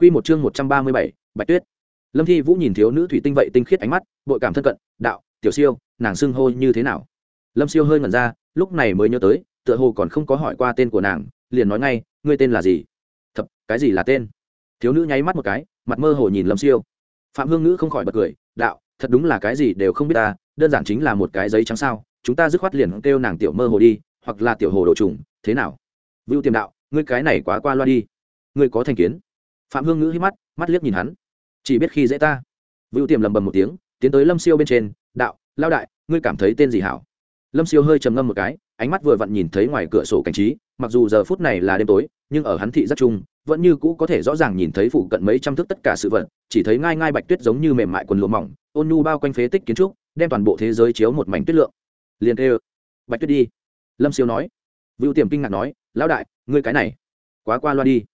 Quy một chương một trăm ba mươi bảy, Bạch Tuyết. Lâm Thi Vũ nhìn thiếu nữ thủy tinh vậy tinh khiết ánh mắt, bội cảm thân cận, đạo, "Tiểu Siêu, nàng xưng hô như thế nào?" Lâm Siêu hơi ngẩn ra, lúc này mới nhớ tới, tựa hồ còn không có hỏi qua tên của nàng, liền nói ngay, "Ngươi tên là gì?" "Thập, cái gì là tên?" Thiếu nữ nháy mắt một cái, mặt mơ hồ nhìn Lâm Siêu. Phạm Hương Ngữ không khỏi bật cười, "Đạo, thật đúng là cái gì đều không biết ta, đơn giản chính là một cái giấy trắng sao, chúng ta dứt khoát liền kêu nàng tiểu mơ hồ đi, hoặc là tiểu hồ đồ trùng, thế nào?" Vưu Tiềm đạo, "Ngươi cái này quá qua loa đi." "Ngươi có thành kiến?" Phạm hương ngữ hít mắt mắt liếc nhìn hắn. Chỉ biết khi dễ ta. Vựu tiềm lầm bầm một tiếng, tiến tới lâm siêu bên trên, đạo lao đại, ngươi cảm thấy tên gì hảo? Lâm siêu hơi trầm ngâm một cái, ánh mắt vừa vặn nhìn thấy ngoài cửa sổ cảnh trí, mặc dù giờ phút này là đêm tối, nhưng ở hắn thị rất chung, vẫn như cũ có thể rõ ràng nhìn thấy phụ cận mấy trăm thước tất cả sự vật, chỉ thấy ngai ngai bạch tuyết giống như mềm mại quần lụa mỏng, ôn nhu bao quanh phế tích kiến trúc, đem toàn bộ thế giới chiếu một mảnh tuyết lượng. Liền kêu, bạch tuyết đi. Lâm siêu nói. Vựu tiềm kinh ngạc nói, lão đại, ngươi cái này, quá qua loa đi.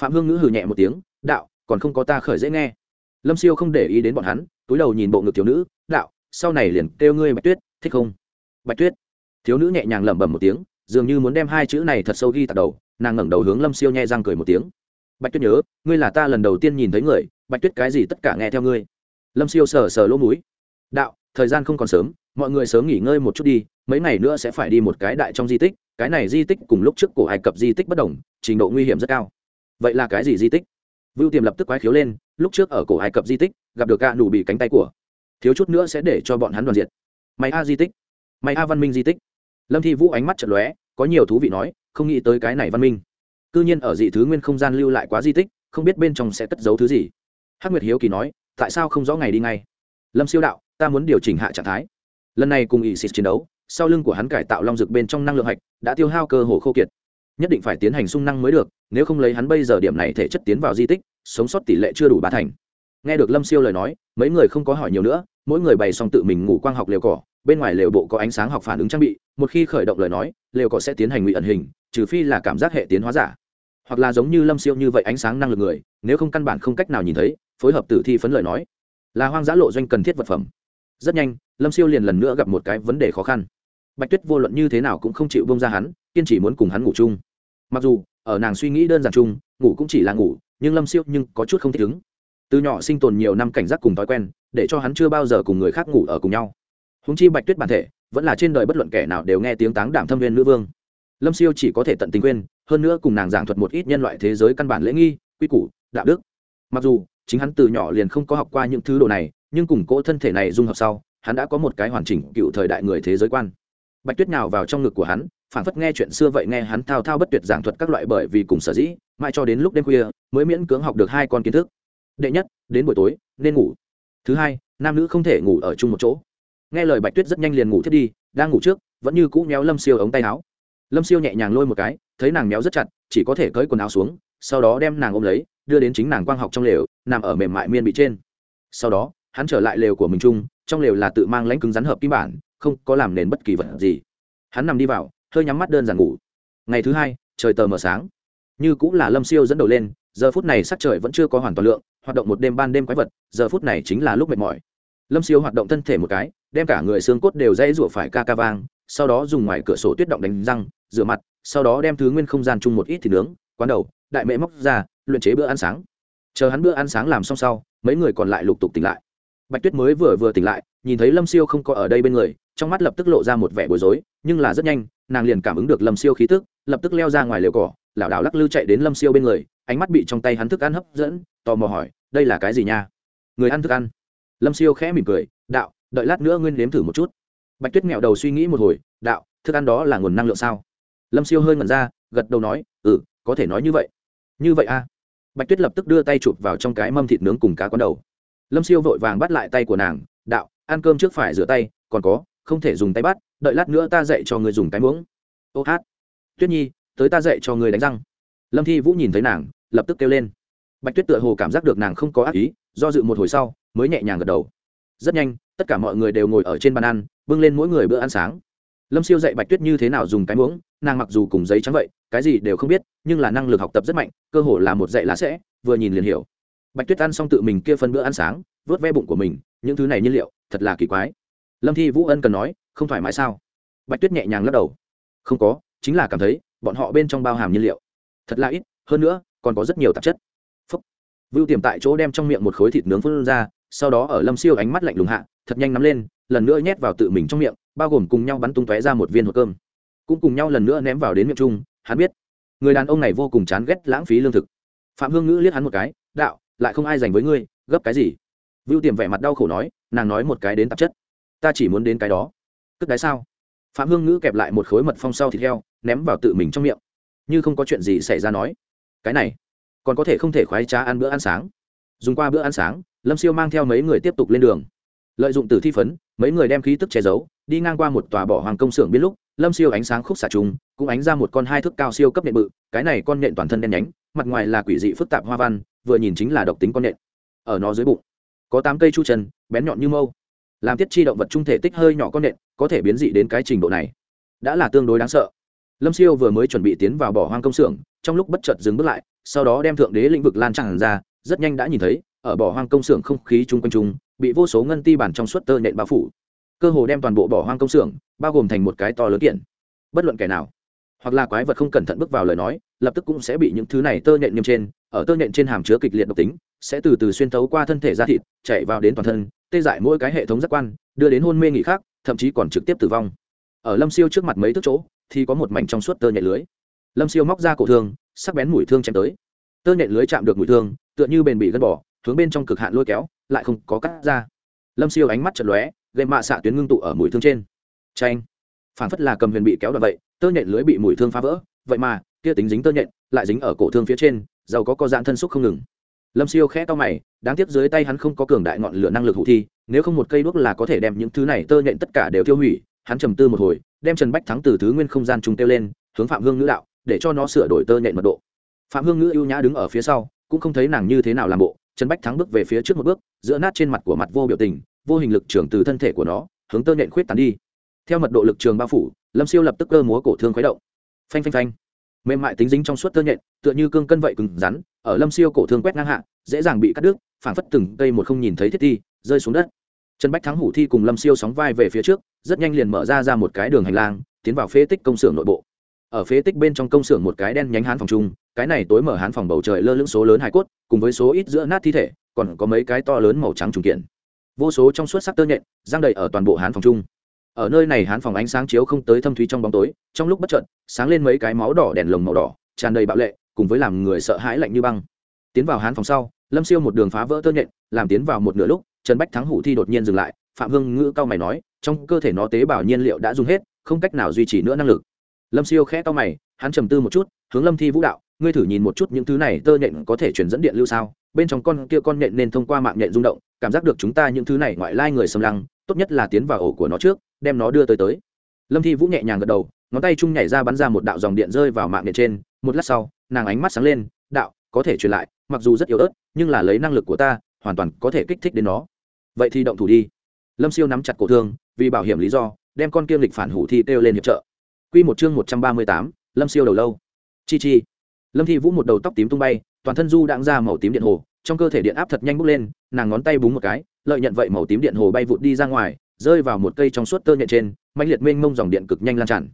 Phạm hương ngữ hừ nhẹ một tiếng đạo, còn không có ta khởi dễ nghe. Lâm siêu không để ý đến bọn hắn, túi đầu nhìn bộ ngực thiếu nữ, đạo, sau này liền kêu ngươi bạch tuyết, thích không? Bạch tuyết? Thiếu nữ nhẹ nhàng lẩm bẩm một tiếng, dường như muốn đem hai chữ này thật sâu ghi tạc đầu, nàng ngẩng đầu hướng lâm siêu nhẹ răng cười một tiếng. Bạch tuyết nhớ, ngươi là ta lần đầu tiên nhìn thấy người, bạch tuyết cái gì tất cả nghe theo ngươi. Lâm siêu sờ sờ lỗ mũi. Đạo, thời gian không còn sớm, mọi người sớm nghỉ ngơi một chút đi, mấy ngày nữa sẽ phải đi một cái đại trong di tích, cái này di tích cùng lúc trước cổ ai cập di tích bất đồng, trình độ nguy hiểm rất cao. Vậy là cái gì di tích? Vưu tiềm lập tức quái khiếu lên, lúc trước ở cổ ai cập di tích, gặp được gạ nụ bị cánh tay của. Thiếu chút nữa sẽ để cho bọn hắn đoàn diệt. Mày a di tích. Mày a văn minh di tích. Lâm thi vũ ánh mắt chật lóe, có nhiều thú vị nói, không nghĩ tới cái này văn minh. C ư nhiên ở dị thứ nguyên không gian lưu lại quá di tích, không biết bên trong sẽ cất giấu thứ gì. Hắc nguyệt hiếu kỳ nói, tại sao không rõ ngày đi ngay? Lâm siêu đạo, ta muốn điều chỉnh hạ trạng thái. Lần này cùng ỷ xịt chiến đấu, sau lưng của hắn cải tạo long dực bên trong năng lượng hạch, đã tiêu hao cơ hồ khô kiệt nhất định phải tiến hành sung năng mới được, nếu không lấy hắn bây giờ điểm này thể chất tiến vào di tích, sống sót tỷ lệ chưa đủ ba thành. Nghe được lâm siêu lời nói, mấy người không có hỏi nhiều nữa, mỗi người bày xong tự mình ngủ quang học lều cỏ, bên ngoài lều bộ có ánh sáng học phản ứng trang bị, một khi khởi động lời nói, lều cỏ sẽ tiến hành ngụy ẩn hình, trừ phi là cảm giác hệ tiến hóa giả. Hoặc là giống như lâm siêu như vậy ánh sáng năng lực người, nếu không căn bản không cách nào nhìn thấy, phối hợp tử thi phấn lời nói, là hoang dã lộ doanh cần thiết vật phẩm. Rất nhanh, lâm siêu liền lần nữa gặp một cái vấn đề khó khăn. Bạch tuyết vô luận như thế nào cũng không chịu bông ra hắn, kiên trì muốn cùng hắn ngủ chung mặc dù, ở nàng suy nghĩ đơn giản chung, ngủ cũng chỉ là ngủ, nhưng lâm siêu nhưng có chút không thích ứng. Từ nhỏ sinh tồn nhiều năm cảnh giác cùng thói quen, để cho hắn chưa bao giờ cùng người khác ngủ ở cùng nhau. Húng chi bạch tuyết bản thể, vẫn là trên đời bất luận kẻ nào đều nghe tiếng táng đảm thâm viên nữ vương. Lâm siêu chỉ có thể tận tình quên, hơn nữa cùng nàng giảng thuật một ít nhân loại thế giới căn bản lễ nghi, quy củ, đạo đức. Mặc dù, chính hắn từ nhỏ liền không có học qua những thứ đồ này, nhưng cùng cỗ thân thể này dung hợp sau, hắn đã có một cái hoàn chỉnh cựu thời đại người thế giới quan bạch tuyết nào vào trong ngực của hắn phản phất nghe chuyện xưa vậy nghe hắn thao thao bất tuyệt giảng thuật các loại bởi vì cùng sở dĩ, mãi cho đến lúc đêm khuya, mới miễn cưỡng học được hai con kiến thức. Đệ nhất, đến buổi tối, nên ngủ. Thứ hai, nam nữ không thể ngủ ở chung một chỗ. Nghe lời bạch tuyết rất nhanh liền ngủ thiết đi, đang ngủ trước, vẫn như cũ méo lâm siêu ống tay áo. Lâm siêu nhẹ nhàng lôi một cái, thấy nàng méo rất chặt, chỉ có thể cởi quần áo xuống, sau đó đem nàng ôm lấy, đưa đến chính nàng quang học trong lều, nằm ở mềm mại miên bị trên. Sau đó, hắn trở lại lều của mình chung, trong lều là tự mang lãnh cứng rắn hợp kim bản không có làm nền bất kỳ vật gì. Hắn nằm đi vào, hơi nhắm mắt đơn giản ngủ. Ngày thứ hai, trời tờ mờ sáng. Như cũng là lâm siêu dẫn đầu lên, giờ phút này sắc trời vẫn chưa có hoàn toàn lượng, hoạt động một đêm ban đêm quái vật, giờ phút này chính là lúc mệt mỏi. Lâm siêu hoạt động thân thể một cái, đem cả người xương cốt đều dãy rủa phải ca ca vang, sau đó dùng ngoài cửa sổ tuyết động đánh răng, rửa mặt, sau đó đem thứ nguyên không gian chung một ít thịt nướng, quán đầu, đại mẹ móc ra, luyện chế bữa ăn sáng. Chờ hắn bữa ăn sáng làm xong sau, mấy người còn lại lục tục tỉnh lại. Bạch tuyết mới vừa vừa tỉnh lại, nhìn thấy lâm siêu không có ở đây bên người trong mắt lập tức lộ ra một vẻ bối rối, nhưng là rất nhanh, nàng liền cảm ứng được lâm siêu khí tức, lập tức leo ra ngoài lều cỏ, lảo đảo lắc lư chạy đến lâm siêu bên người, ánh mắt bị trong tay hắn thức ăn hấp dẫn, tò mò hỏi, đây là cái gì nha? Người ăn thức ăn. Lâm siêu khẽ mỉm cười, đạo, đợi lát nữa nguyên nếm thử một chút. Bạch tuyết nghẹo đầu suy nghĩ một hồi, đạo, thức ăn đó là nguồn năng lượng sao? Lâm siêu hơi ngẩn ra, gật đầu nói ừ có thể nói như vậy. Như vậy a à. bạch tuyết lập tức đưa tay chụp vào trong cái mâm thịt nướng cùng cá con đầu. Lâm siêu vội vàng bắt lại tay của nàng, đạo, ăn cơm trước phải rửa tay, còn có không thể dùng tay bắt, đợi lát nữa ta dạy cho người dùng cái muỗng. Ô hát. Tuyết nhi, tới ta dạy cho người đánh răng. Lâm thi vũ nhìn thấy nàng, lập tức kêu lên. Bạch tuyết tựa hồ cảm giác được nàng không có ác ý, do dự một hồi sau, mới nhẹ nhàng gật đầu. Rất nhanh, tất cả mọi người đều ngồi ở trên bàn ăn, bưng lên mỗi người bữa ăn sáng. Lâm siêu dạy bạch tuyết như thế nào dùng cái muỗng, nàng mặc dù cùng giấy trắng vậy, cái gì đều không biết, nhưng là năng lực học tập rất mạnh, cơ hồ là một dạy lá sẽ, vừa nhìn liền hiểu. Bạch tuyết ăn xong tự mình kia phân bữa ăn sáng, vớt ve bụng của mình, những thứ này nhiên liệu, thật là kỳ quái lâm thi vũ ân cần nói, không thoải mái sao? Bạch tuyết nhẹ nhàng lắc đầu. Không có, chính là cảm thấy bọn họ bên trong bao hàm nhiên liệu. Thật là ít, hơn nữa, còn có rất nhiều tạp chất. Phúc. vưu tiềm tại chỗ đem trong miệng một khối thịt nướng phân ra, sau đó ở lâm siêu ánh mắt lạnh lùng hạ, thật nhanh nắm lên, lần nữa nhét vào tự mình trong miệng, bao gồm cùng nhau bắn tung tóe ra một viên hộp cơm. Cũng cùng nhau lần nữa ném vào đến miệng chung, hắn biết, người đàn ông này vô cùng chán ghét lãng phí lương thực. Phạm hương ngữ liếc hắn một cái, đạo, lại không ai dành với ngươi, gấp cái gì? Vưu tiềm vẻ mặt đau khổ nói, nàng nói một cái đến tạp chất ta chỉ muốn đến cái đó. Cất đái sao? Phạm hương ngữ kẹp lại một khối mật phong sau thịt heo, ném vào tự mình trong miệng. Như không có chuyện gì xảy ra nói. Cái này, còn có thể không thể khoái trá ăn bữa ăn sáng. Dùng qua bữa ăn sáng, lâm siêu mang theo mấy người tiếp tục lên đường. Lợi dụng từ thi phấn, mấy người đem khí tức che giấu, đi ngang qua một tòa bỏ hoàng công xưởng biết lúc, lâm siêu ánh sáng khúc xạ trùng, cũng ánh ra một con hai thước cao siêu cấp nện bự, cái này con nện toàn thân đen nhánh, mặt ngoài là quỷ dị phức tạp hoa văn, vừa nhìn chính là độc tính con nện. Ở nó dưới bụng, có tám cây chu chân, bén nhọn như mâu làm tiết chi động vật trung thể tích hơi nhỏ con nện, có thể biến dị đến cái trình độ này. Đã là tương đối đáng sợ. Lâm siêu vừa mới chuẩn bị tiến vào bỏ hoang công xưởng, trong lúc bất chợt dừng bước lại, sau đó đem thượng đế lĩnh vực lan tràn ra, rất nhanh đã nhìn thấy, ở bỏ hoang công xưởng không khí chung quanh chúng bị vô số ngân ti bản trong suốt tơ nện bao phủ. Cơ hồ đem toàn bộ bỏ hoang công xưởng, bao gồm thành một cái to lớn kiện. Bất luận kẻ nào, hoặc là quái vật không cẩn thận bước vào lời nói, lập tức cũng sẽ bị những thứ này tơ nhện niêm trên, ở tơ nhện trên hàm chứa kịch liệt độc tính, sẽ từ từ xuyên thấu qua thân thể da thịt, chạy vào đến toàn thân tê dại mỗi cái hệ thống giác quan, đưa đến hôn mê nghỉ khác, thậm chí còn trực tiếp tử vong. Ở lâm siêu trước mặt mấy thước chỗ, thì có một mảnh trong suốt tơ nhện lưới. Lâm siêu móc ra cổ thương, sắc bén mũi thương chém tới. Tơ nhện lưới chạm được mũi thương, tựa như bền bị gân bỏ hướng bên trong cực hạn lôi kéo, lại không có cắt ra. Lâm siêu ánh mắt chật lóe, gây mạ xạ tuyến ngưng tụ ở mũi thương trên. Tranh phản phất là cầm huyền bị kéo đoạn vậy, tơ nhện lưới bị mũi thương phá vỡ. Vậy mà, kia tính dính tơ nhện, lại dính ở cổ thương phía trên, giàu có co dạng thân xúc không ngừng lâm siêu khẽ to mày, đáng tiếc dưới tay hắn không có cường đại ngọn lửa năng lực hụ thi, nếu không một cây đuốc là có thể đem những thứ này tơ nhện tất cả đều tiêu hủy. Hắn trầm tư một hồi, đem trần bách thắng từ thứ nguyên không gian trung tiêu lên, hướng phạm hương ngữ đạo, để cho nó sửa đổi tơ nhện mật độ. Phạm hương ngữ ưu nhã đứng ở phía sau, cũng không thấy nàng như thế nào làm bộ. Trần bách thắng bước về phía trước một bước, giữa nát trên mặt của mặt vô biểu tình, vô hình lực trường từ thân thể của nó, hướng tơ nhện khuyết tán đi. Theo mật độ lực trường bao phủ, lâm siêu lập tức cơ múa cổ thương khuấy động. Phanh phanh phanh. Mềm mại tính dính trong suốt tơ nhện, tựa như cương cân vậy cứng rắn ở lâm siêu cổ thương quét ngang hạ dễ dàng bị cắt đứt phảng phất từng cây một không nhìn thấy thiết thi rơi xuống đất. Trần bách thắng hủ thi cùng lâm siêu sóng vai về phía trước rất nhanh liền mở ra ra một cái đường hành lang tiến vào phế tích công xưởng nội bộ. Ở phế tích bên trong công xưởng một cái đen nhánh hán phòng chung cái này tối mở hán phòng bầu trời lơ lửng số lớn hải cốt cùng với số ít giữa nát thi thể còn có mấy cái to lớn màu trắng trùng kiện. Vô số trong suốt sắc tơ nhện giang đầy ở toàn bộ hán phòng chung. Ở nơi này hán phòng ánh sáng chiếu không tới thâm thúy trong bóng tối trong lúc bất trận, sáng lên mấy cái máu đỏ đèn lồng màu đỏ tràn đầy bạo lệ cùng với làm người sợ hãi lạnh như băng. Tiến vào hán phòng sau, lâm siêu một đường phá vỡ tơ nhện, làm tiến vào một nửa lúc, trần bách thắng hủ thi đột nhiên dừng lại, phạm hưng ngữ cao mày nói, trong cơ thể nó tế bào nhiên liệu đã dùng hết, không cách nào duy trì nữa năng lực. Lâm siêu khẽ cao mày, hắn trầm tư một chút, hướng lâm thi vũ đạo, ngươi thử nhìn một chút những thứ này tơ nhện có thể truyền dẫn điện lưu sao? Bên trong con kia con nhện nên thông qua mạng nhện rung động, cảm giác được chúng ta những thứ này ngoại lai người xâm lăng, tốt nhất là tiến vào ổ của nó trước, đem nó đưa tới tới. Lâm thi vũ nhẹ nhàng gật đầu, ngón tay chung nhảy ra bắn ra một đạo dòng điện rơi vào mạng nhện trên, một lát sau nàng ánh mắt sáng lên, đạo, có thể truyền lại, mặc dù rất yếu ớt, nhưng là lấy năng lực của ta, hoàn toàn có thể kích thích đến nó. Vậy thì động thủ đi. Lâm siêu nắm chặt cổ thương, vì bảo hiểm lý do, đem con kiêm lịch phản hủ thi kêu lên hiệp trợ. Q một chương một trăm ba mươi tám, lâm siêu đầu lâu. Chi chi. Lâm thi vũ một đầu tóc tím tung bay, toàn thân du đang ra màu tím điện hồ, trong cơ thể điện áp thật nhanh bốc lên, nàng ngón tay búng một cái, lợi nhận vậy màu tím điện hồ bay vụt đi ra ngoài, rơi vào một cây trong suốt tơ nhện trên mạnh liệt mênh mông dòng điện cực nhanh lan tràn.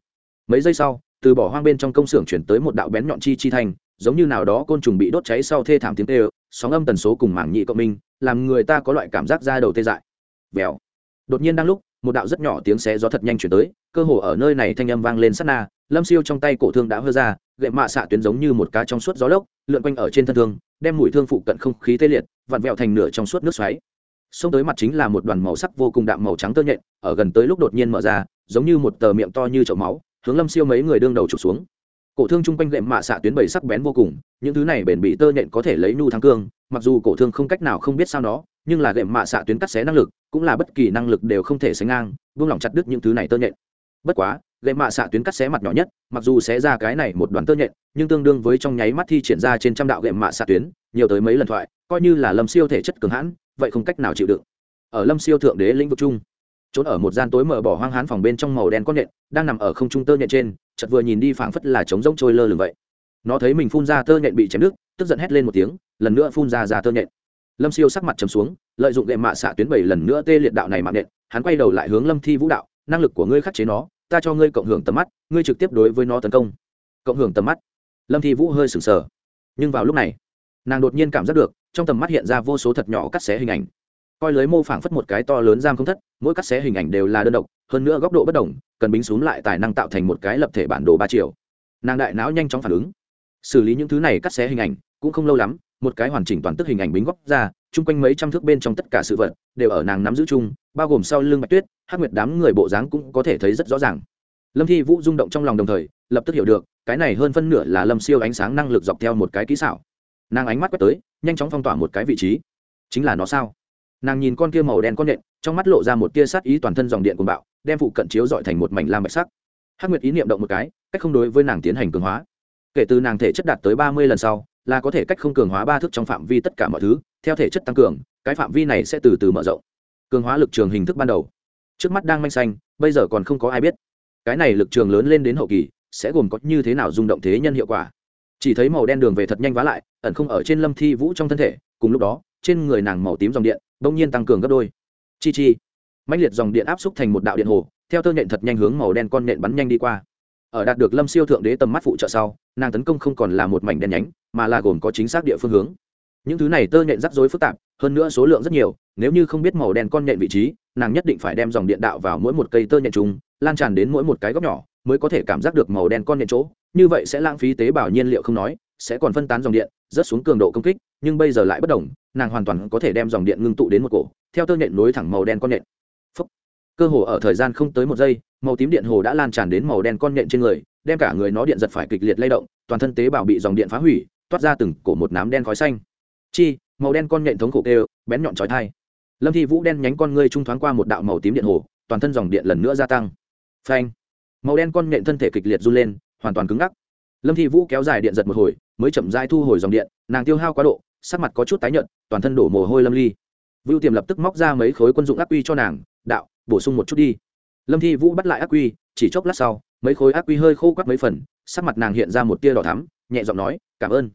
Mấy giây sau từ bỏ hoang bên trong công xưởng chuyển tới một đạo bén nhọn chi chi thành giống như nào đó côn trùng bị đốt cháy sau thê thảm tiếng tê sóng âm tần số cùng mảng nhị cộng minh, làm người ta có loại cảm giác da đầu tê dại. Vèo. Đột nhiên đang lúc, một đạo rất nhỏ tiếng xé gió thật nhanh chuyển tới, cơ hồ ở nơi này thanh âm vang lên sát na, lâm siêu trong tay cổ thương đã hơ ra, gậy mạ xạ tuyến giống như một cá trong suốt gió lốc, lượn quanh ở trên thân thương, đem mũi thương phụ cận không khí tê liệt, vặn vẹo thành nửa trong suốt nước xoáy. Xông tới mặt chính là một đoàn màu sắc vô cùng đạm màu trắng tơ nhện, ở gần tới lúc đột nhiên mở ra, giống như một tờ miệng to như chậu máu hướng lâm siêu mấy người đương đầu trục xuống. Cổ thương chung quanh gệm mạ xạ tuyến bầy sắc bén vô cùng, những thứ này bền bị tơ nhện có thể lấy nhu thắng cương, mặc dù cổ thương không cách nào không biết sao nó, nhưng là gệm mạ xạ tuyến cắt xé năng lực, cũng là bất kỳ năng lực đều không thể sánh ngang, buông lỏng chặt đứt những thứ này tơ nhện. Bất quá, gệm mạ xạ tuyến cắt xé mặt nhỏ nhất, mặc dù xé ra cái này một đoàn tơ nhện, nhưng tương đương với trong nháy mắt thi triển ra trên trăm đạo gệm mạ xạ tuyến, nhiều tới mấy lần thoại, coi như là lâm siêu thể chất cường hãn, vậy không cách nào chịu đựng. Ở lâm siêu thượng đế lĩnh vực chung trốn ở một gian tối mở bỏ hoang hán phòng bên trong màu đen con nhện, đang nằm ở không trung tơ nhện trên chật vừa nhìn đi phảng phất là trống rỗng trôi lơ lửng vậy. Nó thấy mình phun ra tơ nhện bị chém nước tức giận hét lên một tiếng, lần nữa phun ra ra tơ nhện. Lâm siêu sắc mặt trầm xuống, lợi dụng gệm mạ xạ tuyến bảy lần nữa tê liệt đạo này mạng nhện, hắn quay đầu lại hướng lâm thi vũ đạo, năng lực của ngươi khắc chế nó, ta cho ngươi cộng hưởng tầm mắt, ngươi trực tiếp đối với nó tấn công. Cộng hưởng tầm mắt. Lâm thi vũ hơi sừng sờ. Nhưng vào lúc này, nàng đột nhiên cảm giác được, trong tầm mắt hiện ra vô số thật nhỏ cắt xé hình ảnh coi lưới mô phảng phất một cái to lớn giam không thất, mỗi cắt xé hình ảnh đều là đơn độc, hơn nữa góc độ bất đồng, cần bính xúm lại tài năng tạo thành một cái lập thể bản đồ ba chiều. Nàng đại não nhanh chóng phản ứng. Xử lý những thứ này cắt xé hình ảnh cũng không lâu lắm, một cái hoàn chỉnh toàn tức hình ảnh bính góc ra, chung quanh mấy trăm thước bên trong tất cả sự vật đều ở nàng nắm giữ chung, bao gồm sau lưng bạch tuyết, hắc nguyệt đám người bộ dáng cũng có thể thấy rất rõ ràng. Lâm thi vũ rung động trong lòng đồng thời, lập tức hiểu được, cái này hơn phân nửa là lâm siêu ánh sáng năng lực dọc theo một cái kỹ xảo. Nàng ánh mắt quét tới, nhanh chóng phong tỏa một cái vị trí. Chính là nó sao? Nàng nhìn con kia màu đen con nện, trong mắt lộ ra một tia sát ý toàn thân dòng điện cuồng bạo, đem phụ cận chiếu dọi thành một mảnh lam bạch sắc. Hắc nguyệt ý niệm động một cái, cách không đối với nàng tiến hành cường hóa. Kể từ nàng thể chất đạt tới ba mươi lần sau, là có thể cách không cường hóa ba thức trong phạm vi tất cả mọi thứ, theo thể chất tăng cường, cái phạm vi này sẽ từ từ mở rộng. Cường hóa lực trường hình thức ban đầu. Trước mắt đang manh xanh, bây giờ còn không có ai biết. Cái này lực trường lớn lên đến hậu kỳ, sẽ gồm có như thế nào rung động thế nhân hiệu quả. Chỉ thấy màu đen đường về thật nhanh vá lại, ẩn không ở trên lâm thi vũ trong thân thể, cùng lúc đó, trên người nàng màu tím dòng điện bỗng nhiên tăng cường gấp đôi. Chi chi. Mạnh liệt dòng điện áp xúc thành một đạo điện hồ, theo tơ nhện thật nhanh hướng màu đen con nhện bắn nhanh đi qua. Ở đạt được lâm siêu thượng đế tầm mắt phụ trợ sau, nàng tấn công không còn là một mảnh đen nhánh, mà là gồm có chính xác địa phương hướng. Những thứ này tơ nhện rắc rối phức tạp, hơn nữa số lượng rất nhiều, nếu như không biết màu đen con nhện vị trí, nàng nhất định phải đem dòng điện đạo vào mỗi một cây tơ nhện trùng lan tràn đến mỗi một cái góc nhỏ, mới có thể cảm giác được màu đen con nhện chỗ. Như vậy sẽ lãng phí tế bào nhiên liệu không nói, sẽ còn phân tán dòng điện rất xuống cường độ công kích, nhưng bây giờ lại bất đồng nàng hoàn toàn có thể đem dòng điện ngưng tụ đến một cổ, theo tơ nhện nối thẳng màu đen con nhện. Phúc. cơ hồ ở thời gian không tới một giây, màu tím điện hồ đã lan tràn đến màu đen con nhện trên người, đem cả người nó điện giật phải kịch liệt lay động, toàn thân tế bào bị dòng điện phá hủy, toát ra từng cổ một nám đen khói xanh. Chi, màu đen con nhện thống khổ kêu, bén nhọn chói thai lâm thi vũ đen nhánh con ngươi trung thoáng qua một đạo màu tím điện hồ, toàn thân dòng điện lần nữa gia tăng. Phanh. Màu đen con nhện thân thể kịch liệt run lên, hoàn toàn cứng ngắc. Lâm thi vũ kéo dài điện giật một hồi, mới chậm rãi thu hồi dòng điện, nàng tiêu hao quá độ sắc mặt có chút tái nhợt, toàn thân đổ mồ hôi lâm ly. Vưu tiềm lập tức móc ra mấy khối quân dụng ác quy cho nàng, đạo, bổ sung một chút đi. Lâm thi vũ bắt lại ác quy, chỉ chốc lát sau, mấy khối ác quy hơi khô quắt mấy phần, sắc mặt nàng hiện ra một tia đỏ thắm, nhẹ giọng nói, cảm ơn.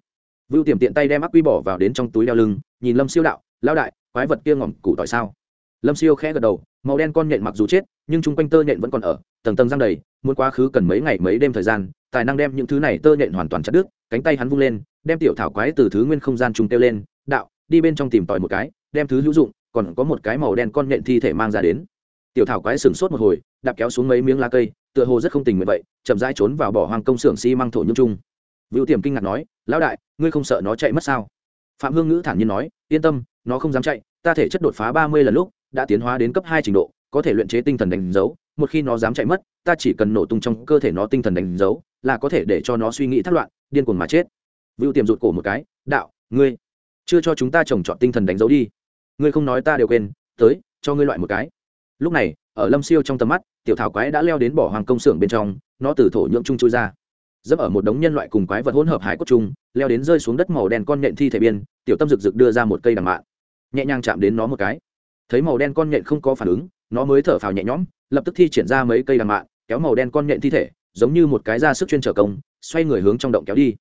Vưu tiềm tiện tay đem ác quy bỏ vào đến trong túi đeo lưng, nhìn lâm siêu đạo lao đại, quái vật kia ngỏm củ tỏi sao? Lâm siêu khẽ gật đầu, màu đen con nhện mặc dù chết, nhưng chung quanh tơ nhện vẫn còn ở, tầng tầng răng đầy, muốn quá khứ cần mấy ngày mấy đêm thời gian, tài năng đem những thứ này tơ nhện hoàn toàn chặt đứt cánh tay hắn vung lên, đem tiểu thảo quái từ thứ nguyên không gian trùng kêu lên, đạo, đi bên trong tìm tòi một cái, đem thứ hữu dụng, còn có một cái màu đen con nhện thi thể mang ra đến. Tiểu thảo quái sừng sốt một hồi, đạp kéo xuống mấy miếng lá cây, tựa hồ rất không tình nguyện vậy, chậm rãi trốn vào bỏ hoang công xưởng xi、si、măng thổ nhung trung. Vũ tiềm kinh ngạc nói, lão đại, ngươi không sợ nó chạy mất sao? Phạm hương ngữ thản nhiên nói, yên tâm, nó không dám chạy, ta thể chất đột phá ba mươi lần lúc, đã tiến hóa đến cấp hai trình độ, có thể luyện chế tinh thần đánh dấu một khi nó dám chạy mất, ta chỉ cần nổ tung trong cơ thể nó tinh thần đánh dấu, là có thể để cho nó suy nghĩ thất loạn, điên cuồng mà chết. Vưu tiềm rụt cổ một cái, đạo, ngươi chưa cho chúng ta trồng trọt tinh thần đánh dấu đi. Ngươi không nói ta đều quên, tới, cho ngươi loại một cái. Lúc này, ở lâm siêu trong tầm mắt, tiểu thảo quái đã leo đến bỏ hoàng công xưởng bên trong, nó từ thổ nhưỡng trung chui ra. Dẫm ở một đống nhân loại cùng quái vật hỗn hợp hải cốt chung, leo đến rơi xuống đất màu đen con nhện thi thể biên, tiểu tâm rực rực đưa ra một cây đằng mạn. Nhẹ nhàng chạm đến nó một cái. Thấy màu đen con nhện không có phản ứng nó mới thở phào nhẹ nhõm, lập tức thi triển ra mấy cây đằng mạn, kéo màu đen con nhện thi thể, giống như một cái ra sức chuyên trở công, xoay người hướng trong động kéo đi.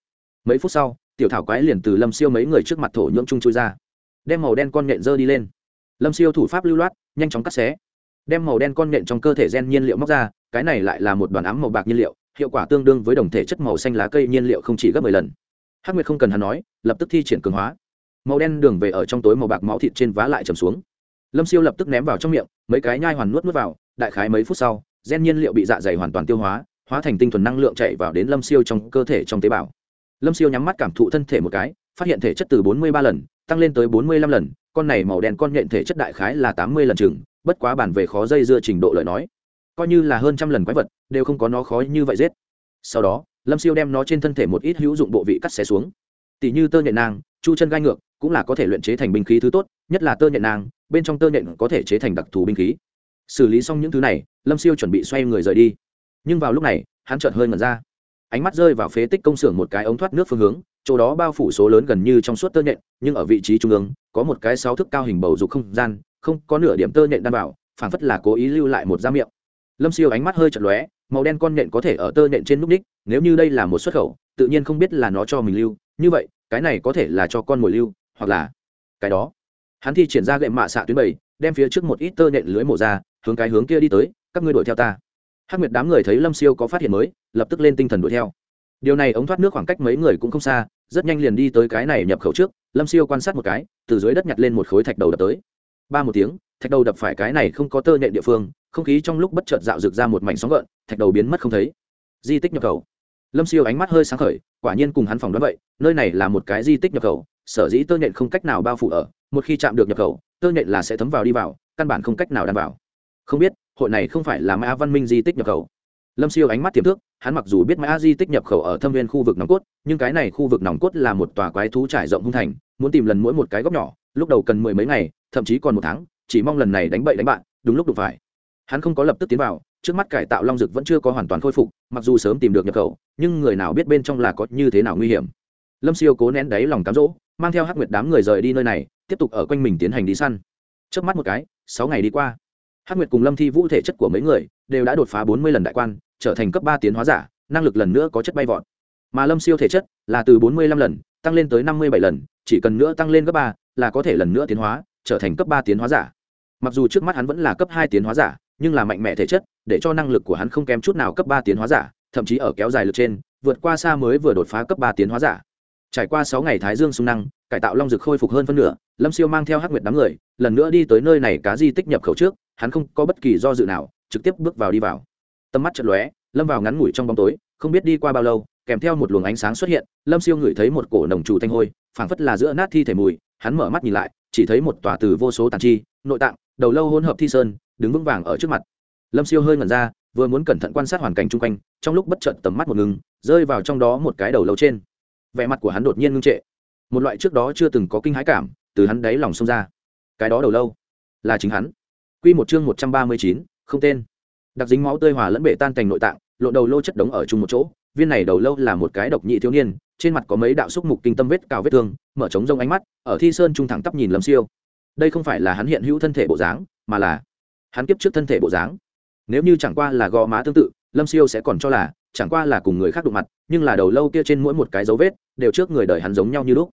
Mấy phút sau, tiểu thảo quái liền từ lâm siêu mấy người trước mặt thổ nhưỡng chung chui ra, đem màu đen con nhện dơ đi lên. Lâm siêu thủ pháp lưu loát, nhanh chóng cắt xé, đem màu đen con nhện trong cơ thể gen nhiên liệu móc ra, cái này lại là một đoàn ám màu bạc nhiên liệu, hiệu quả tương đương với đồng thể chất màu xanh lá cây nhiên liệu không chỉ gấp mười lần. Hắc nguyệt không cần hắn nói, lập tức thi triển cường hóa. Màu đen đường về ở trong tối màu bạc máu thịt trên vá lại trầm xuống lâm siêu lập tức ném vào trong miệng, mấy cái nhai hoàn nuốt nuốt vào, đại khái mấy phút sau, gen nhiên liệu bị dạ dày hoàn toàn tiêu hóa hóa thành tinh thuần năng lượng chạy vào đến lâm siêu trong cơ thể trong tế bào. Lâm siêu nhắm mắt cảm thụ thân thể một cái, phát hiện thể chất từ bốn mươi ba lần, tăng lên tới bốn mươi lăm lần, con này màu đen con nhện thể chất đại khái là tám mươi lần chừng, bất quá bản về khó dây dưa trình độ lời nói, coi như là hơn trăm lần quái vật, đều không có nó khó như vậy giết. Sau đó, lâm siêu đem nó trên thân thể một ít hữu dụng bộ vị cắt xé xuống. Tỷ như tơ nhện nang, chu chân gai ngược, cũng là có thể luyện chế thành binh khí thứ tốt, nhất là tơ nhện nang bên trong tơ nện có thể chế thành đặc thù binh khí. Xử lý xong những thứ này, lâm siêu chuẩn bị xoay người rời đi. Nhưng vào lúc này, hắn chợt hơi ngẩn ra. Ánh mắt rơi vào phế tích công xưởng một cái ống thoát nước phương hướng, chỗ đó bao phủ số lớn gần như trong suốt tơ nhện, nhưng ở vị trí trung ương, có một cái sáu thước cao hình bầu dục không gian, không có nửa điểm tơ nhện đảm bảo phảng phất là cố ý lưu lại một da miệng. Lâm siêu ánh mắt hơi chật lóe, màu đen con nhện có thể ở tơ nhện trên núp ních, nếu như đây là một xuất khẩu, tự nhiên không biết là nó cho mình lưu. Như vậy, cái này có thể là cho con mồi lưu, hoặc là cái đó hắn thi triển ra gậy mạ xạ tuyến bảy đem phía trước một ít tơ nhện lưới mổ ra, hướng cái hướng kia đi tới, các ngươi đuổi theo ta. Hắc nguyệt đám người thấy lâm siêu có phát hiện mới, lập tức lên tinh thần đuổi theo. Điều này ống thoát nước khoảng cách mấy người cũng không xa, rất nhanh liền đi tới cái này nhập khẩu trước, lâm siêu quan sát một cái, từ dưới đất nhặt lên một khối thạch đầu đập tới. Ba một tiếng, thạch đầu đập phải cái này không có tơ nhện địa phương, không khí trong lúc bất chợt dạo rực ra một mảnh sóng gợn, thạch đầu biến mất không thấy. Di tích nhập khẩu. Lâm siêu ánh mắt hơi sáng khởi, quả nhiên cùng hắn phòng đoán vậy, nơi này là một cái di tích nhập khẩu, sở dĩ tơ nhện không cách nào bao phủ ở một khi chạm được nhập khẩu, tơ nhện là sẽ thấm vào đi vào, căn bản không cách nào đảm bảo không biết, hội này không phải là mã văn minh di tích nhập khẩu. Lâm siêu ánh mắt tiềm thức, hắn mặc dù biết mã di tích nhập khẩu ở thâm viên khu vực nòng cốt, nhưng cái này khu vực nòng cốt là một tòa quái thú trải rộng hung thành, muốn tìm lần mỗi một cái góc nhỏ, lúc đầu cần mười mấy ngày, thậm chí còn một tháng, chỉ mong lần này đánh bậy đánh bạn, đúng lúc đụng phải. Hắn không có lập tức tiến vào, trước mắt cải tạo long dực vẫn chưa có hoàn toàn khôi phục, mặc dù sớm tìm được nhập khẩu, nhưng người nào biết bên trong là có như thế nào nguy hiểm. Lâm siêu cố nén đáy lòng cám dỗ mang theo hắc nguyệt đám người rời đi nơi này, tiếp tục ở quanh mình tiến hành đi săn. Trước mắt một cái, sáu ngày đi qua. Hắc nguyệt cùng lâm thi vũ thể chất của mấy người đều đã đột phá bốn mươi lần đại quan, trở thành cấp ba tiến hóa giả, năng lực lần nữa có chất bay vọt. Mà lâm siêu thể chất là từ bốn mươi lăm lần tăng lên tới năm mươi bảy lần, chỉ cần nữa tăng lên cấp ba là có thể lần nữa tiến hóa, trở thành cấp ba tiến hóa giả. Mặc dù trước mắt hắn vẫn là cấp hai tiến hóa giả, nhưng là mạnh mẽ thể chất, để cho năng lực của hắn không kém chút nào cấp ba tiến hóa giả, thậm chí ở kéo dài lực trên, vượt qua xa mới vừa đột phá cấp ba tiến hóa giả trải qua sáu ngày thái dương sung năng, cải tạo long dực khôi phục hơn phân nửa, lâm siêu mang theo hắc nguyệt đám người, lần nữa đi tới nơi này cá di tích nhập khẩu trước, hắn không có bất kỳ do dự nào, trực tiếp bước vào đi vào. Tầm mắt chật lóe, lâm vào ngắn ngủi trong bóng tối, không biết đi qua bao lâu, kèm theo một luồng ánh sáng xuất hiện, lâm siêu ngửi thấy một cổ nồng trù thanh hôi, phảng phất là giữa nát thi thể mùi, hắn mở mắt nhìn lại, chỉ thấy một tòa từ vô số tàn chi, nội tạng, đầu lâu hỗn hợp thi sơn, đứng vững vàng ở trước mặt. Lâm siêu hơi ngẩn ra, vừa muốn cẩn thận quan sát hoàn cảnh chung quanh, trong lúc bất chợt tầm mắt một ngừng, rơi vào trong đó một cái đầu lâu trên vẻ mặt của hắn đột nhiên ngưng trệ. Một loại trước đó chưa từng có kinh hãi cảm từ hắn đáy lòng xông ra. Cái đó đầu lâu là chính hắn. Q một chương một trăm ba mươi chín, không tên. Đặc dính máu tươi hòa lẫn bể tan thành nội tạng lộ đầu lô chất đống ở chung một chỗ, viên này đầu lâu là một cái độc nhị thiếu niên, trên mặt có mấy đạo xúc mục kinh tâm vết cào vết thương, mở trống rông ánh mắt, ở thi sơn trung thẳng tắp nhìn lâm siêu. Đây không phải là hắn hiện hữu thân thể bộ dáng, mà là hắn kiếp trước thân thể bộ dáng. Nếu như chẳng qua là gò má tương tự, lâm siêu sẽ còn cho là chẳng qua là cùng người khác đụng mặt, nhưng là đầu lâu kia trên mỗi một cái dấu vết, đều trước người đời hắn giống nhau như lúc.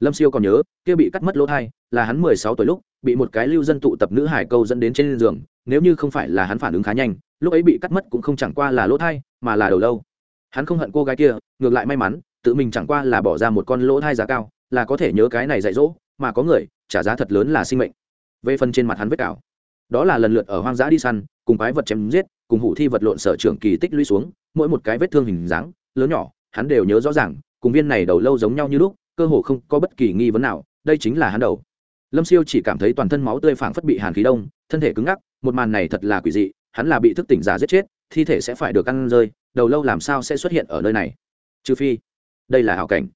Lâm siêu còn nhớ, kia bị cắt mất lỗ thai, là hắn mười sáu tuổi lúc, bị một cái lưu dân tụ tập nữ hải câu dẫn đến trên giường, nếu như không phải là hắn phản ứng khá nhanh, lúc ấy bị cắt mất cũng không chẳng qua là lỗ thai, mà là đầu lâu. Hắn không hận cô gái kia, ngược lại may mắn, tự mình chẳng qua là bỏ ra một con lỗ thai giá cao, là có thể nhớ cái này dạy dỗ, mà có người, trả giá thật lớn là sinh mệnh. Về phần trên mặt hắn vết cào đó là lần lượt ở hoang dã đi săn, cùng quái vật chém giết, cùng hủ thi vật lộn sở trường kỳ tích lũy xuống mỗi một cái vết thương hình dáng, lớn nhỏ, hắn đều nhớ rõ ràng, cùng viên này đầu lâu giống nhau như lúc, cơ hồ không có bất kỳ nghi vấn nào, đây chính là hắn đầu. Lâm siêu chỉ cảm thấy toàn thân máu tươi phảng phất bị hàn khí đông, thân thể cứng ngắc, một màn này thật là quỷ dị, hắn là bị thức tỉnh giả giết chết, thi thể sẽ phải được ăn rơi, đầu lâu làm sao sẽ xuất hiện ở nơi này? Trừ phi, đây là hảo cảnh.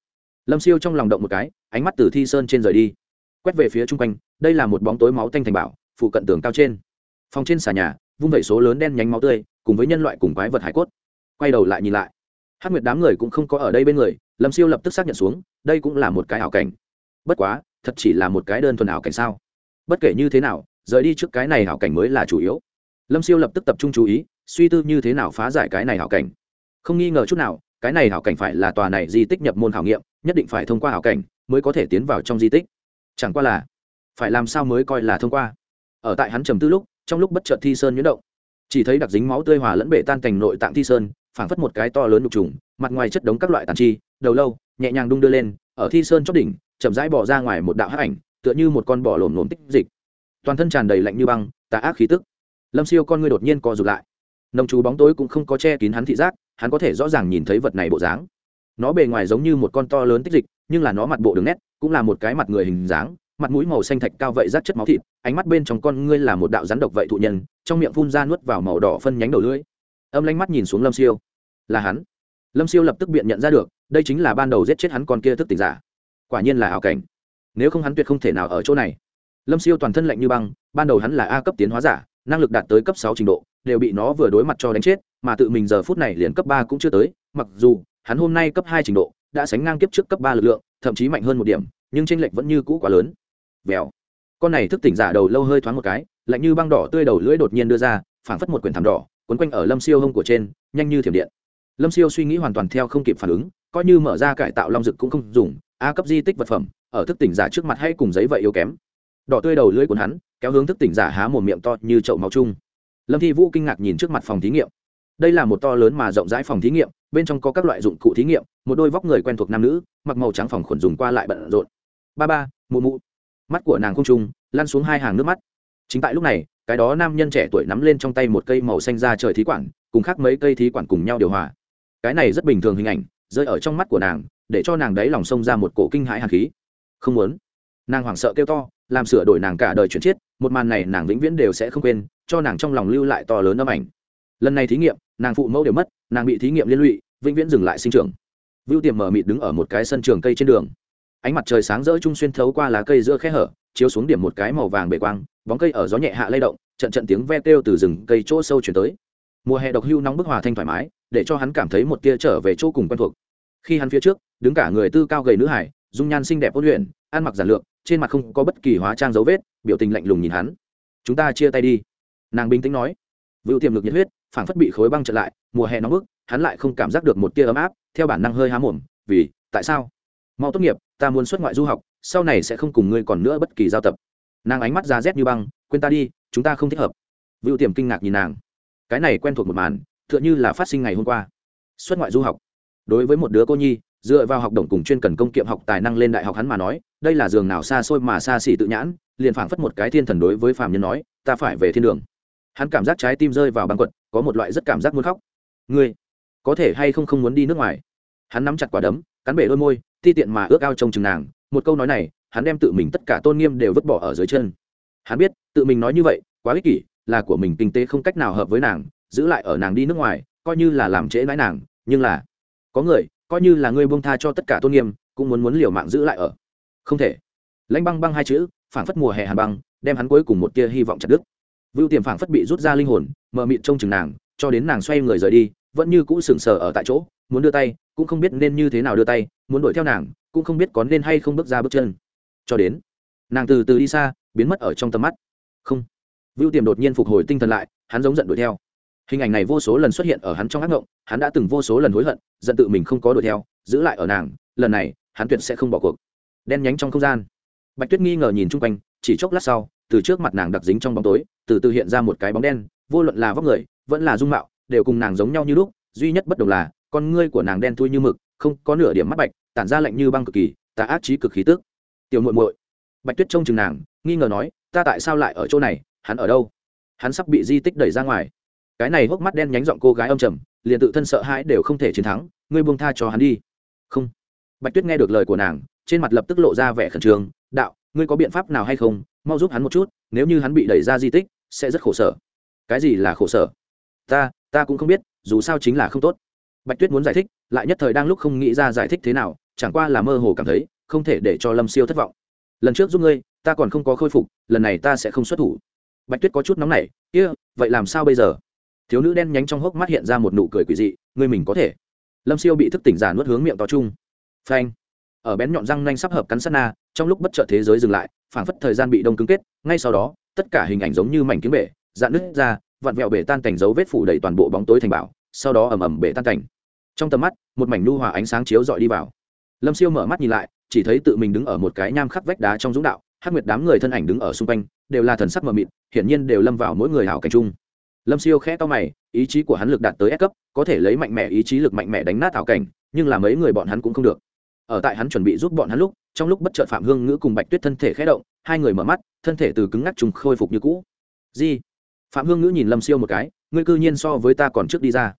Lâm siêu trong lòng động một cái, ánh mắt từ thi sơn trên rời đi. Quét về phía chung quanh, đây là một bóng tối máu tanh thành bảo, phụ cận tường cao trên. Phòng trên xà nhà, vung vẩy số lớn đen nhánh máu tươi, cùng với nhân loại cùng quái vật hải cốt quay đầu lại nhìn lại. Hát nguyệt đám người cũng không có ở đây bên người, lâm siêu lập tức xác nhận xuống, đây cũng là một cái ảo cảnh. Bất quá, thật chỉ là một cái đơn thuần ảo cảnh sao? Bất kể như thế nào, rời đi trước cái này ảo cảnh mới là chủ yếu. Lâm siêu lập tức tập trung chú ý, suy tư như thế nào phá giải cái này ảo cảnh. Không nghi ngờ chút nào, cái này ảo cảnh phải là tòa này di tích nhập môn khảo nghiệm, nhất định phải thông qua ảo cảnh mới có thể tiến vào trong di tích. Chẳng qua là, phải làm sao mới coi là thông qua? Ở tại hắn trầm tư lúc, trong lúc bất chợt thi sơn nhuyễn động chỉ thấy đặc dính máu tươi hòa lẫn bể tan thành nội tạng thi sơn, phảng phất một cái to lớn đục trùng, mặt ngoài chất đống các loại tàn chi, đầu lâu, nhẹ nhàng đung đưa lên, ở thi sơn chót đỉnh, chậm rãi bỏ ra ngoài một đạo hắc ảnh, tựa như một con bò lổm lổm tích dịch. Toàn thân tràn đầy lạnh như băng, tà ác khí tức. Lâm siêu con ngươi đột nhiên co rụt lại. Nồng chú bóng tối cũng không có che kín hắn thị giác, hắn có thể rõ ràng nhìn thấy vật này bộ dáng. Nó bề ngoài giống như một con to lớn tích dịch, nhưng là nó mặt bộ đường nét, cũng là một cái mặt người hình dáng, mặt mũi màu xanh thạch cao vậy rác chất máu thịt, ánh mắt bên trong con ngươi là một đạo rắn độc vậy thụ nhân trong miệng phun ra nuốt vào màu đỏ phân nhánh đầu lưỡi. Âm lanh mắt nhìn xuống lâm siêu. Là hắn. Lâm siêu lập tức biện nhận ra được, đây chính là ban đầu giết chết hắn con kia thức tỉnh giả. Quả nhiên là ảo cảnh. Nếu không hắn tuyệt không thể nào ở chỗ này. Lâm siêu toàn thân lạnh như băng, ban đầu hắn là a cấp tiến hóa giả, năng lực đạt tới cấp sáu trình độ, đều bị nó vừa đối mặt cho đánh chết, mà tự mình giờ phút này liền cấp ba cũng chưa tới, mặc dù hắn hôm nay cấp hai trình độ, đã sánh ngang kiếp trước cấp ba lực lượng, thậm chí mạnh hơn một điểm, nhưng tranh lệch vẫn như cũ quá lớn. Vèo. Con này thức tỉnh giả đầu lâu hơi thoáng một cái lạnh như băng đỏ tươi đầu lưỡi đột nhiên đưa ra, phảng phất một quyển thảm đỏ, quấn quanh ở lâm siêu hông của trên, nhanh như thiểm điện. Lâm siêu suy nghĩ hoàn toàn theo không kịp phản ứng, coi như mở ra cải tạo long dực cũng không dùng, a cấp di tích vật phẩm, ở thức tỉnh giả trước mặt hay cùng giấy vậy yếu kém. Đỏ tươi đầu lưỡi của hắn, kéo hướng thức tỉnh giả há một miệng to như chậu máu chung. Lâm thi vũ kinh ngạc nhìn trước mặt phòng thí nghiệm. Đây là một to lớn mà rộng rãi phòng thí nghiệm, bên trong có các loại dụng cụ thí nghiệm, một đôi vóc người quen thuộc nam nữ, mặc màu trắng phòng khuẩn dùng qua lại bận rộn. Ba ba, mụ mụ. Mắt của nàng không trung lăn xuống hai hàng nước mắt chính tại lúc này, cái đó nam nhân trẻ tuổi nắm lên trong tay một cây màu xanh ra trời thí quản, cùng khác mấy cây thí quản cùng nhau điều hòa. Cái này rất bình thường hình ảnh, rơi ở trong mắt của nàng, để cho nàng đấy lòng xông ra một cổ kinh hãi hàn khí. Không muốn. Nàng hoảng sợ kêu to, làm sửa đổi nàng cả đời chuyển chiết một màn này nàng vĩnh viễn đều sẽ không quên, cho nàng trong lòng lưu lại to lớn âm ảnh. Lần này thí nghiệm, nàng phụ mẫu đều mất, nàng bị thí nghiệm liên lụy, vĩnh viễn dừng lại sinh trưởng. Vưu tiềm mở mịt đứng ở một cái sân trường cây trên đường. Ánh mặt trời sáng rỡ trung xuyên thấu qua lá cây giữa khe hở chiếu xuống điểm một cái màu vàng bể quang, bóng cây ở gió nhẹ hạ lay động, trận trận tiếng ve kêu từ rừng cây chỗ sâu chuyển tới. Mùa hè độc hưu nóng bức hòa thanh thoải mái, để cho hắn cảm thấy một tia trở về chỗ cùng quen thuộc. Khi hắn phía trước, đứng cả người tư cao gầy nữ hải, dung nhan xinh đẹp ôn luyện, ăn mặc giản lược, trên mặt không có bất kỳ hóa trang dấu vết, biểu tình lạnh lùng nhìn hắn. Chúng ta chia tay đi. Nàng bình tĩnh nói. Vựu tiềm lực nhiệt huyết, phảng phất bị khối băng trở lại, mùa hè nóng bức, hắn lại không cảm giác được một tia ấm áp, theo bản năng hơi há mồm, vì, tại sao? Mau tốt nghiệp, ta muốn xuất ngoại du học sau này sẽ không cùng ngươi còn nữa bất kỳ giao tập. Nàng ánh mắt ra rét như băng, quên ta đi, chúng ta không thích hợp. Vựu tiềm kinh ngạc nhìn nàng. Cái này quen thuộc một màn, tựa như là phát sinh ngày hôm qua. Xuất ngoại du học. Đối với một đứa cô nhi, dựa vào học đồng cùng chuyên cần công kiệm học tài năng lên đại học hắn mà nói, đây là giường nào xa xôi mà xa xỉ tự nhãn, liền phảng phất một cái thiên thần đối với phàm nhân nói, ta phải về thiên đường. Hắn cảm giác trái tim rơi vào băng quật, có một loại rất cảm giác muốn khóc. Ngươi, có thể hay không không muốn đi nước ngoài? Hắn nắm chặt quả đấm, cắn bể đôi môi, ti tiện mà ước ao trông chừng nàng một câu nói này, hắn đem tự mình tất cả tôn nghiêm đều vứt bỏ ở dưới chân. Hắn biết, tự mình nói như vậy, quá ích kỷ, là của mình kinh tế không cách nào hợp với nàng, giữ lại ở nàng đi nước ngoài, coi như là làm trễ nãi nàng, nhưng là có người, coi như là ngươi buông tha cho tất cả tôn nghiêm, cũng muốn muốn liều mạng giữ lại ở. Không thể. Lãnh băng băng hai chữ, phảng phất mùa hè hàn băng, đem hắn cuối cùng một tia hy vọng chặt đứt. Vưu tiềm phảng phất bị rút ra linh hồn, mờ mịt trông chừng nàng, cho đến nàng xoay người rời đi, vẫn như cũ sừng sờ ở tại chỗ, muốn đưa tay, cũng không biết nên như thế nào đưa tay, muốn đuổi theo nàng cũng không biết có nên hay không bước ra bước chân. Cho đến, nàng từ từ đi xa, biến mất ở trong tầm mắt. Không. Vưu tiềm đột nhiên phục hồi tinh thần lại, hắn giống giận đuổi theo. Hình ảnh này vô số lần xuất hiện ở hắn trong ác ngộng hắn đã từng vô số lần hối hận, giận tự mình không có đuổi theo, giữ lại ở nàng, lần này, hắn tuyệt sẽ không bỏ cuộc. Đen nhánh trong không gian. Bạch tuyết nghi ngờ nhìn chung quanh, chỉ chốc lát sau, từ trước mặt nàng đặc dính trong bóng tối, từ từ hiện ra một cái bóng đen, vô luận là vóc người, vẫn là dung mạo, đều cùng nàng giống nhau như lúc, duy nhất bất đồng là, con ngươi của nàng đen thui như mực, không có nửa điểm mắt bạch tản ra lạnh như băng cực kỳ, tà ác trí cực khí tức. Tiểu muội muội, bạch tuyết trông chừng nàng, nghi ngờ nói, ta tại sao lại ở chỗ này? Hắn ở đâu? Hắn sắp bị di tích đẩy ra ngoài. Cái này hốc mắt đen nhánh giọng cô gái âm trầm, liền tự thân sợ hãi đều không thể chiến thắng, ngươi buông tha cho hắn đi. Không. Bạch tuyết nghe được lời của nàng, trên mặt lập tức lộ ra vẻ khẩn trương, đạo, ngươi có biện pháp nào hay không? Mau giúp hắn một chút, nếu như hắn bị đẩy ra di tích, sẽ rất khổ sở. Cái gì là khổ sở? Ta ta cũng không biết, dù sao chính là không tốt. Bạch tuyết muốn giải thích, lại nhất thời đang lúc không nghĩ ra giải thích thế nào chẳng qua là mơ hồ cảm thấy, không thể để cho lâm siêu thất vọng. Lần trước giúp ngươi, ta còn không có khôi phục, lần này ta sẽ không xuất thủ. Bạch tuyết có chút nóng nảy, kia, vậy làm sao bây giờ? Thiếu nữ đen nhánh trong hốc mắt hiện ra một nụ cười quỷ dị, ngươi mình có thể. Lâm siêu bị thức tỉnh giả nuốt hướng miệng to chung. Phanh. Ở bén nhọn răng nanh sắp hợp cắn sát na, trong lúc bất chợt thế giới dừng lại, phảng phất thời gian bị đông cứng kết, ngay sau đó, tất cả hình ảnh giống như mảnh kiếm bể, dạn nứt ra, vặn vẹo bể tan cảnh dấu vết phủ đầy toàn bộ bóng tối thành bảo sau đó ầm ầm bể tan cảnh. Trong tầm mắt, một mảnh nu hòa ánh sáng chiếu dọi đi vào lâm siêu mở mắt nhìn lại, chỉ thấy tự mình đứng ở một cái nham khắc vách đá trong dũng đạo, hắc nguyệt đám người thân ảnh đứng ở xung quanh, đều là thần sắc mờ mịt, hiển nhiên đều lâm vào mỗi người hảo cảnh chung. Lâm siêu khẽ to mày, ý chí của hắn lực đạt tới ép cấp, có thể lấy mạnh mẽ ý chí lực mạnh mẽ đánh nát hảo cảnh, nhưng là mấy người bọn hắn cũng không được. Ở tại hắn chuẩn bị giúp bọn hắn lúc, trong lúc bất chợt phạm hương ngữ cùng bạch tuyết thân thể khẽ động, hai người mở mắt, thân thể từ cứng ngắc trùng khôi phục như cũ. Di. Phạm hương ngữ nhìn lâm siêu một cái, ngươi cư nhiên so với ta còn trước đi ra.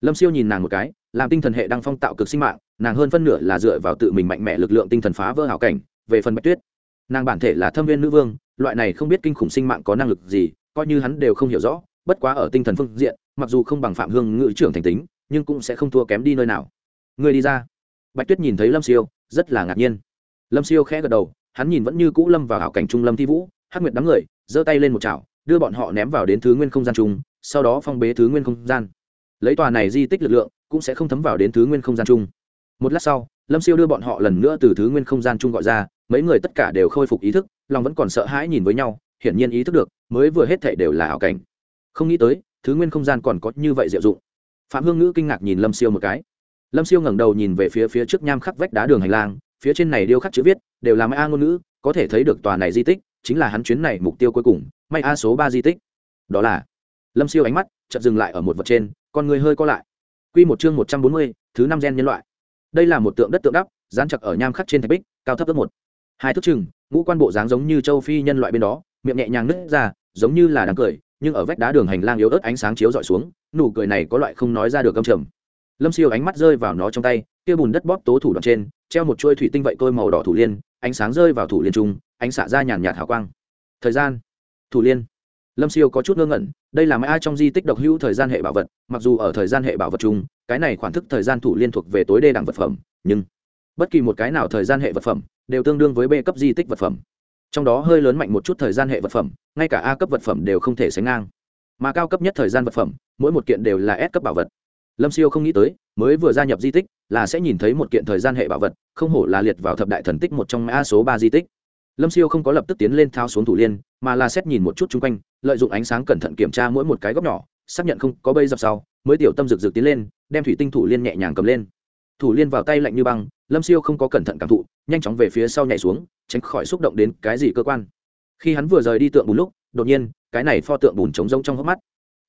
Lâm siêu nhìn nàng một cái, làm tinh thần hệ đang phong tạo cực sinh mạng nàng hơn phân nửa là dựa vào tự mình mạnh mẽ lực lượng tinh thần phá vỡ hảo cảnh, về phần bạch tuyết. Nàng bản thể là thâm viên nữ vương, loại này không biết kinh khủng sinh mạng có năng lực gì, coi như hắn đều không hiểu rõ, bất quá ở tinh thần phương diện, mặc dù không bằng phạm hương ngữ trưởng thành tính, nhưng cũng sẽ không thua kém đi nơi nào. Người đi ra. Bạch tuyết nhìn thấy lâm siêu, rất là ngạc nhiên. Lâm siêu khẽ gật đầu, hắn nhìn vẫn như cũ lâm vào hảo cảnh trung lâm thi vũ, hắc nguyệt đám người, giơ tay lên một chảo, đưa bọn họ ném vào đến thứ nguyên không gian chung, sau đó phong bế thứ nguyên không gian. Lấy tòa này di tích lực lượng, cũng sẽ không thấm vào đến thứ nguyên không gian chung một lát sau, lâm siêu đưa bọn họ lần nữa từ thứ nguyên không gian chung gọi ra, mấy người tất cả đều khôi phục ý thức, lòng vẫn còn sợ hãi nhìn với nhau, hiển nhiên ý thức được, mới vừa hết thể đều là ảo cảnh. Không nghĩ tới, thứ nguyên không gian còn có như vậy diệu dụng. Phạm hương ngữ kinh ngạc nhìn lâm siêu một cái. Lâm siêu ngẩng đầu nhìn về phía phía trước nham khắc vách đá đường hành lang, phía trên này điêu khắc chữ viết, đều là mai a ngôn ngữ, có thể thấy được tòa này di tích, chính là hắn chuyến này mục tiêu cuối cùng may a số ba di tích. Đó là, lâm siêu ánh mắt chợt dừng lại ở một vật trên, con người hơi co lại. Q một chương một trăm bốn mươi, thứ năm gen nhân loại đây là một tượng đất tượng đắp, dán chặt ở nham khắc trên thạch bích, cao thấp ước một. Hai thước chừng, ngũ quan bộ dáng giống như châu phi nhân loại bên đó, miệng nhẹ nhàng nứt ra, giống như là đang cười, nhưng ở vách đá đường hành lang yếu ớt ánh sáng chiếu dọi xuống, nụ cười này có loại không nói ra được âm trầm. Lâm siêu ánh mắt rơi vào nó trong tay, kia bùn đất bóp tố thủ đoạn trên, treo một chuôi thủy tinh vậy tôi màu đỏ thủ liên, ánh sáng rơi vào thủ liên trung, ánh xạ ra nhàn nhạt hào quang. Thời gian. Thủ liên lâm siêu có chút ngơ ngẩn, đây là mấy ai trong di tích độc hữu thời gian hệ bảo vật, mặc dù ở thời gian hệ bảo vật chung, cái này khoản thức thời gian thủ liên thuộc về tối đê đẳng vật phẩm, nhưng bất kỳ một cái nào thời gian hệ vật phẩm đều tương đương với b cấp di tích vật phẩm. Trong đó hơi lớn mạnh một chút thời gian hệ vật phẩm, ngay cả a cấp vật phẩm đều không thể sánh ngang. Mà cao cấp nhất thời gian vật phẩm, mỗi một kiện đều là s cấp bảo vật. Lâm siêu không nghĩ tới, mới vừa gia nhập di tích là sẽ nhìn thấy một kiện thời gian hệ bảo vật, không hổ là liệt vào thập đại thần tích một trong mã số ba di tích. Lâm siêu không có lập tức tiến lên thao xuống thủ liên, mà là xét nhìn một chút chung quanh lợi dụng ánh sáng cẩn thận kiểm tra mỗi một cái góc nhỏ, xác nhận không có bây dập sau, mới tiểu tâm rực rực tiến lên, đem thủy tinh thủ liên nhẹ nhàng cầm lên. Thủ liên vào tay lạnh như băng, lâm siêu không có cẩn thận cảm thụ, nhanh chóng về phía sau nhảy xuống, tránh khỏi xúc động đến cái gì cơ quan. Khi hắn vừa rời đi tượng bùn lúc, đột nhiên, cái này pho tượng bùn trống rông trong hốc mắt.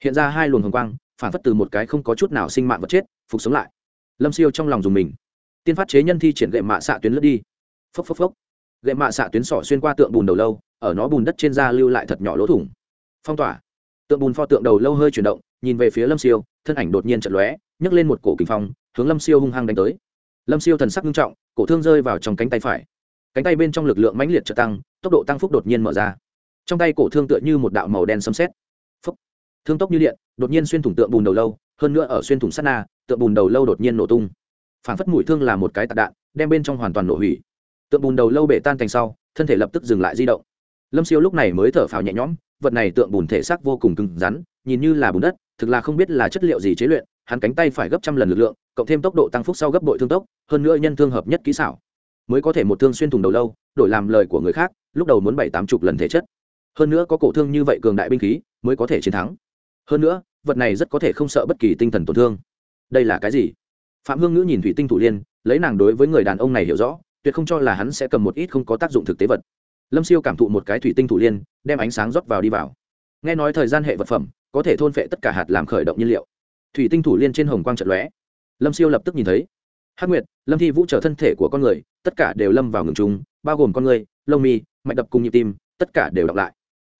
Hiện ra hai luồng hồng quang, phản phất từ một cái không có chút nào sinh mạng vật chết, phục sống lại. Lâm siêu trong lòng dùng mình. Tiên phát chế nhân thi triển gậy mạ xạ tuyến lướt đi. Phốc phốc phốc. Gậy mạ xạ tuyến sỏ xuyên qua tượng bùn đầu lâu, ở nó bùn đất trên da lưu lại thật nhỏ lỗ thủng phong tỏa. Tượng bùn pho tượng đầu lâu hơi chuyển động, nhìn về phía lâm siêu, thân ảnh đột nhiên chật lóe, nhấc lên một cổ kinh phong, hướng lâm siêu hung hăng đánh tới. Lâm siêu thần sắc nghiêm trọng, cổ thương rơi vào trong cánh tay phải. Cánh tay bên trong lực lượng mãnh liệt trợ tăng, tốc độ tăng phúc đột nhiên mở ra. Trong tay cổ thương tựa như một đạo màu đen xâm xét phúc. Thương tốc như điện, đột nhiên xuyên thủng tượng bùn đầu lâu, hơn nữa ở xuyên thủng sắt na, tượng bùn đầu lâu đột nhiên nổ tung. Phản phất mũi thương là một cái tạc đạn, đem bên trong hoàn toàn nổ hủy. Tượng bùn đầu lâu bể tan thành sau, thân thể lập tức dừng lại di động. Lâm siêu lúc này mới thở phào nhẹ nhõm vật này tượng bùn thể xác vô cùng cứng rắn, nhìn như là bùn đất, thực là không biết là chất liệu gì chế luyện, hắn cánh tay phải gấp trăm lần lực lượng, cộng thêm tốc độ tăng phúc sau gấp bội thương tốc, hơn nữa nhân thương hợp nhất kỹ xảo, mới có thể một thương xuyên thủng đầu lâu, đổi làm lời của người khác, lúc đầu muốn bảy tám chục lần thể chất. Hơn nữa có cổ thương như vậy cường đại binh khí, mới có thể chiến thắng. Hơn nữa, vật này rất có thể không sợ bất kỳ tinh thần tổn thương. Đây là cái gì? Phạm hương ngữ nhìn thủy tinh thủ liên, lấy nàng đối với người đàn ông này hiểu rõ, tuyệt không cho là hắn sẽ cầm một ít không có tác dụng thực tế vật lâm siêu cảm thụ một cái thủy tinh thủ liên, đem ánh sáng rót vào đi vào. Nghe nói thời gian hệ vật phẩm, có thể thôn phệ tất cả hạt làm khởi động nhiên liệu. Thủy tinh thủ liên trên hồng quang trận lóe. Lâm siêu lập tức nhìn thấy. Hắc nguyệt, lâm thi vũ trở thân thể của con người, tất cả đều lâm vào ngừng chúng bao gồm con người, lông mi, mạch đập cùng nhịp tim, tất cả đều đọc lại.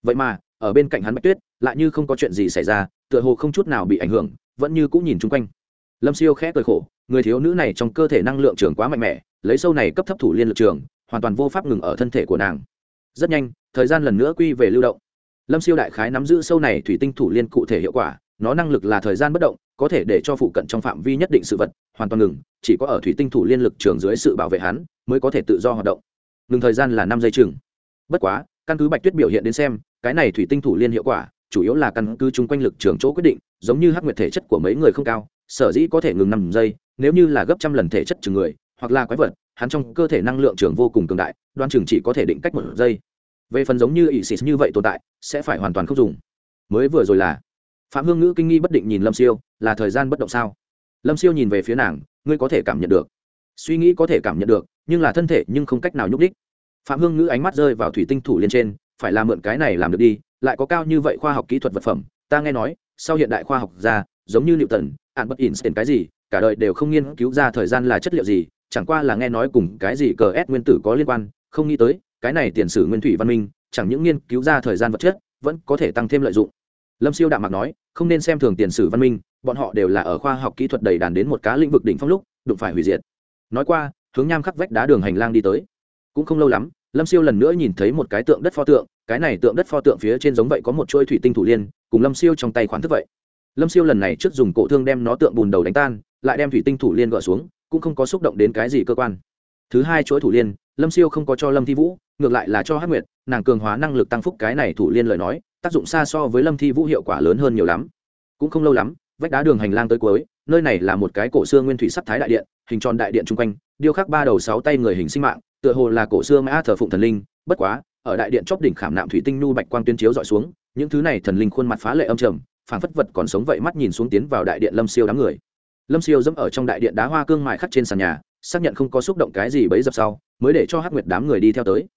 Vậy mà, ở bên cạnh hắn bạch tuyết, lại như không có chuyện gì xảy ra, tựa hồ không chút nào bị ảnh hưởng, vẫn như cũng nhìn chung quanh. Lâm siêu khẽ cười khổ, người thiếu nữ này trong cơ thể năng lượng trường quá mạnh mẽ, lấy sâu này cấp thấp thủ liên lực trường, hoàn toàn vô pháp ngừng ở thân thể của nàng rất nhanh, thời gian lần nữa quy về lưu động. Lâm siêu đại khái nắm giữ sâu này thủy tinh thủ liên cụ thể hiệu quả, nó năng lực là thời gian bất động, có thể để cho phụ cận trong phạm vi nhất định sự vật hoàn toàn ngừng, chỉ có ở thủy tinh thủ liên lực trường dưới sự bảo vệ hắn mới có thể tự do hoạt động. Ngừng thời gian là năm giây chừng. Bất quá, căn cứ bạch tuyết biểu hiện đến xem, cái này thủy tinh thủ liên hiệu quả chủ yếu là căn cứ chung quanh lực trường chỗ quyết định, giống như hắc nguyệt thể chất của mấy người không cao, sở dĩ có thể ngừng năm giây, nếu như là gấp trăm lần thể chất chừng người, hoặc là quái vật hắn trong cơ thể năng lượng trường vô cùng cường đại, đoan trường chỉ có thể định cách một giây. Về phần giống như ỷ xịt như vậy tồn tại, sẽ phải hoàn toàn không dùng. Mới vừa rồi là, phạm hương ngữ kinh nghi bất định nhìn lâm siêu, là thời gian bất động sao? Lâm siêu nhìn về phía nàng, ngươi có thể cảm nhận được. Suy nghĩ có thể cảm nhận được, nhưng là thân thể nhưng không cách nào nhúc đích phạm hương ngữ ánh mắt rơi vào thủy tinh thủ liên trên, phải làm mượn cái này làm được đi, lại có cao như vậy khoa học kỹ thuật vật phẩm. Ta nghe nói, sau hiện đại khoa học ra giống như liệu tần ạn bất in cái gì, cả đời đều không nghiên cứu ra thời gian là chất liệu gì chẳng qua là nghe nói cùng cái gì cờ ép nguyên tử có liên quan, không nghĩ tới, cái này tiền sử nguyên thủy văn minh, chẳng những nghiên cứu ra thời gian vật chất, vẫn có thể tăng thêm lợi dụng. Lâm siêu đạm mạc nói, không nên xem thường tiền sử văn minh, bọn họ đều là ở khoa học kỹ thuật đầy đàn đến một cá lĩnh vực đỉnh phong lúc, đụng phải hủy diệt. Nói qua, hướng nham khắc vách đá đường hành lang đi tới. Cũng không lâu lắm, lâm siêu lần nữa nhìn thấy một cái tượng đất pho tượng, cái này tượng đất pho tượng phía trên giống vậy có một chuỗi thủy tinh thủ liên, cùng lâm siêu trong tay khoản thức vậy. Lâm siêu lần này trước dùng cổ thương đem nó tượng bùn đầu đánh tan, lại đem thủy tinh thủ liên gỡ xuống cũng không có xúc động đến cái gì cơ quan. Thứ hai chuỗi thủ liên, lâm siêu không có cho lâm thi vũ, ngược lại là cho hát nguyệt, nàng cường hóa năng lực tăng phúc cái này thủ liên lời nói, tác dụng xa so với lâm thi vũ hiệu quả lớn hơn nhiều lắm. Cũng không lâu lắm, vách đá đường hành lang tới cuối, nơi này là một cái cổ xưa nguyên thủy sắc thái đại điện, hình tròn đại điện chung quanh, điêu khắc ba đầu sáu tay người hình sinh mạng, tựa hồ là cổ xưa mã thờ phụng thần linh, bất quá, ở đại điện chóp đỉnh khảm nạm thủy tinh nu bạch quang tuyên chiếu dọi xuống, những thứ này thần linh khuôn mặt phá lệ âm trầm, phảng phất vật còn sống vậy mắt nhìn xuống tiến vào đại điện lâm siêu đám người lâm siêu dẫm ở trong đại điện đá hoa cương mài khắc trên sàn nhà, xác nhận không có xúc động cái gì bấy dập sau, mới để cho hắc nguyệt đám người đi theo tới.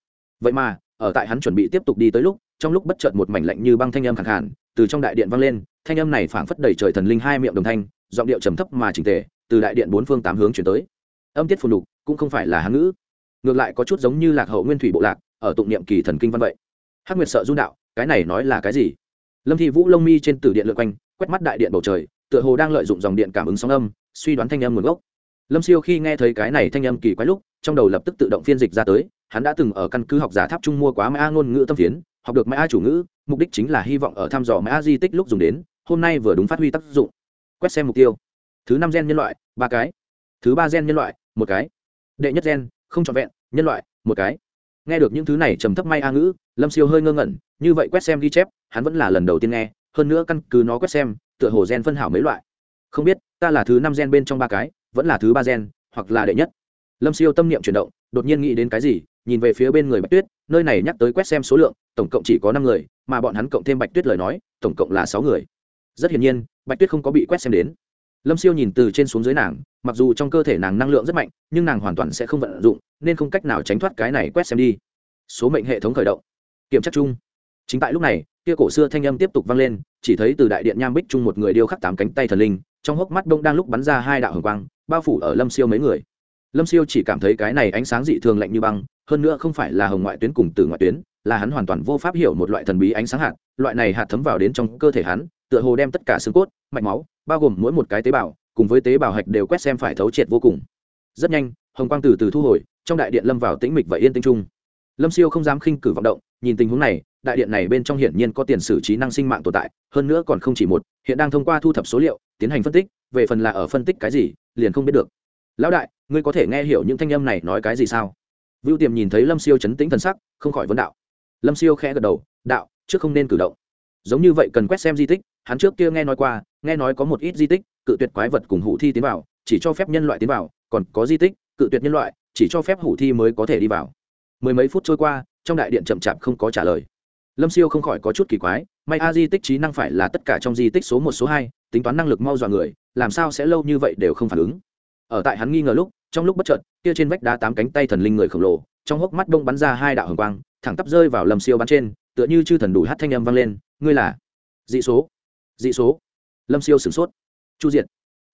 Vậy mà, ở tại hắn chuẩn bị tiếp tục đi tới lúc, trong lúc bất chợt một mảnh lạnh như băng thanh âm khẳng hẳn từ trong đại điện vang lên, thanh âm này phảng phất đầy trời thần linh hai miệng đồng thanh, giọng điệu trầm thấp mà chỉnh tề, từ đại điện bốn phương tám hướng chuyển tới. Âm tiết phù lục, cũng không phải là hán ngữ. Ngược lại có chút giống như lạc hậu nguyên thủy bộ lạc, ở tụng niệm kỳ thần kinh văn vậy. Hắc nguyệt sợ run đạo, cái này nói là cái gì? Lâm thi vũ lông mi trên tử điện lượn quanh, quét mắt đại điện bầu trời tựa hồ đang lợi dụng dòng điện cảm ứng sóng âm, suy đoán thanh âm nguồn gốc. Lâm siêu khi nghe thấy cái này thanh âm kỳ quái lúc, trong đầu lập tức tự động phiên dịch ra tới, hắn đã từng ở căn cứ học giả tháp trung mua quá mã ngôn ngữ tâm phiến, học được mã chủ ngữ, mục đích chính là hy vọng ở thăm dò mã di tích lúc dùng đến, hôm nay vừa đúng phát huy tác dụng. Quét xem mục tiêu. Thứ năm gen nhân loại, ba cái. Thứ ba gen nhân loại, một cái. Đệ nhất gen, không trọn vẹn, nhân loại, một cái. Nghe được những thứ này trầm thấp may a ngữ, lâm siêu hơi ngơ ngẩn, như vậy quét xem ghi chép, hắn vẫn là lần đầu tiên nghe, hơn nữa căn cứ nó quét xem tựa hồ gen phân hảo mấy loại. Không biết, ta là thứ năm gen bên trong ba cái, vẫn là thứ ba gen, hoặc là đệ nhất. Lâm siêu tâm niệm chuyển động, đột nhiên nghĩ đến cái gì, nhìn về phía bên người bạch tuyết, nơi này nhắc tới quét xem số lượng, tổng cộng chỉ có năm người, mà bọn hắn cộng thêm bạch tuyết lời nói, tổng cộng là sáu người. Rất hiển nhiên, bạch tuyết không có bị quét xem đến. Lâm siêu nhìn từ trên xuống dưới nàng, mặc dù trong cơ thể nàng năng lượng rất mạnh, nhưng nàng hoàn toàn sẽ không vận dụng, nên không cách nào tránh thoát cái này quét xem đi. Số mệnh hệ thống khởi động. Kiểm tra chung chính tại lúc này, kia cổ xưa thanh âm tiếp tục vang lên, chỉ thấy từ đại điện nham bích chung một người điêu khắc tám cánh tay thần linh, trong hốc mắt đông đang lúc bắn ra hai đạo hồng quang, bao phủ ở lâm siêu mấy người. Lâm siêu chỉ cảm thấy cái này ánh sáng dị thường lạnh như băng, hơn nữa không phải là hồng ngoại tuyến cùng từ ngoại tuyến, là hắn hoàn toàn vô pháp hiểu một loại thần bí ánh sáng hạt, loại này hạt thấm vào đến trong cơ thể hắn, tựa hồ đem tất cả xương cốt, mạch máu, bao gồm mỗi một cái tế bào, cùng với tế bào hạch đều quét xem phải thấu triệt vô cùng. Rất nhanh, hồng quang từ từ thu hồi, trong đại điện lâm vào tĩnh mịch và yên tĩnh trung lâm siêu không dám khinh cử vọng động, nhìn tình huống này đại điện này bên trong hiển nhiên có tiền sử trí năng sinh mạng tồn tại, hơn nữa còn không chỉ một, hiện đang thông qua thu thập số liệu, tiến hành phân tích, về phần là ở phân tích cái gì, liền không biết được. Lão đại, ngươi có thể nghe hiểu những thanh âm này nói cái gì sao? Vưu tiềm nhìn thấy lâm siêu chấn tĩnh thần sắc, không khỏi vấn đạo. Lâm siêu khẽ gật đầu, đạo, trước không nên cử động. Giống như vậy cần quét xem di tích, hắn trước kia nghe nói qua, nghe nói có một ít di tích, cự tuyệt quái vật cùng hủ thi tiến vào, chỉ cho phép nhân loại tiến vào, còn có di tích, cự tuyệt nhân loại, chỉ cho phép hủ thi mới có thể đi vào. Mười mấy phút trôi qua, trong đại điện chậm chạp không có trả lời lâm siêu không khỏi có chút kỳ quái, may a di tích trí năng phải là tất cả trong di tích số một, số hai, tính toán năng lực mau dọa người, làm sao sẽ lâu như vậy đều không phản ứng. Ở tại hắn nghi ngờ lúc, trong lúc bất chợt, kia trên vách đá tám cánh tay thần linh người khổng lồ, trong hốc mắt đông bắn ra hai đạo hồng quang, thẳng tắp rơi vào lâm siêu bắn trên, tựa như chư thần đủ hát thanh âm vang lên, ngươi là dị số dị số. Lâm siêu sửng sốt. Chu diệt,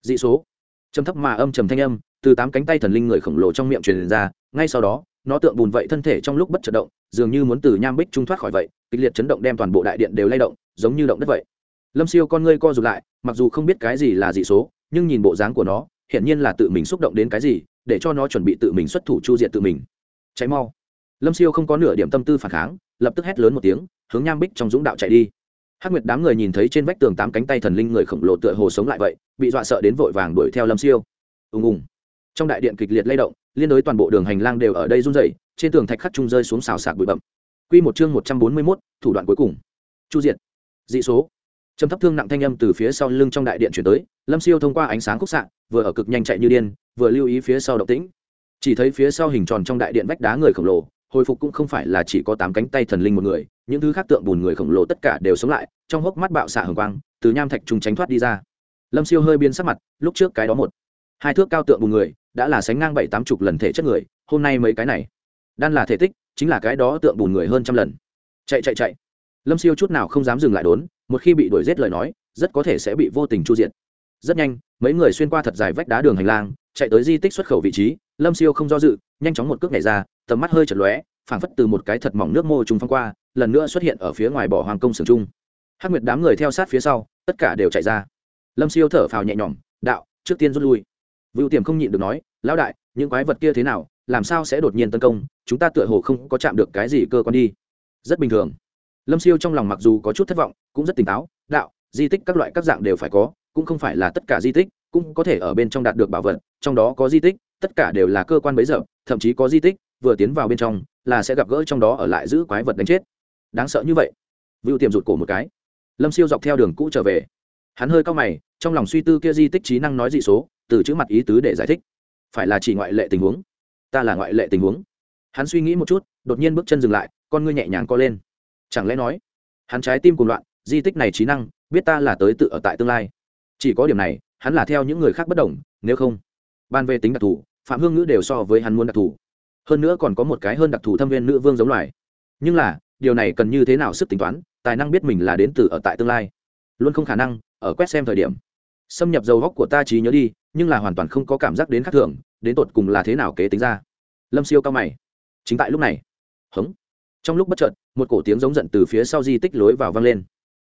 dị số. Trầm thấp mà âm trầm thanh âm từ tám cánh tay thần linh người khổng lồ trong miệng truyền ra, ngay sau đó nó tượng bùn vậy thân thể trong lúc bất chợt động, dường như muốn từ nham bích trung thoát khỏi vậy, kịch liệt chấn động đem toàn bộ đại điện đều lay động, giống như động đất vậy. Lâm siêu con ngươi co rụt lại, mặc dù không biết cái gì là dị số, nhưng nhìn bộ dáng của nó, hiển nhiên là tự mình xúc động đến cái gì, để cho nó chuẩn bị tự mình xuất thủ chu diệt tự mình. Cháy mau. Lâm siêu không có nửa điểm tâm tư phản kháng, lập tức hét lớn một tiếng, hướng nham bích trong dũng đạo chạy đi. Hắc nguyệt đám người nhìn thấy trên vách tường tám cánh tay thần linh người khổng lồ tựa hồ sống lại vậy, bị dọa sợ đến vội vàng đuổi theo lâm siêu. Ùng ùng. Trong đại điện kịch liệt lay động liên đối toàn bộ đường hành lang đều ở đây run rẩy trên tường thạch khắc trung rơi xuống xào xạc bụi bậm quy một chương một trăm bốn mươi 141, thủ đoạn cuối cùng. Chu diệt. Dị số. Trầm thấp thương nặng thanh âm từ phía sau lưng trong đại điện truyền tới lâm siêu thông qua ánh sáng khúc xạ vừa ở cực nhanh chạy như điên vừa lưu ý phía sau động tĩnh. Chỉ thấy phía sau hình tròn trong đại điện vách đá người khổng lồ hồi phục cũng không phải là chỉ có tám cánh tay thần linh một người những thứ khác tượng bùn người khổng lồ tất cả đều sống lại trong hốc mắt bạo xạ hừng quang từ nham thạch trùng tránh thoát đi ra. Lâm siêu hơi biến sắc mặt lúc trước cái đó một hai thước cao tượng bùn người đã là sánh ngang bảy tám chục lần thể chất người, hôm nay mấy cái này? Đan là thể tích, chính là cái đó tượng bùn người hơn trăm lần. Chạy chạy chạy. Lâm siêu chút nào không dám dừng lại đốn, một khi bị đuổi giết lời nói, rất có thể sẽ bị vô tình chu diện rất nhanh, mấy người xuyên qua thật dài vách đá đường hành lang, chạy tới di tích xuất khẩu vị trí, lâm siêu không do dự, nhanh chóng một cước nhảy ra, tầm mắt hơi chật lóe, phảng phất từ một cái thật mỏng nước mô trùng phong qua, lần nữa xuất hiện ở phía ngoài bỏ hoàng công sưởng trung hắc nguyệt đám người theo sát phía sau, tất cả đều chạy ra. Lâm siêu thở phào nhẹ nhõm, đạo, trước tiên rút lui. Vưu tiềm không nhịn được nói, lão đại, những quái vật kia thế nào, làm sao sẽ đột nhiên tấn công? Chúng ta tựa hồ không có chạm được cái gì cơ quan đi. Rất bình thường. Lâm siêu trong lòng mặc dù có chút thất vọng, cũng rất tỉnh táo, đạo, di tích các loại các dạng đều phải có, cũng không phải là tất cả di tích, cũng có thể ở bên trong đạt được bảo vật, trong đó có di tích, tất cả đều là cơ quan bấy giờ, thậm chí có di tích, vừa tiến vào bên trong, là sẽ gặp gỡ trong đó ở lại giữ quái vật đánh chết. Đáng sợ như vậy. Vưu tiềm rụt cổ một cái. Lâm siêu dọc theo đường cũ trở về. Hắn hơi cao mày, trong lòng suy tư kia di tích trí năng nói dị số từ chữ mặt ý tứ để giải thích. Phải là chỉ ngoại lệ tình huống. Ta là ngoại lệ tình huống. Hắn suy nghĩ một chút, đột nhiên bước chân dừng lại, con ngươi nhẹ nhàng co lên. Chẳng lẽ nói, hắn trái tim cùng loạn, di tích này trí năng, biết ta là tới tự ở tại tương lai. Chỉ có điểm này, hắn là theo những người khác bất đồng, nếu không, ban về tính đặc thù, phạm hương ngữ đều so với hắn muốn đặc thù. Hơn nữa còn có một cái hơn đặc thù thâm viên nữ vương giống loài. Nhưng là, điều này cần như thế nào sức tính toán, tài năng biết mình là đến từ ở tại tương lai. Luôn không khả năng, ở quét xem thời điểm xâm nhập dầu góc của ta trí nhớ đi, nhưng là hoàn toàn không có cảm giác đến khắc thường, đến tột cùng là thế nào kế tính ra. Lâm siêu cao mày. Chính tại lúc này, hống. Trong lúc bất chợt, một cổ tiếng giống giận từ phía sau di tích lối vào vang lên.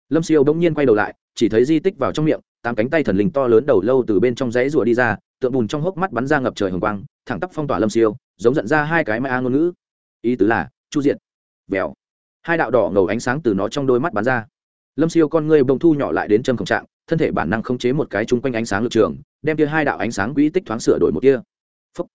Lâm siêu bỗng nhiên quay đầu lại, chỉ thấy di tích vào trong miệng, tám cánh tay thần linh to lớn đầu lâu từ bên trong dãy rùa đi ra, tượng bùn trong hốc mắt bắn ra ngập trời hồng quang, thẳng tắp phong tỏa lâm siêu, giống giận ra hai cái mai a ngôn ngữ. Ý tứ là, chu diện vèo. Hai đạo đỏ ngầu ánh sáng từ nó trong đôi mắt bắn ra. Lâm siêu con ngươi bông thu nhỏ lại đến chân khổng trạng thân thể bản năng khống chế một cái chung quanh ánh sáng lực trường, đem kia hai đạo ánh sáng quỹ tích thoáng sửa đổi một kia. Phúc.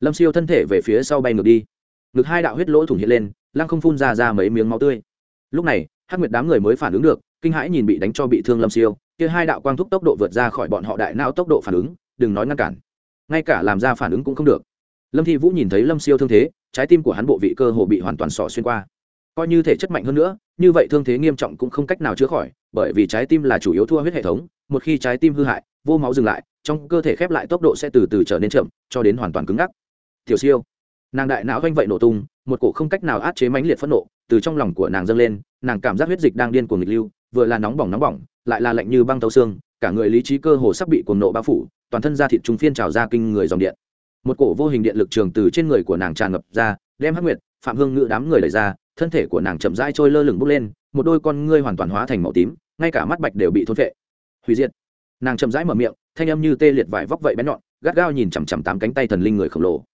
lâm siêu thân thể về phía sau bay ngược đi. Ngực hai đạo huyết lỗ thủng hiện lên, lăng không phun ra ra mấy miếng máu tươi. Lúc này, hắc nguyệt đám người mới phản ứng được, kinh hãi nhìn bị đánh cho bị thương lâm siêu, kia hai đạo quang thúc tốc độ vượt ra khỏi bọn họ đại não tốc độ phản ứng, đừng nói ngăn cản. Ngay cả làm ra phản ứng cũng không được. Lâm thi vũ nhìn thấy lâm siêu thương thế, trái tim của hắn bộ vị cơ hồ bị hoàn toàn sỏ xuyên qua. Coi như thể chất mạnh hơn nữa, như vậy thương thế nghiêm trọng cũng không cách nào chữa khỏi bởi vì trái tim là chủ yếu thua huyết hệ thống, một khi trái tim hư hại, vô máu dừng lại, trong cơ thể khép lại tốc độ sẽ từ từ trở nên chậm, cho đến hoàn toàn cứng ngắc. Tiểu siêu, nàng đại não vanh vậy nổ tung, một cổ không cách nào át chế mãnh liệt phẫn nộ từ trong lòng của nàng dâng lên, nàng cảm giác huyết dịch đang điên cuồng nghịch lưu, vừa là nóng bỏng nóng bỏng, lại là lạnh như băng tấu xương, cả người lý trí cơ hồ sắp bị cuồng nộ bao phủ, toàn thân da thịt trung phiên trào ra kinh người dòng điện. Một cổ vô hình điện lực trường từ trên người của nàng tràn ngập ra, đem hắc nguyệt, phạm hương ngự đám người đẩy ra, thân thể của nàng chậm rãi trôi lơ lửng bốc lên một đôi con ngươi hoàn toàn hóa thành màu tím, ngay cả mắt bạch đều bị thôn vệ hủy diệt. Nàng chậm rãi mở miệng, thanh âm như tê liệt vải vóc vậy bén nhọn, gắt gao nhìn chằm chằm tám cánh tay thần linh người khổng lồ.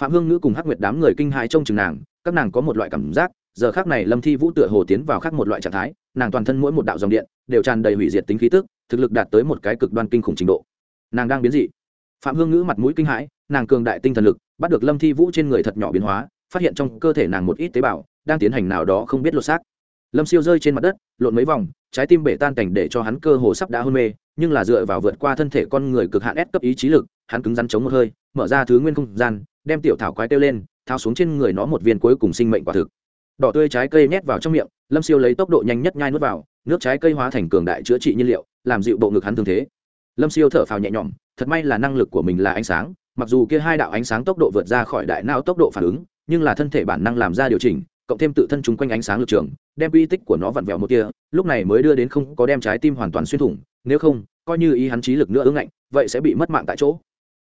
Phạm hương ngữ cùng hắc nguyệt đám người kinh hãi trông chừng nàng, các nàng có một loại cảm giác, giờ khác này lâm thi vũ tựa hồ tiến vào khác một loại trạng thái, nàng toàn thân mỗi một đạo dòng điện đều tràn đầy hủy diệt tính khí tức, thực lực đạt tới một cái cực đoan kinh khủng trình độ. Nàng đang biến dị. Phạm hương ngữ mặt mũi kinh hãi, nàng cường đại tinh thần lực, bắt được lâm thi vũ trên người thật nhỏ biến hóa, phát hiện trong cơ thể nàng một ít tế bào đang tiến hành nào đó không biết lột xác lâm siêu rơi trên mặt đất, lộn mấy vòng, trái tim bể tan cảnh để cho hắn cơ hồ sắp đã hôn mê, nhưng là dựa vào vượt qua thân thể con người cực hạn ép cấp ý trí lực, hắn cứng rắn chống một hơi, mở ra thứ nguyên không gian, đem tiểu thảo quái kêu lên thao xuống trên người nó một viên cuối cùng sinh mệnh quả thực. Đỏ tươi trái cây nhét vào trong miệng, lâm siêu lấy tốc độ nhanh nhất nhai nuốt vào, nước trái cây hóa thành cường đại chữa trị nhiên liệu, làm dịu bộ ngực hắn thường thế. Lâm siêu thở phào nhẹ nhõm, thật may là năng lực của mình là ánh sáng, mặc dù kia hai đạo ánh sáng tốc độ vượt ra khỏi đại não tốc độ phản ứng, nhưng là thân thể bản năng làm ra điều chỉnh cộng thêm tự thân chúng quanh ánh sáng lực trường, đem uy tích của nó vặn vẹo một tia. lúc này mới đưa đến không có đem trái tim hoàn toàn xuyên thủng, nếu không, coi như ý hắn trí lực nữa ứng ngạnh, vậy sẽ bị mất mạng tại chỗ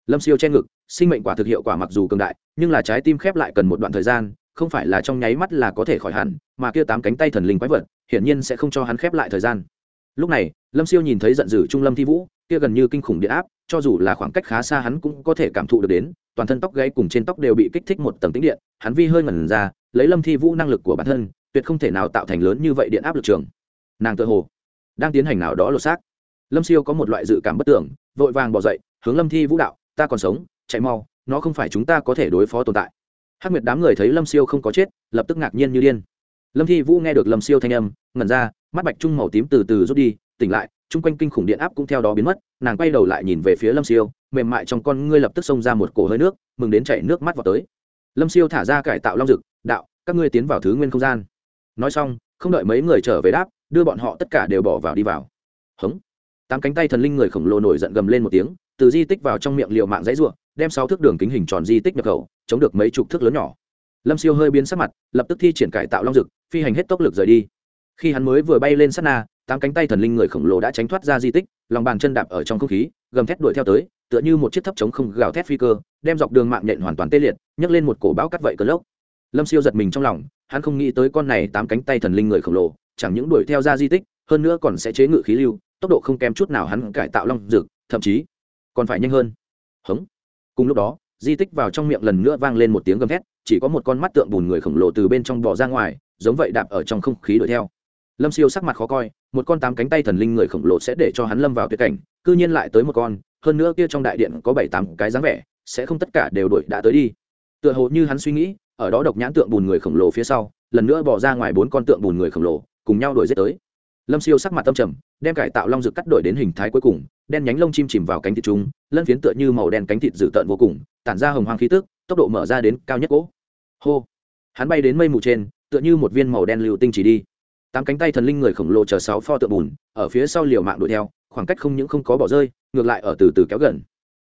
lâm siêu che ngực, sinh mệnh quả thực hiệu quả mặc dù cường đại, nhưng là trái tim khép lại cần một đoạn thời gian, không phải là trong nháy mắt là có thể khỏi hẳn, mà kia tám cánh tay thần linh quái vật, hiển nhiên sẽ không cho hắn khép lại thời gian lúc này, lâm siêu nhìn thấy giận dữ trung lâm thi vũ, kia gần như kinh khủng điện áp, cho dù là khoảng cách khá xa hắn cũng có thể cảm thụ được đến, toàn thân tóc gáy cùng trên tóc đều bị kích thích một tầng tĩnh điện, hắn vi hơi ngẩn ra lấy lâm thi vũ năng lực của bản thân, tuyệt không thể nào tạo thành lớn như vậy điện áp lực trường. Nàng tự hồ đang tiến hành nào đó lột xác. Lâm siêu có một loại dự cảm bất tưởng, vội vàng bỏ dậy, hướng lâm thi vũ đạo, ta còn sống, chạy mau, nó không phải chúng ta có thể đối phó tồn tại. Hắc nguyệt đám người thấy lâm siêu không có chết, lập tức ngạc nhiên như điên. Lâm thi vũ nghe được lâm siêu thanh âm, ngẩn ra, mắt bạch trung màu tím từ từ rút đi, tỉnh lại, chung quanh kinh khủng điện áp cũng theo đó biến mất, nàng quay đầu lại nhìn về phía lâm siêu, mềm mại trong con ngươi lập tức xông ra một cổ hơi nước, mừng đến chảy nước mắt vào tới lâm siêu thả ra cải tạo long dực, đạo, các ngươi tiến vào thứ nguyên không gian. Nói xong, không đợi mấy người trở về đáp, đưa bọn họ tất cả đều bỏ vào đi vào. Hống. Tám cánh tay thần linh người khổng lồ nổi giận gầm lên một tiếng, từ di tích vào trong miệng liệu mạng dãy ruộng đem sáu thước đường kính hình tròn di tích nhập khẩu, chống được mấy chục thước lớn nhỏ. Lâm siêu hơi biến sắc mặt, lập tức thi triển cải tạo long dực, phi hành hết tốc lực rời đi. Khi hắn mới vừa bay lên sát na tám cánh tay thần linh người khổng lồ đã tránh thoát ra di tích, lòng bàn chân đạp ở trong không khí, gầm thét đuổi theo tới, tựa như một chiếc thấp trống không gào thét phi cơ, đem dọc đường mạng nhện hoàn toàn tê liệt, nhấc lên một cổ bão cắt vậy cơn lốc. Lâm siêu giật mình trong lòng, hắn không nghĩ tới con này tám cánh tay thần linh người khổng lồ, chẳng những đuổi theo ra di tích, hơn nữa còn sẽ chế ngự khí lưu, tốc độ không kém chút nào hắn cải tạo long dực thậm chí còn phải nhanh hơn. Hống. Cùng lúc đó, di tích vào trong miệng lần nữa vang lên một tiếng gầm thét, chỉ có một con mắt tượng bùn người khổng lồ từ bên trong bò ra ngoài, giống vậy đạp ở trong không khí đuổi theo lâm siêu sắc mặt khó coi, một con tám cánh tay thần linh người khổng lồ sẽ để cho hắn lâm vào tuyệt cảnh c ư nhiên lại tới một con, hơn nữa kia trong đại điện có bảy tám cái dáng vẻ, sẽ không tất cả đều đuổi đã tới đi. Tựa hồ như hắn suy nghĩ, ở đó độc nhãn tượng bùn người khổng lồ phía sau, lần nữa bỏ ra ngoài bốn con tượng bùn người khổng lồ, cùng nhau đuổi giết tới. Lâm siêu sắc mặt tâm trầm, đem cải tạo long rực cắt đổi đến hình thái cuối cùng, đen nhánh lông chim chìm vào cánh thịt chúng, lân phiến tựa như màu đen cánh thịt dữ tợn vô cùng, tản ra hồng hoang khí tức, tốc độ mở ra đến cao nhất cỗ hô! Hắn bay đến mây mù trên, tựa như một viên màu đen lưu tinh chỉ đi tám cánh tay thần linh người khổng lồ chờ sáu pho tượng bùn, ở phía sau liều mạng đuổi theo, khoảng cách không những không có bỏ rơi, ngược lại ở từ từ kéo gần.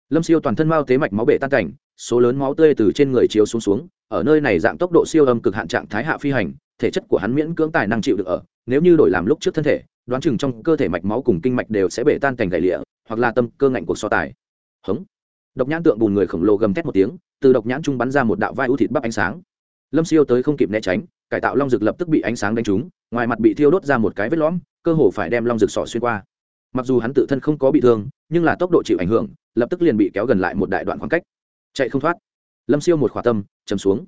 Lâm siêu toàn thân mao tế mạch máu bể tan cảnh, số lớn máu tươi từ trên người chiếu xuống xuống, ở nơi này dạng tốc độ siêu âm cực hạn trạng thái hạ phi hành, thể chất của hắn miễn cưỡng tài năng chịu được ở, nếu như đổi làm lúc trước thân thể, đoán chừng trong cơ thể mạch máu cùng kinh mạch đều sẽ bể tan cảnh gãy lịa, hoặc là tâm cơ ngạnh cuộc so tài. Hống. Độc nhãn tượng bùn người khổng lồ gầm thét một tiếng, từ độc nhãn trung bắn ra một đạo vai ưu thịt bắp ánh sáng lâm siêu tới không kịp né tránh, cải tạo long rực lập tức bị ánh sáng đánh trúng, ngoài mặt bị thiêu đốt ra một cái vết lõm, cơ hồ phải đem long rực sỏ xuyên qua. Mặc dù hắn tự thân không có bị thương, nhưng là tốc độ chịu ảnh hưởng, lập tức liền bị kéo gần lại một đại đoạn khoảng cách. Chạy không thoát. Lâm siêu một khỏa tâm, chầm xuống.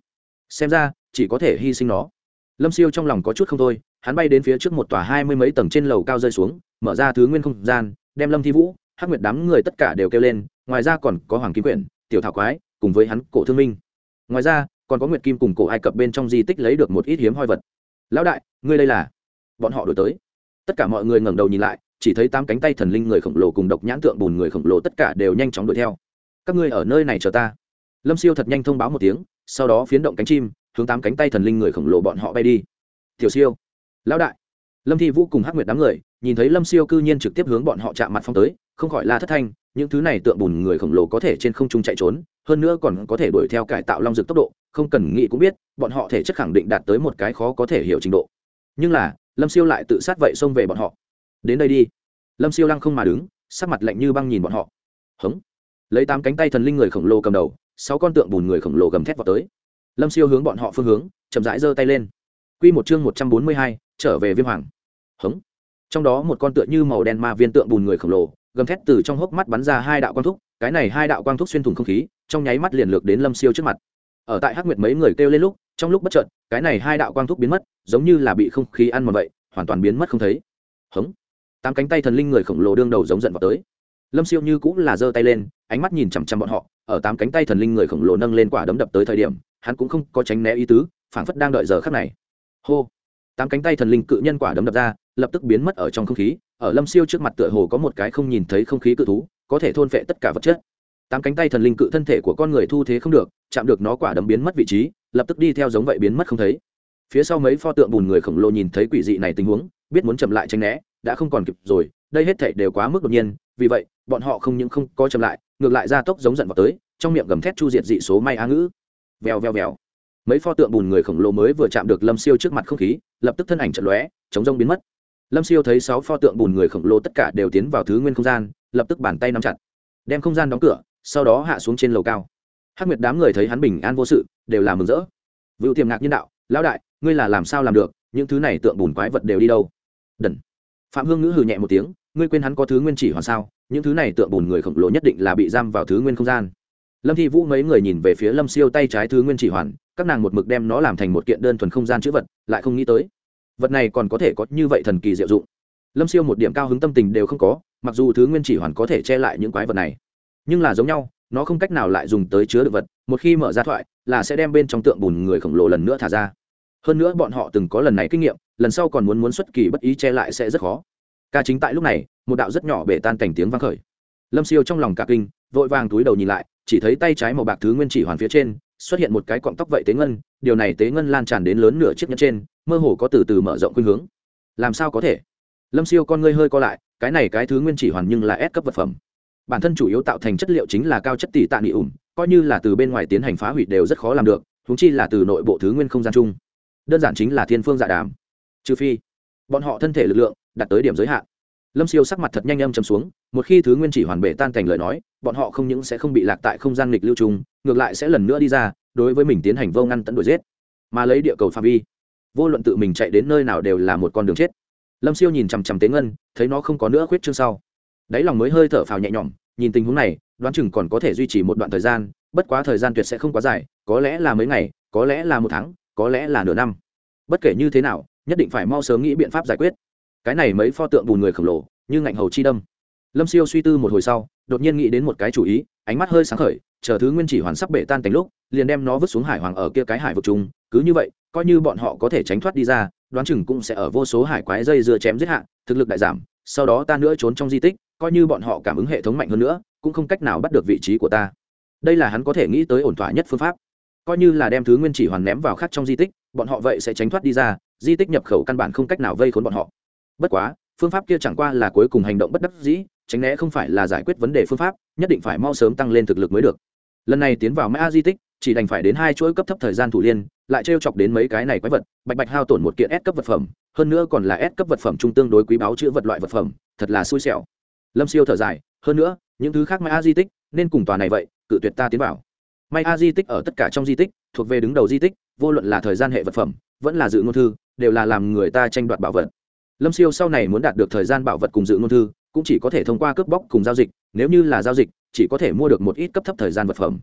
Xem ra, chỉ có thể hy sinh nó. Lâm siêu trong lòng có chút không thôi, hắn bay đến phía trước một tòa hai mươi mấy tầng trên lầu cao rơi xuống, mở ra thứ nguyên không gian, đem lâm thi vũ, hắc nguyệt đám người tất cả đều kêu lên, ngoài ra còn có hoàng kim quyển, tiểu thảo quái, cùng với hắn cổ thương minh. Ngoài ra còn có nguyệt kim cùng cổ ai cập bên trong di tích lấy được một ít hiếm hoi vật. Lão đại, ngươi đây là? Bọn họ đổi tới. Tất cả mọi người ngẩng đầu nhìn lại, chỉ thấy tám cánh tay thần linh người khổng lồ cùng độc nhãn tượng bùn người khổng lồ tất cả đều nhanh chóng đuổi theo. Các ngươi ở nơi này chờ ta. Lâm siêu thật nhanh thông báo một tiếng, sau đó phiến động cánh chim, hướng tám cánh tay thần linh người khổng lồ bọn họ bay đi. Tiểu siêu. Lão đại. Lâm thi vũ cùng hắc nguyệt đám người, nhìn thấy lâm siêu cư nhiên trực tiếp hướng bọn họ chạm mặt phong tới, không khỏi la thất thanh những thứ này tượng bùn người khổng lồ có thể trên không trung chạy trốn, hơn nữa còn có thể đuổi theo cải tạo long dược tốc độ, không cần nghĩ cũng biết, bọn họ thể chất khẳng định đạt tới một cái khó có thể hiểu trình độ. Nhưng là, lâm siêu lại tự sát vậy xông về bọn họ. Đến đây đi. Lâm siêu lăng không mà đứng, sắc mặt lạnh như băng nhìn bọn họ. Hống. Lấy tám cánh tay thần linh người khổng lồ cầm đầu, sáu con tượng bùn người khổng lồ gầm thét vào tới. Lâm siêu hướng bọn họ phương hướng, chậm rãi giơ tay lên. Q một chương một trăm bốn mươi hai, trở về viêm hoàng. Hống. Trong đó một con tựa như màu đen ma viên tượng bùn người khổng lồ gầm thét từ trong hốc mắt bắn ra hai đạo quang thúc, cái này hai đạo quang thúc xuyên thủng không khí, trong nháy mắt liền lược đến lâm siêu trước mặt. Ở tại hắc nguyệt mấy người kêu lên lúc, trong lúc bất chợt, cái này hai đạo quang thúc biến mất, giống như là bị không khí ăn mòn vậy, hoàn toàn biến mất không thấy. Hống. Tám cánh tay thần linh người khổng lồ đương đầu giống giận vào tới. Lâm siêu như cũng là giơ tay lên, ánh mắt nhìn chằm chằm bọn họ, ở tám cánh tay thần linh người khổng lồ nâng lên quả đấm đập tới thời điểm, hắn cũng không có tránh né ý tứ, phảng phất đang đợi giờ khắc này. Hô tám cánh tay thần linh cự nhân quả đấm đập ra, lập tức biến mất ở trong không khí. Ở lâm siêu trước mặt tựa hồ có một cái không nhìn thấy không khí cự thú, có thể thôn phệ tất cả vật chất. Tám cánh tay thần linh cự thân thể của con người thu thế không được, chạm được nó quả đấm biến mất vị trí, lập tức đi theo giống vậy biến mất không thấy. Phía sau mấy pho tượng bùn người khổng lồ nhìn thấy quỷ dị này tình huống, biết muốn chậm lại tranh né, đã không còn kịp rồi, đây hết thảy đều quá mức đột nhiên, vì vậy, bọn họ không những không có chậm lại, ngược lại ra tốc giống giận vào tới, trong miệng gầm thét chu diệt dị số may á ngữ. Vèo vèo vèo mấy pho tượng bùn người khổng lồ mới vừa chạm được lâm siêu trước mặt không khí, lập tức thân ảnh trận lóe, chống rông biến mất. Lâm siêu thấy sáu pho tượng bùn người khổng lồ tất cả đều tiến vào thứ nguyên không gian, lập tức bàn tay nắm chặt, đem không gian đóng cửa, sau đó hạ xuống trên lầu cao. Hắc nguyệt đám người thấy hắn bình an vô sự, đều làm mừng rỡ. Vựu tiềm ngạc nhân đạo, lão đại, ngươi là làm sao làm được? Những thứ này tượng bùn quái vật đều đi đâu? Đần. Phạm hương ngữ hừ nhẹ một tiếng, ngươi quên hắn có thứ nguyên chỉ hoàn sao? Những thứ này tượng bùn người khổng lồ nhất định là bị giam vào thứ nguyên không gian lâm thi vũ mấy người nhìn về phía lâm siêu tay trái thứ nguyên chỉ hoàn, các nàng một mực đem nó làm thành một kiện đơn thuần không gian chữ vật, lại không nghĩ tới. Vật này còn có thể có như vậy thần kỳ diệu dụng. Lâm siêu một điểm cao hứng tâm tình đều không có, mặc dù thứ nguyên chỉ hoàn có thể che lại những quái vật này, nhưng là giống nhau, nó không cách nào lại dùng tới chứa được vật, một khi mở ra thoại, là sẽ đem bên trong tượng bùn người khổng lồ lần nữa thả ra. Hơn nữa bọn họ từng có lần này kinh nghiệm, lần sau còn muốn muốn xuất kỳ bất ý che lại sẽ rất khó. Ca chính tại lúc này, một đạo rất nhỏ bể tan cảnh tiếng vang khởi lâm siêu trong lòng cả kinh, vội vàng túi đầu nhìn lại, chỉ thấy tay trái màu bạc thứ nguyên chỉ hoàn phía trên, xuất hiện một cái cọng tóc vậy tế ngân, điều này tế ngân lan tràn đến lớn nửa chiếc nhẫn trên, mơ hồ có từ từ mở rộng khuynh hướng. Làm sao có thể? Lâm siêu con ngươi hơi co lại, cái này cái thứ nguyên chỉ hoàn nhưng là ép cấp vật phẩm. Bản thân chủ yếu tạo thành chất liệu chính là cao chất tỷ tạ nghị ủng, coi như là từ bên ngoài tiến hành phá hủy đều rất khó làm được húng chi là từ nội bộ thứ nguyên không gian chung. Đơn giản chính là thiên phương dạ đàm. Trừ phi, bọn họ thân thể lực lượng đạt tới điểm giới hạn lâm siêu sắc mặt thật nhanh âm chấm xuống, một khi thứ nguyên chỉ hoàn bể tan thành lời nói, bọn họ không những sẽ không bị lạc tại không gian nghịch lưu trùng, ngược lại sẽ lần nữa đi ra, đối với mình tiến hành vô ngăn tận đuổi giết. Mà lấy địa cầu phạm vi, vô luận tự mình chạy đến nơi nào đều là một con đường chết. Lâm siêu nhìn chằm chằm tế ngân, thấy nó không có nữa khuyết chương sau. Đáy lòng mới hơi thở phào nhẹ nhõm, nhìn tình huống này, đoán chừng còn có thể duy trì một đoạn thời gian, bất quá thời gian tuyệt sẽ không quá dài, có lẽ là mấy ngày, có lẽ là một tháng, có lẽ là nửa năm. Bất kể như thế nào, nhất định phải mau sớm nghĩ biện pháp giải quyết cái này mấy pho tượng bùn người khổng lồ, như ngạnh hầu chi đâm. Lâm siêu suy tư một hồi sau, đột nhiên nghĩ đến một cái chủ ý, ánh mắt hơi sáng khởi, chờ thứ nguyên chỉ hoàn sắp bể tan thành lúc, liền đem nó vứt xuống hải hoàng ở kia cái hải vực chung, cứ như vậy, coi như bọn họ có thể tránh thoát đi ra, đoán chừng cũng sẽ ở vô số hải quái dây dưa chém giết hạ, thực lực đại giảm, sau đó ta nữa trốn trong di tích, coi như bọn họ cảm ứng hệ thống mạnh hơn nữa, cũng không cách nào bắt được vị trí của ta. Đây là hắn có thể nghĩ tới ổn thỏa nhất phương pháp. Coi như là đem thứ nguyên chỉ hoàn ném vào khác trong di tích, bọn họ vậy sẽ tránh thoát đi ra, di tích nhập khẩu căn bản không cách nào vây khốn bọn họ bất quá, phương pháp kia chẳng qua là cuối cùng hành động bất đắc dĩ, tránh né không phải là giải quyết vấn đề phương pháp, nhất định phải mau sớm tăng lên thực lực mới được. Lần này tiến vào mã di tích, chỉ đành phải đến hai chuỗi cấp thấp thời gian thủ liên, lại trêu chọc đến mấy cái này quái vật, bạch bạch hao tổn một kiện S cấp vật phẩm, hơn nữa còn là S cấp vật phẩm trung tương đối quý báu chữ vật loại vật phẩm, thật là xui xẻo. Lâm siêu thở dài, hơn nữa, những thứ khác mã di tích, nên cùng tòa này vậy, cự tuyệt ta tiến vào. May a di tích ở tất cả trong di tích, thuộc về đứng đầu di tích, vô luận là thời gian hệ vật phẩm, vẫn là dự ngôn thư, đều là làm người ta tranh đoạt bảo vật lâm siêu sau này muốn đạt được thời gian bảo vật cùng dự ngôn thư, cũng chỉ có thể thông qua cướp bóc cùng giao dịch, nếu như là giao dịch, chỉ có thể mua được một ít cấp thấp thời gian vật phẩm.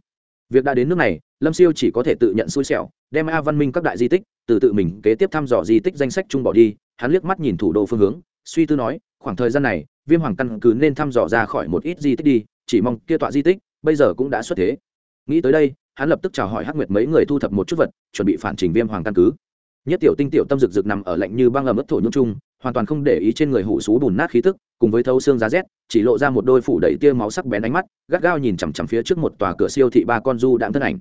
Việc đã đến nước này, lâm siêu chỉ có thể tự nhận xui xẻo, đem a văn minh các đại di tích, từ tự mình kế tiếp thăm dò di tích danh sách chung bỏ đi, hắn liếc mắt nhìn thủ đô phương hướng, suy tư nói, khoảng thời gian này, viêm hoàng căn cứ nên thăm dò ra khỏi một ít di tích đi, chỉ mong kia tọa di tích, bây giờ cũng đã xuất thế. Nghĩ tới đây, hắn lập tức chào hỏi hắc nguyệt mấy người thu thập một chút vật, chuẩn bị phản trình viêm hoàng căn cứ. Nhất tiểu tinh tiểu tâm rực rực nằm ở lạnh như băng ẩm ướt thổ nhung trung hoàn toàn không để ý trên người hủ xú bùn nát khí tức, cùng với thấu xương giá rét, chỉ lộ ra một đôi phủ đầy tia máu sắc bén ánh mắt, gắt gao nhìn chằm chằm phía trước một tòa cửa siêu thị ba con du đạm thân ảnh.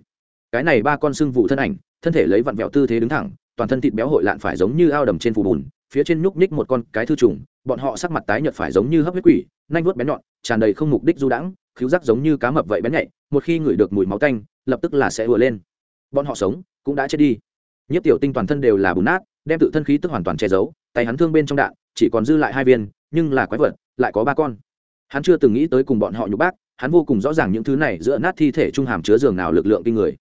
Cái này ba con xương vụ thân ảnh, thân thể lấy vặn vẹo tư thế đứng thẳng, toàn thân thịt béo hội lạn phải giống như ao đầm trên phủ bùn, phía trên nhúc nhích một con cái thư trùng, bọn họ sắc mặt tái nhợt phải giống như hấp huyết quỷ nanh vuốt bén nhọn, tràn đầy không mục đích du đãng, khiếu rắc giống như cá mập vậy bén nhạy, một khi ngửi được mùi máu tanh, lập tức là sẽ ùa lên. Bọn họ sống, cũng đã chết đi. Nhất tiểu tinh toàn thân đều là bùn nát đem tự thân khí tức hoàn toàn che giấu, tay hắn thương bên trong đạn, chỉ còn dư lại hai viên, nhưng là quái vật, lại có ba con. Hắn chưa từng nghĩ tới cùng bọn họ nhục bác, hắn vô cùng rõ ràng những thứ này giữa nát thi thể trung hàm chứa giường nào lực lượng kinh người.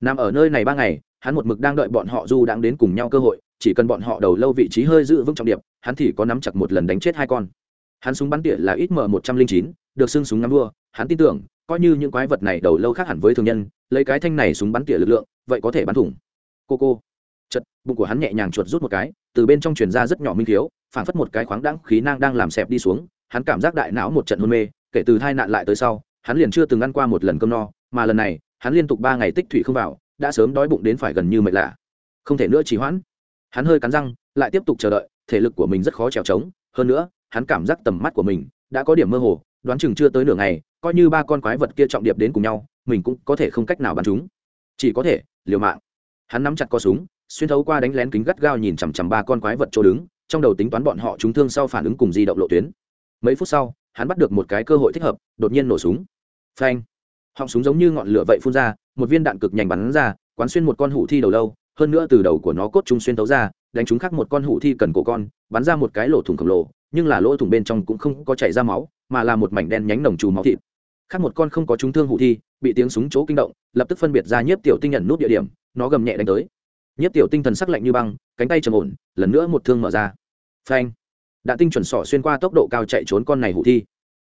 Nằm ở nơi này ba ngày, hắn một mực đang đợi bọn họ du đang đến cùng nhau cơ hội, chỉ cần bọn họ đầu lâu vị trí hơi giữ vững trọng điệp, hắn thì có nắm chặt một lần đánh chết hai con. Hắn súng bắn tỉa là ít m một trăm linh chín, được xưng súng ngắm vua, hắn tin tưởng, coi như những quái vật này đầu lâu khác hẳn với thường nhân, lấy cái thanh này súng bắn tỉa lực lượng, vậy có thể bắn thủng. Cô cô chật bụng của hắn nhẹ nhàng chuột rút một cái, từ bên trong truyền ra rất nhỏ minh thiếu phảng phất một cái khoáng đáng khí nang đang làm xẹp đi xuống, hắn cảm giác đại não một trận hôn mê, kể từ tai nạn lại tới sau, hắn liền chưa từng ăn qua một lần cơm no, mà lần này, hắn liên tục ba ngày tích thủy không vào, đã sớm đói bụng đến phải gần như mệt lạ. Không thể nữa trì hoãn. Hắn hơi cắn răng, lại tiếp tục chờ đợi, thể lực của mình rất khó trèo trống, hơn nữa, hắn cảm giác tầm mắt của mình đã có điểm mơ hồ, đoán chừng chưa tới nửa ngày, coi như ba con quái vật kia trọng điệp đến cùng nhau, mình cũng có thể không cách nào bắn chúng. Chỉ có thể liều mạng. Hắn nắm chặt co súng xuyên thấu qua đánh lén kính gắt gao nhìn chằm chằm ba con quái vật chỗ đứng, trong đầu tính toán bọn họ chúng thương sau phản ứng cùng di động lộ tuyến. Mấy phút sau, hắn bắt được một cái cơ hội thích hợp, đột nhiên nổ súng. Phanh! Họng súng giống như ngọn lửa vậy phun ra, một viên đạn cực nhanh bắn ra, quán xuyên một con hủ thi đầu lâu, hơn nữa từ đầu của nó cốt trung xuyên thấu ra, đánh trúng khắc một con hủ thi cần cổ con, bắn ra một cái lỗ thủng khổng lồ, nhưng là lỗ thủng bên trong cũng không có chảy ra máu, mà là một mảnh đen nhánh nồng trù máu thịt. Khác một con không có trúng thương hủ thi, bị tiếng súng chỗ kinh động, lập tức phân biệt ra nhiếp tiểu tinh nhận nút địa điểm, nó gầm nhẹ đánh tới nhiếp tiểu tinh thần sắc lạnh như băng, cánh tay trầm ổn, lần nữa một thương mở ra. Phanh! Đạn tinh chuẩn sỏ xuyên qua tốc độ cao chạy trốn con này hủ thi.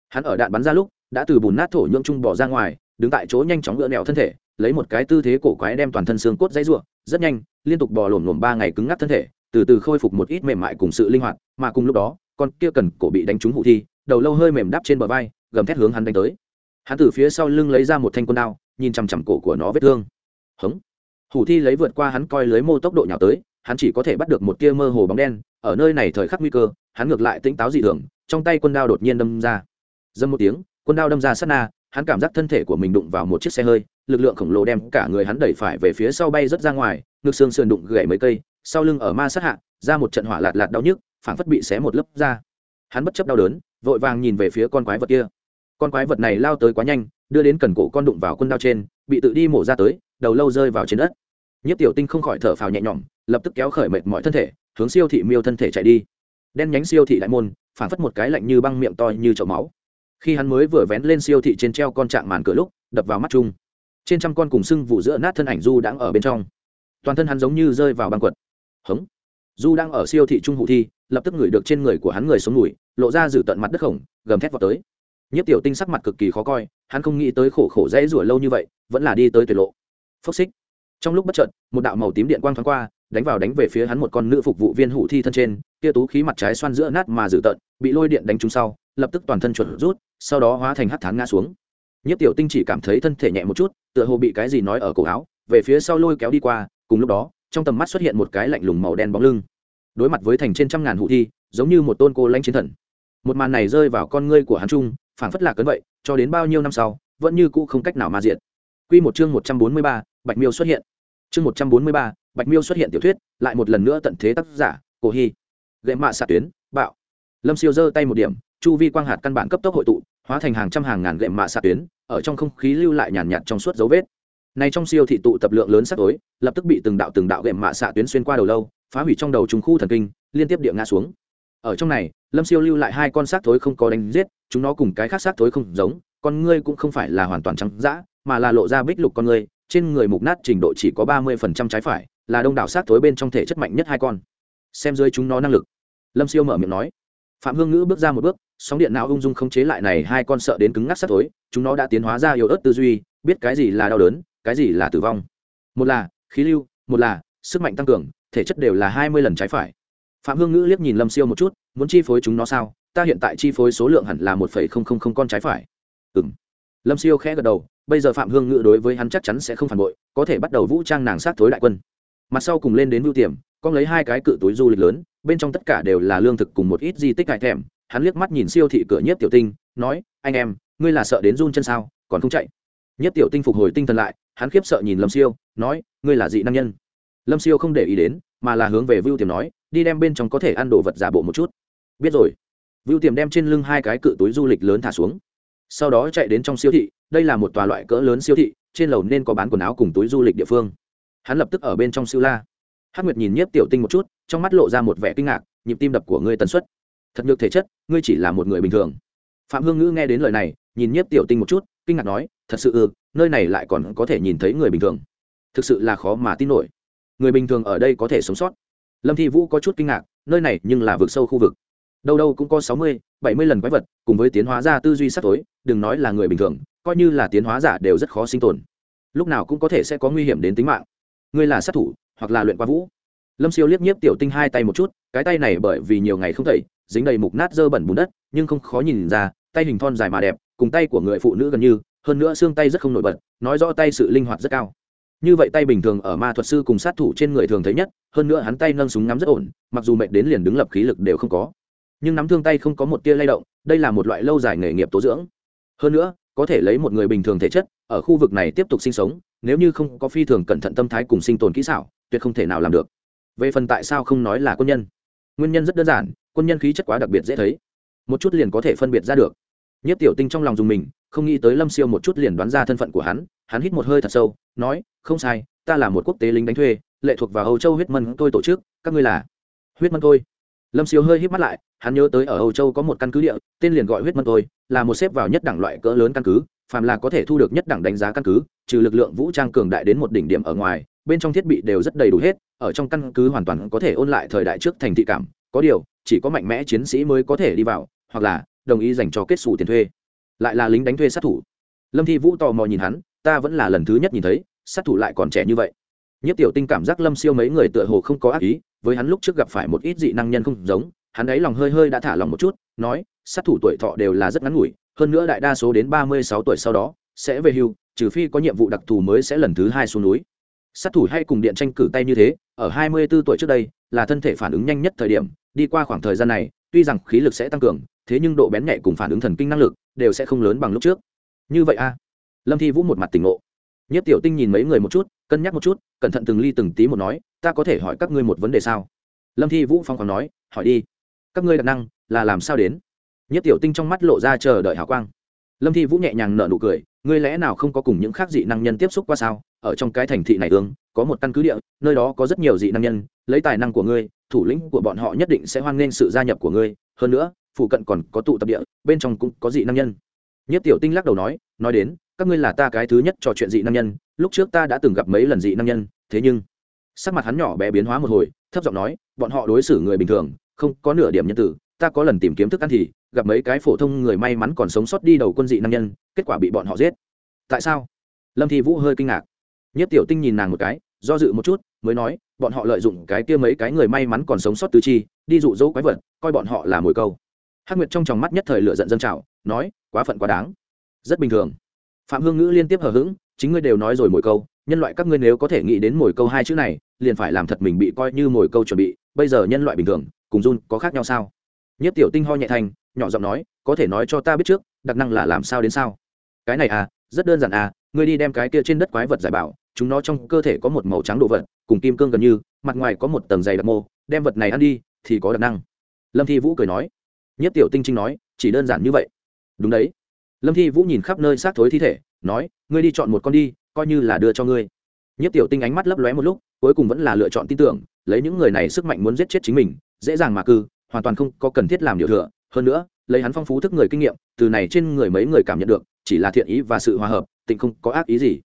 Hắn ở đạn bắn ra lúc, đã từ bùn nát thổ nhưỡng trung bỏ ra ngoài, đứng tại chỗ nhanh chóng ngựa nẹo thân thể, lấy một cái tư thế cổ quái đem toàn thân xương cốt dãy ruộng rất nhanh, liên tục bò lổm lổm ba ngày cứng ngắc thân thể, từ từ khôi phục một ít mềm mại cùng sự linh hoạt, mà cùng lúc đó, con kia cần cổ bị đánh trúng hụ thi, đầu lâu hơi mềm đắp trên bờ vai, gầm thét hướng hắn đánh tới. Hắn từ phía sau lưng lấy ra một thanh quân đao, nhìn chằm chằm cổ của nó vết thương. Hống! Hủ thi lấy vượt qua hắn coi lưới mô tốc độ nhào tới, hắn chỉ có thể bắt được một tia mơ hồ bóng đen, ở nơi này thời khắc nguy cơ, hắn ngược lại tỉnh táo dị thường, trong tay quân đao đột nhiên đâm ra. Dâm một tiếng, quân đao đâm ra sát na, hắn cảm giác thân thể của mình đụng vào một chiếc xe hơi, lực lượng khổng lồ đem cả người hắn đẩy phải về phía sau bay rất ra ngoài, ngực xương sườn đụng gãy mấy cây, sau lưng ở ma sát hạ, ra một trận hỏa lạt lạt đau nhức, phảng phất bị xé một lớp ra hắn bất chấp đau đớn, vội vàng nhìn về phía con quái vật kia. Con quái vật này lao tới quá nhanh, đưa đến cần cổ con đụng vào quân đao trên, bị tự đi mổ ra tới, đầu lâu rơi vào trên đất. Nhiếp tiểu tinh không khỏi thở phào nhẹ nhõm lập tức kéo khởi mệt mọi thân thể hướng siêu thị miêu thân thể chạy đi. Đen nhánh siêu thị đại môn phản phất một cái lạnh như băng miệng to như chậu máu. Khi hắn mới vừa vén lên siêu thị trên treo con trạng màn cửa lúc đập vào mắt chung. Trên trăm con cùng sưng vụ giữa nát thân ảnh du đang ở bên trong. Toàn thân hắn giống như rơi vào băng quật. Hống. Du đang ở siêu thị trung hụ thi lập tức ngửi được trên người của hắn người xuống mũi, lộ ra giữ tận mặt đất khổng gầm thét vào tới. Nhất tiểu tinh sắc mặt cực kỳ khó coi hắn không nghĩ tới khổ khổ dễ rủa lâu như vậy vẫn là đi tới tuyệt lộ. Phốc xích trong lúc bất chợt một đạo màu tím điện quang thoáng qua đánh vào đánh về phía hắn một con nữ phục vụ viên hủ thi thân trên kia tú khí mặt trái xoan giữa nát mà dữ tợn bị lôi điện đánh trúng sau lập tức toàn thân chuẩn rút sau đó hóa thành hắt thán ngã xuống. Nhất tiểu tinh chỉ cảm thấy thân thể nhẹ một chút tựa hồ bị cái gì nói ở cổ áo về phía sau lôi kéo đi qua cùng lúc đó trong tầm mắt xuất hiện một cái lạnh lùng màu đen bóng lưng. Đối mặt với thành trên trăm ngàn hụ thi giống như một tôn cô lanh chiến thần. Một màn này rơi vào con ngươi của hắn trung phảng phất lạc cấn vậy cho đến bao nhiêu năm sau vẫn như cũ không cách nào ma diện quy một chương một trăm bốn mươi ba, bạch miêu xuất hiện chương một trăm bốn mươi ba, bạch miêu xuất hiện tiểu thuyết lại một lần nữa tận thế tác giả cổ hy. Gậy mạ xạ tuyến bạo. Lâm siêu giơ tay một điểm chu vi quang hạt căn bản cấp tốc hội tụ hóa thành hàng trăm hàng ngàn gậy mạ xạ tuyến ở trong không khí lưu lại nhàn nhạt trong suốt dấu vết. Này trong siêu thị tụ tập lượng lớn sắc tối lập tức bị từng đạo từng đạo lệ mạ xạ tuyến xuyên qua đầu lâu phá hủy trong đầu trùng khu thần kinh liên tiếp địa ngã xuống. Ở trong này lâm siêu lưu lại hai con xác thối không có đánh giết chúng nó cùng cái khác xác thối không giống con ngươi cũng không phải là hoàn toàn trắng dã mà là lộ ra bích lục con người trên người mục nát trình độ chỉ có ba mươi phần trăm trái phải, là đông đảo sát tối bên trong thể chất mạnh nhất hai con. Xem dưới chúng nó năng lực. Lâm siêu mở miệng nói. Phạm hương ngữ bước ra một bước, sóng điện não ung dung không chế lại này hai con sợ đến cứng ngắc sát tối chúng nó đã tiến hóa ra yếu ớt tư duy, biết cái gì là đau đớn, cái gì là tử vong. Một là khí lưu, một là sức mạnh tăng cường, thể chất đều là hai mươi lần trái phải. Phạm hương ngữ liếc nhìn lâm siêu một chút, muốn chi phối chúng nó sao? Ta hiện tại chi phối số lượng hẳn là một phẩy không không không con trái phải. Ừ m lâm siêu khẽ gật đầu bây giờ phạm hương ngự đối với hắn chắc chắn sẽ không phản bội, có thể bắt đầu vũ trang nàng sát thối đại quân. Mặt sau cùng lên đến mưu tiềm con lấy hai cái cự túi du lịch lớn, bên trong tất cả đều là lương thực cùng một ít di tích cải thèm. Hắn liếc mắt nhìn siêu thị cửa nhiếp tiểu tinh, nói, anh em, ngươi là sợ đến run chân sao, còn không chạy? Nhiếp tiểu tinh phục hồi tinh thần lại, hắn khiếp sợ nhìn lâm siêu, nói, ngươi là dị nam nhân. Lâm siêu không để ý đến, mà là hướng về vưu tiềm nói, đi đem bên trong có thể ăn đồ vật giả bộ một chút. Biết rồi. Vưu tiềm đem trên lưng hai cái cự túi du lịch lớn thả xuống. Sau đó chạy đến trong siêu thị đây là một tòa loại cỡ lớn siêu thị, trên lầu nên có bán quần áo cùng túi du lịch địa phương. Hắn lập tức ở bên trong siêu la. Hắc nguyệt nhìn nhiếp tiểu tinh một chút, trong mắt lộ ra một vẻ kinh ngạc, nhịp tim đập của ngươi tần suất. Thật nhược thể chất, ngươi chỉ là một người bình thường. Phạm hương ngữ nghe đến lời này, nhìn nhiếp tiểu tinh một chút, kinh ngạc nói, thật sự ư nơi này lại còn có thể nhìn thấy người bình thường. Thực sự là khó mà tin nổi. Người bình thường ở đây có thể sống sót. Lâm thi vũ có chút kinh ngạc, nơi này nhưng là vực sâu khu vực. Đâu đâu cũng có sáu mươi, bảy mươi lần quái vật, cùng với tiến hóa ra tư duy sắp tối, đừng nói là người bình thường coi như là tiến hóa giả đều rất khó sinh tồn. Lúc nào cũng có thể sẽ có nguy hiểm đến tính mạng. Ngươi là sát thủ, hoặc là luyện qua vũ. Lâm siêu liếc nhiếp tiểu tinh hai tay một chút, cái tay này bởi vì nhiều ngày không tẩy dính đầy mục nát dơ bẩn bùn đất, nhưng không khó nhìn ra, tay hình thon dài mà đẹp, cùng tay của người phụ nữ gần như, hơn nữa xương tay rất không nổi bật, nói rõ tay sự linh hoạt rất cao. Như vậy tay bình thường ở ma thuật sư cùng sát thủ trên người thường thấy nhất, hơn nữa hắn tay nâng súng ngắm rất ổn, mặc dù mệt đến liền đứng lập khí lực đều không có. Nhưng nắm thương tay không có một tia lay động, đây là một loại lâu dài nghề nghiệp tố dưỡng. Hơn nữa có thể lấy một người bình thường thể chất, ở khu vực này tiếp tục sinh sống, nếu như không có phi thường cẩn thận tâm thái cùng sinh tồn kỹ xảo, tuyệt không thể nào làm được. Về phần tại sao không nói là quân nhân. Nguyên nhân rất đơn giản, quân nhân khí chất quá đặc biệt dễ thấy. Một chút liền có thể phân biệt ra được. Nhất tiểu tinh trong lòng dùng mình, không nghĩ tới lâm siêu một chút liền đoán ra thân phận của hắn hắn hít một hơi thật sâu, nói, không sai, ta là một quốc tế lính đánh thuê, lệ thuộc vào âu châu huyết mân tôi tổ chức, các ngươi là? Huyết mân tôi. Lâm siêu hơi hít mắt lại hắn nhớ tới ở âu châu có một căn cứ địa, tên liền gọi huyết mân tôi là một xếp vào nhất đẳng loại cỡ lớn căn cứ, phàm là có thể thu được nhất đẳng đánh giá căn cứ, trừ lực lượng vũ trang cường đại đến một đỉnh điểm ở ngoài, bên trong thiết bị đều rất đầy đủ hết, ở trong căn cứ hoàn toàn có thể ôn lại thời đại trước thành thị cảm, có điều, chỉ có mạnh mẽ chiến sĩ mới có thể đi vào, hoặc là, đồng ý dành cho kết xù tiền thuê. Lại là lính đánh thuê sát thủ. Lâm thi vũ tò mò nhìn hắn, ta vẫn là lần thứ nhất nhìn thấy, sát thủ lại còn trẻ như vậy. Nhất tiểu tinh cảm giác lâm siêu mấy người tựa hồ không có ác ý, với hắn lúc trước gặp phải một ít dị năng nhân không giống hắn ấy lòng hơi hơi đã thả lòng một chút, nói, sát thủ tuổi thọ đều là rất ngắn ngủi, hơn nữa đại đa số đến ba mươi sáu tuổi sau đó, sẽ về hưu, trừ phi có nhiệm vụ đặc thù mới sẽ lần thứ hai xuống núi. Sát thủ hay cùng điện tranh cử tay như thế, ở hai mươi 24 tuổi trước đây, là thân thể phản ứng nhanh nhất thời điểm, đi qua khoảng thời gian này, tuy rằng khí lực sẽ tăng cường, thế nhưng độ bén nhạy cùng phản ứng thần kinh năng lực, đều sẽ không lớn bằng lúc trước. Như vậy a. Lâm thi vũ một mặt tỉnh ngộ. Nhất tiểu tinh nhìn mấy người một chút, cân nhắc một chút, cẩn thận từng ly từng tí một nói, ta có thể hỏi các ngươi một vấn đề sao? Lâm thi vũ phong còn nói, hỏi đi các ngươi đặc năng, là làm sao đến? Nhất tiểu tinh trong mắt lộ ra chờ đợi hào quang. Lâm thi vũ nhẹ nhàng nở nụ cười, ngươi lẽ nào không có cùng những khác dị năng nhân tiếp xúc qua sao? Ở trong cái thành thị này ương, có một căn cứ địa, nơi đó có rất nhiều dị năng nhân, lấy tài năng của ngươi, thủ lĩnh của bọn họ nhất định sẽ hoan nghênh sự gia nhập của ngươi. Hơn nữa, phụ cận còn có tụ tập địa, bên trong cũng có dị năng nhân. Nhất tiểu tinh lắc đầu nói nói đến, các ngươi là ta cái thứ nhất trò chuyện dị năng nhân, lúc trước ta đã từng gặp mấy lần dị năng nhân, thế nhưng, sắc mặt hắn nhỏ bé biến hóa một hồi, thấp giọng nói, bọn họ đối xử người bình thường không có nửa điểm nhân tử, ta có lần tìm kiếm thức ăn thì, gặp mấy cái phổ thông người may mắn còn sống sót đi đầu quân dị năng nhân, kết quả bị bọn họ giết. Tại sao? Lâm thi vũ hơi kinh ngạc. Nhất tiểu tinh nhìn nàng một cái, do dự một chút, mới nói, bọn họ lợi dụng cái kia mấy cái người may mắn còn sống sót tứ chi, đi dụ dỗ quái vật, coi bọn họ là mồi câu. Hắc nguyệt trong tròng mắt nhất thời lựa giận dân trào, nói, quá phận quá đáng. Rất bình thường. Phạm hương ngữ liên tiếp hờ hững, chính ngươi đều nói rồi mồi câu, nhân loại các ngươi nếu có thể nghĩ đến mồi câu hai chữ này, liền phải làm thật mình bị coi như mồi câu chuẩn bị, bây giờ nhân loại bình thường cùng run có khác nhau sao? Nhất tiểu tinh ho nhẹ thành, nhỏ giọng nói, có thể nói cho ta biết trước, đặc năng là làm sao đến sao? Cái này à rất đơn giản à ngươi đi đem cái kia trên đất quái vật giải bảo, chúng nó trong cơ thể có một màu trắng đồ vật, cùng kim cương gần như, mặt ngoài có một tầng dày đặc mô, đem vật này ăn đi, thì có đặc năng. Lâm thi vũ cười nói. Nhất tiểu tinh trinh nói, chỉ đơn giản như vậy. Đúng đấy. Lâm thi vũ nhìn khắp nơi xác thối thi thể, nói, ngươi đi chọn một con đi, coi như là đưa cho ngươi. Nhất tiểu tinh ánh mắt lấp lóe một lúc, cuối cùng vẫn là lựa chọn tin tưởng, lấy những người này sức mạnh muốn giết chết chính mình dễ dàng mà cư, hoàn toàn không có cần thiết làm điều thừa. Hơn nữa, lấy hắn phong phú thức người kinh nghiệm, từ này trên người mấy người cảm nhận được, chỉ là thiện ý và sự hòa hợp, tịnh không có ác ý gì.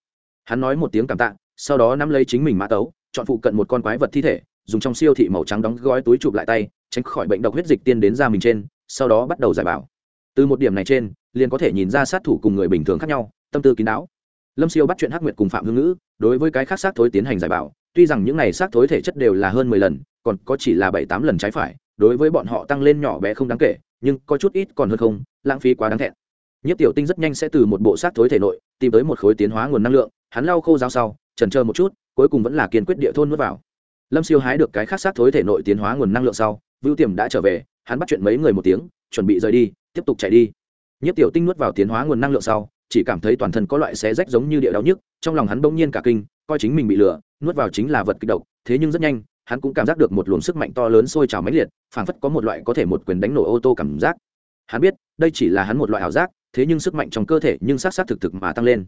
Hắn nói một tiếng cảm tạ, sau đó nắm lấy chính mình mã tấu, chọn phụ cận một con quái vật thi thể, dùng trong siêu thị màu trắng đóng gói túi chụp lại tay, tránh khỏi bệnh độc huyết dịch tiên đến da mình trên, sau đó bắt đầu giải bảo. Từ một điểm này trên, liền có thể nhìn ra sát thủ cùng người bình thường khác nhau, tâm tư kín đáo. Lâm siêu bắt chuyện hắc nguyệt cùng phạm hương ngữ đối với cái khác xác thối tiến hành giải bảo, tuy rằng những này xác thối thể chất đều là hơn mười lần, còn có chỉ là bảy tám lần trái phải, đối với bọn họ tăng lên nhỏ bé không đáng kể, nhưng có chút ít còn hơn không, lãng phí quá đáng thẹn. Nhất tiểu tinh rất nhanh sẽ từ một bộ xác thối thể nội, tìm tới một khối tiến hóa nguồn năng lượng, hắn lau khô dao sau trần chờ một chút, cuối cùng vẫn là kiên quyết địa thôn nuốt vào. Lâm siêu hái được cái khác xác thối thể nội tiến hóa nguồn năng lượng sau, vưu tiềm đã trở về, hắn bắt chuyện mấy người một tiếng, chuẩn bị rời đi, tiếp tục chạy đi. Nhất tiểu tinh nuốt vào tiến hóa nguồn năng lượng sau, chỉ cảm thấy toàn thân có loại xé rách giống như địa đau nhức trong lòng hắn bỗng nhiên cả kinh, coi chính mình bị lừa, nuốt vào chính là vật kịch độc, thế nhưng rất nhanh, hắn cũng cảm giác được một luồng sức mạnh to lớn sôi trào mãnh liệt, phảng phất có một loại có thể một quyền đánh nổ ô tô cảm giác. Hắn biết, đây chỉ là hắn một loại ảo giác, thế nhưng sức mạnh trong cơ thể nhưng sát sát thực thực mà tăng lên.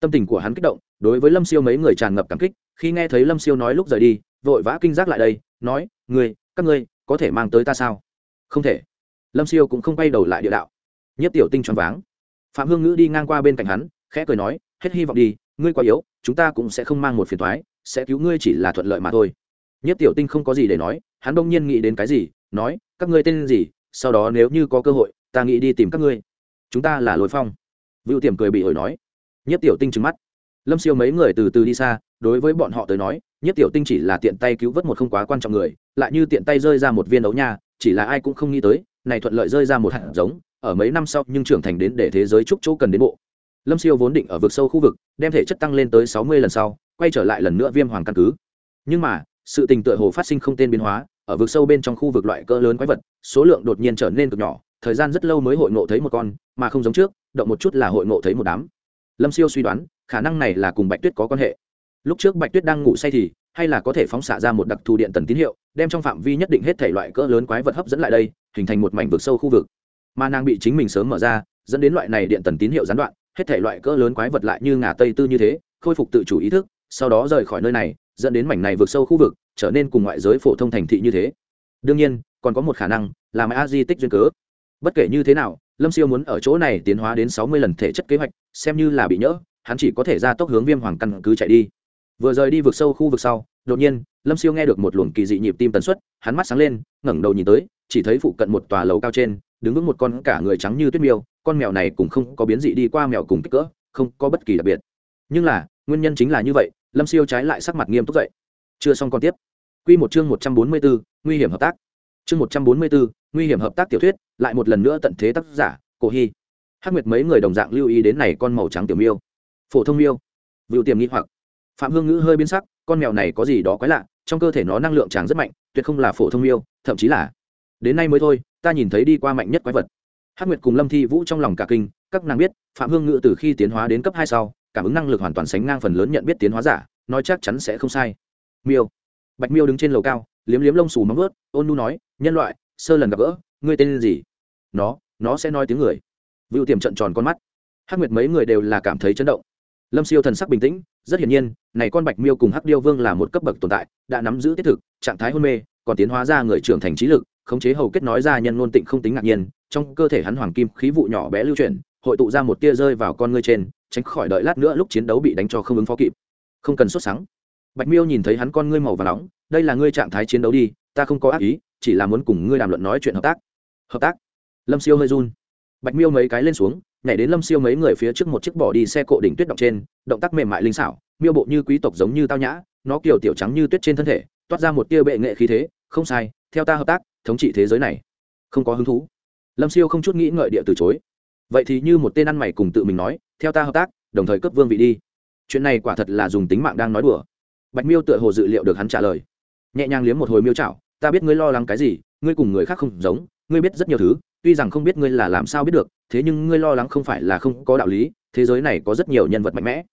Tâm tình của hắn kích động, đối với lâm siêu mấy người tràn ngập cảm kích, khi nghe thấy lâm siêu nói lúc rời đi, vội vã kinh giác lại đây, nói người các ngươi, có thể mang tới ta sao? Không thể. Lâm siêu cũng không quay đầu lại địa đạo. Nhất tiểu tinh choáng váng. Phạm hương ngữ đi ngang qua bên cạnh hắn, khẽ cười nói, hết hy vọng đi ngươi quá yếu, chúng ta cũng sẽ không mang một phiền thoái sẽ cứu ngươi chỉ là thuận lợi mà thôi. Nhất tiểu tinh không có gì để nói, hắn đông nhiên nghĩ đến cái gì, nói, các ngươi tên gì, sau đó nếu như có cơ hội, ta nghĩ đi tìm các ngươi. Chúng ta là lối phong. Vựu tiềm cười bị ổi nói. Nhất tiểu tinh trừng mắt. Lâm siêu mấy người từ từ đi xa, đối với bọn họ tới nói nhất tiểu tinh chỉ là tiện tay cứu vớt một không quá quan trọng người, lại như tiện tay rơi ra một viên đấu nha, chỉ là ai cũng không nghĩ tới, này thuận lợi rơi ra một hạt giống, ở mấy năm sau nhưng trưởng thành đến để thế giới chúc chỗ cần đến bộ lâm siêu vốn định ở vực sâu khu vực, đem thể chất tăng lên tới sáu mươi lần sau, quay trở lại lần nữa viêm hoàng căn cứ. Nhưng mà, sự tình tựa hồ phát sinh không tên biến hóa, ở vực sâu bên trong khu vực loại cỡ lớn quái vật, số lượng đột nhiên trở nên cực nhỏ, thời gian rất lâu mới hội ngộ thấy một con, mà không giống trước, động một chút là hội ngộ thấy một đám. Lâm siêu suy đoán, khả năng này là cùng bạch tuyết có quan hệ. Lúc trước bạch tuyết đang ngủ say thì, hay là có thể phóng xạ ra một đặc thù điện tần tín hiệu, đem trong phạm vi nhất định hết thể loại cỡ lớn quái vật hấp dẫn lại đây, hình thành một mảnh vực sâu khu vực. Mà nàng bị chính mình sớm mở ra, dẫn đến loại này điện tần tín hiệu gián đoạn hết thể loại cỡ lớn quái vật lại như ngà tây tư như thế, khôi phục tự chủ ý thức, sau đó rời khỏi nơi này, dẫn đến mảnh này vượt sâu khu vực, trở nên cùng ngoại giới phổ thông thành thị như thế. Đương nhiên, còn có một khả năng là mãi a di tích duyên cớ. Bất kể như thế nào, lâm siêu muốn ở chỗ này tiến hóa đến sáu mươi lần thể chất kế hoạch, xem như là bị nhỡ, hắn chỉ có thể ra tốc hướng viêm hoàng căn cứ chạy đi. Vừa rời đi vượt sâu khu vực sau, đột nhiên, lâm siêu nghe được một luồng kỳ dị nhịp tim tần suất, hắn mắt sáng lên, ngẩng đầu nhìn tới, chỉ thấy phụ cận một tòa lầu cao trên đứng vững một con cả người trắng như tuyết miêu, con mèo này cũng không có biến dị đi qua mèo cùng kích cỡ, không có bất kỳ đặc biệt. Nhưng là, nguyên nhân chính là như vậy, lâm siêu trái lại sắc mặt nghiêm túc dậy. Chưa xong còn tiếp. Q một chương một trăm bốn mươi bốn nguy hiểm hợp tác. Chương một trăm bốn mươi bốn nguy hiểm hợp tác tiểu thuyết, lại một lần nữa tận thế tác giả, cổ hy. Hắc nguyệt mấy người đồng dạng lưu ý đến này con màu trắng tiểu miêu. Phổ thông miêu. Vựu tiềm nghĩ hoặc. Phạm hương ngữ hơi biến sắc, con mèo này có gì đó quái lạ, trong cơ thể nó năng lượng tràng rất mạnh, tuyệt không là phổ thông miêu, thậm chí là đến nay mới thôi ta nhìn thấy đi qua mạnh nhất quái vật. Hắc nguyệt cùng lâm thi vũ trong lòng cả kinh, các nàng biết, phạm hương ngự từ khi tiến hóa đến cấp hai sau, cảm ứng năng lực hoàn toàn sánh ngang phần lớn nhận biết tiến hóa giả, nói chắc chắn sẽ không sai. Miêu. Bạch miêu đứng trên lầu cao, liếm liếm lông xù móng vớt ôn nu nói, nhân loại, sơ lần gặp gỡ, ngươi tên gì? Nó nó sẽ nói tiếng người. Vựu tiềm trận tròn con mắt. Hắc nguyệt mấy người đều là cảm thấy chấn động. Lâm siêu thần sắc bình tĩnh, rất hiển nhiên, này con bạch miêu cùng hắc điêu vương là một cấp bậc tồn tại, đã nắm giữ tiết thực, trạng thái hôn mê, còn tiến hóa ra người trưởng thành trí lực khống chế hầu kết nói ra nhân ngôn tịnh không tính ngạc nhiên, trong cơ thể hắn hoàng kim khí vụ nhỏ bé lưu chuyển, hội tụ ra một tia rơi vào con ngươi trên, tránh khỏi đợi lát nữa lúc chiến đấu bị đánh cho không ứng phó kịp. Không cần sốt sáng bạch miêu nhìn thấy hắn con ngươi màu và nóng, đây là ngươi trạng thái chiến đấu đi, ta không có ác ý, chỉ là muốn cùng ngươi đàm luận nói chuyện hợp tác. Hợp tác? Lâm siêu hơi run. Bạch miêu mấy cái lên xuống, nhảy đến lâm siêu mấy người phía trước một chiếc bỏ đi xe cộ đỉnh tuyết động trên, động tác mềm mại linh xảo, miêu bộ như quý tộc giống như tao nhã, nó kiểu tiểu trắng như tuyết trên thân thể, toát ra một tia bệ nghệ khí thế, không sai, theo ta hợp tác thống trị thế giới này. Không có hứng thú. Lâm siêu không chút nghĩ ngợi địa từ chối. Vậy thì như một tên ăn mày cùng tự mình nói, theo ta hợp tác, đồng thời cấp vương vị đi. Chuyện này quả thật là dùng tính mạng đang nói đùa. Bạch miêu tựa hồ dự liệu được hắn trả lời. Nhẹ nhàng liếm một hồi miêu chảo, ta biết ngươi lo lắng cái gì, ngươi cùng người khác không giống, ngươi biết rất nhiều thứ, tuy rằng không biết ngươi là làm sao biết được, thế nhưng ngươi lo lắng không phải là không có đạo lý, thế giới này có rất nhiều nhân vật mạnh mẽ.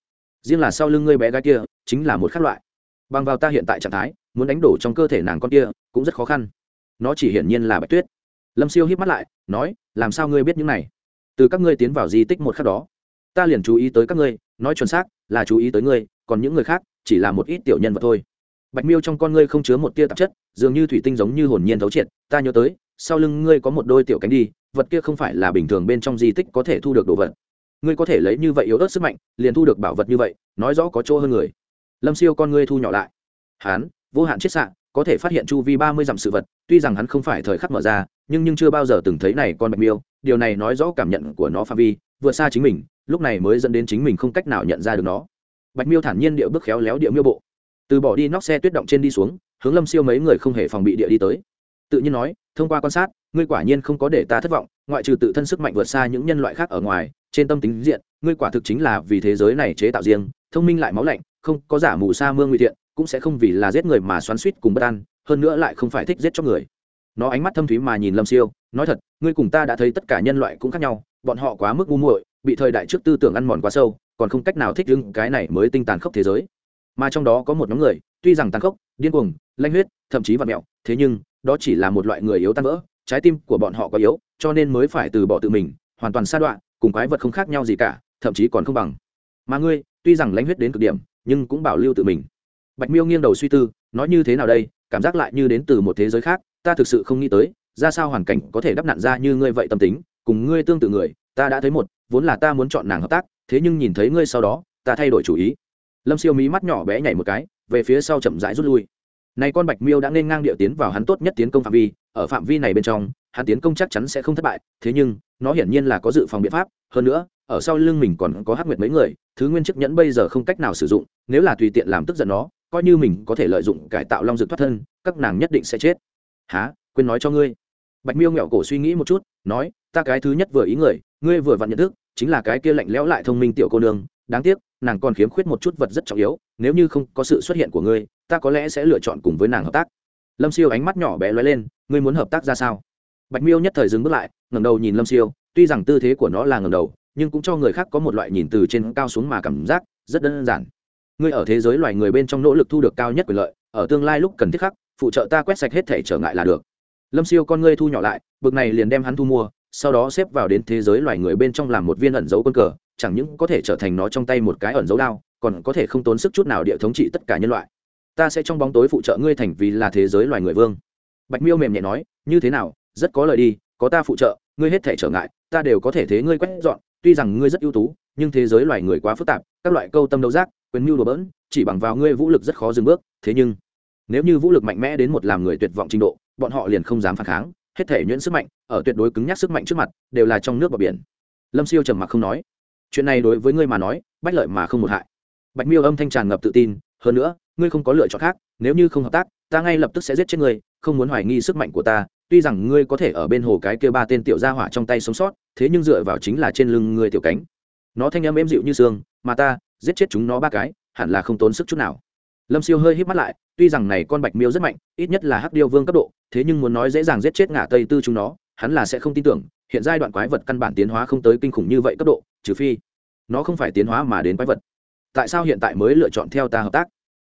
Riêng là sau lưng ngươi bé gái kia, chính là một khác loại. Bằng vào ta hiện tại trạng thái, muốn đánh đổ trong cơ thể nàng con kia, cũng rất khó khăn nó chỉ hiển nhiên là bạch tuyết. Lâm siêu híp mắt lại, nói, làm sao ngươi biết những này? Từ các ngươi tiến vào di tích một khắc đó, ta liền chú ý tới các ngươi, nói chuẩn xác là chú ý tới ngươi, còn những người khác chỉ là một ít tiểu nhân vật thôi. Bạch miêu trong con ngươi không chứa một tia tạp chất, dường như thủy tinh giống như hồn nhiên thấu triệt, ta nhớ tới, sau lưng ngươi có một đôi tiểu cánh đi, vật kia không phải là bình thường bên trong di tích có thể thu được đồ vật. Ngươi có thể lấy như vậy yếu ớt sức mạnh, liền thu được bảo vật như vậy, nói rõ có chỗ hơn người. Lâm siêu con ngươi thu nhỏ lại. Hắn vô hạn chiết xạ có thể phát hiện chu vi ba mươi dặm sự vật, tuy rằng hắn không phải thời khắc mở ra, nhưng nhưng chưa bao giờ từng thấy này con bạch miêu, điều này nói rõ cảm nhận của nó phạm vi, vượt xa chính mình, lúc này mới dẫn đến chính mình không cách nào nhận ra được nó. Bạch miêu thản nhiên điệu bước khéo léo điệu miêu bộ, từ bỏ đi nóc xe tuyết động trên đi xuống, hướng lâm siêu mấy người không hề phòng bị địa đi tới. Tự nhiên nói, thông qua quan sát, ngươi quả nhiên không có để ta thất vọng, ngoại trừ tự thân sức mạnh vượt xa những nhân loại khác ở ngoài, trên tâm tính diện, ngươi quả thực chính là vì thế giới này chế tạo riêng, thông minh lại máu lạnh, không có giả mù sa mương nguy thiện cũng sẽ không vì là giết người mà xoắn suýt cùng bất an, hơn nữa lại không phải thích giết cho người. Nó ánh mắt thâm thúy mà nhìn lâm siêu, nói thật, ngươi cùng ta đã thấy tất cả nhân loại cũng khác nhau, bọn họ quá mức ngu muội, bị thời đại trước tư tưởng ăn mòn quá sâu, còn không cách nào thích ứng cái này mới tinh tàn khốc thế giới. Mà trong đó có một nhóm người, tuy rằng tàn khốc, điên cuồng, lanh huyết, thậm chí vặt mẹo, thế nhưng, đó chỉ là một loại người yếu tan vỡ, trái tim của bọn họ quá yếu, cho nên mới phải từ bỏ tự mình, hoàn toàn xa đoạn cùng quái vật không khác nhau gì cả, thậm chí còn không bằng. Mà ngươi, tuy rằng lanh huyết đến cực điểm, nhưng cũng bảo lưu tự mình bạch miêu nghiêng đầu suy tư, nói như thế nào đây, cảm giác lại như đến từ một thế giới khác, ta thực sự không nghĩ tới, ra sao hoàn cảnh có thể đắp nặn ra như ngươi vậy tâm tính, cùng ngươi tương tự người, ta đã thấy một, vốn là ta muốn chọn nàng hợp tác, thế nhưng nhìn thấy ngươi sau đó, ta thay đổi chủ ý. Lâm siêu mí mắt nhỏ bé nhảy một cái, về phía sau chậm rãi rút lui. Này con bạch miêu đã nên ngang địa tiến vào hắn tốt nhất tiến công phạm vi, ở phạm vi này bên trong, hắn tiến công chắc chắn sẽ không thất bại, thế nhưng, nó hiển nhiên là có dự phòng biện pháp, hơn nữa, ở sau lưng mình còn có hắc nguyệt mấy người, thứ nguyên chức nhẫn bây giờ không cách nào sử dụng, nếu là tùy tiện làm tức giận nó coi như mình có thể lợi dụng cải tạo long dược thoát thân, các nàng nhất định sẽ chết. Há quên nói cho ngươi. Bạch miêu nghẹo cổ suy nghĩ một chút, nói, ta cái thứ nhất vừa ý người, ngươi vừa vặn nhận thức, chính là cái kia lạnh lẽo lại thông minh tiểu cô nương. Đáng tiếc, nàng còn khiếm khuyết một chút vật rất trọng yếu, nếu như không có sự xuất hiện của ngươi, ta có lẽ sẽ lựa chọn cùng với nàng hợp tác. Lâm siêu ánh mắt nhỏ bé lóe lên, ngươi muốn hợp tác ra sao? Bạch miêu nhất thời dừng bước lại, ngẩng đầu nhìn lâm siêu, tuy rằng tư thế của nó là ngẩng đầu, nhưng cũng cho người khác có một loại nhìn từ trên cao xuống mà cảm giác rất đơn giản ngươi ở thế giới loài người bên trong nỗ lực thu được cao nhất quyền lợi, ở tương lai lúc cần thiết khắc, phụ trợ ta quét sạch hết thể trở ngại là được. Lâm siêu con ngươi thu nhỏ lại, bực này liền đem hắn thu mua, sau đó xếp vào đến thế giới loài người bên trong làm một viên ẩn dấu quân cờ, chẳng những có thể trở thành nó trong tay một cái ẩn dấu đao, còn có thể không tốn sức chút nào địa thống trị tất cả nhân loại. Ta sẽ trong bóng tối phụ trợ ngươi thành vì là thế giới loài người vương. Bạch miêu mềm nhẹ nói, như thế nào? Rất có lời đi, có ta phụ trợ, ngươi hết thể trở ngại, ta đều có thể thế ngươi quét dọn, tuy rằng ngươi rất ưu tú, nhưng thế giới loài người quá phức tạp, các loại câu tâm đấu giác quyền mưu đồ bỡn, chỉ bằng vào ngươi vũ lực rất khó dừng bước, thế nhưng, nếu như vũ lực mạnh mẽ đến một làm người tuyệt vọng trình độ, bọn họ liền không dám phản kháng, hết thể nhuyễn sức mạnh, ở tuyệt đối cứng nhắc sức mạnh trước mặt, đều là trong nước và biển. Lâm siêu trầm mặc không nói. Chuyện này đối với ngươi mà nói, bách lợi mà không một hại. Bạch miêu âm thanh tràn ngập tự tin, hơn nữa, ngươi không có lựa chọn khác, nếu như không hợp tác, ta ngay lập tức sẽ giết chết ngươi, không muốn hoài nghi sức mạnh của ta, tuy rằng ngươi có thể ở bên hồ cái kia ba tên tiểu gia hỏa trong tay sống sót, thế nhưng dựa vào chính là trên lưng ngươi tiểu cánh. Nó thanh âm êm dịu như xương mà ta giết chết chúng nó ba cái, hẳn là không tốn sức chút nào. Lâm siêu hơi hít mắt lại, tuy rằng này con bạch miêu rất mạnh, ít nhất là hắc điêu vương cấp độ, thế nhưng muốn nói dễ dàng giết chết ngã tây tư chúng nó, hắn là sẽ không tin tưởng, hiện giai đoạn quái vật căn bản tiến hóa không tới kinh khủng như vậy cấp độ, trừ phi nó không phải tiến hóa mà đến quái vật. Tại sao hiện tại mới lựa chọn theo ta hợp tác?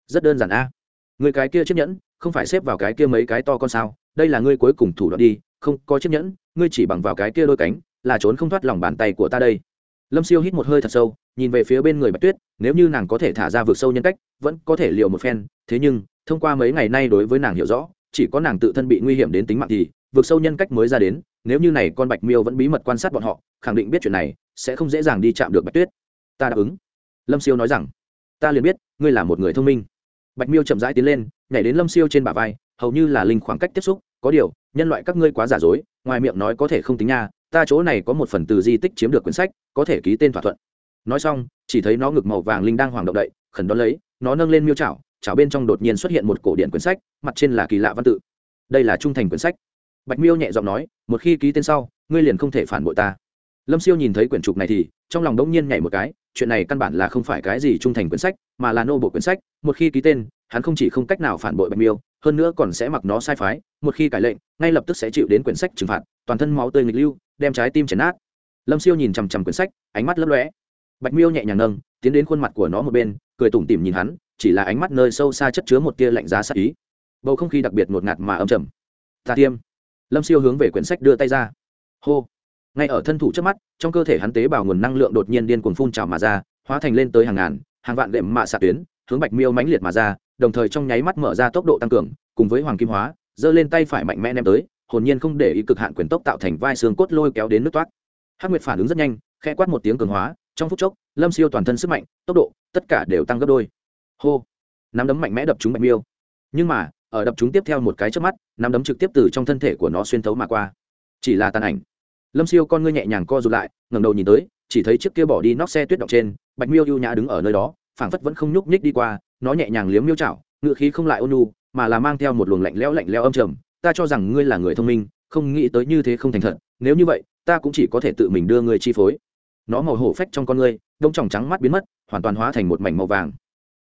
Rất đơn giản a. Người cái kia chiếc nhẫn, không phải xếp vào cái kia mấy cái to con sao? Đây là ngươi cuối cùng thủ đoạn đi, không có chiếc nhẫn, ngươi chỉ bằng vào cái kia đôi cánh, là trốn không thoát lòng bàn tay của ta đây. Lâm siêu hít một hơi thật sâu nhìn về phía bên người bạch tuyết, nếu như nàng có thể thả ra vượt sâu nhân cách, vẫn có thể liệu một phen, thế nhưng, thông qua mấy ngày nay đối với nàng hiểu rõ, chỉ có nàng tự thân bị nguy hiểm đến tính mạng thì vượt sâu nhân cách mới ra đến, nếu như này con bạch miêu vẫn bí mật quan sát bọn họ, khẳng định biết chuyện này, sẽ không dễ dàng đi chạm được bạch tuyết. Ta đáp ứng. Lâm siêu nói rằng. Ta liền biết, ngươi là một người thông minh. Bạch miêu chậm rãi tiến lên, nhảy đến lâm siêu trên bả vai, hầu như là linh khoảng cách tiếp xúc, có điều, nhân loại các ngươi quá giả dối, ngoài miệng nói có thể không tính nha, ta chỗ này có một phần từ di tích chiếm được quyển sách, có thể ký tên thỏa thuận nói xong, chỉ thấy nó ngực màu vàng linh đang hoàng động đậy, khẩn đón lấy, nó nâng lên miêu chảo chảo bên trong đột nhiên xuất hiện một cổ điện quyển sách, mặt trên là kỳ lạ văn tự. Đây là trung thành quyển sách. Bạch miêu nhẹ giọng nói, một khi ký tên sau, ngươi liền không thể phản bội ta. Lâm siêu nhìn thấy quyển trục này thì, trong lòng đống nhiên nhảy một cái, chuyện này căn bản là không phải cái gì trung thành quyển sách, mà là nô bộ quyển sách. Một khi ký tên, hắn không chỉ không cách nào phản bội bạch miêu, hơn nữa còn sẽ mặc nó sai phái. Một khi cải lệnh, ngay lập tức sẽ chịu đến quyển sách trừng phạt, toàn thân máu tươi nghịch lưu, đem trái tim chấn át lâm siêu nhìn chằm chằm quyển sách, ánh mắt lấp lóe bạch miêu nhẹ nhàng nâng, tiến đến khuôn mặt của nó một bên, cười tủm tỉm nhìn hắn, chỉ là ánh mắt nơi sâu xa chất chứa một tia lạnh giá sắc ý. Bầu không khí đặc biệt ngột ngạt mà âm trầm. Ta tiêm. Lâm siêu hướng về quyển sách đưa tay ra. Hô. Ngay ở thân thủ trước mắt, trong cơ thể hắn tế bào nguồn năng lượng đột nhiên điên cuồng phun trào mà ra, hóa thành lên tới hàng ngàn, hàng vạn đệm mạ xạ tuyến, hướng bạch miêu mãnh liệt mà ra, đồng thời trong nháy mắt mở ra tốc độ tăng cường, cùng với hoàng kim hóa, giơ lên tay phải mạnh mẽ ném tới, hồn nhiên không để ý cực hạn quyền tốc tạo thành vai xương cốt lôi kéo đến nước toát. Hắc nguyệt phản ứng rất nhanh, khẽ quát một tiếng cường hóa trong phút chốc, lâm siêu toàn thân sức mạnh, tốc độ, tất cả đều tăng gấp đôi. Hô! Nắm đấm mạnh mẽ đập trúng bạch miêu. Nhưng mà, ở đập chúng tiếp theo một cái trước mắt, nắm đấm trực tiếp từ trong thân thể của nó xuyên thấu mà qua. Chỉ là tàn ảnh. Lâm siêu con ngươi nhẹ nhàng co rụt lại, ngẩng đầu nhìn tới, chỉ thấy chiếc kia bỏ đi nóc xe tuyết động trên, bạch miêu ưu nhã đứng ở nơi đó, phảng phất vẫn không nhúc nhích đi qua, nó nhẹ nhàng liếm miêu chảo, ngựa khí không lại ôn nu mà là mang theo một luồng lạnh lẽo lạnh lẽo âm trầm. Ta cho rằng ngươi là người thông minh, không nghĩ tới như thế không thành thật, nếu như vậy, ta cũng chỉ có thể tự mình đưa ngươi chi phối nó màu hổ phách trong con ngươi, đông tròng trắng mắt biến mất, hoàn toàn hóa thành một mảnh màu vàng.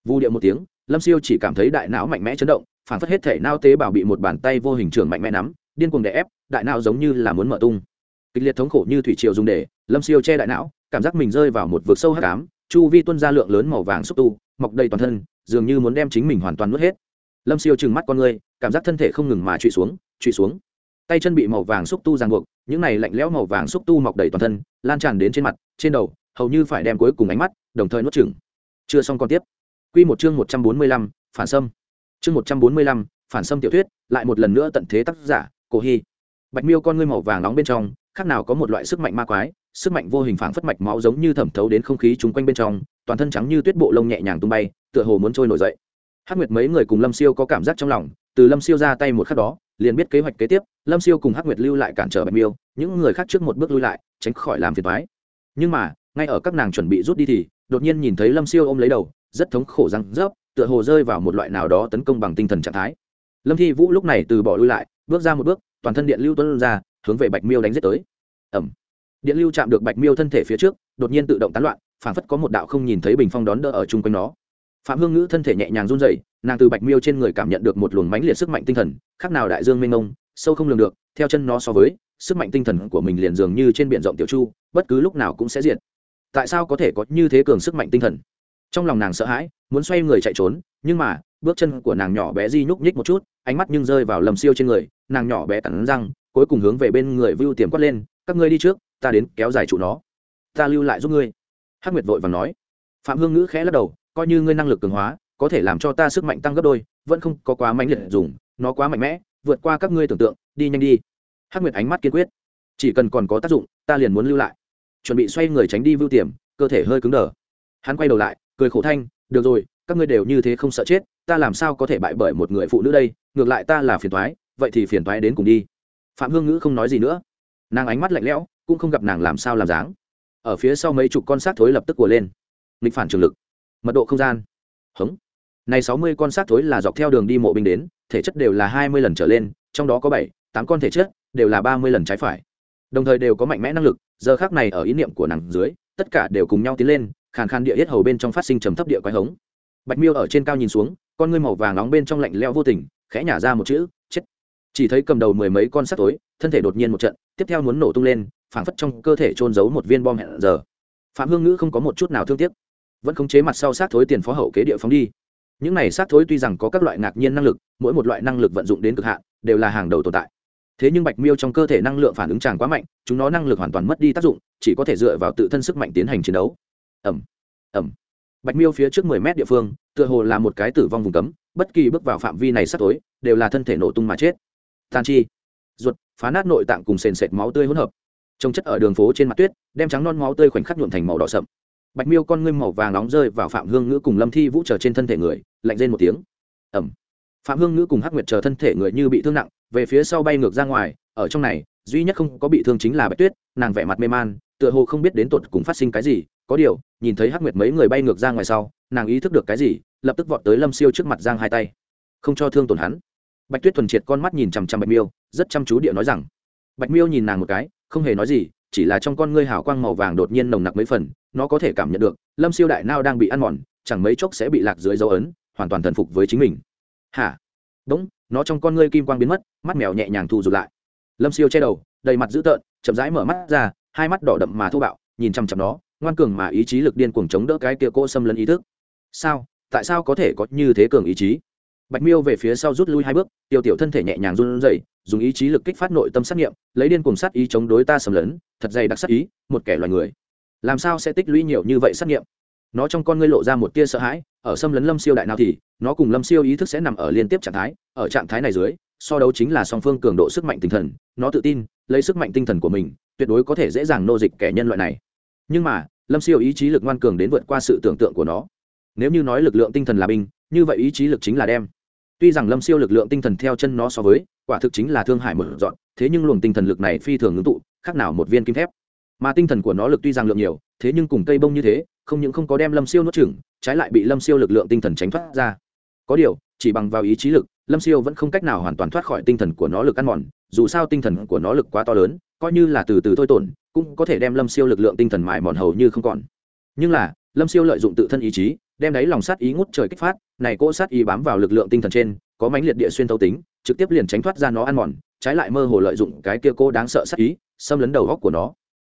Vu điệu một tiếng, lâm siêu chỉ cảm thấy đại não mạnh mẽ chấn động, phản phất hết thể nao tế bào bị một bàn tay vô hình trường mạnh mẽ nắm, điên cuồng đè ép, đại não giống như là muốn mở tung. Kịch liệt thống khổ như thủy triều dùng để, lâm siêu che đại não, cảm giác mình rơi vào một vực sâu hắc ám, chu vi tuân ra lượng lớn màu vàng xúc tu, mọc đầy toàn thân, dường như muốn đem chính mình hoàn toàn nuốt hết. Lâm siêu trừng mắt con người cảm giác thân thể không ngừng mà trụy xuống trụy xuống tay chân bị màu vàng xúc tu ràng buộc, những này lạnh lẽo màu vàng xúc tu mọc đầy toàn thân, lan tràn đến trên mặt, trên đầu, hầu như phải đem cuối cùng ánh mắt, đồng thời nuốt chừng chưa xong còn tiếp. Q một chương một trăm bốn mươi lăm, phản xâm. Chương một trăm bốn mươi lăm, phản xâm tiểu thuyết, lại một lần nữa tận thế tác giả, cổ hy. Bạch miêu con ngươi màu vàng nóng bên trong, khác nào có một loại sức mạnh ma quái, sức mạnh vô hình phảng phất mạch máu giống như thẩm thấu đến không khí chung quanh bên trong, toàn thân trắng như tuyết bộ lông nhẹ nhàng tung bay, tựa hồ muốn trôi nổi dậy. Hắc nguyệt mấy người cùng lâm siêu có cảm giác trong lòng từ lâm siêu ra tay một khắc đó, liền biết kế hoạch kế tiếp, lâm siêu cùng hắc nguyệt lưu lại cản trở bạch miêu, những người khác trước một bước lui lại, tránh khỏi làm phiền thoái nhưng mà, ngay ở các nàng chuẩn bị rút đi thì, đột nhiên nhìn thấy lâm siêu ôm lấy đầu, rất thống khổ răng rớp, tựa hồ rơi vào một loại nào đó tấn công bằng tinh thần trạng thái. Lâm thi vũ lúc này từ bỏ lui lại, bước ra một bước, toàn thân điện lưu tuân ra, hướng về bạch miêu đánh giết tới. Ẩm điện lưu chạm được bạch miêu thân thể phía trước, đột nhiên tự động tán loạn phản phất có một đạo không nhìn thấy bình phong đón đỡ ở chung quanh nó phạm hương ngữ thân thể nhẹ nhàng run dậy nàng từ bạch miêu trên người cảm nhận được một luồng mãnh liệt sức mạnh tinh thần, khác nào đại dương mênh mông, sâu không lường được, theo chân nó so với, sức mạnh tinh thần của mình liền dường như trên b i ể n rộng tiểu chu, bất cứ lúc nào cũng sẽ diện. tại sao có thể có như thế cường sức mạnh tinh thần? Trong lòng nàng sợ hãi, muốn xoay người chạy trốn, nhưng mà, bước chân của nàng nhỏ bé di nhúc nhích một chút, ánh mắt nhưng rơi vào lầm siêu trên người, nàng nhỏ bé cắn răng, cuối cùng hướng về bên người vưu tiềm quát lên, các ngươi đi trước, ta đến kéo dài trụ nó. Ta lưu lại giúp ngươi. Hắc nguyệt vội và nói. Phạm hương ngữ khẽ lắc đầu coi như ngươi năng lực cường hóa, có thể làm cho ta sức mạnh tăng gấp đôi, vẫn không có quá mạnh liệt dùng, nó quá mạnh mẽ, vượt qua các ngươi tưởng tượng, đi nhanh đi. Hắc nguyệt ánh mắt kiên quyết. Chỉ cần còn có tác dụng, ta liền muốn lưu lại. Chuẩn bị xoay người tránh đi vưu tiềm, cơ thể hơi cứng đờ. Hắn quay đầu lại, cười khổ thanh, được rồi, các ngươi đều như thế không sợ chết, ta làm sao có thể bại bởi một người phụ nữ đây, ngược lại ta là phiền thoái vậy thì phiền thoái đến cùng đi. Phạm hương ngữ không nói gì nữa. Nàng ánh mắt lạnh lẽo, cũng không gặp nàng làm sao làm dáng. Ở phía sau mấy chục con sát thối lập tức của lên. Nghịch phản trường lực mật độ không gian. Hống. Này sáu mươi con sát thối là dọc theo đường đi mộ binh đến, thể chất đều là hai mươi lần trở lên, trong đó có bảy, tám con thể chất đều là ba mươi lần trái phải. Đồng thời đều có mạnh mẽ năng lực, giờ khác này ở ý niệm của nàng dưới, tất cả đều cùng nhau tiến lên, khàn khàn địa yết hầu bên trong phát sinh trầm thấp địa quái hống. Bạch miêu ở trên cao nhìn xuống, con ngươi màu vàng nóng bên trong lạnh leo vô tình, khẽ nhả ra một chữ, chết. Chỉ thấy cầm đầu mười mấy con sắt tối thân thể đột nhiên một trận, tiếp theo muốn nổ tung lên, phảng phất trong cơ thể trôn giấu một viên bom hẹn giờ. Phạm hương ngữ không có một chút nào thương tiếc vẫn khống chế mặt sau sát thối tiền phó hậu kế địa phóng đi. Những này sát thối tuy rằng có các loại ngạc nhiên năng lực, mỗi một loại năng lực vận dụng đến cực hạn, đều là hàng đầu tồn tại. Thế nhưng bạch miêu trong cơ thể năng lượng phản ứng tràng quá mạnh, chúng nó năng lực hoàn toàn mất đi tác dụng, chỉ có thể dựa vào tự thân sức mạnh tiến hành chiến đấu. Ẩm ẩm bạch miêu phía trước mười mét địa phương, tựa hồ là một cái tử vong vùng cấm, bất kỳ bước vào phạm vi này sắp tối đều là thân thể nổ tung mà chết. Tàn chi. Ruột, phá nát nội tạng cùng sền sệt máu tươi hỗn hợp. Trông chất ở đường phố trên mặt tuyết, đem trắng non máu tươi khoảnh khắc nhuộm thành màu đỏ sậm bạch miêu con ngươi màu vàng nóng rơi vào phạm hương ngữ cùng lâm thi vũ trở trên thân thể người, lạnh lên một tiếng. Ẩm phạm hương ngữ cùng hắc nguyệt chờ thân thể người như bị thương nặng, về phía sau bay ngược ra ngoài, ở trong này, duy nhất không có bị thương chính là bạch tuyết, nàng vẻ mặt mê man, tựa hồ không biết đến tột cùng phát sinh cái gì, có điều, nhìn thấy hắc nguyệt mấy người bay ngược ra ngoài sau, nàng ý thức được cái gì, lập tức vọt tới lâm siêu trước mặt giang hai tay. Không cho thương tổn hắn. Bạch tuyết thuần triệt con mắt nhìn chằm chằm bạch miêu, rất chăm chú địa nói rằng. Bạch miêu nhìn nàng một cái, không hề nói gì chỉ là trong con ngươi hào quang màu vàng đột nhiên nồng nặc mấy phần, nó có thể cảm nhận được, lâm siêu đại nao đang bị ăn mòn, chẳng mấy chốc sẽ bị lạc dưới dấu ấn, hoàn toàn thần phục với chính mình. Hả? Đúng, nó trong con ngươi kim quang biến mất, mắt mèo nhẹ nhàng thu rụt lại. Lâm siêu che đầu, đầy mặt dữ tợn, chậm rãi mở mắt ra, hai mắt đỏ đậm mà thô bạo, nhìn chằm chằm nó, ngoan cường mà ý chí lực điên cuồng chống đỡ cái kia cỗ xâm lấn ý thức. Sao? Tại sao có thể có như thế cường ý chí? Bạch miêu về phía sau rút lui hai bước, tiêu tiểu thân thể nhẹ nhàng run rẩy, dùng ý chí lực kích phát nội tâm sát nghiệm, lấy điên cuồng sát ý chống đối ta sầm lớn. thật dày đặc sát ý, một kẻ loài người. Làm sao sẽ tích lũy nhiều như vậy sát nghiệm? Nó trong con ngươi lộ ra một tia sợ hãi, ở xâm lấn lâm siêu đại nào thì, nó cùng lâm siêu ý thức sẽ nằm ở liên tiếp trạng thái, ở trạng thái này dưới, so đấu chính là song phương cường độ sức mạnh tinh thần, nó tự tin, lấy sức mạnh tinh thần của mình, tuyệt đối có thể dễ dàng nô dịch kẻ nhân loại này. Nhưng mà, lâm siêu ý chí lực ngoan cường đến vượt qua sự tưởng tượng của nó. Nếu như nói lực lượng tinh thần là binh như vậy ý chí lực chính là đem. Tuy rằng lâm siêu lực lượng tinh thần theo chân nó so với, quả thực chính là thương hải một dọn, thế nhưng luồng tinh thần lực này phi thường ngưng tụ, khác nào một viên kim thép. Mà tinh thần của nó lực tuy rằng lượng nhiều, thế nhưng cùng cây bông như thế, không những không có đem lâm siêu nuốt chửng, trái lại bị lâm siêu lực lượng tinh thần tránh thoát ra. Có điều, chỉ bằng vào ý chí lực, lâm siêu vẫn không cách nào hoàn toàn thoát khỏi tinh thần của nó lực ăn mòn, dù sao tinh thần của nó lực quá to lớn, coi như là từ từ thôi tổn, cũng có thể đem lâm siêu lực lượng tinh thần mài mòn hầu như không còn. Nhưng là, lâm siêu lợi dụng tự thân ý chí đem đáy lòng sát ý ngút trời kích phát, này cỗ sát ý bám vào lực lượng tinh thần trên, có mãnh liệt địa xuyên thấu tính, trực tiếp liền tránh thoát ra nó ăn mòn, trái lại mơ hồ lợi dụng cái kia cô đáng sợ sát ý, xâm lấn đầu góc của nó.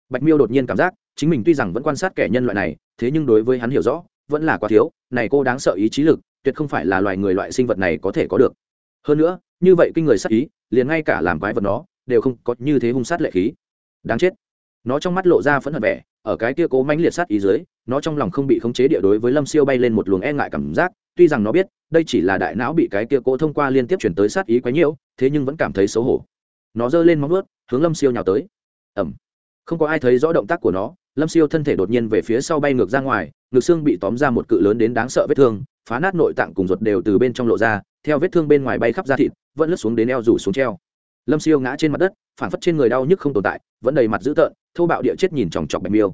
Bạch miêu đột nhiên cảm giác, chính mình tuy rằng vẫn quan sát kẻ nhân loại này, thế nhưng đối với hắn hiểu rõ, vẫn là quá thiếu, này cô đáng sợ ý chí lực, tuyệt không phải là loài người loại sinh vật này có thể có được. Hơn nữa, như vậy kinh người sát ý, liền ngay cả làm quái vật nó, đều không có như thế hung sát lệ khí. Đáng chết. Nó trong mắt lộ ra phẫn hận vẻ, ở cái kia cố mãnh liệt sát ý dưới nó trong lòng không bị khống chế địa đối với lâm siêu bay lên một luồng e ngại cảm giác, tuy rằng nó biết, đây chỉ là đại não bị cái kia cỗ thông qua liên tiếp chuyển tới sát ý quấy nhiễu, thế nhưng vẫn cảm thấy xấu hổ. Nó giơ lên móng ướt hướng lâm siêu nhào tới. Ẩm không có ai thấy rõ động tác của nó, lâm siêu thân thể đột nhiên về phía sau bay ngược ra ngoài, ngực xương bị tóm ra một cự lớn đến đáng sợ vết thương, phá nát nội tạng cùng ruột đều từ bên trong lộ ra, theo vết thương bên ngoài bay khắp ra thịt, vẫn lướt xuống đến eo rủ xuống treo. Lâm siêu ngã trên mặt đất, phản phất trên người đau nhức không tồn tại, vẫn đầy mặt dữ tợn, thô bạo địa chết nhìn chòng chọc bạch miêu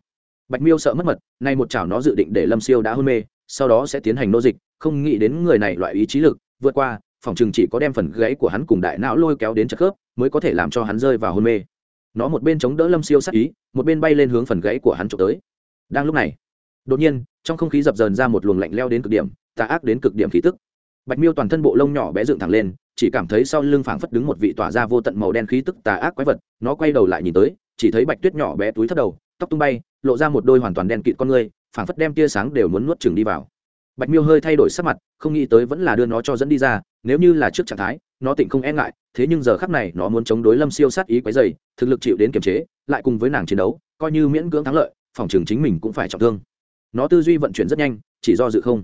bạch miêu sợ mất mật, nay một chảo nó dự định để lâm siêu đã hôn mê, sau đó sẽ tiến hành nô dịch, không nghĩ đến người này loại ý chí lực, vượt qua, phòng chừng chỉ có đem phần gãy của hắn cùng đại não lôi kéo đến chật khớp, mới có thể làm cho hắn rơi vào hôn mê. Nó một bên chống đỡ lâm siêu sát ý, một bên bay lên hướng phần gãy của hắn trộm tới. Đang lúc này, đột nhiên, trong không khí dập dờn ra một luồng lạnh leo đến cực điểm, tà ác đến cực điểm khí tức. Bạch miêu toàn thân bộ lông nhỏ bé dựng thẳng lên, chỉ cảm thấy sau lưng phảng phất đứng một vị tỏa ra vô tận màu đen khí tức tà ác quái vật, nó quay đầu lại nhìn tới, chỉ thấy bạch tuyết nhỏ bé túi thất đầu, tóc tung bay lộ ra một đôi hoàn toàn đen kịt con người phảng phất đem tia sáng đều muốn nuốt chừng đi vào. Bạch miêu hơi thay đổi sắc mặt, không nghĩ tới vẫn là đưa nó cho dẫn đi ra, nếu như là trước trạng thái, nó tịnh không e ngại, thế nhưng giờ khắc này nó muốn chống đối lâm siêu sát ý quấy dày thực lực chịu đến kiềm chế, lại cùng với nàng chiến đấu, coi như miễn cưỡng thắng lợi, phòng trường chính mình cũng phải trọng thương. Nó tư duy vận chuyển rất nhanh, chỉ do dự không.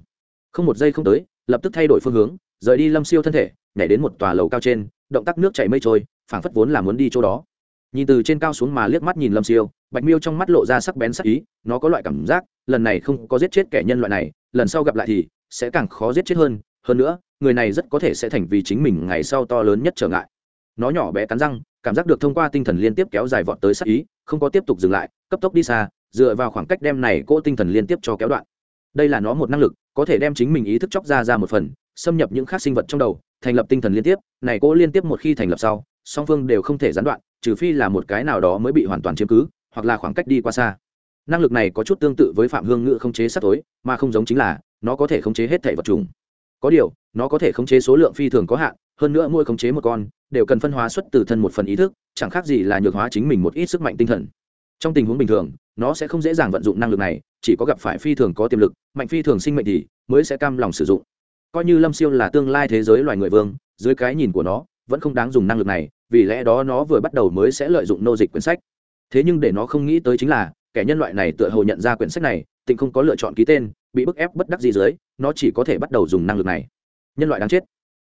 Không một giây không tới, lập tức thay đổi phương hướng, rời đi lâm siêu thân thể, nhảy đến một tòa lầu cao trên, động tác nước chảy mây trôi, phảng phất vốn là muốn đi chỗ đó. Nhìn từ trên cao xuống mà liếc mắt nhìn lâm siêu bạch miêu trong mắt lộ ra sắc bén sắc ý, nó có loại cảm giác, lần này không có giết chết kẻ nhân loại này, lần sau gặp lại thì sẽ càng khó giết chết hơn hơn nữa, người này rất có thể sẽ thành vì chính mình ngày sau to lớn nhất trở ngại. Nó nhỏ bé cắn răng, cảm giác được thông qua tinh thần liên tiếp kéo dài vọt tới sắc ý, không có tiếp tục dừng lại, cấp tốc đi xa, dựa vào khoảng cách đem này cỗ tinh thần liên tiếp cho kéo đoạn. Đây là nó một năng lực, có thể đem chính mình ý thức chóc ra ra một phần, xâm nhập những khác sinh vật trong đầu, thành lập tinh thần liên tiếp, này cỗ liên tiếp một khi thành lập sau, song phương đều không thể gián đoạn, trừ phi là một cái nào đó mới bị hoàn toàn chiếm cứ hoặc là khoảng cách đi qua xa. Năng lực này có chút tương tự với phạm hương ngự khống chế sát tối mà không giống chính là, nó có thể khống chế hết thể vật trùng có điều, nó có thể khống chế số lượng phi thường có hạn, hơn nữa mỗi khống chế một con, đều cần phân hóa xuất từ thân một phần ý thức, chẳng khác gì là nhược hóa chính mình một ít sức mạnh tinh thần. Trong tình huống bình thường, nó sẽ không dễ dàng vận dụng năng lực này, chỉ có gặp phải phi thường có tiềm lực, mạnh phi thường sinh mệnh thì mới sẽ cam lòng sử dụng. Coi như lâm siêu là tương lai thế giới loài người vương, dưới cái nhìn của nó, vẫn không đáng dùng năng lực này, vì lẽ đó nó vừa bắt đầu mới sẽ lợi dụng nô dịch quyển sách thế nhưng để nó không nghĩ tới chính là, kẻ nhân loại này tựa hồ nhận ra quyển sách này, tịnh không có lựa chọn ký tên, bị bức ép bất đắc gì dưới, nó chỉ có thể bắt đầu dùng năng lực này. Nhân loại đáng chết.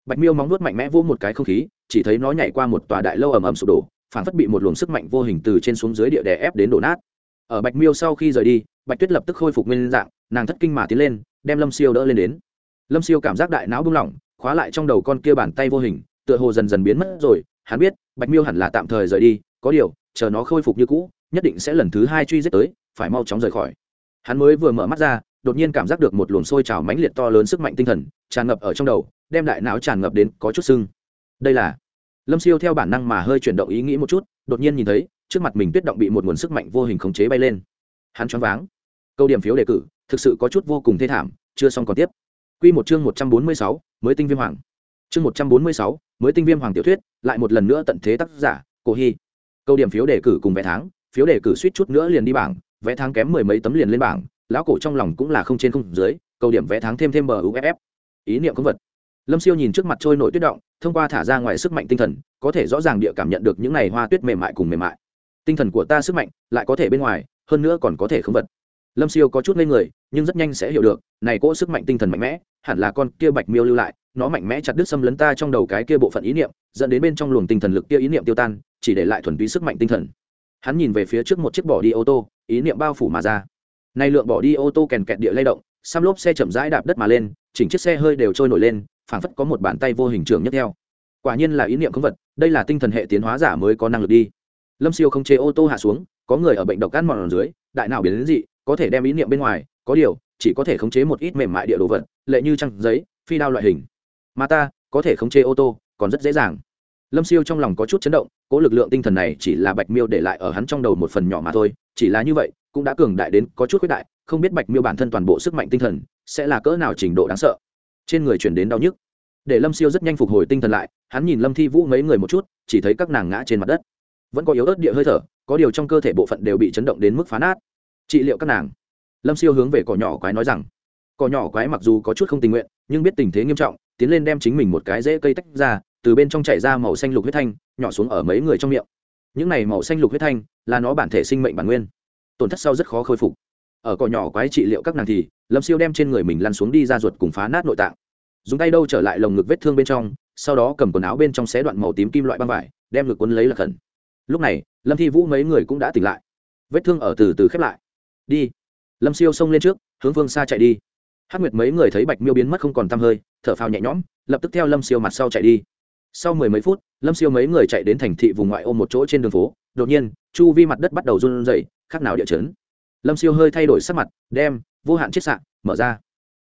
Bạch miêu móng nuốt mạnh mẽ vô một cái không khí, chỉ thấy nó nhảy qua một tòa đại lâu ầm ầm sụp đổ, phản phất bị một luồng sức mạnh vô hình từ trên xuống dưới địa đè ép đến đổ nát. Ở bạch miêu sau khi rời đi, bạch tuyết lập tức khôi phục nguyên dạng, nàng thất kinh mà tiến lên, đem lâm siêu đỡ lên đến. Lâm siêu cảm giác đại não buông lỏng, khóa lại trong đầu con kia bàn tay vô hình, tựa hồ dần dần biến mất rồi. Hắn biết, bạch miêu hẳn là tạm thời rời đi, có điều chờ nó khôi phục như cũ, nhất định sẽ lần thứ hai truy giết tới, phải mau chóng rời khỏi. Hắn mới vừa mở mắt ra, đột nhiên cảm giác được một luồng sôi trào mãnh liệt to lớn sức mạnh tinh thần, tràn ngập ở trong đầu, đem đại não tràn ngập đến có chút sưng. Đây là lâm siêu theo bản năng mà hơi chuyển động ý nghĩ một chút, đột nhiên nhìn thấy, trước mặt mình tuyết động bị một nguồn sức mạnh vô hình khống chế bay lên. Hắn choáng váng. Câu điểm phiếu đề cử, thực sự có chút vô cùng thê thảm, chưa xong còn tiếp. Q một chương một trăm bốn mươi sáu, mới tinh viêm hoàng. Chương một trăm bốn mươi sáu, mới tinh viêm hoàng tiểu thuyết, lại một lần nữa tận thế tác giả, cổ hy câu điểm phiếu đề cử cùng vé tháng, phiếu đề cử suýt chút nữa liền đi bảng vé tháng kém mười mấy tấm liền lên bảng, lão cổ trong lòng cũng là không trên không dưới, câu điểm vé tháng thêm thêm bờ uff ý niệm công vật. Lâm siêu nhìn trước mặt trôi nổi tuyết động, thông qua thả ra ngoài sức mạnh tinh thần, có thể rõ ràng địa cảm nhận được những n à y hoa tuyết mềm mại cùng mềm mại. Tinh thần của ta sức mạnh lại có thể bên ngoài, hơn nữa còn có thể không vật. Lâm siêu có chút lên người, nhưng rất nhanh sẽ hiểu được, này cỗ sức mạnh tinh thần mạnh mẽ, hẳn là con kia bạch miêu lưu lại, nó mạnh mẽ chặt đứt xâm lấn ta trong đầu cái kia bộ phận ý niệm, dẫn đến bên trong luồng tinh thần lực kia ý niệm tiêu tan chỉ để lại thuần túy sức mạnh tinh thần. Hắn nhìn về phía trước một chiếc bỏ đi ô tô, ý niệm bao phủ mà ra. Nay lượng bỏ đi ô tô kèn kẹt địa lay động, xăm lốp xe chậm rãi đạp đất mà lên, chỉnh chiếc xe hơi đều trôi nổi lên, phảng phất có một bàn tay vô hình trường nhất theo. Quả nhiên là ý niệm không vật, đây là tinh thần hệ tiến hóa giả mới có năng lực đi. Lâm siêu không chế ô tô hạ xuống, có người ở bệnh độc ăn mòn ở dưới, đại nào biến đến dị, có thể đem ý niệm bên ngoài, có điều, chỉ có thể khống chế một ít mềm mại địa đồ vật, lệ như trăng giấy, phi đao loại hình. Mà ta, có thể khống chế ô tô, còn rất dễ dàng lâm siêu trong lòng có chút chấn động, cố lực lượng tinh thần này chỉ là bạch miêu để lại ở hắn trong đầu một phần nhỏ mà thôi, chỉ là như vậy, cũng đã cường đại đến có chút khuyết đại, không biết bạch miêu bản thân toàn bộ sức mạnh tinh thần sẽ là cỡ nào trình độ đáng sợ. Trên người chuyển đến đau nhức. Để lâm siêu rất nhanh phục hồi tinh thần lại, hắn nhìn lâm thi vũ mấy người một chút, chỉ thấy các nàng ngã trên mặt đất. Vẫn có yếu ớt địa hơi thở, có điều trong cơ thể bộ phận đều bị chấn động đến mức phá nát. Trị liệu các nàng. Lâm siêu hướng về cỏ nhỏ quái nói rằng, cỏ nhỏ quái mặc dù có chút không tình nguyện, nhưng biết tình thế nghiêm trọng, tiến lên đem chính mình một cái rễ cây tách ra từ bên trong chảy ra màu xanh lục huyết thanh, nhỏ xuống ở mấy người trong miệng. Những này màu xanh lục huyết thanh, là nó bản thể sinh mệnh bản nguyên. Tổn thất sau rất khó khôi phục. Ở cỏ nhỏ quái trị liệu các nàng thì, lâm siêu đem trên người mình lăn xuống đi ra ruột cùng phá nát nội tạng. Dùng tay đâu trở lại lồng ngực vết thương bên trong, sau đó cầm quần áo bên trong xé đoạn màu tím kim loại băng vải, đem ngực quấn lấy là khẩn. Lúc này, lâm thi vũ mấy người cũng đã tỉnh lại. Vết thương ở từ từ khép lại. Đi. Lâm siêu xông lên trước, hướng phương xa chạy đi. Hát nguyệt mấy người thấy bạch miêu biến mất không còn t hơi, thở phào nhẹ nhõm, lập tức theo lâm siêu mặt sau chạy đi sau mười mấy phút, lâm siêu mấy người chạy đến thành thị vùng ngoại ô một chỗ trên đường phố, đột nhiên, chu vi mặt đất bắt đầu run rẩy, khác nào địa chấn. Lâm siêu hơi thay đổi sắc mặt, đem, vô hạn chiết sạn mở ra.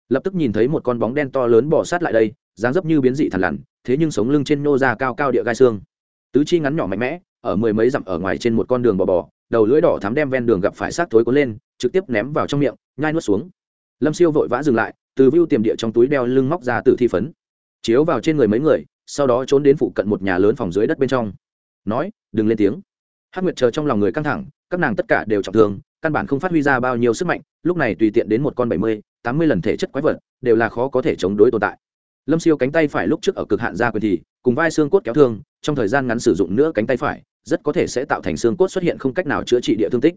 Lập tức nhìn thấy một con bóng đen to lớn bỏ sát lại đây, dáng dấp như biến dị thằn lằn, thế nhưng sống lưng trên nô ra cao cao địa gai xương. Tứ chi ngắn nhỏ mạnh mẽ, ở mười mấy dặm ở ngoài trên một con đường bò bò, đầu lưỡi đỏ thắm đem ven đường gặp phải xác thối cuốn lên, trực tiếp ném vào trong miệng, nhai nuốt xuống. Lâm siêu vội vã dừng lại, từ view tiềm địa trong túi đeo lưng móc ra từ thi phấn. Chiếu vào trên người mấy người sau đó trốn đến phụ cận một nhà lớn phòng dưới đất bên trong. Nói, đừng lên tiếng. Hát nguyệt chờ trong lòng người căng thẳng, các nàng tất cả đều trọng thương, căn bản không phát huy ra bao nhiêu sức mạnh, lúc này tùy tiện đến một con bảy mươi, tám mươi lần thể chất quái vật, đều là khó có thể chống đối tồn tại. Lâm siêu cánh tay phải lúc trước ở cực hạn ra quyền thì, cùng vai xương cốt kéo thương, trong thời gian ngắn sử dụng nữa cánh tay phải, rất có thể sẽ tạo thành xương cốt xuất hiện không cách nào chữa trị địa thương tích.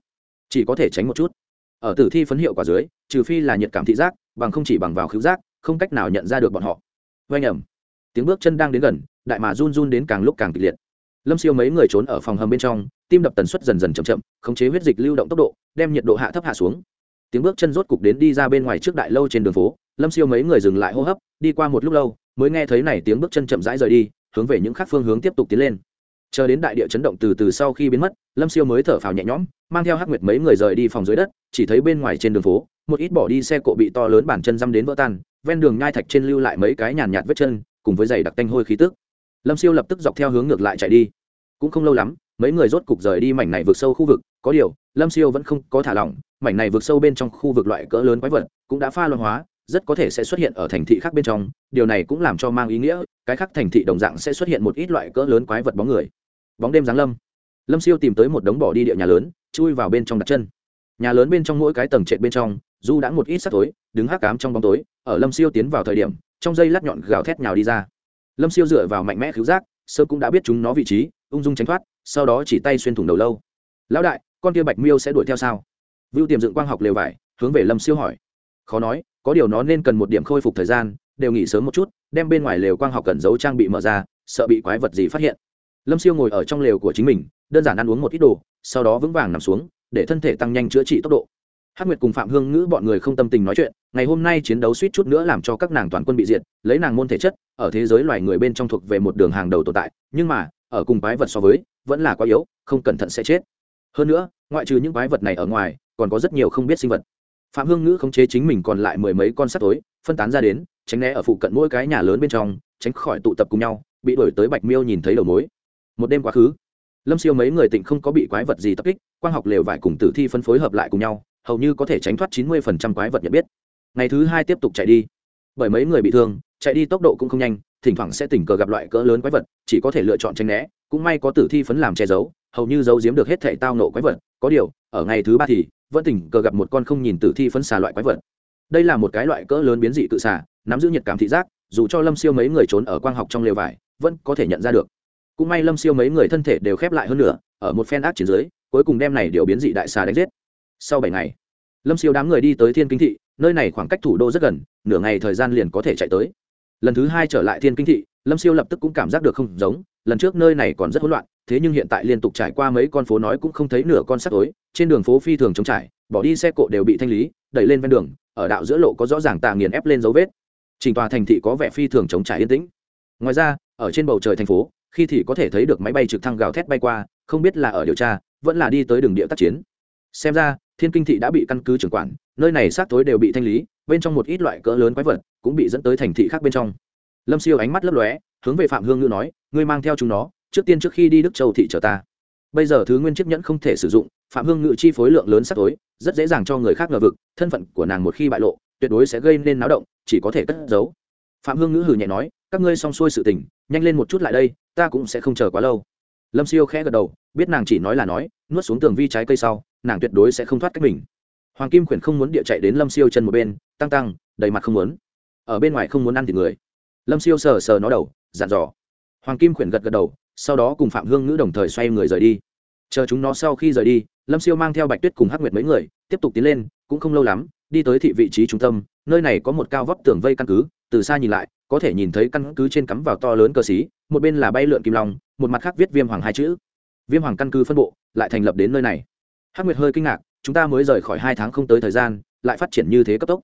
Chỉ có thể tránh một chút. Ở tử thi phấn hiệu quả dưới, trừ phi là nhiệt cảm thị giác, bằng không chỉ bằng vào khứu giác, không cách nào nhận ra được bọn họ. Vay nhầm tiếng bước chân đang đến gần, đại mà run run đến càng lúc càng kịch liệt. Lâm siêu mấy người trốn ở phòng hầm bên trong, tim đập tần suất dần dần chậm chậm, khống chế huyết dịch lưu động tốc độ, đem nhiệt độ hạ thấp hạ xuống. Tiếng bước chân rốt cục đến đi ra bên ngoài trước đại lâu trên đường phố, lâm siêu mấy người dừng lại hô hấp, đi qua một lúc lâu, mới nghe thấy này tiếng bước chân chậm rãi rời đi, hướng về những khác phương hướng tiếp tục tiến lên. Chờ đến đại địa chấn động từ từ sau khi biến mất, lâm siêu mới thở phào nhẹ nhõm, mang theo hắc nguyệt mấy người rời đi phòng dưới đất, chỉ thấy bên ngoài trên đường phố, một ít bỏ đi xe cộ bị to lớn bản chân dăm đến vỡ tan, ven đường nhai thạch trên lưu lại mấy cái nhàn nhạt vết chân cùng với giày đặc tanh hôi khí tức. Lâm siêu lập tức dọc theo hướng ngược lại chạy đi. Cũng không lâu lắm, mấy người rốt cục rời đi mảnh này vượt sâu khu vực. Có điều, lâm siêu vẫn không có thả lỏng. Mảnh này vượt sâu bên trong khu vực loại cỡ lớn quái vật cũng đã pha luân hóa, rất có thể sẽ xuất hiện ở thành thị khác bên trong. Điều này cũng làm cho mang ý nghĩa, cái khác thành thị đồng dạng sẽ xuất hiện một ít loại cỡ lớn quái vật bóng người. Bóng đêm giáng lâm. Lâm siêu tìm tới một đống bỏ đi địa nhà lớn, chui vào bên trong đặt chân. Nhà lớn bên trong mỗi cái tầng trệt bên trong du đã một ít sắc tối đứng hắc cám trong bóng tối, ở lâm siêu tiến vào thời điểm trong dây lát nhọn gào thét nhào đi ra. Lâm siêu dựa vào mạnh mẽ cứu giác sơ cũng đã biết chúng nó vị trí, ung dung tránh thoát, sau đó chỉ tay xuyên thủng đầu lâu. Lão đại, con kia bạch miêu sẽ đuổi theo sao? Vưu tiềm dựng quang học lều vải, hướng về lâm siêu hỏi. Khó nói, có điều nó nên cần một điểm khôi phục thời gian, đều nghỉ sớm một chút, đem bên ngoài lều quang học cần giấu trang bị mở ra, sợ bị quái vật gì phát hiện. Lâm siêu ngồi ở trong lều của chính mình, đơn giản ăn uống một ít đồ, sau đó vững vàng nằm xuống, để thân thể tăng nhanh chữa trị tốc độ hát nguyệt cùng phạm hương ngữ bọn người không tâm tình nói chuyện, ngày hôm nay chiến đấu suýt chút nữa làm cho các nàng toàn quân bị diệt, lấy nàng môn thể chất, ở thế giới loài người bên trong thuộc về một đường hàng đầu tồn tại, nhưng mà, ở cùng quái vật so với, vẫn là quá yếu, không cẩn thận sẽ chết. Hơn nữa, ngoại trừ những quái vật này ở ngoài, còn có rất nhiều không biết sinh vật. Phạm hương ngữ khống chế chính mình còn lại mười mấy con sắt tối phân tán ra đến, tránh né ở phụ cận mỗi cái nhà lớn bên trong, tránh khỏi tụ tập cùng nhau, bị đuổi tới bạch miêu nhìn thấy đầu mối. Một đêm quá khứ, lâm siêu mấy người tịnh không có bị quái vật gì tập kích, quang học lều vải cùng tử thi phân phối hợp lại cùng nhau hầu như có thể tránh thoát chín mươi phần trăm quái vật nhận biết. Ngày thứ hai tiếp tục chạy đi. Bởi mấy người bị thương, chạy đi tốc độ cũng không nhanh, thỉnh thoảng sẽ tình cờ gặp loại cỡ lớn quái vật, chỉ có thể lựa chọn tranh né. Cũng may có tử thi phấn làm che giấu, hầu như giấu giếm được hết thể tao nộ quái vật. Có điều, ở ngày thứ ba thì, vẫn tình cờ gặp một con không nhìn tử thi phấn xà loại quái vật. Đây là một cái loại cỡ lớn biến dị tự xà, nắm giữ nhiệt cảm thị giác, dù cho lâm siêu mấy người trốn ở quang học trong lều vải, vẫn có thể nhận ra được. Cũng may lâm siêu mấy người thân thể đều khép lại hơn nữa, ở một phen ác chiến dưới, cuối cùng đem này điều biến dị đại xà đánh giết sau bảy ngày, lâm siêu đám người đi tới thiên kinh thị, nơi này khoảng cách thủ đô rất gần, nửa ngày thời gian liền có thể chạy tới. Lần thứ hai trở lại thiên kinh thị, lâm siêu lập tức cũng cảm giác được không giống, lần trước nơi này còn rất hỗn loạn, thế nhưng hiện tại liên tục trải qua mấy con phố nói cũng không thấy nửa con sắt tối, trên đường phố phi thường trống trải, bỏ đi xe cộ đều bị thanh lý, đẩy lên ven đường, ở đạo giữa lộ có rõ ràng tà nghiền ép lên dấu vết. Trình tòa thành thị có vẻ phi thường trống trải yên tĩnh. Ngoài ra, ở trên bầu trời thành phố, khi thì có thể thấy được máy bay trực thăng gào thét bay qua, không biết là ở điều tra, vẫn là đi tới đường địa tác chiến. Xem ra thiên kinh thị đã bị căn cứ trưởng quản, nơi này xác tối đều bị thanh lý, bên trong một ít loại cỡ lớn quái vật cũng bị dẫn tới thành thị khác bên trong. Lâm siêu ánh mắt lấp lóe, hướng về phạm hương ngữ nói, ngươi mang theo chúng nó, trước tiên trước khi đi đức châu thị chờ ta. Bây giờ thứ nguyên chiếc nhẫn không thể sử dụng, phạm hương ngự chi phối lượng lớn sắc tối rất dễ dàng cho người khác ngờ vực, thân phận của nàng một khi bại lộ, tuyệt đối sẽ gây nên náo động, chỉ có thể cất giấu. Phạm hương ngữ hừ nhẹ nói, các ngươi xong xuôi sự tình, nhanh lên một chút lại đây, ta cũng sẽ không chờ quá lâu. Lâm siêu khẽ gật đầu, biết nàng chỉ nói là nói, nuốt xuống tường vi trái cây sau nàng tuyệt đối sẽ không thoát cách mình. Hoàng kim khuyển không muốn địa chạy đến lâm siêu chân một bên, tăng tăng, đầy mặt không muốn. Ở bên ngoài không muốn ăn thì người. Lâm siêu sờ sờ nó đầu, dặn dò. Hoàng kim khuyển gật gật đầu, sau đó cùng phạm hương ngữ đồng thời xoay người rời đi. Chờ chúng nó sau khi rời đi, lâm siêu mang theo bạch tuyết cùng hắc nguyệt mấy người, tiếp tục tiến lên, cũng không lâu lắm, đi tới thị vị trí trung tâm, nơi này có một cao vóc tường vây căn cứ, từ xa nhìn lại, có thể nhìn thấy căn cứ trên cắm vào to lớn cờ xí, một bên là bay lượn kim long, một mặt khác viết viêm hoàng hai chữ. Viêm hoàng căn cứ phân bộ, lại thành lập đến nơi này hắc nguyệt hơi kinh ngạc, chúng ta mới rời khỏi hai tháng không tới thời gian, lại phát triển như thế cấp tốc.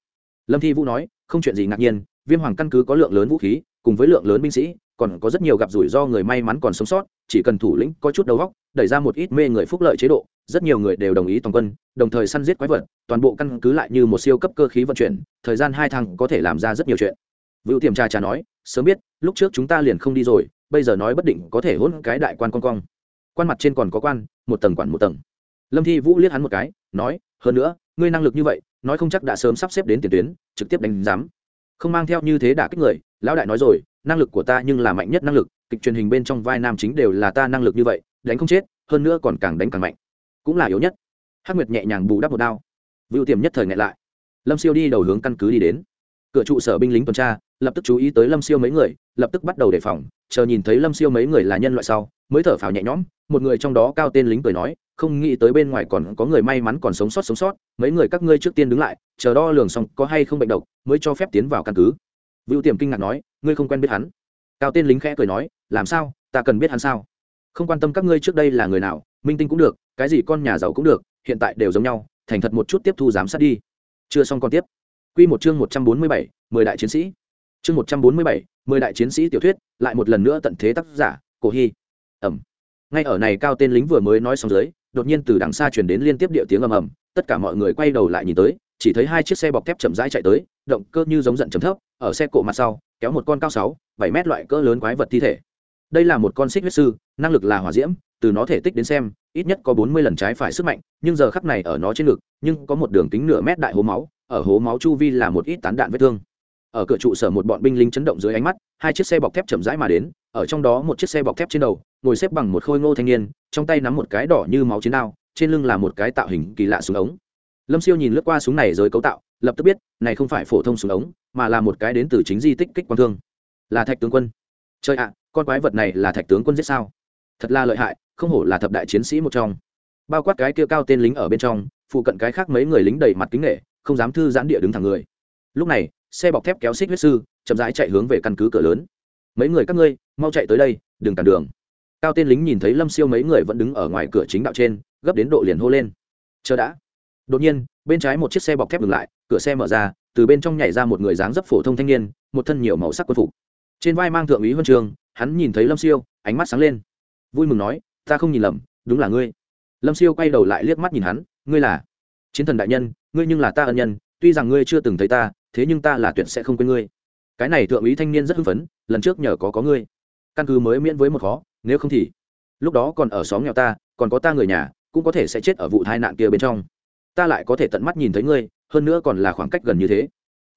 Lâm thi vũ nói, không chuyện gì ngạc nhiên, viêm hoàng căn cứ có lượng lớn vũ khí, cùng với lượng lớn binh sĩ, còn có rất nhiều gặp rủi ro người may mắn còn sống sót, chỉ cần thủ lĩnh có chút đầu góc đẩy ra một ít mê người phúc lợi chế độ, rất nhiều người đều đồng ý toàn quân, đồng thời săn giết quái vật, toàn bộ căn cứ lại như một siêu cấp cơ khí vận chuyển, thời gian hai tháng có thể làm ra rất nhiều chuyện. Vũ tiềm trà trà nói, sớm biết, lúc trước chúng ta liền không đi rồi, bây giờ nói bất định có thể hôn cái đại quan con cong. Quan mặt trên còn có quan, một tầng quản một tầng lâm thi vũ liếc hắn một cái, nói, hơn nữa, ngươi năng lực như vậy, nói không chắc đã sớm sắp xếp đến tiền tuyến, trực tiếp đánh giám. Không mang theo như thế đả kích người, lão đại nói rồi, năng lực của ta nhưng là mạnh nhất năng lực, kịch truyền hình bên trong vai nam chính đều là ta năng lực như vậy, đánh không chết, hơn nữa còn càng đánh càng mạnh. Cũng là yếu nhất. Hắc nguyệt nhẹ nhàng bù đắp một đao. Vựu tiềm nhất thời ngại lại. Lâm siêu đi đầu hướng căn cứ đi đến. Cửa trụ sở binh lính tuần tra lập tức chú ý tới lâm siêu mấy người, lập tức bắt đầu đề phòng, chờ nhìn thấy lâm siêu mấy người là nhân loại sau, mới thở phào nhẹ nhõm, một người trong đó cao tên lính cười nói, không nghĩ tới bên ngoài còn có người may mắn còn sống sót sống sót, mấy người các ngươi trước tiên đứng lại, chờ đo lường xong có hay không bệnh độc, mới cho phép tiến vào căn cứ. Vưu tiềm kinh ngạc nói, ngươi không quen biết hắn. Cao tên lính khẽ cười nói, làm sao? Ta cần biết hắn sao? Không quan tâm các ngươi trước đây là người nào, minh tinh cũng được, cái gì con nhà giàu cũng được, hiện tại đều giống nhau, thành thật một chút tiếp thu giám sát đi. Chưa xong còn tiếp. Q một chương một trăm bốn mươi bảy, mười đại chiến sĩ chương một trăm bốn mươi bảy, mười đại chiến sĩ tiểu thuyết, lại một lần nữa tận thế tác giả, cổ hy. Ẩm. Ngay ở này cao tên lính vừa mới nói xong dưới, đột nhiên từ đằng xa chuyển đến liên tiếp địa tiếng ầm ầm, tất cả mọi người quay đầu lại nhìn tới, chỉ thấy hai chiếc xe bọc thép chậm rãi chạy tới, động cơ như giống giận chấm thấp, ở xe cộ mặt sau, kéo một con cao sáu, bảy mét loại cỡ lớn quái vật thi thể. Đây là một con xích huyết sư, năng lực là hỏa diễm, từ nó thể tích đến xem, ít nhất có bốn mươi lần trái phải sức mạnh, nhưng giờ khắc này ở nó trên ngực, nhưng có một đường kính nửa mét đại hố máu, ở hố máu chu vi là một ít tán đạn vết thương ở cửa trụ sở một bọn binh lính chấn động dưới ánh mắt, hai chiếc xe bọc thép chậm rãi mà đến, ở trong đó một chiếc xe bọc thép trên đầu, ngồi xếp bằng một khôi ngô thanh niên, trong tay nắm một cái đỏ như máu chiến đao, trên lưng là một cái tạo hình kỳ lạ súng ống. Lâm siêu nhìn lướt qua súng này rồi cấu tạo, lập tức biết, này không phải phổ thông súng ống, mà là một cái đến từ chính di tích kích quang thương. Là thạch tướng quân. Trời ạ, con quái vật này là thạch tướng quân giết sao? Thật là lợi hại, không hổ là thập đại chiến sĩ một trong. Bao quát cái kia cao tên lính ở bên trong, phụ cận cái khác mấy người lính đầy mặt kính nghệ không dám thư giãn địa đứng thẳng người. Lúc này xe bọc thép kéo xích huyết sư, chậm rãi chạy hướng về căn cứ cửa lớn. Mấy người các ngươi, mau chạy tới đây, đừng cản đường. Cao tên lính nhìn thấy lâm siêu mấy người vẫn đứng ở ngoài cửa chính đạo trên, gấp đến độ liền hô lên. Chờ đã. Đột nhiên, bên trái một chiếc xe bọc thép ngừng lại, cửa xe mở ra, từ bên trong nhảy ra một người dáng dấp phổ thông thanh niên, một thân nhiều màu sắc quân phục. Trên vai mang thượng úy huân trường, hắn nhìn thấy lâm siêu, ánh mắt sáng lên. Vui mừng nói, ta không nhìn lầm, đúng là ngươi. Lâm siêu quay đầu lại liếc mắt nhìn hắn, ngươi là chiến thần đại nhân, ngươi nhưng là ta ân nhân, tuy rằng ngươi chưa từng thấy ta thế nhưng ta là tuyệt sẽ không quên ngươi. Cái này thượng úy thanh niên rất hưng phấn, lần trước nhờ có có ngươi. Căn cứ mới miễn với một khó, nếu không thì, lúc đó còn ở xóm nghèo ta, còn có ta người nhà, cũng có thể sẽ chết ở vụ tai nạn kia bên trong. Ta lại có thể tận mắt nhìn thấy ngươi, hơn nữa còn là khoảng cách gần như thế.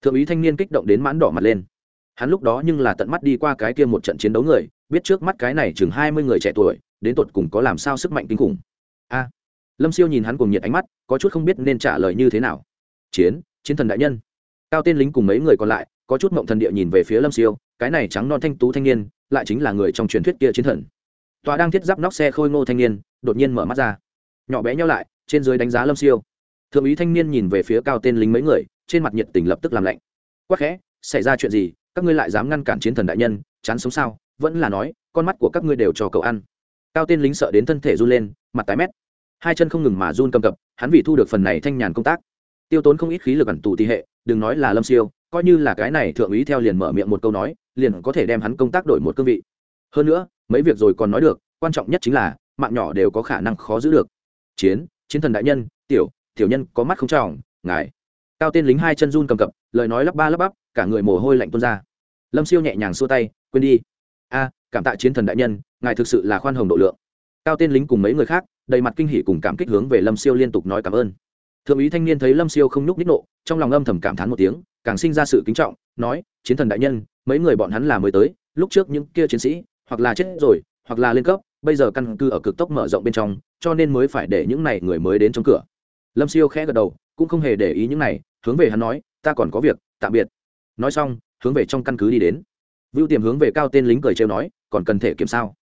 Thượng úy thanh niên kích động đến mãn đỏ mặt lên. Hắn lúc đó nhưng là tận mắt đi qua cái kia một trận chiến đấu người, biết trước mắt cái này chừng hai mươi người trẻ tuổi, đến tột cùng có làm sao sức mạnh kinh khủng. A. Lâm siêu nhìn hắn cùng nhiệt ánh mắt, có chút không biết nên trả lời như thế nào. Chiến chiến thần đại nhân cao tên lính cùng mấy người còn lại, có chút mộng thần địa nhìn về phía lâm siêu, cái này trắng non thanh tú thanh niên, lại chính là người trong truyền thuyết kia chiến thần. Tòa đang thiết giáp nóc xe khôi ngô thanh niên, đột nhiên mở mắt ra. Nhỏ bé nhau lại, trên dưới đánh giá lâm siêu. Thượng úy thanh niên nhìn về phía cao tên lính mấy người, trên mặt nhiệt tình lập tức làm lạnh. Quắc khẽ, xảy ra chuyện gì? Các ngươi lại dám ngăn cản chiến thần đại nhân, chán sống sao? Vẫn là nói, con mắt của các ngươi đều cho cậu ăn. Cao tên lính sợ đến thân thể run lên, mặt tái mét. Hai chân không ngừng mà run cầm cập, hắn vì thu được phần này thanh nhàn công tác. Tiêu tốn không ít khí lực ẩn tụ tỷ hệ đừng nói là lâm siêu, coi như là cái này thượng úy theo liền mở miệng một câu nói, liền có thể đem hắn công tác đổi một cương vị. Hơn nữa, mấy việc rồi còn nói được, quan trọng nhất chính là, mạng nhỏ đều có khả năng khó giữ được. Chiến chiến thần đại nhân, tiểu tiểu nhân có mắt không trọng, ngài. Cao tên lính hai chân run cầm cập, lời nói lắp ba lắp bắp, cả người mồ hôi lạnh tuôn ra. Lâm siêu nhẹ nhàng xua tay, quên đi. A, cảm tạ chiến thần đại nhân, ngài thực sự là khoan hồng độ lượng. Cao tên lính cùng mấy người khác, đầy mặt kinh hỉ cùng cảm kích hướng về lâm siêu liên tục nói cảm ơn thượng úy thanh niên thấy lâm siêu không nhúc ních nộ, trong lòng âm thầm cảm thán một tiếng, càng sinh ra sự kính trọng, nói, chiến thần đại nhân, mấy người bọn hắn là mới tới, lúc trước những kia chiến sĩ, hoặc là chết rồi, hoặc là lên cấp, bây giờ căn cứ ở cực tốc mở rộng bên trong, cho nên mới phải để những này người mới đến trong cửa. Lâm siêu khẽ gật đầu, cũng không hề để ý những này, hướng về hắn nói, ta còn có việc, tạm biệt. Nói xong, hướng về trong căn cứ đi đến. Vưu tiềm hướng về cao tên lính cười trêu nói, còn cần thể kiểm sao?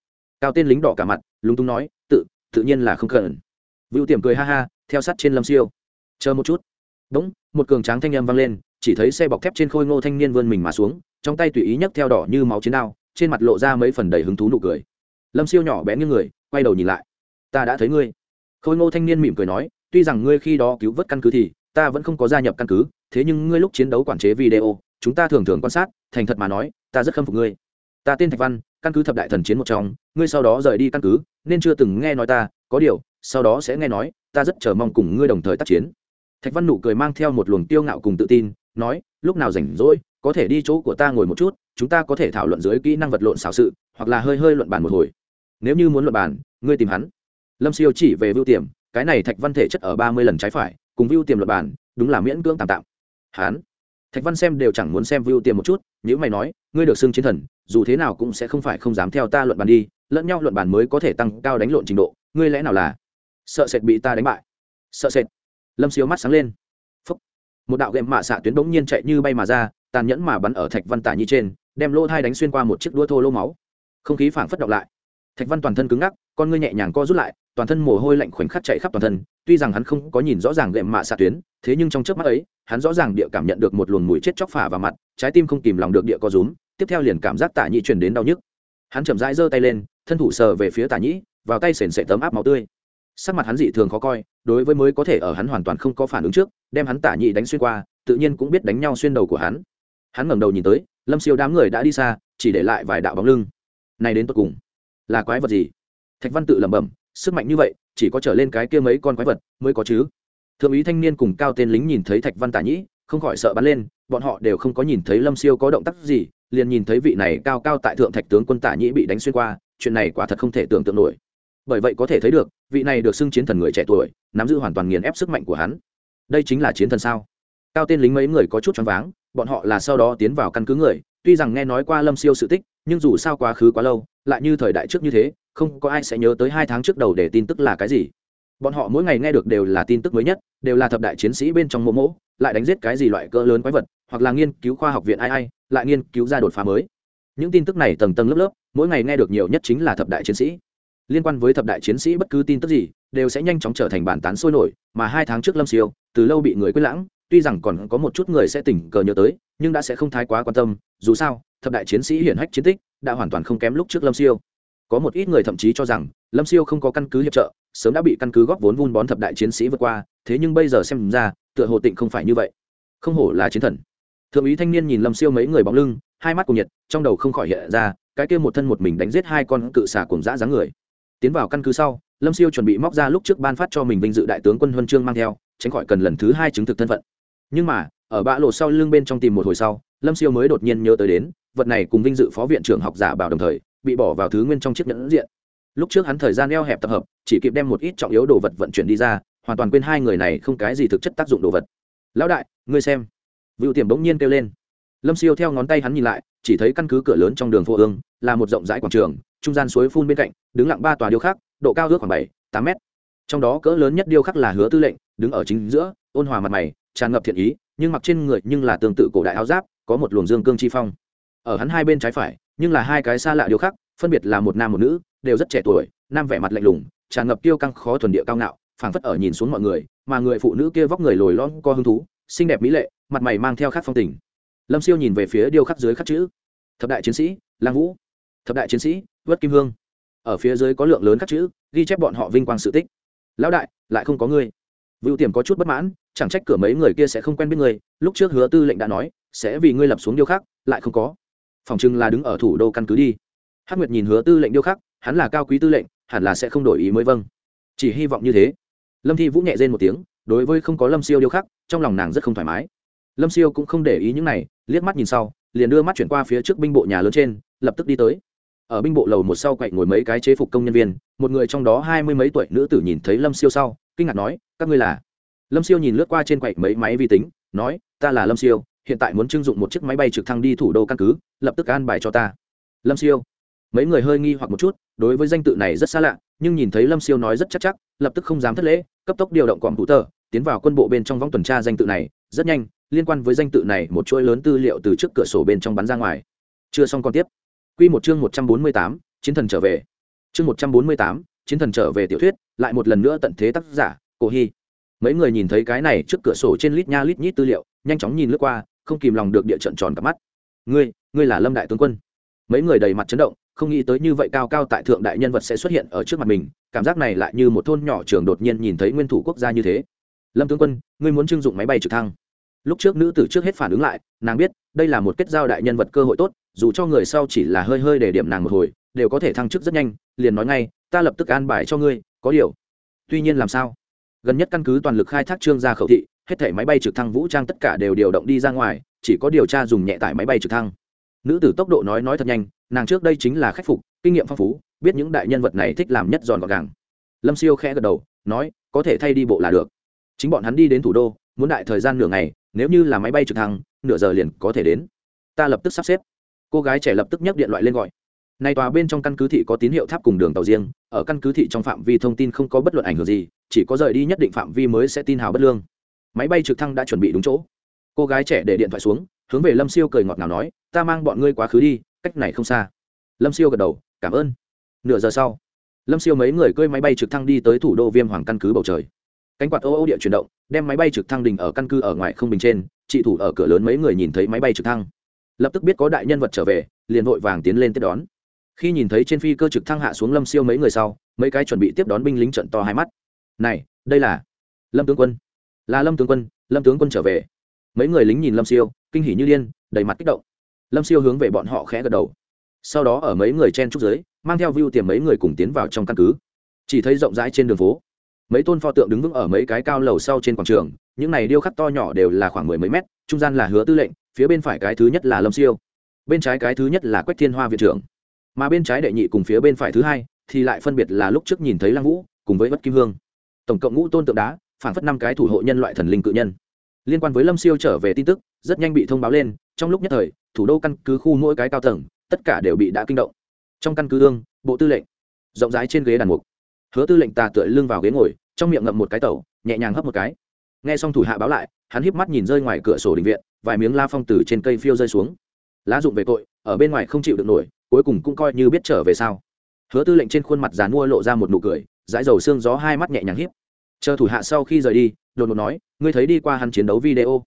Cao tên lính đỏ cả mặt, lúng túng nói, tự tự nhiên là không cần. Vưu tiềm cười ha ha, theo sát trên lâm siêu chờ một chút. Đúng một cường tráng thanh â m vang lên, chỉ thấy xe bọc thép trên khôi ngô thanh niên vươn mình mà xuống, trong tay tùy ý nhấc theo đỏ như máu chiến đao, trên mặt lộ ra mấy phần đầy hứng thú nụ cười. Lâm siêu nhỏ bé như người, quay đầu nhìn lại. Ta đã thấy ngươi. Khôi ngô thanh niên mỉm cười nói, tuy rằng ngươi khi đó cứu vớt căn cứ thì, ta vẫn không có gia nhập căn cứ, thế nhưng ngươi lúc chiến đấu quản chế video, chúng ta thường thường quan sát, thành thật mà nói, ta rất khâm phục ngươi. Ta tên thạch văn, căn cứ thập đại thần chiến một trong, ngươi sau đó rời đi căn cứ, nên chưa từng nghe nói ta, có điều, sau đó sẽ nghe nói, ta rất chờ mong cùng ngươi đồng thời tác chiến thạch văn nụ cười mang theo một luồng tiêu ngạo cùng tự tin, nói, lúc nào rảnh rỗi, có thể đi chỗ của ta ngồi một chút, chúng ta có thể thảo luận dưới kỹ năng vật lộn xảo sự, hoặc là hơi hơi luận bàn một hồi. Nếu như muốn luận bàn, ngươi tìm hắn. Lâm siêu chỉ về vưu tiềm, cái này thạch văn thể chất ở ba mươi lần trái phải, cùng vưu tiềm luận bàn, đúng là miễn cưỡng tạm tạm. Hắn? Thạch văn xem đều chẳng muốn xem vưu tiềm một chút nếu mày nói, ngươi được xưng chiến thần, dù thế nào cũng sẽ không phải không dám theo ta luận bàn đi, lẫn nhau luận bàn mới có thể tăng cao đánh lộn trình độ, ngươi lẽ nào là sợ sệt bị ta đánh bại? Sợ sệt lâm siêu mắt sáng lên. Phúc. một đạo ghệm mạ xạ tuyến bỗng nhiên chạy như bay mà ra, tàn nhẫn mà bắn ở thạch văn tả nhi trên, đem lỗ thai đánh xuyên qua một chiếc đua thô lô máu. Không khí phảng phất động lại. Thạch văn toàn thân cứng ngắc, con ngươi nhẹ nhàng co rút lại, toàn thân mồ hôi lạnh khoảnh khắc chạy khắp toàn thân, tuy rằng hắn không có nhìn rõ ràng ghệm mạ xạ tuyến, thế nhưng trong trước mắt ấy, hắn rõ ràng địa cảm nhận được một luồng mùi chết chóc phả vào mặt, trái tim không kìm lòng được địa co rúm, tiếp theo liền cảm giác tả nhi truyền đến đau nhức. Hắn chậm rãi giơ tay lên, thân thủ sờ về phía tả nhĩ vào tay sền sệ tấm áp máu tươi sắc mặt hắn dị thường khó coi, đối với mới có thể ở hắn hoàn toàn không có phản ứng trước, đem hắn tả nhị đánh xuyên qua, tự nhiên cũng biết đánh nhau xuyên đầu của hắn. Hắn ngẩng đầu nhìn tới, lâm siêu đám người đã đi xa, chỉ để lại vài đạo bóng lưng. Này đến tột cùng, là quái vật gì? Thạch văn tự lẩm bẩm, sức mạnh như vậy, chỉ có trở lên cái kia mấy con quái vật mới có chứ? Thượng úy thanh niên cùng cao tên lính nhìn thấy thạch văn tả nhĩ không khỏi sợ bắn lên, bọn họ đều không có nhìn thấy lâm siêu có động tác gì, liền nhìn thấy vị này cao cao tại thượng thạch tướng quân tả nhĩ bị đánh xuyên qua, chuyện này quả thật không thể tưởng tượng nổi bởi vậy có thể thấy được, vị này được xưng chiến thần người trẻ tuổi, nắm giữ hoàn toàn nghiền ép sức mạnh của hắn. Đây chính là chiến thần sao? Cao tên lính mấy người có chút choáng váng, bọn họ là sau đó tiến vào căn cứ người, tuy rằng nghe nói qua lâm siêu sự tích, nhưng dù sao quá khứ quá lâu, lại như thời đại trước như thế, không có ai sẽ nhớ tới hai tháng trước đầu để tin tức là cái gì. Bọn họ mỗi ngày nghe được đều là tin tức mới nhất, đều là thập đại chiến sĩ bên trong mộ mỗ lại đánh giết cái gì loại cỡ lớn quái vật, hoặc là nghiên cứu khoa học viện ai ai, lại nghiên cứu ra đột phá mới. Những tin tức này tầng tầng lớp lớp, mỗi ngày nghe được nhiều nhất chính là thập đại chiến sĩ liên quan với thập đại chiến sĩ bất cứ tin tức gì, đều sẽ nhanh chóng trở thành bản tán sôi nổi, mà hai tháng trước lâm siêu, từ lâu bị người quyết lãng, tuy rằng còn có một chút người sẽ tỉnh cờ nhớ tới, nhưng đã sẽ không thái quá quan tâm, dù sao, thập đại chiến sĩ hiển hách chiến tích, đã hoàn toàn không kém lúc trước lâm siêu. Có một ít người thậm chí cho rằng, lâm siêu không có căn cứ hiệp trợ, sớm đã bị căn cứ góp vốn vun bón thập đại chiến sĩ vượt qua, thế nhưng bây giờ xem ra, tựa hồ tịnh không phải như vậy. Không hổ là chiến thần. Thượng úy thanh niên nhìn lâm siêu mấy người bóng lưng, hai mắt cùng nhiệt, trong đầu không khỏi hiện ra, cái kia một thân một mình đánh giết hai con cự xà cùng dã dáng người tiến vào căn cứ sau, lâm siêu chuẩn bị móc ra lúc trước ban phát cho mình vinh dự đại tướng quân huân chương mang theo, tránh khỏi cần lần thứ hai chứng thực thân phận. Nhưng mà, ở bã lộ sau lưng bên trong tìm một hồi sau, lâm siêu mới đột nhiên nhớ tới đến, vật này cùng vinh dự phó viện trưởng học giả bảo đồng thời, bị bỏ vào thứ nguyên trong chiếc nhẫn diện. Lúc trước hắn thời gian eo hẹp tập hợp, chỉ kịp đem một ít trọng yếu đồ vật vận chuyển đi ra, hoàn toàn quên hai người này không cái gì thực chất tác dụng đồ vật. Lão đại, ngươi xem. Vựu tiềm bỗng nhiên kêu lên. Lâm siêu theo ngón tay hắn nhìn lại, chỉ thấy căn cứ cửa lớn trong đường phố ương, là một rộng rãi quảng trường trung gian suối phun bên cạnh, đứng lặng ba tòa điêu khắc, độ cao ước khoảng bảy, tám mét. Trong đó cỡ lớn nhất điêu khắc là hứa tư lệnh, đứng ở chính giữa, ôn hòa mặt mày, tràn ngập thiện ý, nhưng mặc trên người nhưng là tương tự cổ đại áo giáp, có một luồng dương cương chi phong. Ở hắn hai bên trái phải, nhưng là hai cái xa lạ điêu khắc, phân biệt là một nam một nữ, đều rất trẻ tuổi, nam vẻ mặt lạnh lùng, tràn ngập tiêu căng khó thuần địa cao ngạo, phảng phất ở nhìn xuống mọi người, mà người phụ nữ kia vóc người lồi lon co hứng thú, xinh đẹp mỹ lệ, mặt mày mang theo khát phong tình. Lâm siêu nhìn về phía điêu khắc dưới khắc chữ. Thập đại chiến sĩ, lang vũ. Thập đại chiến sĩ vớt kim hương. Ở phía dưới có lượng lớn các chữ, ghi chép bọn họ vinh quang sự tích. Lão đại, lại không có ngươi. Vưu tiềm có chút bất mãn, chẳng trách cửa mấy người kia sẽ không quen biết ngươi, lúc trước hứa tư lệnh đã nói, sẽ vì ngươi lập xuống điêu khắc, lại không có. Phòng trưng là đứng ở thủ đô căn cứ đi. Hắc nguyệt nhìn hứa tư lệnh điêu khắc, hắn là cao quý tư lệnh, hẳn là sẽ không đổi ý mới vâng. Chỉ hy vọng như thế. Lâm thi vũ nhẹ rên một tiếng, đối với không có lâm siêu điêu khắc, trong lòng nàng rất không thoải mái. Lâm siêu cũng không để ý những này, liếc mắt nhìn sau, liền đưa mắt chuyển qua phía trước binh bộ nhà lớn trên, lập tức đi tới ở binh bộ lầu một sau quậy ngồi mấy cái chế phục công nhân viên, một người trong đó hai mươi mấy tuổi nữ tử nhìn thấy lâm siêu sau, kinh ngạc nói, các ngươi là? Lâm siêu nhìn lướt qua trên quậy mấy máy vi tính, nói, ta là lâm siêu, hiện tại muốn trưng dụng một chiếc máy bay trực thăng đi thủ đô căn cứ, lập tức an bài cho ta. Lâm siêu. Mấy người hơi nghi hoặc một chút, đối với danh tự này rất xa lạ, nhưng nhìn thấy lâm siêu nói rất chắc chắc, lập tức không dám thất lễ, cấp tốc điều động cọm thủ tờ, tiến vào quân bộ bên trong vòng tuần tra danh tự này, rất nhanh, liên quan với danh tự này một chuỗi lớn tư liệu từ trước cửa sổ bên trong bắn ra ngoài. Chưa xong còn tiếp. Quy một chương một trăm bốn mươi tám, chiến thần trở về. Chương một trăm bốn mươi tám, chiến thần trở về tiểu thuyết, lại một lần nữa tận thế tác giả, cổ hy. Mấy người nhìn thấy cái này trước cửa sổ trên lít nha lít nhít tư liệu, nhanh chóng nhìn lướt qua, không kìm lòng được địa trận tròn cả mắt. Ngươi ngươi là lâm đại tướng quân. Mấy người đầy mặt chấn động, không nghĩ tới như vậy cao cao tại thượng đại nhân vật sẽ xuất hiện ở trước mặt mình, cảm giác này lại như một thôn nhỏ trường đột nhiên nhìn thấy nguyên thủ quốc gia như thế. Lâm tướng quân, ngươi muốn trưng dụng máy bay trực thăng. Lúc trước nữ tử trước hết phản ứng lại, nàng biết đây là một kết giao đại nhân vật cơ hội tốt dù cho người sau chỉ là hơi hơi để điểm nàng một hồi, đều có thể thăng chức rất nhanh, liền nói ngay, ta lập tức an bài cho ngươi, có điều. Tuy nhiên làm sao? Gần nhất căn cứ toàn lực khai thác trương gia khẩu thị, hết thể máy bay trực thăng vũ trang tất cả đều điều động đi ra ngoài, chỉ có điều tra dùng nhẹ tải máy bay trực thăng. Nữ tử tốc độ nói nói thật nhanh, nàng trước đây chính là khắc phục, kinh nghiệm phong phú, biết những đại nhân vật này thích làm nhất giòn gọn gàng. Lâm siêu khẽ gật đầu, nói, có thể thay đi bộ là được. Chính bọn hắn đi đến thủ đô, muốn đại thời gian nửa ngày, nếu như là máy bay trực thăng, nửa giờ liền có thể đến. Ta lập tức sắp xếp cô gái trẻ lập tức nhấc điện thoại lên gọi. Này tòa bên trong căn cứ thị có tín hiệu tháp cùng đường tàu riêng, ở căn cứ thị trong phạm vi thông tin không có bất luận ảnh hưởng gì, chỉ có rời đi nhất định phạm vi mới sẽ tin hào bất lương. Máy bay trực thăng đã chuẩn bị đúng chỗ. Cô gái trẻ để điện thoại xuống, hướng về lâm siêu cười ngọt ngào nói, ta mang bọn ngươi quá khứ đi, cách này không xa. Lâm siêu gật đầu, cảm ơn. Nửa giờ sau, lâm siêu mấy người cơi máy bay trực thăng đi tới thủ đô viêm hoàng căn cứ bầu trời. Cánh quạt ô ô địa chuyển động, đem máy bay trực thăng đình ở căn cứ ở ngoài không bình trên, chị thủ ở cửa lớn mấy người nhìn thấy máy bay trực thăng lập tức biết có đại nhân vật trở về, liền vội vàng tiến lên tiếp đón. Khi nhìn thấy trên phi cơ trực thăng hạ xuống lâm siêu mấy người sau, mấy cái chuẩn bị tiếp đón binh lính trận to hai mắt. Này, đây là lâm tướng quân. Là lâm tướng quân, lâm tướng quân trở về. Mấy người lính nhìn lâm siêu, kinh hỉ như điên, đầy mặt kích động. Lâm siêu hướng về bọn họ khẽ gật đầu. Sau đó ở mấy người chen trúc giới mang theo view tìm mấy người cùng tiến vào trong căn cứ. Chỉ thấy rộng rãi trên đường phố, mấy tôn pho tượng đứng vững ở mấy cái cao lầu sau trên quảng trường những này điêu khắc to nhỏ đều là khoảng mười mấy mét, trung gian là hứa tư lệnh, phía bên phải cái thứ nhất là lâm siêu, bên trái cái thứ nhất là quách thiên hoa viện trưởng. Mà bên trái đệ nhị cùng phía bên phải thứ hai thì lại phân biệt là lúc trước nhìn thấy lăng vũ cùng với bất kim hương. Tổng cộng ngũ tôn tượng đá phản phất năm cái thủ hộ nhân loại thần linh cự nhân. Liên quan với lâm siêu trở về tin tức, rất nhanh bị thông báo lên, trong lúc nhất thời, thủ đô căn cứ khu mỗi cái cao tầng, tất cả đều bị đã kinh động. Trong căn cứ ương bộ tư lệnh, rộng rãi trên ghế đàn mục. Hứa tư lệnh tà tựa lưng vào ghế ngồi, trong miệng ngậm một cái tẩu, nhẹ nhàng hấp một cái nghe xong thủ hạ báo lại, hắn híp mắt nhìn rơi ngoài cửa sổ định viện, vài miếng la phong từ trên cây phiêu rơi xuống. Lá dụng về tội, ở bên ngoài không chịu được nổi, cuối cùng cũng coi như biết trở về sao. Hứa tư lệnh trên khuôn mặt dàn mua lộ ra một nụ cười, dãi dầu xương gió hai mắt nhẹ nhàng hiếp chờ thủ hạ sau khi rời đi, đột ngột nói, ngươi thấy đi qua hắn chiến đấu video,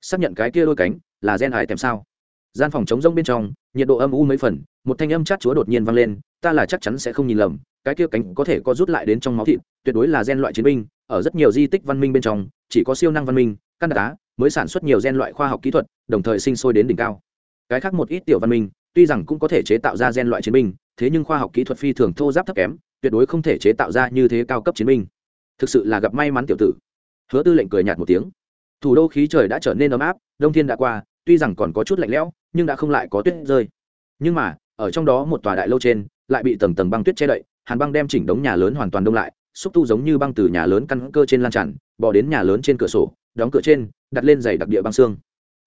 xác nhận cái kia đôi cánh là gen hải tèm sao? Gian phòng chống rông bên trong, nhiệt độ âm u mấy phần, một thanh âm chát chúa đột nhiên vang lên, ta là chắc chắn sẽ không nhìn lầm, cái kia cánh có thể có rút lại đến trong máu thịt, tuyệt đối là gen loại chiến binh ở rất nhiều di tích văn minh bên trong, chỉ có siêu năng văn minh, căn đá mới sản xuất nhiều gen loại khoa học kỹ thuật, đồng thời sinh sôi đến đỉnh cao. Cái khác một ít tiểu văn minh, tuy rằng cũng có thể chế tạo ra gen loại chiến binh, thế nhưng khoa học kỹ thuật phi thường thô giáp thấp kém, tuyệt đối không thể chế tạo ra như thế cao cấp chiến binh. Thực sự là gặp may mắn tiểu tử. Hứa tư lệnh cười nhạt một tiếng. Thủ đô khí trời đã trở nên ấm áp, đông thiên đã qua, tuy rằng còn có chút lạnh lẽo, nhưng đã không lại có tuyết rơi. Nhưng mà, ở trong đó một tòa đại lâu trên, lại bị tầng tầng băng tuyết che đậy, hàn băng đem chỉnh đống nhà lớn hoàn toàn đông lại xúc tu giống như băng từ nhà lớn căn cơ trên lan tràn bỏ đến nhà lớn trên cửa sổ, đóng cửa trên, đặt lên giày đặc địa băng xương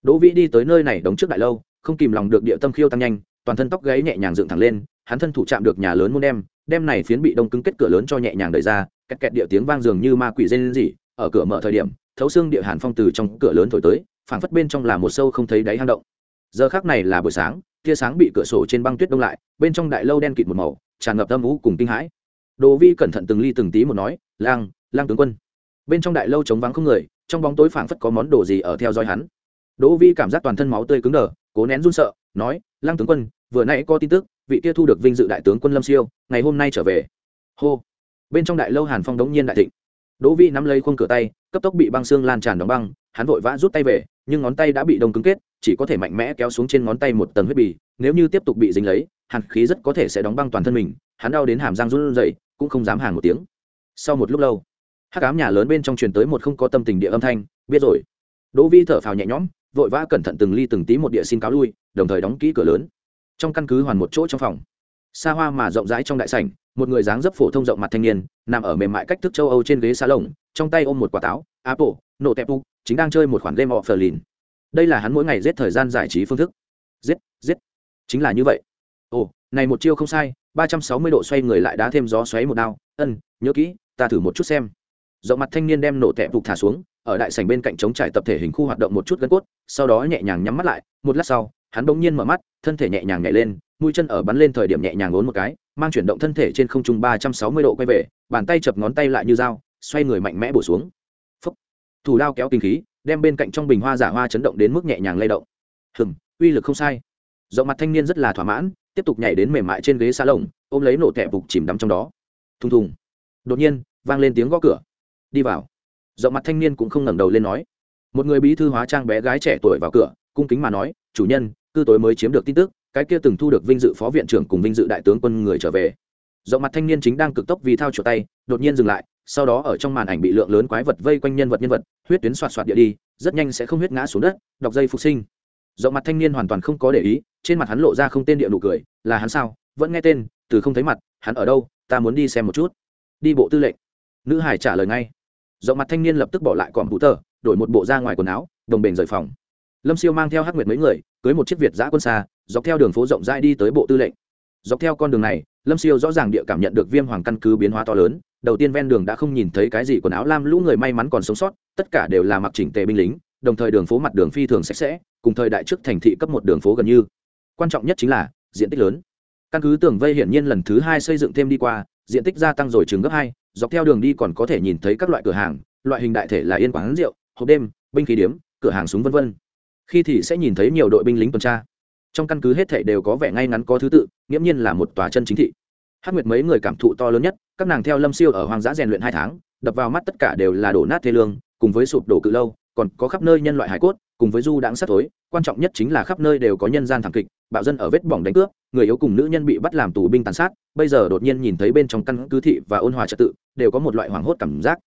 đỗ vĩ đi tới nơi này đóng trước đại lâu, không kìm lòng được địa tâm khiêu tăng nhanh, toàn thân tóc gáy nhẹ nhàng dựng thẳng lên, hắn thân thủ chạm được nhà lớn môn đem đem này phiến bị đông cứng kết cửa lớn cho nhẹ nhàng đẩy ra, kẹt kẹt địa tiếng vang dường như ma quỷ rên gì. ở cửa mở thời điểm, thấu xương địa hàn phong từ trong cửa lớn thổi tới, phảng phất bên trong là một sâu không thấy đáy hang động giờ khác này là buổi sáng, tia sáng bị cửa sổ trên băng tuyết đông lại, bên trong đại lâu đen kịt một màu, tràn ngập âm ú cùng kinh hãi đồ vi cẩn thận từng ly từng tí một nói, lang lang tướng quân. Bên trong đại lâu trống vắng không người, trong bóng tối phảng phất có món đồ gì ở theo dõi hắn. Đỗ vi cảm giác toàn thân máu tươi cứng đờ, cố nén run sợ, nói, lang tướng quân, vừa nãy có tin tức, vị kia thu được vinh dự đại tướng quân lâm siêu, ngày hôm nay trở về. Hô. Bên trong đại lâu hàn phong đống nhiên đại thịnh. Đỗ vi nắm lấy khung cửa tay, cấp tốc bị băng xương lan tràn đóng băng, hắn vội vã rút tay về, nhưng ngón tay đã bị đông cứng kết, chỉ có thể mạnh mẽ kéo xuống trên ngón tay một tầng huyết bì, nếu như tiếp tục bị dính lấy, hàn khí rất có thể sẽ đóng băng toàn thân mình, hắn đau đến hàm răng run rẩy cũng không dám hàng một tiếng. Sau một lúc lâu hát cám nhà lớn bên trong truyền tới một không có tâm tình địa âm thanh, biết rồi. Đỗ vi thở phào nhẹ nhõm, vội vã cẩn thận từng ly từng tí một địa xin cáo lui, đồng thời đóng kỹ cửa lớn. Trong căn cứ hoàn một chỗ trong phòng, xa hoa mà rộng rãi trong đại sảnh, một người dáng dấp phổ thông rộng mặt thanh niên, nằm ở mềm mại cách thức châu âu trên ghế xa lồng trong tay ôm một quả táo, apple, nổ tẹp u chính đang chơi một khoản game of lìn đây là hắn mỗi ngày giết thời gian giải trí phương thức. Giết giết. Chính là như vậy này một chiêu không sai, ba trăm sáu mươi độ xoay người lại đá thêm gió xoáy một đao. Ân, nhớ kỹ, ta thử một chút xem. Rộng mặt thanh niên đem nổ tẹp phục thả xuống, ở đại sảnh bên cạnh chống trải tập thể hình khu hoạt động một chút gân cốt, sau đó nhẹ nhàng nhắm mắt lại. Một lát sau, hắn bỗng nhiên mở mắt, thân thể nhẹ nhàng nhảy lên, mũi chân ở bắn lên thời điểm nhẹ nhàng ốn một cái, mang chuyển động thân thể trên không trung ba trăm sáu mươi độ quay về, bàn tay chập ngón tay lại như dao, xoay người mạnh mẽ bổ xuống. Phúc. thủ đao kéo kinh khí, đem bên cạnh trong bình hoa giả hoa chấn động đến mức nhẹ nhàng lay động. Hừm, uy lực không sai. Rộng mặt thanh niên rất là thỏa mãn tiếp tục nhảy đến mềm mại trên ghế xa lồng, ôm lấy nổ tẹp phục chìm đắm trong đó. Thùng thùng. Đột nhiên, vang lên tiếng gõ cửa. Đi vào. Rộng mặt thanh niên cũng không ngẩng đầu lên nói. Một người bí thư hóa trang bé gái trẻ tuổi vào cửa, cung kính mà nói, chủ nhân, cư tối mới chiếm được tin tức, cái kia từng thu được vinh dự phó viện trưởng cùng vinh dự đại tướng quân người trở về. Rộng mặt thanh niên chính đang cực tốc vì thao chuột tay, đột nhiên dừng lại, sau đó ở trong màn ảnh bị lượng lớn quái vật vây quanh nhân vật nhân vật, huyết tuyến soạt soạt địa đi, rất nhanh sẽ không huyết ngã xuống đất, đọc dây phục sinh rộng mặt thanh niên hoàn toàn không có để ý, trên mặt hắn lộ ra không tên địa nụ cười, là hắn sao? Vẫn nghe tên, từ không thấy mặt, hắn ở đâu? Ta muốn đi xem một chút. Đi bộ tư lệnh. Nữ hải trả lời ngay. Rộng mặt thanh niên lập tức bỏ lại còm vũ tờ, đổi một bộ ra ngoài quần áo, đồng bền rời phòng. Lâm siêu mang theo hắc nguyệt mấy người, cưới một chiếc việt giã quân xa, dọc theo đường phố rộng rãi đi tới bộ tư lệnh. Dọc theo con đường này, lâm siêu rõ ràng địa cảm nhận được viêm hoàng căn cứ biến hóa to lớn. Đầu tiên ven đường đã không nhìn thấy cái gì quần áo lam lũ người may mắn còn sống sót, tất cả đều là mặc chỉnh tề binh lính đồng thời đường phố mặt đường phi thường sạch sẽ, cùng thời đại trước thành thị cấp một đường phố gần như. Quan trọng nhất chính là, diện tích lớn. Căn cứ tường vây hiển nhiên lần thứ hai xây dựng thêm đi qua, diện tích gia tăng rồi chừng gấp hai, dọc theo đường đi còn có thể nhìn thấy các loại cửa hàng, loại hình đại thể là yên quán rượu, hộp đêm, binh khí điếm, cửa hàng súng v v khi thì sẽ nhìn thấy nhiều đội binh lính tuần tra. Trong căn cứ hết thảy đều có vẻ ngay ngắn có thứ tự, nghiễm nhiên là một tòa chân chính thị. Hát nguyệt mấy người cảm thụ to lớn nhất, các nàng theo lâm siêu ở hoang dã rèn luyện hai tháng, đập vào mắt tất cả đều là đổ nát thê lương, cùng với sụp đổ cự lâu còn có khắp nơi nhân loại hải cốt, cùng với du đãng sắt tối quan trọng nhất chính là khắp nơi đều có nhân gian thảm kịch, bạo dân ở vết bỏng đánh cướp, người yếu cùng nữ nhân bị bắt làm tù binh tàn sát, bây giờ đột nhiên nhìn thấy bên trong căn cứ thị và ôn hòa trật tự, đều có một loại hoảng hốt cảm giác.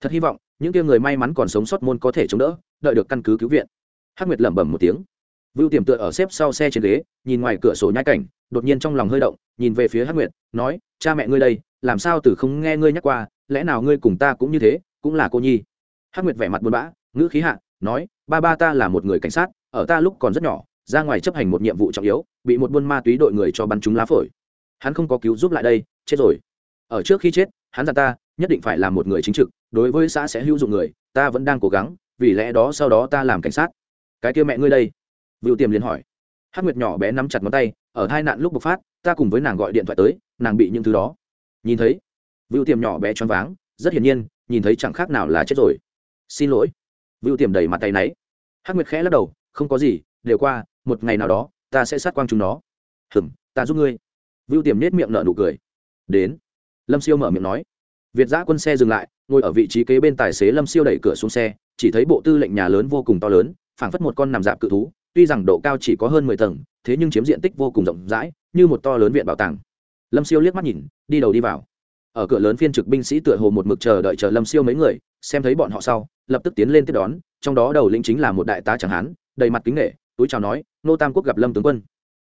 Thật hy vọng, những kia người may mắn còn sống sót môn có thể chống đỡ, đợi được căn cứ cứu viện. Hắc nguyệt lẩm bẩm một tiếng. Vưu tiềm tựa ở xếp sau xe trên ghế, nhìn ngoài cửa sổ nhai cảnh, đột nhiên trong lòng hơi động, nhìn về phía hắc nguyệt, nói, cha mẹ ngươi đây, làm sao từ không nghe ngươi nhắc qua, lẽ nào ngươi cùng ta cũng như thế, cũng là cô nhi? Hắc nguyệt vẻ mặt buồn bã ngữ khí hạ, nói, ba ba ta là một người cảnh sát, ở ta lúc còn rất nhỏ, ra ngoài chấp hành một nhiệm vụ trọng yếu, bị một buôn ma túy đội người cho bắn trúng lá phổi. Hắn không có cứu giúp lại đây, chết rồi. Ở trước khi chết, hắn dặn ta, nhất định phải là một người chính trực, đối với xã sẽ hữu dụng người, ta vẫn đang cố gắng, vì lẽ đó sau đó ta làm cảnh sát. Cái kia mẹ ngươi đây. Vựu tiềm liền hỏi. Hát nguyệt nhỏ bé nắm chặt ngón tay, ở hai nạn lúc bộc phát, ta cùng với nàng gọi điện thoại tới, nàng bị những thứ đó. Nhìn thấy vựu tiềm nhỏ bé choáng váng, rất hiển nhiên, nhìn thấy chẳng khác nào là chết rồi. Xin lỗi. Vưu tiềm đầy mặt tay náy. Hắc nguyệt khẽ lắc đầu, không có gì, đều qua, một ngày nào đó, ta sẽ sát quang chúng nó. Hừm, ta giúp ngươi. Vưu tiềm nết miệng nở nụ cười. Đến. Lâm siêu mở miệng nói. Việt giã quân xe dừng lại, ngồi ở vị trí kế bên tài xế lâm siêu đẩy cửa xuống xe, chỉ thấy bộ tư lệnh nhà lớn vô cùng to lớn, phảng phất một con nằm dạp cự thú, tuy rằng độ cao chỉ có hơn mười tầng, thế nhưng chiếm diện tích vô cùng rộng rãi, như một to lớn viện bảo tàng. Lâm siêu liếc mắt nhìn, đi đầu đi vào ở cửa lớn phiên trực binh sĩ tựa hồ một mực chờ đợi chờ lâm siêu mấy người, xem thấy bọn họ sau, lập tức tiến lên tiếp đón, trong đó đầu lĩnh chính là một đại tá chẳng hán, đầy mặt kính nghệ túi chào nói, nô tam quốc gặp lâm tướng quân.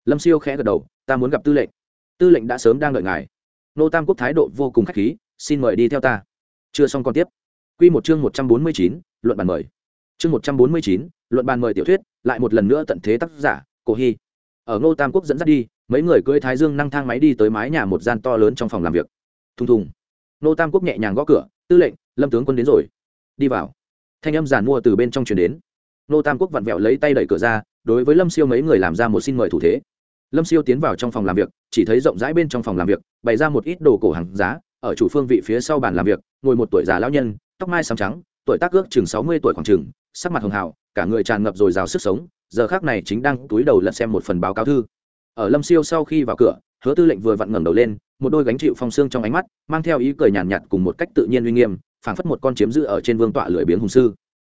Lâm siêu khẽ gật đầu, ta muốn gặp tư lệnh. Tư lệnh đã sớm đang đợi ngài. Nô tam quốc thái độ vô cùng k h á c h khí, xin mời đi theo ta. Chưa xong còn tiếp. Q một chương một trăm bốn mươi chín, luận bàn mời. Chương một trăm bốn mươi chín, luận bàn mời tiểu thuyết, lại một lần nữa tận thế tác giả, cổ hy. Ở ngô tam quốc dẫn dắt đi, mấy người cưỡi thái dương năng thang máy đi tới mái nhà một gian to lớn trong phòng làm việc thùng thùng. Nô tam quốc nhẹ nhàng gõ cửa, tư lệnh, lâm tướng quân đến rồi. Đi vào. Thanh âm giàn mua từ bên trong chuyển đến. Nô tam quốc vặn vẹo lấy tay đẩy cửa ra, đối với lâm siêu mấy người làm ra một xin mời thủ thế. Lâm siêu tiến vào trong phòng làm việc, chỉ thấy rộng rãi bên trong phòng làm việc, bày ra một ít đồ cổ hàng giá, ở chủ phương vị phía sau bàn làm việc, ngồi một tuổi già lão nhân, tóc mai xám trắng, tuổi tác ước chừng sáu mươi tuổi khoảng chừng, sắc mặt hường hào, cả người tràn ngập rồi rào sức sống, giờ khác này chính đang túi đầu lật xem một phần báo cáo thư. Ở lâm siêu sau khi vào cửa hứa tư lệnh vừa vặn ngẩng đầu lên một đôi gánh chịu phong xương trong ánh mắt mang theo ý cười nhàn nhạt, nhạt cùng một cách tự nhiên uy nghiêm phảng phất một con chiếm giữ ở trên vương tọa lưỡi biếng hùng sư.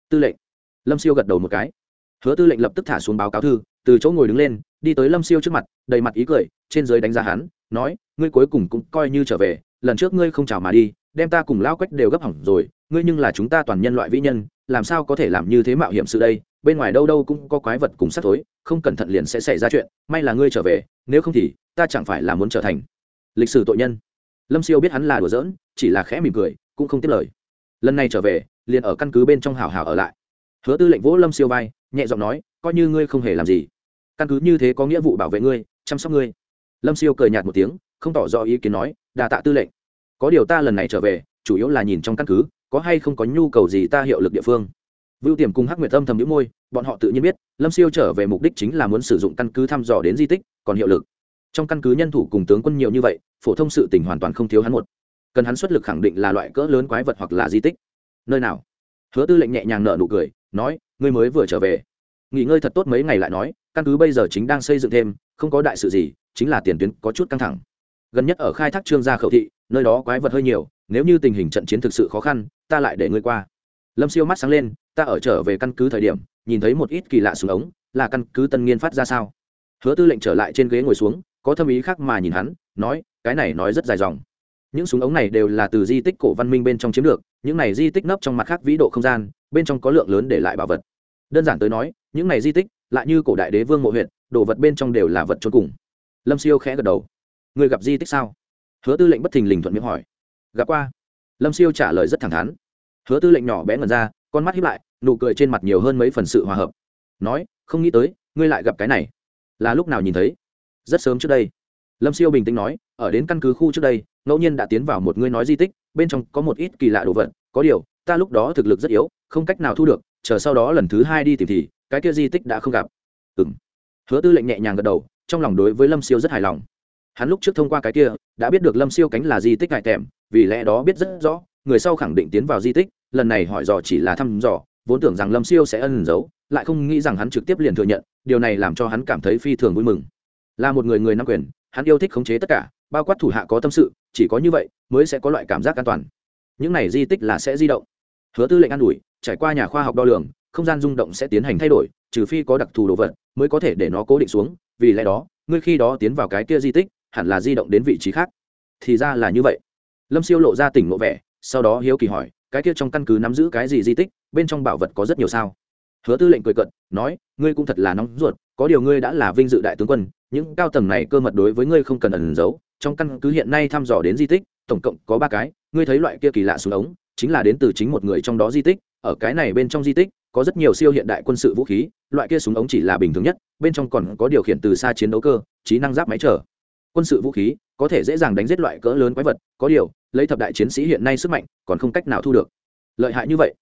Tư lệnh. Lâm siêu gật đầu một cái. Hứa tư lệnh lập tức thả xuống báo cáo thư từ chỗ ngồi đứng lên đi tới lâm siêu trước mặt đầy mặt ý cười trên dưới đánh giá hắn nói ngươi cuối cùng cũng coi như trở về lần trước ngươi không chào mà đi đem ta cùng lao quách đều gấp hỏng rồi ngươi nhưng là chúng ta toàn nhân loại vĩ nhân làm sao có thể làm như thế mạo hiểm sự đây? Bên ngoài đâu đâu cũng có quái vật cùng sát thối không cẩn thận liền sẽ xảy ra chuyện may là ngươi trở về nếu không thì ta chẳng phải là muốn trở thành lịch sử tội nhân. Lâm siêu biết hắn là đùa giỡn, chỉ là khẽ mỉm cười, cũng không tiếp lời. Lần này trở về, liền ở căn cứ bên trong hào hào ở lại. Hứa tư lệnh vỗ lâm siêu vai, nhẹ giọng nói, coi như ngươi không hề làm gì. Căn cứ như thế có nghĩa vụ bảo vệ ngươi, chăm sóc ngươi. Lâm siêu cười nhạt một tiếng, không tỏ rõ ý kiến nói đà tạ tư lệnh. Có điều ta lần này trở về, chủ yếu là nhìn trong căn cứ, có hay không có nhu cầu gì ta hiệu lực địa phương. Vưu tiềm cùng hắc nguyệt âm thầm nhũ môi, bọn họ tự nhiên biết, lâm siêu trở về mục đích chính là muốn sử dụng căn cứ thăm dò đến di tích, còn hiệu lực trong căn cứ nhân thủ cùng tướng quân nhiều như vậy, phổ thông sự tỉnh hoàn toàn không thiếu hắn một. Cần hắn xuất lực khẳng định là loại cỡ lớn quái vật hoặc là di tích. Nơi nào? Hứa tư lệnh nhẹ nhàng nở nụ cười, nói, ngươi mới vừa trở về. Nghỉ ngơi thật tốt mấy ngày lại nói, căn cứ bây giờ chính đang xây dựng thêm, không có đại sự gì, chính là tiền tuyến có chút căng thẳng. Gần nhất ở khai thác trương gia khẩu thị, nơi đó quái vật hơi nhiều, nếu như tình hình trận chiến thực sự khó khăn, ta lại để ngươi qua. Lâm siêu mắt sáng lên, ta ở trở về căn cứ thời điểm, nhìn thấy một ít kỳ lạ xuống ống, là căn cứ tân nghiên phát ra sao? Hứa tư lệnh trở lại trên ghế ngồi xuống có thâm ý khác mà nhìn hắn, nói, cái này nói rất dài dòng. Những súng ống này đều là từ di tích cổ văn minh bên trong chiếm được, những này di tích nấp trong mặt khác vĩ độ không gian, bên trong có lượng lớn để lại bảo vật. Đơn giản tới nói, những này di tích, lại như cổ đại đế vương mộ huyện đồ vật bên trong đều là vật trốn cùng. Lâm siêu khẽ gật đầu. Người gặp di tích sao? Hứa tư lệnh bất thình lình thuận miệng hỏi. Gặp qua. Lâm siêu trả lời rất thẳng thắn. Hứa tư lệnh nhỏ bé ngần ra, con mắt hiếp lại, nụ cười trên mặt nhiều hơn mấy phần sự hòa hợp. Nói, không nghĩ tới, ngươi lại gặp cái này. Là lúc nào nhìn thấy? Rất sớm trước đây. Lâm siêu bình tĩnh nói, ở đến căn cứ khu trước đây, ngẫu nhiên đã tiến vào một ngươi nói di tích, bên trong có một ít kỳ lạ đồ vật, có điều, ta lúc đó thực lực rất yếu, không cách nào thu được, chờ sau đó lần thứ hai đi tìm thì, cái kia di tích đã không gặp. Ừ m hứa tư lệnh nhẹ nhàng gật đầu, trong lòng đối với lâm siêu rất hài lòng. Hắn lúc trước thông qua cái kia, đã biết được lâm siêu cánh là di tích ngại tèm, vì lẽ đó biết rất rõ, người sau khẳng định tiến vào di tích, lần này hỏi dò chỉ là thăm dò, vốn tưởng rằng lâm siêu sẽ ân giấu, lại không nghĩ rằng hắn trực tiếp liền thừa nhận, điều này làm cho hắn cảm thấy phi thường vui mừng là một người người nắm quyền, hắn yêu thích khống chế tất cả, bao quát thủ hạ có tâm sự, chỉ có như vậy mới sẽ có loại cảm giác an toàn. Những này di tích là sẽ di động. Hứa tư lệnh an ủi, trải qua nhà khoa học đo lường, không gian rung động sẽ tiến hành thay đổi, trừ phi có đặc thù đồ vật mới có thể để nó cố định xuống, vì lẽ đó, ngươi khi đó tiến vào cái kia di tích, hẳn là di động đến vị trí khác. Thì ra là như vậy. Lâm siêu lộ ra tỉnh ngộ vẻ, sau đó hiếu kỳ hỏi, cái kia trong căn cứ nắm giữ cái gì di tích, bên trong bảo vật có rất nhiều sao? Hứa tư lệnh cười cận nói, ngươi cũng thật là nóng ruột có điều ngươi đã là vinh dự đại tướng quân, những cao tầng này cơ mật đối với ngươi không cần ẩn giấu, trong căn cứ hiện nay thăm dò đến di tích, tổng cộng có ba cái, ngươi thấy loại kia kỳ lạ xuống ống, chính là đến từ chính một người trong đó di tích, ở cái này bên trong di tích, có rất nhiều siêu hiện đại quân sự vũ khí, loại kia súng ống chỉ là bình thường nhất, bên trong còn có điều khiển từ xa chiến đấu cơ, trí năng giáp máy trở. Quân sự vũ khí, có thể dễ dàng đánh giết loại cỡ lớn quái vật, có điều, lấy thập đại chiến sĩ hiện nay sức mạnh, còn không cách nào thu được. Lợi hại như vậy.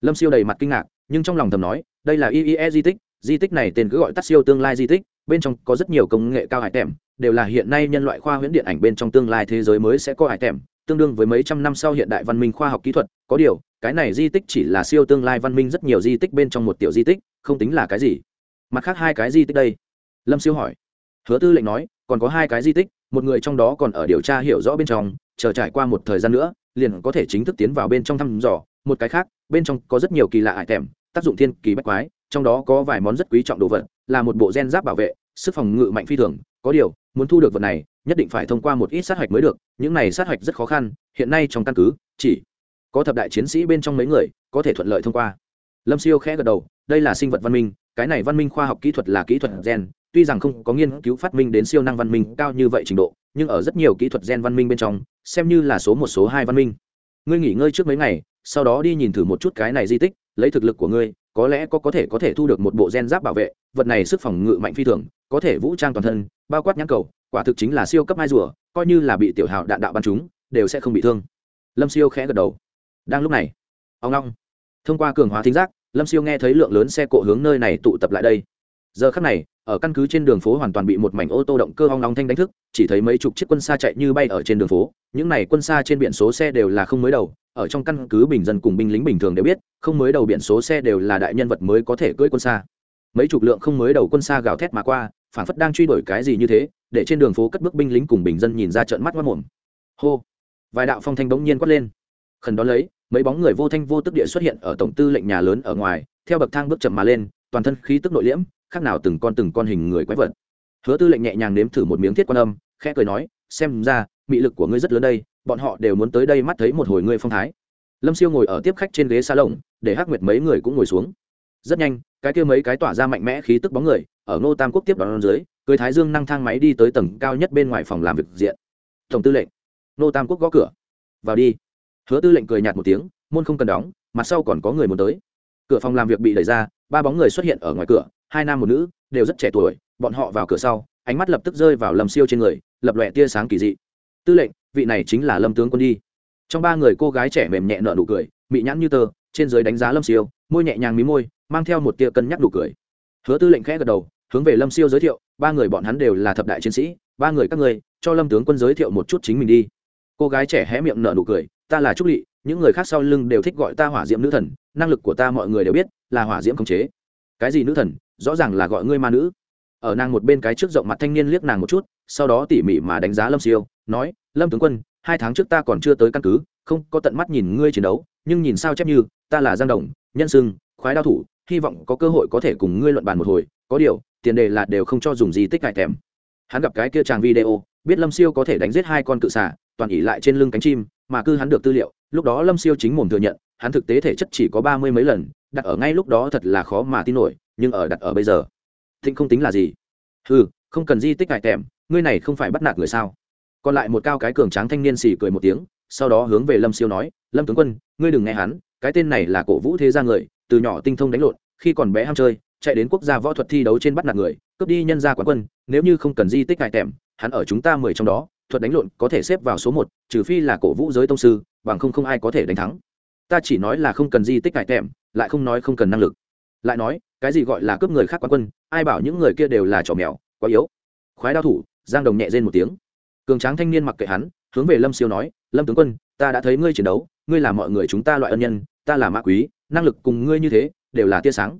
Lâm siêu đầy mặt kinh ngạc, nhưng trong lòng thầm nói, đây là iie di tích di tích này tên cứ gọi tắt siêu tương lai di tích, bên trong có rất nhiều công nghệ cao hải tèm, đều là hiện nay nhân loại khoa huyễn điện ảnh bên trong tương lai thế giới mới sẽ có hải tèm, tương đương với mấy trăm năm sau hiện đại văn minh khoa học kỹ thuật. Có điều, cái này di tích chỉ là siêu tương lai văn minh rất nhiều di tích bên trong một tiểu di tích, không tính là cái gì. Mặt khác hai cái di tích đây. Lâm siêu hỏi. Hứa tư lệnh nói, còn có hai cái di tích, một người trong đó còn ở điều tra hiểu rõ bên trong, chờ trải qua một thời gian nữa, liền có thể chính thức tiến vào bên trong thăm dò. Một cái khác, bên trong có rất nhiều kỳ lạ ải tèm, tác dụng thiên kỳ bách quái trong đó có vài món rất quý trọng đồ vật, là một bộ gen giáp bảo vệ, sức phòng ngự mạnh phi thường, có điều, muốn thu được vật này, nhất định phải thông qua một ít sát hạch mới được, những này sát hạch rất khó khăn, hiện nay trong căn cứ, chỉ có thập đại chiến sĩ bên trong mấy người, có thể thuận lợi thông qua. Lâm siêu khẽ gật đầu, đây là sinh vật văn minh, cái này văn minh khoa học kỹ thuật là kỹ thuật gen, tuy rằng không có nghiên cứu phát minh đến siêu năng văn minh cao như vậy trình độ, nhưng ở rất nhiều kỹ thuật gen văn minh bên trong, xem như là số một, số hai văn minh. Ngươi nghỉ ngơi trước mấy ngày, sau đó đi nhìn thử một chút cái này di tích, lấy thực lực của ngươi có lẽ có có thể có thể thu được một bộ gen giáp bảo vệ, vật này sức phòng ngự mạnh phi thường, có thể vũ trang toàn thân, bao quát nhãn cầu, quả thực chính là siêu cấp hai rùa, coi như là bị tiểu hào đạn đạo bắn chúng, đều sẽ không bị thương. Lâm siêu khẽ gật đầu. Đang lúc này, ông long, thông qua cường hóa thính giác, lâm siêu nghe thấy lượng lớn xe cộ hướng nơi này tụ tập lại đây giờ khắc này, ở căn cứ trên đường phố hoàn toàn bị một mảnh ô tô động cơ hoang long thanh đánh thức, chỉ thấy mấy chục chiếc quân xa chạy như bay ở trên đường phố. Những này quân xa trên biển số xe đều là không mới đầu, ở trong căn cứ bình dân cùng binh lính bình thường đều biết, không mới đầu biển số xe đều là đại nhân vật mới có thể cưỡi quân xa mấy chục lượng không mới đầu quân xa gào thét mà qua phản phất đang truy đuổi cái gì như thế, để trên đường phố cất bước binh lính cùng bình dân nhìn ra trợn mắt mất mồm. Hô! Vài đạo phong thanh bỗng nhiên quát lên. Khẩn đó lấy, mấy bóng người vô thanh vô tức địa xuất hiện ở tổng tư lệnh nhà lớn ở ngoài, theo bậc thang bước chậm mà lên, toàn thân khí tức nội liễm khác nào từng con từng con hình người quái vật. Hứa tư lệnh nhẹ nhàng nếm thử một miếng thiết quan âm, khẽ cười nói, xem ra, mị lực của ngươi rất lớn đây, bọn họ đều muốn tới đây mắt thấy một hồi ngươi phong thái. Lâm siêu ngồi ở tiếp khách trên ghế xa lồng để hắc nguyệt mấy người cũng ngồi xuống. Rất nhanh, cái kia mấy cái tỏa ra mạnh mẽ khí tức bóng người, ở ngô tam quốc tiếp đón dưới, cưới thái dương năng thang máy đi tới tầng cao nhất bên ngoài phòng làm việc diện. Tổng tư lệnh. Ngô tam quốc gõ cửa. Vào đi. Hứa tư lệnh cười nhạt một tiếng, môn không cần đóng, mặt sau còn có người muốn tới cửa phòng làm việc bị đẩy ra, ba bóng người xuất hiện ở ngoài cửa, hai nam một nữ, đều rất trẻ tuổi, bọn họ vào cửa sau, ánh mắt lập tức rơi vào lâm siêu trên người, lập lòe tia sáng kỳ dị. Tư lệnh, vị này chính là lâm tướng quân đi. Trong ba người cô gái trẻ mềm nhẹ nợ nụ cười, mị nhãn như tơ, trên dưới đánh giá lâm siêu, môi nhẹ nhàng mí môi, mang theo một tia cân nhắc nụ cười. Hứa tư lệnh khẽ gật đầu, hướng về lâm siêu giới thiệu, ba người bọn hắn đều là thập đại chiến sĩ, ba người các ngươi, cho lâm tướng quân giới thiệu một chút chính mình đi. Cô gái trẻ hé miệng nở nụ cười, ta là trúc lị những người khác sau lưng đều thích gọi ta hỏa diễm nữ thần, năng lực của ta mọi người đều biết, là hỏa diễm khống chế. Cái gì nữ thần? Rõ ràng là gọi ngươi ma nữ. Ở nàng một bên cái trước rộng mặt thanh niên liếc nàng một chút, sau đó tỉ mỉ mà đánh giá lâm siêu, nói, lâm tướng quân, hai tháng trước ta còn chưa tới căn cứ, không có tận mắt nhìn ngươi chiến đấu, nhưng nhìn sao chép như, ta là giang đồng, nhân sưng, khoái đao thủ, hy vọng có cơ hội có thể cùng ngươi luận bàn một hồi, có điều, tiền đề là đều không cho dùng gì tích cải thèm hắn gặp cái kia tràng video, biết lâm siêu có thể đánh giết hai con cự xà toàn ỉ lại trên lưng cánh chim, mà cư hắn được tư liệu, lúc đó lâm siêu chính mồm thừa nhận, hắn thực tế thể chất chỉ có ba mươi mấy lần, đặt ở ngay lúc đó thật là khó mà tin nổi, nhưng ở đặt ở bây giờ, thịnh không tính là gì? Ừ không cần di tích cải tèm, ngươi này không phải bắt nạt người sao? Còn lại một cao cái cường tráng thanh niên xì cười một tiếng, sau đó hướng về lâm siêu nói, lâm tướng quân, ngươi đừng nghe hắn, cái tên này là cổ vũ thế gia người, từ nhỏ tinh thông đánh lộn, khi còn bé ham chơi, chạy đến quốc gia võ thuật thi đấu trên bắt nạt người, cướp đi nhân gia quán quân, nếu như không cần di tích cải tèm, hắn ở chúng ta mười trong đó thuật đánh lộn có thể xếp vào số một, trừ phi là cổ vũ giới tông sư, bằng không không ai có thể đánh thắng. Ta chỉ nói là không cần di tích cải tèm, lại không nói không cần năng lực. Lại nói, cái gì gọi là cướp người khác quán quân, ai bảo những người kia đều là trò mèo, quá yếu. Khoái đao thủ, giang đồng nhẹ rên một tiếng. Cường tráng thanh niên mặc kệ hắn, hướng về lâm siêu nói, lâm tướng quân, ta đã thấy ngươi chiến đấu, ngươi là mọi người chúng ta loại ân nhân, ta là mã quý, năng lực cùng ngươi như thế, đều là tia sáng.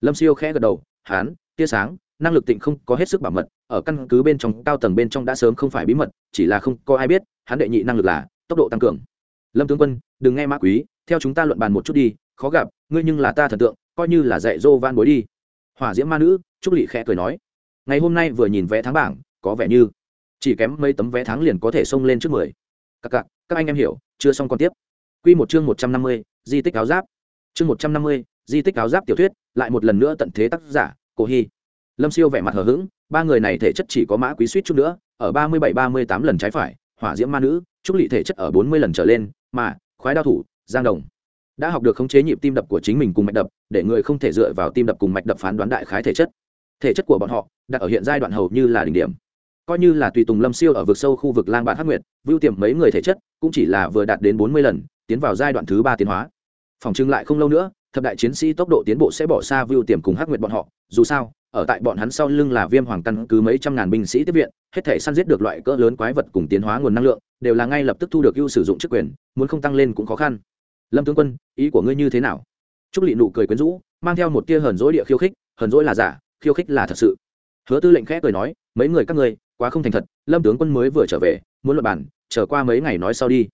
Lâm siêu khẽ gật đầu, hán, tia sáng năng lực tịnh không có hết sức bảo mật, ở căn cứ bên trong, cao tầng bên trong đã sớm không phải bí mật, chỉ là không có ai biết, hắn đệ nhị năng lực là tốc độ tăng cường. Lâm tướng quân, đừng nghe mã quý, theo chúng ta luận bàn một chút đi, khó gặp, ngươi nhưng là ta thần tượng, coi như là dạy dô van bối đi. Hỏa diễm ma nữ, trúc lị khẽ cười nói, ngày hôm nay vừa nhìn vé tháng bảng, có vẻ như chỉ kém mấy tấm vé tháng liền có thể xông lên trước mười. Các cặp các anh em hiểu, chưa xong còn tiếp. Q một chương một trăm năm mươi, di tích áo giáp. Chương một trăm năm mươi, di tích áo giáp tiểu thuyết, lại một lần nữa tận thế tác giả, cổ hy lâm siêu vẻ mặt hờ hững, ba người này thể chất chỉ có mã quý suýt chút nữa, ở ba mươi bảy ba mươi tám lần trái phải, hỏa diễm ma nữ, trúc lị thể chất ở bốn mươi lần trở lên, mà, khoái đao thủ, giang đồng. Đã học được khống chế nhịp tim đập của chính mình cùng mạch đập, để người không thể dựa vào tim đập cùng mạch đập phán đoán đại khái thể chất. Thể chất của bọn họ, đặt ở hiện giai đoạn hầu như là đỉnh điểm. Coi như là tùy tùng lâm siêu ở vực sâu khu vực lang bạn hắc nguyệt, vưu tiềm mấy người thể chất, cũng chỉ là vừa đạt đến bốn mươi lần, tiến vào giai đoạn thứ ba tiến hóa. Phòng trưng lại không lâu nữa, thập đại chiến sĩ tốc độ tiến bộ sẽ bỏ xa vưu tiềm cùng hắc nguyệt bọn họ, dù sao ở tại bọn hắn sau lưng là viêm hoàng căn cứ mấy trăm ngàn binh sĩ tiếp viện, hết thể săn giết được loại cỡ lớn quái vật cùng tiến hóa nguồn năng lượng, đều là ngay lập tức thu được ưu sử dụng chức quyền, muốn không tăng lên cũng khó khăn. Lâm tướng quân, ý của ngươi như thế nào? Trúc lị nụ cười quyến rũ, mang theo một tia hờn dỗi địa khiêu khích, hờn dỗi là giả, khiêu khích là thật sự. Hứa tư lệnh khẽ cười nói, mấy người các ngươi, quá không thành thật, lâm tướng quân mới vừa trở về, muốn luận bàn trở qua mấy ngày nói sau đi.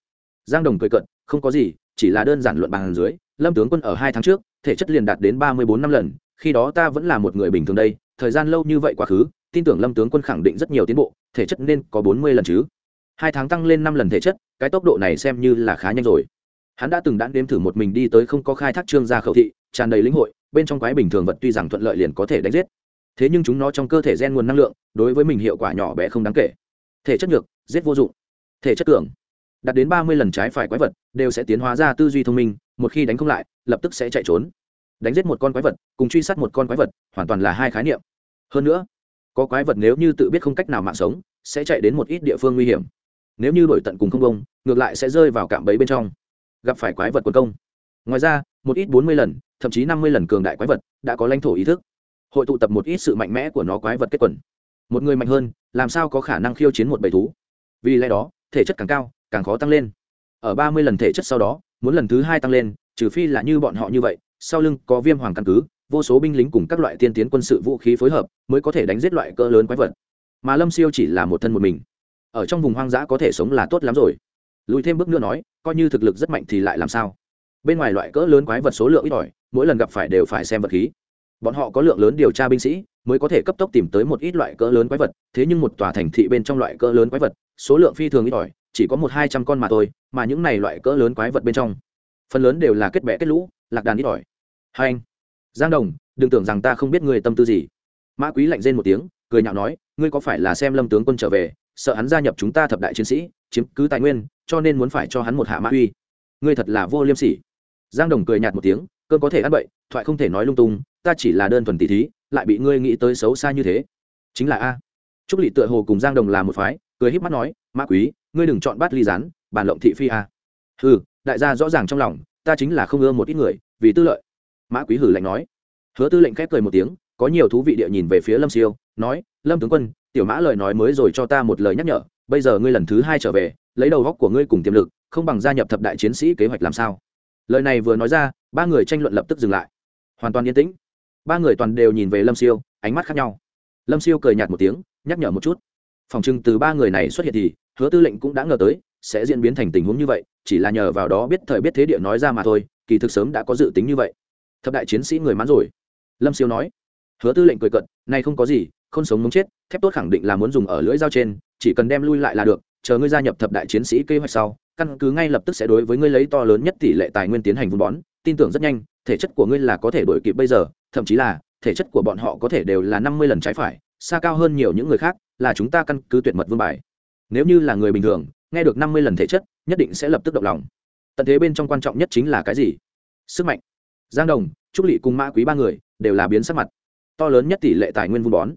Giang đồng cười cận không có gì, chỉ là đơn giản luận bàn dưới, lâm tướng quân ở hai tháng trước, thể chất liền đạt đến ba mươi bốn năm lần khi đó ta vẫn là một người bình thường đây, thời gian lâu như vậy quá khứ, tin tưởng lâm tướng quân khẳng định rất nhiều tiến bộ, thể chất nên có bốn mươi lần chứ. Hai tháng tăng lên năm lần thể chất, cái tốc độ này xem như là khá nhanh rồi. Hắn đã từng đã nếm thử một mình đi tới không có khai thác trương gia khẩu thị, tràn đầy lĩnh hội, bên trong quái bình thường vật tuy rằng thuận lợi liền có thể đánh giết. Thế nhưng chúng nó trong cơ thể gen nguồn năng lượng, đối với mình hiệu quả nhỏ bé không đáng kể. Thể chất ngược giết vô dụng. Thể chất cường, đạt đến ba mươi lần trái phải quái vật, đều sẽ tiến hóa ra tư duy thông minh, một khi đánh không lại, lập tức sẽ chạy trốn đánh giết một con quái vật, cùng truy sát một con quái vật, hoàn toàn là hai khái niệm. Hơn nữa, có quái vật nếu như tự biết không cách nào mạng sống, sẽ chạy đến một ít địa phương nguy hiểm. Nếu như đổi tận cùng không công ngược lại sẽ rơi vào cạm bẫy bên trong. Gặp phải quái vật quần công. Ngoài ra, một ít bốn mươi lần, thậm chí năm mươi lần cường đại quái vật đã có lãnh thổ ý thức. Hội tụ tập một ít sự mạnh mẽ của nó quái vật kết quần. Một người mạnh hơn, làm sao có khả năng khiêu chiến một bầy thú? Vì lẽ đó, thể chất càng cao, càng khó tăng lên. Ở ba mươi lần thể chất sau đó, muốn lần thứ hai tăng lên, trừ phi là như bọn họ như vậy sau lưng có viêm hoàng căn cứ, vô số binh lính cùng các loại tiên tiến quân sự vũ khí phối hợp mới có thể đánh giết loại cỡ lớn quái vật. Mà lâm siêu chỉ là một thân một mình. Ở trong vùng hoang dã có thể sống là tốt lắm rồi. Lùi thêm bước nữa nói, coi như thực lực rất mạnh thì lại làm sao? Bên ngoài loại cỡ lớn quái vật số lượng ít ỏi, mỗi lần gặp phải đều phải xem vật khí. Bọn họ có lượng lớn điều tra binh sĩ, mới có thể cấp tốc tìm tới một ít loại cỡ lớn quái vật, thế nhưng một tòa thành thị bên trong loại cỡ lớn quái vật, số lượng phi thường ít ỏi, chỉ có một hai trăm con mà thôi, mà những này loại cỡ lớn quái vật bên trong, phần lớn đều là kết bẽ kết lũ, lạc đàn ít ỏi hai anh. Giang đồng, đừng tưởng rằng ta không biết người tâm tư gì. Mã quý lạnh rên một tiếng, cười nhạo nói, ngươi có phải là xem lâm tướng quân trở về, sợ hắn gia nhập chúng ta thập đại chiến sĩ, chiếm cứ tài nguyên, cho nên muốn phải cho hắn một hạ mã uy. Ngươi thật là vô liêm sỉ. Giang đồng cười nhạt một tiếng cơn có thể ăn bậy, thoại không thể nói lung tung, ta chỉ là đơn thuần tỷ thí, lại bị ngươi nghĩ tới xấu xa như thế. Chính là a. Trúc lị tựa hồ cùng giang đồng là một phái, cười híp mắt nói, mã quý, ngươi đừng chọn bát ly rán bàn lộng thị phi a. Hừ, đại gia rõ ràng trong lòng, ta chính là không ưa một ít người, vì tư lợi mã quý hử lạnh nói. Hứa tư lệnh khép cười một tiếng, có nhiều thú vị địa nhìn về phía lâm siêu, nói, lâm tướng quân, tiểu mã lời nói mới rồi cho ta một lời nhắc nhở, bây giờ ngươi lần thứ hai trở về, lấy đầu góc của ngươi cùng tiềm lực, không bằng gia nhập thập đại chiến sĩ kế hoạch làm sao? Lời này vừa nói ra, ba người tranh luận lập tức dừng lại. Hoàn toàn yên tĩnh. Ba người toàn đều nhìn về lâm siêu, ánh mắt khác nhau. Lâm siêu cười nhạt một tiếng, nhắc nhở một chút. Phòng trưng từ ba người này xuất hiện thì, hứa tư lệnh cũng đã ngờ tới, sẽ diễn biến thành tình huống như vậy, chỉ là nhờ vào đó biết thời biết thế địa nói ra mà thôi, kỳ thực sớm đã có dự tính như vậy thập đại chiến sĩ người mãn rồi. Lâm siêu nói. Hứa tư lệnh cười cận nay không có gì không sống muốn chết, thép tốt khẳng định là muốn dùng ở lưỡi dao trên, chỉ cần đem lui lại là được, chờ ngươi gia nhập thập đại chiến sĩ kế hoạch sau, căn cứ ngay lập tức sẽ đối với ngươi lấy to lớn nhất tỷ lệ tài nguyên tiến hành vun bón, tin tưởng rất nhanh, thể chất của ngươi là có thể đổi kịp bây giờ, thậm chí là thể chất của bọn họ có thể đều là năm mươi lần trái phải, xa cao hơn nhiều những người khác, là chúng ta căn cứ tuyệt mật vương bài. Nếu như là người bình thường, nghe được năm mươi lần thể chất, nhất định sẽ lập tức động lòng. Tận thế bên trong quan trọng nhất chính là cái gì? Sức mạnh giang đồng, trúc lị cùng mã quý ba người đều là biến sắc mặt. To lớn nhất tỷ lệ tài nguyên vun bón.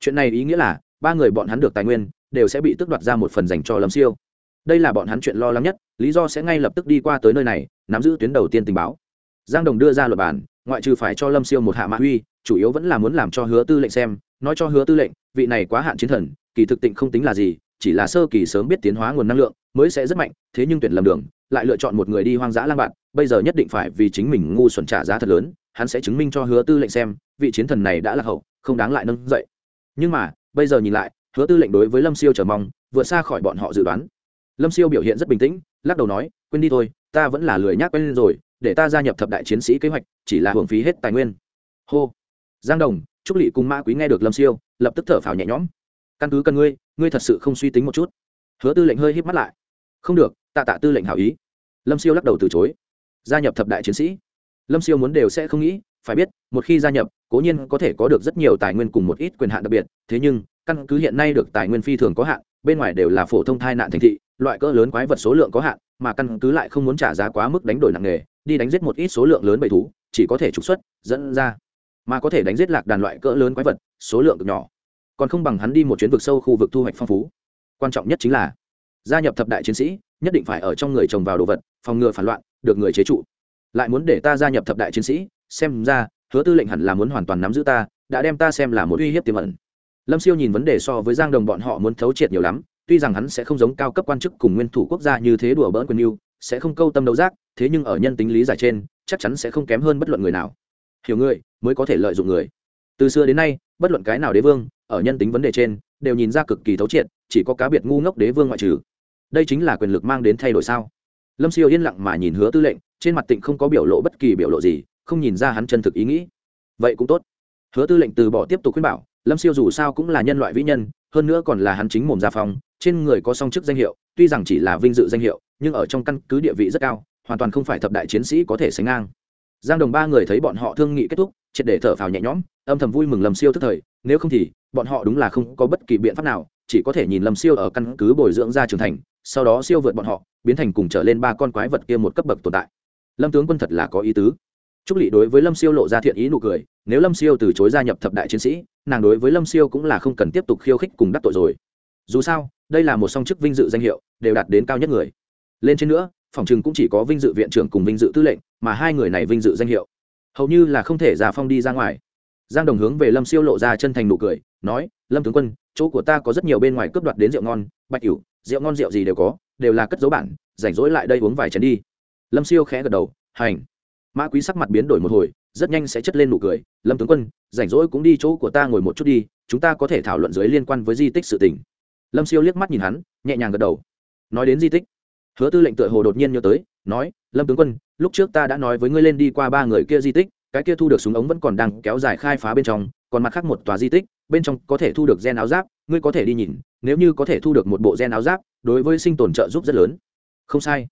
Chuyện này ý nghĩa là, ba người bọn hắn được tài nguyên đều sẽ bị tước đoạt ra một phần dành cho lâm siêu. Đây là bọn hắn chuyện lo lắng nhất, lý do sẽ ngay lập tức đi qua tới nơi này, nắm giữ tuyến đầu tiên tình báo. Giang đồng đưa ra luật bản, ngoại trừ phải cho lâm siêu một hạ mã huy chủ yếu vẫn là muốn làm cho hứa tư lệnh xem, nói cho hứa tư lệnh, vị này quá hạn chiến thần, kỳ thực tịnh không tính là gì, chỉ là sơ kỳ sớm biết tiến hóa nguồn năng lượng, mới sẽ rất mạnh, thế nhưng tuyển lầm đường, lại lựa chọn một người đi hoang dã lang bạn bây giờ nhất định phải vì chính mình ngu xuẩn trả giá thật lớn, hắn sẽ chứng minh cho hứa tư lệnh xem, vị chiến thần này đã là hậu, không đáng lại nâng dậy. Nhưng mà, bây giờ nhìn lại, hứa tư lệnh đối với lâm siêu chờ mong, vượt xa khỏi bọn họ dự đoán. Lâm siêu biểu hiện rất bình tĩnh, lắc đầu nói, quên đi thôi, ta vẫn là lười nhác quen rồi, để ta gia nhập thập đại chiến sĩ kế hoạch, chỉ là hưởng phí hết tài nguyên. Hô. Giang đồng, trúc lị cùng mã quý nghe được lâm siêu, lập tức thở phào nhẹ nhõm. Căn cứ cần ngươi ngươi thật sự không suy tính một chút. Hứa tư lệnh hơi híp mắt lại. Không được, tạ tạ tư lệnh hảo ý. Lâm siêu lắc đầu từ chối gia nhập thập đại chiến sĩ. Lâm siêu muốn đều sẽ không nghĩ, phải biết, một khi gia nhập, cố nhiên có thể có được rất nhiều tài nguyên cùng một ít quyền hạn đặc biệt. Thế nhưng, căn cứ hiện nay được tài nguyên phi thường có hạn, bên ngoài đều là phổ thông thai nạn thành thị, loại cỡ lớn quái vật số lượng có hạn, mà căn cứ lại không muốn trả giá quá mức đánh đổi nặng nề, đi đánh giết một ít số lượng lớn bầy thú, chỉ có thể trục xuất, dẫn ra, mà có thể đánh giết lạc đàn loại cỡ lớn quái vật, số lượng cực nhỏ. Còn không bằng hắn đi một chuyến vực sâu khu vực thu hoạch phong phú. Quan trọng nhất chính là gia nhập thập đại chiến sĩ, nhất định phải ở trong người trồng vào đồ vật, phòng ngừa phản loạn, được người chế trụ. Lại muốn để ta gia nhập thập đại chiến sĩ, xem ra, hứa tư lệnh hẳn là muốn hoàn toàn nắm giữ ta, đã đem ta xem là một uy hiếp tiềm ẩn. Lâm siêu nhìn vấn đề so với giang đồng bọn họ muốn thấu triệt nhiều lắm, tuy rằng hắn sẽ không giống cao cấp quan chức cùng nguyên thủ quốc gia như thế đùa bỡn quyền yêu sẽ không câu tâm đấu giác, thế nhưng ở nhân tính lý giải trên, chắc chắn sẽ không kém hơn bất luận người nào. Hiểu người mới có thể lợi dụng người. Từ xưa đến nay, bất luận cái nào đế vương, ở nhân tính vấn đề trên, đều nhìn ra cực kỳ thấu triệt, chỉ có cá biệt ngu ngốc đế vương ngoại trừ đây chính là quyền lực mang đến thay đổi sao? Lâm siêu yên lặng mà nhìn hứa tư lệnh, trên mặt tịnh không có biểu lộ bất kỳ biểu lộ gì, không nhìn ra hắn chân thực ý nghĩ. Vậy cũng tốt. Hứa tư lệnh từ bỏ tiếp tục khuyên bảo, lâm siêu dù sao cũng là nhân loại vĩ nhân, hơn nữa còn là hắn chính mồm gia phong, trên người có song chức danh hiệu, tuy rằng chỉ là vinh dự danh hiệu, nhưng ở trong căn cứ địa vị rất cao, hoàn toàn không phải thập đại chiến sĩ có thể sánh ngang. Giang đồng ba người thấy bọn họ thương nghị kết thúc, triệt để thở phào nhẹ nhõm, âm thầm vui mừng lâm siêu thức thời, nếu không thì, bọn họ đúng là không có bất kỳ biện pháp nào chỉ có thể nhìn lâm siêu ở căn cứ bồi dưỡng ra trưởng thành, sau đó siêu vượt bọn họ, biến thành cùng trở lên ba con quái vật kia một cấp bậc tồn tại. Lâm tướng quân thật là có ý tứ. Trúc lị đối với lâm siêu lộ ra thiện ý nụ cười, nếu lâm siêu từ chối gia nhập thập đại chiến sĩ, nàng đối với lâm siêu cũng là không cần tiếp tục khiêu khích cùng đắc tội rồi. Dù sao, đây là một song chức vinh dự danh hiệu, đều đạt đến cao nhất người. Lên trên nữa, phòng chừng cũng chỉ có vinh dự viện trưởng cùng vinh dự tư lệnh, mà hai người này vinh dự danh hiệu. Hầu như là không thể giả phong đi ra ngoài. Giang đồng hướng về lâm siêu lộ ra chân thành nụ cười, nói, lâm tướng quân chỗ của ta có rất nhiều bên ngoài cướp đoạt đến rượu ngon, bạch cửu rượu ngon rượu gì đều có, đều là cất dấu bản, rảnh rỗi lại đây uống vài chén đi. Lâm siêu khẽ gật đầu, hành. Mã quý sắc mặt biến đổi một hồi, rất nhanh sẽ chất lên nụ cười. Lâm tướng quân, rảnh rỗi cũng đi chỗ của ta ngồi một chút đi, chúng ta có thể thảo luận dưới liên quan với di tích sự tình. Lâm siêu liếc mắt nhìn hắn, nhẹ nhàng gật đầu. Nói đến di tích, hứa tư lệnh tựa hồ đột nhiên nhớ tới, nói, lâm tướng quân, lúc trước ta đã nói với ngươi lên đi qua ba người kia di tích, cái kia thu được súng ống vẫn còn đang kéo dài khai phá bên trong, còn mặt khác một tòa di tích bên trong có thể thu được gen áo giáp, ngươi có thể đi nhìn, nếu như có thể thu được một bộ gen áo giáp, đối với sinh tồn trợ giúp rất lớn. Không sai.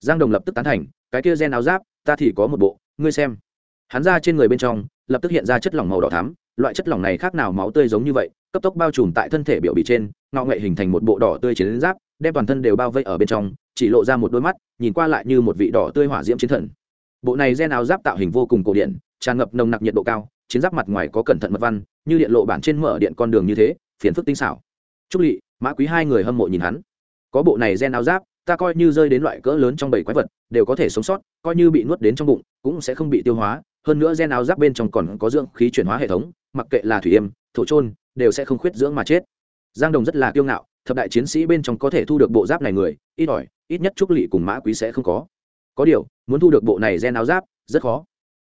Giang đồng lập tức tán thành, cái kia gen áo giáp, ta thì có một bộ, ngươi xem. Hắn ra trên người bên trong, lập tức hiện ra chất lỏng màu đỏ thắm, loại chất lỏng này khác nào máu tươi giống như vậy, cấp tốc bao trùm tại thân thể biểu bị trên, ngọ nghệ hình thành một bộ đỏ tươi chiến giáp, đem toàn thân đều bao vây ở bên trong, chỉ lộ ra một đôi mắt, nhìn qua lại như một vị đỏ tươi hỏa diễm chiến thần. Bộ này gen áo giáp tạo hình vô cùng cổ điển, tràn ngập nồng nặc nhiệt độ cao chiến giáp mặt ngoài có cẩn thận mật văn, như điện lộ bản trên mở điện con đường như thế, phiền phức tinh xảo. Trúc lị, mã quý hai người hâm mộ nhìn hắn. Có bộ này gen áo giáp, ta coi như rơi đến loại cỡ lớn trong bảy quái vật, đều có thể sống sót, coi như bị nuốt đến trong bụng, cũng sẽ không bị tiêu hóa. Hơn nữa gen áo giáp bên trong còn có dưỡng khí chuyển hóa hệ thống, mặc kệ là thủy yêm, thổ trôn đều sẽ không khuyết dưỡng mà chết. Giang đồng rất là kiêu ngạo, thập đại chiến sĩ bên trong có thể thu được bộ giáp này người, ít ỏi, ít nhất trúc lỵ cùng mã quý sẽ không có. Có điều, muốn thu được bộ này gen áo giáp, rất khó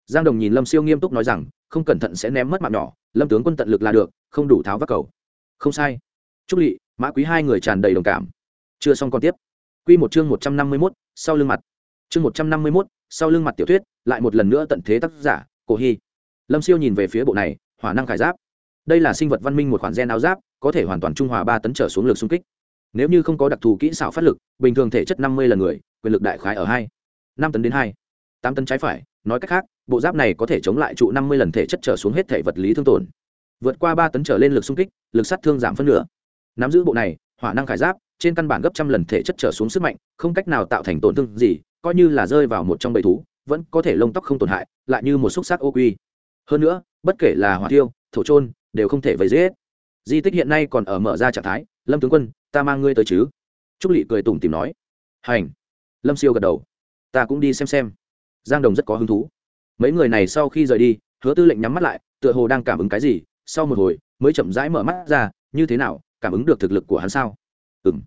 giang đồng nhìn lâm siêu nghiêm túc nói rằng, không cẩn thận sẽ ném mất mạng nhỏ, lâm tướng quân tận lực là được, không đủ tháo vác cầu. Không sai. Trúc lị, mã quý hai người tràn đầy đồng cảm. Chưa xong còn tiếp. Q một chương một trăm năm mươi mốt, sau lưng mặt. Chương một trăm năm mươi mốt, sau lưng mặt tiểu thuyết, lại một lần nữa tận thế tác giả, cổ hy. Lâm siêu nhìn về phía bộ này, hỏa năng khải giáp. Đây là sinh vật văn minh một khoản gen áo giáp, có thể hoàn toàn trung hòa ba tấn trở xuống lực xung kích. Nếu như không có đặc thù kỹ xảo phát lực, bình thường thể chất năm mươi lần người, quyền lực đại khái ở hai, năm tấn đến hai, tám tấn trái phải, nói cách khác bộ giáp này có thể chống lại trụ năm mươi lần thể chất trở xuống hết thể vật lý thương tổn. Vượt qua ba tấn trở lên lực xung kích, lực sát thương giảm phân nửa. Nắm giữ bộ này, hỏa năng khải giáp, trên căn bản gấp trăm lần thể chất trở xuống sức mạnh, không cách nào tạo thành tổn thương gì, coi như là rơi vào một trong bầy thú, vẫn có thể lông tóc không tổn hại, lại như một xúc sắc ô quy. Hơn nữa, bất kể là hỏa tiêu thổ trôn đều không thể vây giết di tích hiện nay còn ở mở ra trạng thái, lâm tướng quân, ta mang ngươi tới chứ? Trúc lị cười tủm tìm nói. Hành. Lâm siêu gật đầu. Ta cũng đi xem xem. Giang đồng rất có hứng thú mấy người này sau khi rời đi, hứa tư lệnh nhắm mắt lại, tựa hồ đang cảm ứng cái gì, sau một hồi, mới chậm rãi mở mắt ra, như thế nào, cảm ứng được thực lực của hắn sao? Ừ m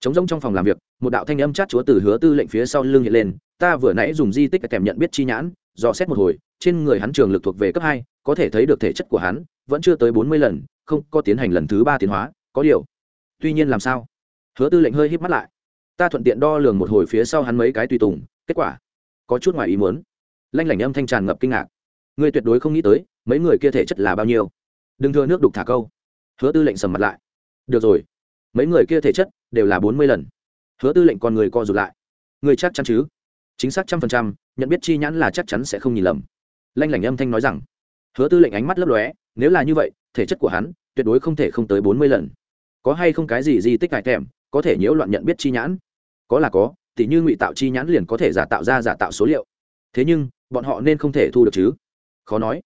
trống rỗng trong phòng làm việc, một đạo thanh âm chát chúa từ hứa tư lệnh phía sau lưng hiện lên, ta vừa nãy dùng di tích kèm nhận biết chi nhãn, dò xét một hồi, trên người hắn trường lực thuộc về cấp hai, có thể thấy được thể chất của hắn, vẫn chưa tới bốn mươi lần, không có tiến hành lần thứ ba tiến hóa, có điều. Tuy nhiên làm sao? Hứa tư lệnh hơi híp mắt lại. Ta thuận tiện đo lường một hồi phía sau hắn mấy cái tùy tùng, kết quả có chút ngoài ý muốn lanh lảnh âm thanh tràn ngập kinh ngạc. Ngươi tuyệt đối không nghĩ tới, mấy người kia thể chất là bao nhiêu. Đừng thưa nước đục thả câu. Hứa tư lệnh sầm mặt lại. Được rồi. Mấy người kia thể chất đều là bốn mươi lần. Hứa tư lệnh còn người co rụt lại. Người chắc chắn chứ? Chính xác trăm phần trăm, nhận biết chi nhãn là chắc chắn sẽ không nhìn lầm. Lanh lảnh âm thanh nói rằng. Hứa tư lệnh ánh mắt lấp lóe, nếu là như vậy, thể chất của hắn tuyệt đối không thể không tới bốn mươi lần. Có hay không cái gì di tích cải thèm, có thể nhiễu loạn nhận biết chi nhãn? Có là có, tỉ như ngụy tạo chi nhãn liền có thể giả tạo ra giả tạo số liệu. Thế nhưng bọn họ nên không thể thu được chứ? Khó nói.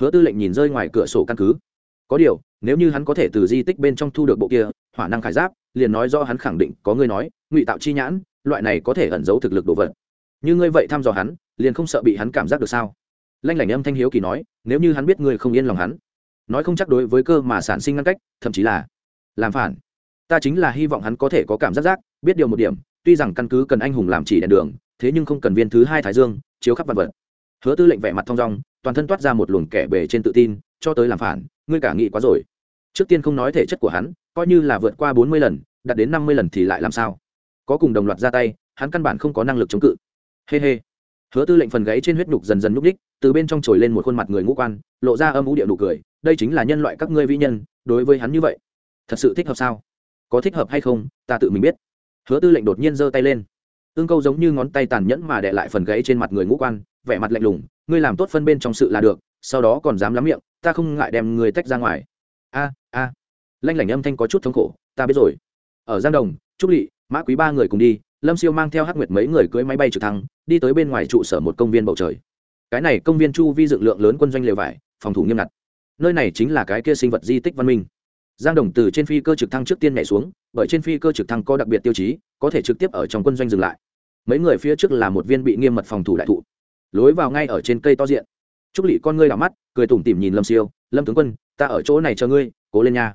Hứa tư lệnh nhìn rơi ngoài cửa sổ căn cứ. Có điều, nếu như hắn có thể từ di tích bên trong thu được bộ kia, hỏa năng khải giáp, liền nói do hắn khẳng định có người nói, ngụy tạo chi nhãn, loại này có thể ẩn giấu thực lực đồ vật. Như ngươi vậy thăm dò hắn, liền không sợ bị hắn cảm giác được sao? Lanh lảnh âm thanh hiếu kỳ nói, nếu như hắn biết ngươi không yên lòng hắn, nói không chắc đối với cơ mà sản sinh ngăn cách, thậm chí là làm phản. Ta chính là hy vọng hắn có thể có cảm giác giác, biết điều một điểm, tuy rằng căn cứ cần anh hùng làm chỉ đèn đường, thế nhưng không cần viên thứ hai thái dương, chiếu khắp vật vật hứa tư lệnh vẻ mặt thong dong, toàn thân toát ra một luồng kẻ bề trên tự tin, cho tới làm phản, ngươi cả nghĩ quá rồi. Trước tiên không nói thể chất của hắn, coi như là vượt qua bốn mươi lần, đạt đến năm mươi lần thì lại làm sao? Có cùng đồng loạt ra tay, hắn căn bản không có năng lực chống cự. Hê、hey、hê、hey. hứa tư lệnh phần gáy trên huyết nhục dần dần nhúc ních từ bên trong trồi lên một khuôn mặt người ngũ quan, lộ ra âm ú địa nụ cười, đây chính là nhân loại các ngươi vĩ nhân, đối với hắn như vậy, thật sự thích hợp sao? Có thích hợp hay không, ta tự mình biết. Hứa tư lệnh đột nhiên giơ tay lên. Ương câu giống như ngón tay tàn nhẫn mà đệ lại phần gãy trên mặt người ngũ quan vẻ mặt lạnh lùng, ngươi làm tốt phân bên trong sự là được, sau đó còn dám lắm miệng, ta không ngại đem người tách ra ngoài. A a. Lanh lảnh âm thanh có chút thống khổ, ta biết rồi. Ở giang đồng, trúc lỵ mã quý ba người cùng đi, lâm siêu mang theo hắc nguyệt mấy người cưỡi máy bay trực thăng, đi tới bên ngoài trụ sở một công viên bầu trời. Cái này công viên chu vi dựng lượng lớn quân doanh lều vải, phòng thủ nghiêm ngặt. Nơi này chính là cái kia sinh vật di tích văn minh. Giang đồng từ trên phi cơ trực thăng trước tiên nhảy xuống, bởi trên phi cơ trực thăng có đặc biệt tiêu chí, có thể trực tiếp ở trong quân doanh dừng lại. Mấy người phía trước là một viên bị nghiêm mật phòng thủ đại thụ lối vào ngay ở trên cây to diện. Trúc lỵ con ngươi đỏ mắt, cười tủm tỉm nhìn lâm siêu, lâm tướng quân, ta ở chỗ này chờ ngươi, cố lên nha.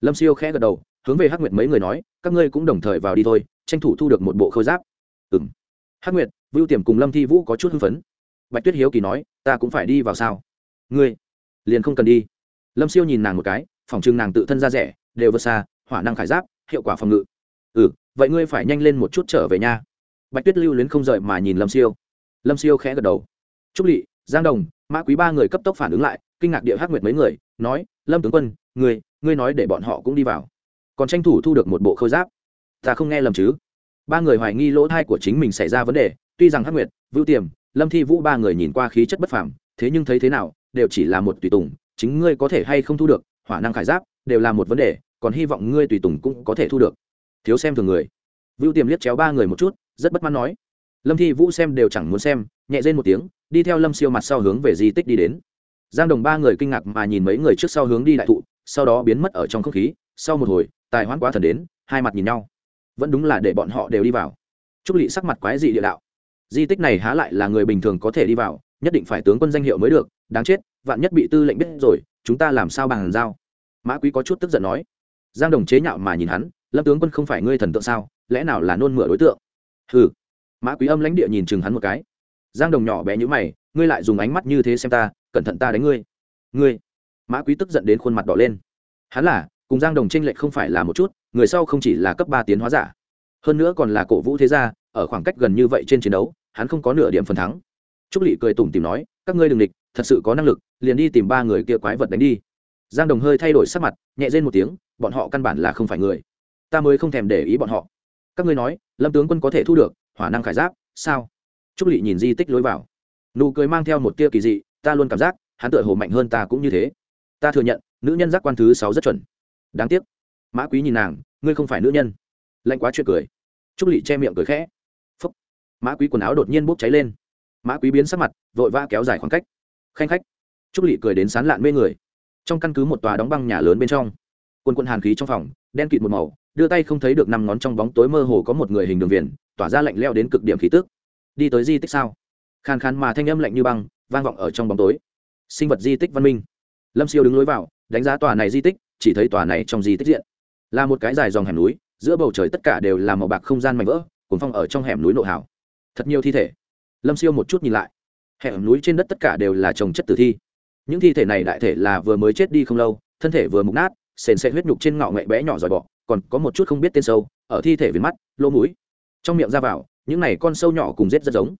Lâm siêu khẽ gật đầu, hướng về hắc nguyệt mấy người nói, các ngươi cũng đồng thời vào đi thôi, tranh thủ thu được một bộ khôi giáp. Ừ m hắc nguyệt, vưu tiềm cùng lâm thi vũ có chút hưng phấn. Bạch tuyết hiếu kỳ nói, ta cũng phải đi vào sao? Ngươi, liền không cần đi. Lâm siêu nhìn nàng một cái phòng trưng nàng tự thân ra rẻ, đều vượt xa, hỏa năng khải giáp, hiệu quả phòng ngự. Ừ vậy ngươi phải nhanh lên một chút trở về nha. Bạch tuyết lưu luyến không rời mà nhìn lâm siêu lâm siêu khẽ gật đầu. Trúc lỵ giang đồng, mã quý ba người cấp tốc phản ứng lại, kinh ngạc địa hắc nguyệt mấy người, nói, lâm tướng quân ngươi ngươi nói để bọn họ cũng đi vào. Còn tranh thủ thu được một bộ khôi giáp. Ta không nghe lầm chứ? Ba người hoài nghi lỗ thai của chính mình xảy ra vấn đề, tuy rằng hắc nguyệt, vưu tiềm, lâm thi vũ ba người nhìn qua khí chất bất phàm, thế nhưng thấy thế nào, đều chỉ là một tùy tùng, chính ngươi có thể hay không thu được, hỏa năng khải giáp, đều là một vấn đề, còn hy vọng ngươi tùy tùng cũng có thể thu được. Thiếu xem thường người. Vưu tiềm liếc chéo ba người một chút, rất bất mãn nói lâm thi vũ xem đều chẳng muốn xem, nhẹ rên một tiếng, đi theo lâm siêu mặt sau hướng về di tích đi đến. Giang đồng ba người kinh ngạc mà nhìn mấy người trước sau hướng đi đại thụ, sau đó biến mất ở trong không khí, sau một hồi, tài hoãn quá thần đến, hai mặt nhìn nhau. Vẫn đúng là để bọn họ đều đi vào. Trúc lị sắc mặt quái dị địa đạo. Di tích này há lại là người bình thường có thể đi vào, nhất định phải tướng quân danh hiệu mới được, đáng chết, vạn nhất bị tư lệnh biết rồi, chúng ta làm sao bằng giao? Mã quý có chút tức giận nói. Giang đồng chế nhạo mà nhìn hắn, lâm tướng quân không phải ngươi thần tượng sao? Lẽ nào là nôn mửa đối tượng? Hừ mã quý âm lãnh địa nhìn chừng hắn một cái. Giang đồng nhỏ bé như mày, ngươi lại dùng ánh mắt như thế xem ta, cẩn thận ta đánh ngươi. Ngươi? Mã quý tức giận đến khuôn mặt đỏ lên. Hắn là, cùng giang đồng tranh lệch không phải là một chút, người sau không chỉ là cấp ba tiến hóa giả, hơn nữa còn là cổ vũ thế gia, ở khoảng cách gần như vậy trên chiến đấu, hắn không có nửa điểm phần thắng. Trúc lị cười tủm tìm nói, các ngươi đừng địch, thật sự có năng lực, liền đi tìm ba người kia quái vật đánh đi. Giang đồng hơi thay đổi sắc mặt, nhẹ rên một tiếng, bọn họ căn bản là không phải người. Ta mới không thèm để ý bọn họ. Các ngươi nói, lâm tướng quân có thể thu được hỏa năng khải giáp, sao? Trúc lị nhìn di tích lối vào. Nụ cười mang theo một tia kỳ dị, ta luôn cảm giác, hắn tựa hồ mạnh hơn ta cũng như thế. Ta thừa nhận, nữ nhân giác quan thứ sáu rất chuẩn. Đáng tiếc. Mã quý nhìn nàng, ngươi không phải nữ nhân. Lạnh quá chuyện cười. Trúc lị che miệng cười khẽ. Phúc. Mã quý quần áo đột nhiên bốc cháy lên. Mã quý biến sắc mặt, vội vã kéo dài khoảng cách. Khanh khách. Trúc lị cười đến sán lạn mê người. Trong căn cứ một tòa đóng băng nhà lớn bên trong quân quân hàn khí trong phòng, đen kịt một màu đưa tay không thấy được năm ngón trong bóng tối mơ hồ có một người hình đường viền, tỏa ra lạnh leo đến cực điểm khí tức. Đi tới di tích sao? Khàn khàn mà thanh âm lạnh như băng, vang vọng ở trong bóng tối. Sinh vật di tích văn minh. Lâm siêu đứng lối vào, đánh giá tòa này di tích, chỉ thấy tòa này trong di tích diện. Là một cái dài dòng hẻm núi, giữa bầu trời tất cả đều là màu bạc không gian mảnh vỡ, cuốn phong ở trong hẻm núi nội hào. thật nhiều thi thể. Lâm siêu một chút nhìn lại. Hẻm núi trên đất tất cả đều là trồng chất tử thi. Những thi thể này đại thể là vừa mới chết đi không lâu, thân thể vừa mục nát sền sệt huyết nhục trên ngạo nghệ bé nhỏ dòi bọ, còn có một chút không biết tên sâu, ở thi thể viền mắt, lỗ mũi. Trong miệng ra vào, những này con sâu nhỏ cùng rết rất giống.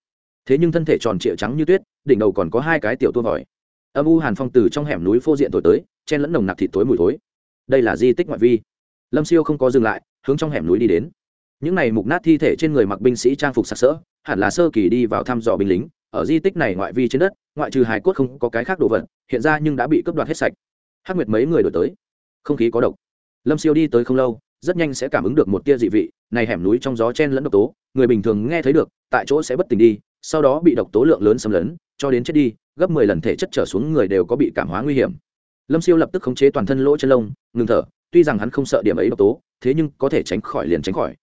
Thế nhưng thân thể tròn trịa trắng như tuyết, đỉnh đầu còn có hai cái tiểu tua vòi. Âm u hàn phong từ trong hẻm núi phô diện thổi tới, chen lẫn nồng nặc thịt tối mùi thối. Đây là di tích ngoại vi. Lâm siêu không có dừng lại, hướng trong hẻm núi đi đến. Những này mục nát thi thể trên người mặc binh sĩ trang phục sặc sỡ, hẳn là sơ kỳ đi vào thăm dò binh lính. Ở di tích này ngoại vi trên đất, ngoại trừ hài cốt không có cái khác đồ vật, hiện ra nhưng đã bị cướp đoạt hết sạch. Hắc nguyệt mấy người đổi tới không khí có độc. Lâm siêu đi tới không lâu, rất nhanh sẽ cảm ứng được một tia dị vị, này hẻm núi trong gió chen lẫn độc tố, người bình thường nghe thấy được, tại chỗ sẽ bất tỉnh đi, sau đó bị độc tố lượng lớn xâm lấn, cho đến chết đi, gấp mười lần thể chất trở xuống người đều có bị cảm hóa nguy hiểm. Lâm siêu lập tức khống chế toàn thân lỗ chân lông, ngừng thở, tuy rằng hắn không sợ điểm ấy độc tố, thế nhưng có thể tránh khỏi liền tránh khỏi.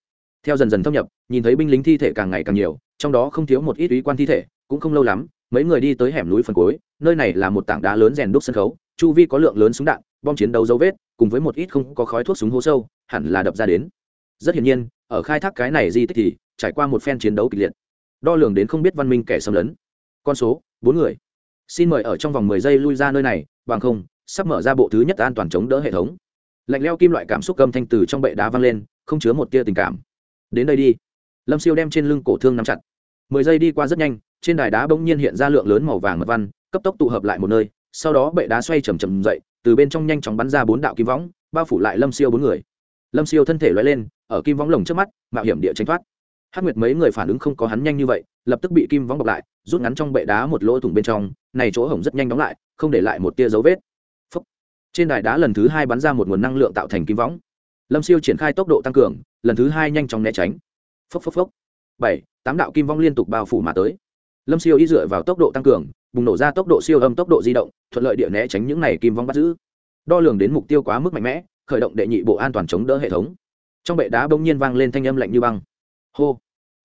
Theo dần dần thâm nhập, nhìn thấy binh lính thi thể càng ngày càng nhiều, trong đó không thiếu một ít ý quan thi thể, cũng không lâu lắm, mấy người đi tới hẻm núi phần cuối, nơi này là một tảng đá lớn rèn đúc sân khấu, chu vi có lượng lớn súng đạn, bom chiến đấu dấu vết cùng với một ít không có khói thuốc súng hố sâu, hẳn là đập ra đến. Rất hiển nhiên, ở khai thác cái này di tích thì trải qua một phen chiến đấu kịch liệt. Đo lường đến không biết văn minh kẻ xâm lấn. Con số, bốn người. Xin mời ở trong vòng mười giây lui ra nơi này, bằng không, sắp mở ra bộ thứ nhất an toàn chống đỡ hệ thống. Lạnh leo kim loại cảm xúc cầm thanh từ trong bệ đá văng lên, không chứa một tia tình cảm. Đến đây đi. Lâm siêu đem trên lưng cổ thương nắm chặt. Mười giây đi qua rất nhanh, trên đài đá bỗng nhiên hiện ra lượng lớn màu vàng mật văn, cấp tốc tụ hợp lại một nơi, sau đó bệ đá xoay chầm chầm dậy từ bên trong nhanh chóng bắn ra bốn đạo kim võng, bao phủ lại lâm siêu bốn người. Lâm siêu thân thể loay lên, ở kim võng lồng trước mắt, mạo hiểm địa tránh thoát. Hát nguyệt mấy người phản ứng không có hắn nhanh như vậy, lập tức bị kim võng bọc lại, rút ngắn trong bệ đá một lỗ thủng bên trong, này chỗ hổng rất nhanh đóng lại, không để lại một tia dấu vết. Phúc. trên đài đá lần thứ hai bắn ra một nguồn năng lượng tạo thành kim võng. Lâm siêu triển khai tốc độ tăng cường, lần thứ hai nhanh chóng né tránh. Phốc phốc phốc bảy, tám đạo kim vong liên tục bao phủ mà tới. Lâm siêu ý dựa vào tốc độ tăng cường bùng nổ ra tốc độ siêu âm tốc độ di động, thuận lợi địa né tránh những này kim vong bắt giữ. Đo lường đến mục tiêu quá mức mạnh mẽ, khởi động đệ nhị bộ an toàn chống đỡ hệ thống. Trong bệ đá bỗng nhiên vang lên thanh âm lạnh như băng. Hô.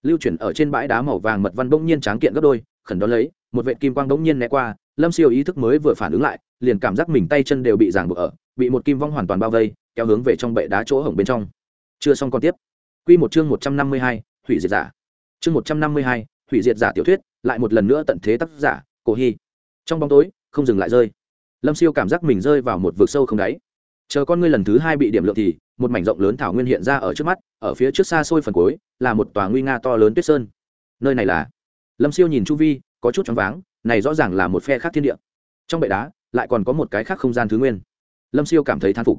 Lưu chuyển ở trên bãi đá màu vàng mật văn bỗng nhiên tráng kiện gấp đôi, khẩn đón lấy, một vệ kim quang bỗng nhiên né qua, lâm siêu ý thức mới vừa phản ứng lại, liền cảm giác mình tay chân đều bị giảng buộc ở, bị một kim vong hoàn toàn bao vây, kéo hướng về trong bệ đá chỗ hổng bên trong. Chưa xong còn tiếp. Q một chương một trăm năm mươi hai, hủy diệt giả. Chương một trăm năm mươi hai, hủy diệt giả tiểu thuyết, lại một lần nữa tận thế tác giả cổ hy. Trong bóng tối, không dừng lại rơi. Lâm siêu cảm giác mình rơi vào một vực sâu không đáy. Chờ con ngươi lần thứ hai bị điểm lượng thì, một mảnh rộng lớn thảo nguyên hiện ra ở trước mắt, ở phía trước xa xôi phần cuối, là một tòa nguy nga to lớn tuyết sơn. Nơi này là? Lâm siêu nhìn chu vi, có chút choáng váng, này rõ ràng là một phe khác thiên địa. Trong bệ đá, lại còn có một cái khác không gian thứ nguyên. Lâm siêu cảm thấy thán phục.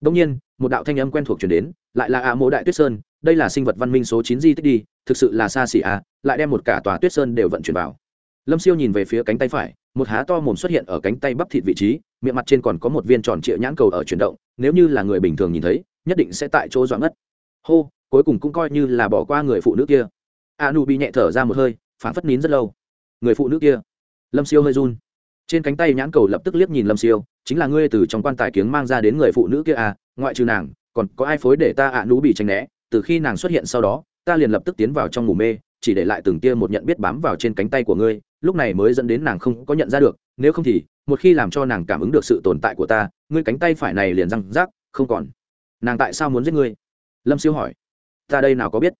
Đông nhiên, một đạo thanh âm quen thuộc chuyển đến, lại là ạ à mộ đại tuyết sơn, đây là sinh vật văn minh số chín di tích đi, thực sự là xa xỉ à lại đem một cả tòa tuyết sơn đều vận chuyển vào lâm siêu nhìn về phía cánh tay phải, một há to mồm xuất hiện ở cánh tay bắp thịt vị trí, miệng mặt trên còn có một viên tròn trịa nhãn cầu ở chuyển động, nếu như là người bình thường nhìn thấy, nhất định sẽ tại chỗ doãn ngất. Hô, cuối cùng cũng coi như là bỏ qua người phụ nữ kia. A nu bị nhẹ thở ra một hơi phản phất nín rất lâu. Người phụ nữ kia. Lâm siêu hơi run. Trên cánh tay nhãn cầu lập tức liếc nhìn lâm siêu, chính là ngươi từ trong quan tài kiếng mang ra đến người phụ nữ kia à ngoại trừ nàng, còn có ai phối để ta ạ à nú bị tranh né, từ khi nàng xuất hiện sau đó, ta liền lập tức tiến vào trong ngủ mê, chỉ để lại từng tia một nhận biết bám vào trên cánh tay của ngươi lúc này mới dẫn đến nàng không có nhận ra được, nếu không thì, một khi làm cho nàng cảm ứng được sự tồn tại của ta, ngươi cánh tay phải này liền răng rác, không còn. Nàng tại sao muốn giết ngươi? Lâm siêu hỏi. Ta đây nào có biết?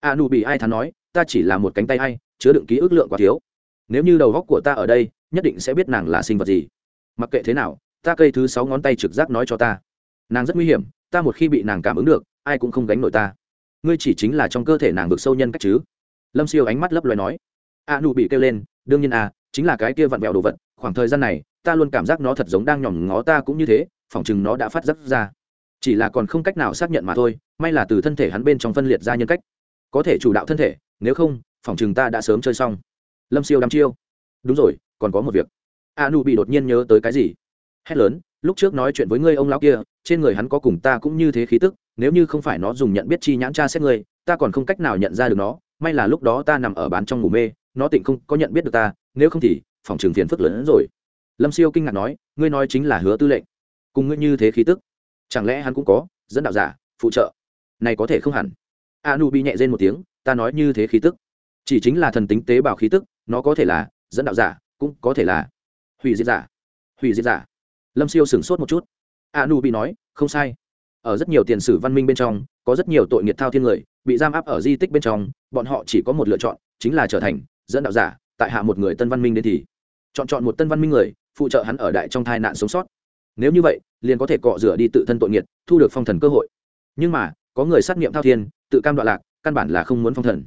A nụ bị ai thắn nói, ta chỉ là một cánh tay hay, chứa đựng ký ức lượng quá thiếu. Nếu như đầu góc của ta ở đây, nhất định sẽ biết nàng là sinh vật gì. Mặc kệ thế nào, ta cây thứ sáu ngón tay trực giác nói cho ta. Nàng rất nguy hiểm, ta một khi bị nàng cảm ứng được, ai cũng không gánh nổi ta. Ngươi chỉ chính là trong cơ thể nàng vực sâu nhân cách chứ? Lâm siêu ánh mắt lấp loài nói. A nụ bị kêu lên đương nhiên a chính là cái kia vặn vẹo đồ vật, khoảng thời gian này, ta luôn cảm giác nó thật giống đang nhòm ngó ta cũng như thế, phỏng chừng nó đã phát giác ra. Chỉ là còn không cách nào xác nhận mà thôi, may là từ thân thể hắn bên trong phân liệt ra nhân cách. Có thể chủ đạo thân thể, nếu không, phỏng chừng ta đã sớm chơi xong. Lâm siêu đắm chiêu. Đúng rồi, còn có một việc. A nu bị đột nhiên nhớ tới cái gì? Hét lớn, lúc trước nói chuyện với ngươi ông lão kia, trên người hắn có cùng ta cũng như thế khí tức, nếu như không phải nó dùng nhận biết chi nhãn tra xét ngươi, ta còn không cách nào nhận ra được nó, may là lúc đó ta nằm ở bán trong ngủ mê nó tịnh không, có nhận biết được ta, nếu không thì, phòng trường phiền phức lớn hơn rồi. Lâm siêu kinh ngạc nói, ngươi nói chính là hứa tư lệnh. Cùng ngươi như thế khí tức, chẳng lẽ hắn cũng có dẫn đạo giả, phụ trợ? Này có thể không hẳn. A nu bị nhẹ rên một tiếng, ta nói như thế khí tức. Chỉ chính là thần tính tế bào khí tức, nó có thể là dẫn đạo giả, cũng có thể là hủy diệt giả. Hủy diệt giả. Lâm siêu sửng sốt một chút. A nu bị nói, không sai. Ở rất nhiều tiền sử văn minh bên trong, có rất nhiều tội nghiệt thao thiên người, bị giam áp ở di tích bên trong, bọn họ chỉ có một lựa chọn, chính là trở thành dẫn đạo giả, tại hạ một người tân văn minh đến thì, chọn chọn một tân văn minh người, phụ trợ hắn ở đại trong tai nạn sống sót. Nếu như vậy, liền có thể cọ rửa đi tự thân tội nghiệt thu được phong thần cơ hội. Nhưng mà, có người sát nghiệm thao thiên, tự cam đoạn lạc, căn bản là không muốn phong thần.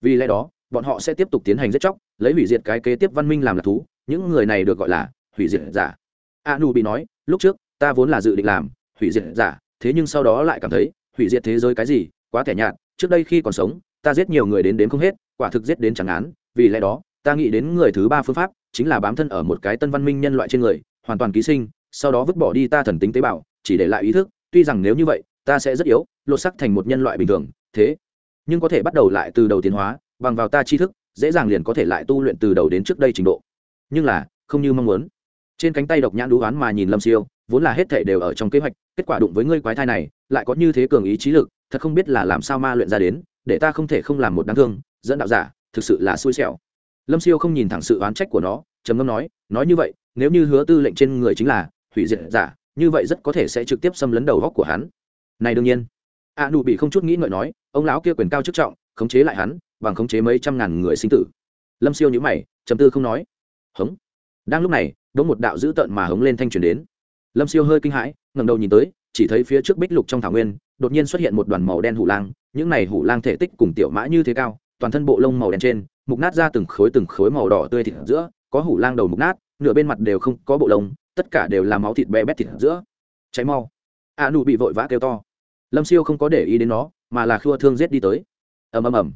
Vì lẽ đó, bọn họ sẽ tiếp tục tiến hành giết chóc, lấy hủy diệt cái kế tiếp văn minh làm lạc thú, những người này được gọi là hủy diệt giả. A nu bị nói, lúc trước, ta vốn là dự định làm hủy diệt giả, thế nhưng sau đó lại cảm thấy, hủy diệt thế giới cái gì, quá thẻ nhạt, trước đây khi còn sống, ta giết nhiều người đến đến không hết, quả thực giết đến chẳng án vì lẽ đó, ta nghĩ đến người thứ ba phương pháp, chính là bám thân ở một cái tân văn minh nhân loại trên người, hoàn toàn ký sinh, sau đó vứt bỏ đi ta thần tính tế bào, chỉ để lại ý thức, tuy rằng nếu như vậy, ta sẽ rất yếu, lột sắc thành một nhân loại bình thường, thế. Nhưng có thể bắt đầu lại từ đầu tiến hóa, bằng vào ta tri thức, dễ dàng liền có thể lại tu luyện từ đầu đến trước đây trình độ. Nhưng là, không như mong muốn. Trên cánh tay độc nhãn đú oán mà nhìn lâm siêu, vốn là hết thể đều ở trong kế hoạch, kết quả đụng với ngươi quái thai này, lại có như thế cường ý trí lực, thật không biết là làm sao ma luyện ra đến, để ta không thể không làm một đáng thương, dẫn đạo giả thực sự là xui xẻo. Lâm siêu không nhìn thẳng sự oán trách của nó, trầm ngâm nói nói như vậy, nếu như hứa tư lệnh trên người chính là hủy diệt giả, như vậy rất có thể sẽ trực tiếp xâm lấn đầu góc của hắn. Này đương nhiên. A nụ bị không chút nghĩ ngợi nói, ông lão kia quyền cao chức trọng, khống chế lại hắn, bằng khống chế mấy trăm ngàn người sinh tử. Lâm siêu nhữ mày, trầm tư không nói. Hống. Đang lúc này đ ỗ n một đạo dữ tợn mà hống lên thanh truyền đến. Lâm siêu hơi kinh hãi ngầm đầu nhìn tới, chỉ thấy phía trước bích lục trong thảo nguyên, đột nhiên xuất hiện một đoàn màu đen hủ lang, những này hủ lang thể tích cùng tiểu mã như thế cao toàn thân bộ lông màu đen trên, mục nát ra từng khối từng khối màu đỏ tươi thịt giữa, có hủ lang đầu mục nát, nửa bên mặt đều không có bộ lông, tất cả đều là máu thịt bé bét thịt giữa. Cháy mau. A nụ bị vội vã kêu to. Lâm siêu không có để ý đến nó, mà là khua thương giết đi tới. Ầm ầm ầm.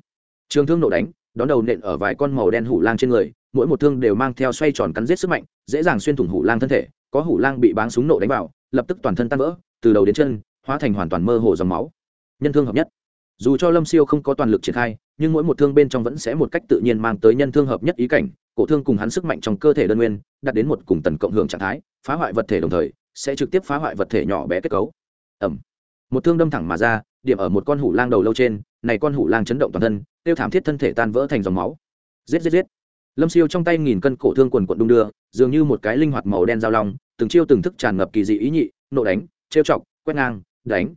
Trường thương nổ đánh, đón đầu nện ở vài con màu đen hủ lang trên người, mỗi một thương đều mang theo xoay tròn cắn giết sức mạnh, dễ dàng xuyên thủng hủ lang thân thể, có hủ lang bị báng súng nổ đánh vào, lập tức toàn thân tan vỡ, từ đầu đến chân, hóa thành hoàn toàn mơ hồ dòng máu. Nhân thương hợp nhất. Dù cho lâm siêu không có toàn lực triển khai nhưng mỗi một thương bên trong vẫn sẽ một cách tự nhiên mang tới nhân thương hợp nhất ý cảnh, cổ thương cùng hắn sức mạnh trong cơ thể đơn nguyên, đạt đến một cùng tần cộng hưởng trạng thái, phá hoại vật thể đồng thời, sẽ trực tiếp phá hoại vật thể nhỏ bé kết cấu. Ẩm một thương đâm thẳng mà ra, điểm ở một con hủ lang đầu lâu trên, này con hủ lang chấn động toàn thân, tiêu thảm thiết thân thể tan vỡ thành dòng máu. Giết giết giết. Lâm siêu trong tay nghìn cân cổ thương quần quận đung đưa, dường như một cái linh hoạt màu đen dao long, từng chiêu từng thức tràn ngập kỳ dị ý nhị, nộ đánh, trêu chọc, quét ngang, đánh.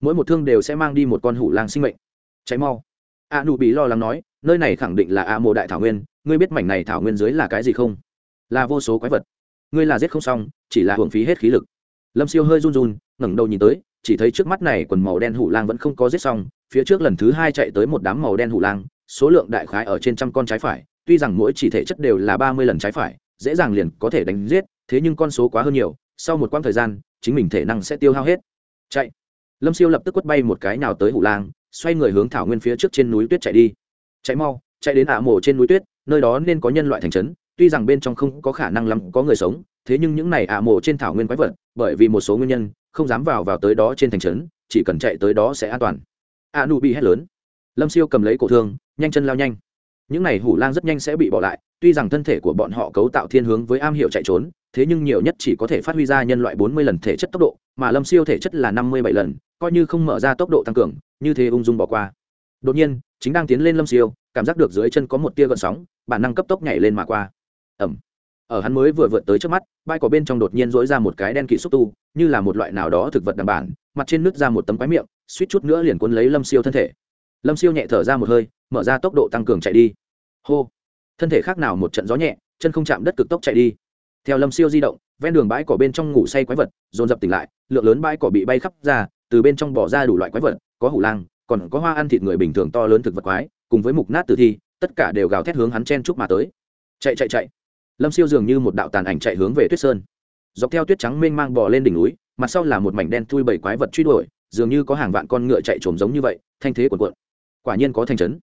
Mỗi một thương đều sẽ mang đi một con hủ lang sinh mệnh. Cháy mau a nụ bị lo lắng nói, nơi này khẳng định là a mộ đại thảo nguyên, ngươi biết mảnh này thảo nguyên dưới là cái gì không? Là vô số quái vật. Ngươi là giết không xong, chỉ là hưởng phí hết khí lực. Lâm siêu hơi run run, ngẩng đầu nhìn tới, chỉ thấy trước mắt này quần màu đen hủ lang vẫn không có giết xong, phía trước lần thứ hai chạy tới một đám màu đen hủ lang, số lượng đại khái ở trên trăm con trái phải, tuy rằng mỗi chỉ thể chất đều là ba mươi lần trái phải, dễ dàng liền có thể đánh giết, thế nhưng con số quá hơn nhiều, sau một quãng thời gian, chính mình thể năng sẽ tiêu hao hết. Chạy. Lâm siêu lập tức quất bay một cái nào tới hủ lang xoay người hướng thảo nguyên phía trước trên núi tuyết chạy đi. Chạy mau, chạy đến ạ mổ trên núi tuyết, nơi đó nên có nhân loại thành trấn, tuy rằng bên trong không có khả năng lắm có người sống, thế nhưng những này ạ mổ trên thảo nguyên quái vật, bởi vì một số nguyên nhân, không dám vào vào tới đó trên thành trấn, chỉ cần chạy tới đó sẽ an toàn. A nụ bị hét lớn. Lâm siêu cầm lấy cổ thương, nhanh chân lao nhanh. Những này hủ lang rất nhanh sẽ bị bỏ lại, tuy rằng thân thể của bọn họ cấu tạo thiên hướng với am hiệu chạy trốn thế nhưng nhiều nhất chỉ có thể phát huy ra nhân loại bốn mươi lần thể chất tốc độ, mà lâm siêu thể chất là năm mươi bảy lần, coi như không mở ra tốc độ tăng cường, như thế ung dung bỏ qua. Đột nhiên, chính đang tiến lên lâm siêu, cảm giác được dưới chân có một tia gợn sóng, bản năng cấp tốc nhảy lên mà qua. Ẩm ở hắn mới vừa vượt tới trước mắt bay cỏ bên trong đột nhiên dỗi ra một cái đen kỵ xúc tu, như là một loại nào đó thực vật đảm bản, mặt trên nước ra một tấm quái miệng, suýt chút nữa liền cuốn lấy lâm siêu thân thể. Lâm siêu nhẹ thở ra một hơi, mở ra tốc độ tăng cường chạy đi. Hô. Thân thể khác nào một trận gió nhẹ, chân không chạm đất cực tốc chạy đi theo lâm siêu di động, ven đường bãi cỏ bên trong ngủ say quái vật dồn dập tỉnh lại, lượng lớn bãi cỏ bị bay khắp ra, từ bên trong bỏ ra đủ loại quái vật, có hủ lang, còn có hoa ăn thịt người bình thường to lớn thực vật quái, cùng với mục nát tử thi, tất cả đều gào thét hướng hắn chen chúc mà tới. Chạy chạy chạy. Lâm siêu dường như một đạo tàn ảnh chạy hướng về tuyết sơn. Dọc theo tuyết trắng mênh mang bò lên đỉnh núi, mặt sau là một mảnh đen thui bảy quái vật truy đuổi, dường như có hàng vạn con ngựa chạy trồm giống như vậy, thanh thế cuộn cuộn. Quả nhiên có thành trấn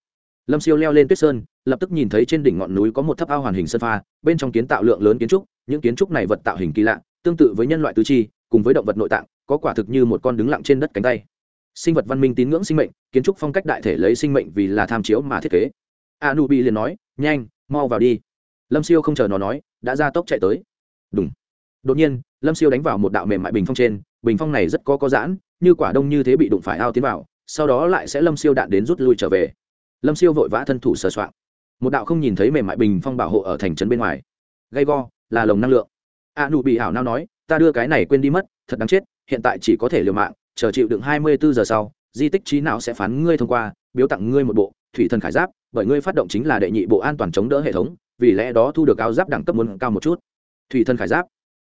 lâm siêu leo lên tuyết sơn, lập tức nhìn thấy trên đỉnh ngọn núi có một tháp ao hoàn hình sân pha, bên trong kiến tạo lượng lớn kiến trúc, những kiến trúc này vật tạo hình kỳ lạ, tương tự với nhân loại tứ chi, cùng với động vật nội tạng, có quả thực như một con đứng lặng trên đất cánh tay. Sinh vật văn minh tín ngưỡng sinh mệnh, kiến trúc phong cách đại thể lấy sinh mệnh vì là tham chiếu mà thiết kế. A nu Bi liền nói, nhanh, mau vào đi. Lâm siêu không chờ nó nói, đã ra tốc chạy tới. Đúng đột nhiên, lâm siêu đánh vào một đạo mềm mại bình phong trên, bình phong này rất có có giãn, như quả đông như thế bị đụng phải ao tiến vào, sau đó lại sẽ lâm siêu đạn đến rút lui trở về lâm siêu vội vã thân thủ sờ soạn một đạo không nhìn thấy mềm mại bình phong bảo hộ ở thành trấn bên ngoài. Gay go, là lồng năng lượng. A nụ bị ảo nao nói, ta đưa cái này quên đi mất, thật đáng chết, hiện tại chỉ có thể liều mạng, chờ chịu đựng hai mươi bốn giờ sau, di tích trí não sẽ phán ngươi thông qua, biếu tặng ngươi một bộ, thủy thần khải giáp, bởi ngươi phát động chính là đệ nhị bộ an toàn chống đỡ hệ thống, vì lẽ đó thu được áo giáp đẳng cấp muốn cao một chút. Thủy thần khải giáp.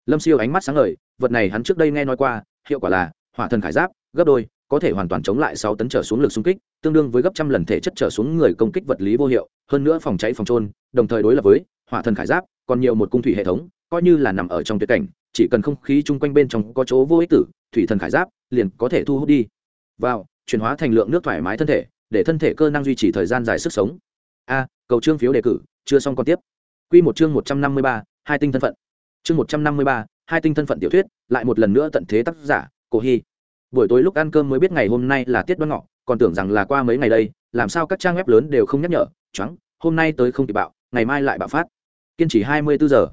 Lâm siêu ánh mắt sáng ngời, vật này hắn trước đây nghe nói qua, hiệu quả là, hỏa thần khải giáp, gấp đôi có thể hoàn toàn chống lại sáu tấn trở xuống lực xung kích, tương đương với gấp trăm lần thể chất trở xuống người công kích vật lý vô hiệu, hơn nữa phòng cháy phòng trôn, đồng thời đối lập với hỏa thần khải giáp, còn nhiều một cung thủy hệ thống, coi như là nằm ở trong tuyệt cảnh, chỉ cần không khí chung quanh bên trong có chỗ vô ích tử, thủy thần khải giáp liền có thể thu hút đi. Vào, chuyển hóa thành lượng nước thoải mái thân thể, để thân thể cơ năng duy trì thời gian dài sức sống. A, cầu trương phiếu đề cử, chưa xong còn tiếp. Quy một chương một trăm năm mươi ba, hai tinh thân phận. Chương một trăm năm mươi ba, hai tinh thân phận tiểu thuyết, lại một lần nữa tận thế tác giả, cổ hi buổi tối lúc ăn cơm mới biết ngày hôm nay là tiết đoan ngọ, còn tưởng rằng là qua mấy ngày đây, làm sao các trang web lớn đều không nhắc nhở trắng hôm nay tới không kịp bạo, ngày mai lại bạo phát. Kiên trì hai mươi bốn giờ.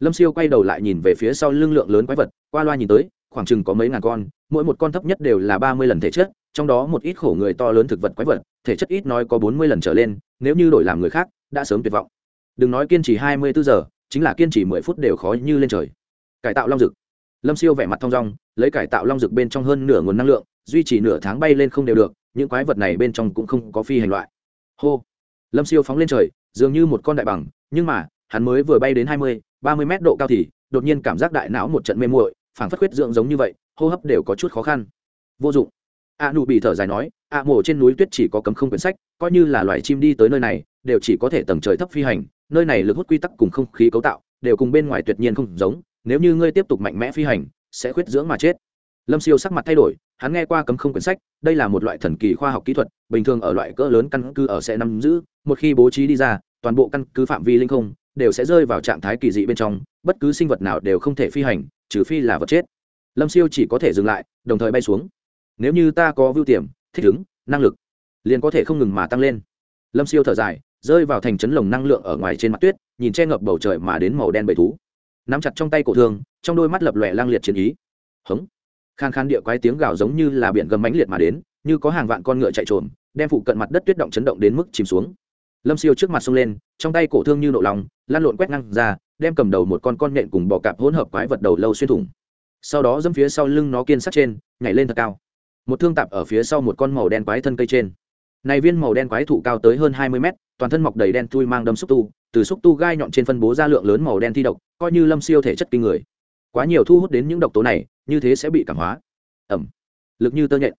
Lâm siêu quay đầu lại nhìn về phía sau lưng lượng lớn quái vật, qua loa nhìn tới, khoảng chừng có mấy ngàn con, mỗi một con thấp nhất đều là ba mươi lần thể chất, trong đó một ít khổ người to lớn thực vật quái vật, thể chất ít nói có bốn mươi lần trở lên, nếu như đổi làm người khác, đã sớm tuyệt vọng. Đừng nói kiên trì hai mươi bốn giờ, chính là kiên trì mười phút đều khó như lên trời. Cải tạo long dực lâm siêu vẻ mặt thong dong, lấy cải tạo long rực bên trong hơn nửa nguồn năng lượng, duy trì nửa tháng bay lên không đều được, những quái vật này bên trong cũng không có phi hành loại. Hô! Lâm siêu phóng lên trời, dường như một con đại bằng, nhưng mà, hắn mới vừa bay đến hai mươi, ba mươi mét độ cao thì, đột nhiên cảm giác đại não một trận mê muội, phảng phất huyết dưỡng giống như vậy, hô hấp đều có chút khó khăn. Vô dụng. A nụ bị thở dài nói, a mổ trên núi tuyết chỉ có cấm không quyển sách, coi như là loài chim đi tới nơi này, đều chỉ có thể tầng trời thấp phi hành, nơi này lực hút quy tắc cùng không khí cấu tạo, đều cùng bên ngoài tuyệt nhiên không giống nếu như ngươi tiếp tục mạnh mẽ phi hành, sẽ khuyết dưỡng mà chết. Lâm siêu sắc mặt thay đổi, hắn nghe qua cấm không quyển sách, đây là một loại thần kỳ khoa học kỹ thuật, bình thường ở loại cỡ lớn căn cứ ở sẽ nắm giữ, một khi bố trí đi ra, toàn bộ căn cứ phạm vi linh không đều sẽ rơi vào trạng thái kỳ dị bên trong, bất cứ sinh vật nào đều không thể phi hành, trừ phi là vật chết. Lâm siêu chỉ có thể dừng lại, đồng thời bay xuống. Nếu như ta có vưu tiềm, thích ứng, năng lực, liền có thể không ngừng mà tăng lên. Lâm siêu thở dài, rơi vào thành trấn lồng năng lượng ở ngoài trên mặt tuyết, nhìn che ngập bầu trời mà đến màu đen bầy thú nắm chặt trong tay cổ thương, trong đôi mắt lập lòe lang liệt chiến ý. Hống. Khan khan địa quái tiếng gào giống như là biển gầm mãnh liệt mà đến, như có hàng vạn con ngựa chạy trộm đem phụ cận mặt đất tuyết động chấn động đến mức chìm xuống. Lâm siêu trước mặt xông lên, trong tay cổ thương như nộ lòng lan lộn quét ngang ra, đem cầm đầu một con con nện cùng bò cạp hỗn hợp quái vật đầu lâu xuyên thủng. Sau đó dẫm phía sau lưng nó kiên sắt trên, nhảy lên thật cao. Một thương tạp ở phía sau một con màu đen quái thân cây trên. Này viên màu đen quái thụ cao tới hơn hai mươi mét, toàn thân mọc đầy đen thui mang đâm xúc tu từ xúc tu gai nhọn trên phân bố ra lượng lớn màu đen thi độc, coi như lâm siêu thể chất kinh người. Quá nhiều thu hút đến những độc tố này, như thế sẽ bị cảm hóa. Ẩm. Lực như tơ nhện.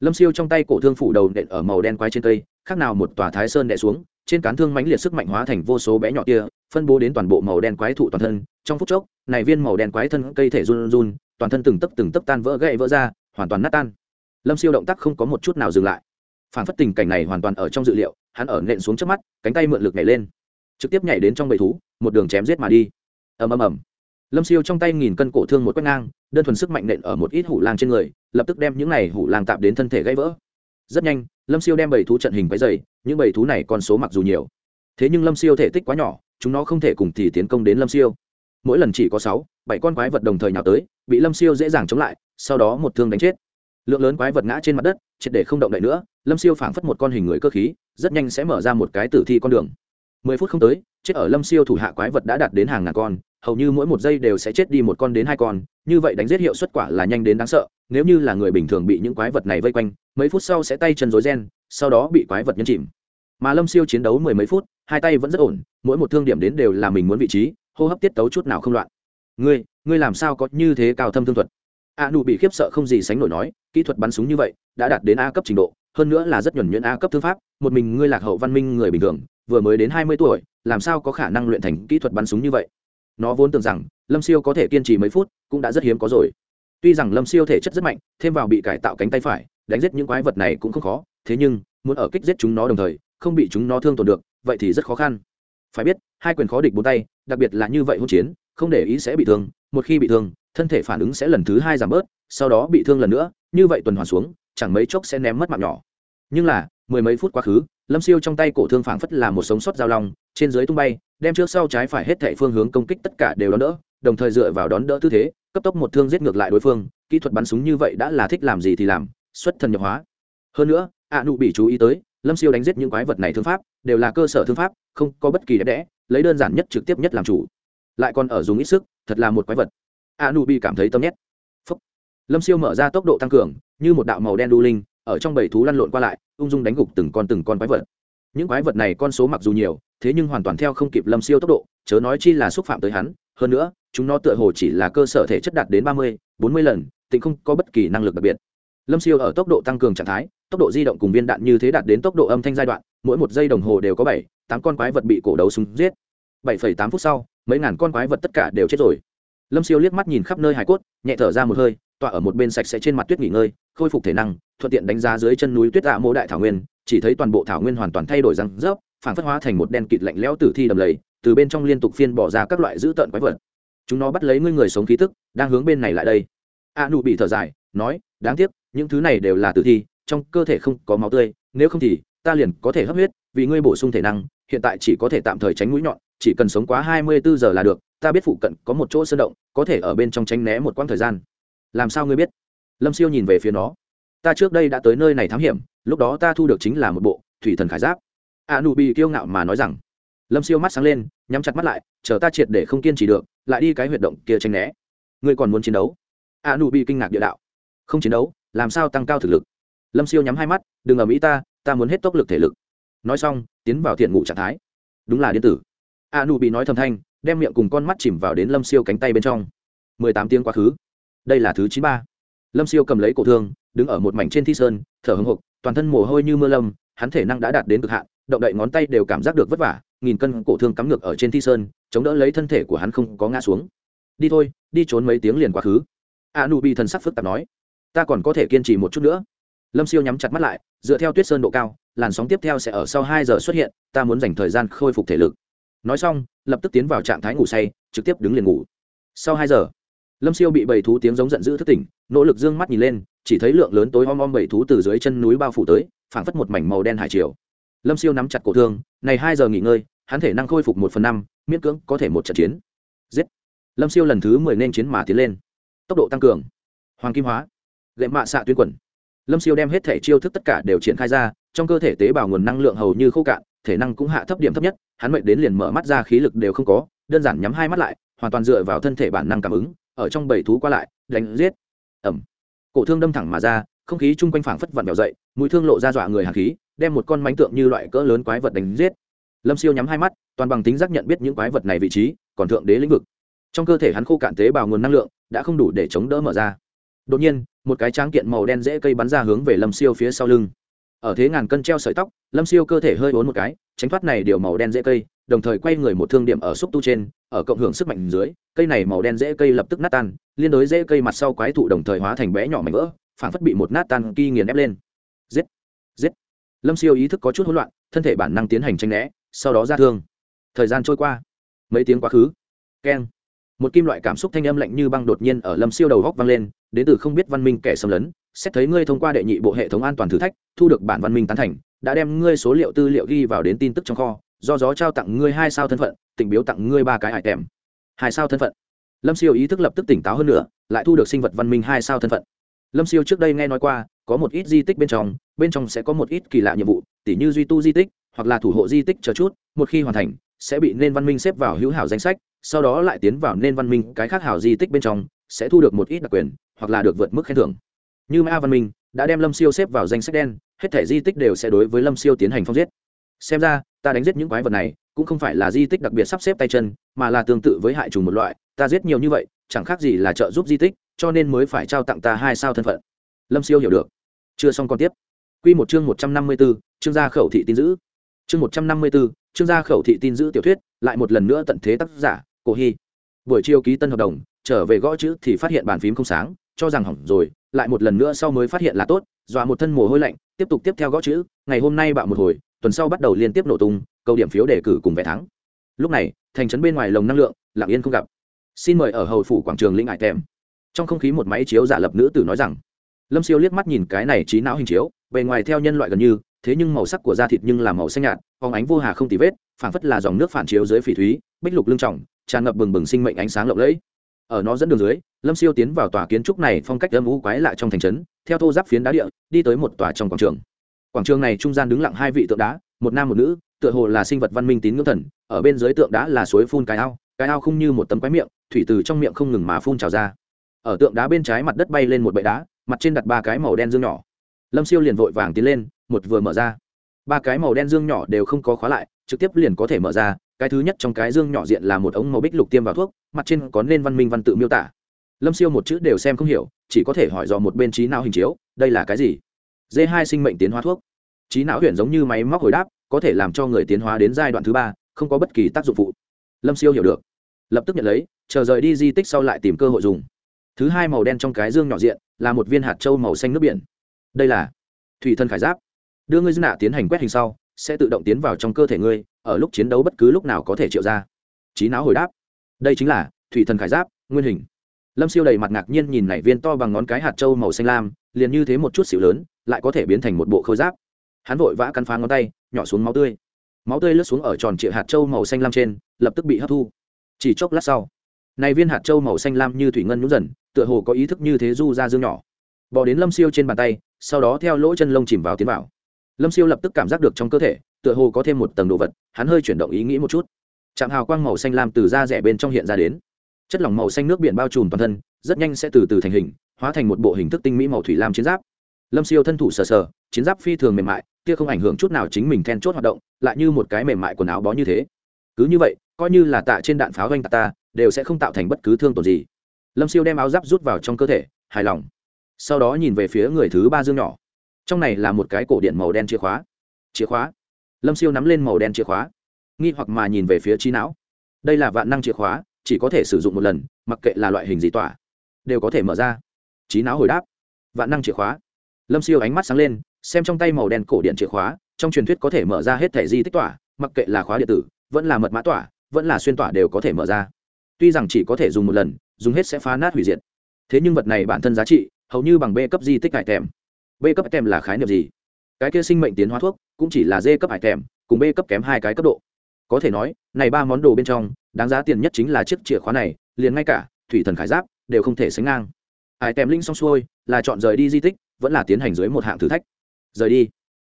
Lâm siêu trong tay cổ thương phủ đầu nện ở màu đen quái trên cây, khác nào một tòa thái sơn đẻ xuống, trên cán thương mãnh liệt sức mạnh hóa thành vô số bé nhỏ kia, phân bố đến toàn bộ màu đen quái thụ toàn thân. Trong phút chốc, này viên màu đen quái thân cây thể run run, toàn thân từng tấc từng tấc tan vỡ gãy vỡ ra, hoàn toàn nát tan. Lâm siêu động tác không có một chút nào dừng lại. Phản phất tình cảnh này hoàn toàn ở trong dự liệu, hắn ở nện xuống trước mắt, cánh tay mượn lực nhảy lên trực tiếp nhảy đến trong bầy thú, một đường chém giết mà đi. Ầm ầm ầm. Lâm siêu trong tay nghìn cân cổ thương một quét ngang, đơn thuần sức mạnh nện ở một ít hủ lang trên người, lập tức đem những này hủ lang tạm đến thân thể gãy vỡ. Rất nhanh, lâm siêu đem bầy thú trận hình váy dày những bầy thú này con số mặc dù nhiều, thế nhưng lâm siêu thể tích quá nhỏ, chúng nó không thể cùng thì tiến công đến lâm siêu. Mỗi lần chỉ có sáu, bảy con quái vật đồng thời nhào tới, bị lâm siêu dễ dàng chống lại, sau đó một thương đánh chết. Lượng lớn quái vật ngã trên mặt đất, triệt để không động đậy nữa, lâm siêu phảng phất một con hình người cơ khí, rất nhanh sẽ mở ra một cái tử thi con đường mười phút không tới, chết ở lâm siêu thủ hạ quái vật đã đạt đến hàng ngàn con, hầu như mỗi một giây đều sẽ chết đi một con đến hai con, như vậy đánh giết hiệu suất quả là nhanh đến đáng sợ, nếu như là người bình thường bị những quái vật này vây quanh, mấy phút sau sẽ tay chân rối ren, sau đó bị quái vật nhấn chìm. Mà lâm siêu chiến đấu mười mấy phút, hai tay vẫn rất ổn, mỗi một thương điểm đến đều là mình muốn vị trí, hô hấp tiết tấu chút nào không loạn. Ngươi ngươi làm sao có như thế cao thâm thương thuật? A nụ bị khiếp sợ không gì sánh nổi nói, kỹ thuật bắn súng như vậy, đã đạt đến a cấp trình độ, hơn nữa là rất nhuẩn nhuyễn a cấp thương pháp, một mình ngươi lạc hậu văn minh người bình thường vừa mới đến hai mươi tuổi, làm sao có khả năng luyện thành kỹ thuật bắn súng như vậy? Nó vốn tưởng rằng, lâm siêu có thể kiên trì mấy phút, cũng đã rất hiếm có rồi. Tuy rằng lâm siêu thể chất rất mạnh, thêm vào bị cải tạo cánh tay phải, đánh giết những quái vật này cũng không khó, thế nhưng, muốn ở kích giết chúng nó đồng thời, không bị chúng nó thương tổn được, vậy thì rất khó khăn. Phải biết, hai quyền khó địch bốn tay, đặc biệt là như vậy hỗn chiến, không để ý sẽ bị thương, một khi bị thương, thân thể phản ứng sẽ lần thứ hai giảm bớt, sau đó bị thương lần nữa, như vậy tuần hoàn xuống, chẳng mấy chốc sẽ ném mất mạng nhỏ. Nhưng là, mười mấy phút quá khứ lâm siêu trong tay cổ thương phảng phất là một sống sót dao long, trên dưới tung bay, đem trước sau trái phải hết thệ phương hướng công kích tất cả đều đón đỡ, đồng thời dựa vào đón đỡ tư thế, cấp tốc một thương giết ngược lại đối phương, kỹ thuật bắn súng như vậy đã là thích làm gì thì làm, xuất thần nhập hóa. Hơn nữa ạ nụ bị chú ý tới, lâm siêu đánh giết những quái vật này thương pháp, đều là cơ sở thương pháp, không có bất kỳ đẹp đẽ, lấy đơn giản nhất trực tiếp nhất làm chủ. Lại còn ở dùng ít sức, thật là một quái vật. A nu bị cảm thấy tâm nhét Phúc. lâm siêu mở ra tốc độ tăng cường, như một đạo màu đen đu linh ở trong bầy thú lăn lộn qua lại, ung dung đánh gục từng con từng con quái vật. Những quái vật này con số mặc dù nhiều, thế nhưng hoàn toàn theo không kịp lâm siêu tốc độ, chớ nói chi là xúc phạm tới hắn. Hơn nữa, chúng nó tựa hồ chỉ là cơ sở thể chất đạt đến ba mươi, bốn mươi lần tỉnh không có bất kỳ năng lực đặc biệt. Lâm siêu ở tốc độ tăng cường trạng thái, tốc độ di động cùng viên đạn như thế đạt đến tốc độ âm thanh giai đoạn, mỗi một giây đồng hồ đều có bảy, tám con quái vật bị cổ đấu súng giết. Bảy phẩy tám phút sau, mấy ngàn con quái vật tất cả đều chết rồi. Lâm siêu liếc mắt nhìn khắp nơi hải cốt, nhẹ thở ra một hơi tọa ở một bên sạch sẽ trên mặt tuyết nghỉ ngơi, khôi phục thể năng, thuận tiện đánh giá dưới chân núi tuyết tạ mô đại thảo nguyên, chỉ thấy toàn bộ thảo nguyên hoàn toàn thay đổi răng rớp phản phất hóa thành một đen kịt lạnh lẽo tử thi đầm lầy, từ bên trong liên tục phiên bỏ ra các loại dữ tợn quái vật. Chúng nó bắt lấy ngươi người sống khí tức, đang hướng bên này lại đây. A nụ bị thở dài, nói, đáng tiếc, những thứ này đều là tử thi, trong cơ thể không có máu tươi, nếu không thì, ta liền có thể hấp huyết, vì ngươi bổ sung thể năng, hiện tại chỉ có thể tạm thời tránh mũi nhọn, chỉ cần sống quá hai mươi bốn giờ là được, ta biết phụ cận có một chỗ sơn động, có thể ở bên trong tránh né một quãng thời gian làm sao ngươi biết? Lâm siêu nhìn về phía nó. Ta trước đây đã tới nơi này thám hiểm, lúc đó ta thu được chính là một bộ thủy thần khải giáp. A nụ bị kiêu ngạo mà nói rằng. Lâm siêu mắt sáng lên, nhắm chặt mắt lại, chờ ta triệt để không kiên trì được, lại đi cái huyệt động kia tranh né. Ngươi còn muốn chiến đấu? A nụ bị kinh ngạc địa đạo. Không chiến đấu, làm sao tăng cao thực lực? Lâm siêu nhắm hai mắt, đừng ở mỹ ta ta muốn hết tốc lực thể lực. Nói xong, tiến vào thiện ngủ trạng thái. Đúng là điện tử. A nụ bị nói thầm thanh, đem miệng cùng con mắt chìm vào đến lâm siêu cánh tay bên trong. Mười tám tiếng quá khứ đây là thứ chín ba. Lâm siêu cầm lấy cổ thương, đứng ở một mảnh trên thi sơn, thở hồng hộc toàn thân mồ hôi như mưa lâm, hắn thể năng đã đạt đến cực hạn, động đậy ngón tay đều cảm giác được vất vả, nghìn cân cổ thương cắm ngược ở trên thi sơn, chống đỡ lấy thân thể của hắn không có ngã xuống. Đi thôi, đi trốn mấy tiếng liền quá khứ. A nu bị thần sắc phức tạp nói. Ta còn có thể kiên trì một chút nữa. Lâm siêu nhắm chặt mắt lại, dựa theo tuyết sơn độ cao, làn sóng tiếp theo sẽ ở sau hai giờ xuất hiện, ta muốn dành thời gian khôi phục thể lực. Nói xong, lập tức tiến vào trạng thái ngủ say, trực tiếp đứng liền ngủ. Sau hai giờ lâm siêu bị bầy thú tiếng giống giận dữ thức tỉnh, nỗ lực d ư ơ n g mắt nhìn lên, chỉ thấy lượng lớn tối om om bầy thú từ dưới chân núi bao phủ tới, phảng phất một mảnh màu đen hải triều. Lâm siêu nắm chặt cổ thương, này hai giờ nghỉ ngơi, hắn thể năng khôi phục một phần năm, miễn cưỡng có thể một trận chiến. Giết! Lâm siêu lần thứ mười nên chiến mà tiến lên. Tốc độ tăng cường. Hoàng kim hóa. Gậy mạ xạ tuyến quẩn lâm siêu đem hết thể chiêu thức tất cả đều triển khai ra, trong cơ thể tế bào nguồn năng lượng hầu như khô cạn, thể năng cũng hạ thấp điểm thấp nhất, hắn mệnh đến liền mở mắt ra, khí lực đều không có, đơn giản nhắm hai mắt lại, hoàn toàn dựa vào thân thể bản năng cảm ứng ở trong bầy thú qua lại, đánh giết. Ẩm. Cổ thương đâm thẳng mà ra, không khí chung quanh phảng phất vặn vẹo dậy mũi thương lộ ra dọa người hàn khí, đem một con mánh tượng như loại cỡ lớn quái vật đánh giết. Lâm siêu nhắm hai mắt, toàn bằng tính giác nhận biết những quái vật này vị trí, còn thượng đế lĩnh vực. Trong cơ thể hắn khô cạn tế bào nguồn năng lượng, đã không đủ để chống đỡ mở ra. Đột nhiên, một cái tráng kiện màu đen dễ cây bắn ra hướng về lâm siêu phía sau lưng. Ở thế ngàn cân treo sợi tóc, lâm siêu cơ thể hơi ốn một cái tránh thoát này điều màu đen dễ cây, đồng thời quay người một thương điểm ở xúc tu trên, ở cộng hưởng sức mạnh dưới, cây này màu đen dễ cây lập tức nát tan, liên đối dễ cây mặt sau quái thụ đồng thời hóa thành bé nhỏ mảnh vỡ, phản phất bị một nát tan kỳ nghiền ép lên. Giết! Giết! Lâm siêu ý thức có chút hỗn loạn, thân thể bản năng tiến hành tranh né, sau đó ra thương. Thời gian trôi qua. Mấy tiếng quá khứ. Keng. Một kim loại cảm xúc thanh âm lạnh như băng đột nhiên ở lâm siêu đầu góc vang lên, đến từ không biết văn minh kẻ xâm lấn, xét thấy ngươi thông qua đệ nhị bộ hệ thống an toàn thử thách, thu được bản văn minh tán thành đã đem ngươi số liệu tư liệu ghi vào đến tin tức trong kho, do gió trao tặng ngươi hai sao thân phận, tình biếu tặng ngươi ba cái hải tèm. Hai sao thân phận. Lâm siêu ý thức lập tức tỉnh táo hơn nữa, lại thu được sinh vật văn minh hai sao thân phận. Lâm siêu trước đây nghe nói qua, có một ít di tích bên trong bên trong sẽ có một ít kỳ lạ nhiệm vụ, tỉ như duy tu di tích, hoặc là thủ hộ di tích chờ chút, một khi hoàn thành, sẽ bị nên văn minh xếp vào hữu hảo danh sách, sau đó lại tiến vào nên văn minh cái khác hảo di tích bên trong, sẽ thu được một ít đặc quyền, hoặc là được vượt mức khen thưởng. Như Ma văn minh đã đem lâm siêu xếp vào danh sách đen, hết thể di tích đều sẽ đối với lâm siêu tiến hành phong giết. Xem ra, ta đánh giết những quái vật này, cũng không phải là di tích đặc biệt sắp xếp tay chân, mà là tương tự với hại trùng một loại, ta giết nhiều như vậy, chẳng khác gì là trợ giúp di tích, cho nên mới phải trao tặng ta hai sao thân phận. Lâm siêu hiểu được. Chưa xong còn tiếp. Q một chương một trăm năm mươi b ố chương gia khẩu thị tin giữ. Chương một trăm năm mươi b ố chương gia khẩu thị tin giữ tiểu thuyết, lại một lần nữa tận thế tác giả, cổ hy. Buổi chiều ký tân hợp đồng, trở về gõ chữ thì phát hiện bàn phím không sáng, cho rằng hỏng rồi lại một lần nữa sau mới phát hiện là tốt, dọa một thân mồ hôi lạnh, tiếp tục tiếp theo gõ chữ, ngày hôm nay bạo một hồi, tuần sau bắt đầu liên tiếp nổ tung, câu điểm phiếu đề cử cùng vẻ thắng. Lúc này, thành trấn bên ngoài lồng năng lượng, lặng yên không gặp. Xin mời ở hầu phủ quảng trường linh ải tèm. Trong không khí một máy chiếu giả lập nữ tử nói rằng, lâm siêu liếc mắt nhìn cái này trí não hình chiếu, bề ngoài theo nhân loại gần như, thế nhưng màu sắc của da thịt nhưng là màu xanh nhạt phóng ánh vô hà không tì vết, phảng phất là dòng nước phản chiếu dưới phỉ thúy, bích lục lưng trọng, tràn ngập bừng bừng sinh mệnh ánh sáng lộng lẫy ở nó dẫn đường dưới, lâm siêu tiến vào tòa kiến trúc này phong cách âm u quái lạ trong thành trấn, theo thô giáp phiến đá địa, đi tới một tòa trong quảng trường. Quảng trường này trung gian đứng lặng hai vị tượng đá, một nam một nữ, tựa hồ là sinh vật văn minh tín ngưỡng thần, ở bên dưới tượng đá là suối phun cái ao cái ao không như một tấm quái miệng, thủy từ trong miệng không ngừng mà phun trào ra. Ở tượng đá bên trái mặt đất bay lên một bệ đá, mặt trên đặt ba cái màu đen dương nhỏ. Lâm siêu liền vội vàng tiến lên, một vừa mở ra. Ba cái màu đen dương nhỏ đều không có khóa lại, trực tiếp liền có thể mở ra cái thứ nhất trong cái dương nhỏ diện là một ống màu bích lục tiêm vào thuốc, mặt trên có nên văn minh văn tự miêu tả. Lâm siêu một chữ đều xem không hiểu, chỉ có thể hỏi dò một bên trí não hình chiếu, đây là cái gì? D hai sinh mệnh tiến hóa thuốc. Trí não huyện giống như máy móc hồi đáp, có thể làm cho người tiến hóa đến giai đoạn thứ ba, không có bất kỳ tác dụng phụ. Lâm siêu hiểu được. Lập tức nhận lấy, chờ rời đi di tích sau lại tìm cơ hội dùng. Thứ hai màu đen trong cái dương nhỏ diện là một viên hạt trâu màu xanh nước biển. Đây là thủy thân khải giáp. Đưa ngươi dư nạ tiến hành quét hình sau sẽ tự động tiến vào trong cơ thể ngươi, ở lúc chiến đấu bất cứ lúc nào có thể triệu ra. Trí não hồi đáp, đây chính là thủy thần khải giáp, nguyên hình. Lâm siêu đầy mặt ngạc nhiên nhìn nảy viên to bằng ngón cái hạt trâu màu xanh lam, liền như thế một chút xịu lớn, lại có thể biến thành một bộ khôi giáp. Hắn vội vã cắn phá ngón tay, nhỏ xuống máu tươi. Máu tươi lướt xuống ở tròn trịa hạt trâu màu xanh lam trên, lập tức bị hấp thu. Chỉ chốc lát sau, này viên hạt trâu màu xanh lam như thủy ngân nhún dần, tựa hồ có ý thức như thế du ra dương nhỏ. Bỏ đến lâm siêu trên bàn tay, sau đó theo lỗ chân lông chìm vào tiến vào lâm siêu lập tức cảm giác được trong cơ thể, tựa hồ có thêm một tầng đồ vật, hắn hơi chuyển động ý nghĩ một chút. Chạm hào quang màu xanh lam từ da rẻ bên trong hiện ra đến. Chất lỏng màu xanh nước biển bao trùm toàn thân, rất nhanh sẽ từ từ thành hình, hóa thành một bộ hình thức tinh mỹ màu thủy lam chiến giáp. Lâm siêu thân thủ sờ sờ, chiến giáp phi thường mềm mại, kia không ảnh hưởng chút nào chính mình then chốt hoạt động, lại như một cái mềm mại quần áo bó như thế. Cứ như vậy, coi như là tạ trên đạn pháo doanh tạ ta, đều sẽ không tạo thành bất cứ thương tổn gì. Lâm siêu đem áo giáp rút vào trong cơ thể, hài lòng. Sau đó nhìn về phía người thứ ba dương nhỏ trong này là một cái cổ điện màu đen chìa khóa. Chìa khóa? Lâm siêu nắm lên màu đen chìa khóa, nghi hoặc mà nhìn về phía trí não. Đây là vạn năng chìa khóa, chỉ có thể sử dụng một lần, mặc kệ là loại hình gì tỏa, đều có thể mở ra. Trí não hồi đáp. Vạn năng chìa khóa. Lâm siêu ánh mắt sáng lên, xem trong tay màu đen cổ điện chìa khóa, trong truyền thuyết có thể mở ra hết thẻ di tích tỏa, mặc kệ là khóa điện tử, vẫn là mật mã tỏa, vẫn là xuyên tỏa đều có thể mở ra. Tuy rằng chỉ có thể dùng một lần, dùng hết sẽ phá nát hủy diệt. Thế nhưng vật này bản thân giá trị, hầu như bằng b cấp di tích cải thèm b cấp tèm là khái niệm gì? Cái kia sinh mệnh tiến hóa thuốc, cũng chỉ là d cấp hải tèm cùng b cấp kém hai cái cấp độ. Có thể nói, này ba món đồ bên trong, đáng giá tiền nhất chính là chiếc chìa khóa này, liền ngay cả thủy thần khải giáp đều không thể sánh ngang. Hải tèm linh xong xuôi, là chọn rời đi di tích, vẫn là tiến hành dưới một hạng thử thách. Rời đi.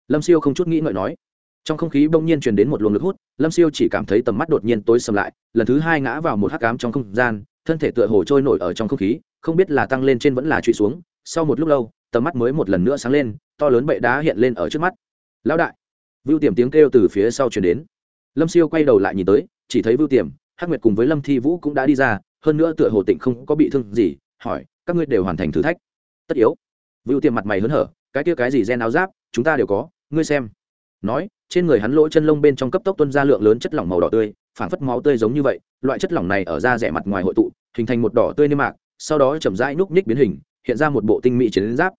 Lâm siêu không chút nghĩ ngợi nói. Trong không khí bỗng nhiên truyền đến một luồng lực hút, lâm siêu chỉ cảm thấy tầm mắt đột nhiên tối sầm lại, lần thứ hai ngã vào một hắc cám trong không gian, thân thể tựa hồ trôi nổi ở trong không khí, không biết là tăng lên trên vẫn là trụy xuống. Sau một lúc lâu tầm mắt mới một lần nữa sáng lên, to lớn bệ đá hiện lên ở trước mắt. Lão đại! Vưu tiềm tiếng kêu từ phía sau chuyển đến. Lâm siêu quay đầu lại nhìn tới, chỉ thấy vưu tiềm, hắc nguyệt cùng với lâm thi vũ cũng đã đi ra, hơn nữa tựa hồ tịnh không có bị thương gì, hỏi, các ngươi đều hoàn thành thử thách. Tất yếu. Vưu tiềm mặt mày hớn hở, cái kia cái gì gen áo giáp, chúng ta đều có, ngươi xem. Nói, trên người hắn lỗ chân lông bên trong cấp tốc tuân ra lượng lớn chất lỏng màu đỏ tươi, phảng phất máu tươi giống như vậy, loại chất lỏng này ở da rẻ mặt ngoài hội tụ, hình thành một đỏ tươi niêm mạc, sau đó chậm rãi núc ních biến hình hiện ra một bộ tinh mỹ chiến giáp.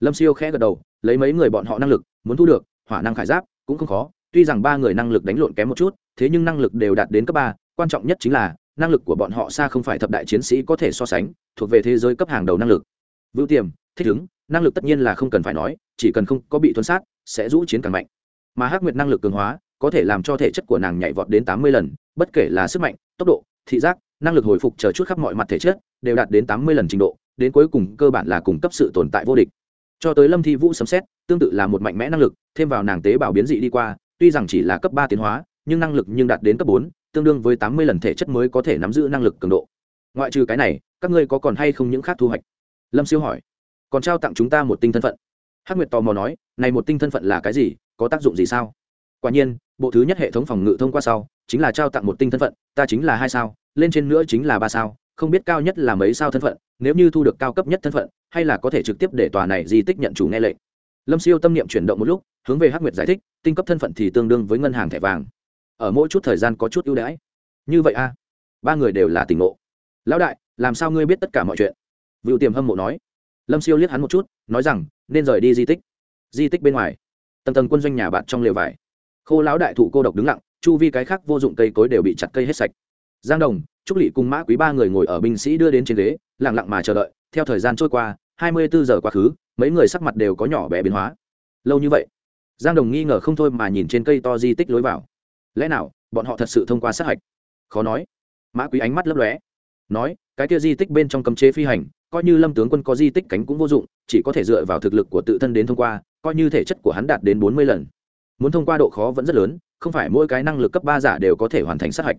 Lâm siêu khẽ gật đầu, lấy mấy người bọn họ năng lực, muốn thu được, hỏa năng khải giáp cũng không khó, tuy rằng ba người năng lực đánh lộn kém một chút, thế nhưng năng lực đều đạt đến cấp ba, quan trọng nhất chính là, năng lực của bọn họ xa không phải thập đại chiến sĩ có thể so sánh, thuộc về thế giới cấp hàng đầu năng lực. Vưu tiềm, thích ứng, năng lực tất nhiên là không cần phải nói, chỉ cần không có bị thuấn sát, sẽ rũ chiến càng mạnh. Mà hắc nguyệt năng lực cường hóa, có thể làm cho thể chất của nàng nhảy vọt đến tám mươi lần, bất kể là sức mạnh, tốc độ, thị giác, năng lực hồi phục chờ chút khắp mọi mặt thể chất, đều đạt đến tám mươi lần trình độ đến cuối cùng cơ bản là cung cấp sự tồn tại vô địch. Cho tới lâm thi vũ sấm xét tương tự là một mạnh mẽ năng lực, thêm vào nàng tế bào biến dị đi qua, tuy rằng chỉ là cấp ba tiến hóa, nhưng năng lực nhưng đạt đến cấp bốn, tương đương với tám mươi lần thể chất mới có thể nắm giữ năng lực cường độ. Ngoại trừ cái này, các ngươi có còn hay không những khác thu hoạch? Lâm siêu hỏi. Còn trao tặng chúng ta một tinh thân phận. Hắc nguyệt tò mò nói, này một tinh thân phận là cái gì, có tác dụng gì sao? Quả nhiên, bộ thứ nhất hệ thống phòng ngự thông qua sau, chính là trao tặng một tinh thân phận, ta chính là hai sao, lên trên nữa chính là ba sao không biết cao nhất là mấy sao thân phận, nếu như thu được cao cấp nhất thân phận, hay là có thể trực tiếp để tòa này di tích nhận chủ nghe lệnh. Lâm siêu tâm niệm chuyển động một lúc, hướng về hắc nguyệt giải thích, tinh cấp thân phận thì tương đương với ngân hàng thẻ vàng. Ở mỗi chút thời gian có chút ưu đãi. Như vậy a à? ba người đều là tỉnh ngộ. Lão đại, làm sao ngươi biết tất cả mọi chuyện? Vựu tiềm hâm mộ nói. Lâm siêu liếc hắn một chút, nói rằng, nên rời đi di tích. Di tích bên ngoài. Tầng tầng quân doanh nhà bạn trong lều vải. Khô lão đại thụ cô độc đứng lặng, chu vi cái khác vô dụng cây cối đều bị chặt cây hết sạch. Giang đồng trúc lỵ cùng mã quý ba người ngồi ở binh sĩ đưa đến trên ghế, lặng lặng mà chờ đợi. Theo thời gian trôi qua, hai mươi bốn giờ quá khứ, mấy người sắc mặt đều có nhỏ bé biến hóa. Lâu như vậy, giang đồng nghi ngờ không thôi mà nhìn trên cây to di tích lối vào. Lẽ nào, bọn họ thật sự thông qua sát hạch? Khó nói. Mã quý ánh mắt lấp lóe. Nói, cái kia di tích bên trong cấm chế phi hành, coi như lâm tướng quân có di tích cánh cũng vô dụng, chỉ có thể dựa vào thực lực của tự thân đến thông qua, coi như thể chất của hắn đạt đến bốn mươi lần. Muốn thông qua độ khó vẫn rất lớn, không phải mỗi cái năng lực cấp ba giả đều có thể hoàn thành sát hạch.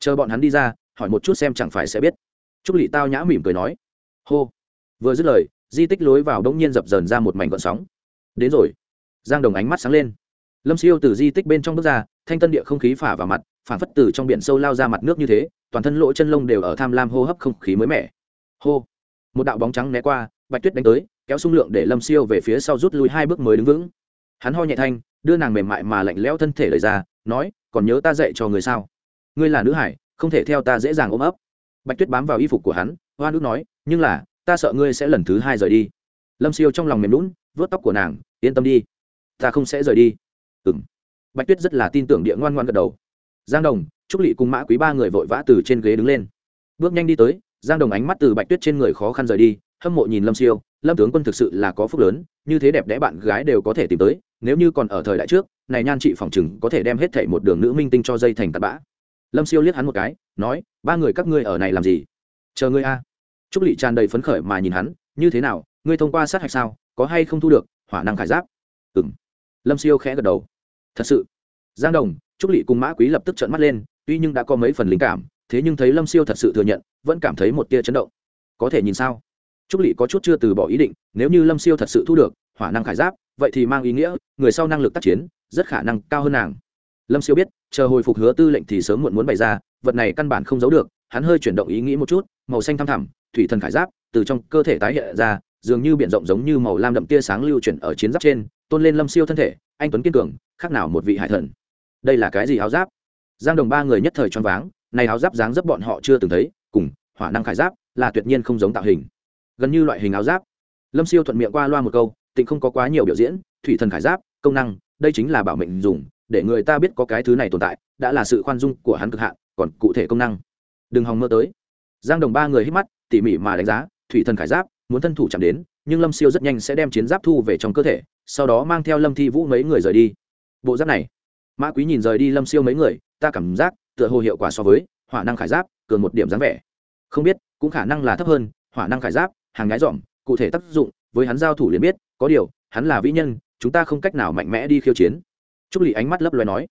Chờ bọn hắn đi ra hỏi một chút xem chẳng phải sẽ biết. Trúc lị tao nhã mỉm cười nói. Hô. Vừa dứt lời, di tích lối vào đông nhiên dập dờn ra một mảnh gọn sóng. Đến rồi. Giang đồng ánh mắt sáng lên. Lâm siêu từ di tích bên trong bước ra, thanh tân địa không khí phả vào mặt phản phất từ trong biển sâu lao ra mặt nước như thế, toàn thân lỗ chân lông đều ở tham lam hô hấp không khí mới mẻ. Hô. Một đạo bóng trắng né qua, bạch tuyết đánh tới, kéo sung lượng để lâm siêu về phía sau rút lui hai bước mới đứng vững. Hắn ho nhẹ thanh, đưa nàng mềm mại mà lạnh lẽo thân thể lời ra, nói, còn nhớ ta dạy cho người sao? Ngươi là nữ hải không thể theo ta dễ dàng ôm ấp. Bạch tuyết bám vào y phục của hắn hoa nước nói, nhưng là, ta sợ ngươi sẽ lần thứ hai rời đi. Lâm siêu trong lòng mềm lún vớt tóc của nàng, yên tâm đi, ta không sẽ rời đi. Ừ m bạch tuyết rất là tin tưởng địa ngoan ngoan gật đầu. Giang đồng, trúc lị cùng mã quý ba người vội vã từ trên ghế đứng lên. Bước nhanh đi tới, giang đồng ánh mắt từ bạch tuyết trên người khó khăn rời đi, hâm mộ nhìn lâm siêu, lâm tướng quân thực sự là có phúc lớn, như thế đẹp đẽ bạn gái đều có thể tìm tới, nếu như còn ở thời đại trước, này nhan chị phòng chừng có thể đem hết thảy một đường nữ minh tinh cho dây thành tạt bã lâm siêu liếc hắn một cái, nói, ba người các ngươi ở này làm gì? Chờ ngươi a. Trúc lị tràn đầy phấn khởi mà nhìn hắn, như thế nào? Ngươi thông qua sát hạch sao? Có hay không thu được hỏa năng khải giáp? Ừ m lâm siêu khẽ gật đầu. Thật sự. Giang đồng, trúc lị cùng mã quý lập tức trợn mắt lên, tuy nhưng đã có mấy phần linh cảm, thế nhưng thấy lâm siêu thật sự thừa nhận, vẫn cảm thấy một tia chấn động. Có thể nhìn sao? Trúc lị có chút chưa từ bỏ ý định, nếu như lâm siêu thật sự thu được hỏa năng khải giáp, vậy thì mang ý nghĩa người sau năng lực tác chiến rất khả năng cao hơn nàng. Lâm siêu biết chờ hồi phục hứa tư lệnh thì sớm muộn muốn bày ra, vật này căn bản không giấu được, hắn hơi chuyển động ý nghĩ một chút, màu xanh thăm thẳm, thủy thần khải giáp, từ trong cơ thể tái hiện ra, dường như biển rộng giống như màu lam đậm tia sáng lưu chuyển ở chiến giáp trên, tôn lên lâm siêu thân thể, anh tuấn kiên cường, khác nào một vị hải thần. Đây là cái gì áo giáp? Giang đồng ba người nhất thời choáng váng, này áo giáp dáng dấp bọn họ chưa từng thấy, cùng hỏa năng khải giáp là tuyệt nhiên không giống tạo hình. Gần như loại hình áo giáp. Lâm siêu thuận miệng qua loa một câu, tịnh không có quá nhiều biểu diễn, thủy thần khải giáp, công năng, đây chính là bảo mệnh dùng để người ta biết có cái thứ này tồn tại, đã là sự khoan dung của hắn cực hạn, còn cụ thể công năng. Đừng hòng mơ tới. Giang đồng ba người hít mắt, tỉ mỉ mà đánh giá, thủy thần khải giáp, muốn thân thủ chạm đến, nhưng lâm siêu rất nhanh sẽ đem chiến giáp thu về trong cơ thể, sau đó mang theo lâm thi vũ mấy người rời đi. Bộ giáp này, mã quý nhìn rời đi lâm siêu mấy người, ta cảm giác, tựa hồ hiệu quả so với hỏa năng khải giáp, cường một điểm dáng vẻ. Không biết, cũng khả năng là thấp hơn, hỏa năng khải giáp, hàng ngái dỏm cụ thể tác dụng, với hắn giao thủ liền biết, có điều, hắn là vĩ nhân, chúng ta không cách nào mạnh mẽ đi khiêu chiến trúc Lệ ánh mắt lấp lóe nói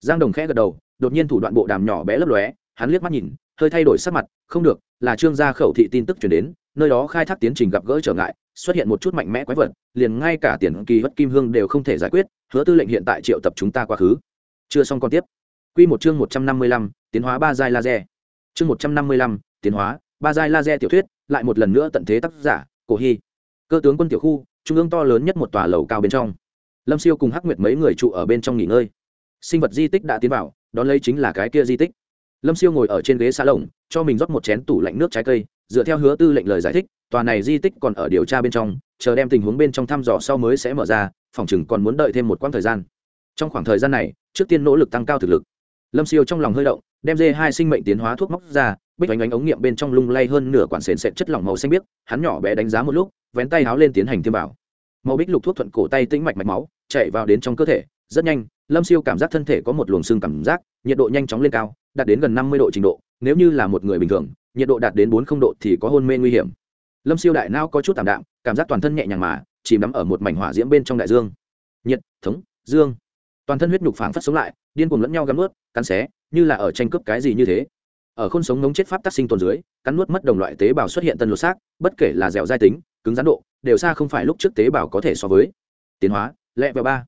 giang đồng khẽ gật đầu đột nhiên thủ đoạn bộ đàm nhỏ bé lấp lóe hắn liếc mắt nhìn hơi thay đổi sắc mặt không được là trương gia khẩu thị tin tức chuyển đến nơi đó khai thác tiến trình gặp gỡ trở ngại xuất hiện một chút mạnh mẽ quái vật liền ngay cả tiền kỳ bất kim hương đều không thể giải quyết hứa tư lệnh hiện tại triệu tập chúng ta quá khứ chưa xong còn tiếp Quy một chương một trăm năm mươi lăm, tiến hóa ba giai laser. Chương một trăm năm mươi lăm, tiến hóa ba giai laser tiểu thuyết, lại một lần nữa tận thế tác giả, Cổ Hi. Cơ tướng quân tiểu khu, trung ương to lớn nhất một tòa lầu cao bên trong. Lâm Siêu cùng Hắc Nguyệt mấy người trụ ở bên trong nghỉ ngơi. Sinh vật di tích đã tiến vào, đón lấy chính là cái kia di tích. Lâm Siêu ngồi ở trên ghế xa lồng, cho mình rót một chén tủ lạnh nước trái cây, dựa theo hứa tư lệnh lời giải thích, tòa này di tích còn ở điều tra bên trong, chờ đem tình huống bên trong thăm dò sau mới sẽ mở ra, phòng chừng còn muốn đợi thêm một quãng thời gian. Trong khoảng thời gian này, trước tiên nỗ lực tăng cao thực lực. Lâm Siêu trong lòng hơi động, đem dê hai sinh mệnh tiến hóa thuốc móc ra, bích ánh ánh ống nghiệm bên trong lung lay hơn nửa quản sền sệt chất lỏng màu xanh biếc, hắn nhỏ bé đánh giá một lúc, vén tay háo lên tiến hành tiêm bảo. Màu bích lục thuốc thuận cổ tay tĩnh mạch mạch máu, chạy vào đến trong cơ thể, rất nhanh, Lâm Siêu cảm giác thân thể có một luồng xương cảm giác, nhiệt độ nhanh chóng lên cao, đạt đến gần năm mươi độ trình độ, nếu như là một người bình thường, nhiệt độ đạt đến bốn không độ thì có hôn mê nguy hiểm. Lâm Siêu đại não có chút tạm đạm, cảm giác toàn thân nhẹ nhàng mà, chìm đắm ở một mảnh hỏa diễm bên trong đại dương. Nhiệt, thống, dương. Toàn thân huyết nhục phảng phất sống lại, điên cuồng lẫn nhau gắn nuốt, cắn xé, như là ở tranh cướp cái gì như thế ở khôn sống ngống chết pháp tác sinh tồn dưới cắn nuốt mất đồng loại tế bào xuất hiện tân lột xác bất kể là dẻo dai tính cứng rắn độ đều xa không phải lúc trước tế bào có thể so với. Tiến hóa, lẹ vào ba.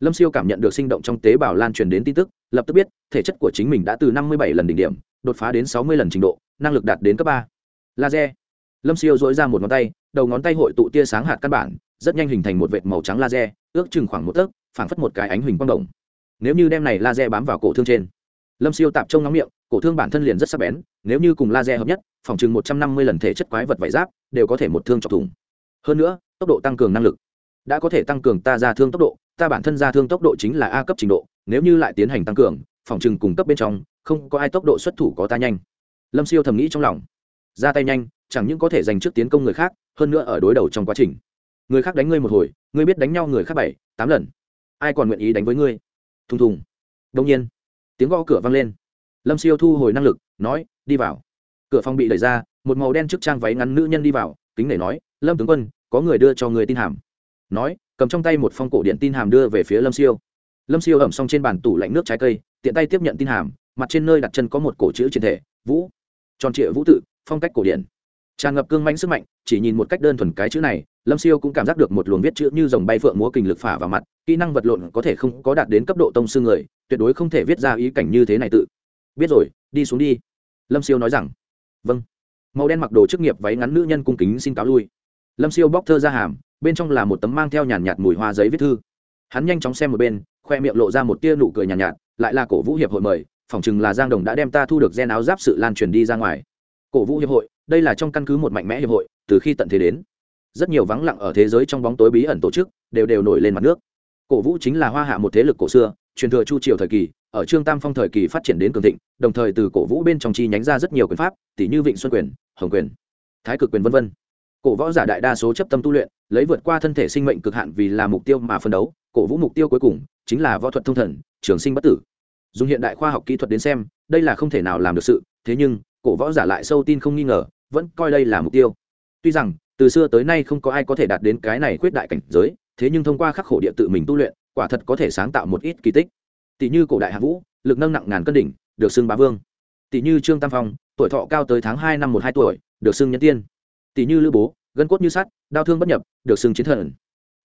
Lâm siêu cảm nhận được sinh động trong tế bào lan truyền đến tin tức, lập tức biết, thể chất của chính mình đã từ năm mươi bảy lần đỉnh điểm, đột phá đến sáu mươi lần trình độ, năng lực đạt đến cấp ba. Laser. Lâm siêu dỗi ra một ngón tay, đầu ngón tay hội tụ tia sáng hạt căn bản, rất nhanh hình thành một vệt màu trắng laser, ước chừng khoảng một tấc, phảng phất một cái ánh huỳnh quang đồng. Nếu như đem này laser bám vào cổ thương trên, lâm siêu tạp trông nóng miệng, cổ thương bản thân liền rất sắc bén, nếu như cùng laser hợp nhất, phòng chừng một trăm năm mươi lần thể chất quái vật vải giáp, đều có thể một thương chọc thủng hơn nữa, tốc độ tăng cường năng lực. Đã có thể tăng cường ta ra thương tốc độ, ta bản thân ra thương tốc độ chính là a cấp trình độ, nếu như lại tiến hành tăng cường, phòng trừng cung cấp bên trong, không có ai tốc độ xuất thủ có ta nhanh. Lâm siêu thầm nghĩ trong lòng. Ra tay nhanh, chẳng những có thể giành trước tiến công người khác, hơn nữa ở đối đầu trong quá trình. Người khác đánh ngươi một hồi, ngươi biết đánh nhau người khác bảy, tám lần. Ai còn nguyện ý đánh với ngươi? Thùng thùng. Đông nhiên, tiếng gõ cửa vang lên. Lâm siêu thu hồi năng lực, nói, đi vào. Cửa phòng bị đẩy ra, một màu đen trước trang váy ngắn nữ nhân đi vào, kính để nói, lâm tướng quân có người đưa cho người tin hàm. Nói, cầm trong tay một phong cổ điện tin hàm đưa về phía lâm siêu. Lâm siêu ẩm xong trên bàn tủ lạnh nước trái cây, tiện tay tiếp nhận tin hàm, mặt trên nơi đặt chân có một cổ chữ trên thể, vũ. Tròn trịa vũ tự, phong cách cổ điển. Tràn ngập cương manh sức mạnh, chỉ nhìn một cách đơn thuần cái chữ này, lâm siêu cũng cảm giác được một luồng viết chữ như dòng bay phượng múa kình lực phả vào mặt, kỹ năng vật lộn có thể không có đạt đến cấp độ tông sư người, tuyệt đối không thể viết ra ý cảnh như thế này tự. Biết rồi, đi xuống đi. Lâm siêu nói rằng vâng. Màu đen mặc đồ chức nghiệp váy ngắn nữ nhân cung kính xin cáo lui lâm siêu bóc thơ ra hàm bên trong là một tấm mang theo nhàn nhạt mùi hoa giấy viết thư. Hắn nhanh chóng xem một bên khoe miệng lộ ra một tia nụ cười nhàn nhạt, nhạt lại là cổ vũ hiệp hội mời phỏng chừng là giang đồng đã đem ta thu được gen áo giáp sự lan truyền đi ra ngoài. Cổ vũ hiệp hội đây là trong căn cứ một mạnh mẽ hiệp hội từ khi tận thế đến rất nhiều vắng lặng ở thế giới trong bóng tối bí ẩn tổ chức đều đều nổi lên mặt nước. Cổ vũ chính là hoa hạ một thế lực cổ xưa truyền thừa chu triều thời kỳ ở trương tam phong thời kỳ phát triển đến cường thịnh đồng thời từ cổ vũ bên trong chi nhánh ra rất nhiều quyền pháp tỷ như vịnh xuân quyền hồng quyền thái cực quyền v v cổ võ giả đại đa số chấp tâm tu luyện, lấy vượt qua thân thể sinh mệnh cực hạn vì là mục tiêu mà phân đấu, cổ vũ mục tiêu cuối cùng chính là võ thuật thông thần, trường sinh bất tử. Dùng hiện đại khoa học kỹ thuật đến xem, đây là không thể nào làm được sự, thế nhưng, cổ võ giả lại sâu tin không nghi ngờ, vẫn coi đây là mục tiêu. Tuy rằng, từ xưa tới nay không có ai có thể đạt đến cái này khuyết đại cảnh giới, thế nhưng thông qua khắc khổ địa tự mình tu luyện, quả thật có thể sáng tạo một ít kỳ tích. Tỷ như cổ đại hạ vũ, lực nâng nặng ngàn cân đỉnh, được xưng bá vương. Tỷ như trương tam phong, tuổi thọ cao tới tháng hai năm một hai tuổi, được xưng nhân tiên tỷ như lữ bố, gân cốt như sắt đau thương bất nhập, được xưng chiến thần.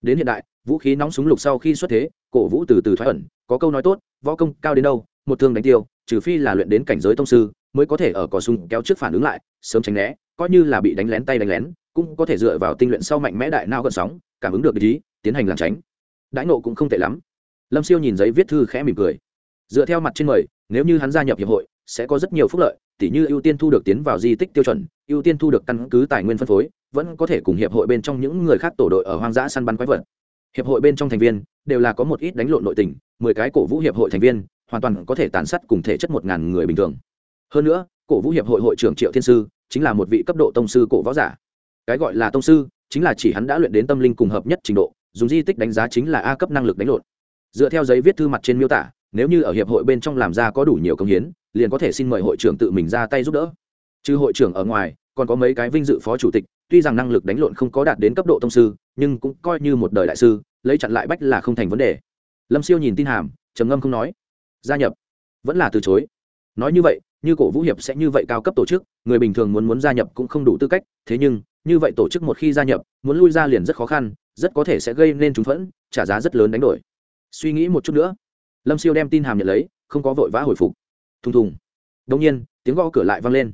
Đến hiện đại, vũ khí nóng súng lục sau khi xuất thế, cổ vũ từ từ thoái ẩn, có câu nói tốt, võ công cao đến đâu, một thương đánh tiêu, trừ phi là luyện đến cảnh giới tông sư, mới có thể ở cò súng kéo trước phản ứng lại, sớm tránh né, coi như là bị đánh lén tay đánh lén, cũng có thể dựa vào tinh luyện sau mạnh mẽ đại nao gần sóng, cảm ứng được ý, tiến hành làm tránh. Đãi nộ cũng không tệ lắm. Lâm siêu nhìn giấy viết thư khẽ mỉm cười. Dựa theo mặt trên mời, nếu như hắn gia nhập hiệp hội, sẽ có rất nhiều phúc lợi tỉ như ưu tiên thu được tiến vào di tích tiêu chuẩn, ưu tiên thu được căn cứ tài nguyên phân phối, vẫn có thể cùng hiệp hội bên trong những người khác tổ đội ở hoang dã săn bắn quái vật. Hiệp hội bên trong thành viên đều là có một ít đánh lộn nội tình, mười cái cổ vũ hiệp hội thành viên hoàn toàn có thể tàn sát cùng thể chất một ngàn người bình thường. Hơn nữa, cổ vũ hiệp hội hội trưởng triệu thiên sư chính là một vị cấp độ tông sư cổ võ giả. Cái gọi là tông sư chính là chỉ hắn đã luyện đến tâm linh cùng hợp nhất trình độ, dùng di tích đánh giá chính là a cấp năng lực đánh lộn. Dựa theo giấy viết thư mặt trên miêu tả, nếu như ở hiệp hội bên trong làm ra có đủ nhiều công hiến liền có thể xin mời hội trưởng tự mình ra tay giúp đỡ. Trừ hội trưởng ở ngoài, còn có mấy cái vinh dự phó chủ tịch, tuy rằng năng lực đánh lộn không có đạt đến cấp độ tông sư, nhưng cũng coi như một đời đại sư, lấy chặn lại bách là không thành vấn đề. Lâm siêu nhìn tin hàm, trầm ngâm không nói. Gia nhập. Vẫn là từ chối. Nói như vậy, như cổ vũ hiệp sẽ như vậy cao cấp tổ chức, người bình thường muốn muốn gia nhập cũng không đủ tư cách, thế nhưng, như vậy tổ chức một khi gia nhập, muốn lui ra liền rất khó khăn, rất có thể sẽ gây nên chúng phẫn, trả giá rất lớn đánh đổi. Suy nghĩ một chút nữa. Lâm siêu đem tin hàm nhận lấy, không có vội vã hồi phục thùng thùng. Đông nhiên, tiếng gõ cửa lại vang lên.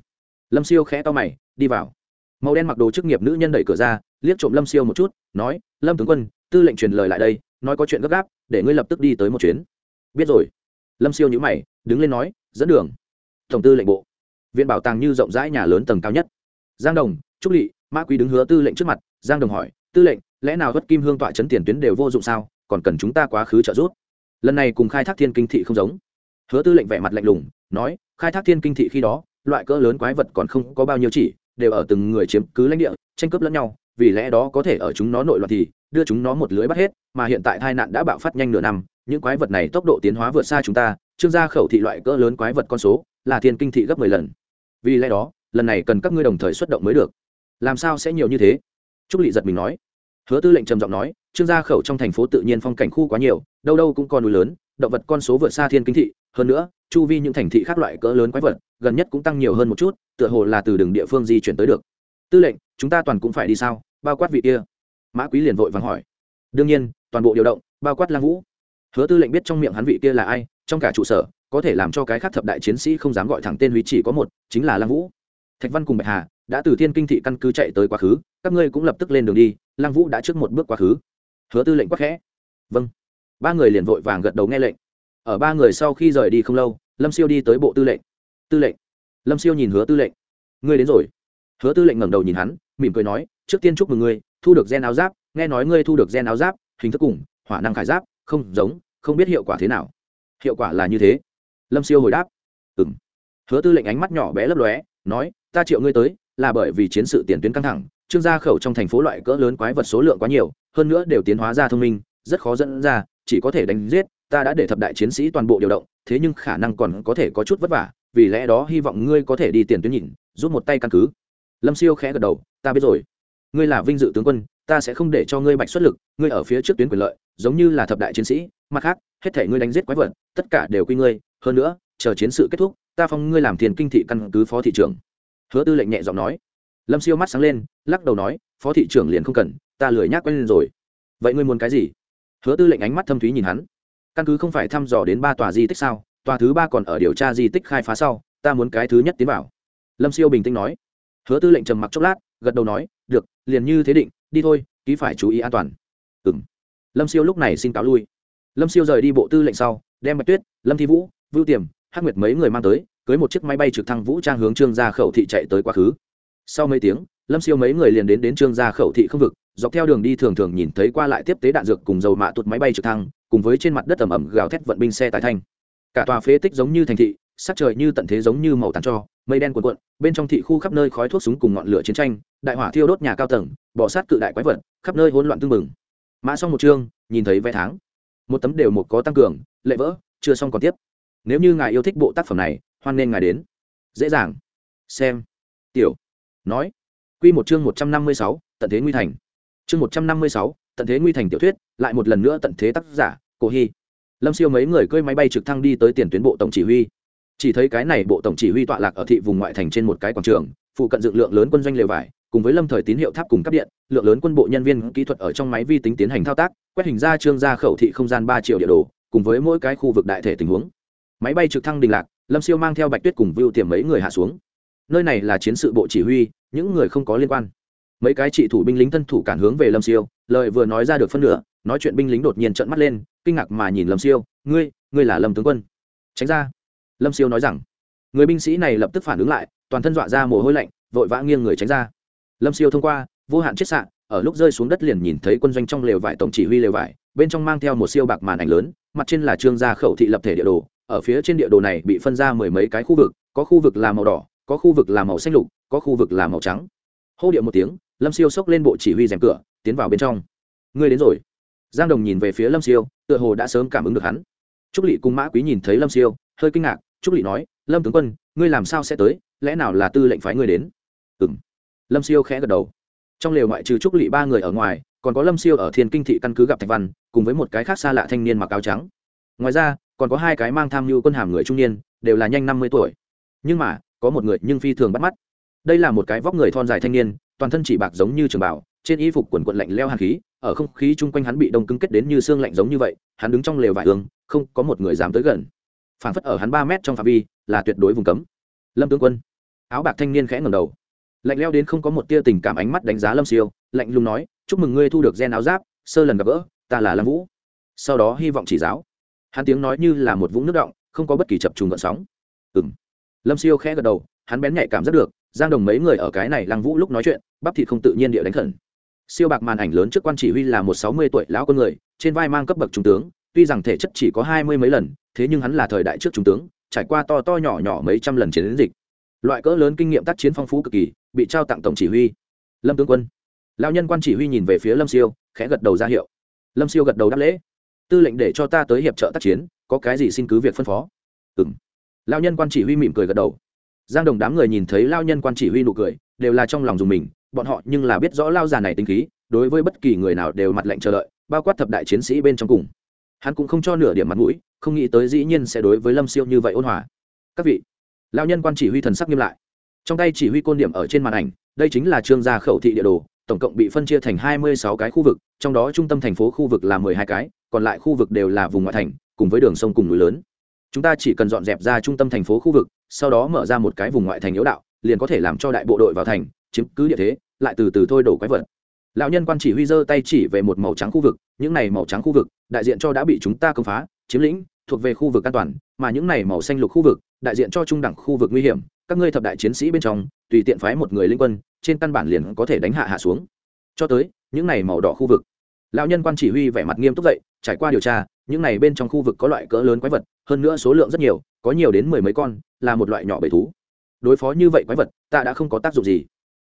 Lâm siêu khẽ to mày, đi vào. Màu đen mặc đồ chức nghiệp nữ nhân đẩy cửa ra, liếc trộm lâm siêu một chút, nói, lâm tướng quân, tư lệnh truyền lời lại đây, nói có chuyện gấp gáp, để ngươi lập tức đi tới một chuyến. Biết rồi. Lâm siêu nhữ mày, đứng lên nói, dẫn đường. Tổng tư lệnh bộ. Viện bảo tàng như rộng rãi nhà lớn tầng cao nhất. Giang đồng, trúc lỵ mã quý đứng hứa tư lệnh trước mặt. Giang đồng hỏi, tư lệnh, lẽ nào vất kim hương tọa chấn tiền tuyến đều vô dụng sao? Còn cần chúng ta quá khứ trợ giúp? Lần này cùng khai thác thiên kinh thị không giống hứa tư lệnh vẻ mặt lạnh lùng, nói, khai thác thiên kinh thị khi đó, loại cỡ lớn quái vật còn không có bao nhiêu chỉ, đều ở từng người chiếm cứ lãnh địa, tranh cướp lẫn nhau, vì lẽ đó có thể ở chúng nó nội loạn thì, đưa chúng nó một lưới bắt hết, mà hiện tại tai nạn đã bạo phát nhanh nửa năm, những quái vật này tốc độ tiến hóa vượt xa chúng ta, trương gia khẩu thị loại cỡ lớn quái vật con số, là thiên kinh thị gấp mười lần. Vì lẽ đó, lần này cần các ngươi đồng thời xuất động mới được. Làm sao sẽ nhiều như thế? Trúc lị giật mình nói. Hứa tư lệnh trầm giọng nói, trương gia khẩu trong thành phố tự nhiên phong cảnh khu quá nhiều, đâu đâu cũng có núi lớn, động vật con số vượt xa thiên kinh thị hơn nữa, chu vi những thành thị khác loại cỡ lớn quái vật, gần nhất cũng tăng nhiều hơn một chút, tựa hồ là từ đường địa phương di chuyển tới được. Tư lệnh, chúng ta toàn cũng phải đi sao? Bao quát vị kia. Mã quý liền vội vàng hỏi. Đương nhiên, toàn bộ điều động, bao quát lang vũ. Hứa tư lệnh biết trong miệng hắn vị kia là ai, trong cả trụ sở, có thể làm cho cái khác thập đại chiến sĩ không dám gọi thẳng tên húy chỉ có một, chính là lang vũ. Thạch văn cùng bạch hà đã từ thiên kinh thị căn cứ chạy tới quá khứ, các ngươi cũng lập tức lên đường đi, lang vũ đã trước một bước quá khứ. Hứa tư lệnh quắc khẽ. Vâng. Ba người liền vội vàng gật đầu nghe lệnh ở ba người sau khi rời đi không lâu, lâm siêu đi tới bộ tư lệnh. Tư lệnh. Lâm siêu nhìn hứa tư lệnh. Ngươi đến rồi. Hứa tư lệnh ngẩng đầu nhìn hắn, mỉm cười nói, trước tiên chúc mừng ngươi, thu được gen áo giáp, nghe nói ngươi thu được gen áo giáp, hình thức cùng, hỏa năng khải giáp, không giống, không biết hiệu quả thế nào. Hiệu quả là như thế? Lâm siêu hồi đáp. Ừ m hứa tư lệnh ánh mắt nhỏ bé lấp lóe, nói, ta triệu ngươi tới, là bởi vì chiến sự tiền tuyến căng thẳng, trương gia khẩu trong thành phố loại cỡ lớn quái vật số lượng quá nhiều, hơn nữa đều tiến hóa ra thông minh, rất khó dẫn ra, chỉ có thể đánh giết ta đã để thập đại chiến sĩ toàn bộ điều động, thế nhưng khả năng còn có thể có chút vất vả, vì lẽ đó hy vọng ngươi có thể đi tiền tuyến nhìn giúp một tay căn cứ. Lâm siêu khẽ gật đầu, ta biết rồi. Ngươi là vinh dự tướng quân, ta sẽ không để cho ngươi bạch xuất lực, ngươi ở phía trước tuyến quyền lợi, giống như là thập đại chiến sĩ, mặt khác, hết thể ngươi đánh giết quái vật, tất cả đều quy ngươi, hơn nữa, chờ chiến sự kết thúc, ta phong ngươi làm tiền kinh thị căn cứ phó thị trưởng. Hứa tư lệnh nhẹ giọng nói. Lâm siêu mắt sáng lên, lắc đầu nói, phó thị trưởng liền không cần, ta lười nhác quen lên rồi. Vậy ngươi muốn cái gì? Hứa tư lệnh ánh mắt thâm thúy nhìn hắn căn cứ không phải thăm dò đến ba tòa di tích sao, tòa thứ ba còn ở điều tra di tích khai phá sau, ta muốn cái thứ nhất tiến vào. Lâm siêu bình tĩnh nói. Hứa tư lệnh trầm mặc chốc lát, gật đầu nói, được, liền như thế định, đi thôi, ký phải chú ý an toàn. Ừ m lâm siêu lúc này xin cáo lui. Lâm siêu rời đi bộ tư lệnh sau, đem mạch tuyết, lâm thi vũ, vưu tiềm, hắc nguyệt mấy người mang tới, cưới một chiếc máy bay trực thăng vũ trang hướng trương gia khẩu thị chạy tới quá khứ. Sau mấy tiếng, lâm siêu mấy người liền đến đến trương gia khẩu thị không vực dọc theo đường đi thường thường nhìn thấy qua lại tiếp tế đạn dược cùng dầu mạ tụt máy bay trực thăng, cùng với trên mặt đất ẩm ẩm gào thét vận binh xe tải thanh. Cả tòa phế tích giống như thành thị, sắc trời như tận thế giống như màu tàn cho, mây đen cuồn cuộn, bên trong thị khu khắp nơi khói thuốc súng cùng ngọn lửa chiến tranh, đại hỏa thiêu đốt nhà cao tầng bỏ sát cự đại quái vật, khắp nơi hỗn loạn tương mừng mã xong một chương, nhìn thấy vé tháng. Một tấm đều một có tăng cường, lệ vỡ, chưa xong còn tiếp. Nếu như ngài yêu thích bộ tác phẩm này, hoan nên ngài đến. Dễ dàng. Xem. Tiểu. Nói. Quy một chương một trăm năm mươi sáu, tận thế nguy thành chương một trăm năm mươi sáu, tận thế nguy thành tiểu thuyết, lại một lần nữa tận thế tác giả, cổ hy. Lâm siêu mấy người cơi máy bay trực thăng đi tới tiền tuyến bộ tổng chỉ huy. Chỉ thấy cái này bộ tổng chỉ huy tọa lạc ở thị vùng ngoại thành trên một cái quảng trường, phụ cận dựng lượng lớn quân doanh lều vải, cùng với lâm thời tín hiệu tháp cùng cấp điện, lượng lớn quân bộ nhân viên kỹ thuật ở trong máy vi tính tiến hành thao tác, quét hình ra trương ra khẩu thị không gian ba triệu địa đồ, cùng với mỗi cái khu vực đại thể tình huống. Máy bay trực thăng đình lạc, lâm siêu mang theo bạch tuyết cùng vưu tiềm mấy người hạ xuống. Nơi này là chiến sự bộ chỉ huy, những người không có liên quan mấy cái trị thủ binh lính thân thủ cản hướng về lâm siêu, lời vừa nói ra được phân nửa, nói chuyện binh lính đột nhiên trợn mắt lên, kinh ngạc mà nhìn lâm siêu, ngươi ngươi là lâm tướng quân? Tránh ra. Lâm siêu nói rằng. Người binh sĩ này lập tức phản ứng lại, toàn thân dọa ra mồ hôi lạnh, vội vã nghiêng người tránh ra. Lâm siêu thông qua, vô hạn chiết xạ, ở lúc rơi xuống đất liền nhìn thấy quân doanh trong lều vải tổng chỉ huy lều vải, bên trong mang theo một siêu bạc màn ảnh lớn, mặt trên là trương gia khẩu thị lập thể địa đồ, ở phía trên địa đồ này bị phân ra mười mấy cái khu vực, có khu vực là màu đỏ, có khu vực là màu xanh lục, có khu vực là màu trắng. Hô điệu một tiếng lâm siêu xốc lên bộ chỉ huy rèm cửa, tiến vào bên trong. Ngươi đến rồi. Giang đồng nhìn về phía lâm siêu, tựa hồ đã sớm cảm ứng được hắn. Trúc lỵ cùng mã quý nhìn thấy lâm siêu, hơi kinh ngạc, trúc lỵ nói, lâm tướng quân, ngươi làm sao sẽ tới? Lẽ nào là tư lệnh phái ngươi đến? Ừ m lâm siêu khẽ gật đầu. Trong lều ngoại trừ trúc lỵ ba người ở ngoài, còn có lâm siêu ở thiên kinh thị căn cứ gặp thạch văn, cùng với một cái khác xa lạ thanh niên mặc áo trắng. Ngoài ra, còn có hai cái mang tham mưu quân hàm người trung niên, đều là nhanh năm mươi tuổi. Nhưng mà, có một người nhưng phi thường bắt mắt. Đây là một cái vóc người thon dài thanh niên toàn thân chỉ bạc giống như trường bảo trên y phục quần quận lạnh leo hàn khí, ở không khí chung quanh hắn bị đông cứng kết đến như xương lạnh giống như vậy, hắn đứng trong lều vải hương không có một người dám tới gần. Phản phất ở hắn ba mét trong phạm vi, là tuyệt đối vùng cấm. Lâm tướng quân. Áo bạc thanh niên khẽ ngầm đầu. Lạnh leo đến không có một tia tình cảm ánh mắt đánh giá lâm siêu, lạnh lùng nói, chúc mừng ngươi thu được gen áo giáp, sơ lần gặp gỡ, ta là lâm vũ. Sau đó hy vọng chỉ giáo. Hắn tiếng nói như là một vũng nước động, không có bất kỳ chập trùng gợn sóng. Ừ m lâm siêu khẽ gật đầu, hắn bén nhạy cảm rất được giang đồng mấy người ở cái này lăng vũ lúc nói chuyện, bắp thịt không tự nhiên địa đánh khẩn. Siêu bạc màn ảnh lớn trước quan chỉ huy là một sáu mươi tuổi lão con người, trên vai mang cấp bậc trung tướng, tuy rằng thể chất chỉ có hai mươi mấy lần, thế nhưng hắn là thời đại trước trung tướng, trải qua to to nhỏ nhỏ mấy trăm lần chiến dịch. Loại cỡ lớn kinh nghiệm tác chiến phong phú cực kỳ, bị trao tặng tổng chỉ huy. Lâm tướng quân. Lão nhân quan chỉ huy nhìn về phía lâm siêu, khẽ gật đầu ra hiệu. Lâm siêu gật đầu đáp lễ. Tư lệnh để cho ta tới hiệp trợ tác chiến, có cái gì xin cứ việc phân phó. Ừ m nhân quan chỉ huy mỉm cười gật đầu giang đồng đám người nhìn thấy lao nhân quan chỉ huy nụ cười, đều là trong lòng dùng mình, bọn họ nhưng là biết rõ lao già này tính khí, đối với bất kỳ người nào đều mặt lệnh chờ đợi, bao quát thập đại chiến sĩ bên trong cùng. Hắn cũng không cho nửa điểm mặt mũi, không nghĩ tới dĩ nhiên sẽ đối với lâm siêu như vậy ôn hòa. Các vị lao nhân quan chỉ huy thần sắc nghiêm lại. Trong tay chỉ huy côn điểm ở trên màn ảnh, đây chính là trương gia khẩu thị địa đồ, tổng cộng bị phân chia thành hai mươi sáu cái khu vực, trong đó trung tâm thành phố khu vực là mười hai cái, còn lại khu vực đều là vùng ngoại thành, cùng với đường sông cùng núi lớn chúng ta chỉ cần dọn dẹp ra trung tâm thành phố khu vực, sau đó mở ra một cái vùng ngoại thành yếu đạo, liền có thể làm cho đại bộ đội vào thành, chiếm cứ địa thế, lại từ từ thôi đổ quái vật. Lão nhân quan chỉ huy giơ tay chỉ về một màu trắng khu vực, những này màu trắng khu vực, đại diện cho đã bị chúng ta công phá, chiếm lĩnh, thuộc về khu vực an toàn, mà những này màu xanh lục khu vực, đại diện cho trung đẳng khu vực nguy hiểm, các ngươi thập đại chiến sĩ bên trong, tùy tiện phái một người linh quân, trên căn bản liền có thể đánh hạ hạ xuống. Cho tới, những này màu đỏ khu vực. Lão nhân quan chỉ huy vẻ mặt nghiêm túc dậy, trải qua điều tra, những này bên trong khu vực có loại cỡ lớn quái vật hơn nữa số lượng rất nhiều, có nhiều đến mười mấy con, là một loại nhỏ bầy thú. Đối phó như vậy quái vật, ta đã không có tác dụng gì.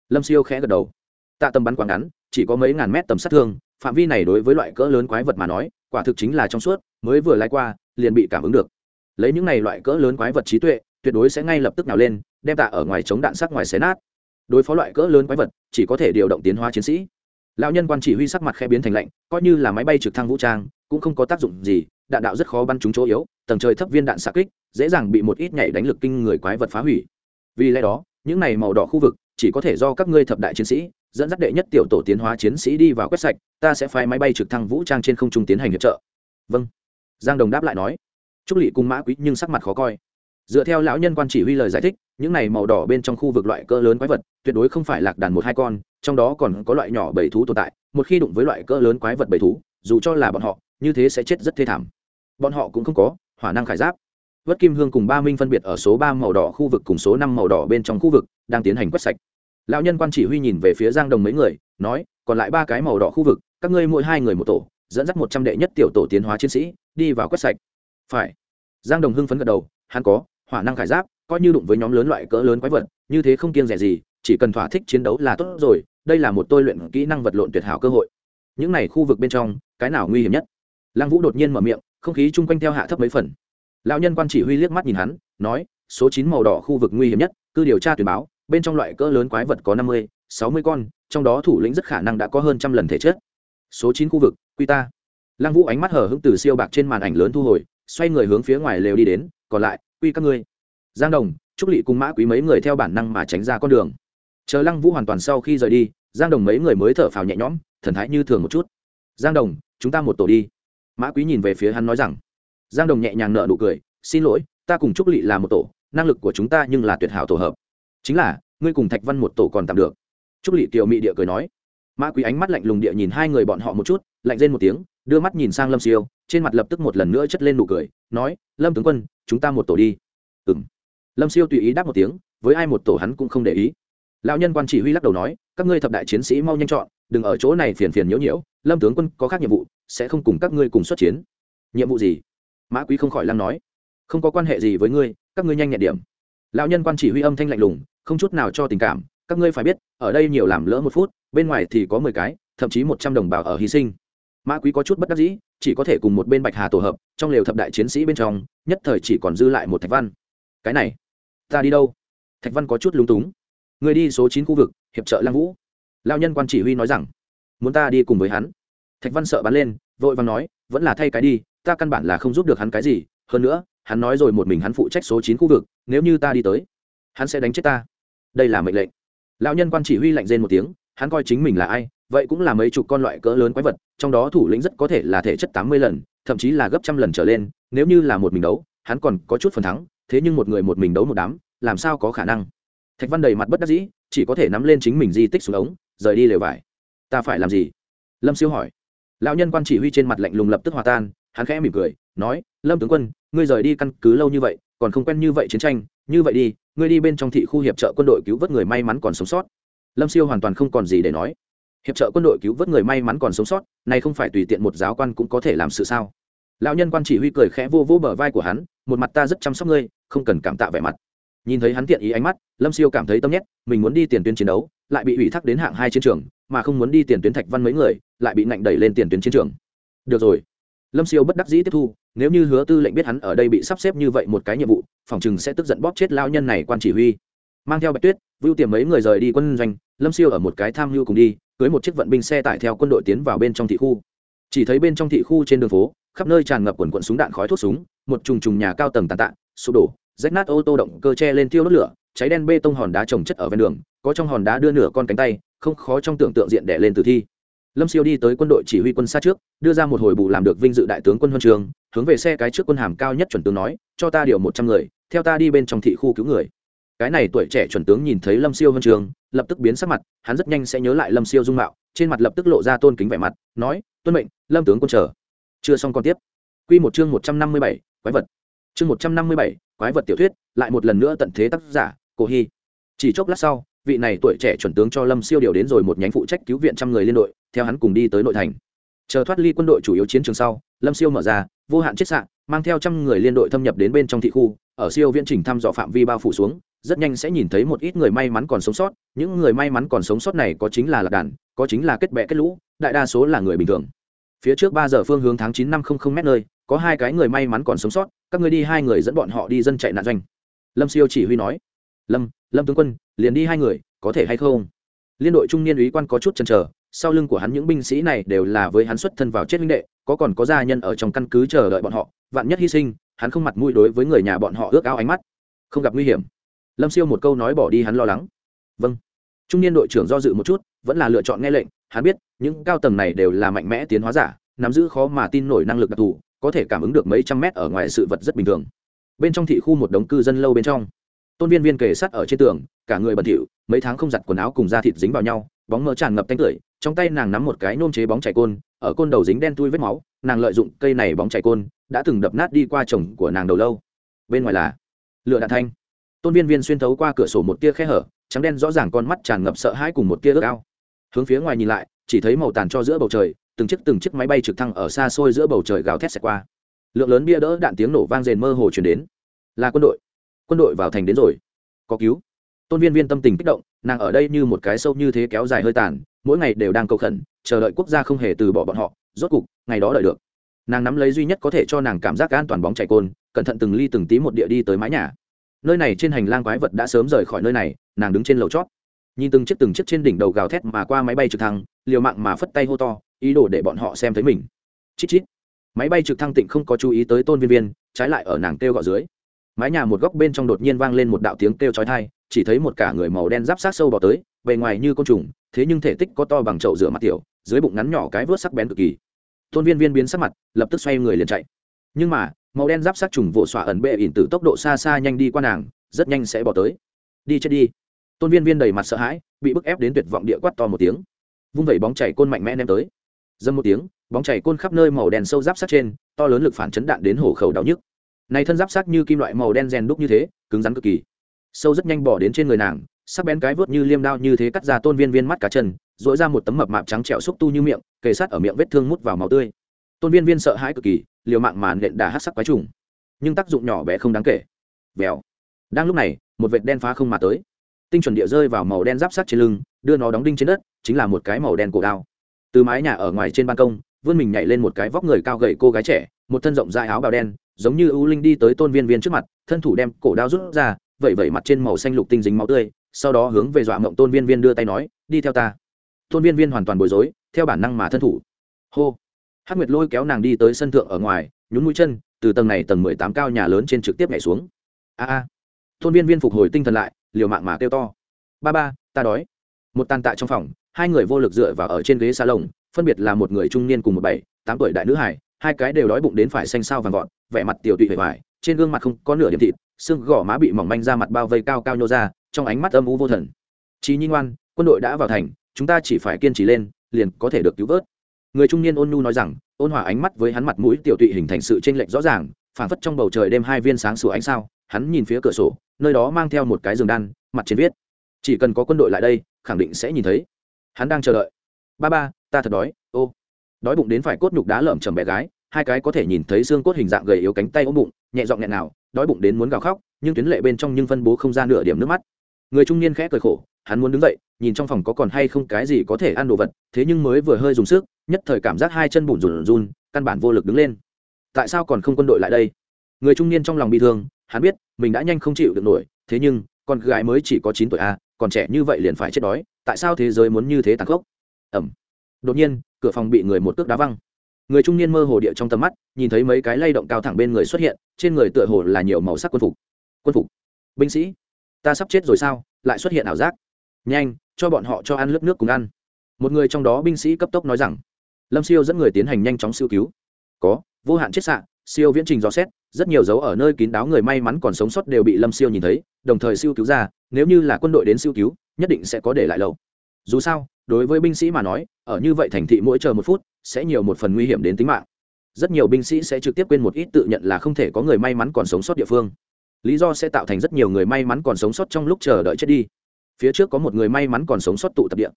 Lâm siêu khẽ gật đầu. Tạ tầm bắn quá ngắn, chỉ có mấy ngàn mét tầm sát thương, phạm vi này đối với loại cỡ lớn quái vật mà nói, quả thực chính là trong suốt, mới vừa lái qua, liền bị cảm ứng được. Lấy những này loại cỡ lớn quái vật trí tuệ, tuyệt đối sẽ ngay lập tức nào lên, đem tạ ở ngoài chống đạn sắc ngoài xé nát. Đối phó loại cỡ lớn quái vật, chỉ có thể điều động tiến hóa chiến sĩ. Lão nhân quan chỉ huy sắc mặt khẽ biến thành lạnh, coi như là máy bay trực thăng vũ trang, cũng không có tác dụng gì đạn đạo rất khó bắn trúng chỗ yếu, tầng trời thấp viên đạn xạ kích, dễ dàng bị một ít nhảy đánh lực kinh người quái vật phá hủy. Vì lẽ đó, những này màu đỏ khu vực chỉ có thể do các ngươi thập đại chiến sĩ, dẫn dắt đệ nhất tiểu tổ tiến hóa chiến sĩ đi vào quét sạch, ta sẽ phái máy bay trực thăng vũ trang trên không trung tiến hành hiệp trợ. Vâng. Giang đồng đáp lại nói. Trúc lỵ cùng mã quý nhưng sắc mặt khó coi. Dựa theo lão nhân quan chỉ huy lời giải thích, những này màu đỏ bên trong khu vực loại cỡ lớn quái vật, tuyệt đối không phải lạc đàn một hai con, trong đó còn có loại nhỏ bầy thú tồn tại, một khi đụng với loại cỡ lớn quái vật bầy thú dù cho là bọn họ, như thế sẽ chết rất thê thảm. Bọn họ cũng không có hỏa năng khải giáp. Vất kim hương cùng ba minh phân biệt ở số ba màu đỏ khu vực cùng số năm màu đỏ bên trong khu vực, đang tiến hành quét sạch. Lão nhân quan chỉ huy nhìn về phía giang đồng mấy người, nói, còn lại ba cái màu đỏ khu vực, các ngươi mỗi hai người một tổ, dẫn dắt một trăm đệ nhất tiểu tổ tiến hóa chiến sĩ, đi vào quét sạch. Phải. Giang đồng hưng phấn gật đầu, hắn có hỏa năng khải giáp, coi như đụng với nhóm lớn loại cỡ lớn quái vật, như thế không kiêng rẻ gì, chỉ cần thỏa thích chiến đấu là tốt rồi, đây là một tôi luyện kỹ năng vật lộn tuyệt hảo cơ hội. Những này khu vực bên trong cái nào nguy hiểm nhất? Lăng vũ đột nhiên mở miệng, không khí chung quanh theo hạ thấp mấy phần. Lão nhân quan chỉ huy liếc mắt nhìn hắn, nói, số chín màu đỏ khu vực nguy hiểm nhất, cứ điều tra tuyển báo, bên trong loại cỡ lớn quái vật có năm mươi, sáu mươi con, trong đó thủ lĩnh rất khả năng đã có hơn trăm lần thể chết số chín khu vực, quy ta. Lăng vũ ánh mắt hở hững từ siêu bạc trên màn ảnh lớn thu hồi, xoay người hướng phía ngoài lều đi đến, còn lại, quy các ngươi. Giang đồng, trúc lị cùng mã quý mấy người theo bản năng mà tránh ra con đường. Chờ lăng vũ hoàn toàn sau khi rời đi, giang đồng mấy người mới thở phào nhẹ nhõm, thần thái như thường một chút giang đồng, chúng ta một tổ đi. Mã quý nhìn về phía hắn nói rằng. Giang đồng nhẹ nhàng nợ nụ cười, xin lỗi, ta cùng trúc lị là một tổ, năng lực của chúng ta nhưng là tuyệt hảo tổ hợp. Chính là, ngươi cùng thạch văn một tổ còn tạm được. Trúc lị kiều mị địa cười nói. Mã quý ánh mắt lạnh lùng địa nhìn hai người bọn họ một chút, lạnh lên một tiếng, đưa mắt nhìn sang lâm siêu, trên mặt lập tức một lần nữa chất lên nụ cười, nói, lâm tướng quân, chúng ta một tổ đi. Ừ m lâm siêu tùy ý đáp một tiếng, với ai một tổ hắn cũng không để ý lão nhân quan chỉ huy lắc đầu nói, các ngươi thập đại chiến sĩ mau nhanh chọn, đừng ở chỗ này phiền phiền nhiễu nhiễu, lâm tướng quân có khác nhiệm vụ, sẽ không cùng các ngươi cùng xuất chiến. Nhiệm vụ gì? Mã quý không khỏi lăng nói. Không có quan hệ gì với ngươi, các ngươi nhanh nhẹn điểm. Lão nhân quan chỉ huy âm thanh lạnh lùng, không chút nào cho tình cảm, các ngươi phải biết, ở đây nhiều làm lỡ một phút, bên ngoài thì có mười cái, thậm chí một trăm đồng bào ở hy sinh. Mã quý có chút bất đắc dĩ, chỉ có thể cùng một bên bạch hà tổ hợp, trong lều thập đại chiến sĩ bên trong, nhất thời chỉ còn dư lại một thạch văn. Cái này, ta đi đâu? Thạch văn có chút lúng túng người đi số chín khu vực, hiệp trợ lăng vũ. Lao nhân quan chỉ huy nói rằng, muốn ta đi cùng với hắn? Thạch văn sợ bắn lên, vội vàng nói, vẫn là thay cái đi, ta căn bản là không giúp được hắn cái gì. Hơn nữa, hắn nói rồi một mình hắn phụ trách số chín khu vực, nếu như ta đi tới, hắn sẽ đánh chết ta. Đây là mệnh lệnh. Lão nhân quan chỉ huy lạnh rên một tiếng, hắn coi chính mình là ai, vậy cũng là mấy chục con loại cỡ lớn quái vật, trong đó thủ lĩnh rất có thể là thể chất tám mươi lần, thậm chí là gấp trăm lần trở lên, nếu như là một mình đấu, hắn còn có chút phần thắng, thế nhưng một người một mình đấu một đám, làm sao có khả năng? Thạch văn đầy mặt bất đắc dĩ, chỉ có thể nắm lên chính mình di tích xuống ống, rời đi lều vải. Ta phải làm gì? Lâm siêu hỏi. Lão nhân quan chỉ huy trên mặt lạnh lùng lập tức hòa tan, hắn khẽ mỉm cười, nói, lâm tướng quân, ngươi rời đi căn cứ lâu như vậy, còn không quen như vậy chiến tranh, như vậy đi, ngươi đi bên trong thị khu hiệp trợ quân đội cứu vớt người may mắn còn sống sót. Lâm siêu hoàn toàn không còn gì để nói. Hiệp trợ quân đội cứu vớt người may mắn còn sống sót, này không phải tùy tiện một giáo quan cũng có thể làm sự sao? Lão nhân quan chỉ huy cười khẽ vô vô bờ vai của hắn, một mặt ta rất chăm sóc ngươi, không cần cảm tạ vẻ mặt nhìn thấy hắn tiện ý ánh mắt, lâm siêu cảm thấy tâm nhét, mình muốn đi tiền tuyến chiến đấu, lại bị ủy thác đến hạng hai chiến trường, mà không muốn đi tiền tuyến thạch văn mấy người, lại bị nạnh đẩy lên tiền tuyến chiến trường. Được rồi. Lâm siêu bất đắc dĩ tiếp thu, nếu như hứa tư lệnh biết hắn ở đây bị sắp xếp như vậy một cái nhiệm vụ, phòng chừng sẽ tức giận bóp chết lao nhân này quan chỉ huy. Mang theo bạch tuyết, vưu tiềm mấy người rời đi quân doanh, lâm siêu ở một cái tham mưu cùng đi, cưới một chiếc vận binh xe tải theo quân đội tiến vào bên trong thị khu. Chỉ thấy bên trong thị khu trên đường phố, khắp nơi tràn ngập quần quận súng đạn khói thuốc súng, một trùng trùng nhà cao tầng tàn tạ, sụp đổ rách nát ô tô động cơ che lên thiêu đốt lửa, cháy đen bê tông hòn đá trồng chất ở ven đường, có trong hòn đá đưa nửa con cánh tay, không khó trong tưởng tượng diện đẻ lên tử thi. Lâm siêu đi tới quân đội chỉ huy quân xa trước, đưa ra một hồi bù làm được vinh dự đại tướng quân huân trường, hướng về xe cái trước quân hàm cao nhất chuẩn tướng nói, cho ta điều một trăm người, theo ta đi bên trong thị khu cứu người. Cái này tuổi trẻ chuẩn tướng nhìn thấy lâm siêu huân trường, lập tức biến sắc mặt, hắn rất nhanh sẽ nhớ lại lâm siêu dung mạo, trên mặt lập tức lộ ra tôn kính vẻ mặt, nói, tuân mệnh, lâm tướng quân chờ. Chưa xong còn tiếp. Q một chương một trăm năm mươi bảy, quái vật chương một trăm năm mươi bảy, quái vật tiểu thuyết, lại một lần nữa tận thế tác giả, cổ hy. Chỉ chốc lát sau, vị này tuổi trẻ chuẩn tướng cho lâm siêu điều đến rồi một nhánh phụ trách cứu viện trăm người liên đội, theo hắn cùng đi tới nội thành. Chờ thoát ly quân đội chủ yếu chiến trường sau, lâm siêu mở ra, vô hạn chiết sạn mang theo trăm người liên đội thâm nhập đến bên trong thị khu, ở siêu viễn trình thăm dò phạm vi bao phủ xuống, rất nhanh sẽ nhìn thấy một ít người may mắn còn sống sót, những người may mắn còn sống sót này có chính là lạc đàn, có chính là kết bệ kết lũ, đại đa số là người bình thường. Phía trước ba giờ phương hướng tháng chín năm không không m nơi có hai cái người may mắn còn sống sót, các người đi hai người dẫn bọn họ đi dân chạy nạn doanh. Lâm siêu chỉ huy nói. Lâm lâm tướng quân, liền đi hai người, có thể hay không? Liên đội trung niên úy quan có chút chần chờ, sau lưng của hắn những binh sĩ này đều là với hắn xuất thân vào chết minh đệ, có còn có gia nhân ở trong căn cứ chờ đợi bọn họ, vạn nhất hy sinh, hắn không mặt mũi đối với người nhà bọn họ ước ao ánh mắt. Không gặp nguy hiểm. Lâm siêu một câu nói bỏ đi hắn lo lắng. Vâng. Trung niên đội trưởng do dự một chút, vẫn là lựa chọn nghe lệnh, hắn biết, những cao tầng này đều là mạnh mẽ tiến hóa giả, nắm giữ khó mà tin nổi năng lực đặc thù có thể cảm ứng được mấy trăm mét ở ngoài sự vật rất bình thường. Bên trong thị khu một đống cư dân lâu bên trong. Tôn viên viên kề sắt ở trên tường, cả người bẩn thỉu, mấy tháng không giặt quần áo cùng da thịt dính vào nhau, bóng mỡ tràn ngập tanh tưởi, trong tay nàng nắm một cái nôm chế bóng chảy côn, ở côn đầu dính đen tui vết máu, nàng lợi dụng cây này bóng chảy côn, đã từng đập nát đi qua chồng của nàng đầu lâu. Bên ngoài là lửa đạn thanh. Tôn viên viên xuyên thấu qua cửa sổ một tia khe hở, trắng đen rõ ràng con mắt tràn ngập sợ hãi cùng một tia ước ao. Hướng phía ngoài nhìn lại, chỉ thấy màu tàn cho giữa bầu trời từng chiếc từng chiếc máy bay trực thăng ở xa xôi giữa bầu trời gào thét xẹt qua. Lượng lớn bia đỡ đạn tiếng nổ vang rền mơ hồ chuyển đến. Là quân đội. Quân đội vào thành đến rồi. Có cứu. Tôn viên viên tâm tình kích động, nàng ở đây như một cái sâu như thế kéo dài hơi tàn, mỗi ngày đều đang cầu khẩn, chờ đợi quốc gia không hề từ bỏ bọn họ, rốt cục, ngày đó đợi được. Nàng nắm lấy duy nhất có thể cho nàng cảm giác an toàn bóng chạy côn, cẩn thận từng ly từng tí một địa đi tới mái nhà. Nơi này trên hành lang quái vật đã sớm rời khỏi nơi này, nàng đứng trên lầu chót. Nhìn từng chiếc từng chiếc trên đỉnh đầu gào thét mà qua máy bay trực thăng, liều mạng mà phất tay hô to ý đồ để bọn họ xem thấy mình. Chít chít. Máy bay trực thăng tịnh không có chú ý tới tôn viên viên, trái lại ở nàng kêu gọi dưới. Mái nhà một góc bên trong đột nhiên vang lên một đạo tiếng kêu chói tai, chỉ thấy một cả người màu đen giáp sát sâu bỏ tới, bề ngoài như côn trùng, thế nhưng thể tích có to bằng chậu rửa mặt tiểu, dưới bụng ngắn nhỏ cái vớt sắc bén cực kỳ. Tôn viên viên biến sắc mặt, lập tức xoay người liền chạy. Nhưng mà, màu đen giáp sát trùng vỗ xỏa ẩn bệ ỉn từ tốc độ xa xa nhanh đi qua nàng, rất nhanh sẽ bỏ tới. Đi chết đi. Tôn viên viên đầy mặt sợ hãi, bị bức ép đến tuyệt vọng địa quát to một tiếng. Vung vẩy bóng chảy côn mạnh mẽ ném tới dâm một tiếng, bóng chảy côn khắp nơi màu đen sâu giáp sát trên, to lớn lực phản chấn đạn đến hổ khẩu đau nhức. Này thân giáp sát như kim loại màu đen rèn đúc như thế, cứng rắn cực kỳ. Sâu rất nhanh bỏ đến trên người nàng, sắc bén cái vớt như liêm đao như thế cắt ra tôn viên viên mắt cá chân dội ra một tấm mập mạp trắng trẹo xúc tu như miệng, kề sát ở miệng vết thương mút vào máu tươi. Tôn viên viên sợ hãi cực kỳ, liều mạng màn nện đà hát sắc quái trùng. Nhưng tác dụng nhỏ bé không đáng kể. Vèo. Đang lúc này, một vệt đen phá không mà tới. Tinh chuẩn địa rơi vào màu đen giáp sát trên lưng, đưa nó đóng đinh trên đất, chính là một cái màu đen cổ đao từ mái nhà ở ngoài trên ban công, vươn mình nhảy lên một cái vóc người cao gầy cô gái trẻ, một thân rộng dài áo bào đen, giống như ưu linh đi tới tôn viên viên trước mặt, thân thủ đem cổ đao rút ra, vẩy vẩy mặt trên màu xanh lục tinh dính máu tươi, sau đó hướng về dọa mộng tôn viên viên đưa tay nói, đi theo ta. Tôn viên viên hoàn toàn bối rối, theo bản năng mà thân thủ. Hô. Hắc nguyệt lôi kéo nàng đi tới sân thượng ở ngoài, nhún mũi chân, từ tầng này tầng mười tám cao nhà lớn trên trực tiếp nhảy xuống. A a. Tôn viên viên phục hồi tinh thần lại, liều mạng mà kêu to. Ba ba, ta đói. Một tàn tạ trong phòng hai người vô lực dựa vào ở trên ghế salon, phân biệt là một người trung niên cùng một bảy, tám tuổi đại nữ hải hai cái đều đói bụng đến phải xanh sao vàng gọn vẻ mặt tiểu tụy vẻ vải trên gương mặt không có nửa điểm thịt, xương gò má bị mỏng manh ra mặt bao vây cao cao nhô ra, trong ánh mắt âm u vô thần. Chí nhi ngoan, quân đội đã vào thành, chúng ta chỉ phải kiên trì lên, liền có thể được cứu vớt. Người trung niên ôn nhu nói rằng, ôn hòa ánh mắt với hắn mặt mũi tiểu tụy hình thành sự chênh lệch rõ ràng, phảng phất trong bầu trời đêm hai viên sáng sủa ánh sao, hắn nhìn phía cửa sổ, nơi đó mang theo một cái giường đan, mặt trên viết, chỉ cần có quân đội lại đây, khẳng định sẽ nhìn thấy hắn đang chờ đợi. Ba ba ta thật đói ô. Đói bụng đến phải cốt nhục đá lởm chầm bé gái hai cái có thể nhìn thấy xương cốt hình dạng gầy yếu cánh tay ôm bụng nhẹ giọng nhẹ nào đói bụng đến muốn gào khóc nhưng tuyến lệ bên trong nhưng phân bố không ra nửa điểm nước mắt. Người trung niên khẽ cười khổ hắn muốn đứng dậy nhìn trong phòng có còn hay không cái gì có thể ăn đồ vật thế nhưng mới vừa hơi dùng sức nhất thời cảm giác hai chân bùn rùn run căn bản vô lực đứng lên. Tại sao còn không quân đội lại đây? Người trung niên trong lòng bị thương hắn biết mình đã nhanh không chịu được nổi thế nhưng con gái mới chỉ có chín tuổi a à, còn trẻ như vậy liền phải chết đói, tại sao thế giới muốn như thế tàn khốc? Ẩm đột nhiên, cửa phòng bị người một cước đá văng. Người trung niên mơ hồ địa trong tầm mắt, nhìn thấy mấy cái lay động cao thẳng bên người xuất hiện, trên người tựa hồ là nhiều màu sắc quân phục. Quân phục. Binh sĩ. Ta sắp chết rồi sao, lại xuất hiện ảo giác. Nhanh, cho bọn họ cho ăn lớp nước cùng ăn. Một người trong đó binh sĩ cấp tốc nói rằng. Lâm siêu dẫn người tiến hành nhanh chóng siêu cứu. Có, vô hạn chết xạ, siêu viễn trình dò xét rất nhiều dấu ở nơi kín đáo người may mắn còn sống sót đều bị lâm siêu nhìn thấy đồng thời siêu cứu ra nếu như là quân đội đến siêu cứu nhất định sẽ có để lại lâu dù sao đối với binh sĩ mà nói ở như vậy thành thị mỗi chờ một phút sẽ nhiều một phần nguy hiểm đến tính mạng rất nhiều binh sĩ sẽ trực tiếp quên một ít tự nhận là không thể có người may mắn còn sống sót địa phương lý do sẽ tạo thành rất nhiều người may mắn còn sống sót trong lúc chờ đợi chết đi phía trước có một người may mắn còn sống sót tụ tập địa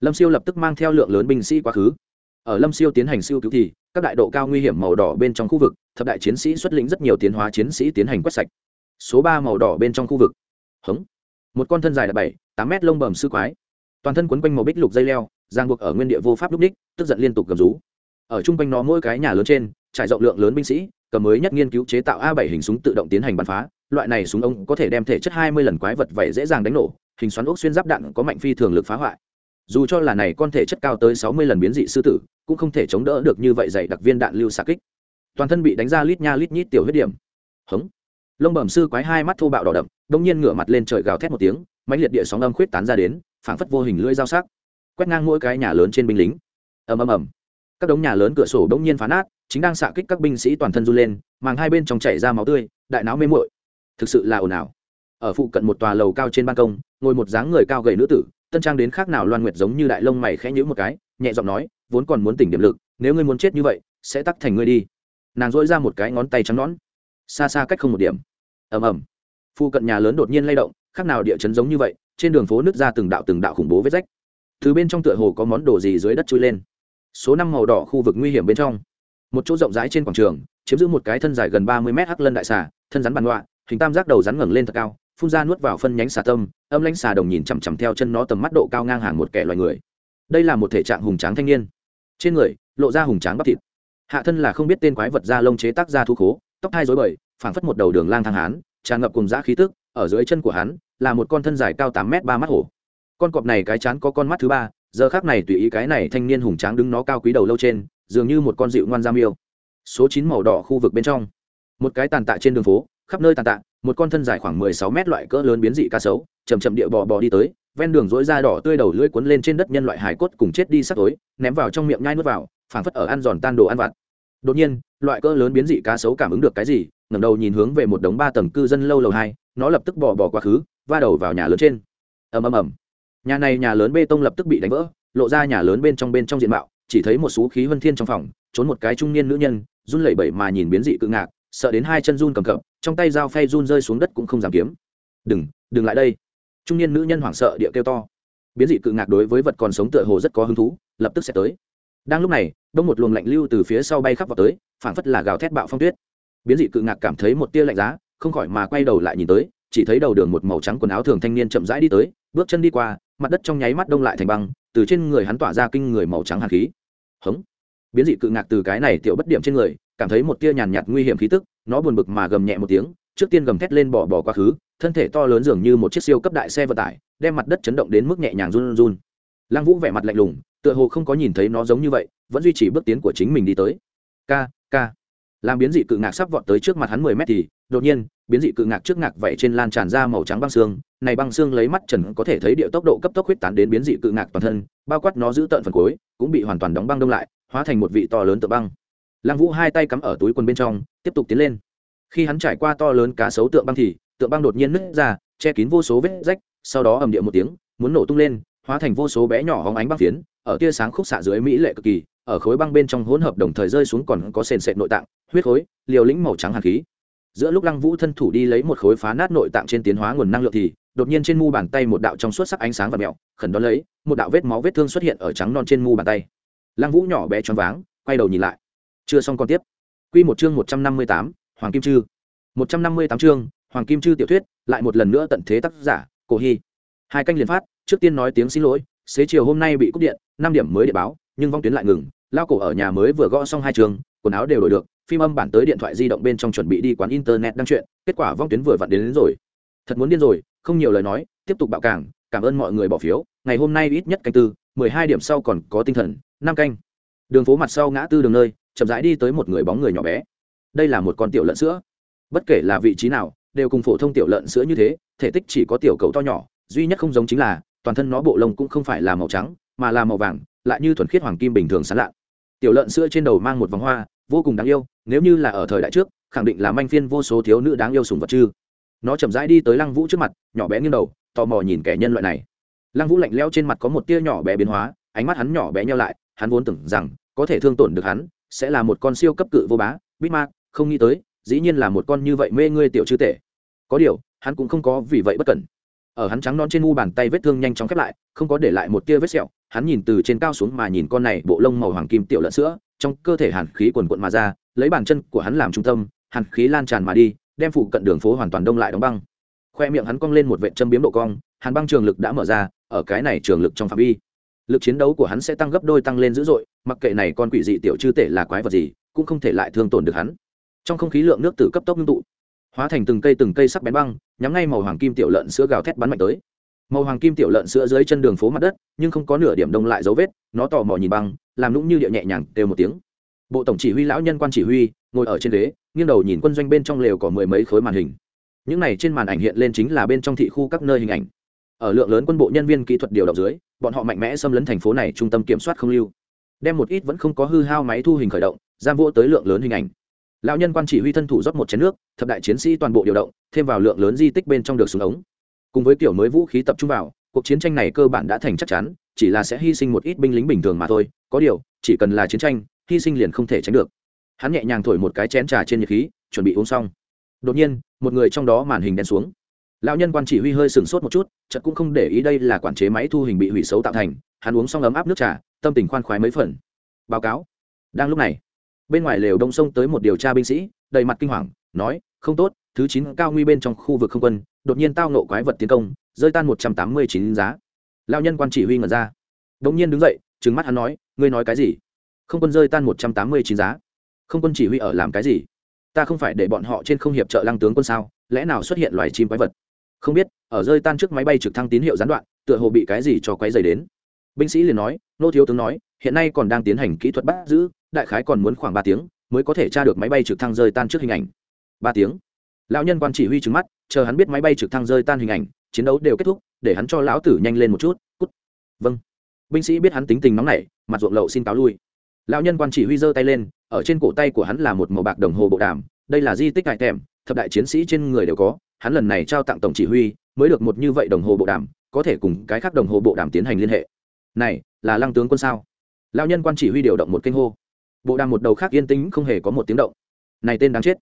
lâm siêu lập tức mang theo lượng lớn binh sĩ quá khứ ở lâm siêu tiến hành siêu cứu thì, các đại độ cao nguy hiểm màu đỏ bên trong khu vực, thập đại chiến sĩ xuất lĩnh rất nhiều tiến hóa chiến sĩ tiến hành quét sạch. Số ba màu đỏ bên trong khu vực. Hống. Một con thân dài là bảy, tám mét lông bầm sư quái. Toàn thân quấn quanh màu bích lục dây leo, giang buộc ở nguyên địa vô pháp lúc ních tức giận liên tục gầm rú. Ở chung quanh nó mỗi cái nhà lớn trên, trải rộng lượng lớn binh sĩ, cầm mới nhất nghiên cứu chế tạo a 7 hình súng tự động tiến hành bắn phá. Loại này súng ông có thể đem thể chất 20 lần quái vật vậy dễ dàng đánh nổ, hình xoắn ốc xuyên giáp đạn có mạnh phi thường lực phá hoại dù cho là này con thể chất cao tới 60 lần biến dị sư tử, cũng không thể chống đỡ được như vậy dày đặc viên đạn lưu xạ kích. Toàn thân bị đánh ra lít nha lít nhít tiểu huyết điểm. Hống. Lông bẩm sư quái hai mắt thô bạo đỏ đậm, đông nhiên ngửa mặt lên trời gào thét một tiếng, mãnh liệt địa sóng âm khuyết tán ra đến, phảng phất vô hình lưỡi dao sắc, quét ngang mỗi cái nhà lớn trên binh lính. Ầm ầm ầm. Các đống nhà lớn cửa sổ đông nhiên phá nát, chính đang xạ kích các binh sĩ toàn thân run lên, màng hai bên trong chảy ra máu tươi, đại não mê muội. Thực sự là ồn ào. Ở phụ cận một tòa lầu cao trên ban công, ngồi một dáng người cao gầy nữ tử tân trang đến khác nào loan nguyệt giống như đại lông mày khẽ nhữ một cái, nhẹ giọng nói, vốn còn muốn tỉnh điểm lực, nếu ngươi muốn chết như vậy, sẽ tắc thành ngươi đi. Nàng dỗi ra một cái ngón tay trắng nón xa xa cách không một điểm. Ầm ầm. Phụ cận nhà lớn đột nhiên lay động, khác nào địa chấn giống như vậy, trên đường phố nứt ra từng đạo từng đạo khủng bố vết rách. Từ bên trong tựa hồ có món đồ gì dưới đất chui lên. Số năm màu đỏ khu vực nguy hiểm bên trong. Một chỗ rộng rãi trên quảng trường, chiếm giữ một cái thân dài gần ba mươi mét hắc lân đại xà, thân rắn bàn loạ hình tam giác đầu rắn ngẩng lên thật cao phun ra nuốt vào phân nhánh xà tâm, âm lãnh xà đồng nhìn chằm chằm theo chân nó tầm mắt độ cao ngang hàng một kẻ loài người. Đây là một thể trạng hùng tráng thanh niên. Trên người, lộ ra hùng tráng bắp thịt. Hạ thân là không biết tên quái vật da lông chế tác ra thu khố, tóc hai dối bời, phảng phất một đầu đường lang thang hán, tràn ngập cùng dã khí tức, ở dưới chân của hắn, là một con thân dài cao tám m ba mắt hổ. Con cọp này cái chán có con mắt thứ ba, giờ khác này tùy ý cái này thanh niên hùng tráng đứng nó cao quý đầu lâu trên, dường như một con dịu ngoan giam yêu. Số chín màu đỏ khu vực bên trong. Một cái tàn tạ trên đường phố, khắp nơi tàn tạ một con thân dài khoảng mười sáu mét loại cỡ lớn biến dị cá sấu chầm chậm địa bò bò đi tới, ven đường rỗi da đỏ tươi đầu lưỡi cuốn lên trên đất nhân loại hải cốt cùng chết đi sắc tối, ném vào trong miệng nhai nuốt vào, phảng phất ở ăn giòn tan đồ ăn vặt. Đột nhiên, loại cỡ lớn biến dị cá sấu cảm ứng được cái gì, ngẩng đầu nhìn hướng về một đống ba tầng cư dân lâu lầu hai, nó lập tức bỏ bỏ quá khứ, va đầu vào nhà lớn trên. Ầm ầm ầm. Nhà này nhà lớn bê tông lập tức bị đánh vỡ, lộ ra nhà lớn bên trong bên trong diện mạo, chỉ thấy một số khí vân thiên trong phòng, trốn một cái trung niên nữ nhân, run lẩy bẩy mà nhìn biến dị cự ngạc sợ đến hai chân run cầm cập, trong tay dao phay run rơi xuống đất cũng không dám kiếm. Đừng đừng lại đây. Trung niên nữ nhân hoảng sợ địa kêu to. Biến dị cự ngạc đối với vật còn sống tựa hồ rất có hứng thú, lập tức sẽ tới. Đang lúc này, đông một luồng lạnh lưu từ phía sau bay khắp vào tới, phảng phất là gào thét bạo phong tuyết. Biến dị cự ngạc cảm thấy một tia lạnh giá, không khỏi mà quay đầu lại nhìn tới, chỉ thấy đầu đường một màu trắng quần áo thường thanh niên chậm rãi đi tới, bước chân đi qua, mặt đất trong nháy mắt đông lại thành băng, từ trên người hắn tỏa ra kinh người màu trắng hàn khí. Hống. Biến dị cự ngạc từ cái này tiểu bất điểm trên người cảm thấy một tia nhàn nhạt nguy hiểm khí tức, nó buồn bực mà gầm nhẹ một tiếng, trước tiên gầm thét lên bỏ bỏ quá khứ, thân thể to lớn dường như một chiếc siêu cấp đại xe vận tải, đem mặt đất chấn động đến mức nhẹ nhàng run run. Lăng vũ vẻ mặt lạnh lùng, tựa hồ không có nhìn thấy nó giống như vậy, vẫn duy trì bước tiến của chính mình đi tới. K k làm biến dị cự ngạc sắp vọt tới trước mặt hắn mười mét thì, đột nhiên, biến dị cự ngạc trước ngạc vậy trên lan tràn ra màu trắng băng xương, này băng xương lấy mắt trần có thể thấy điệu tốc độ cấp tốc huyết tán đến biến dị cự ngạc toàn thân, bao quát nó giữ tận phần cuối, cũng bị hoàn toàn đóng băng đông lại, hóa thành một vị to lớn tự băng lăng vũ hai tay cắm ở túi quần bên trong, tiếp tục tiến lên. Khi hắn trải qua to lớn cá sấu tượng băng thì, tượng băng đột nhiên nứt ra, che kín vô số vết rách, sau đó ầm địa một tiếng, muốn nổ tung lên, hóa thành vô số bé nhỏ hóng ánh băng phiến, ở tia sáng khúc xạ dưới mỹ lệ cực kỳ, ở khối băng bên trong hỗn hợp đồng thời rơi xuống còn có sền sệt nội tạng, huyết khối, liều lĩnh màu trắng hàn khí. Giữa lúc lăng vũ thân thủ đi lấy một khối phá nát nội tạng trên tiến hóa nguồn năng lượng thì, đột nhiên trên mu bàn tay một đạo trong suốt sắc ánh sáng và mẹo, khẩn đón lấy, một đạo vết máu vết thương xuất hiện ở trắng non trên mu bàn tay. Lăng vũ nhỏ bé choáng váng, quay đầu nhìn lại chưa xong còn tiếp. Quy một chương một trăm năm mươi tám hoàng kim chư. một trăm năm mươi tám chương hoàng kim chư tiểu thuyết lại một lần nữa tận thế tác giả cổ hy. Hai canh liền phát trước tiên nói tiếng xin lỗi xế chiều hôm nay bị cúp điện năm điểm mới điện báo nhưng vong tuyến lại ngừng lao cổ ở nhà mới vừa gõ xong hai trường quần áo đều đổi được phim âm bản tới điện thoại di động bên trong chuẩn bị đi quán internet đăng chuyện kết quả vong tuyến vừa vặn đến, đến rồi. Thật muốn điên rồi không nhiều lời nói tiếp tục bạo cảng cảm ơn mọi người bỏ phiếu ngày hôm nay ít nhất canh tư mười hai điểm sau còn có tinh thần năm canh. Đường phố mặt sau ngã tư đường nơi chậm rãi đi tới một người bóng người nhỏ bé. Đây là một con tiểu lợn sữa. Bất kể là vị trí nào, đều cùng phổ thông tiểu lợn sữa như thế, thể tích chỉ có tiểu cầu to nhỏ, duy nhất không giống chính là, toàn thân nó bộ lông cũng không phải là màu trắng, mà là màu vàng, lại như thuần khiết hoàng kim bình thường sán lạ tiểu lợn sữa trên đầu mang một vòng hoa, vô cùng đáng yêu, nếu như là ở thời đại trước, khẳng định là manh phiên vô số thiếu nữ đáng yêu sùng vật chư nó chậm rãi đi tới lăng vũ trước mặt, nhỏ bé nghiêng đầu, tò mò nhìn kẻ nhân loại này. Lăng vũ lạnh leo trên mặt có một tia nhỏ bé biến hóa, ánh mắt hắn nhỏ bé nhau lại, hắn vốn tưởng rằng có thể thương tổn được hắn sẽ là một con siêu cấp cự vô bá bít ma không nghĩ tới, dĩ nhiên là một con như vậy mê ngươi tiểu chư tể. Có điều, hắn cũng không có vì vậy bất cẩn. Ở hắn trắng non trên mu bàn tay vết thương nhanh chóng khép lại, không có để lại một tia vết sẹo, hắn nhìn từ trên cao xuống mà nhìn con này bộ lông màu hoàng kim tiểu lợn sữa, trong cơ thể hàn khí quần quận mà ra, lấy bàn chân của hắn làm trung tâm, hàn khí lan tràn mà đi, đem phụ cận đường phố hoàn toàn đông lại đóng băng. Khoe miệng hắn cong lên một vệ châm biếm độ cong, hàn băng trường lực đã mở ra, ở cái này trường lực trong phạm vi lực chiến đấu của hắn sẽ tăng gấp đôi tăng lên dữ dội, mặc kệ này con quỷ dị tiểu chư tể là quái vật gì, cũng không thể lại thương tổn được hắn. Trong không khí lượng nước từ cấp tốc ngưng tụ, hóa thành từng cây từng cây sắc bén băng, nhắm ngay màu hoàng kim tiểu lợn sữa gào thét bắn mạnh tới. Màu hoàng kim tiểu lợn sữa dưới chân đường phố mặt đất, nhưng không có nửa điểm đông lại dấu vết, nó tò mò nhìn băng, làm lũng như địa nhẹ nhàng đều một tiếng. Bộ tổng chỉ huy lão nhân quan chỉ huy, ngồi ở trên ghế, nghiêng đầu nhìn quân doanh bên trong lều có mười mấy khối màn hình. Những này trên màn ảnh hiện lên chính là bên trong thị khu các nơi hình ảnh ở lượng lớn quân bộ nhân viên kỹ thuật điều động dưới, bọn họ mạnh mẽ xâm lấn thành phố này trung tâm kiểm soát không lưu. Đem một ít vẫn không có hư hao máy thu hình khởi động, giam vô tới lượng lớn hình ảnh. Lão nhân quan chỉ huy thân thủ rót một chén nước, thập đại chiến sĩ toàn bộ điều động, thêm vào lượng lớn di tích bên trong được súng ống. Cùng với kiểu mới vũ khí tập trung vào, cuộc chiến tranh này cơ bản đã thành chắc chắn, chỉ là sẽ hy sinh một ít binh lính bình thường mà thôi, có điều, chỉ cần là chiến tranh, hy sinh liền không thể tránh được. Hắn nhẹ nhàng thổi một cái chén trà trên nhiệt khí, chuẩn bị uống xong. Đột nhiên, một người trong đó màn hình đen xuống lão nhân quan chỉ huy hơi sửng sốt một chút, chợt cũng không để ý đây là quản chế máy thu hình bị hủy xấu tạo thành, hắn uống xong ấm áp nước trà, tâm tình khoan khoái mấy phần. Báo cáo. Đang lúc này, bên ngoài lều đông sông tới một điều tra binh sĩ, đầy mặt kinh hoàng, nói, không tốt, thứ chín cao nguy bên trong khu vực không quân, đột nhiên tao nộ quái vật tiến công, rơi tan một trăm tám mươi chín giá. Lao nhân quan chỉ huy ngẩn ra. Đ ỗ n g nhiên đứng dậy, trừng mắt hắn nói, ngươi nói cái gì? Không quân rơi tan một trăm tám mươi chín giá. Không quân chỉ huy ở làm cái gì? Ta không phải để bọn họ trên không hiệp trợ lăng tướng quân sao, lẽ nào xuất hiện loài chim quái vật? Không biết, ở rơi tan trước máy bay trực thăng tín hiệu gián đoạn, tựa hồ bị cái gì cho quấy dày đến. Binh sĩ liền nói, nô thiếu tướng nói, hiện nay còn đang tiến hành kỹ thuật bắt giữ, đại khái còn muốn khoảng ba tiếng mới có thể tra được máy bay trực thăng rơi tan trước hình ảnh. Ba tiếng. Lão nhân quan chỉ huy trứng mắt, chờ hắn biết máy bay trực thăng rơi tan hình ảnh, chiến đấu đều kết thúc, để hắn cho lão tử nhanh lên một chút, cút. Vâng. Binh sĩ biết hắn tính tình nóng nảy, mặt ruộng lậu xin cáo lui. Lão nhân quan chỉ huy giơ tay lên, ở trên cổ tay của hắn là một màu bạc đồng hồ bộ đàm, đây là di tích cải thèm thập đại chiến sĩ trên người đều có, hắn lần này trao tặng tổng chỉ huy, mới được một như vậy đồng hồ bộ đàm, có thể cùng cái khác đồng hồ bộ đàm tiến hành liên hệ. Này, là lăng tướng quân sao? Lão nhân quan chỉ huy điều động một kênh hô. Bộ đàm một đầu khác yên tĩnh, không hề có một tiếng động. Này tên đáng chết.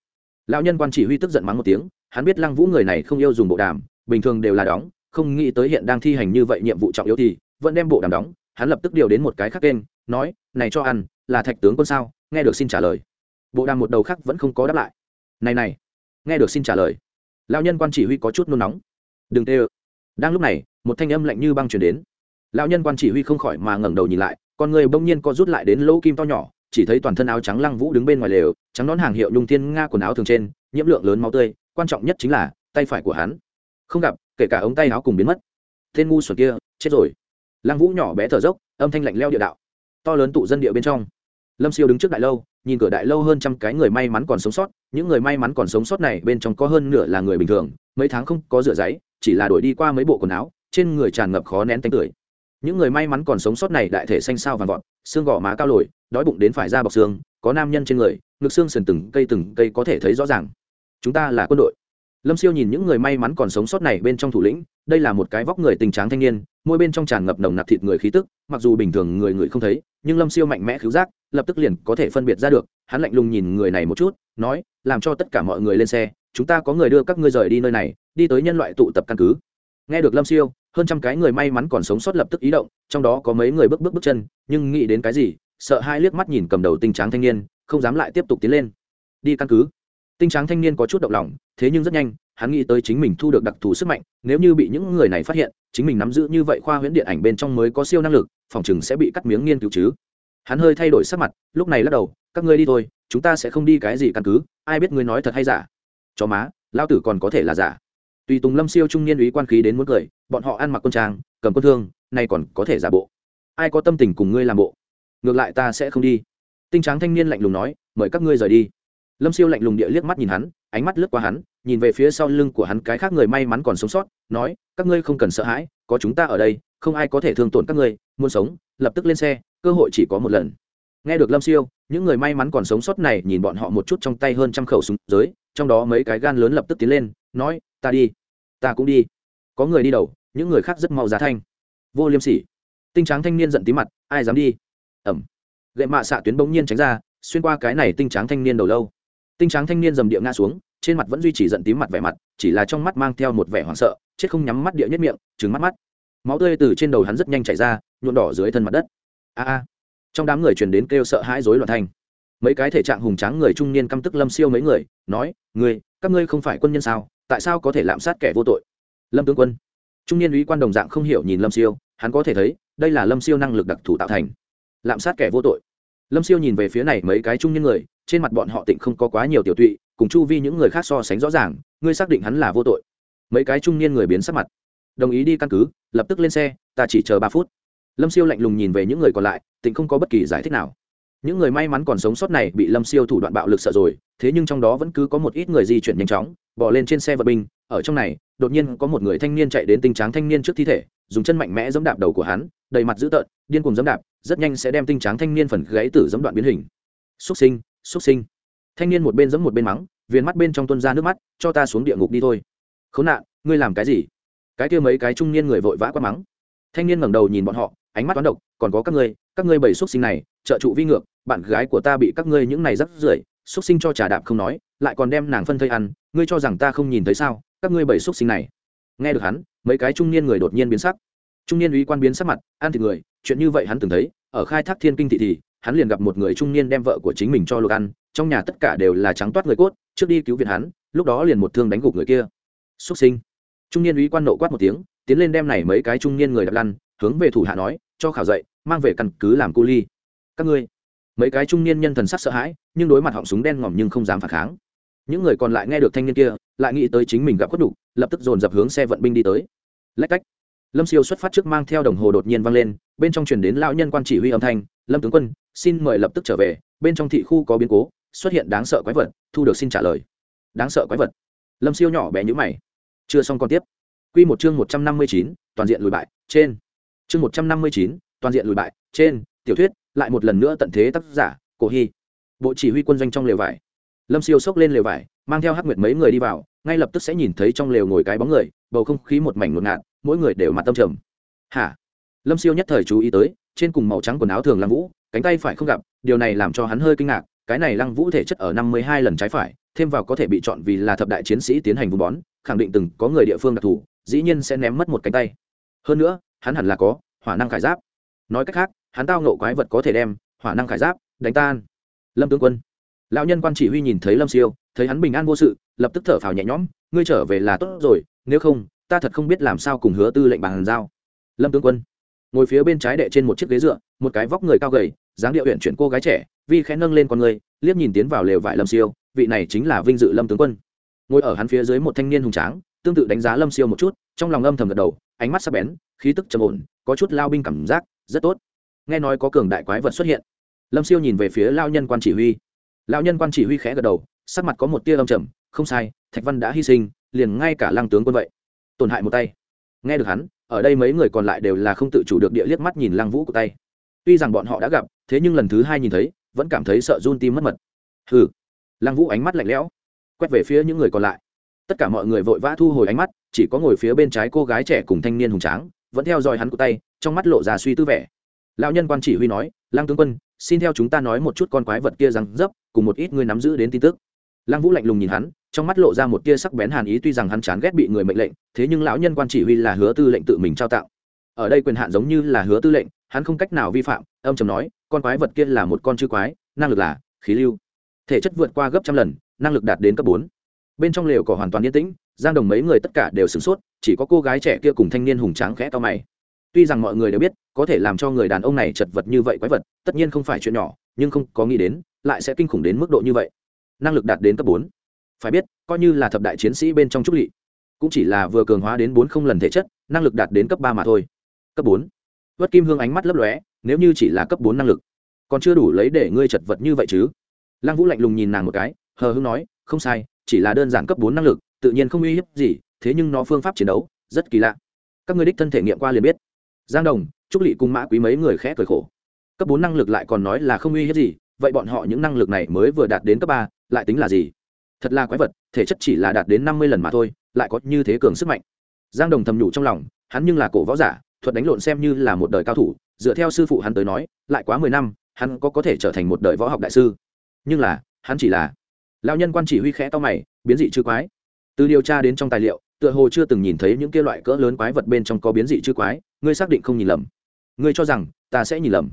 Lão nhân quan chỉ huy tức giận mắng một tiếng, hắn biết lăng vũ người này không yêu dùng bộ đàm, bình thường đều là đóng, không nghĩ tới hiện đang thi hành như vậy nhiệm vụ trọng yếu thì vẫn đem bộ đàm đóng. Hắn lập tức điều đến một cái khác kênh, nói, này cho ăn, là thạch tướng quân sao? Nghe được xin trả lời. Bộ đàm một đầu khác vẫn không có đáp lại. Này này nghe được xin trả lời. Lão nhân quan chỉ huy có chút nôn nóng. Đừng tê ơ. Đang lúc này, một thanh âm lạnh như băng chuyển đến. Lão nhân quan chỉ huy không khỏi mà ngẩng đầu nhìn lại, con người bỗng nhiên co rút lại đến lỗ kim to nhỏ, chỉ thấy toàn thân áo trắng lăng vũ đứng bên ngoài lều, trắng nón hàng hiệu nhung thiên nga quần áo thường trên, nhiễm lượng lớn máu tươi, quan trọng nhất chính là, tay phải của hắn. Không gặp, kể cả ống tay áo cùng biến mất. Tên ngu xuẩn kia, chết rồi. Lăng vũ nhỏ bé thở dốc, âm thanh lạnh leo địa đạo. To lớn tụ dân địa bên trong. Lâm siêu đứng trước đại lâu nhìn cửa đại lâu hơn trăm cái người may mắn còn sống sót, những người may mắn còn sống sót này bên trong có hơn nửa là người bình thường, mấy tháng không có rửa giấy, chỉ là đổi đi qua mấy bộ quần áo, trên người tràn ngập khó nén tánh cười những người may mắn còn sống sót này đại thể xanh sao vàng vọt, xương gò má cao lồi, đói bụng đến phải ra bọc xương, có nam nhân trên người, ngực xương sườn từng cây từng cây có thể thấy rõ ràng. Chúng ta là quân đội. Lâm siêu nhìn những người may mắn còn sống sót này bên trong thủ lĩnh, đây là một cái vóc người tình tráng thanh niên môi bên trong tràn ngập nồng nặc thịt người khí tức, mặc dù bình thường người người không thấy, nhưng lâm siêu mạnh mẽ khứu giác, lập tức liền có thể phân biệt ra được. Hắn lạnh lùng nhìn người này một chút, nói, làm cho tất cả mọi người lên xe, chúng ta có người đưa các ngươi rời đi nơi này, đi tới nhân loại tụ tập căn cứ. Nghe được lâm siêu, hơn trăm cái người may mắn còn sống sót lập tức ý động, trong đó có mấy người bước bước bước chân, nhưng nghĩ đến cái gì, sợ hai liếc mắt nhìn cầm đầu tinh tráng thanh niên, không dám lại tiếp tục tiến lên. Đi căn cứ. Tinh tráng thanh niên có chút động lòng, thế nhưng rất nhanh, hắn nghĩ tới chính mình thu được đặc thù sức mạnh, nếu như bị những người này phát hiện chính mình nắm giữ như vậy khoa huyễn điện ảnh bên trong mới có siêu năng lực, phòng chừng sẽ bị cắt miếng nghiên cứu chứ. Hắn hơi thay đổi sắc mặt, lúc này lắc đầu, các ngươi đi thôi, chúng ta sẽ không đi cái gì căn cứ, ai biết ngươi nói thật hay giả. Cho má lao tử còn có thể là giả. Tùy tùng lâm siêu trung niên úy quan khí đến muốn cười, bọn họ ăn mặc quân trang, cầm quân thương, nay còn có thể giả bộ. Ai có tâm tình cùng ngươi làm bộ? Ngược lại ta sẽ không đi. Tinh tráng thanh niên lạnh lùng nói, mời các ngươi rời đi. Lâm siêu lạnh lùng địa liếc mắt nhìn hắn, ánh mắt lướt qua hắn nhìn về phía sau lưng của hắn cái khác người may mắn còn sống sót, nói, các ngươi không cần sợ hãi, có chúng ta ở đây, không ai có thể thương tổn các ngươi, muốn sống, lập tức lên xe, cơ hội chỉ có một lần. Nghe được lâm siêu, những người may mắn còn sống sót này nhìn bọn họ một chút trong tay hơn trăm khẩu súng giới, trong đó mấy cái gan lớn lập tức tiến lên, nói, ta đi, ta cũng đi. Có người đi đầu, những người khác rất mau giá thanh. Vô liêm sỉ. Tinh tráng thanh niên giận tí mặt, ai dám đi? Ẩm. Gậy mạ xạ tuyến bỗng nhiên tránh ra, xuyên qua cái này tinh tráng thanh niên đầu lâu tinh tráng thanh niên dầm địa ngã xuống, trên mặt vẫn duy trì giận tím mặt vẻ mặt, chỉ là trong mắt mang theo một vẻ hoảng sợ, chết không nhắm mắt địa nhất miệng trứng mắt mắt. Máu tươi từ trên đầu hắn rất nhanh chảy ra nhuộn đỏ dưới thân mặt đất. A a. Trong đám người truyền đến kêu sợ hãi rối loạn thanh. Mấy cái thể trạng hùng tráng người trung niên căm tức lâm siêu mấy người, nói, ngươi, các ngươi không phải quân nhân sao? Tại sao có thể lạm sát kẻ vô tội? Lâm tướng quân. Trung niên úy quan đồng dạng không hiểu nhìn lâm siêu, hắn có thể thấy, đây là lâm siêu năng lực đặc thù tạo thành. Lạm sát kẻ vô tội. Lâm siêu nhìn về phía này mấy cái trung niên người trên mặt bọn họ tịnh không có quá nhiều tiểu tụy, cùng chu vi những người khác so sánh rõ ràng, ngươi xác định hắn là vô tội. Mấy cái trung niên người biến sắc mặt. Đồng ý đi căn cứ, lập tức lên xe, ta chỉ chờ ba phút. Lâm siêu lạnh lùng nhìn về những người còn lại, tịnh không có bất kỳ giải thích nào. Những người may mắn còn sống sót này bị lâm siêu thủ đoạn bạo lực sợ rồi, thế nhưng trong đó vẫn cứ có một ít người di chuyển nhanh chóng, bỏ lên trên xe vật binh. Ở trong này, đột nhiên có một người thanh niên chạy đến tinh tráng thanh niên trước thi thể, dùng chân mạnh mẽ giẫm đạp đầu của hắn, đầy mặt dữ tợn, điên cùng giẫm đạp, rất nhanh sẽ đem tinh tráng thanh niên phần gáy tử giẫm đoạn biến hình. Xuất sinh xuất sinh. Thanh niên một bên giẫm một bên mắng, viền mắt bên trong tuân ra nước mắt, cho ta xuống địa ngục đi thôi. Khốn nạn, ngươi làm cái gì? Cái kia mấy cái trung niên người vội vã quát mắng. Thanh niên ngẩng đầu nhìn bọn họ, ánh mắt toán độc, còn có các ngươi các ngươi bảy xuất sinh này, trợ trụ vi ngược, bạn gái của ta bị các ngươi những này rắc rưởi xuất sinh cho trà đạp không nói, lại còn đem nàng phân thây ăn, ngươi cho rằng ta không nhìn thấy sao? Các ngươi bảy xuất sinh này. Nghe được hắn, mấy cái trung niên người đột nhiên biến sắc. Trung niên uy quan biến sắc mặt, ăn thịt người, chuyện như vậy hắn từng thấy, ở khai thác thiên kinh thị thì hắn liền gặp một người trung niên đem vợ của chính mình cho luộc ăn trong nhà tất cả đều là trắng toát người cốt trước đi cứu viện hắn lúc đó liền một thương đánh gục người kia. Xuất sinh. Trung niên úy quan nộ quát một tiếng tiến lên đem này mấy cái trung niên người đập lăn hướng về thủ hạ nói cho khảo dậy mang về căn cứ làm cu ly. Các ngươi. Mấy cái trung niên nhân thần sắc sợ hãi nhưng đối mặt họng súng đen ngòm nhưng không dám phản kháng. Những người còn lại nghe được thanh niên kia lại nghĩ tới chính mình gặp khuất đủ, lập tức dồn dập hướng xe vận binh đi tới. Lách cách. Lâm siêu xuất phát trước mang theo đồng hồ đột nhiên vang lên bên trong truyền đến lão nhân quan chỉ huy âm thanh lâm tướng quân xin mời lập tức trở về, bên trong thị khu có biến cố, xuất hiện đáng sợ quái vật, thu được xin trả lời. Đáng sợ quái vật. Lâm siêu nhỏ bé nhữ mày. Chưa xong còn tiếp. Q một chương một trăm năm mươi chín, toàn diện lùi bại, trên. Chương một trăm năm mươi chín, toàn diện lùi bại, trên. Tiểu thuyết, lại một lần nữa tận thế tác giả, cổ hy. Bộ chỉ huy quân doanh trong lều vải. Lâm siêu xốc lên lều vải, mang theo hắc nguyệt mấy người đi vào, ngay lập tức sẽ nhìn thấy trong lều ngồi cái bóng người, bầu không khí một mảnh ngột ngạt, mỗi người đều mặt tâm trầm. Hả? Lâm siêu nhất thời chú ý tới, trên cùng màu trắng quần áo thường lăng vũ cánh tay phải không gặp, điều này làm cho hắn hơi kinh ngạc, cái này lăng vũ thể chất ở năm mươi hai lần trái phải, thêm vào có thể bị chọn vì là thập đại chiến sĩ tiến hành vùng bón, khẳng định từng có người địa phương đặc thù, dĩ nhiên sẽ ném mất một cánh tay. Hơn nữa, hắn hẳn là có hỏa năng khải giáp. Nói cách khác, hắn tao nộ quái vật có thể đem hỏa năng khải giáp đánh tan. Lâm tướng quân. Lão nhân quan chỉ huy nhìn thấy lâm siêu, thấy hắn bình an vô sự, lập tức thở phào nhẹ nhõm, ngươi trở về là tốt rồi, nếu không, ta thật không biết làm sao cùng hứa tư lệnh bàn giao. Lâm tướng quân ngồi phía bên trái đệ trên một chiếc ghế dựa, một cái vóc người cao gầy, dáng điệu huyện chuyển cô gái trẻ, vi khẽ nâng lên con người, liếc nhìn tiến vào lều vải lâm siêu, vị này chính là vinh dự lâm tướng quân. Ngồi ở hắn phía dưới một thanh niên hùng tráng, tương tự đánh giá lâm siêu một chút, trong lòng âm thầm gật đầu, ánh mắt sắc bén, khí tức trầm ổn, có chút lao binh cảm giác, rất tốt. Nghe nói có cường đại quái vật xuất hiện. Lâm siêu nhìn về phía lao nhân quan chỉ huy. Lão nhân quan chỉ huy khẽ gật đầu, sắc mặt có một tia âm trầm, không sai, thạch văn đã hy sinh, liền ngay cả lăng tướng quân vậy. Tổn hại một tay. Nghe được hắn ở đây mấy người còn lại đều là không tự chủ được địa liếc mắt nhìn lăng vũ của tay. Tuy rằng bọn họ đã gặp, thế nhưng lần thứ hai nhìn thấy, vẫn cảm thấy sợ run tim mất mật. Hừ. Lăng vũ ánh mắt lạnh lẽo, quét về phía những người còn lại. Tất cả mọi người vội vã thu hồi ánh mắt, chỉ có ngồi phía bên trái cô gái trẻ cùng thanh niên hùng tráng, vẫn theo dõi hắn của tay, trong mắt lộ ra suy tư vẻ. Lão nhân quan chỉ huy nói, lăng tướng quân, xin theo chúng ta nói một chút con quái vật kia rằng dấp, cùng một ít người nắm giữ đến tin tức lăng vũ lạnh lùng nhìn hắn, trong mắt lộ ra một tia sắc bén hàn ý, tuy rằng hắn chán ghét bị người mệnh lệnh, thế nhưng lão nhân quan chỉ huy là hứa tư lệnh tự mình trao tặng. Ở đây quyền hạn giống như là hứa tư lệnh, hắn không cách nào vi phạm, âm chầm nói, con quái vật kia là một con chư quái, năng lực là khí lưu. Thể chất vượt qua gấp trăm lần, năng lực đạt đến cấp bốn. Bên trong lều cỏ hoàn toàn yên tĩnh, giang đồng mấy người tất cả đều sửng sốt, chỉ có cô gái trẻ kia cùng thanh niên hùng tráng khẽ to mày. Tuy rằng mọi người đều biết, có thể làm cho người đàn ông này chật vật như vậy quái vật, tất nhiên không phải chuyện nhỏ, nhưng không có nghĩ đến, lại sẽ kinh khủng đến mức độ như vậy năng lực đạt đến cấp bốn. Phải biết, coi như là thập đại chiến sĩ bên trong trúc lỵ, cũng chỉ là vừa cường hóa đến bốn không lần thể chất, năng lực đạt đến cấp ba mà thôi. Cấp bốn. Vất kim hương ánh mắt lấp lóe, nếu như chỉ là cấp bốn năng lực, còn chưa đủ lấy để ngươi chật vật như vậy chứ? Lăng vũ lạnh lùng nhìn nàng một cái, hờ hưng nói, không sai, chỉ là đơn giản cấp bốn năng lực, tự nhiên không uy hiếp gì, thế nhưng nó phương pháp chiến đấu, rất kỳ lạ. Các ngươi đích thân thể nghiệm qua liền biết. Giang đồng, trúc lỵ cùng mã quý mấy người khẽ cười khổ. Cấp bốn năng lực lại còn nói là không uy hiếp gì vậy bọn họ những năng lực này mới vừa đạt đến cấp ba, lại tính là gì? Thật là quái vật, thể chất chỉ là đạt đến năm mươi lần mà thôi, lại có như thế cường sức mạnh. Giang đồng thầm nhủ trong lòng, hắn nhưng là cổ võ giả, thuật đánh lộn xem như là một đời cao thủ, dựa theo sư phụ hắn tới nói, lại quá mười năm, hắn có có thể trở thành một đời võ học đại sư. Nhưng là, hắn chỉ là lao nhân quan chỉ huy khẽ to mày, biến dị chư quái. Từ điều tra đến trong tài liệu, tựa hồ chưa từng nhìn thấy những kia loại cỡ lớn quái vật bên trong có biến dị chư quái, ngươi xác định không nhìn lầm. Ngươi cho rằng ta sẽ nhìn lầm.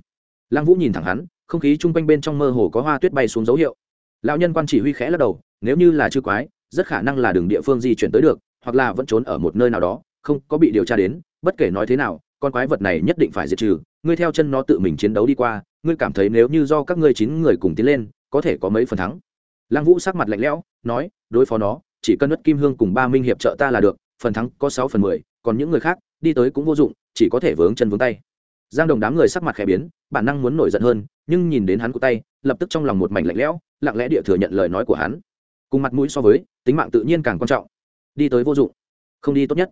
Lăng vũ nhìn thẳng hắn không khí chung quanh bên trong mơ hồ có hoa tuyết bay xuống dấu hiệu. Lão nhân quan chỉ huy khẽ lắc đầu, nếu như là chư quái, rất khả năng là đường địa phương di chuyển tới được, hoặc là vẫn trốn ở một nơi nào đó, không có bị điều tra đến, bất kể nói thế nào, con quái vật này nhất định phải diệt trừ, ngươi theo chân nó tự mình chiến đấu đi qua, ngươi cảm thấy nếu như do các ngươi chín người cùng tiến lên, có thể có mấy phần thắng. Lăng vũ sắc mặt lạnh lẽo, nói, đối phó nó, chỉ cần đất kim hương cùng ba minh hiệp trợ ta là được, phần thắng có sáu phần mười, còn những người khác, đi tới cũng vô dụng, chỉ có thể vướng chân vướng tay. Giang đồng đám người sắc mặt khẽ biến, bản năng muốn nổi giận hơn nhưng nhìn đến hắn cụ tay, lập tức trong lòng một mảnh lạnh lẽo, lặng lẽ địa thừa nhận lời nói của hắn. Cùng mặt mũi so với, tính mạng tự nhiên càng quan trọng. Đi tới vô dụng. Không đi tốt nhất.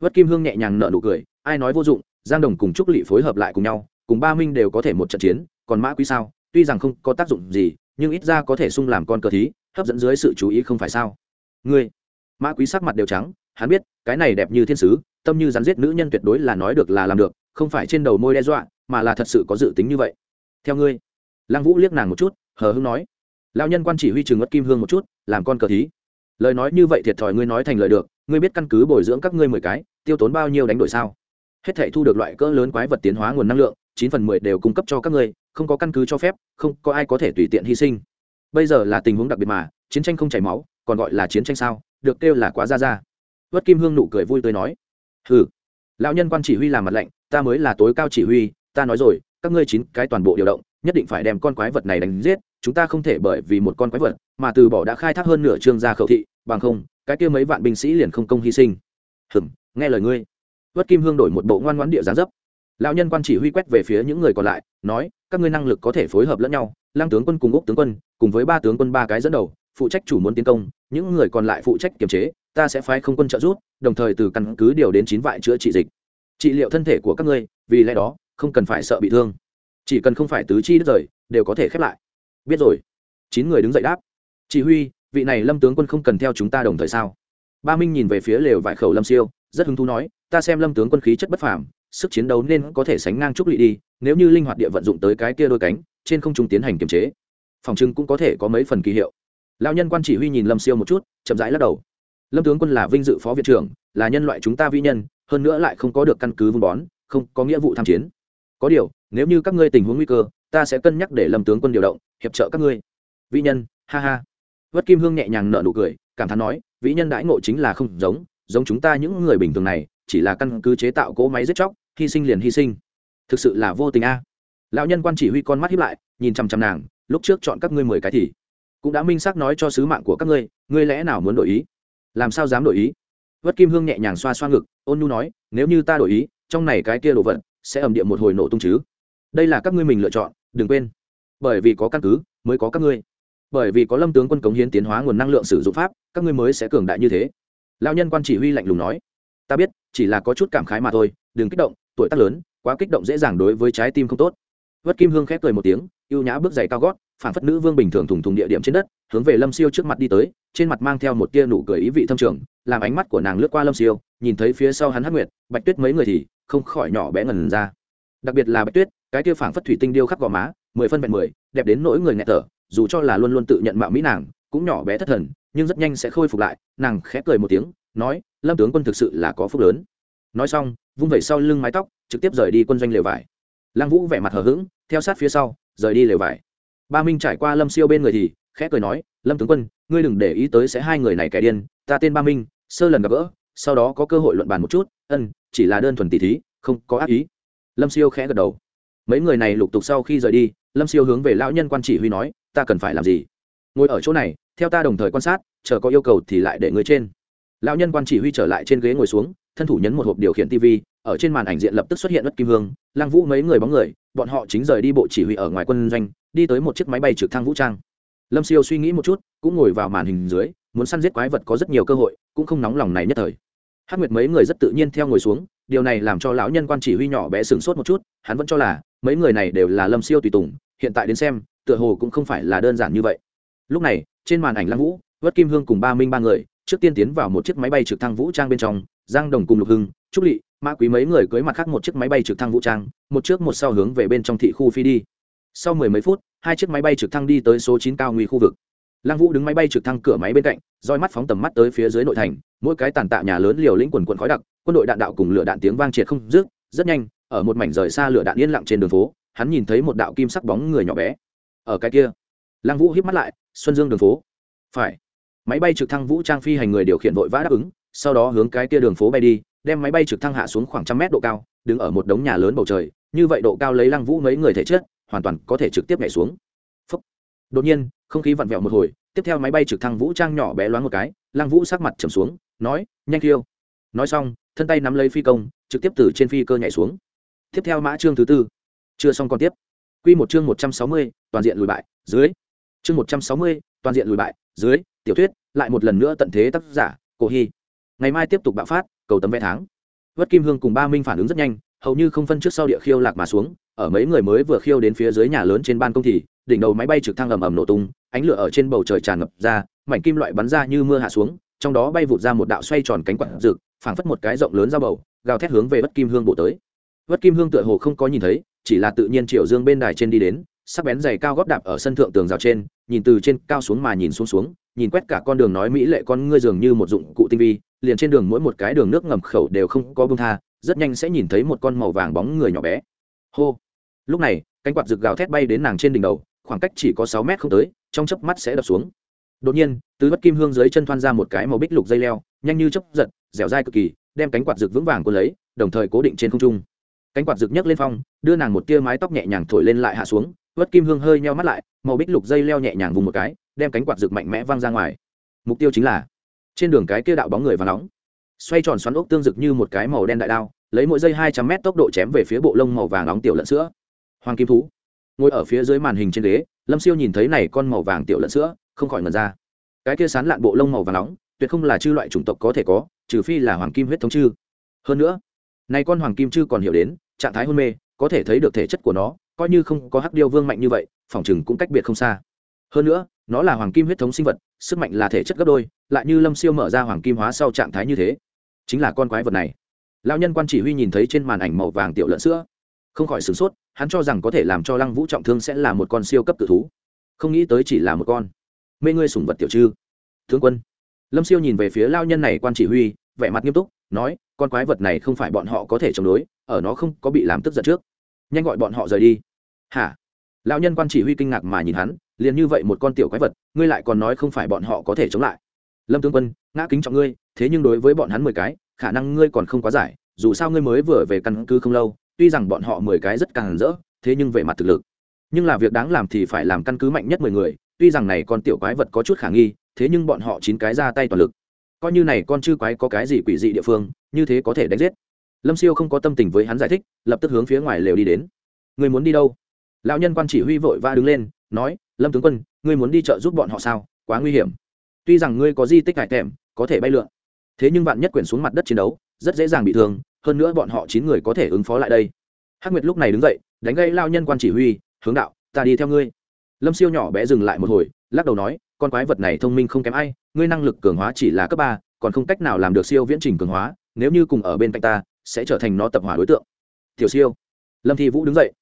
Vất kim hương nhẹ nhàng nở nụ cười, ai nói vô dụng, giang đồng cùng trúc lị phối hợp lại cùng nhau, cùng ba minh đều có thể một trận chiến, còn mã quý sao? Tuy rằng không có tác dụng gì, nhưng ít ra có thể sung làm con cờ thí, hấp dẫn dưới sự chú ý không phải sao? Ngươi. Mã quý sắc mặt đều trắng, hắn biết, cái này đẹp như thiên sứ, tâm như rắn giết nữ nhân tuyệt đối là nói được là làm được, không phải trên đầu môi đe dọa, mà là thật sự có dự tính như vậy theo ngươi. Lăng vũ liếc nàng một chút, hờ hưng nói. Lão nhân quan chỉ huy trường ngất kim hương một chút, làm con cờ thí. Lời nói như vậy thiệt thòi ngươi nói thành lời được, ngươi biết căn cứ bồi dưỡng các ngươi mười cái, tiêu tốn bao nhiêu đánh đổi sao? Hết thể thu được loại cỡ lớn quái vật tiến hóa nguồn năng lượng, chín phần mười đều cung cấp cho các ngươi, không có căn cứ cho phép, không có ai có thể tùy tiện hy sinh. Bây giờ là tình huống đặc biệt mà, chiến tranh không chảy máu, còn gọi là chiến tranh sao, được kêu là quá ra ra. Vất kim hương nụ cười vui tươi nói. Hừ. Lão nhân quan chỉ huy làm mặt lạnh, ta mới là tối cao chỉ huy, ta nói rồi các ngươi chín cái toàn bộ điều động, nhất định phải đem con quái vật này đánh giết, chúng ta không thể bởi vì một con quái vật mà từ bỏ đã khai thác hơn nửa trương gia khẩu thị, bằng không, cái kia mấy vạn binh sĩ liền không công hy sinh. Hừm, nghe lời ngươi. Vất kim hương đổi một bộ ngoan ngoãn địa gián dấp. Lão nhân quan chỉ huy quét về phía những người còn lại, nói, các ngươi năng lực có thể phối hợp lẫn nhau lăng tướng quân cùng úc tướng quân, cùng với ba tướng quân ba cái dẫn đầu, phụ trách chủ muốn tiến công, những người còn lại phụ trách kiềm chế, ta sẽ phái không quân trợ giúp, đồng thời từ căn cứ điều đến chín vại chữa trị dịch. Trị liệu thân thể của các ngươi, vì lẽ đó không cần phải sợ bị thương. Chỉ cần không phải tứ chi đứt rời, đều có thể khép lại. Biết rồi. Chín người đứng dậy đáp. Chỉ huy, vị này lâm tướng quân không cần theo chúng ta đồng thời sao? Ba minh nhìn về phía lều vải khẩu lâm siêu, rất hứng thú nói, ta xem lâm tướng quân khí chất bất phàm, sức chiến đấu nên có thể sánh ngang trúc lỵ đi, nếu như linh hoạt địa vận dụng tới cái kia đôi cánh, trên không trung tiến hành kiềm chế. Phòng trưng cũng có thể có mấy phần kỳ hiệu. Lão nhân quan chỉ huy nhìn lâm siêu một chút, chậm rãi lắc đầu. Lâm tướng quân là vinh dự phó viện trưởng, là nhân loại chúng ta vĩ nhân, hơn nữa lại không có được căn cứ vun bón, không có nghĩa vụ tham chiến có điều, nếu như các ngươi tình huống nguy cơ, ta sẽ cân nhắc để lâm tướng quân điều động, hiệp trợ các ngươi. Vĩ nhân, ha ha. Vất kim hương nhẹ nhàng nở nụ cười, cảm thán nói, vĩ nhân đãi ngộ chính là không giống giống chúng ta những người bình thường này, chỉ là căn cứ chế tạo cỗ máy giết chóc, hy sinh liền hy sinh. Thực sự là vô tình a. Lão nhân quan chỉ huy con mắt hiếp lại, nhìn chằm chằm nàng, lúc trước chọn các ngươi mười cái thì cũng đã minh xác nói cho sứ mạng của các ngươi ngươi lẽ nào muốn đổi ý? Làm sao dám đổi ý? Vất kim hương nhẹ nhàng xoa xoa ngực, ôn nhu nói, nếu như ta đổi ý, trong này cái kia đồ vật sẽ ẩm địa một hồi nổ tung chứ. Đây là các ngươi mình lựa chọn, đừng quên. Bởi vì có căn cứ, mới có các ngươi. Bởi vì có lâm tướng quân cống hiến tiến hóa nguồn năng lượng sử dụng pháp, các ngươi mới sẽ cường đại như thế. Lao nhân quan chỉ huy lạnh lùng nói. Ta biết, chỉ là có chút cảm khái mà thôi, đừng kích động, tuổi tác lớn, quá kích động dễ dàng đối với trái tim không tốt. Vất kim hương khép cười một tiếng, ưu nhã bước giày cao gót phản phất nữ vương bình thường thùng thùng địa điểm trên đất, hướng về lâm siêu trước mặt đi tới, trên mặt mang theo một tia nụ cười ý vị thâm trường, làm ánh mắt của nàng lướt qua lâm siêu, nhìn thấy phía sau hắn hắc nguyệt, bạch tuyết mấy người thì không khỏi nhỏ bé ngần ra. Đặc biệt là bạch tuyết, cái tia phản phất thủy tinh điêu khắc gò má, mười phân vẹn mười, đẹp đến nỗi người nghe thở, dù cho là luôn luôn tự nhận mạo mỹ nàng, cũng nhỏ bé thất thần, nhưng rất nhanh sẽ khôi phục lại, nàng khẽ cười một tiếng, nói, lâm tướng quân thực sự là có phúc lớn. Nói xong, vung vẩy sau lưng mái tóc, trực tiếp rời đi quân doanh lều vải. Lăng vũ vẻ mặt hờ hững, theo sát phía sau, rời đi lều vải ba minh trải qua lâm siêu bên người thì, khẽ cười nói, lâm tướng quân, ngươi đừng để ý tới sẽ hai người này kẻ điên, ta tên ba minh, sơ lần gặp gỡ, sau đó có cơ hội luận bàn một chút, ân, chỉ là đơn thuần tỷ thí, không có ác ý. Lâm siêu khẽ gật đầu. Mấy người này lục tục sau khi rời đi, lâm siêu hướng về lão nhân quan chỉ huy nói, ta cần phải làm gì? Ngồi ở chỗ này, theo ta đồng thời quan sát, chờ có yêu cầu thì lại để người trên. Lão nhân quan chỉ huy trở lại trên ghế ngồi xuống, thân thủ nhấn một hộp điều khiển tv ở trên màn ảnh diện lập tức xuất hiện đất kim hương lang vũ mấy người bóng người, bọn họ chính rời đi bộ chỉ huy ở ngoài quân doanh, đi tới một chiếc máy bay trực thăng vũ trang. Lâm siêu suy nghĩ một chút, cũng ngồi vào màn hình dưới, muốn săn giết quái vật có rất nhiều cơ hội, cũng không nóng lòng này nhất thời. Hát nguyệt mấy người rất tự nhiên theo ngồi xuống, điều này làm cho lão nhân quan chỉ huy nhỏ bé sửng sốt một chút, hắn vẫn cho là, mấy người này đều là lâm siêu tùy tùng, hiện tại đến xem, tựa hồ cũng không phải là đơn giản như vậy. Lúc này, trên màn ảnh lăng vũ vất kim hương cùng ba minh ba người, trước tiên tiến vào một chiếc máy bay trực thăng vũ trang bên trong, giang đồng cùng lục hưng, trúc lị mã quý mấy người cưới mặt khác một chiếc máy bay trực thăng vũ trang, một trước một sau hướng về bên trong thị khu phi đi. Sau mười mấy phút, hai chiếc máy bay trực thăng đi tới số chín cao nguy khu vực. Lăng vũ đứng máy bay trực thăng cửa máy bên cạnh, roi mắt phóng tầm mắt tới phía dưới nội thành, mỗi cái tàn tạ nhà lớn liều lĩnh quần quần khói đặc, quân đội đạn đạo cùng lửa đạn tiếng vang triệt không rước rất nhanh, ở một mảnh rời xa lửa đạn yên lặng trên đường phố, hắn nhìn thấy một đạo kim sắc bóng người nhỏ bé. Ở cái kia, lăng vũ hít mắt lại, xuân dương đường phố. Phải. Máy bay trực thăng vũ trang phi hành người điều khiển vội vã đáp ứng, sau đó hướng cái kia đường phố bay đi đem máy bay trực thăng hạ xuống khoảng trăm mét độ cao, đứng ở một đống nhà lớn bầu trời, như vậy độ cao lấy lăng vũ mấy người thể chết hoàn toàn có thể trực tiếp nhảy xuống. Phúc. đột nhiên, không khí vặn vẹo một hồi, tiếp theo máy bay trực thăng vũ trang nhỏ bé loáng một cái, lăng vũ sắc mặt trầm xuống, nói, nhanh khiêu. Nói xong, thân tay nắm lấy phi công, trực tiếp từ trên phi cơ nhảy xuống. Tiếp theo mã chương thứ tư. Chưa xong còn tiếp. Quy một chương một trăm sáu mươi, toàn diện lùi bại, dưới. Chương một trăm sáu mươi, toàn diện lùi bại, dưới. Tiểu thuyết, lại một lần nữa tận thế tác giả, cổ hy. Ngày mai tiếp tục bạo phát cầu tấm vé tháng. Vất kim hương cùng ba minh phản ứng rất nhanh, hầu như không phân trước sau địa khiêu lạc mà xuống, ở mấy người mới vừa khiêu đến phía dưới nhà lớn trên ban công thì, đỉnh đầu máy bay trực thăng ầm ầm nổ tung, ánh lửa ở trên bầu trời tràn ngập ra, mảnh kim loại bắn ra như mưa hạ xuống, trong đó bay vụt ra một đạo xoay tròn cánh quạt rực, phảng phất một cái rộng lớn ra bầu, gào thét hướng về vất kim hương bộ tới. Vất kim hương tựa hồ không có nhìn thấy, chỉ là tự nhiên triệu dương bên đài trên đi đến, sắc bén giày cao gót đạp ở sân thượng tường rào trên, nhìn từ trên cao xuống mà nhìn xuống xuống nhìn quét cả con đường nói mỹ lệ con ngươi dường như một dụng cụ tinh vi, liền trên đường mỗi một cái đường nước ngầm khẩu đều không có bông tha, rất nhanh sẽ nhìn thấy một con màu vàng bóng người nhỏ bé. Hô! Lúc này, cánh quạt rực gào thét bay đến nàng trên đỉnh đầu, khoảng cách chỉ có sáu mét không tới, trong chớp mắt sẽ đập xuống. Đột nhiên, tứ bất kim hương dưới chân thoan ra một cái màu bích lục dây leo, nhanh như chớp giật, dẻo dai cực kỳ, đem cánh quạt rực vững vàng cuốn lấy, đồng thời cố định trên không trung. Cánh quạt rực nhấc lên phong, đưa nàng một tia mái tóc nhẹ nhàng thổi lên lại hạ xuống, bất kim hương hơi nheo mắt lại, màu bích lục dây leo nhẹ nhàng vùng một cái đem cánh quạt rực mạnh mẽ văng ra ngoài. Mục tiêu chính là, trên đường cái kia đạo bóng người và nóng, xoay tròn xoắn ốc tương rực như một cái màu đen đại đao, lấy mỗi giây hai trăm mét tốc độ chém về phía bộ lông màu vàng nóng tiểu lợn sữa. Hoàng kim thú, ngồi ở phía dưới màn hình trên ghế, lâm siêu nhìn thấy này con màu vàng tiểu lợn sữa, không khỏi ngần ra. Cái kia sán lạn bộ lông màu vàng nóng, tuyệt không là chư loại chủng tộc có thể có, trừ phi là hoàng kim huyết thống chư. Hơn nữa, này con hoàng kim chư còn hiểu đến, trạng thái hôn mê, có thể thấy được thể chất của nó, coi như không có hắc điêu vương mạnh như vậy, phòng chừng cũng cách biệt không xa hơn nữa, nó là hoàng kim huyết thống sinh vật, sức mạnh là thể chất gấp đôi, lại như lâm siêu mở ra hoàng kim hóa sau trạng thái như thế. Chính là con quái vật này. Lao nhân quan chỉ huy nhìn thấy trên màn ảnh màu vàng tiểu lợn sữa. Không khỏi sửng sốt, hắn cho rằng có thể làm cho lăng vũ trọng thương sẽ là một con siêu cấp tự thú. Không nghĩ tới chỉ là một con. Mê ngươi sủng vật tiểu chư thương quân. Lâm siêu nhìn về phía lao nhân này quan chỉ huy, vẻ mặt nghiêm túc, nói, con quái vật này không phải bọn họ có thể chống đối, ở nó không có bị làm tức giận trước. Nhanh gọi bọn họ rời đi. Hả? Lão nhân quan chỉ huy kinh ngạc mà nhìn hắn liền như vậy một con tiểu quái vật, ngươi lại còn nói không phải bọn họ có thể chống lại. Lâm tướng quân, ngã kính trọng ngươi, thế nhưng đối với bọn hắn mười cái, khả năng ngươi còn không quá giải, dù sao ngươi mới vừa về căn cứ không lâu, tuy rằng bọn họ mười cái rất càng rỡ, thế nhưng về mặt thực lực. Nhưng là việc đáng làm thì phải làm căn cứ mạnh nhất mười người, tuy rằng này con tiểu quái vật có chút khả nghi, thế nhưng bọn họ chín cái ra tay toàn lực. Coi như này con chư quái có cái gì quỷ dị địa phương, như thế có thể đánh giết. Lâm siêu không có tâm tình với hắn giải thích, lập tức hướng phía ngoài lều đi đến. Người muốn đi đâu? Lão nhân quan chỉ huy vội va đứng lên, nói lâm tướng quân, ngươi muốn đi chợ giúp bọn họ sao? Quá nguy hiểm. Tuy rằng ngươi có di tích hải thèm có thể bay lượn, thế nhưng bạn nhất quyển xuống mặt đất chiến đấu, rất dễ dàng bị thương, hơn nữa bọn họ chín người có thể ứng phó lại đây. Hắc nguyệt lúc này đứng dậy, đánh gây lao nhân quan chỉ huy, hướng đạo, ta đi theo ngươi. Lâm siêu nhỏ bé dừng lại một hồi, lắc đầu nói, con quái vật này thông minh không kém ai, ngươi năng lực cường hóa chỉ là cấp ba, còn không cách nào làm được siêu viễn trình cường hóa, nếu như cùng ở bên cạnh ta, sẽ trở thành nó tập hỏa đối tượng. Tiểu siêu. Lâm thi vũ đứng dậy.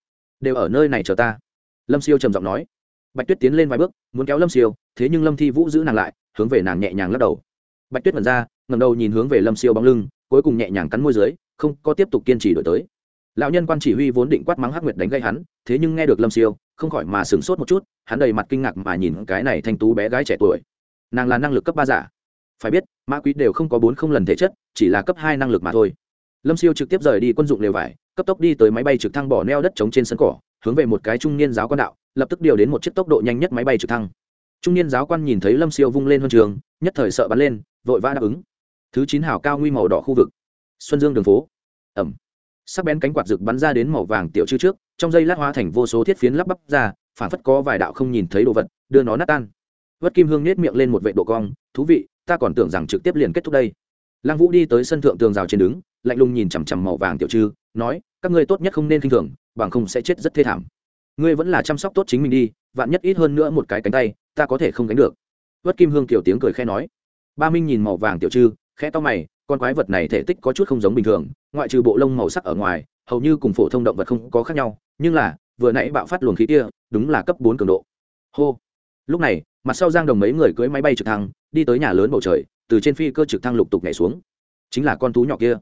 Đều ở nơi này chờ ta. Lâm siêu trầm giọng nói bạch tuyết tiến lên vài bước, muốn kéo lâm siêu, thế nhưng lâm thi vũ giữ nàng lại, hướng về nàng nhẹ nhàng lắc đầu. Bạch tuyết mật ra ngầm đầu nhìn hướng về lâm siêu bóng lưng, cuối cùng nhẹ nhàng cắn môi dưới, không có tiếp tục kiên trì đổi tới. Lão nhân quan chỉ huy vốn định quát mắng hắc nguyệt đánh gây hắn, thế nhưng nghe được lâm siêu, không khỏi mà sửng sốt một chút, hắn đầy mặt kinh ngạc mà nhìn cái này thanh tú bé gái trẻ tuổi. Nàng là năng lực cấp ba giả. Phải biết, ma quý đều không có bốn không lần thể chất, chỉ là cấp hai năng lực mà thôi. Lâm siêu trực tiếp rời đi quân dụng lều vải, cấp tốc đi tới máy bay trực thăng bỏ neo đất trống trên sân cỏ, hướng về một cái trung niên giáo quan đạo lập tức điều đến một chiếc tốc độ nhanh nhất máy bay trực thăng. Trung niên giáo quan nhìn thấy lâm siêu vung lên huân trường, nhất thời sợ bắn lên, vội vã đáp ứng. Thứ chín hào cao nguy màu đỏ khu vực. Xuân dương đường phố. Ẩm. Sắc bén cánh quạt rực bắn ra đến màu vàng tiểu chư trước, trong dây lát hóa thành vô số thiết phiến lắp bắp ra phản phất có vài đạo không nhìn thấy đồ vật, đưa nó nát tan. Vất kim hương nết miệng lên một vệ độ cong, thú vị, ta còn tưởng rằng trực tiếp liền kết thúc đây. Lăng vũ đi tới sân thượng tường rào trên đứng, lạnh lùng nhìn chằm chằm màu vàng tiểu chư, nói, các ngươi tốt nhất không nên k i n h thường, bằng không sẽ chết rất thê thảm ngươi vẫn là chăm sóc tốt chính mình đi vạn nhất ít hơn nữa một cái cánh tay ta có thể không gánh được. Vất kim hương Tiểu tiếng cười khe nói. Ba minh nhìn màu vàng tiểu Trư, khẽ to mày con quái vật này thể tích có chút không giống bình thường ngoại trừ bộ lông màu sắc ở ngoài hầu như cùng phổ thông động vật không có khác nhau nhưng là vừa nãy bạo phát luồng khí kia đúng là cấp bốn cường độ. Hô. Lúc này mặt sau giang đồng mấy người cưỡi máy bay trực thăng đi tới nhà lớn bầu trời từ trên phi cơ trực thăng lục tục nhảy xuống. Chính là con thú nhỏ kia.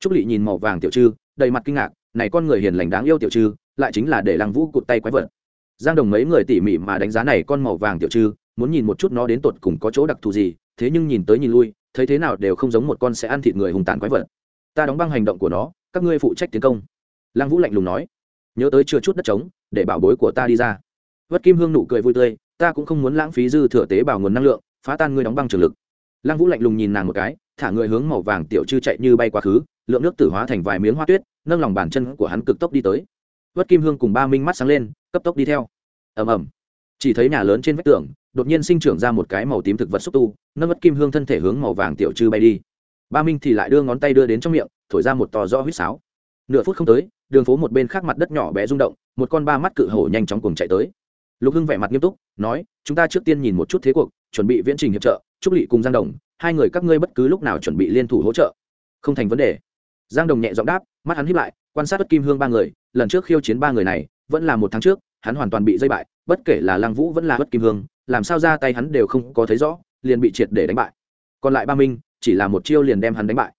Trúc lị nhìn màu vàng tiểu trư đầy mặt kinh ngạc này con người hiền lành đáng yêu tiểu trư lại chính là để lăng vũ cụt tay quái vật. Giang đồng mấy người tỉ mỉ mà đánh giá này con màu vàng tiểu trư, muốn nhìn một chút nó đến tột cùng có chỗ đặc thù gì, thế nhưng nhìn tới nhìn lui, thấy thế nào đều không giống một con sẽ ăn thịt người hùng tàn quái vật. Ta đóng băng hành động của nó, các ngươi phụ trách tiến công. Lăng vũ lạnh lùng nói. Nhớ tới chưa chút đất trống, để bảo bối của ta đi ra. Vất kim hương nụ cười vui tươi, ta cũng không muốn lãng phí dư thừa tế bào nguồn năng lượng, phá tan ngươi đóng băng trường lực. Lăng vũ lạnh lùng nhìn nàng một cái, thả người hướng màu vàng tiểu chư chạy như bay quá khứ, lượng nước tử hóa thành vài miếng hoa tuyết, nâng lòng bàn chân của hắn cực tốc đi tới vất kim hương cùng ba minh mắt sáng lên, cấp tốc đi theo. Ầm ầm. Chỉ thấy nhà lớn trên vách tường, đột nhiên sinh trưởng ra một cái màu tím thực vật xúc tu nâng vất kim hương thân thể hướng màu vàng tiểu trừ bay đi. Ba minh thì lại đưa ngón tay đưa đến trong miệng, thổi ra một tò rõ huýt sáo. Nửa phút không tới, đường phố một bên khác mặt đất nhỏ bé rung động, một con ba mắt cự hổ nhanh chóng cùng chạy tới. Lục hưng vẻ mặt nghiêm túc, nói, chúng ta trước tiên nhìn một chút thế cuộc, chuẩn bị viễn trình hiệp trợ, trúc lị cùng giang đồng, hai người các ngươi bất cứ lúc nào chuẩn bị liên thủ hỗ trợ. Không thành vấn đề. Giang đồng nhẹ giọng đáp, mắt hắn hiếp lại, quan sát bất kim hương ba người lần trước khiêu chiến ba người này, vẫn là một tháng trước, hắn hoàn toàn bị dây bại, bất kể là lăng vũ vẫn là bất kim hương, làm sao ra tay hắn đều không có thấy rõ, liền bị triệt để đánh bại. Còn lại ba minh, chỉ là một chiêu liền đem hắn đánh bại.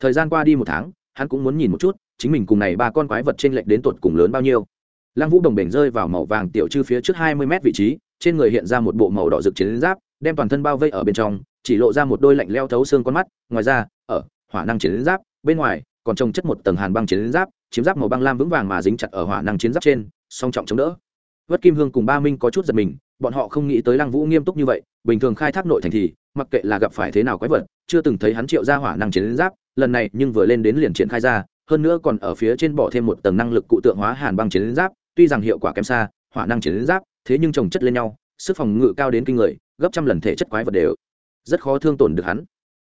Thời gian qua đi một tháng, hắn cũng muốn nhìn một chút, chính mình cùng này ba con quái vật trên lệch đến tột cùng lớn bao nhiêu. Lăng vũ đồng bể rơi vào màu vàng tiểu chư phía trước hai mươi mét vị trí, trên người hiện ra một bộ màu đỏ rực chiến giáp, đem toàn thân bao vây ở bên trong, chỉ lộ ra một đôi lạnh leo thấu xương con mắt, ngoài ra, ở, hỏa năng chiến giáp, bên ngoài, còn trồng chất một tầng hàn băng chiến giáp chiếm giáp màu băng lam vững vàng mà dính chặt ở hỏa năng chiến giáp trên, song trọng chống đỡ. Vất kim hương cùng ba minh có chút giật mình, bọn họ không nghĩ tới lăng vũ nghiêm túc như vậy, bình thường khai thác nội thành thì, mặc kệ là gặp phải thế nào quái vật, chưa từng thấy hắn triệu ra hỏa năng chiến giáp, lần này nhưng vừa lên đến liền triển khai ra, hơn nữa còn ở phía trên bỏ thêm một tầng năng lực cụ tượng hóa hàn băng chiến giáp, tuy rằng hiệu quả kém xa, hỏa năng chiến giáp, thế nhưng trồng chất lên nhau, sức phòng ngự cao đến kinh người, gấp trăm lần thể chất quái vật đều rất khó thương tổn được hắn.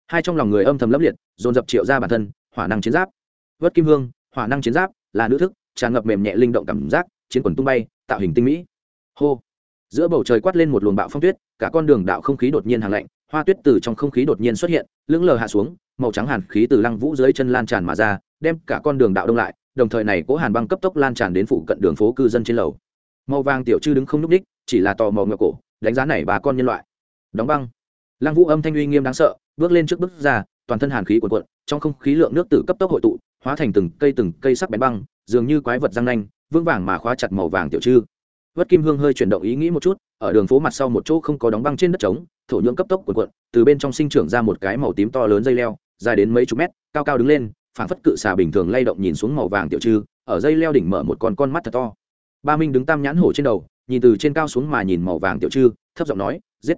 Hai trong lòng người âm thầm lấp liệt, dồn dập triệu ra bản thân, hỏa năng chiến giáp. Vớt kim hương hỏa năng chiến giáp, là nữ thức, tràn ngập mềm nhẹ linh động cảm giác, chiến quần tung bay, tạo hình tinh mỹ. Hô. Giữa bầu trời quát lên một luồng bạo phong tuyết, cả con đường đạo không khí đột nhiên hàng lạnh, hoa tuyết từ trong không khí đột nhiên xuất hiện, lững lờ hạ xuống, màu trắng hàn khí từ lăng vũ dưới chân lan tràn mà ra, đem cả con đường đạo đông lại, đồng thời này cố hàn băng cấp tốc lan tràn đến phụ cận đường phố cư dân trên lầu. Màu vàng tiểu chư đứng không nhúc ních chỉ là tò mò ngựa cổ, đánh giá này bà con nhân loại. Đóng băng. Lăng vũ âm thanh uy nghiêm đáng sợ, bước lên trước bước ra, toàn thân hàn khí cuồn cuộn, trong không khí lượng nước tử cấp tốc hội tụ hóa thành từng cây từng cây sắc bén băng, dường như quái vật răng nanh, vững vàng mà khóa chặt màu vàng tiểu chư vất kim hương hơi chuyển động ý nghĩ một chút, ở đường phố mặt sau một chỗ không có đóng băng trên đất trống, thổ nhưỡng cấp tốc cuộn cuộn, từ bên trong sinh trưởng ra một cái màu tím to lớn dây leo, dài đến mấy chục mét, cao cao đứng lên, phảng phất cự xà bình thường lay động nhìn xuống màu vàng tiểu trư, ở dây leo đỉnh mở một con con mắt thật to. Ba minh đứng tam nhãn hổ trên đầu, nhìn từ trên cao xuống mà nhìn màu vàng tiểu trư, thấp giọng nói, giết!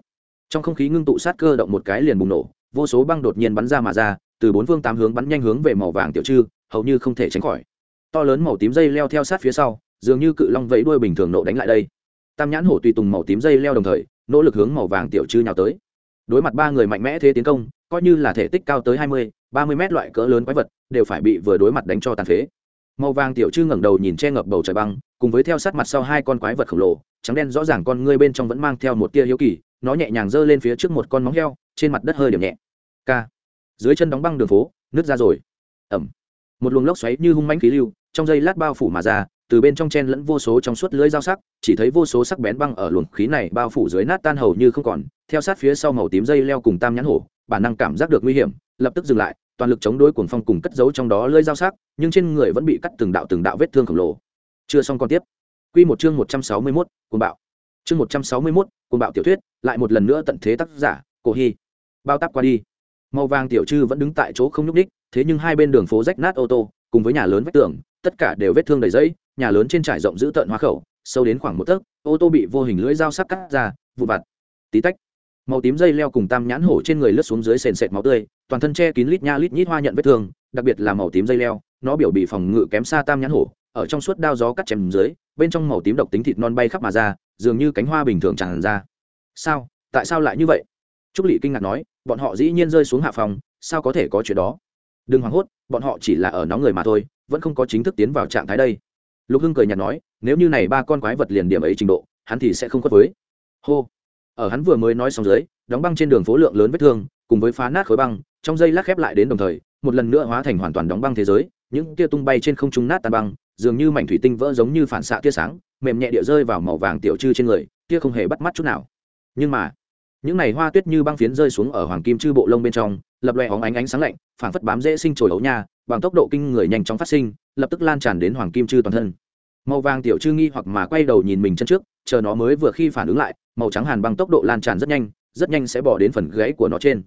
Trong không khí ngưng tụ sát cơ động một cái liền bùng nổ, vô số băng đột nhiên bắn ra mà ra, từ bốn phương tám hướng bắn nhanh hướng về màu vàng tiểu trư hầu như không thể tránh khỏi. To lớn màu tím dây leo theo sát phía sau, dường như cự long vẫy đuôi bình thường nộ đánh lại đây. Tam nhãn hổ tùy tùng màu tím dây leo đồng thời, nỗ lực hướng màu vàng tiểu chư nhào tới. Đối mặt ba người mạnh mẽ thế tiến công, coi như là thể tích cao tới hai mươi, ba mươi mét loại cỡ lớn quái vật, đều phải bị vừa đối mặt đánh cho tàn phế. Màu vàng tiểu chư ngẩng đầu nhìn che ngập bầu trời băng, cùng với theo sát mặt sau hai con quái vật khổng lồ, trắng đen rõ ràng con ngươi bên trong vẫn mang theo một tia hiếu kỳ, nó nhẹ nhàng giơ lên phía trước một con móng heo, trên mặt đất hơi điểm nhẹ. K dưới chân đóng băng đường phố, nứt ra rồi. Ẩm một luồng lốc xoáy như hung mãnh khí lưu trong dây lát bao phủ mà ra từ bên trong chen lẫn vô số trong suốt lưới dao sắc chỉ thấy vô số sắc bén băng ở luồng khí này bao phủ dưới nát tan hầu như không còn theo sát phía sau màu tím dây leo cùng tam nhãn hổ bản năng cảm giác được nguy hiểm lập tức dừng lại toàn lực chống đối cuồng phong cùng cất giấu trong đó lưỡi dao sắc nhưng trên người vẫn bị cắt từng đạo từng đạo vết thương khổng lồ. Chưa xong còn tiếp. Quy một chương một trăm sáu mươi 161, cuồng bạo. Chương một trăm sáu mươi 161, cuồng bạo tiểu thuyết lại một lần nữa tận thế tác giả cổ hy. Bao tắp qua đi. Màu vàng tiểu trư vẫn đứng tại chỗ không nhúc đích thế nhưng hai bên đường phố rách nát ô tô, cùng với nhà lớn vách tường, tất cả đều vết thương đầy dẫy nhà lớn trên trải rộng giữ tợn hóa khẩu, sâu đến khoảng một tấc, ô tô bị vô hình lưỡi dao sắc cắt ra, vụn vặt. Tí tách, màu tím dây leo cùng tam nhãn hổ trên người lướt xuống dưới sền sệt máu tươi, toàn thân che kín lít nha lít nhít hoa nhận vết thương, đặc biệt là màu tím dây leo, nó biểu bị phòng ngự kém xa tam nhãn hổ, ở trong suốt đao gió cắt chém dưới, bên trong màu tím độc tính thịt non bay khắp mà ra, dường như cánh hoa bình thường tràn ra. Sao? Tại sao lại như vậy? Trúc lỵ kinh ngạc nói, bọn họ dĩ nhiên rơi xuống hạ phòng, sao có thể có chuyện đó? Đừng hoảng hốt, bọn họ chỉ là ở nóng người mà thôi, vẫn không có chính thức tiến vào trạng thái đây. Lục hưng cười nhạt nói, nếu như này ba con quái vật liền điểm ấy trình độ, hắn thì sẽ không khuất với. Hô. Ở hắn vừa mới nói xong dưới, đóng băng trên đường phố lượng lớn vết thương, cùng với phá nát khối băng, trong dây lát khép lại đến đồng thời, một lần nữa hóa thành hoàn toàn đóng băng thế giới, những tia tung bay trên không trung nát tan băng, dường như mảnh thủy tinh vỡ giống như phản xạ tia sáng, mềm nhẹ địa rơi vào màu vàng tiểu chư trên người tia không hề bắt mắt chút nào. Nhưng mà, những này hoa tuyết như băng phiến rơi xuống ở hoàng kim chư bộ lông bên trong lập loè hóng ánh ánh sáng lạnh, phảng phất bám dễ sinh trồi ấu nha, bằng tốc độ kinh người nhanh chóng phát sinh, lập tức lan tràn đến hoàng kim chư toàn thân. Màu vàng tiểu chư nghi hoặc mà quay đầu nhìn mình chân trước, chờ nó mới vừa khi phản ứng lại, màu trắng hàn bằng tốc độ lan tràn rất nhanh rất nhanh sẽ bỏ đến phần gãy của nó trên.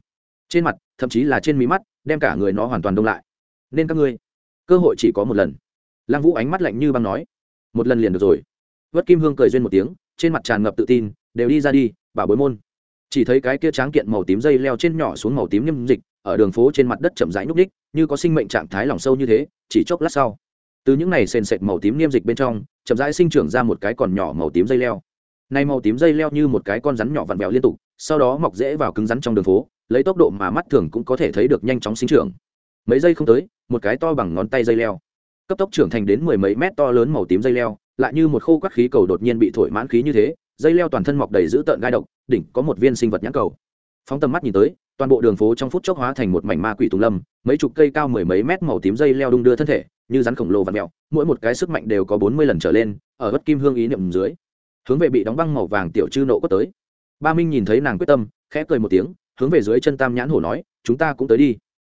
Trên mặt, thậm chí là trên mí mắt, đem cả người nó hoàn toàn đông lại. Nên các ngươi, cơ hội chỉ có một lần. Lăng vũ ánh mắt lạnh như băng nói, một lần liền được rồi. Vất kim hương cười duyên một tiếng, trên mặt tràn ngập tự tin, đều đi ra đi, bảo bối môn chỉ thấy cái kia tráng kiện màu tím dây leo trên nhỏ xuống màu tím nhâm dịch, ở đường phố trên mặt đất chậm rãi núc đích như có sinh mệnh trạng thái lòng sâu như thế, chỉ chốc lát sau, từ những này sền sệt màu tím niêm dịch bên trong, chậm rãi sinh trưởng ra một cái còn nhỏ màu tím dây leo. Này màu tím dây leo như một cái con rắn nhỏ vặn vẹo liên tục, sau đó mọc rễ vào cứng rắn trong đường phố, lấy tốc độ mà mắt thường cũng có thể thấy được nhanh chóng sinh trưởng. Mấy giây không tới, một cái to bằng ngón tay dây leo, cấp tốc trưởng thành đến mười mấy mét to lớn màu tím dây leo, lại như một khô quắc khí cầu đột nhiên bị thổi mãn khí như thế, dây leo toàn thân mọc đầy dữ tợn gai độc đỉnh có một viên sinh vật nhãn cầu. Phóng tầm mắt nhìn tới, toàn bộ đường phố trong phút chốc hóa thành một mảnh ma quỷ tùng lâm, mấy chục cây cao mười mấy mét màu tím dây leo đung đưa thân thể, như rắn khổng lồ và mèo, mỗi một cái sức mạnh đều có bốn mươi lần trở lên, ở bất kim hương ý niệm dưới. Hướng về bị đóng băng màu vàng tiểu chư nộ có tới. Ba minh nhìn thấy nàng quyết tâm, khẽ cười một tiếng, hướng về dưới chân tam nhãn hổ nói, chúng ta cũng tới đi.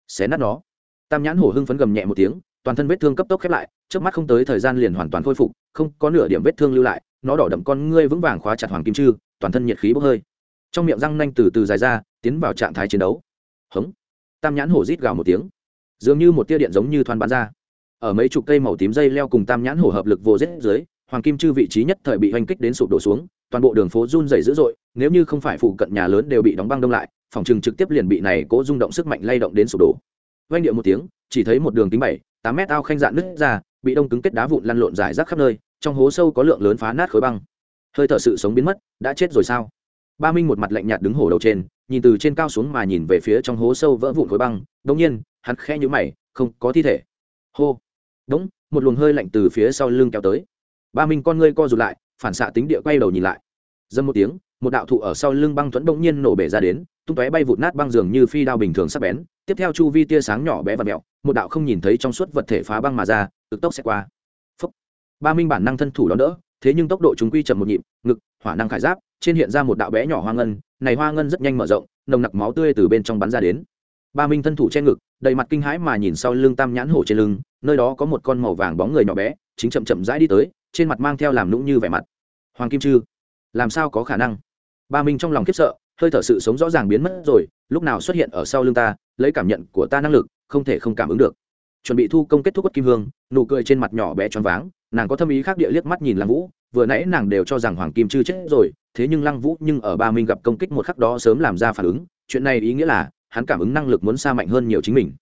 Xé nát nó. Tam nhãn hổ hưng phấn gầm nhẹ một tiếng, toàn thân vết thương cấp tốc khép lại trước mắt không tới thời gian liền hoàn toàn khôi phục, không có nửa điểm vết thương lưu lại, nó đỏ đậm con ngươi vững vàng khóa chặt hoàng kim chư toàn thân nhiệt khí bốc hơi. Trong miệng răng nanh từ từ dài ra, tiến vào trạng thái chiến đấu. Hống. Tam nhãn hổ rít gào một tiếng. Dường như một tia điện giống như thoăn bắn ra. Ở mấy chục cây màu tím dây leo cùng tam nhãn hổ hợp lực vô rết dưới, hoàng kim chư vị trí nhất thời bị hoành kích đến sụp đổ xuống, toàn bộ đường phố run dày dữ dội, nếu như không phải phụ cận nhà lớn đều bị đóng băng đông lại, phòng chừng trực tiếp liền bị này cố rung động sức mạnh lay động đến sụp đổ. Oanh điệu một tiếng, chỉ thấy một đường kính bảy, tám mét ao khanh dạn nứt ra, bị đông cứng kết đá vụn lăn lộn dài rác khắp nơi, trong hố sâu có lượng lớn phá nát khối băng hơi thở sự sống biến mất, đã chết rồi sao? Ba minh một mặt lạnh nhạt đứng hổ đầu trên, nhìn từ trên cao xuống mà nhìn về phía trong hố sâu vỡ vụn khối băng Đông nhiên, hắn khẽ nhũ mày, không có thi thể. Hô! Đống, một luồng hơi lạnh từ phía sau lưng kéo tới. Ba minh con ngươi co rụt lại, phản xạ tính địa quay đầu nhìn lại. Dâm một tiếng, một đạo thụ ở sau lưng băng thuẫn Đông nhiên nổ bể ra đến, tung tóe bay vụt nát băng dường như phi đao bình thường sắc bén. Tiếp theo chu vi tia sáng nhỏ bé và mẹo, một đạo không nhìn thấy trong suốt vật thể phá băng mà ra, cực tốc sẽ qua. Phúc. ba minh bản năng thân thủ đó đỡ thế nhưng tốc độ chúng quy chậm một nhịp, ngực, hỏa năng khải giáp, trên hiện ra một đạo bé nhỏ hoa ngân, này hoa ngân rất nhanh mở rộng, nồng nặc máu tươi từ bên trong bắn ra đến. Ba minh thân thủ che ngực, đầy mặt kinh hãi mà nhìn sau lưng tam nhãn hổ trên lưng, nơi đó có một con màu vàng bóng người nhỏ bé, chính chậm chậm rãi đi tới, trên mặt mang theo làm nũng như vẻ mặt. Hoàng kim chư, làm sao có khả năng? Ba minh trong lòng khiếp sợ, hơi thở sự sống rõ ràng biến mất rồi, lúc nào xuất hiện ở sau lưng ta, lấy cảm nhận của ta năng lực, không thể không cảm ứng được chuẩn bị thu công kết thúc bất kim hương, nụ cười trên mặt nhỏ bé tròn váng, nàng có tâm ý khác địa liếc mắt nhìn lăng vũ, vừa nãy nàng đều cho rằng hoàng kim chư chết rồi, thế nhưng lăng vũ nhưng ở ba minh gặp công kích một khắc đó sớm làm ra phản ứng, chuyện này ý nghĩa là, hắn cảm ứng năng lực muốn xa mạnh hơn nhiều chính mình.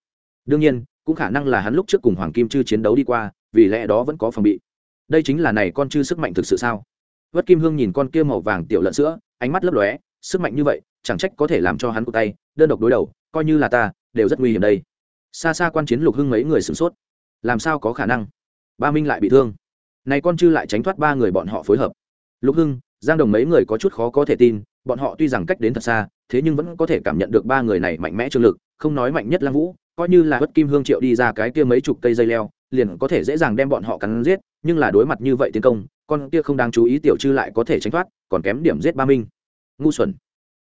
Đương nhiên, cũng khả năng là hắn lúc trước cùng hoàng kim chư chiến đấu đi qua, vì lẽ đó vẫn có phòng bị. Đây chính là này con chư sức mạnh thực sự sao? Vất kim hương nhìn con kia màu vàng tiểu lợn sữa, ánh mắt lấp lóe, sức mạnh như vậy, chẳng trách có thể làm cho hắn cụ tay, đơn độc đối đầu, coi như là ta, đều rất nguy hiểm đây xa xa quan chiến lục hưng mấy người sửng sốt. Làm sao có khả năng? Ba minh lại bị thương. Này con chư lại tránh thoát ba người bọn họ phối hợp. Lục hưng, giang đồng mấy người có chút khó có thể tin, bọn họ tuy rằng cách đến thật xa, thế nhưng vẫn có thể cảm nhận được ba người này mạnh mẽ trương lực, không nói mạnh nhất lăng vũ, coi như là bất kim hương triệu đi ra cái kia mấy chục cây dây leo, liền có thể dễ dàng đem bọn họ cắn giết, nhưng là đối mặt như vậy tiến công, con kia không đáng chú ý tiểu chư lại có thể tránh thoát, còn kém điểm giết ba minh. Ngu xuẩn.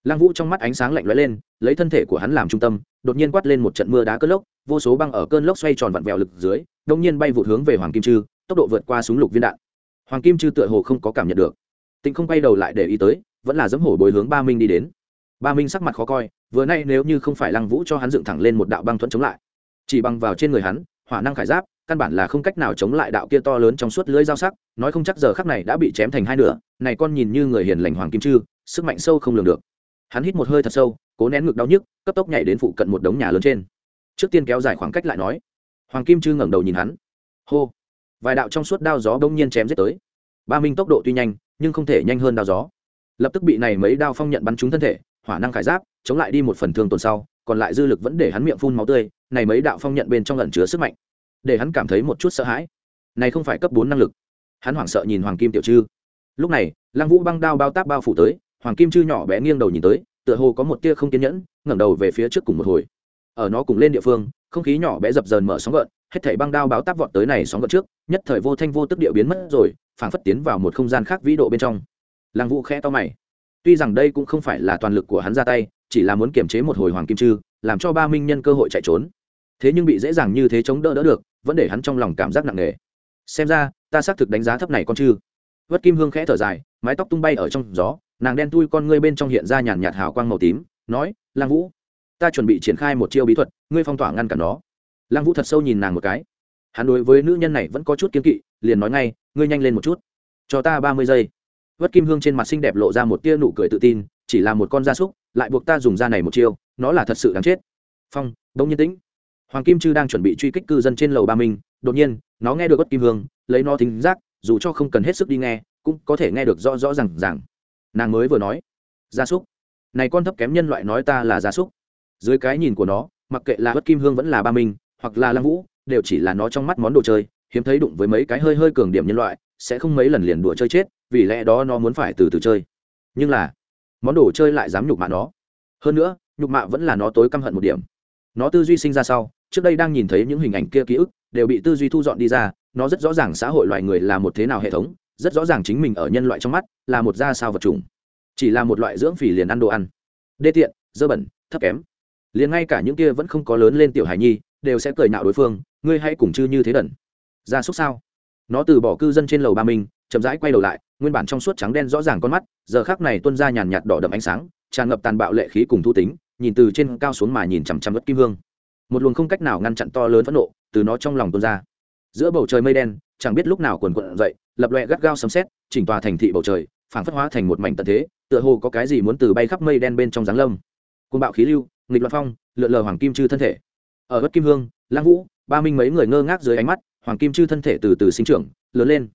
Lăng vũ trong mắt ánh sáng lạnh lóe lên lấy thân thể của hắn làm trung tâm đột nhiên quát lên một trận mưa đá cơn lốc vô số băng ở cơn lốc xoay tròn vặn vẹo lực dưới đông nhiên bay vụt hướng về hoàng kim Trư, tốc độ vượt qua súng lục viên đạn. Hoàng kim Trư tựa hồ không có cảm nhận được. Tịnh không quay đầu lại để ý tới vẫn là dẫm hổ bồi hướng ba minh đi đến. Ba minh sắc mặt khó coi vừa nay nếu như không phải lăng vũ cho hắn dựng thẳng lên một đạo băng thuẫn chống lại. Chỉ bằng vào trên người hắn hỏa năng khải giáp căn bản là không cách nào chống lại đạo kia to lớn trong suốt lưới dao sắc nói không chắc giờ khắc này đã bị chém thành hai nửa này con nhìn như người hiền lành hoàng kim chư sức mạnh sâu không lường được. Hắn hít một hơi thật sâu cố nén ngực đau nhức, cấp tốc nhảy đến phụ cận một đống nhà lớn trên. Trước tiên kéo dài khoảng cách lại nói, hoàng kim chư ngẩng đầu nhìn hắn. Hô. Vài đạo trong suốt đao gió bỗng nhiên chém giết tới. Ba minh tốc độ tuy nhanh, nhưng không thể nhanh hơn đao gió. Lập tức bị này mấy đao phong nhận bắn trúng thân thể, hỏa năng khải giáp, chống lại đi một phần thương tuần sau, còn lại dư lực vẫn để hắn miệng phun máu tươi, này mấy đạo phong nhận bên trong lẩn chứa sức mạnh, để hắn cảm thấy một chút sợ hãi. Này không phải cấp bốn năng lực. Hắn hoảng sợ nhìn hoàng kim tiểu chư. Lúc này, lăng vũ băng đao bao táp bao phủ tới, hoàng kim chư nhỏ bé nghiêng đầu nhìn tới tựa hồ có một tia không kiên nhẫn, ngẩng đầu về phía trước cùng một hồi. Ở nó cùng lên địa phương, không khí nhỏ bé dập dờn mở sóng gợn, hết thảy băng đao báo táp vọt tới này sóng gợn trước, nhất thời vô thanh vô tức địa biến mất rồi, phảng phất tiến vào một không gian khác vĩ độ bên trong. Lăng vũ khẽ to mày. Tuy rằng đây cũng không phải là toàn lực của hắn ra tay, chỉ là muốn kiềm chế một hồi hoàng kim chư, làm cho ba minh nhân cơ hội chạy trốn. Thế nhưng bị dễ dàng như thế chống đỡ đỡ được, vẫn để hắn trong lòng cảm giác nặng nề. Xem ra, ta xác thực đánh giá thấp này con chư. Vất kim hương khẽ thở dài, mái tóc tung bay ở trong gió nàng đen tui con ngươi bên trong hiện ra nhàn nhạt hào quang màu tím nói lang vũ ta chuẩn bị triển khai một chiêu bí thuật ngươi phong tỏa ngăn cản nó. Lang vũ thật sâu nhìn nàng một cái. Hắn đối với nữ nhân này vẫn có chút kiếm kỵ liền nói ngay ngươi nhanh lên một chút cho ta ba mươi giây. Vất kim hương trên mặt xinh đẹp lộ ra một tia nụ cười tự tin chỉ là một con gia súc lại buộc ta dùng da này một chiêu nó là thật sự đáng chết. Phong đông nhiên tĩnh. Hoàng kim chư đang chuẩn bị truy kích cư dân trên lầu ba mình, đột nhiên nó nghe được vất kim hương lấy nó thính giác dù cho không cần hết sức đi nghe cũng có thể nghe được rõ rõ r à n g rằng nàng mới vừa nói, gia súc, này con thấp kém nhân loại nói ta là gia súc. Dưới cái nhìn của nó, mặc kệ là bất kim hương vẫn là ba minh, hoặc là lăng vũ, đều chỉ là nó trong mắt món đồ chơi, hiếm thấy đụng với mấy cái hơi hơi cường điểm nhân loại, sẽ không mấy lần liền đùa chơi chết, vì lẽ đó nó muốn phải từ từ chơi. Nhưng là, món đồ chơi lại dám nhục mạ nó. Hơn nữa, nhục mạ vẫn là nó tối căm hận một điểm. Nó tư duy sinh ra sau, trước đây đang nhìn thấy những hình ảnh kia ký ức, đều bị tư duy thu dọn đi ra, nó rất rõ ràng xã hội loài người là một thế nào hệ thống rất rõ ràng chính mình ở nhân loại trong mắt là một da sao vật trùng chỉ là một loại dưỡng phỉ liền ăn đồ ăn. Đê tiện dơ bẩn thấp kém. Liền ngay cả những kia vẫn không có lớn lên tiểu hài nhi đều sẽ cười nạo đối phương ngươi hãy cùng chư như thế đần. Ra xúc sao? Nó từ bỏ cư dân trên lầu ba mình, chậm rãi quay đầu lại nguyên bản trong suốt trắng đen rõ ràng con mắt giờ khác này tuân ra nhàn nhạt đỏ đậm ánh sáng tràn ngập tàn bạo lệ khí cùng thu tính nhìn từ trên cao xuống mà nhìn chằm chằm đất kim hương. Một luồng không cách nào ngăn chặn to lớn phẫn nộ từ nó trong lòng tuôn ra. Giữa bầu trời mây đen chẳng biết lúc nào quần quận dậy lập loẹ gắt gao sấm xét chỉnh tòa thành thị bầu trời, phảng phất hóa thành một mảnh tận thế, tựa hồ có cái gì muốn từ bay khắp mây đen bên trong giáng lâm. Côn bạo khí lưu, nghịch loạn phong, lượn lờ hoàng kim chư thân thể. Ở đất kim hương lang vũ, ba minh mấy người ngơ ngác dưới ánh mắt, hoàng kim chư thân thể từ từ sinh trưởng, lớn lên.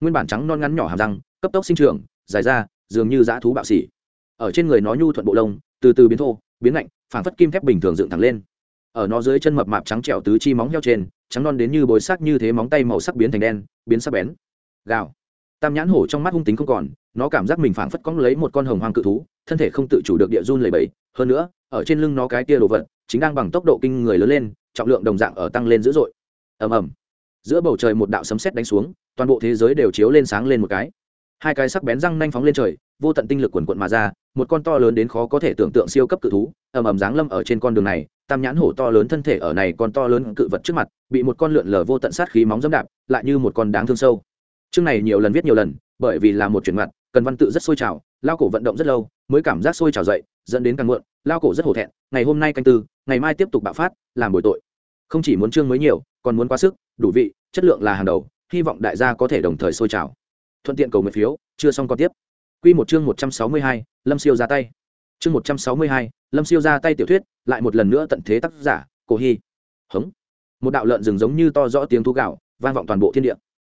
Nguyên bản trắng non ngắn nhỏ hàm răng, cấp tốc sinh trưởng, dài ra, dường như dã thú bạo xỉ. Ở trên người nó nhu thuận bộ lông, từ từ biến thô, biến lạnh, phảng phất kim thép bình thường dựng thẳng lên. Ở nó dưới chân mập mạp trắng trẻo tứ chi móng heo trên, trắng non đến như bồi sắc như thế móng tay màu sắc biến thành đen, biến sắc bén gào. Tam nhãn hổ trong mắt hung tính không còn, nó cảm giác mình phảng phất cóng lấy một con hồng hoang cự thú, thân thể không tự chủ được địa run lầy bẫy hơn nữa, ở trên lưng nó cái tia đồ vật, chính đang bằng tốc độ kinh người lớn lên, trọng lượng đồng dạng ở tăng lên dữ dội. Ầm ầm. Giữa bầu trời một đạo sấm sét đánh xuống, toàn bộ thế giới đều chiếu lên sáng lên một cái. Hai cái sắc bén răng nanh phóng lên trời, vô tận tinh lực quần quận mà ra, một con to lớn đến khó có thể tưởng tượng siêu cấp cự thú, ầm ầm giáng lâm ở trên con đường này, tam nhãn hổ to lớn thân thể ở này còn to lớn cự vật trước mặt, bị một con lượn lờ vô tận sát khí móng dẫm đạp, lại như một con đáng thương sâu chương này nhiều lần viết nhiều lần bởi vì là một chuyển mặt cần văn tự rất sôi trào lao cổ vận động rất lâu mới cảm giác sôi trào dậy dẫn đến càng muộn lao cổ rất hổ thẹn ngày hôm nay canh tư ngày mai tiếp tục bạo phát làm bồi tội không chỉ muốn chương mới nhiều còn muốn quá sức đủ vị chất lượng là hàng đầu hy vọng đại gia có thể đồng thời sôi trào thuận tiện cầu nguyện phiếu chưa xong còn tiếp Quy một chương một trăm sáu mươi hai, Lâm Siêu ra tay. Chương một trăm sáu mươi hai, Lâm Siêu ra tay tiểu thuyết, lại một lần nữa tận thế tác giả, Cổ Hi. Hống. Một đạo lợn rừng giống như to rõ tiếng thú gạo, vang vọng toàn bộ thiên địa.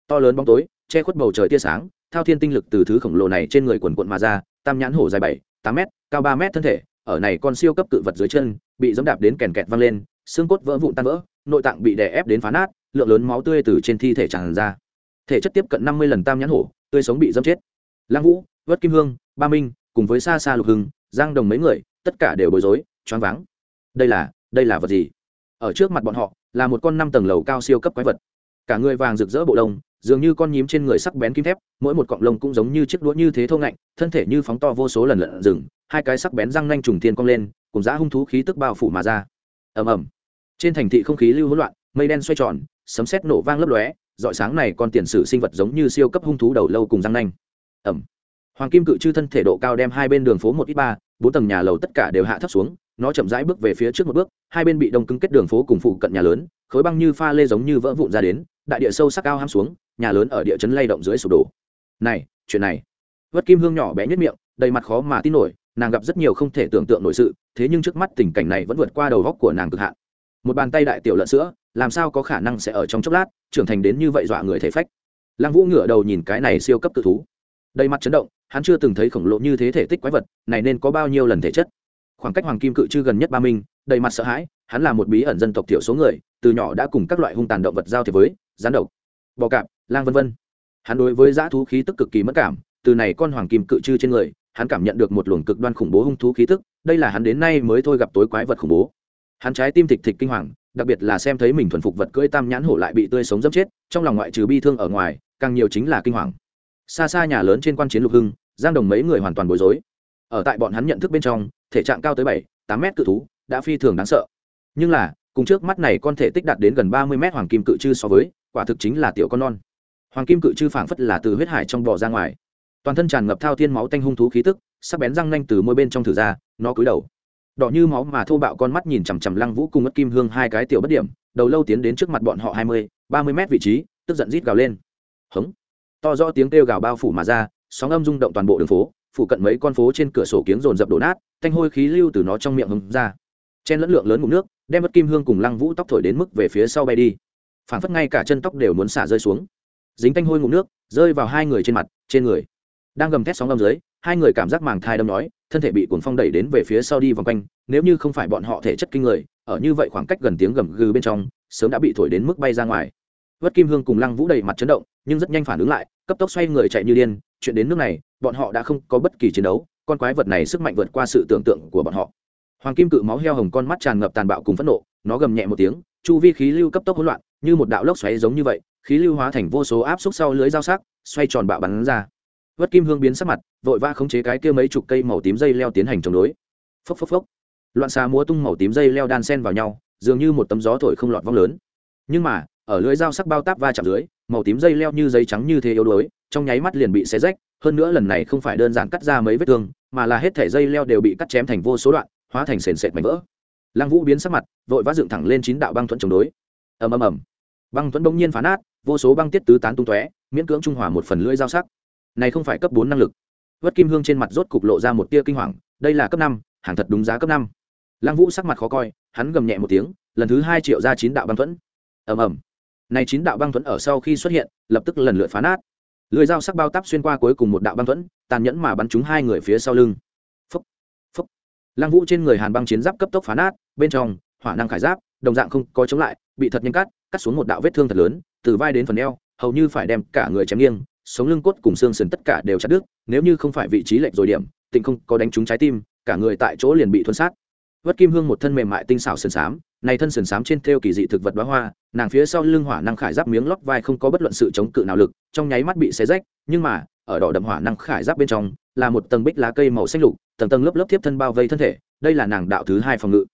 To lớn bóng tối, che khuất bầu trời tia sáng, thao thiên tinh lực từ thứ khổng lồ này trên người quần quận mà ra tam nhãn hổ dài bảy tám m cao ba m thân thể ở này con siêu cấp cự vật dưới chân bị dẫm đạp đến kèn kẹt văng lên xương cốt vỡ vụn tan vỡ nội tạng bị đè ép đến phá nát lượng lớn máu tươi từ trên thi thể tràn ra. Thể chất tiếp cận năm mươi lần tam nhãn hổ tươi sống bị dâm chết. Lăng vũ vất kim hương ba minh cùng với xa xa lục hưng giang đồng mấy người tất cả đều bối rối choáng váng. Đây là đây là vật gì? Ở trước mặt bọn họ là một con năm tầng lầu cao siêu cấp quái vật. Cả người vàng rực rỡ bộ đông dường như con nhím trên người sắc bén kim thép, mỗi một cọng lông cũng giống như chiếc đũa như thế thô ngạnh, thân thể như phóng to vô số lần lợn rừng, hai cái sắc bén răng nanh trùng tiên cong lên, cùng giá hung thú khí tức bao phủ mà ra. Ầm ầm. Trên thành thị không khí lưu hỗn loạn, mây đen xoay tròn, sấm sét nổ vang lấp lóe dọi sáng này con tiền sử sinh vật giống như siêu cấp hung thú đầu lâu cùng răng nanh. Ầm. Hoàng kim cự chư thân thể độ cao đem hai bên đường phố một ít ba, bốn tầng nhà lầu tất cả đều hạ thấp xuống, nó chậm rãi bước về phía trước một bước, hai bên bị đông cứng kết đường phố cùng phụ cận nhà lớn, khối băng như pha lê giống như vỡ vụn ra đến, đại địa sâu sắc cao ham xuống nhà lớn ở địa chấn lay động dưới sụp đổ. Này, chuyện này. Vất kim hương nhỏ bé nhất miệng, đầy mặt khó mà tin nổi, nàng gặp rất nhiều không thể tưởng tượng nổi sự, thế nhưng trước mắt tình cảnh này vẫn vượt qua đầu góc của nàng cực hạn. Một bàn tay đại tiểu lợn sữa, làm sao có khả năng sẽ ở trong chốc lát, trưởng thành đến như vậy dọa người thể phách. Lăng vũ ngửa đầu nhìn cái này siêu cấp tự thú. Đầy mặt chấn động, hắn chưa từng thấy khổng lồ như thế thể tích quái vật, này nên có bao nhiêu lần thể chất. Khoảng cách hoàng kim cự chư gần nhất ba minh đầy mặt sợ hãi, hắn là một bí ẩn dân tộc thiểu số người, từ nhỏ đã cùng các loại hung tàn động vật giao thiệp với, gián độc bò cạp, lang vân vân. Hắn đối với dã thú khí tức cực kỳ mất cảm, từ này con hoàng kim cự chư trên người, hắn cảm nhận được một luồng cực đoan khủng bố hung thú khí tức, đây là hắn đến nay mới thôi gặp tối quái vật khủng bố. Hắn trái tim thịch thịch kinh hoàng, đặc biệt là xem thấy mình thuần phục vật cưỡi tam nhãn hổ lại bị tươi sống dẫm chết, trong lòng ngoại trừ bi thương ở ngoài, càng nhiều chính là kinh hoàng. Xa xa nhà lớn trên quan chiến lục hưng, giang đồng mấy người hoàn toàn bối rối. Ở tại bọn hắn nhận thức bên trong, thể trạng cao tới bảy, tám mét cự thú, đã phi thường đáng sợ. Nhưng là, cùng trước mắt này con thể tích đạt đến gần ba mươi mét hoàng kim cự chư so với quả thực chính là tiểu con non. Hoàng kim cự chư phảng phất là từ huyết hải trong bò ra ngoài. Toàn thân tràn ngập thao thiên máu tanh hung thú khí tức, sắc bén răng nanh từ môi bên trong thử ra, nó cúi đầu. Đỏ như máu mà thô bạo con mắt nhìn chằm chằm lăng vũ cùng mất kim hương hai cái tiểu bất điểm, đầu lâu tiến đến trước mặt bọn họ hai mươi, ba mươi mét vị trí, tức giận rít gào lên. Hống. To rõ tiếng kêu gào bao phủ mà ra, sóng âm rung động toàn bộ đường phố phụ cận mấy con phố trên cửa sổ kiếng rồn rập đổ nát, thanh hôi khí lưu từ nó trong miệng hứng ra. Chen lẫn lượng lớn ngụm nước, đem mất kim hương cùng lăng vũ tóc thổi đến mức về phía sau bay đi phảng phất ngay cả chân tóc đều muốn xả rơi xuống. Dính thanh hôi ngụm nước, rơi vào hai người trên mặt, trên người. Đang gầm thét sóng âm dưới, hai người cảm giác màng thai đâm nói, thân thể bị cuồng phong đẩy đến về phía sau đi vòng quanh, nếu như không phải bọn họ thể chất kinh người, ở như vậy khoảng cách gần tiếng gầm gừ bên trong, sớm đã bị thổi đến mức bay ra ngoài. Vất kim hương cùng lăng vũ đầy mặt chấn động, nhưng rất nhanh phản ứng lại, cấp tốc xoay người chạy như điên, chuyện đến nước này, bọn họ đã không có bất kỳ chiến đấu, con quái vật này sức mạnh vượt qua sự tưởng tượng của bọn họ. Hoàng kim cự máu heo hồng con mắt tràn ngập tàn bạo cùng phẫn nộ, nó gầm nhẹ một tiếng, chu vi khí lưu cấp tốc hỗn loạn như một đạo lốc xoáy giống như vậy, khí lưu hóa thành vô số áp xúc sau lưới dao sắc, xoay tròn bạo bắn ra. Vất kim hương biến sắc mặt, vội vã khống chế cái kia mấy chục cây màu tím dây leo tiến hành chống đối. Phốc phốc phốc. Loạn xà múa tung màu tím dây leo đan sen vào nhau, dường như một tấm gió thổi không lọt vong lớn. Nhưng mà, ở lưới dao sắc bao táp va chạm dưới, màu tím dây leo như giấy trắng như thế yếu đuối, trong nháy mắt liền bị xé rách, hơn nữa lần này không phải đơn giản cắt ra mấy vết thương, mà là hết thể dây leo đều bị cắt chém thành vô số đoạn, hóa thành sền sệt mảnh vỡ. Lăng vũ biến sắc mặt, vội vã dựng thẳng lên chín đạo băng thuận chống đối ầm ầm ầm. Băng thuẫn bỗng nhiên phá nát vô số băng tiết tứ tán tung tóe miễn cưỡng trung hòa một phần lưỡi dao sắc. Này không phải cấp bốn năng lực. Vất kim hương trên mặt rốt cục lộ ra một tia kinh hoàng đây là cấp năm hàng thật đúng giá cấp năm. Lăng vũ sắc mặt khó coi hắn gầm nhẹ một tiếng lần thứ hai triệu ra chín đạo băng thuẫn. Ầm ầm. Này chín đạo băng thuẫn ở sau khi xuất hiện lập tức lần lượt phá nát. Lưỡi dao sắc bao tắp xuyên qua cuối cùng một đạo băng thuẫn tàn nhẫn mà bắn trúng hai người phía sau lưng. Phấp phấp, lăng vũ trên người hàn băng chiến giáp cấp tốc phá nát bên trong hỏa năng khải giáp đồng dạng không có chống lại bị thật nhanh cắt cắt xuống một đạo vết thương thật lớn, từ vai đến phần eo, hầu như phải đem cả người chém nghiêng, sống lưng cốt cùng xương sườn tất cả đều chặt đứt, nếu như không phải vị trí lệch rồi điểm, tịnh không có đánh trúng trái tim, cả người tại chỗ liền bị thuân sát. Vất kim hương một thân mềm mại tinh xảo sườn xám, này thân sườn xám trên thêu kỳ dị thực vật bá hoa, nàng phía sau lưng hỏa năng khải giáp miếng lót vai không có bất luận sự chống cự nào lực, trong nháy mắt bị xé rách, nhưng mà, ở đỏ đậm hỏa năng khải giáp bên trong, là một tầng bích lá cây màu xanh lục, tầng tầng lớp lớp tiếp thân bao vây thân thể, đây là nàng đạo thứ hai phòng ngự.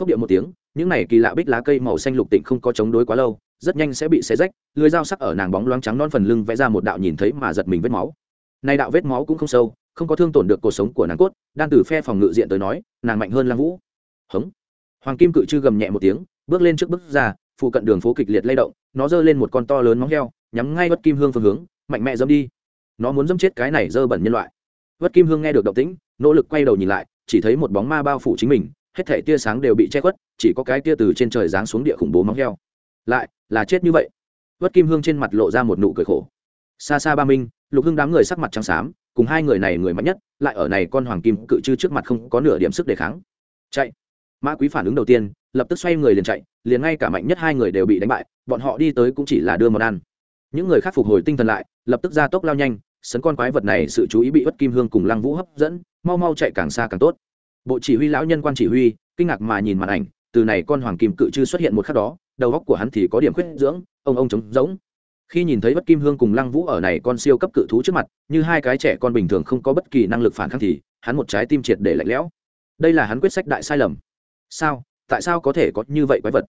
Phốc điệu một tiếng những này kỳ lạ bích lá cây màu xanh lục tịnh không có chống đối quá lâu, rất nhanh sẽ bị xé rách, lưới dao sắc ở nàng bóng loáng trắng non phần lưng vẽ ra một đạo nhìn thấy mà giật mình vết máu. Nay đạo vết máu cũng không sâu, không có thương tổn được cuộc sống của nàng cốt, đang từ phe phòng ngự diện tới nói, nàng mạnh hơn lăng vũ. Hống. Hoàng kim cự chư gầm nhẹ một tiếng, bước lên trước bước ra, phụ cận đường phố kịch liệt lay động, nó giơ lên một con to lớn móng heo, nhắm ngay Vất kim hương phương hướng, mạnh mẽ dâm đi. Nó muốn dâm chết cái này dơ bẩn nhân loại. Vất kim hương nghe được động tĩnh, nỗ lực quay đầu nhìn lại, chỉ thấy một bóng ma bao phủ chính mình hết thể tia sáng đều bị che khuất, chỉ có cái tia từ trên trời giáng xuống địa khủng bố móng heo. Lại, là chết như vậy. Vất kim hương trên mặt lộ ra một nụ cười khổ. Xa xa ba minh, lục hưng đám người sắc mặt trắng xám, cùng hai người này người mạnh nhất, lại ở này con hoàng kim cự chư trước mặt không có nửa điểm sức đề kháng. Chạy. Mã quý phản ứng đầu tiên, lập tức xoay người liền chạy, liền ngay cả mạnh nhất hai người đều bị đánh bại, bọn họ đi tới cũng chỉ là đưa món ăn. Những người khác phục hồi tinh thần lại, lập tức ra tốc lao nhanh, sấn con quái vật này sự chú ý bị bất kim hương cùng lăng vũ hấp dẫn, mau mau chạy càng xa càng tốt bộ chỉ huy lão nhân quan chỉ huy, kinh ngạc mà nhìn màn ảnh, từ này con hoàng kim cự chư xuất hiện một khắc đó, đầu góc của hắn thì có điểm khuyết dưỡng, ông ông trống giống khi nhìn thấy bất kim hương cùng lăng vũ ở này con siêu cấp cự thú trước mặt, như hai cái trẻ con bình thường không có bất kỳ năng lực phản kháng thì, hắn một trái tim triệt để lạnh lẽo. Đây là hắn quyết sách đại sai lầm. Sao? Tại sao có thể có như vậy quái vật?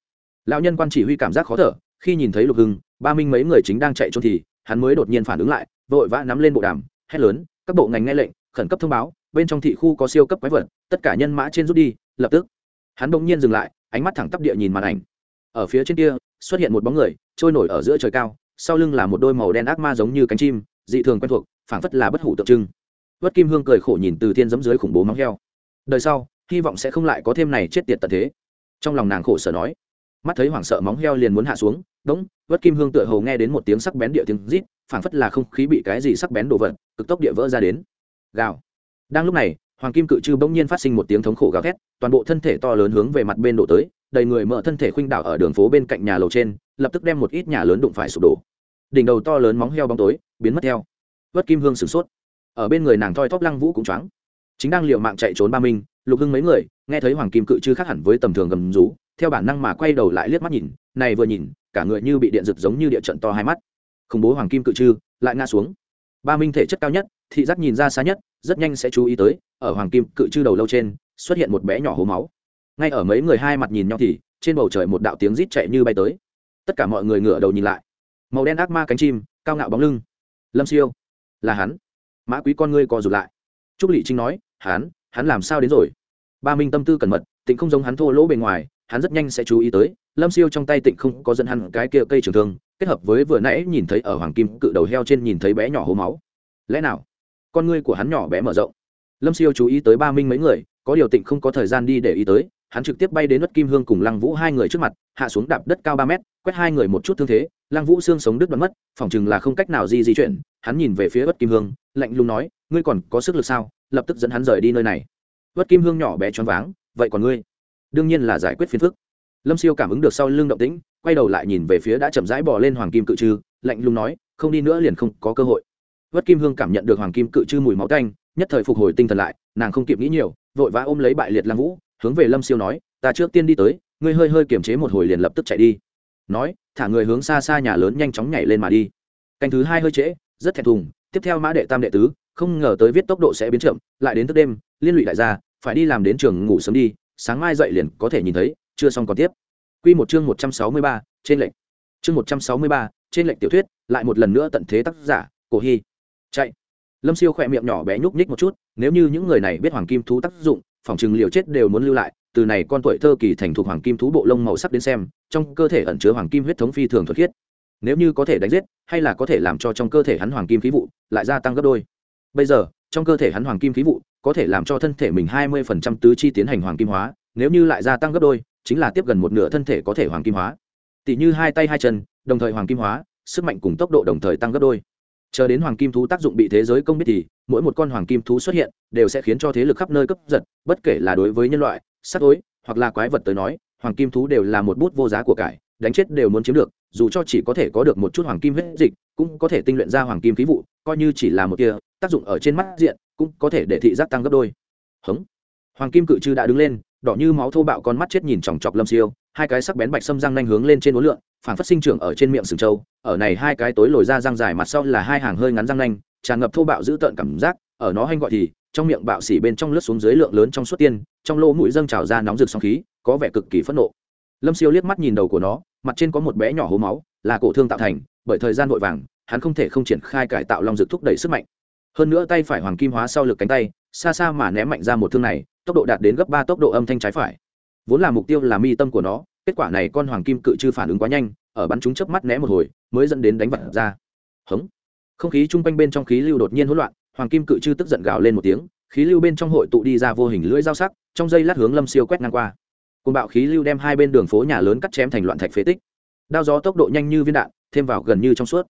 Lão nhân quan chỉ huy cảm giác khó thở, khi nhìn thấy lục hưng, ba minh mấy người chính đang chạy trốn thì, hắn mới đột nhiên phản ứng lại, vội vã nắm lên bộ đàm, hét lớn, các bộ ngành nghe lệnh, khẩn cấp thông báo bên trong thị khu có siêu cấp quái vật, tất cả nhân mã trên rút đi, lập tức, hắn bỗng nhiên dừng lại, ánh mắt thẳng tắp địa nhìn màn ảnh. Ở phía trên kia, xuất hiện một bóng người, trôi nổi ở giữa trời cao, sau lưng là một đôi màu đen ác ma giống như cánh chim, dị thường quen thuộc, phảng phất là bất hủ tượng trưng. Vất kim hương cười khổ nhìn từ thiên giấm dưới khủng bố móng heo. Đời sau, hy vọng sẽ không lại có thêm này chết tiệt tận thế. Trong lòng nàng khổ sở nói. Mắt thấy hoảng sợ móng heo liền muốn hạ xuống, đống, vất kim hương tựa hồ nghe đến một tiếng sắc bén địa tiếng rít, phảng phất là không khí bị cái gì sắc bén đổ vật, cực tốc địa vỡ ra đến. Gào đang lúc này, hoàng kim cự trư bỗng nhiên phát sinh một tiếng thống khổ gào thét, toàn bộ thân thể to lớn hướng về mặt bên đổ tới, đầy người mở thân thể khuynh đảo ở đường phố bên cạnh nhà lầu trên, lập tức đem một ít nhà lớn đụng phải sụp đổ. Đỉnh đầu to lớn móng heo bóng tối, biến mất theo. Vất kim hương sửng sốt. Ở bên người nàng thoi thóp lăng vũ cũng choáng. Chính đang liều mạng chạy trốn ba minh lục hưng mấy người, nghe thấy hoàng kim cự chư khác hẳn với tầm thường gầm rú, theo bản năng mà quay đầu lại liếc mắt nhìn, này vừa nhìn, cả người như bị điện giật giống như địa trận to hai mắt. Khủng bố hoàng kim cự chư lại ngã xuống ba minh thể chất cao nhất, thị giác nhìn ra xa nhất, rất nhanh sẽ chú ý tới, ở hoàng kim cự chư đầu lâu trên, xuất hiện một bé nhỏ hố máu. Ngay ở mấy người hai mặt nhìn nhau thì, trên bầu trời một đạo tiếng rít chạy như bay tới. Tất cả mọi người ngửa đầu nhìn lại. Màu đen ác ma cánh chim, cao ngạo bóng lưng. Lâm siêu, là hắn. Mã quý con ngươi co rụt lại. Trúc lị trinh nói, hắn hắn làm sao đến rồi? Ba minh tâm tư cẩn mật, tịnh không giống hắn thô lỗ bề ngoài, hắn rất nhanh sẽ chú ý tới, lâm siêu trong tay tịnh không có dẫn hắn cái kia cây trường thương kết hợp với vừa nãy nhìn thấy ở hoàng kim cự đầu heo trên nhìn thấy bé nhỏ hố máu. Lẽ nào, con ngươi của hắn nhỏ bé mở rộng? Lâm siêu chú ý tới ba minh mấy người, có điều tịnh không có thời gian đi để ý tới, hắn trực tiếp bay đến đất kim hương cùng lăng vũ hai người trước mặt, hạ xuống đạp đất cao ba mét, quét hai người một chút thương thế, lăng vũ xương sống đứt đoán mất phỏng chừng là không cách nào di di chuyển, hắn nhìn về phía đất kim hương, lạnh lùng nói, ngươi còn có sức lực sao? Lập tức dẫn hắn rời đi nơi này. Đất kim hương nhỏ bé choáng váng, vậy còn ngươi? Đương nhiên là giải quyết phiền phức lâm siêu cảm ứng được sau lưng động tĩnh, quay đầu lại nhìn về phía đã chậm rãi bỏ lên hoàng kim cự trư, lạnh lùng nói, không đi nữa liền không có cơ hội. Vất kim hương cảm nhận được hoàng kim cự trư mùi máu tanh, nhất thời phục hồi tinh thần lại, nàng không kịp nghĩ nhiều, vội vã ôm lấy bại liệt lam vũ, hướng về lâm siêu nói, ta trước tiên đi tới, ngươi hơi hơi kiềm chế một hồi liền lập tức chạy đi. Nói, thả người hướng xa xa nhà lớn nhanh chóng nhảy lên mà đi. Canh thứ hai hơi trễ, rất thẹn thùng, tiếp theo mã đệ tam đệ tứ, không ngờ tới viết tốc độ sẽ biến chậm, lại đến thức đêm, liên lụy đại gia, phải đi làm đến trường ngủ sớm đi, sáng mai dậy liền có thể nhìn thấy chưa xong còn tiếp. Quy một chương một trăm sáu mươi ba, trên lệnh. Chương một trăm sáu mươi ba, trên lệnh tiểu thuyết, lại một lần nữa tận thế tác giả, cổ hy. Chạy. Lâm siêu khỏe miệng nhỏ bé nhúc nhích một chút, nếu như những người này biết hoàng kim thú tác dụng, phòng chừng liều chết đều muốn lưu lại, từ này con tuổi thơ kỳ thành thuộc hoàng kim thú bộ lông màu sắc đến xem, trong cơ thể ẩn chứa hoàng kim huyết thống phi thường thuật khiết. Nếu như có thể đánh giết, hay là có thể làm cho trong cơ thể hắn hoàng kim khí vụ, lại gia tăng gấp đôi. Bây giờ, trong cơ thể hắn hoàng kim khí vụ, có thể làm cho thân thể mình hai mươi phần trăm tứ chi tiến hành hoàng kim hóa, nếu như lại gia tăng gấp đôi chính là tiếp gần một nửa thân thể có thể hoàng kim hóa. Tỷ như hai tay hai chân, đồng thời hoàng kim hóa, sức mạnh cùng tốc độ đồng thời tăng gấp đôi. Chờ đến hoàng kim thú tác dụng bị thế giới công biết thì, mỗi một con hoàng kim thú xuất hiện đều sẽ khiến cho thế lực khắp nơi cấp giật, bất kể là đối với nhân loại sắc tối, hoặc là quái vật tới nói, hoàng kim thú đều là một bút vô giá của cải, đánh chết đều muốn chiếm được, dù cho chỉ có thể có được một chút hoàng kim huyết dịch, cũng có thể tinh luyện ra hoàng kim khí vụ, coi như chỉ là một kia tác dụng ở trên mắt diện, cũng có thể để thị giác tăng gấp đôi. Hống. Hoàng kim cự chư đã đứng lên đỏ như máu thô bạo con mắt chết nhìn chòng chọc lâm siêu, hai cái sắc bén bạch xâm răng nanh hướng lên trên ố lượn, phản phát sinh trưởng ở trên miệng sừng trâu, ở này hai cái tối lồi ra răng dài mặt sau là hai hàng hơi ngắn răng nanh, tràn ngập thô bạo giữ tợn cảm giác, ở nó hanh gọi thì, trong miệng bạo xỉ bên trong lướt xuống dưới lượng lớn trong suốt tiên, trong lỗ mũi dâng trào ra nóng rực sóng khí, có vẻ cực kỳ phẫn nộ. Lâm siêu liếc mắt nhìn đầu của nó, mặt trên có một bé nhỏ hố máu, là cổ thương tạo thành, bởi thời gian vội vàng, hắn không thể không triển khai cải tạo long dực thúc đẩy sức mạnh hơn nữa tay phải hoàng kim hóa sau lực cánh tay, xa xa mà ném mạnh ra một thương này, tốc độ đạt đến gấp ba tốc độ âm thanh trái phải. Vốn là mục tiêu là mi tâm của nó, kết quả này con hoàng kim cự chư phản ứng quá nhanh, ở bắn chúng chớp mắt né một hồi, mới dẫn đến đánh vật ra. Hống. Không khí chung quanh bên trong khí lưu đột nhiên hỗn loạn, hoàng kim cự chư tức giận gào lên một tiếng, khí lưu bên trong hội tụ đi ra vô hình lưỡi dao sắc, trong dây lát hướng lâm siêu quét ngang qua. Côn bạo khí lưu đem hai bên đường phố nhà lớn cắt chém thành loạn thạch phế tích. Đao gió tốc độ nhanh như viên đạn, thêm vào gần như trong suốt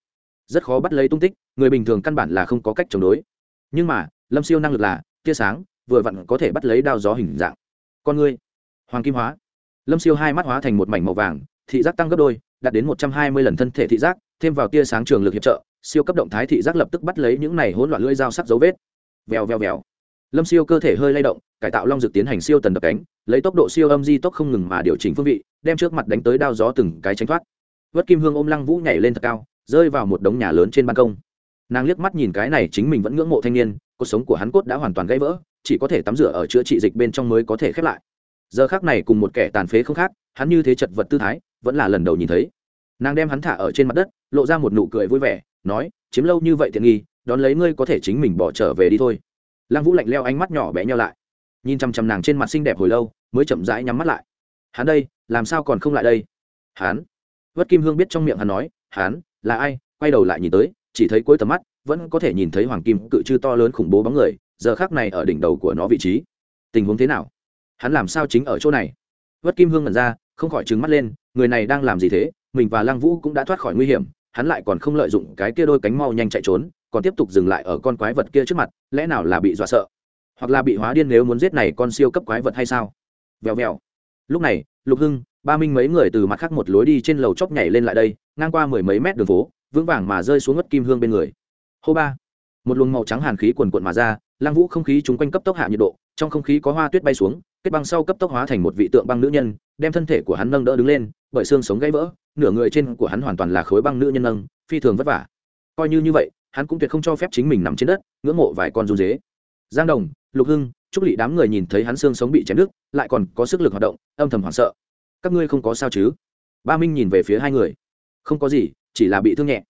rất khó bắt lấy tung tích, người bình thường căn bản là không có cách chống đối. Nhưng mà, lâm siêu năng lực là, tia sáng, vừa vặn có thể bắt lấy đao gió hình dạng. Con ngươi, hoàng kim hóa. Lâm siêu hai mắt hóa thành một mảnh màu vàng, thị giác tăng gấp đôi, đạt đến một trăm hai mươi lần thân thể thị giác, thêm vào tia sáng trường lực hiệp trợ, siêu cấp động thái thị giác lập tức bắt lấy những này hỗn loạn lưỡi dao sắc dấu vết. Vèo vèo vèo. Lâm siêu cơ thể hơi lay động, cải tạo long dực tiến hành siêu tần đập cánh, lấy tốc độ siêu âm di tốc không ngừng mà điều chỉnh phương vị, đem trước mặt đánh tới đao gió từng cái tránh thoát. Vất kim hương ôm lăng vũ nhảy lên thật cao rơi vào một đống nhà lớn trên ban công. Nàng liếc mắt nhìn cái này chính mình vẫn ngưỡng mộ thanh niên cuộc sống của hắn cốt đã hoàn toàn gãy vỡ, chỉ có thể tắm rửa ở chữa trị dịch bên trong mới có thể khép lại. Giờ khác này cùng một kẻ tàn phế không khác, hắn như thế chật vật tư thái, vẫn là lần đầu nhìn thấy. Nàng đem hắn thả ở trên mặt đất, lộ ra một nụ cười vui vẻ, nói, chiếm lâu như vậy tiện nghi, đón lấy ngươi có thể chính mình bỏ trở về đi thôi. Lăng vũ lạnh leo ánh mắt nhỏ bé nhau lại. Nhìn chằm chằm nàng trên mặt xinh đẹp hồi lâu, mới chậm rãi nhắm mắt lại. Hắn đây, làm sao còn không lại đây? Hắn? Vất kim hương biết trong miệng hắn nói, hắn là ai, quay đầu lại nhìn tới, chỉ thấy cuối tầm mắt, vẫn có thể nhìn thấy hoàng kim cự chư to lớn khủng bố bóng người, giờ khác này ở đỉnh đầu của nó vị trí. Tình huống thế nào? Hắn làm sao chính ở chỗ này? Vất kim hương ngẩn ra, không khỏi trừng mắt lên, người này đang làm gì thế? Mình và lăng vũ cũng đã thoát khỏi nguy hiểm, hắn lại còn không lợi dụng cái kia đôi cánh mau nhanh chạy trốn, còn tiếp tục dừng lại ở con quái vật kia trước mặt, lẽ nào là bị dọa sợ? Hoặc là bị hóa điên nếu muốn giết này con siêu cấp quái vật hay sao? Vèo vèo. Lúc này, lục hưng ba minh mấy người từ mặt khác một lối đi trên lầu chóp nhảy lên lại đây, ngang qua mười mấy mét đường phố, vững vàng mà rơi xuống ngất kim hương bên người. Hô ba. Một luồng màu trắng hàn khí quần quận mà ra, lăng vũ không khí chúng quanh cấp tốc hạ nhiệt độ, trong không khí có hoa tuyết bay xuống, kết băng sau cấp tốc hóa thành một vị tượng băng nữ nhân, đem thân thể của hắn nâng đỡ đứng lên, bởi xương sống gãy vỡ, nửa người trên của hắn hoàn toàn là khối băng nữ nhân nâng, phi thường vất vả. Coi như như vậy, hắn cũng tuyệt không cho phép chính mình nằm trên đất, ngưỡng mộ vài con run dế giang đồng, lục hưng, trúc lị đám người nhìn thấy hắn xương sống bị chém đứt, lại còn có sức lực hoạt động, âm thầm hoảng sợ các ngươi không có sao chứ? Ba minh nhìn về phía hai người. Không có gì, chỉ là bị thương nhẹ.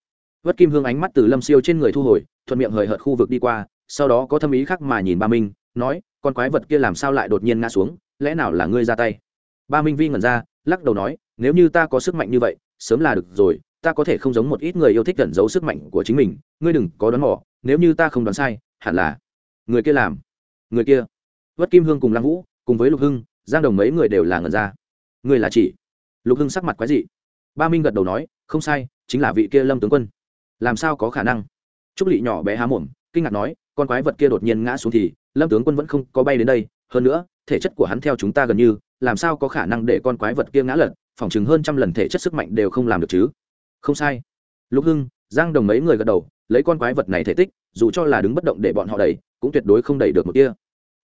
Vất kim hương ánh mắt từ lâm siêu trên người thu hồi, thuận miệng hời hợt khu vực đi qua, sau đó có thâm ý khác mà nhìn ba minh, nói, con quái vật kia làm sao lại đột nhiên ngã xuống? Lẽ nào là ngươi ra tay? Ba minh vi ngẩn ra, lắc đầu nói, nếu như ta có sức mạnh như vậy, sớm là được rồi, ta có thể không giống một ít người yêu thích cẩn giấu sức mạnh của chính mình, ngươi đừng có đoán mò, nếu như ta không đoán sai, hẳn là người kia làm. Người kia. Vất kim hương cùng lăng vũ, cùng với lục hưng, giang đồng mấy người đều là ngẩn ra người là chỉ. Lục hưng sắc mặt quái dị. Ba minh gật đầu nói, không sai, chính là vị kia lâm tướng quân. Làm sao có khả năng? Trúc lị nhỏ bé há mồm, kinh ngạc nói, con quái vật kia đột nhiên ngã xuống thì, lâm tướng quân vẫn không có bay đến đây. Hơn nữa, thể chất của hắn theo chúng ta gần như, làm sao có khả năng để con quái vật kia ngã lật? Phỏng chừng hơn trăm lần thể chất sức mạnh đều không làm được chứ. Không sai. Lục hưng, giang đồng mấy người gật đầu, lấy con quái vật này thể tích, dù cho là đứng bất động để bọn họ đẩy, cũng tuyệt đối không đẩy được một kia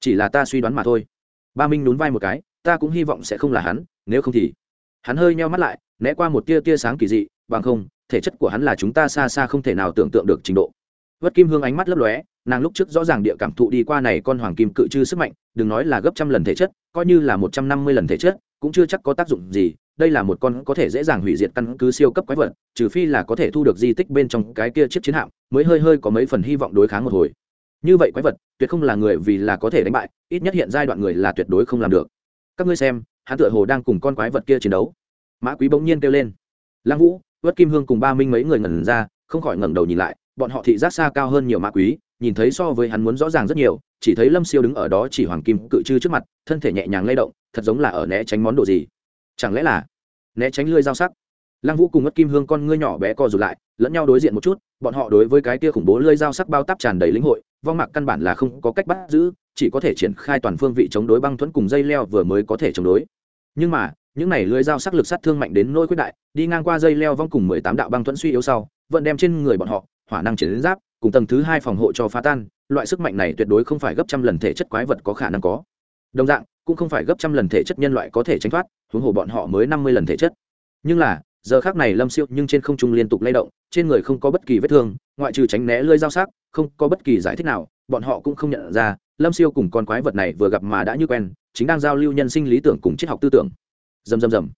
chỉ là ta suy đoán mà thôi. Ba minh nhún vai một cái, ta cũng hy vọng sẽ không là hắn nếu không thì hắn hơi nheo mắt lại, né qua một tia tia sáng kỳ dị, bằng không, thể chất của hắn là chúng ta xa xa không thể nào tưởng tượng được trình độ. Vất kim hương ánh mắt lấp lóe, nàng lúc trước rõ ràng địa cảm thụ đi qua này con hoàng kim cự chư sức mạnh, đừng nói là gấp trăm lần thể chất, coi như là một trăm năm mươi lần thể chất, cũng chưa chắc có tác dụng gì, đây là một con có thể dễ dàng hủy diệt căn cứ siêu cấp quái vật, trừ phi là có thể thu được di tích bên trong cái kia chiếc chiến hạm, mới hơi hơi có mấy phần hy vọng đối kháng một hồi. Như vậy quái vật, tuyệt không là người vì là có thể đánh bại, ít nhất hiện giai đoạn người là tuyệt đối không làm được. Các ngươi xem hắn tựa hồ đang cùng con quái vật kia chiến đấu. Mã quý bỗng nhiên kêu lên. Lăng vũ vất kim hương cùng ba minh mấy người ngẩn ra, không khỏi ngẩng đầu nhìn lại, bọn họ thị giác xa cao hơn nhiều mã quý, nhìn thấy so với hắn muốn rõ ràng rất nhiều, chỉ thấy lâm siêu đứng ở đó chỉ hoàng kim cự chư trước mặt, thân thể nhẹ nhàng lay động, thật giống là ở né tránh món đồ gì. Chẳng lẽ là né tránh lưới dao sắc? Lăng vũ cùng ất kim hương con ngươi nhỏ bé co rụt lại, lẫn nhau đối diện một chút, bọn họ đối với cái kia khủng bố lưới dao sắc bao tắp tràn đầy lĩnh hội, vong mạc căn bản là không có cách bắt giữ chỉ có thể triển khai toàn phương vị chống đối băng thuẫn cùng dây leo vừa mới có thể chống đối. Nhưng mà, những này lưới dao sắc lực sát thương mạnh đến nỗi quyết đại, đi ngang qua dây leo vong cùng mười tám đạo băng thuẫn suy yếu sau, vẫn đem trên người bọn họ, hỏa năng triển đến giáp, cùng tầng thứ hai phòng hộ cho phá tan, loại sức mạnh này tuyệt đối không phải gấp trăm lần thể chất quái vật có khả năng có. Đồng dạng, cũng không phải gấp trăm lần thể chất nhân loại có thể tránh thoát, huống hồ bọn họ mới năm mươi lần thể chất. Nhưng là, giờ khác này lâm siêu nhưng trên không trung liên tục lay động, trên người không có bất kỳ vết thương, ngoại trừ tránh né lơi dao sắc, không có bất kỳ giải thích nào, bọn họ cũng không nhận ra lâm siêu cùng con quái vật này vừa gặp mà đã như quen, chính đang giao lưu nhân sinh lý tưởng cùng triết học tư tưởng. Dầm dầm dầm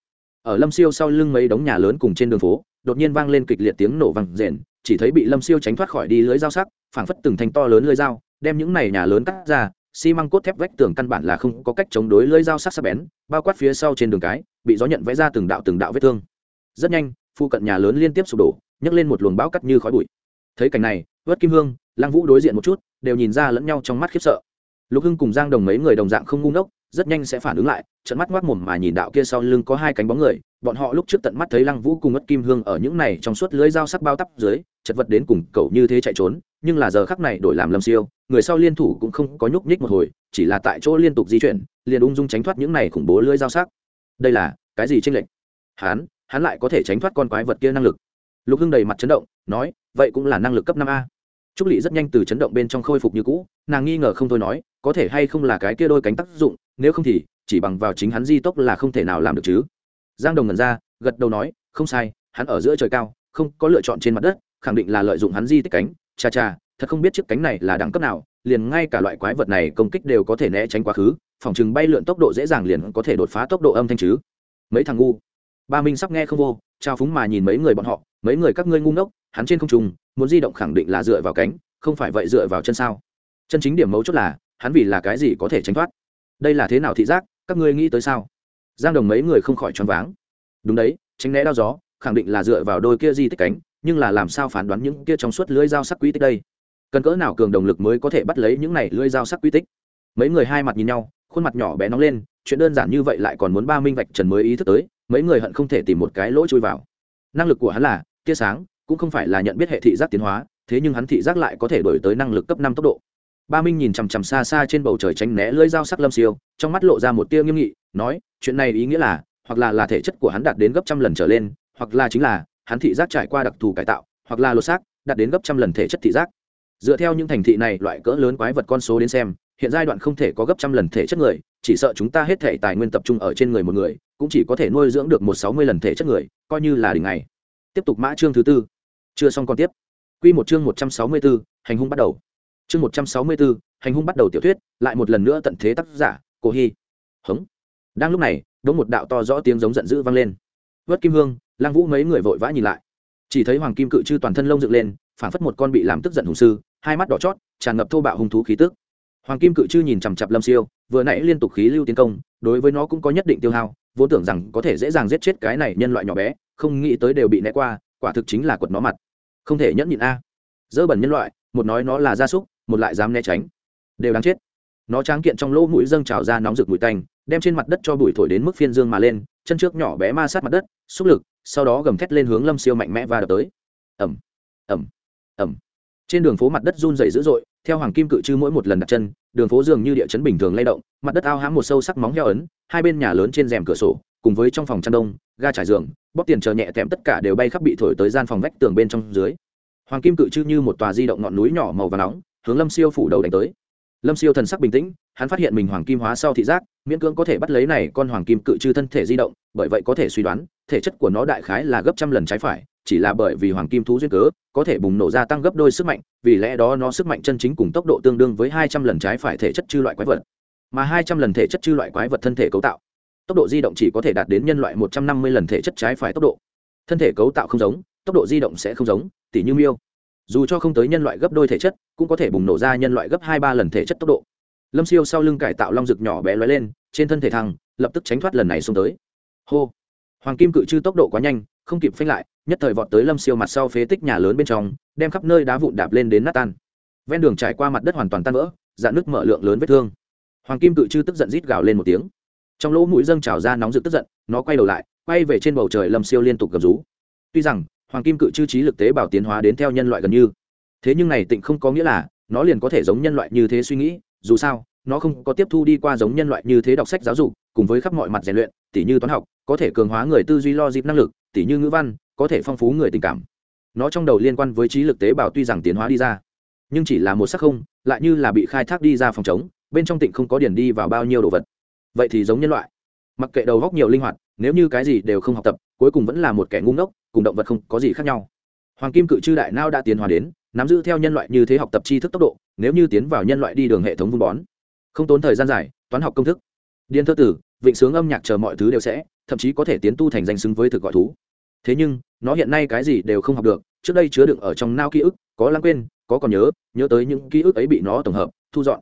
ở lâm siêu sau lưng mấy đống nhà lớn cùng trên đường phố, đột nhiên vang lên kịch liệt tiếng nổ vang rền, chỉ thấy bị lâm siêu tránh thoát khỏi đi lưới dao sắc, phảng phất từng thành to lớn lưới dao, đem những này nhà lớn cắt ra, xi măng cốt thép vách tường căn bản là không có cách chống đối lưới dao sắc sắc bén, bao quát phía sau trên đường cái, bị gió nhận vẽ ra từng đạo từng đạo vết thương. Rất nhanh phụ cận nhà lớn liên tiếp sụp đổ, nhấc lên một luồng bão cắt như khói bụi. Thấy cảnh này vớt kim hương, lăng vũ đối diện một chút đều nhìn ra lẫn nhau trong mắt khiếp sợ. Lục hưng cùng giang đồng mấy người đồng dạng không ngu ngốc, rất nhanh sẽ phản ứng lại trận mắt ngoác mồm mà nhìn đạo kia sau lưng có hai cánh bóng người, bọn họ lúc trước tận mắt thấy lăng vũ cùng ất kim hương ở những này trong suốt lưới dao sắc bao tắp dưới, chật vật đến cùng cậu như thế chạy trốn, nhưng là giờ khắc này đổi làm lâm siêu, người sau liên thủ cũng không có nhúc nhích một hồi, chỉ là tại chỗ liên tục di chuyển, liền ung dung tránh thoát những này khủng bố lưới dao sắc. Đây là cái gì tranh lệch? Hắn hắn lại có thể tránh thoát con quái vật kia năng lực. Lục hưng đầy mặt chấn động, nói, vậy cũng là năng lực cấp năm a trúc Lệ rất nhanh từ chấn động bên trong khôi phục như cũ, nàng nghi ngờ không thôi nói, có thể hay không là cái kia đôi cánh tác dụng, nếu không thì, chỉ bằng vào chính hắn di tốc là không thể nào làm được chứ. Giang đồng ngẩn ra, gật đầu nói, không sai, hắn ở giữa trời cao, không có lựa chọn trên mặt đất, khẳng định là lợi dụng hắn di tích cánh. Cha cha, thật không biết chiếc cánh này là đẳng cấp nào, liền ngay cả loại quái vật này công kích đều có thể né tránh quá khứ, phòng chừng bay lượn tốc độ dễ dàng liền có thể đột phá tốc độ âm thanh chứ. Mấy thằng ngu. Ba minh sắp nghe không vô, trao phúng mà nhìn mấy người bọn họ, mấy người các ngươi ngu ngốc hắn trên không trung, muốn di động khẳng định là dựa vào cánh, không phải vậy dựa vào chân sao. Chân chính điểm mấu chốt là, hắn vì là cái gì có thể tránh thoát? Đây là thế nào thị giác, các ngươi nghĩ tới sao? Giang đồng mấy người không khỏi choáng váng. Đúng đấy, tránh né đao gió, khẳng định là dựa vào đôi kia di tích cánh, nhưng là làm sao phán đoán những kia trong suốt lưỡi dao sắc quý tích đây? Cần cỡ nào cường động lực mới có thể bắt lấy những này lưỡi dao sắc quý tích? Mấy người hai mặt nhìn nhau, khuôn mặt nhỏ bé nóng lên, chuyện đơn giản như vậy lại còn muốn ba minh vạch trần mới ý thức tới, mấy người hận không thể tìm một cái lỗ chui vào. Năng lực của hắn là tia sáng cũng không phải là nhận biết hệ thị giác tiến hóa, thế nhưng hắn thị giác lại có thể đổi tới năng lực cấp năm tốc độ. Ba minh nhìn chằm chằm xa xa trên bầu trời tránh né lưỡi dao sắc lâm siêu, trong mắt lộ ra một tia nghiêm nghị, nói, chuyện này ý nghĩa là, hoặc là là thể chất của hắn đạt đến gấp trăm lần trở lên, hoặc là chính là, hắn thị giác trải qua đặc thù cải tạo, hoặc là lột xác, đạt đến gấp trăm lần thể chất thị giác. Dựa theo những thành thị này loại cỡ lớn quái vật con số đến xem, hiện giai đoạn không thể có gấp trăm lần thể chất người, chỉ sợ chúng ta hết thể tài nguyên tập trung ở trên người một người, cũng chỉ có thể nuôi dưỡng được một sáu mươi lần thể chất người, coi như là đỉnh ngày. Tiếp tục mã chương thứ tư chưa xong còn tiếp. Q một chương một trăm sáu mươi bốn hành hung bắt đầu. Chương một trăm sáu mươi bốn hành hung bắt đầu tiểu thuyết, lại một lần nữa tận thế tác giả, cổ hy. Hống. Đang lúc này đ n g một đạo to rõ tiếng giống giận dữ vang lên. Vớt kim hương lang vũ mấy người vội vã nhìn lại. Chỉ thấy hoàng kim cự chư toàn thân lông dựng lên, phản phất một con bị làm tức giận hùng sư, hai mắt đỏ chót, tràn ngập thô bạo hung thú khí tức. Hoàng kim cự chư nhìn chằm chặp lâm siêu, vừa nãy liên tục khí lưu tiến công, đối với nó cũng có nhất định tiêu hao, vốn tưởng rằng có thể dễ dàng giết chết cái này nhân loại nhỏ bé, không nghĩ tới đều bị né qua, quả thực chính là quật nó mặt không thể nhẫn nhịn a. Dơ bẩn nhân loại, một nói nó là gia súc, một lại dám né tránh. Đều đáng chết. Nó tráng kiện trong lỗ mũi dâng trào ra nóng rực mũi tanh, đem trên mặt đất cho bụi thổi đến mức phiên dương mà lên, chân trước nhỏ bé ma sát mặt đất, xúc lực, sau đó gầm thét lên hướng lâm siêu mạnh mẽ và đập tới. Ẩm ẩm ẩm trên đường phố mặt đất run dày dữ dội, theo hoàng kim cự chư mỗi một lần đặt chân, đường phố dường như địa chấn bình thường lay động, mặt đất ao hãm một sâu sắc móng heo ấn, hai bên nhà lớn trên rèm cửa sổ cùng với trong phòng chăn đông, ga trải giường, bóp tiền chờ nhẹ tèm tất cả đều bay khắp bị thổi tới gian phòng vách tường bên trong dưới. Hoàng kim cự chư như một tòa di động ngọn núi nhỏ màu và nóng, hướng lâm siêu phủ đầu đánh tới. Lâm siêu thần sắc bình tĩnh, hắn phát hiện mình hoàng kim hóa sau thị giác, miễn cưỡng có thể bắt lấy này con hoàng kim cự chư thân thể di động, bởi vậy có thể suy đoán, thể chất của nó đại khái là gấp trăm lần trái phải, chỉ là bởi vì hoàng kim thú duyên cớ, có thể bùng nổ ra tăng gấp đôi sức mạnh, vì lẽ đó nó sức mạnh chân chính cùng tốc độ tương đương với hai trăm lần trái phải thể chất chư loại quái vật. Mà hai trăm lần thể chất chư loại quái vật thân thể cấu tạo tốc độ di động chỉ có thể đạt đến nhân loại một trăm năm mươi lần thể chất trái phải tốc độ. Thân thể cấu tạo không giống, tốc độ di động sẽ không giống, tỉ như miêu. Dù cho không tới nhân loại gấp đôi thể chất, cũng có thể bùng nổ ra nhân loại gấp hai ba lần thể chất tốc độ. Lâm siêu sau lưng cải tạo long rực nhỏ bé lóe lên, trên thân thể thăng, lập tức tránh thoát lần này xuống tới. Hô. Hoàng kim cự chư tốc độ quá nhanh, không kịp phanh lại, nhất thời vọt tới lâm siêu mặt sau phế tích nhà lớn bên trong, đem khắp nơi đá vụn đạp lên đến nát tan. Ven đường trải qua mặt đất hoàn toàn tan vỡ, dạn nước mở lượng lớn vết thương. Hoàng kim cự chư tức giận rít gào lên một tiếng trong lỗ mũi dâng trào ra nóng rực tức giận, nó quay đầu lại, quay về trên bầu trời lâm siêu liên tục gầm rú. Tuy rằng, hoàng kim cự chư trí lực tế bào tiến hóa đến theo nhân loại gần như. Thế nhưng này tịnh không có nghĩa là, nó liền có thể giống nhân loại như thế suy nghĩ, dù sao, nó không có tiếp thu đi qua giống nhân loại như thế đọc sách giáo dục, cùng với khắp mọi mặt rèn luyện, tỉ như toán học, có thể cường hóa người tư duy lo dịp năng lực, tỉ như ngữ văn, có thể phong phú người tình cảm. Nó trong đầu liên quan với trí lực tế bào tuy rằng tiến hóa đi ra, nhưng chỉ là một sắc không, lại như là bị khai thác đi ra phòng chống bên trong tịnh không có điển đi vào bao nhiêu đồ vật vậy thì giống nhân loại. Mặc kệ đầu góc nhiều linh hoạt, nếu như cái gì đều không học tập, cuối cùng vẫn là một kẻ ngu ngốc, cùng động vật không có gì khác nhau. Hoàng kim cự chư đại nao đã tiến hóa đến, nắm giữ theo nhân loại như thế học tập tri thức tốc độ, nếu như tiến vào nhân loại đi đường hệ thống vun bón. Không tốn thời gian dài, toán học công thức. Điên thơ tử, vịnh sướng âm nhạc chờ mọi thứ đều sẽ, thậm chí có thể tiến tu thành danh xứng với thực gọi thú. Thế nhưng, nó hiện nay cái gì đều không học được, trước đây chứa đựng ở trong nao ký ức, có lãng quên, có còn nhớ nhớ tới những ký ức ấy bị nó tổng hợp, thu dọn.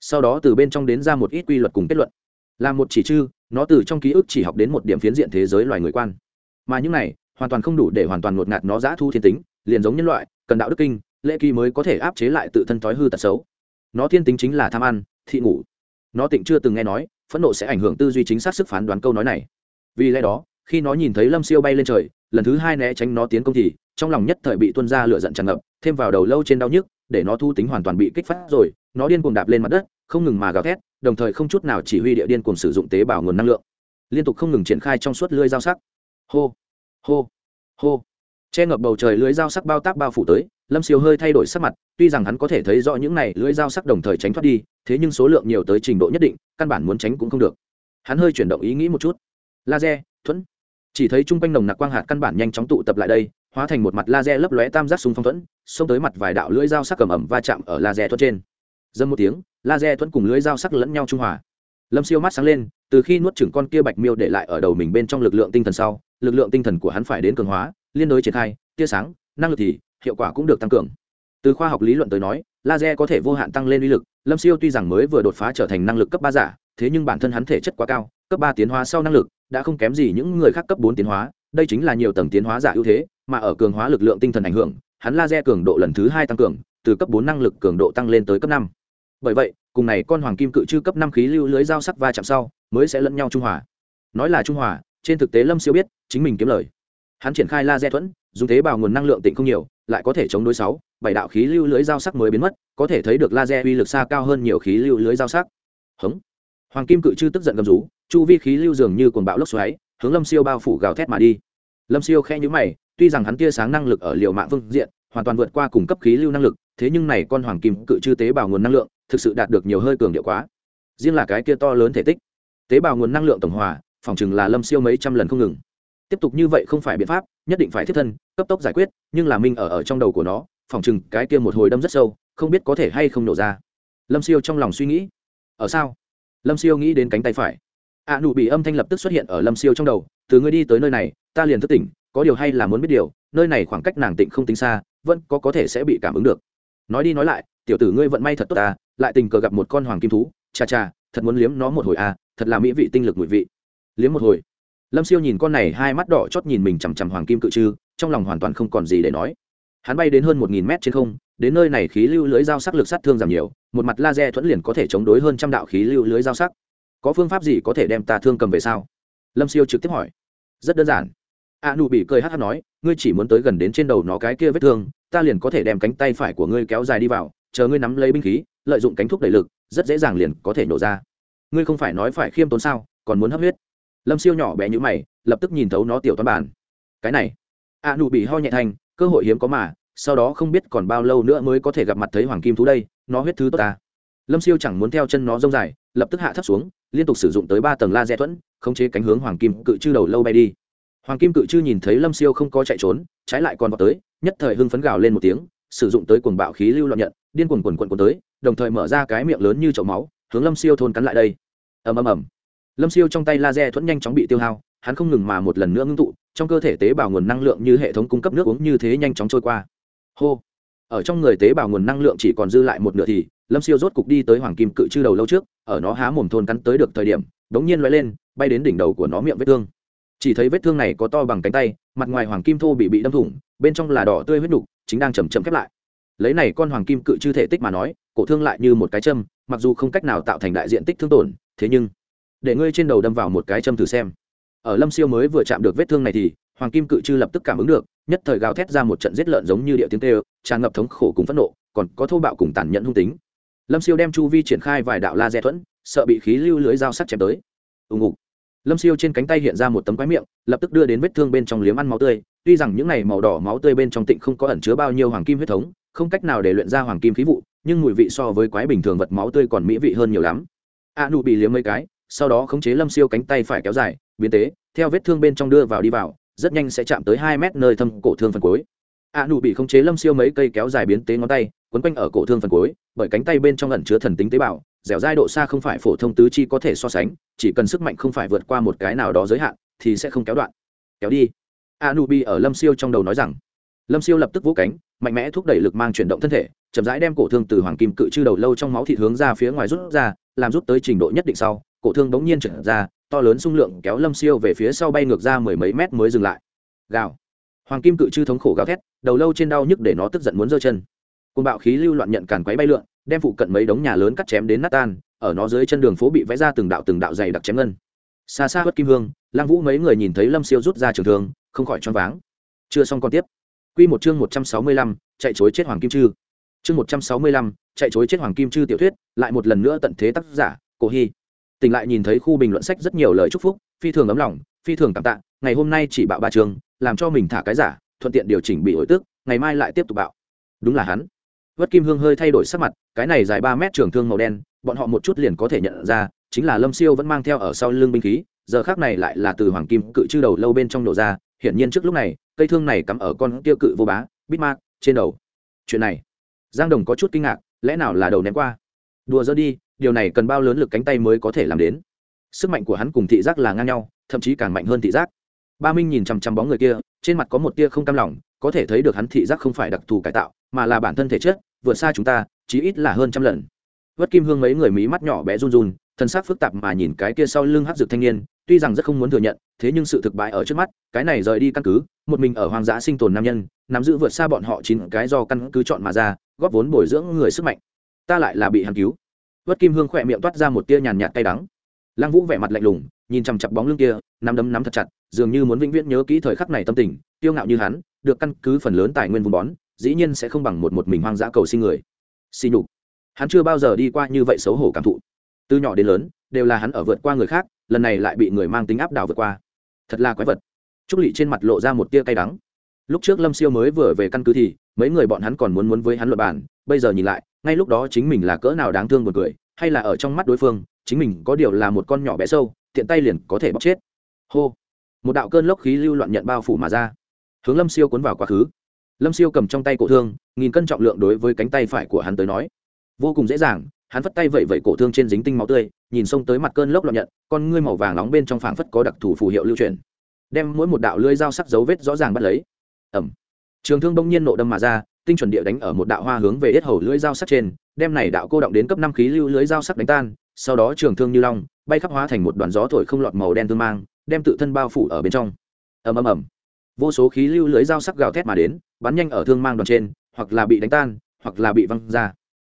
Sau đó từ bên trong đến ra một ít quy luật cùng kết luận là một chỉ chư, nó từ trong ký ức chỉ học đến một điểm phiến diện thế giới loài người quan. Mà những này, hoàn toàn không đủ để hoàn toàn ngột ngạt nó giã thu thiên tính, liền giống nhân loại, cần đạo đức kinh, lễ kỳ mới có thể áp chế lại tự thân thói hư tật xấu. Nó thiên tính chính là tham ăn, thị ngủ. Nó tịnh chưa từng nghe nói, phẫn nộ sẽ ảnh hưởng tư duy chính xác sức phán đoán câu nói này. Vì lẽ đó, khi nó nhìn thấy lâm siêu bay lên trời, lần thứ hai né tránh nó tiến công thì, trong lòng nhất thời bị tuân ra lửa giận tràn ngập, thêm vào đầu lâu trên đau nhức, để nó thu tính hoàn toàn bị kích phát rồi, nó điên cuồng đạp lên mặt đất, không ngừng mà gào thét đồng thời không chút nào chỉ huy địa điên cùng sử dụng tế bào nguồn năng lượng. Liên tục không ngừng triển khai trong suốt lưới dao sắc. Hô hô hô. Che ngập bầu trời lưới dao sắc bao tác bao phủ tới, lâm siêu hơi thay đổi sắc mặt, tuy rằng hắn có thể thấy rõ những này lưới dao sắc đồng thời tránh thoát đi, thế nhưng số lượng nhiều tới trình độ nhất định, căn bản muốn tránh cũng không được. Hắn hơi chuyển động ý nghĩ một chút. Laser, thuẫn. Chỉ thấy chung quanh nồng nặc quang hạt căn bản nhanh chóng tụ tập lại đây, hóa thành một mặt laser lấp lóe tam giác súng phong thuẫn, xông tới mặt vài đạo lưỡi dao sắc cầm ẩm va chạm ở laser thuẫn trên dâm một tiếng, laser thuẫn cùng lưới dao sắc lẫn nhau trung hòa. Lâm siêu mắt sáng lên, từ khi nuốt chửng con kia bạch miêu để lại ở đầu mình bên trong lực lượng tinh thần sau, lực lượng tinh thần của hắn phải đến cường hóa, liên đối triển khai, tia sáng, năng lực thì hiệu quả cũng được tăng cường. Từ khoa học lý luận tới nói, laser có thể vô hạn tăng lên uy lực, lâm siêu tuy rằng mới vừa đột phá trở thành năng lực cấp ba giả, thế nhưng bản thân hắn thể chất quá cao, cấp ba tiến hóa sau năng lực, đã không kém gì những người khác cấp bốn tiến hóa, đây chính là nhiều tầng tiến hóa giả ưu thế, mà ở cường hóa lực lượng tinh thần ảnh hưởng, hắn laser cường độ lần thứ hai tăng cường, từ cấp bốn năng lực cường độ tăng lên tới cấp năm bởi vậy, cùng này con hoàng kim cự chư cấp năm khí lưu lưới dao sắc va chạm sau, mới sẽ lẫn nhau trung hòa. Nói là trung hòa, trên thực tế lâm siêu biết, chính mình kiếm lời. Hắn triển khai laser thuẫn, dùng tế bào nguồn năng lượng tịnh không nhiều, lại có thể chống đối sáu, bảy đạo khí lưu lưới dao sắc mới biến mất, có thể thấy được laser uy lực xa cao hơn nhiều khí lưu lưới dao sắc. Hống. Hoàng kim cự chư tức giận gầm rú, chu vi khí lưu dường như cuồng bão lốc xoáy, hướng lâm siêu bao phủ gào thét mà đi. Lâm siêu khe nhữ mày, tuy rằng hắn tia sáng năng lực ở liệu mạng phương diện, hoàn toàn vượt qua cùng cấp khí lưu năng lực thế nhưng này con hoàng kim cự chư tế bào nguồn năng lượng thực sự đạt được nhiều hơi cường điệu quá. Riêng là cái kia to lớn thể tích tế bào nguồn năng lượng tổng hòa phòng chừng là lâm siêu mấy trăm lần không ngừng. Tiếp tục như vậy không phải biện pháp nhất định phải thiết thân cấp tốc giải quyết nhưng là minh ở ở trong đầu của nó phòng chừng cái kia một hồi đâm rất sâu không biết có thể hay không nổ ra. Lâm siêu trong lòng suy nghĩ ở sao? Lâm siêu nghĩ đến cánh tay phải. Ạ à, nụ bị âm thanh lập tức xuất hiện ở lâm siêu trong đầu từ ngươi đi tới nơi này ta liền thức tỉnh có điều hay là muốn biết điều nơi này khoảng cách nàng tịnh không tính xa vẫn có có thể sẽ bị cảm ứng được nói đi nói lại, tiểu tử ngươi vận may thật tốt ta lại tình cờ gặp một con hoàng kim thú, cha cha, thật muốn liếm nó một hồi à thật là mỹ vị tinh lực mùi vị. Liếm một hồi. Lâm siêu nhìn con này hai mắt đỏ chót nhìn mình chằm chằm hoàng kim cự trư, trong lòng hoàn toàn không còn gì để nói. Hắn bay đến hơn một nghìn mét trên không, đến nơi này khí lưu lưới dao sắc lực sát thương giảm nhiều, một mặt laser thuẫn liền có thể chống đối hơn trăm đạo khí lưu lưới dao sắc. Có phương pháp gì có thể đem ta thương cầm về sao? Lâm siêu trực tiếp hỏi. Rất đơn giản a nụ bị cười hát hát nói, ngươi chỉ muốn tới gần đến trên đầu nó cái kia vết thương, ta liền có thể đem cánh tay phải của ngươi kéo dài đi vào, chờ ngươi nắm lấy binh khí, lợi dụng cánh thúc đẩy lực, rất dễ dàng liền có thể nổ ra. Ngươi không phải nói phải khiêm tốn sao, còn muốn hấp huyết? Lâm siêu nhỏ bé như mày, lập tức nhìn thấu nó tiểu toán bản. Cái này. A nụ bị ho nhẹ thành, cơ hội hiếm có mà, sau đó không biết còn bao lâu nữa mới có thể gặp mặt thấy hoàng kim thú đây, nó huyết thứ tốt ta. Lâm siêu chẳng muốn theo chân nó rông dài, lập tức hạ thấp xuống, liên tục sử dụng tới ba tầng laser thuẫn, khống chế cánh hướng hoàng kim cự chư đầu lâu bay đi hoàng kim cự chư nhìn thấy lâm siêu không có chạy trốn, trái lại còn vào tới, nhất thời hưng phấn gào lên một tiếng, sử dụng tới cuồng bạo khí lưu loạn nhận, điên cuồng quần quần quần tới, đồng thời mở ra cái miệng lớn như chậu máu, hướng lâm siêu thôn cắn lại đây. Ầm ầm ầm. Lâm siêu trong tay laser thuẫn nhanh chóng bị tiêu hao, hắn không ngừng mà một lần nữa ngưng tụ, trong cơ thể tế bào nguồn năng lượng như hệ thống cung cấp nước uống như thế nhanh chóng trôi qua. Hô. Ở trong người tế bào nguồn năng lượng chỉ còn dư lại một nửa thì, lâm siêu rốt cục đi tới hoàng kim cự chư đầu lâu trước, ở nó há mồm thôn cắn tới được thời điểm đột nhiên loại lên, bay đến đỉnh đầu của nó miệng vết thương chỉ thấy vết thương này có to bằng cánh tay, mặt ngoài hoàng kim thô bị bị đâm thủng, bên trong là đỏ tươi huyết đục chính đang chầm chậm khép lại. Lấy này con hoàng kim cự chư thể tích mà nói, cổ thương lại như một cái châm, mặc dù không cách nào tạo thành đại diện tích thương tổn, thế nhưng, để ngươi trên đầu đâm vào một cái châm thử xem. Ở lâm siêu mới vừa chạm được vết thương này thì, hoàng kim cự chư lập tức cảm ứng được, nhất thời gào thét ra một trận giết lợn giống như địa tiếng tê tràn ngập thống khổ cùng phẫn nộ, còn có thô bạo cùng tàn nhẫn hung tính. Lâm siêu đem chu vi triển khai vài đạo la dè thuẫn, sợ bị khí lưu lưới dao sắc chém tới. Ùng ục lâm siêu trên cánh tay hiện ra một tấm quái miệng, lập tức đưa đến vết thương bên trong liếm ăn máu tươi. Tuy rằng những n à y màu đỏ máu tươi bên trong tịnh không có ẩn chứa bao nhiêu hoàng kim huyết thống, không cách nào để luyện ra hoàng kim khí vụ, nhưng mùi vị so với quái bình thường vật máu tươi còn mỹ vị hơn nhiều lắm. A nụ bị liếm mấy cái, sau đó khống chế lâm siêu cánh tay phải kéo dài, biến tế, theo vết thương bên trong đưa vào đi vào, rất nhanh sẽ chạm tới hai mét nơi thâm cổ thương phần cuối. A nụ bị khống chế lâm siêu mấy cây kéo dài biến tế ngón tay, quấn quanh ở cổ thương phần cuối, bởi cánh tay bên trong ẩn chứa thần tính tế bào dẻo dai độ xa không phải phổ thông tứ chi có thể so sánh, chỉ cần sức mạnh không phải vượt qua một cái nào đó giới hạn, thì sẽ không kéo đoạn. Kéo đi. A nu bi ở lâm siêu trong đầu nói rằng, lâm siêu lập tức vũ cánh, mạnh mẽ thúc đẩy lực mang chuyển động thân thể, chậm rãi đem cổ thương từ hoàng kim cự chư đầu lâu trong máu thịt hướng ra phía ngoài rút ra, làm rút tới trình độ nhất định sau, cổ thương bỗng nhiên trở ra, to lớn xung lượng kéo lâm siêu về phía sau bay ngược ra mười mấy mét mới dừng lại. Gào. Hoàng kim cự chư thống khổ gào thét, đầu lâu trên đau nhức để nó tức giận muốn giơ chân. Côn bạo khí lưu loạn nhận càn quấy bay lượn đem phụ cận mấy đống nhà lớn cắt chém đến nát tan, ở nó dưới chân đường phố bị vẽ ra từng đạo từng đạo dày đặc chém ngân. Xa xa bất kim hương lang vũ mấy người nhìn thấy lâm siêu rút ra trường thương, không khỏi choáng váng. Chưa xong còn tiếp. Q một chương một trăm sáu mươi lăm, chạy chối chết hoàng kim chư. Chương một trăm sáu mươi lăm, chạy chối chết hoàng kim chư tiểu thuyết, lại một lần nữa tận thế tác giả, cổ hy. Tỉnh lại nhìn thấy khu bình luận sách rất nhiều lời chúc phúc, phi thường ấm lòng, phi thường cảm tạ, ngày hôm nay chỉ bạo ba trường, làm cho mình thả cái giả, thuận tiện điều chỉnh bị ổi tức, ngày mai lại tiếp tục bạo. Đúng là hắn vất kim hương hơi thay đổi sắc mặt, cái này dài ba mét trường thương màu đen, bọn họ một chút liền có thể nhận ra, chính là lâm siêu vẫn mang theo ở sau lưng binh khí, giờ khác này lại là từ hoàng kim cự chư đầu lâu bên trong nổ ra, hiển nhiên trước lúc này, cây thương này cắm ở con tiêu cự vô bá bít mạc, trên đầu. Chuyện này, giang đồng có chút kinh ngạc, lẽ nào là đầu ném qua? Đùa dỡ đi, điều này cần bao lớn lực cánh tay mới có thể làm đến. Sức mạnh của hắn cùng thị giác là ngang nhau, thậm chí càng mạnh hơn thị giác. Ba minh nhìn chằm chằm bóng người kia, trên mặt có một tia không cam lòng, có thể thấy được hắn thị giác không phải đặc thù cải tạo, mà là bản thân thể chất vượt xa chúng ta, chí ít là hơn trăm lần. Vất kim hương mấy người mí mắt nhỏ bé run run, thân xác phức tạp mà nhìn cái kia sau lưng hắc dược thanh niên, tuy rằng rất không muốn thừa nhận, thế nhưng sự thực bại ở trước mắt, cái này rời đi căn cứ, một mình ở hoang dã sinh tồn nam nhân, nắm giữ vượt xa bọn họ chín cái do căn cứ chọn mà ra, góp vốn bồi dưỡng người sức mạnh. Ta lại là bị hắn cứu. Vất kim hương khỏe miệng toát ra một tia nhàn nhạt cay đắng. Lăng vũ vẻ mặt lạnh lùng, nhìn chằm chặp bóng lưng kia, nắm đấm nắm thật chặt, dường như muốn vĩnh viễn nhớ kỹ thời khắc này tâm tình tiêu ngạo như hắn, được căn cứ phần lớn tài nguyên vùng bón dĩ nhiên sẽ không bằng một một mình hoang dã cầu sinh người. Xin nhục. Hắn chưa bao giờ đi qua như vậy xấu hổ cảm thụ. Từ nhỏ đến lớn, đều là hắn ở vượt qua người khác, lần này lại bị người mang tính áp đảo vượt qua. Thật là quái vật. Trúc lị trên mặt lộ ra một tia cay đắng. Lúc trước lâm siêu mới vừa về căn cứ thì, mấy người bọn hắn còn muốn muốn với hắn luật bản bây giờ nhìn lại, ngay lúc đó chính mình là cỡ nào đáng thương một người hay là ở trong mắt đối phương, chính mình có điều là một con nhỏ bé sâu, tiện tay liền có thể bóc chết. Hô. Một đạo cơn lốc khí lưu loạn nhận bao phủ mà ra. Hướng lâm siêu cuốn vào quá khứ lâm siêu cầm trong tay cổ thương, nghìn cân trọng lượng đối với cánh tay phải của hắn tới nói, vô cùng dễ dàng, hắn vất tay vẩy vẩy cổ thương trên dính tinh máu tươi, nhìn xông tới mặt cơn lốc loạn nhận, con ngươi màu vàng nóng bên trong phảng phất có đặc thù phù hiệu lưu truyền đem mỗi một đạo lưới dao sắc dấu vết rõ ràng bắt lấy. Ẩm trường thương bỗng nhiên nộ đâm mà ra, tinh chuẩn địa đánh ở một đạo hoa hướng về yết hầu lưỡi dao sắc trên, đem này đạo cô động đến cấp năm khí lưu lưới dao sắc đánh tan, sau đó trường thương như long, bay khắp hóa thành một đoàn gió thổi không lọt màu đen tương mang, đem tự thân bao phủ ở bên trong. Ầm ầm ầm. Vô số khí lưu lưới dao sắc gào thét mà đến bắn nhanh ở thương mang đoàn trên, hoặc là bị đánh tan, hoặc là bị văng ra.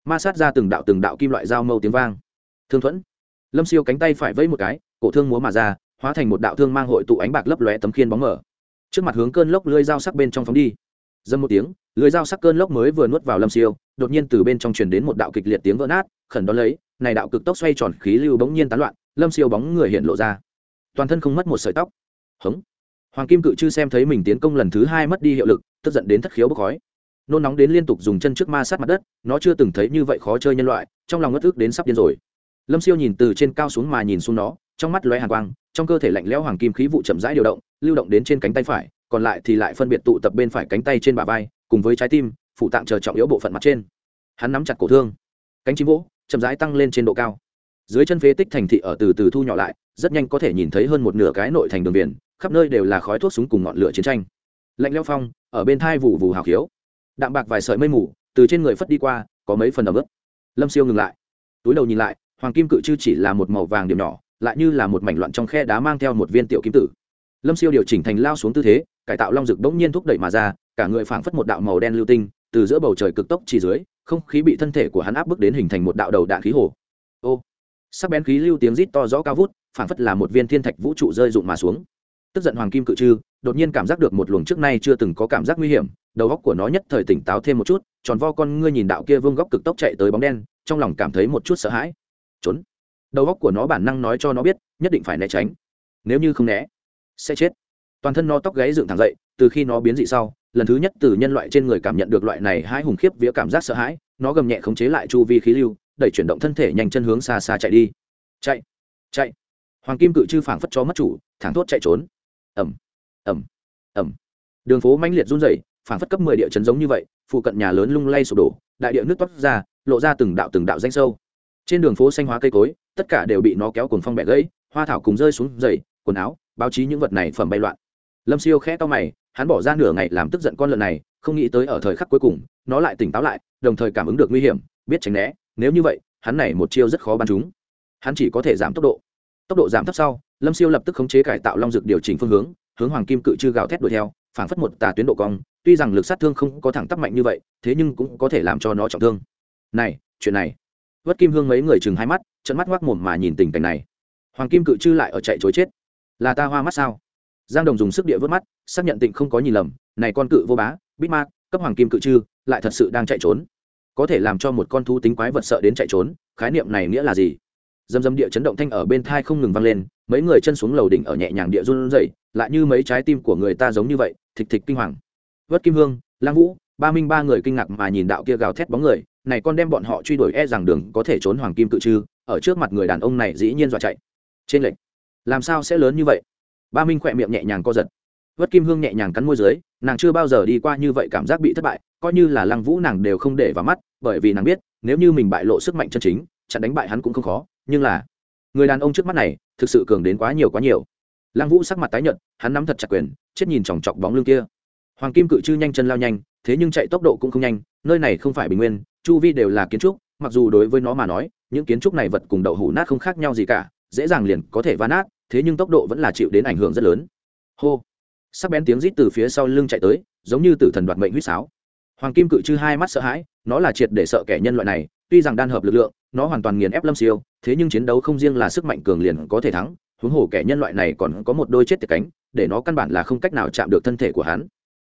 Ma sát ra từng đạo từng đạo kim loại dao mâu tiếng vang. Thương thuẫn. Lâm siêu cánh tay phải vẫy một cái, cổ thương múa mà ra, hóa thành một đạo thương mang hội tụ ánh bạc lấp lóe tấm khiên bóng mở. Trước mặt hướng cơn lốc lưới dao sắc bên trong phóng đi. Dâm một tiếng, lưới dao sắc cơn lốc mới vừa nuốt vào lâm siêu, đột nhiên từ bên trong truyền đến một đạo kịch liệt tiếng vỡ nát, khẩn đón lấy, này đạo cực tốc xoay tròn khí lưu bỗng nhiên tán loạn, lâm siêu bóng người hiện lộ ra. Toàn thân không mất một sợi tóc. Hống. Hoàng kim cự chư xem thấy mình tiến công lần thứ hai mất đi hiệu lực tức giận đến thất khiếu bốc khói. Nôn nóng đến liên tục dùng chân trước ma sát mặt đất, nó chưa từng thấy như vậy khó chơi nhân loại, trong lòng ngất ức đến sắp điên rồi. Lâm siêu nhìn từ trên cao xuống mà nhìn xuống nó, trong mắt lóe hàn quang, trong cơ thể lạnh lẽo hoàng kim khí vụ chậm rãi điều động, lưu động đến trên cánh tay phải, còn lại thì lại phân biệt tụ tập bên phải cánh tay trên bả vai, cùng với trái tim, phụ tạng chờ trọng yếu bộ phận mặt trên. Hắn nắm chặt cổ thương. Cánh chim vỗ, chậm rãi tăng lên trên độ cao. Dưới chân phế tích thành thị ở từ từ thu nhỏ lại, rất nhanh có thể nhìn thấy hơn một nửa cái nội thành đường biển, khắp nơi đều là khói thuốc súng cùng ngọn lửa chiến tranh. Lạnh leo phong ở bên thai vụ vù hào khiếu. Đạm bạc vài sợi mây mù, từ trên người phất đi qua, có mấy phần ẩm ướt. Lâm siêu ngừng lại. Túi đầu nhìn lại, hoàng kim cự chư chỉ là một màu vàng điểm nhỏ, lại như là một mảnh loạn trong khe đá mang theo một viên tiểu kim tử. Lâm siêu điều chỉnh thành lao xuống tư thế, cải tạo long rực bỗng nhiên thúc đẩy mà ra, cả người phảng phất một đạo màu đen lưu tinh, từ giữa bầu trời cực tốc chỉ dưới, không khí bị thân thể của hắn áp bức đến hình thành một đạo đầu đạn khí hồ. Ô, sắc bén khí lưu tiếng rít to rõ cao vút, phảng phất là một viên thiên thạch vũ trụ rơi rụng mà xuống tức giận hoàng kim cự trư, đột nhiên cảm giác được một luồng trước nay chưa từng có cảm giác nguy hiểm, đầu góc của nó nhất thời tỉnh táo thêm một chút, tròn vo con ngươi nhìn đạo kia vương góc cực tốc chạy tới bóng đen, trong lòng cảm thấy một chút sợ hãi. Trốn. Đầu góc của nó bản năng nói cho nó biết, nhất định phải né tránh. Nếu như không né, sẽ chết. Toàn thân nó tóc gáy dựng thẳng dậy, từ khi nó biến dị sau, lần thứ nhất từ nhân loại trên người cảm nhận được loại này hai hùng khiếp vía cảm giác sợ hãi, nó gầm nhẹ khống chế lại chu vi khí lưu, đẩy chuyển động thân thể nhanh chân hướng xa xa chạy đi. Chạy. Chạy. Hoàng kim cự chư phảng phất cho mất chủ, thẳng thốt chạy trốn ẩm ẩm ẩm. Đường phố manh liệt run rẩy, phảng phất cấp mười địa chấn giống như vậy, phụ cận nhà lớn lung lay sụp đổ, đại địa nước toát ra, lộ ra từng đạo từng đạo danh sâu. Trên đường phố xanh hóa cây cối, tất cả đều bị nó kéo cùng phong bẻ gãy, hoa thảo cùng rơi xuống dày quần áo, báo chí những vật này phẩm bay loạn. Lâm siêu khẽ to mày, hắn bỏ ra nửa ngày làm tức giận con lợn này, không nghĩ tới ở thời khắc cuối cùng, nó lại tỉnh táo lại, đồng thời cảm ứng được nguy hiểm, biết tránh né, nếu như vậy, hắn này một chiêu rất khó bắn chúng. Hắn chỉ có thể giảm tốc độ. Tốc độ giảm thấp sau lâm siêu lập tức khống chế cải tạo long dược điều chỉnh phương hướng hướng hoàng kim cự chư gào thét đuổi theo, phảng phất một tà tuyến độ cong, tuy rằng lực sát thương không có thẳng tắp mạnh như vậy, thế nhưng cũng có thể làm cho nó trọng thương. Này, chuyện này. Vất kim hương mấy người chừng hai mắt trận mắt ngoác mồm mà nhìn tình cảnh này. Hoàng kim cự chư lại ở chạy chối chết. Là ta hoa mắt sao? Giang đồng dùng sức địa vớt mắt, xác nhận tịnh không có nhìn lầm, này con cự vô bá bít ma, cấp hoàng kim cự chư lại thật sự đang chạy trốn. Có thể làm cho một con thú tính quái vật sợ đến chạy trốn, khái niệm này nghĩa là gì? Dầm dầm địa chấn động thanh ở bên thai không ngừng vang lên, mấy người chân xuống lầu đỉnh ở nhẹ nhàng địa run rẩy, lại như mấy trái tim của người ta giống như vậy, thịch thịch kinh hoàng. Vất kim hương lang vũ, ba minh ba người kinh ngạc mà nhìn đạo kia gào thét bóng người, này con đem bọn họ truy đuổi e rằng đường có thể trốn hoàng kim cự trư, ở trước mặt người đàn ông này dĩ nhiên dọa chạy. Trên lệnh làm sao sẽ lớn như vậy? Ba minh khỏe miệng nhẹ nhàng co giật. Vất kim hương nhẹ nhàng cắn môi dưới, nàng chưa bao giờ đi qua như vậy cảm giác bị thất bại, coi như là lăng vũ nàng đều không để vào mắt, bởi vì nàng biết, nếu như mình bại lộ sức mạnh chân chính, chặn đánh bại hắn cũng không khó nhưng là người đàn ông trước mắt này thực sự cường đến quá nhiều quá nhiều. Lăng vũ sắc mặt tái nhợt, hắn nắm thật chặt quyền, chết nhìn chòng chọc bóng lưng kia. Hoàng kim cự chư nhanh chân lao nhanh, thế nhưng chạy tốc độ cũng không nhanh, nơi này không phải bình nguyên, chu vi đều là kiến trúc, mặc dù đối với nó mà nói, những kiến trúc này vật cùng đậu hủ nát không khác nhau gì cả, dễ dàng liền có thể va nát, thế nhưng tốc độ vẫn là chịu đến ảnh hưởng rất lớn. Hô! Sắc bén tiếng rít từ phía sau lưng chạy tới, giống như tử thần đoạt mệnh huýt sáo. Hoàng kim cự chư hai mắt sợ hãi, nó là triệt để sợ kẻ nhân loại này, tuy rằng đan hợp lực lượng, nó hoàn toàn nghiền ép lâm siêu thế nhưng chiến đấu không riêng là sức mạnh cường liền có thể thắng, huống hồ kẻ nhân loại này còn có một đôi chết tiệt cánh, để nó căn bản là không cách nào chạm được thân thể của hắn.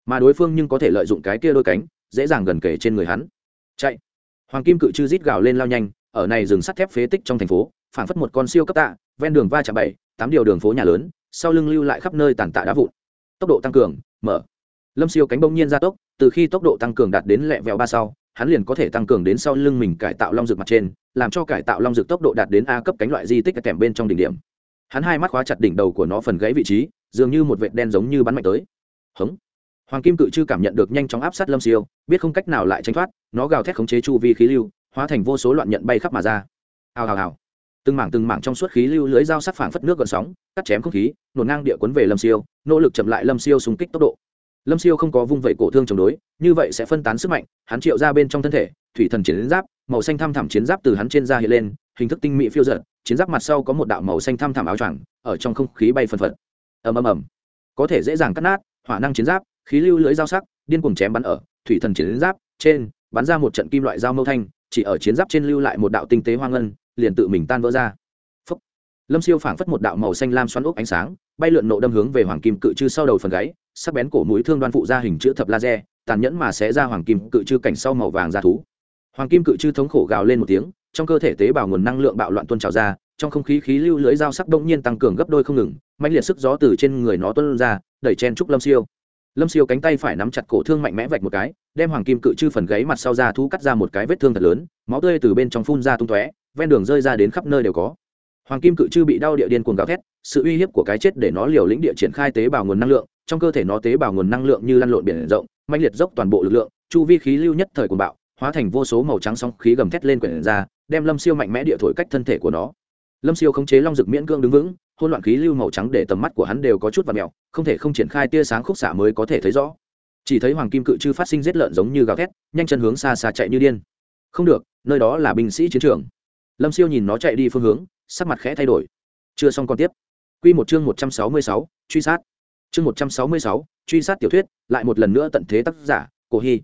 Mà đối phương nhưng có thể lợi dụng cái kia đôi cánh, dễ dàng gần kề trên người hắn. Chạy. Hoàng kim cự chư rít gào lên lao nhanh, ở này rừng sắt thép phế tích trong thành phố, phảng phất một con siêu cấp tạ, ven đường va chạm bảy, tám điều đường phố nhà lớn, sau lưng lưu lại khắp nơi tàn tạ đá vụn. Tốc độ tăng cường, mở. Lâm siêu cánh bỗng nhiên gia tốc, từ khi tốc độ tăng cường đạt đến lẹ vẹo ba sau hắn liền có thể tăng cường đến sau lưng mình cải tạo long dược mặt trên, làm cho cải tạo long dược tốc độ đạt đến a cấp cánh loại di tích kèm bên trong đỉnh điểm. Hắn hai mắt khóa chặt đỉnh đầu của nó phần gãy vị trí, dường như một vệt đen giống như bắn mạnh tới. Hống. Hoàng kim cự chư cảm nhận được nhanh chóng áp sát lâm siêu, biết không cách nào lại tránh thoát, nó gào thét khống chế chu vi khí lưu, hóa thành vô số loạn nhận bay khắp mà ra. Hào hào hào. Từng mảng từng mảng trong suốt khí lưu lưới dao sắc phảng phất nước gần sóng, cắt chém không khí, nổ ngang địa cuốn về lâm siêu, nỗ lực chậm lại lâm siêu xung kích tốc độ lâm siêu không có vung vẩy cổ thương chống đối, như vậy sẽ phân tán sức mạnh, hắn triệu ra bên trong thân thể, thủy thần chiến giáp, màu xanh thăm thẳm chiến giáp từ hắn trên da hiện lên, hình thức tinh mỹ phiêu giật chiến giáp mặt sau có một đạo màu xanh thăm thẳm áo choàng, ở trong không khí bay phân phật. Ầm ầm ầm. Có thể dễ dàng cắt nát, hỏa năng chiến giáp, khí lưu lưỡi dao sắc, điên cuồng chém bắn ở thủy thần chiến giáp trên, bắn ra một trận kim loại dao mâu thanh, chỉ ở chiến giáp trên lưu lại một đạo tinh tế hoang ngân, liền tự mình tan vỡ ra lâm siêu phảng phất một đạo màu xanh lam xoắn ốc ánh sáng, bay lượn nộ đâm hướng về hoàng kim cự chư sau đầu phần gáy, sắc bén cổ mũi thương đoan phụ ra hình chữ thập laser, tàn nhẫn mà sẽ ra hoàng kim cự chư cảnh sau màu vàng ra thú. Hoàng kim cự chư thống khổ gào lên một tiếng, trong cơ thể tế bào nguồn năng lượng bạo loạn tuôn trào ra, trong không khí khí lưu lưỡi dao sắc đông nhiên tăng cường gấp đôi không ngừng mạnh liệt sức gió từ trên người nó tuôn ra, đẩy chen trúc lâm siêu. Lâm siêu cánh tay phải nắm chặt cổ thương mạnh mẽ vạch một cái, đem hoàng kim cự chư phần gáy mặt sau ra thú cắt ra một cái vết thương thật lớn, máu tươi từ bên trong phun ra tung tóe, ven đường rơi ra đến khắp nơi đều có hoàng kim cự chư bị đau địa điên cuồng gào thét, sự uy hiếp của cái chết để nó liều lĩnh địa triển khai tế bào nguồn năng lượng, trong cơ thể nó tế bào nguồn năng lượng như lăn lộn biển rộng mạnh liệt dốc toàn bộ lực lượng, chu vi khí lưu nhất thời cuồng bạo, hóa thành vô số màu trắng sóng khí gầm thét lên quyển ra, đem lâm siêu mạnh mẽ địa thổi cách thân thể của nó. Lâm siêu khống chế long dực miễn cương đứng vững hôn loạn khí lưu màu trắng để tầm mắt của hắn đều có chút và mèo, không thể không triển khai tia sáng khúc xạ mới có thể thấy rõ. Chỉ thấy hoàng kim cự chư phát sinh giết lợn giống như gào thét, nhanh chân hướng xa xa chạy như điên. Không được, nơi đó là binh sĩ chiến trường lâm siêu nhìn nó chạy đi phương hướng, sắc mặt khẽ thay đổi. Chưa xong còn tiếp. Q một chương một trăm sáu mươi sáu, truy sát. Chương một trăm sáu mươi sáu, truy sát tiểu thuyết, lại một lần nữa tận thế tác giả, cổ hy.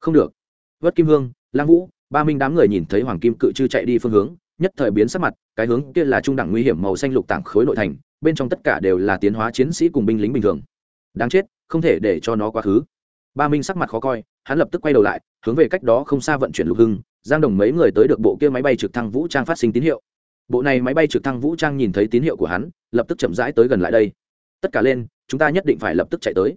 Không được. Vất kim hương, lang vũ, ba minh đám người nhìn thấy hoàng kim cự chư chạy đi phương hướng, nhất thời biến sắc mặt, cái hướng kia là trung đẳng nguy hiểm màu xanh lục tảng khối nội thành, bên trong tất cả đều là tiến hóa chiến sĩ cùng binh lính bình thường. Đáng chết, không thể để cho nó quá khứ. Ba minh sắc mặt khó coi, hắn lập tức quay đầu lại, hướng về cách đó không xa vận chuyển lục hưng giang đồng mấy người tới được bộ kia máy bay trực thăng vũ trang phát sinh tín hiệu. Bộ này máy bay trực thăng vũ trang nhìn thấy tín hiệu của hắn, lập tức chậm rãi tới gần lại đây. Tất cả lên, chúng ta nhất định phải lập tức chạy tới.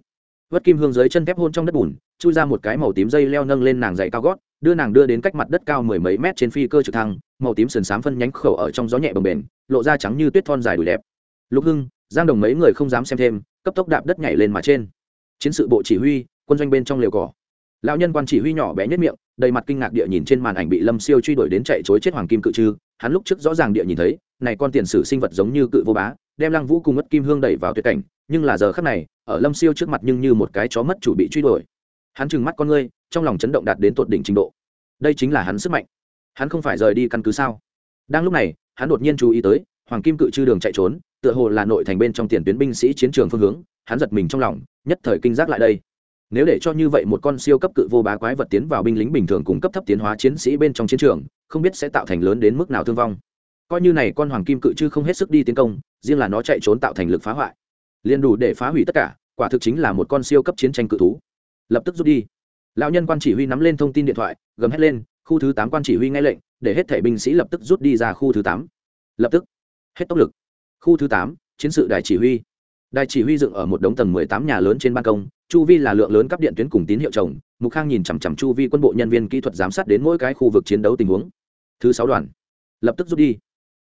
Vất kim hương dưới chân thép hôn trong đất bùn, chui ra một cái màu tím dây leo nâng lên nàng dày cao gót, đưa nàng đưa đến cách mặt đất cao mười mấy mét trên phi cơ trực thăng, màu tím sườn xám phân nhánh khẩu ở trong gió nhẹ bồng bềnh, lộ ra trắng như tuyết thon dài đùi đẹp. Lục hưng, giang đồng mấy người không dám xem thêm, cấp tốc đạp đất nhảy lên mà trên. Chiến sự bộ chỉ huy, quân doanh bên trong liều cỏ. Lão nhân quan chỉ huy nhỏ bé nhất miệng đầy mặt kinh ngạc địa nhìn trên màn ảnh bị lâm siêu truy đuổi đến chạy chối chết hoàng kim cự trư, hắn lúc trước rõ ràng địa nhìn thấy, này con tiền sử sinh vật giống như cự vô bá, đem lăng vũ cùng mất kim hương đẩy vào tuyệt cảnh, nhưng là giờ khắc này, ở lâm siêu trước mặt nhưng như một cái chó mất chủ bị truy đuổi. Hắn trừng mắt con ngươi, trong lòng chấn động đạt đến tột đỉnh trình độ. Đây chính là hắn sức mạnh. Hắn không phải rời đi căn cứ sao? Đang lúc này, hắn đột nhiên chú ý tới, hoàng kim cự chư đường chạy trốn, tựa hồ là nội thành bên trong tiền tuyến binh sĩ chiến trường phương hướng, hắn giật mình trong lòng, nhất thời kinh giác lại đây nếu để cho như vậy một con siêu cấp cự vô bá quái vật tiến vào binh lính bình thường cùng cấp thấp tiến hóa chiến sĩ bên trong chiến trường, không biết sẽ tạo thành lớn đến mức nào thương vong. Coi như này con hoàng kim cự chư không hết sức đi tiến công, riêng là nó chạy trốn tạo thành lực phá hoại. Liền đủ để phá hủy tất cả, quả thực chính là một con siêu cấp chiến tranh cự thú. Lập tức rút đi. Lão nhân quan chỉ huy nắm lên thông tin điện thoại, gầm hét lên, khu thứ tám quan chỉ huy ngay lệnh, để hết thể binh sĩ lập tức rút đi ra khu thứ tám. Lập tức. Hết tốc lực. Khu thứ tám, chiến sự đài chỉ huy đài chỉ huy dựng ở một đống tầng mười tám nhà lớn trên ban công, chu vi là lượng lớn cấp điện tuyến cùng tín hiệu trồng. mục khang nhìn chằm chằm chu vi quân bộ nhân viên kỹ thuật giám sát đến mỗi cái khu vực chiến đấu tình huống. Thứ sáu đoàn. Lập tức rút đi.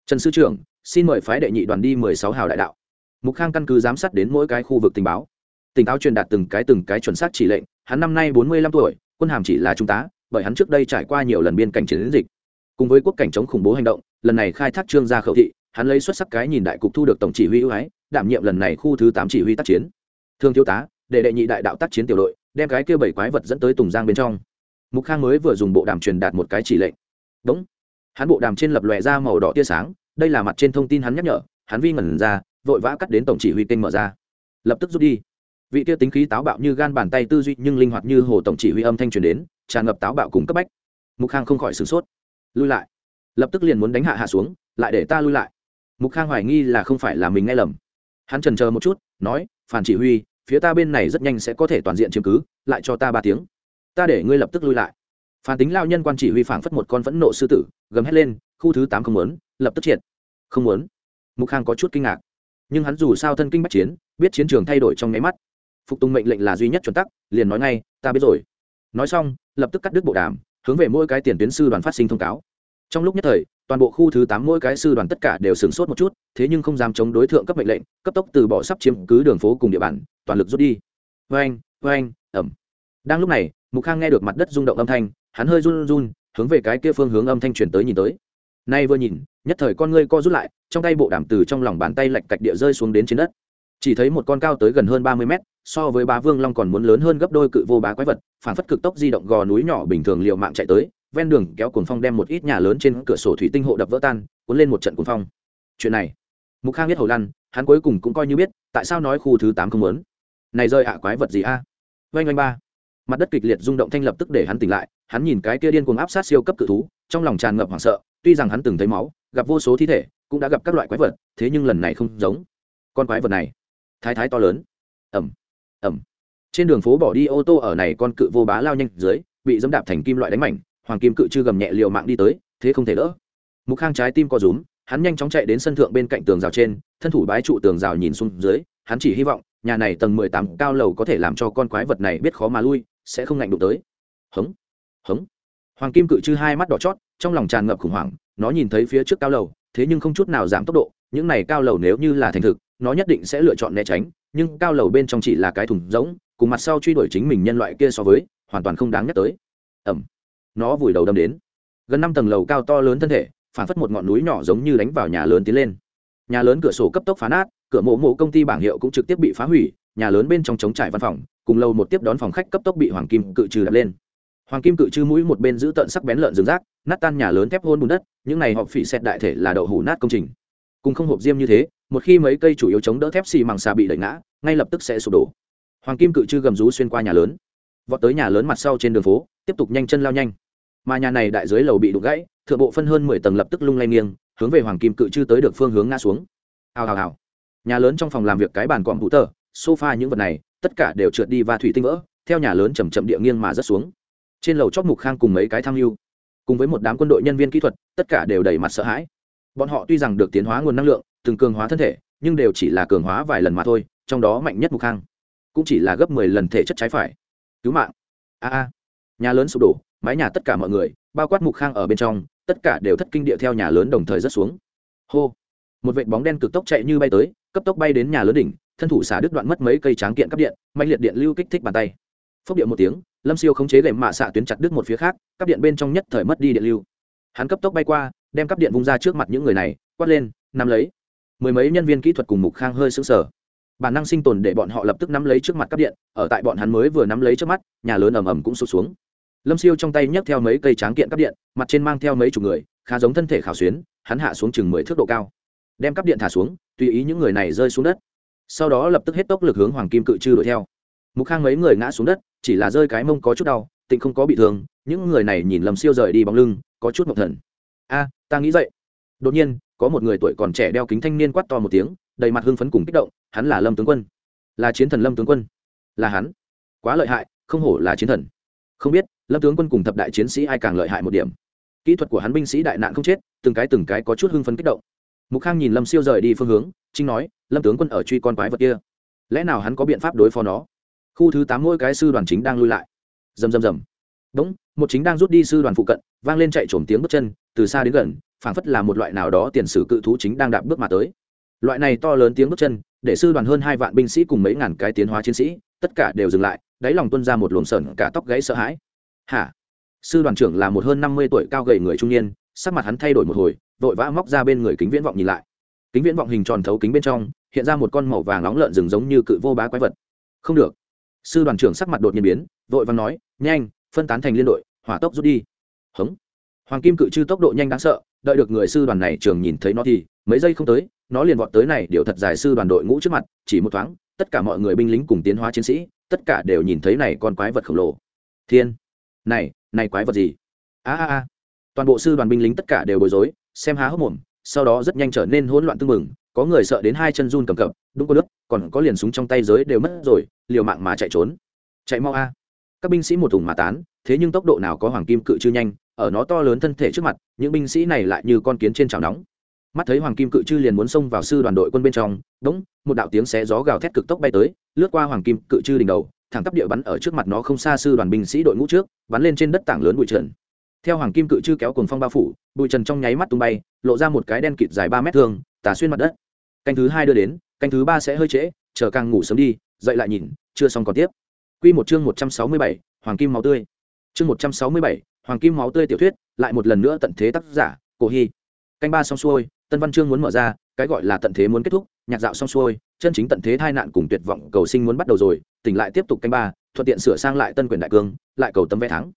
Trần sư trưởng, xin mời phái đệ nhị đoàn đi mười sáu hào đại đạo. Mục khang căn cứ giám sát đến mỗi cái khu vực tình báo. Tỉnh táo truyền đạt từng cái từng cái chuẩn xác chỉ lệnh, hắn năm nay bốn mươi lăm tuổi, quân hàm chỉ là trung tá, bởi hắn trước đây trải qua nhiều lần biên cảnh chiến dịch. Cùng với quốc cảnh chống khủng bố hành động, lần này khai thác trương gia khẩu thị, hắn lấy xuất sắc cái nhìn đại cục thu được tổng chỉ huy ưu ái đảm nhiệm lần này khu thứ tám chỉ huy tác chiến. Thương thiếu tá, để đệ nhị đại đạo tác chiến tiểu đội, đem cái kia bảy quái vật dẫn tới tùng giang bên trong. Mục khang mới vừa dùng bộ đàm truyền đạt một cái chỉ lệnh. Đúng. Hắn bộ đàm trên lập lòe ra màu đỏ tia sáng, đây là mặt trên thông tin hắn nhắc nhở, hắn vi ngẩn ra, vội vã cắt đến tổng chỉ huy kênh mở ra. Lập tức rút đi. Vị tia tính khí táo bạo như gan bàn tay tư duy nhưng linh hoạt như hồ tổng chỉ huy âm thanh truyền đến, tràn ngập táo bạo cùng cấp bách. Mục khang không khỏi sửng sốt. Lui lại. Lập tức liền muốn đánh hạ hạ xuống, lại để ta lui lại. Mục khang hoài nghi là không phải là mình nghe lầm hắn trần chờ một chút, nói, phản chỉ huy, phía ta bên này rất nhanh sẽ có thể toàn diện chứng cứ, lại cho ta ba tiếng. Ta để ngươi lập tức lui lại. Phản tính lao nhân quan chỉ huy phảng phất một con phẫn nộ sư tử, gầm hét lên, khu thứ tám không muốn, lập tức triệt. Không muốn. Mục khang có chút kinh ngạc. Nhưng hắn dù sao thân kinh bắt chiến, biết chiến trường thay đổi trong nháy mắt. Phục tùng mệnh lệnh là duy nhất chuẩn tắc, liền nói ngay, ta biết rồi. Nói xong, lập tức cắt đứt bộ đàm, hướng về mỗi cái tiền tuyến sư đoàn phát sinh thông cáo. Trong lúc nhất thời toàn bộ khu thứ tám mỗi cái sư đoàn tất cả đều sửng sốt một chút, thế nhưng không dám chống đối tượng cấp mệnh lệnh, cấp tốc từ bỏ sắp chiếm cứ đường phố cùng địa bàn, toàn lực rút đi. Vê anh ầm. ẩm đang lúc này, mục khang nghe được mặt đất rung động âm thanh, hắn hơi run run, hướng về cái kia phương hướng âm thanh chuyển tới nhìn tới. Nay vừa nhìn, nhất thời con ngươi co rút lại, trong tay bộ đàm từ trong lòng bàn tay lạch cạch địa rơi xuống đến trên đất. Chỉ thấy một con cao tới gần hơn ba mươi mét, so với bá vương long còn muốn lớn hơn gấp đôi cự vô bá quái vật, phản phất cực tốc di động gò núi nhỏ bình thường liệu mạng chạy tới ven đường kéo cuồng phong đem một ít nhà lớn trên cửa sổ thủy tinh hộ đập vỡ tan, cuốn lên một trận cuồng phong. Chuyện này, mục khang biết hầu lăn, hắn cuối cùng cũng coi như biết, tại sao nói khu thứ tám không lớn này rơi ạ, quái vật gì a? À? oanh oanh ba. Mặt đất kịch liệt rung động thanh lập tức để hắn tỉnh lại, hắn nhìn cái kia điên cuồng áp sát siêu cấp cự thú, trong lòng tràn ngập hoảng sợ, tuy rằng hắn từng thấy máu, gặp vô số thi thể, cũng đã gặp các loại quái vật, thế nhưng lần này không giống. Con quái vật này, thái thái to lớn. Ẩm ẩm trên đường phố bỏ đi ô tô ở này con cự vô bá lao nhanh dưới, bị dẫm đạp thành kim loại đánh mảnh hoàng kim cự chư gầm nhẹ liều mạng đi tới, thế không thể đỡ. Mục khang trái tim co rúm, hắn nhanh chóng chạy đến sân thượng bên cạnh tường rào trên, thân thủ bái trụ tường rào nhìn xuống dưới, hắn chỉ hy vọng, nhà này tầng mười tám cao lầu có thể làm cho con quái vật này biết khó mà lui, sẽ không ngạnh đụng tới. Hống hống. Hoàng kim cự chư hai mắt đỏ chót, trong lòng tràn ngập khủng hoảng, nó nhìn thấy phía trước cao lầu, thế nhưng không chút nào giảm tốc độ, những này cao lầu nếu như là thành thực, nó nhất định sẽ lựa chọn né tránh, nhưng cao lầu bên trong chỉ là cái thùng rỗng, cùng mặt sau truy đuổi chính mình nhân loại kia so với, hoàn toàn không đáng nhắc tới. Ẩm nó vùi đầu đâm đến. Gần năm tầng lầu cao to lớn thân thể, phản phất một ngọn núi nhỏ giống như đánh vào nhà lớn tiến lên. Nhà lớn cửa sổ cấp tốc phá nát, cửa mộ mộ công ty bảng hiệu cũng trực tiếp bị phá hủy, nhà lớn bên trong chống trải văn phòng, cùng lâu một tiếp đón phòng khách cấp tốc bị hoàng kim cự trừ đặt lên. Hoàng kim cự trừ mũi một bên giữ tận sắc bén lợn rừng rác, nát tan nhà lớn thép hôn bùn đất, những này họ phỉ xét đại thể là đậu hủ nát công trình. Cùng không hộp diêm như thế, một khi mấy cây chủ yếu chống đỡ thép xì màng xà bị đẩy ngã, ngay lập tức sẽ sụp đổ. Hoàng kim cự trư gầm rú xuyên qua nhà lớn. Vọt tới nhà lớn mặt sau trên đường phố, tiếp tục nhanh chân lao nhanh mà nhà này đại dưới lầu bị đục gãy, thượng bộ phân hơn mười tầng lập tức lung lay nghiêng, hướng về hoàng kim cự chư tới được phương hướng ngã xuống. Hào hào hào. Nhà lớn trong phòng làm việc cái bàn cọm hụ tờ, sofa những vật này, tất cả đều trượt đi và thủy tinh vỡ, theo nhà lớn chầm chậm địa nghiêng mà rớt xuống. Trên lầu chót mục khang cùng mấy cái tham mưu, cùng với một đám quân đội nhân viên kỹ thuật, tất cả đều đầy mặt sợ hãi. Bọn họ tuy rằng được tiến hóa nguồn năng lượng, từng cường hóa thân thể, nhưng đều chỉ là cường hóa vài lần mà thôi, trong đó mạnh nhất mục khang cũng chỉ là gấp mười lần thể chất trái phải. Cứu mạng. A a. Nhà lớn sụp đổ mái nhà tất cả mọi người, bao quát mục khang ở bên trong, tất cả đều thất kinh địa theo nhà lớn đồng thời rớt xuống. Hô! Một vệt bóng đen cực tốc chạy như bay tới, cấp tốc bay đến nhà lớn đỉnh, thân thủ xả đứt đoạn mất mấy cây tráng kiện cắp điện mạnh liệt điện lưu kích thích bàn tay. Phốc điện một tiếng, lâm siêu khống chế gệm mạ xạ tuyến chặt đứt một phía khác, cắp điện bên trong nhất thời mất đi điện lưu. Hắn cấp tốc bay qua, đem cắp điện vung ra trước mặt những người này, quát lên, nắm lấy. Mười mấy nhân viên kỹ thuật cùng mục khang hơi sững sờ. Bản năng sinh tồn để bọn họ lập tức nắm lấy trước mặt cắp điện, ở tại bọn hắn mới vừa nắm lấy trước mắt, nhà lớn ầm ầm cũng sụt xuống lâm siêu trong tay nhấc theo mấy cây tráng kiện cắp điện, mặt trên mang theo mấy chục người, khá giống thân thể khảo xuyến, hắn hạ xuống chừng mười thước độ cao. Đem cắp điện thả xuống, tùy ý những người này rơi xuống đất. Sau đó lập tức hết tốc lực hướng hoàng kim cự trư đuổi theo. Mục khang mấy người ngã xuống đất, chỉ là rơi cái mông có chút đau, tịnh không có bị thương, những người này nhìn lâm siêu rời đi bóng lưng, có chút ngọc thần a, ta nghĩ vậy. Đột nhiên, có một người tuổi còn trẻ đeo kính thanh niên quát to một tiếng, đầy mặt hưng phấn cùng kích động, hắn là lâm tướng quân. Là chiến thần lâm tướng quân. Là hắn. Quá lợi hại, không hổ là chiến thần. Không biết lâm tướng quân cùng thập đại chiến sĩ ai càng lợi hại một điểm? Kỹ thuật của hắn binh sĩ đại nạn không chết, từng cái từng cái có chút hưng phấn kích động. Mục khang nhìn lâm siêu rời đi phương hướng, trinh nói, lâm tướng quân ở truy con quái vật kia, lẽ nào hắn có biện pháp đối phó nó? Khu thứ tám mỗi cái sư đoàn chính đang lui lại. Rầm rầm rầm. Đúng, một chính đang rút đi sư đoàn phụ cận, vang lên chạy trồm tiếng bước chân, từ xa đến gần, phảng phất là một loại nào đó tiền sử cự thú chính đang đạp bước mà tới. Loại này to lớn tiếng bước chân, để sư đoàn hơn hai vạn binh sĩ cùng mấy ngàn cái tiến hóa chiến sĩ, tất cả đều dừng lại, đáy lòng tuân ra một luồng sờn cả tóc gãy sợ hãi hả? Sư đoàn trưởng là một hơn năm mươi tuổi cao gầy người trung niên, sắc mặt hắn thay đổi một hồi, vội vã móc ra bên người kính viễn vọng nhìn lại. Kính viễn vọng hình tròn thấu kính bên trong, hiện ra một con màu vàng nóng lợn rừng giống như cự vô bá quái vật. Không được. Sư đoàn trưởng sắc mặt đột nhiên biến, vội vàng nói, nhanh, phân tán thành liên đội, hỏa tốc rút đi. Hống. Hoàng kim cự chư tốc độ nhanh đáng sợ, đợi được người sư đoàn này trường nhìn thấy nó thì, mấy giây không tới, nó liền vọt tới này điều thật dài sư đoàn đội ngũ trước mặt, chỉ một thoáng, tất cả mọi người binh lính cùng tiến hóa chiến sĩ, tất cả đều nhìn thấy này con quái vật khổng lồ. Thiên này này quái vật gì? A a a. Toàn bộ sư đoàn binh lính tất cả đều bối rối, xem há hốc mồm, sau đó rất nhanh trở nên hỗn loạn tưng mừng có người sợ đến hai chân run cầm cập, đúng có nước còn có liền súng trong tay giới đều mất rồi, liều mạng mà chạy trốn. Chạy mau a. Các binh sĩ một thùng mà tán, thế nhưng tốc độ nào có hoàng kim cự chư nhanh, ở nó to lớn thân thể trước mặt, những binh sĩ này lại như con kiến trên chảo nóng. Mắt thấy hoàng kim cự chư liền muốn xông vào sư đoàn đội quân bên trong đống một đạo tiếng xé gió gào thét cực tốc bay tới, lướt qua hoàng kim cự chư đỉnh đầu thẳng tắp địa bắn ở trước mặt nó không xa sư đoàn binh sĩ đội ngũ trước, bắn lên trên đất tảng lớn bụi trần. Theo hoàng kim cự chư kéo cồn phong bao phủ, bụi trần trong nháy mắt tung bay, lộ ra một cái đen kịt dài ba mét thương, tà xuyên mặt đất. Canh thứ hai đưa đến, canh thứ ba sẽ hơi trễ, chờ càng ngủ sớm đi, dậy lại nhìn, chưa xong còn tiếp. Q một chương một trăm sáu mươi bảy, hoàng kim máu tươi. Chương một trăm sáu mươi bảy, hoàng kim máu tươi tiểu thuyết, lại một lần nữa tận thế tác giả, cổ hy. Canh ba xong xuôi, tân văn chương muốn mở ra, cái gọi là tận thế muốn kết thúc, nhạc dạo xong xuôi, chân chính tận thế tai nạn cùng tuyệt vọng cầu sinh muốn bắt đầu rồi tỉnh lại tiếp tục canh ba, thuận tiện sửa sang lại tân quyền đại cương, lại cầu tấm vé thắng.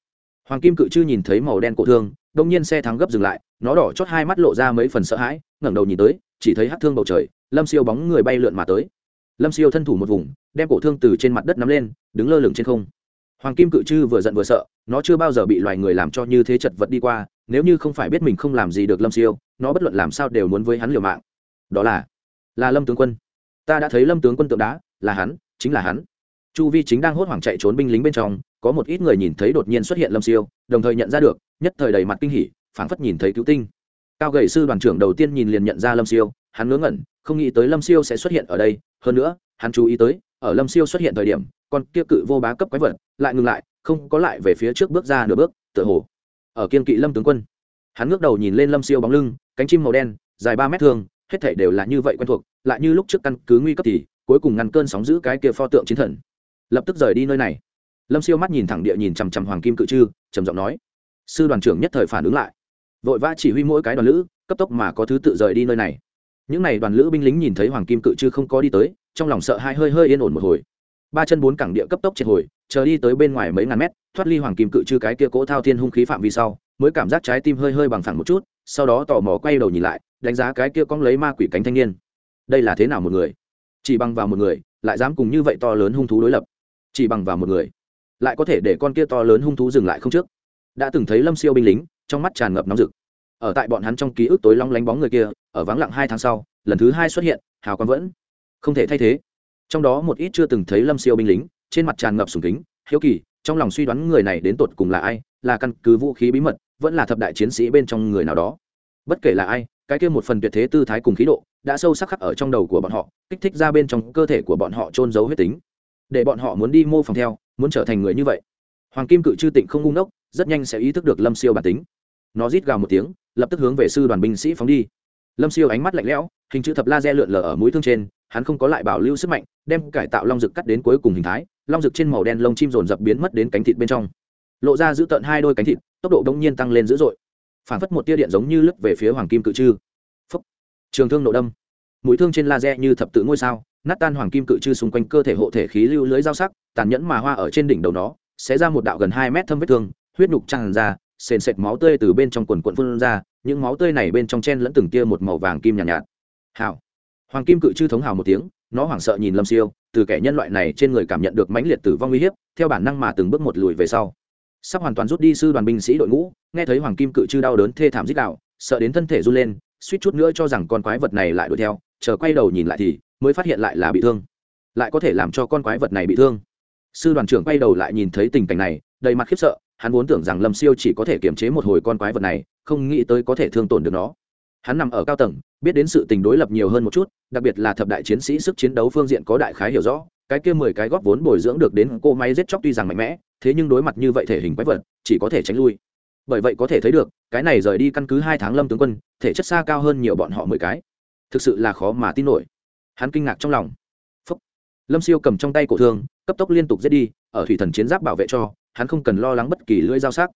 Hoàng kim cự chư nhìn thấy màu đen cổ thương, đông nhiên xe thắng gấp dừng lại, nó đỏ chót hai mắt lộ ra mấy phần sợ hãi, ngẩng đầu nhìn tới, chỉ thấy hát thương bầu trời, lâm siêu bóng người bay lượn mà tới. Lâm siêu thân thủ một vùng, đem cổ thương từ trên mặt đất nắm lên, đứng lơ lửng trên không. Hoàng kim cự chư vừa giận vừa sợ, nó chưa bao giờ bị loài người làm cho như thế chật vật đi qua, nếu như không phải biết mình không làm gì được lâm siêu, nó bất luận làm sao đều muốn với hắn liều mạng. Đó là là lâm tướng quân. Ta đã thấy lâm tướng quân tượng đá, là hắn, chính là hắn chu vi chính đang hốt hoảng chạy trốn binh lính bên trong có một ít người nhìn thấy đột nhiên xuất hiện lâm siêu đồng thời nhận ra được nhất thời đầy mặt kinh hỉ phảng phất nhìn thấy cứu tinh. Cao gầy sư đoàn trưởng đầu tiên nhìn liền nhận ra lâm siêu hắn ngớ ngẩn không nghĩ tới lâm siêu sẽ xuất hiện ở đây hơn nữa hắn chú ý tới ở lâm siêu xuất hiện thời điểm con kia cự vô bá cấp quái vật lại ngừng lại không có lại về phía trước bước ra nửa bước tựa hồ ở kiên kỵ lâm tướng quân. Hắn ngước đầu nhìn lên lâm siêu bóng lưng cánh chim màu đen dài ba mét thường, hết thể đều là như vậy quen thuộc lại như lúc trước căn cứ nguy cấp thì cuối cùng ngăn cơn sóng giữ cái kia pho tượng chiến thần lập tức rời đi nơi này. Lâm siêu mắt nhìn thẳng địa nhìn chằm chằm hoàng kim cự trư, trầm giọng nói, sư đoàn trưởng nhất thời phản ứng lại. Vội vã chỉ huy mỗi cái đoàn lữ, cấp tốc mà có thứ tự rời đi nơi này. Những n à y đoàn lữ binh lính nhìn thấy hoàng kim cự trư không có đi tới, trong lòng sợ hai hơi hơi yên ổn một hồi. Ba chân bốn cẳng địa cấp tốc triệt hồi, chờ đi tới bên ngoài mấy ngàn mét, thoát ly hoàng kim cự trư cái kia cỗ thao thiên hung khí phạm vi sau, mới cảm giác trái tim hơi hơi bằng phẳng một chút, sau đó tò mò quay đầu nhìn lại, đánh giá cái kia cong lấy ma quỷ cánh thanh niên. Đây là thế nào một người? Chỉ bằng vào một người, lại dám cùng như vậy to lớn hung thú đối lập chỉ bằng vào một người, lại có thể để con kia to lớn hung thú dừng lại không trước. Đã từng thấy lâm siêu binh lính, trong mắt tràn ngập nóng rực. Ở tại bọn hắn trong ký ức tối long lánh bóng người kia, ở vắng lặng hai tháng sau, lần thứ hai xuất hiện, hào quang vẫn không thể thay thế. Trong đó một ít chưa từng thấy lâm siêu binh lính, trên mặt tràn ngập sùng kính, hiếu kỳ, trong lòng suy đoán người này đến tột cùng là ai, là căn cứ vũ khí bí mật, vẫn là thập đại chiến sĩ bên trong người nào đó. Bất kể là ai, cái kia một phần tuyệt thế tư thái cùng khí độ, đã sâu sắc khắc ở trong đầu của bọn họ, kích thích ra bên trong cơ thể của bọn họ trôn giấu huyết tính để bọn họ muốn đi mô phỏng theo, muốn trở thành người như vậy. Hoàng kim cự chư tịnh không ngu ngốc, rất nhanh sẽ ý thức được lâm siêu bản tính. Nó rít gào một tiếng, lập tức hướng về sư đoàn binh sĩ phóng đi. Lâm siêu ánh mắt lạnh lẽo, hình chữ thập laser lượn lờ ở mũi thương trên, hắn không có lại bảo lưu sức mạnh, đem cải tạo long rực cắt đến cuối cùng hình thái, long rực trên màu đen lông chim rồn rập biến mất đến cánh thịt bên trong. Lộ ra giữ tận hai đôi cánh thịt, tốc độ đông nhiên tăng lên dữ dội. Phản phất một tia điện giống như lướt về phía hoàng kim cự chư. Phúc. trường thương nổ đâm. Mũi thương trên laser như thập tự ngôi sao nát tan hoàng kim cự chư xung quanh cơ thể hộ thể khí lưu lưới dao sắc tàn nhẫn mà hoa ở trên đỉnh đầu nó sẽ ra một đạo gần hai mét thâm vết thương huyết nhục tràn ra sền sệt máu tươi từ bên trong quần quận phun ra những máu tươi này bên trong chen lẫn từng tia một màu vàng kim nhàn nhạt, nhạt. Hảo. Hoàng kim cự chư thống hào một tiếng nó hoảng sợ nhìn lâm siêu từ kẻ nhân loại này trên người cảm nhận được mãnh liệt tử vong uy hiếp theo bản năng mà từng bước một lùi về sau. Sắp hoàn toàn rút đi sư đoàn binh sĩ đội ngũ nghe thấy hoàng kim cự chư đau đớn thê thảm dích đạo sợ đến thân thể run lên suýt chút nữa cho rằng con quái vật này lại đuổi theo chờ quay đầu nhìn lại thì mới phát hiện lại là bị thương. Lại có thể làm cho con quái vật này bị thương. Sư đoàn trưởng quay đầu lại nhìn thấy tình cảnh này, đầy mặt khiếp sợ, hắn vốn tưởng rằng lâm siêu chỉ có thể kiềm chế một hồi con quái vật này, không nghĩ tới có thể thương tổn được nó. Hắn nằm ở cao tầng, biết đến sự tình đối lập nhiều hơn một chút, đặc biệt là thập đại chiến sĩ sức chiến đấu phương diện có đại khái hiểu rõ, cái kia mười cái góp vốn bồi dưỡng được đến cô máy giết chóc tuy rằng mạnh mẽ, thế nhưng đối mặt như vậy thể hình quái vật, chỉ có thể tránh lui. Bởi vậy có thể thấy được, cái này rời đi căn cứ hai tháng lâm tướng quân, thể chất xa cao hơn nhiều bọn họ mười cái. Thực sự là khó mà tin nổi hắn kinh ngạc trong lòng. Phúc. lâm siêu cầm trong tay cổ thương, cấp tốc liên tục giết đi, ở thủy thần chiến giáp bảo vệ cho, hắn không cần lo lắng bất kỳ lưỡi dao sắc.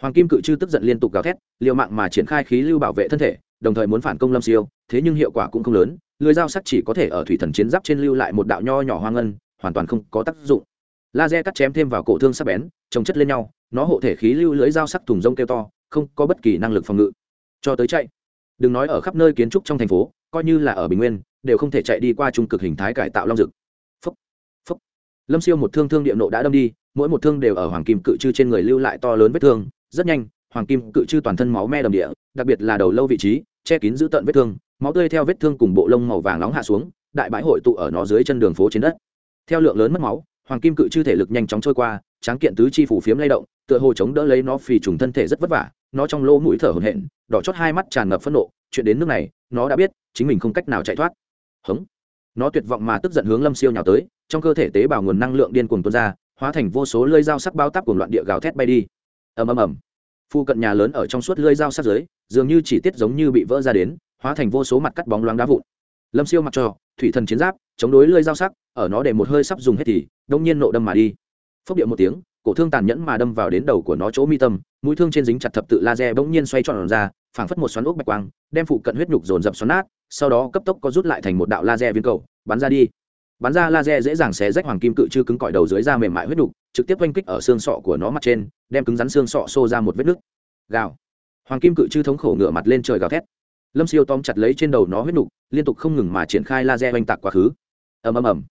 Hoàng kim cự chư tức giận liên tục gào thét, liều mạng mà triển khai khí lưu bảo vệ thân thể, đồng thời muốn phản công lâm siêu, thế nhưng hiệu quả cũng không lớn, lưỡi dao sắc chỉ có thể ở thủy thần chiến giáp trên lưu lại một đạo nho nhỏ hoang ngân, hoàn toàn không có tác dụng. Laser cắt chém thêm vào cổ thương sắc bén trồng chất lên nhau, nó hộ thể khí lưu lưỡi dao sắc thùng rông kêu to, không có bất kỳ năng lực phòng ngự. Cho tới chạy. Đừng nói ở khắp nơi kiến trúc trong thành phố, coi như là ở bình nguyên đều không thể chạy đi qua trung cực hình thái cải tạo long dực. Phấp phấp lâm siêu một thương thương địa nộ đã đâm đi, mỗi một thương đều ở hoàng kim cự chư trên người lưu lại to lớn vết thương. Rất nhanh, hoàng kim cự chư toàn thân máu me đầm địa, đặc biệt là đầu lâu vị trí, che kín giữ tận vết thương. Máu tươi theo vết thương cùng bộ lông màu vàng nóng hạ xuống, đại bãi hội tụ ở nó dưới chân đường phố trên đất. Theo lượng lớn mất máu, hoàng kim cự chư thể lực nhanh chóng trôi qua, tráng kiện tứ chi phủ phiếm lay động, tựa hồ chống đỡ lấy nó phì trùng thân thể rất vất vả. Nó trong lỗ mũi thở hổn hển, đỏ chót hai mắt tràn ngập phẫn nộ. Chuyện đến nước này, nó đã biết, chính mình không cách nào chạy thoát hống. Nó tuyệt vọng mà tức giận hướng lâm siêu nhào tới, trong cơ thể tế bào nguồn năng lượng điên cuồng tuôn ra, hóa thành vô số lưỡi dao sắc bao tắp cuồng loạn địa gào thét bay đi. Ầm ầm ầm. Phu cận nhà lớn ở trong suốt lưỡi dao sắc dưới, dường như chỉ tiết giống như bị vỡ ra đến, hóa thành vô số mặt cắt bóng loáng đá vụn. Lâm siêu mặc cho, thủy thần chiến giáp, chống đối lưỡi dao sắc, ở nó để một hơi sắp dùng hết thì, đông nhiên nộ đâm mà đi. Phốc điệu một tiếng, cổ thương tàn nhẫn mà đâm vào đến đầu của nó chỗ mi tâm, mũi thương trên dính chặt thập tự laser bỗng nhiên xoay tròn ra phảng phất một xoắn ốc bạch quang, đem phụ cận huyết nhục dồn dập xoắn nát, sau đó cấp tốc có rút lại thành một đạo laser viên cầu, bắn ra đi. Bắn ra laser dễ dàng xé rách hoàng kim cự chư cứng cỏi đầu dưới da mềm mại huyết nhục, trực tiếp vênh kích ở xương sọ của nó mặt trên, đem cứng rắn xương sọ xô ra một vết nứt. Gào. Hoàng kim cự chư thống khổ ngửa mặt lên trời gào thét. Lâm siêu tóm chặt lấy trên đầu nó huyết nhục, liên tục không ngừng mà triển khai laser vênh tạc quá khứ. Ầm ầm ầm.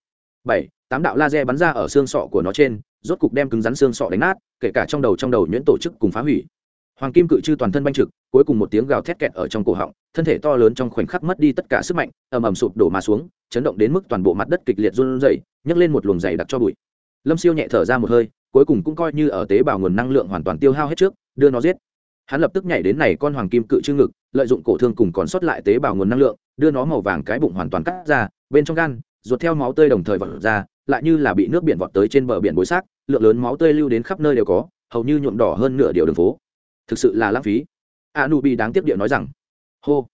Bảy, tám đạo laser bắn ra ở xương sọ của nó trên, rốt cục đem cứng rắn xương sọ đánh nát, kể cả trong đầu trong đầu nhuyễn tổ chức cùng phá hủy hoàng kim cự chư toàn thân banh trực, cuối cùng một tiếng gào thét kẹt ở trong cổ họng, thân thể to lớn trong khoảnh khắc mất đi tất cả sức mạnh, ầm ầm sụp đổ mà xuống, chấn động đến mức toàn bộ mặt đất kịch liệt run rẩy, nhấc lên một luồng dày đặc cho bụi. Lâm siêu nhẹ thở ra một hơi, cuối cùng cũng coi như ở tế bào nguồn năng lượng hoàn toàn tiêu hao hết trước, đưa nó giết. Hắn lập tức nhảy đến này con hoàng kim cự chư ngực, lợi dụng cổ thương cùng còn sót lại tế bào nguồn năng lượng, đưa nó màu vàng cái bụng hoàn toàn cắt ra, bên trong gan, ruột theo máu tươi đồng thời vọt ra, lại như là bị nước biển vọt tới trên bờ biển bối xác, lượng lớn máu tươi lưu đến khắp nơi đều có, hầu như nhuộm đỏ hơn nửa điều đường phố thực sự là lãng phí. A nu bị đáng tiếc địa nói rằng, hô.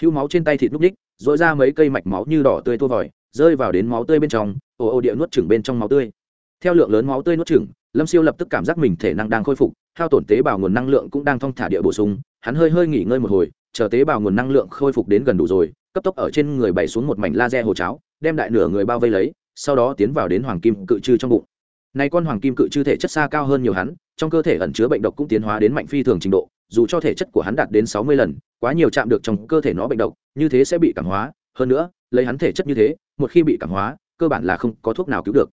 Hữu máu trên tay thịt núp ních dội ra mấy cây mạch máu như đỏ tươi tua vòi, rơi vào đến máu tươi bên trong, ồ ồ địa nuốt chừng bên trong máu tươi. Theo lượng lớn máu tươi nuốt chừng lâm siêu lập tức cảm giác mình thể năng đang khôi phục, hao tổn tế bào nguồn năng lượng cũng đang thong thả địa bổ sung, hắn hơi hơi nghỉ ngơi một hồi, chờ tế bào nguồn năng lượng khôi phục đến gần đủ rồi, cấp tốc ở trên người bày xuống một mảnh laser hồ cháo, đem đại nửa người bao vây lấy, sau đó tiến vào đến hoàng kim cự trư trong bụng nay con hoàng kim cự chư thể chất xa cao hơn nhiều hắn, trong cơ thể ẩn chứa bệnh độc cũng tiến hóa đến mạnh phi thường trình độ, dù cho thể chất của hắn đạt đến sáu mươi lần, quá nhiều chạm được trong cơ thể nó bệnh độc, như thế sẽ bị cảm hóa. Hơn nữa, lấy hắn thể chất như thế, một khi bị cảm hóa, cơ bản là không có thuốc nào cứu được.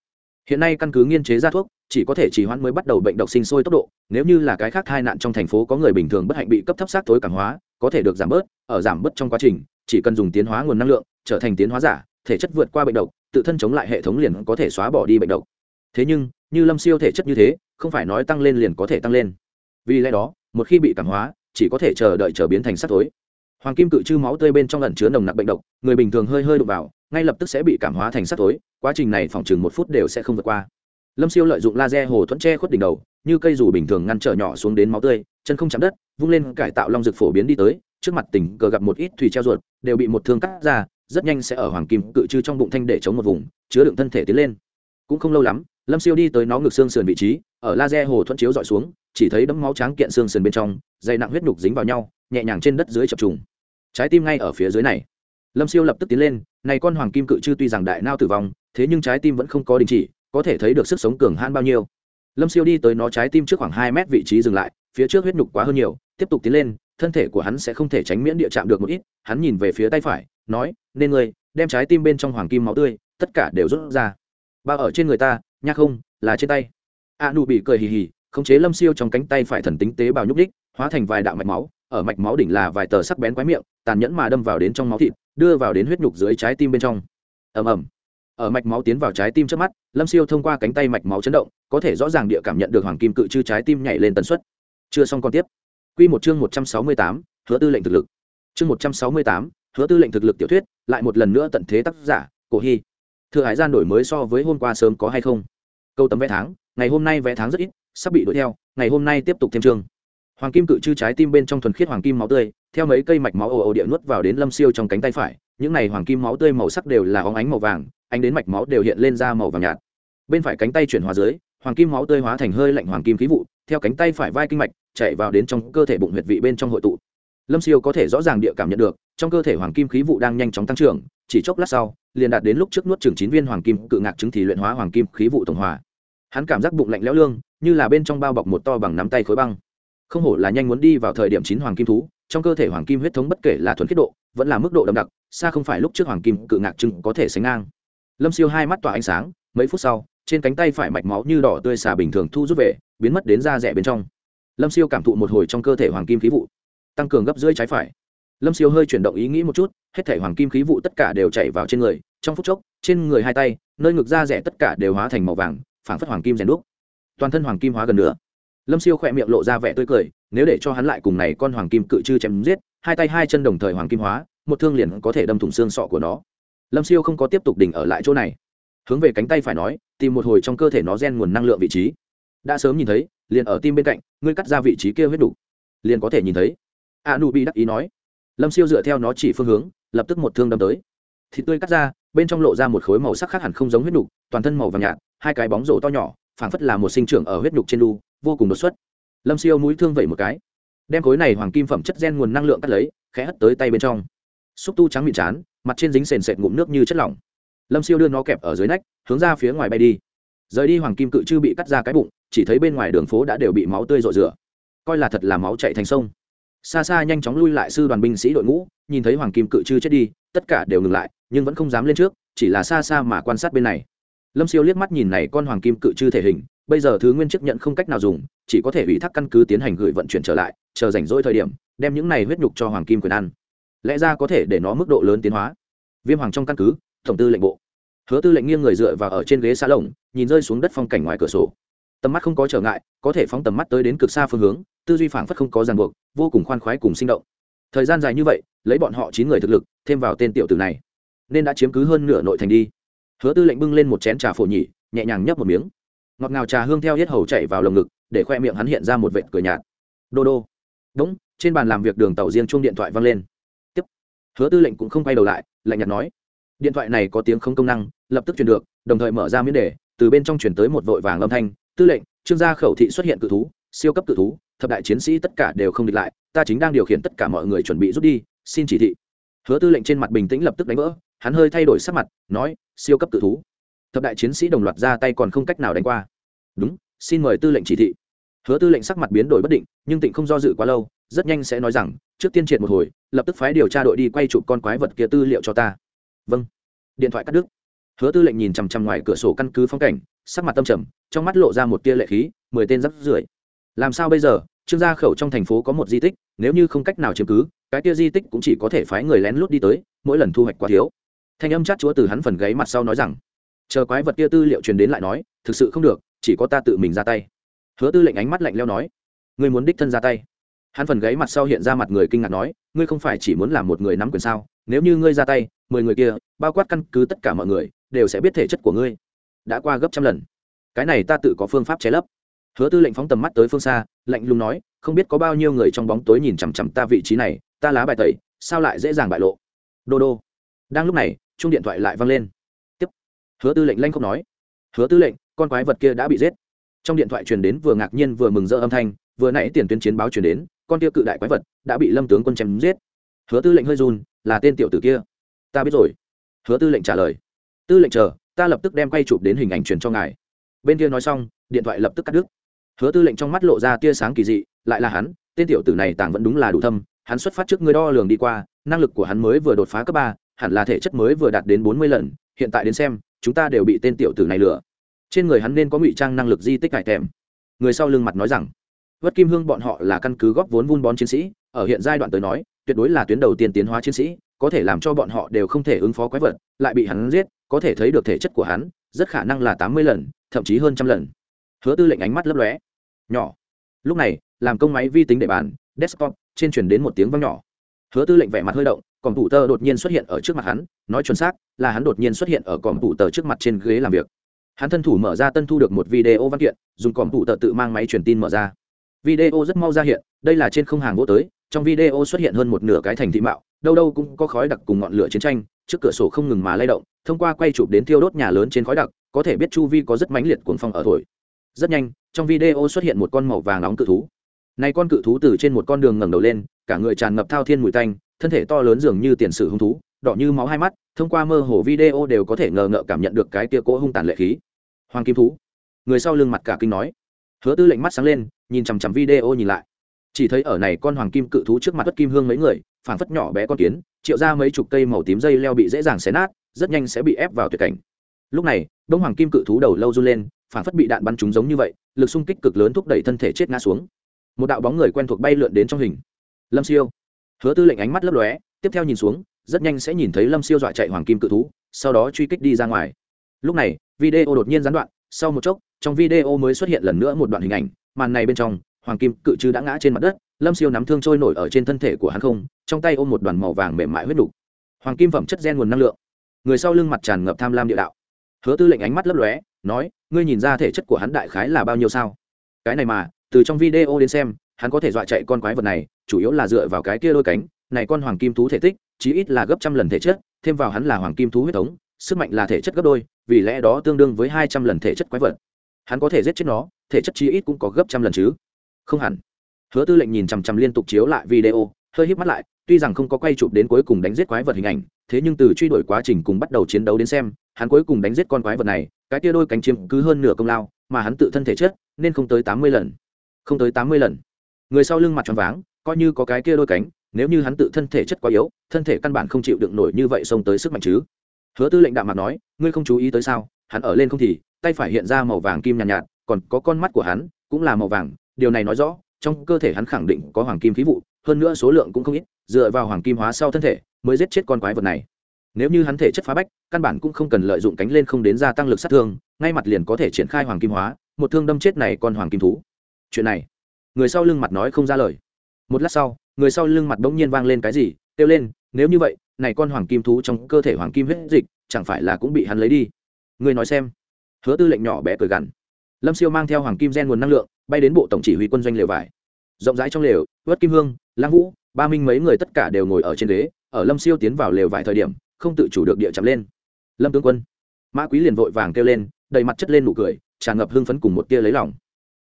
Hiện nay căn cứ nghiên chế ra thuốc, chỉ có thể chỉ hoãn mới bắt đầu bệnh độc sinh sôi tốc độ. Nếu như là cái khác tai nạn trong thành phố có người bình thường bất hạnh bị cấp thấp sát tối cảm hóa, có thể được giảm bớt, ở giảm bớt trong quá trình, chỉ cần dùng tiến hóa nguồn năng lượng, trở thành tiến hóa giả, thể chất vượt qua bệnh độc, tự thân chống lại hệ thống liền có thể xóa bỏ đi bệnh độc thế nhưng, như lâm siêu thể chất như thế, không phải nói tăng lên liền có thể tăng lên. Vì lẽ đó, một khi bị cảm hóa, chỉ có thể chờ đợi trở biến thành sắt tối hoàng kim cự chư máu tươi bên trong lần chứa nồng nặc bệnh độc, người bình thường hơi hơi đụng vào, ngay lập tức sẽ bị cảm hóa thành sắt tối quá trình này phòng chừng một phút đều sẽ không vượt qua. Lâm siêu lợi dụng laser hồ thuẫn tre khuất đỉnh đầu, như cây dù bình thường ngăn trở nhỏ xuống đến máu tươi, chân không chạm đất, vung lên cải tạo long dực phổ biến đi tới, trước mặt tình cờ gặp một ít thủy treo ruột, đều bị một thương cắt ra, rất nhanh sẽ ở hoàng kim cự chư trong bụng thanh để chống một vùng, chứa đựng thân thể tiến lên. Cũng không lâu lắm lâm siêu đi tới nó ngực xương sườn vị trí, ở laser hồ thuẫn chiếu dọi xuống, chỉ thấy đấm máu trắng kiện xương sườn bên trong, dày nặng huyết nhục dính vào nhau, nhẹ nhàng trên đất dưới chập trùng. Trái tim ngay ở phía dưới này. Lâm siêu lập tức tiến lên, này con hoàng kim cự chư tuy rằng đại nao tử vong, thế nhưng trái tim vẫn không có đình chỉ, có thể thấy được sức sống cường hãn bao nhiêu. Lâm siêu đi tới nó trái tim trước khoảng hai mét vị trí dừng lại, phía trước huyết nhục quá hơn nhiều, tiếp tục tiến lên, thân thể của hắn sẽ không thể tránh miễn địa chạm được một ít, hắn nhìn về phía tay phải, nói, nên ngươi, đem trái tim bên trong hoàng kim máu tươi, tất cả đều rút ra. Bao ở trên người ta nha không, là trên tay. A nụ bị cười hì hì, khống chế lâm siêu trong cánh tay phải thần tính tế bào nhúc đích hóa thành vài đạo mạch máu, ở mạch máu đỉnh là vài tờ sắc bén quái miệng, tàn nhẫn mà đâm vào đến trong máu thịt, đưa vào đến huyết nhục dưới trái tim bên trong. Ầm ầm. Ở mạch máu tiến vào trái tim trước mắt, lâm siêu thông qua cánh tay mạch máu chấn động, có thể rõ ràng địa cảm nhận được hoàng kim cự chư trái tim nhảy lên tần suất. Chưa xong còn tiếp. Q một chương một trăm sáu mươi tám, hứa tư lệnh thực lực. Chương một trăm sáu mươi tám, hứa tư lệnh thực lực tiểu thuyết, lại một lần nữa tận thế tác giả, cổ hy thừa hải gian đổi mới so với hôm qua sớm có hay không? Câu tấm vé tháng, ngày hôm nay vé tháng rất ít, sắp bị đuổi theo, ngày hôm nay tiếp tục thêm chương. Hoàng kim cự chư trái tim bên trong thuần khiết hoàng kim máu tươi, theo mấy cây mạch máu ồ ồ địa nuốt vào đến lâm siêu trong cánh tay phải, những này hoàng kim máu tươi màu sắc đều là óng ánh màu vàng, ánh đến mạch máu đều hiện lên ra màu vàng nhạt. Bên phải cánh tay chuyển hóa dưới, hoàng kim máu tươi hóa thành hơi lạnh hoàng kim khí vụ, theo cánh tay phải vai kinh mạch, chạy vào đến trong cơ thể bụng huyệt vị bên trong hội tụ. Lâm siêu có thể rõ ràng địa cảm nhận được, trong cơ thể hoàng kim khí vụ đang nhanh chóng tăng trưởng, chỉ chốc lát sau liền đạt đến lúc trước nuốt chừng chín viên hoàng kim cự ngạc chứng thì luyện hóa hoàng kim khí vụ tổng hòa. Hắn cảm giác bụng lạnh lẽo lương, như là bên trong bao bọc một to bằng nắm tay khối băng. Không hổ là nhanh muốn đi vào thời điểm chín hoàng kim thú, trong cơ thể hoàng kim huyết thống bất kể là thuần khiết độ, vẫn là mức độ đậm đặc, xa không phải lúc trước hoàng kim cự ngạc trưng có thể sánh ngang. Lâm siêu hai mắt tỏa ánh sáng, mấy phút sau, trên cánh tay phải mạch máu như đỏ tươi xà bình thường thu rút về, biến mất đến da rẻ bên trong. Lâm siêu cảm thụ một hồi trong cơ thể hoàng kim khí vụ, tăng cường gấp rưỡi trái phải lâm siêu hơi chuyển động ý nghĩ một chút, hết thể hoàng kim khí vụ tất cả đều chảy vào trên người, trong phút chốc, trên người hai tay, nơi ngực da rẻ tất cả đều hóa thành màu vàng, phảng phất hoàng kim rèn đúc. Toàn thân hoàng kim hóa gần nữa lâm siêu khỏe miệng lộ ra vẻ tươi cười, nếu để cho hắn lại cùng này con hoàng kim cự chư chém giết, hai tay hai chân đồng thời hoàng kim hóa, một thương liền có thể đâm thủng xương sọ của nó. Lâm siêu không có tiếp tục đỉnh ở lại chỗ này. Hướng về cánh tay phải nói, tìm một hồi trong cơ thể nó gen nguồn năng lượng vị trí. Đã sớm nhìn thấy, liền ở tim bên cạnh, ngươi cắt ra vị trí kia huyết đủ. Liền có thể nhìn thấy. A nu bị đắc ý nói lâm siêu dựa theo nó chỉ phương hướng lập tức một thương đâm tới. Thịt tươi cắt ra bên trong lộ ra một khối màu sắc khác hẳn không giống huyết nhục, toàn thân màu vàng nhạt hai cái bóng rổ to nhỏ phảng phất là một sinh trưởng ở huyết nhục trên đu vô cùng đột xuất. Lâm siêu mũi thương vẩy một cái. Đem khối này hoàng kim phẩm chất gen nguồn năng lượng cắt lấy khẽ hất tới tay bên trong. Xúc tu trắng miệng chán mặt trên dính sền sệt ngụm nước như chất lỏng. Lâm siêu đưa nó kẹp ở dưới nách hướng ra phía ngoài bay đi. Rời đi hoàng kim cự chư bị cắt ra cái bụng chỉ thấy bên ngoài đường phố đã đều bị máu tươi rội rửa. Coi là thật là máu chạy thành sông xa xa nhanh chóng lui lại sư đoàn binh sĩ đội ngũ, nhìn thấy hoàng kim cự chư chết đi, tất cả đều ngừng lại, nhưng vẫn không dám lên trước, chỉ là xa xa mà quan sát bên này. Lâm siêu liếc mắt nhìn này con hoàng kim cự chư thể hình, bây giờ thứ nguyên chức nhận không cách nào dùng, chỉ có thể ủy thác căn cứ tiến hành gửi vận chuyển trở lại, chờ rảnh rỗi thời điểm, đem những này huyết nhục cho hoàng kim quyền ăn. Lẽ ra có thể để nó mức độ lớn tiến hóa. Viêm hoàng trong căn cứ, tổng tư lệnh bộ. Hứa tư lệnh nghiêng người dựa vào ở trên ghế xa lồng, nhìn rơi xuống đất phong cảnh ngoài cửa sổ tầm mắt không có trở ngại, có thể phóng tầm mắt tới đến cực xa phương hướng, tư duy phảng phất không có ràng buộc, vô cùng khoan khoái cùng sinh động. Thời gian dài như vậy, lấy bọn họ chín người thực lực, thêm vào tên tiểu tử này, nên đã chiếm cứ hơn nửa nội thành đi. Hứa tư lệnh bưng lên một chén trà phổ nhỉ nhẹ nhàng nhấp một miếng. Ngọt ngào trà hương theo hết hầu chạy vào lồng ngực, để khoe miệng hắn hiện ra một vệt cười nhạt. Đô đô. Đúng, trên bàn làm việc đường tàu riêng chung điện thoại văng lên. Tiếp. Hứa tư lệnh cũng không quay đầu lại, lạnh nhạt nói. Điện thoại này có tiếng không công năng, lập tức truyền được, đồng thời mở ra miễn đề, từ bên trong chuyển tới một vội vàng âm thanh tư lệnh, trương gia khẩu thị xuất hiện cự thú, siêu cấp cự thú, thập đại chiến sĩ tất cả đều không địch lại, ta chính đang điều khiển tất cả mọi người chuẩn bị rút đi, xin chỉ thị. Hứa tư lệnh trên mặt bình tĩnh lập tức đánh vỡ, hắn hơi thay đổi sắc mặt, nói, siêu cấp cự thú. Thập đại chiến sĩ đồng loạt ra tay còn không cách nào đánh qua. Đúng, xin mời tư lệnh chỉ thị. Hứa tư lệnh sắc mặt biến đổi bất định, nhưng tịnh không do dự quá lâu, rất nhanh sẽ nói rằng, trước tiên triệt một hồi, lập tức phái điều tra đội đi quay chụp con quái vật kia tư liệu cho ta. Vâng. Điện thoại cắt đứt. Hứa tư lệnh nhìn chằm chằm ngoài cửa sổ căn cứ phong cảnh, sắc mặt tâm trầm trong mắt lộ ra một tia lệ khí, mười tên rắc rưởi làm sao bây giờ? Trương gia khẩu trong thành phố có một di tích, nếu như không cách nào chiếm cứ, cái tia di tích cũng chỉ có thể phái người lén lút đi tới, mỗi lần thu hoạch quá thiếu. Thanh âm chát chúa từ hắn phần gáy mặt sau nói rằng, chờ quái vật kia tư liệu truyền đến lại nói, thực sự không được, chỉ có ta tự mình ra tay. Hứa tư lệnh ánh mắt lạnh leo nói, ngươi muốn đích thân ra tay? Hắn phần gáy mặt sau hiện ra mặt người kinh ngạc nói, ngươi không phải chỉ muốn làm một người nắm quyền sao? Nếu như ngươi ra tay, mười người kia, bao quát căn cứ tất cả mọi người, đều sẽ biết thể chất của ngươi. Đã qua gấp trăm lần cái này ta tự có phương pháp che lấp. Hứa tư lệnh phóng tầm mắt tới phương xa, lạnh lùng nói, không biết có bao nhiêu người trong bóng tối nhìn chằm chằm ta vị trí này, ta lá bài tẩy, sao lại dễ dàng bại lộ? Đô đô. Đang lúc này chung điện thoại lại văng lên. Tiếp. Hứa tư lệnh lanh không nói, hứa tư lệnh, con quái vật kia đã bị giết. Trong điện thoại truyền đến vừa ngạc nhiên vừa mừng rỡ âm thanh, vừa nãy tiền tuyến chiến báo truyền đến, con kia cự đại quái vật đã bị lâm tướng quân chém giết. Hứa tư lệnh hơi run, là tên tiểu tử kia. Ta biết rồi. Hứa tư lệnh trả lời, tư lệnh chờ, ta lập tức đem quay chụp đến hình ảnh truyền cho ngài bên kia nói xong, điện thoại lập tức cắt đứt. Hứa tư lệnh trong mắt lộ ra tia sáng kỳ dị, lại là hắn, tên tiểu tử này tàng vẫn đúng là đủ thâm, hắn xuất phát trước người đo lường đi qua, năng lực của hắn mới vừa đột phá cấp ba, hẳn là thể chất mới vừa đạt đến bốn mươi lần, hiện tại đến xem, chúng ta đều bị tên tiểu tử này lừa. Trên người hắn nên có ngụy trang năng lực di tích cải thèm người sau lưng mặt nói rằng, vất kim hương bọn họ là căn cứ góp vốn vun bón chiến sĩ, ở hiện giai đoạn tới nói, tuyệt đối là tuyến đầu tiên tiến hóa chiến sĩ, có thể làm cho bọn họ đều không thể ứng phó quái vật, lại bị hắn giết, có thể thấy được thể chất của hắn, rất khả năng là tám mươi lần thậm chí hơn trăm lần. Hứa tư lệnh ánh mắt lấp lóe. Nhỏ. Lúc này, làm công máy vi tính để bàn, desktop, trên chuyển đến một tiếng vang nhỏ. Hứa tư lệnh vẻ mặt hơi động còn thủ tờ đột nhiên xuất hiện ở trước mặt hắn, nói chuẩn xác là hắn đột nhiên xuất hiện ở còm thủ tờ trước mặt trên ghế làm việc. Hắn thân thủ mở ra tân thu được một video văn kiện, dùng còm thủ tờ tự mang máy truyền tin mở ra. Video rất mau ra hiện, đây là trên không hàng vô tới, trong video xuất hiện hơn một nửa cái thành thị mạo, đâu đâu cũng có khói đặc cùng ngọn lửa chiến tranh, trước cửa sổ không ngừng mà lay động, thông qua quay chụp đến thiêu đốt nhà lớn trên khói đặc có thể biết chu vi có rất mãnh liệt cuồng phong ở thổi. Rất nhanh, trong video xuất hiện một con màu vàng nóng cự thú. Này con cự thú từ trên một con đường ngẩng đầu lên, cả người tràn ngập thao thiên mùi tanh, thân thể to lớn dường như tiền sử hung thú, đỏ như máu hai mắt, thông qua mơ hồ video đều có thể ngờ ngợ cảm nhận được cái tia cỗ hung tàn lệ khí. Hoàng kim thú. Người sau lưng mặt cả kinh nói. Hứa tư lệnh mắt sáng lên, nhìn chằm chằm video nhìn lại. Chỉ thấy ở này con hoàng kim cự thú trước mặt đất kim hương mấy người, phảng phất nhỏ bé con kiến, triệu ra mấy chục cây màu tím dây leo bị dễ dàng xé nát, rất nhanh sẽ bị ép vào tuyệt cảnh. Lúc này đông hoàng kim cự thú đầu lâu run lên phản phất bị đạn bắn trúng giống như vậy, lực xung kích cực lớn thúc đẩy thân thể chết ngã xuống. Một đạo bóng người quen thuộc bay lượn đến trong hình. Lâm siêu. Hứa tư lệnh ánh mắt lấp lóe, tiếp theo nhìn xuống, rất nhanh sẽ nhìn thấy lâm siêu dọa chạy hoàng kim cự thú, sau đó truy kích đi ra ngoài. Lúc này, video đột nhiên gián đoạn, sau một chốc, trong video mới xuất hiện lần nữa một đoạn hình ảnh, màn này bên trong, hoàng kim cự chư đã ngã trên mặt đất, lâm siêu nắm thương trôi nổi ở trên thân thể của hắn không, trong tay ôm một đoàn màu vàng mềm mại huyết đục hoàng kim phẩm chất gen nguồn năng lượng. Người sau lưng mặt tràn ngập tham lam địa đạo hứa tư lệnh ánh mắt lấp lóe, nói, ngươi nhìn ra thể chất của hắn đại khái là bao nhiêu sao? Cái này mà, từ trong video đến xem, hắn có thể dọa chạy con quái vật này, chủ yếu là dựa vào cái kia đôi cánh, này con hoàng kim thú thể tích, chí ít là gấp trăm lần thể chất, thêm vào hắn là hoàng kim thú huyết thống, sức mạnh là thể chất gấp đôi, vì lẽ đó tương đương với hai trăm lần thể chất quái vật. Hắn có thể giết chết nó, thể chất chí ít cũng có gấp trăm lần chứ. Không hẳn. Hứa tư lệnh nhìn chằm chằm liên tục chiếu lại video, hơi híp mắt lại tuy rằng không có quay chụp đến cuối cùng đánh giết quái vật hình ảnh thế nhưng từ truy đuổi quá trình cùng bắt đầu chiến đấu đến xem hắn cuối cùng đánh giết con quái vật này cái tia đôi cánh chiếm cứ hơn nửa công lao mà hắn tự thân thể chất nên không tới tám mươi lần. Không tới tám mươi lần. Người sau lưng mặt tròn váng coi như có cái kia đôi cánh nếu như hắn tự thân thể chất quá yếu thân thể căn bản không chịu đựng nổi như vậy xông tới sức mạnh chứ. Hứa tư lệnh đạm mặt nói ngươi không chú ý tới sao? Hắn ở lên không thì tay phải hiện ra màu vàng kim nhàn nhạt, nhạt còn có con mắt của hắn cũng là màu vàng điều này nói rõ trong cơ thể hắn khẳng định có hoàng kim khí vụ hơn nữa số lượng cũng không ít, dựa vào hoàng kim hóa sau thân thể mới giết chết con quái vật này. Nếu như hắn thể chất phá bách, căn bản cũng không cần lợi dụng cánh lên không đến gia tăng lực sát thương, ngay mặt liền có thể triển khai hoàng kim hóa, một thương đâm chết này con hoàng kim thú. Chuyện này, người sau lưng mặt nói không ra lời. Một lát sau, người sau lưng mặt bỗng nhiên vang lên cái gì, kêu lên, nếu như vậy, này con hoàng kim thú trong cơ thể hoàng kim huyết dịch, chẳng phải là cũng bị hắn lấy đi? Người nói xem. Hứa tư lệnh nhỏ bé cười gằn. Lâm siêu mang theo hoàng kim gen nguồn năng lượng, bay đến bộ tổng chỉ huy quân doanh lều vải rộng rãi trong lều, vớt kim hương, lang vũ, ba minh mấy người tất cả đều ngồi ở trên ghế, ở lâm siêu tiến vào lều vài thời điểm, không tự chủ được địa chạm lên. Lâm tướng quân, mã quý liền vội vàng kêu lên, đầy mặt chất lên nụ cười, tràn ngập hưng phấn cùng một tia lấy lòng.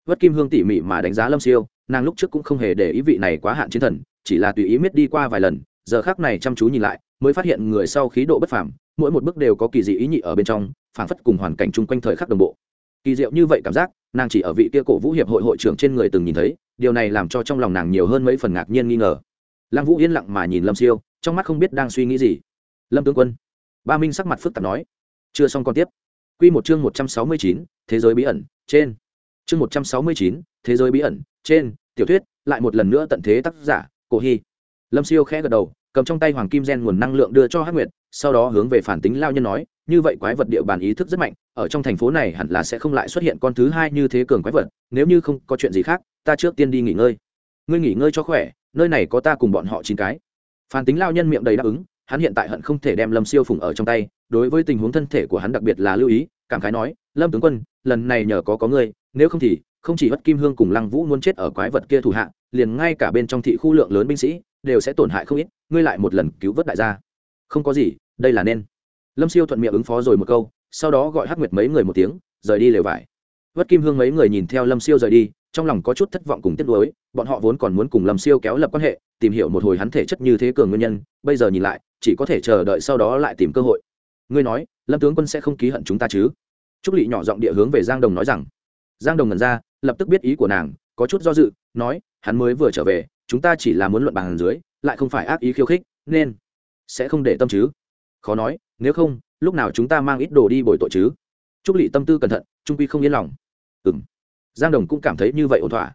Vất kim hương tỉ mỉ mà đánh giá lâm siêu, nàng lúc trước cũng không hề để ý vị này quá hạn chiến thần, chỉ là tùy ý miết đi qua vài lần, giờ khác này chăm chú nhìn lại, mới phát hiện người sau khí độ bất phàm, mỗi một bước đều có kỳ dị ý nhị ở bên trong, phảng phất cùng hoàn cảnh chung quanh thời khắc đồng bộ. Kỳ diệu như vậy cảm giác, nàng chỉ ở vị kia cổ vũ hiệp hội hội trưởng trên người từng nhìn thấy điều này làm cho trong lòng nàng nhiều hơn mấy phần ngạc nhiên nghi ngờ. Lăng vũ yên lặng mà nhìn lâm siêu, trong mắt không biết đang suy nghĩ gì. Lâm tướng quân, ba minh sắc mặt phức tạp nói. Chưa xong còn tiếp. Q một chương một trăm sáu mươi chín, thế giới bí ẩn, trên. Chương một trăm sáu mươi chín, thế giới bí ẩn, trên. Tiểu thuyết, lại một lần nữa tận thế tác giả, cổ hy. Lâm siêu khẽ gật đầu, cầm trong tay hoàng kim gen nguồn năng lượng đưa cho hắc nguyệt, sau đó hướng về phản tính lao nhân nói, như vậy quái vật địa bàn ý thức rất mạnh, ở trong thành phố này hẳn là sẽ không lại xuất hiện con thứ hai như thế cường quái vật, nếu như không có chuyện gì khác ta trước tiên đi nghỉ ngơi. Ngươi nghỉ ngơi cho khỏe, nơi này có ta cùng bọn họ chín cái. Phản tính lao nhân miệng đầy đáp ứng, hắn hiện tại hận không thể đem lâm siêu phùng ở trong tay, đối với tình huống thân thể của hắn đặc biệt là lưu ý, cảm khái nói, lâm tướng quân, lần này nhờ có có ngươi, nếu không thì không chỉ bất kim hương cùng lăng vũ muốn chết ở quái vật kia thủ hạ, liền ngay cả bên trong thị khu lượng lớn binh sĩ đều sẽ tổn hại không ít, ngươi lại một lần cứu vớt đại gia. Không có gì, đây là nên. Lâm siêu thuận miệng ứng phó rồi một câu, sau đó gọi hắc nguyệt mấy người một tiếng, rời đi lều vải. Vất kim hương mấy người nhìn theo lâm siêu rời đi trong lòng có chút thất vọng cùng tiếc nuối, bọn họ vốn còn muốn cùng lâm siêu kéo lập quan hệ, tìm hiểu một hồi hắn thể chất như thế cường nguyên nhân, bây giờ nhìn lại, chỉ có thể chờ đợi sau đó lại tìm cơ hội. Ngươi nói, lâm tướng quân sẽ không ký hận chúng ta chứ? Trúc Lệ nhỏ giọng địa hướng về giang đồng nói rằng. Giang đồng ngẩn ra, lập tức biết ý của nàng, có chút do dự, nói, hắn mới vừa trở về, chúng ta chỉ là muốn luận bàn dưới, lại không phải ác ý khiêu khích, nên sẽ không để tâm chứ? Khó nói, nếu không, lúc nào chúng ta mang ít đồ đi bồi tội chứ? Trúc Lệ tâm tư cẩn thận, trung quy không yên lòng. Ừm giang đồng cũng cảm thấy như vậy ổn thỏa.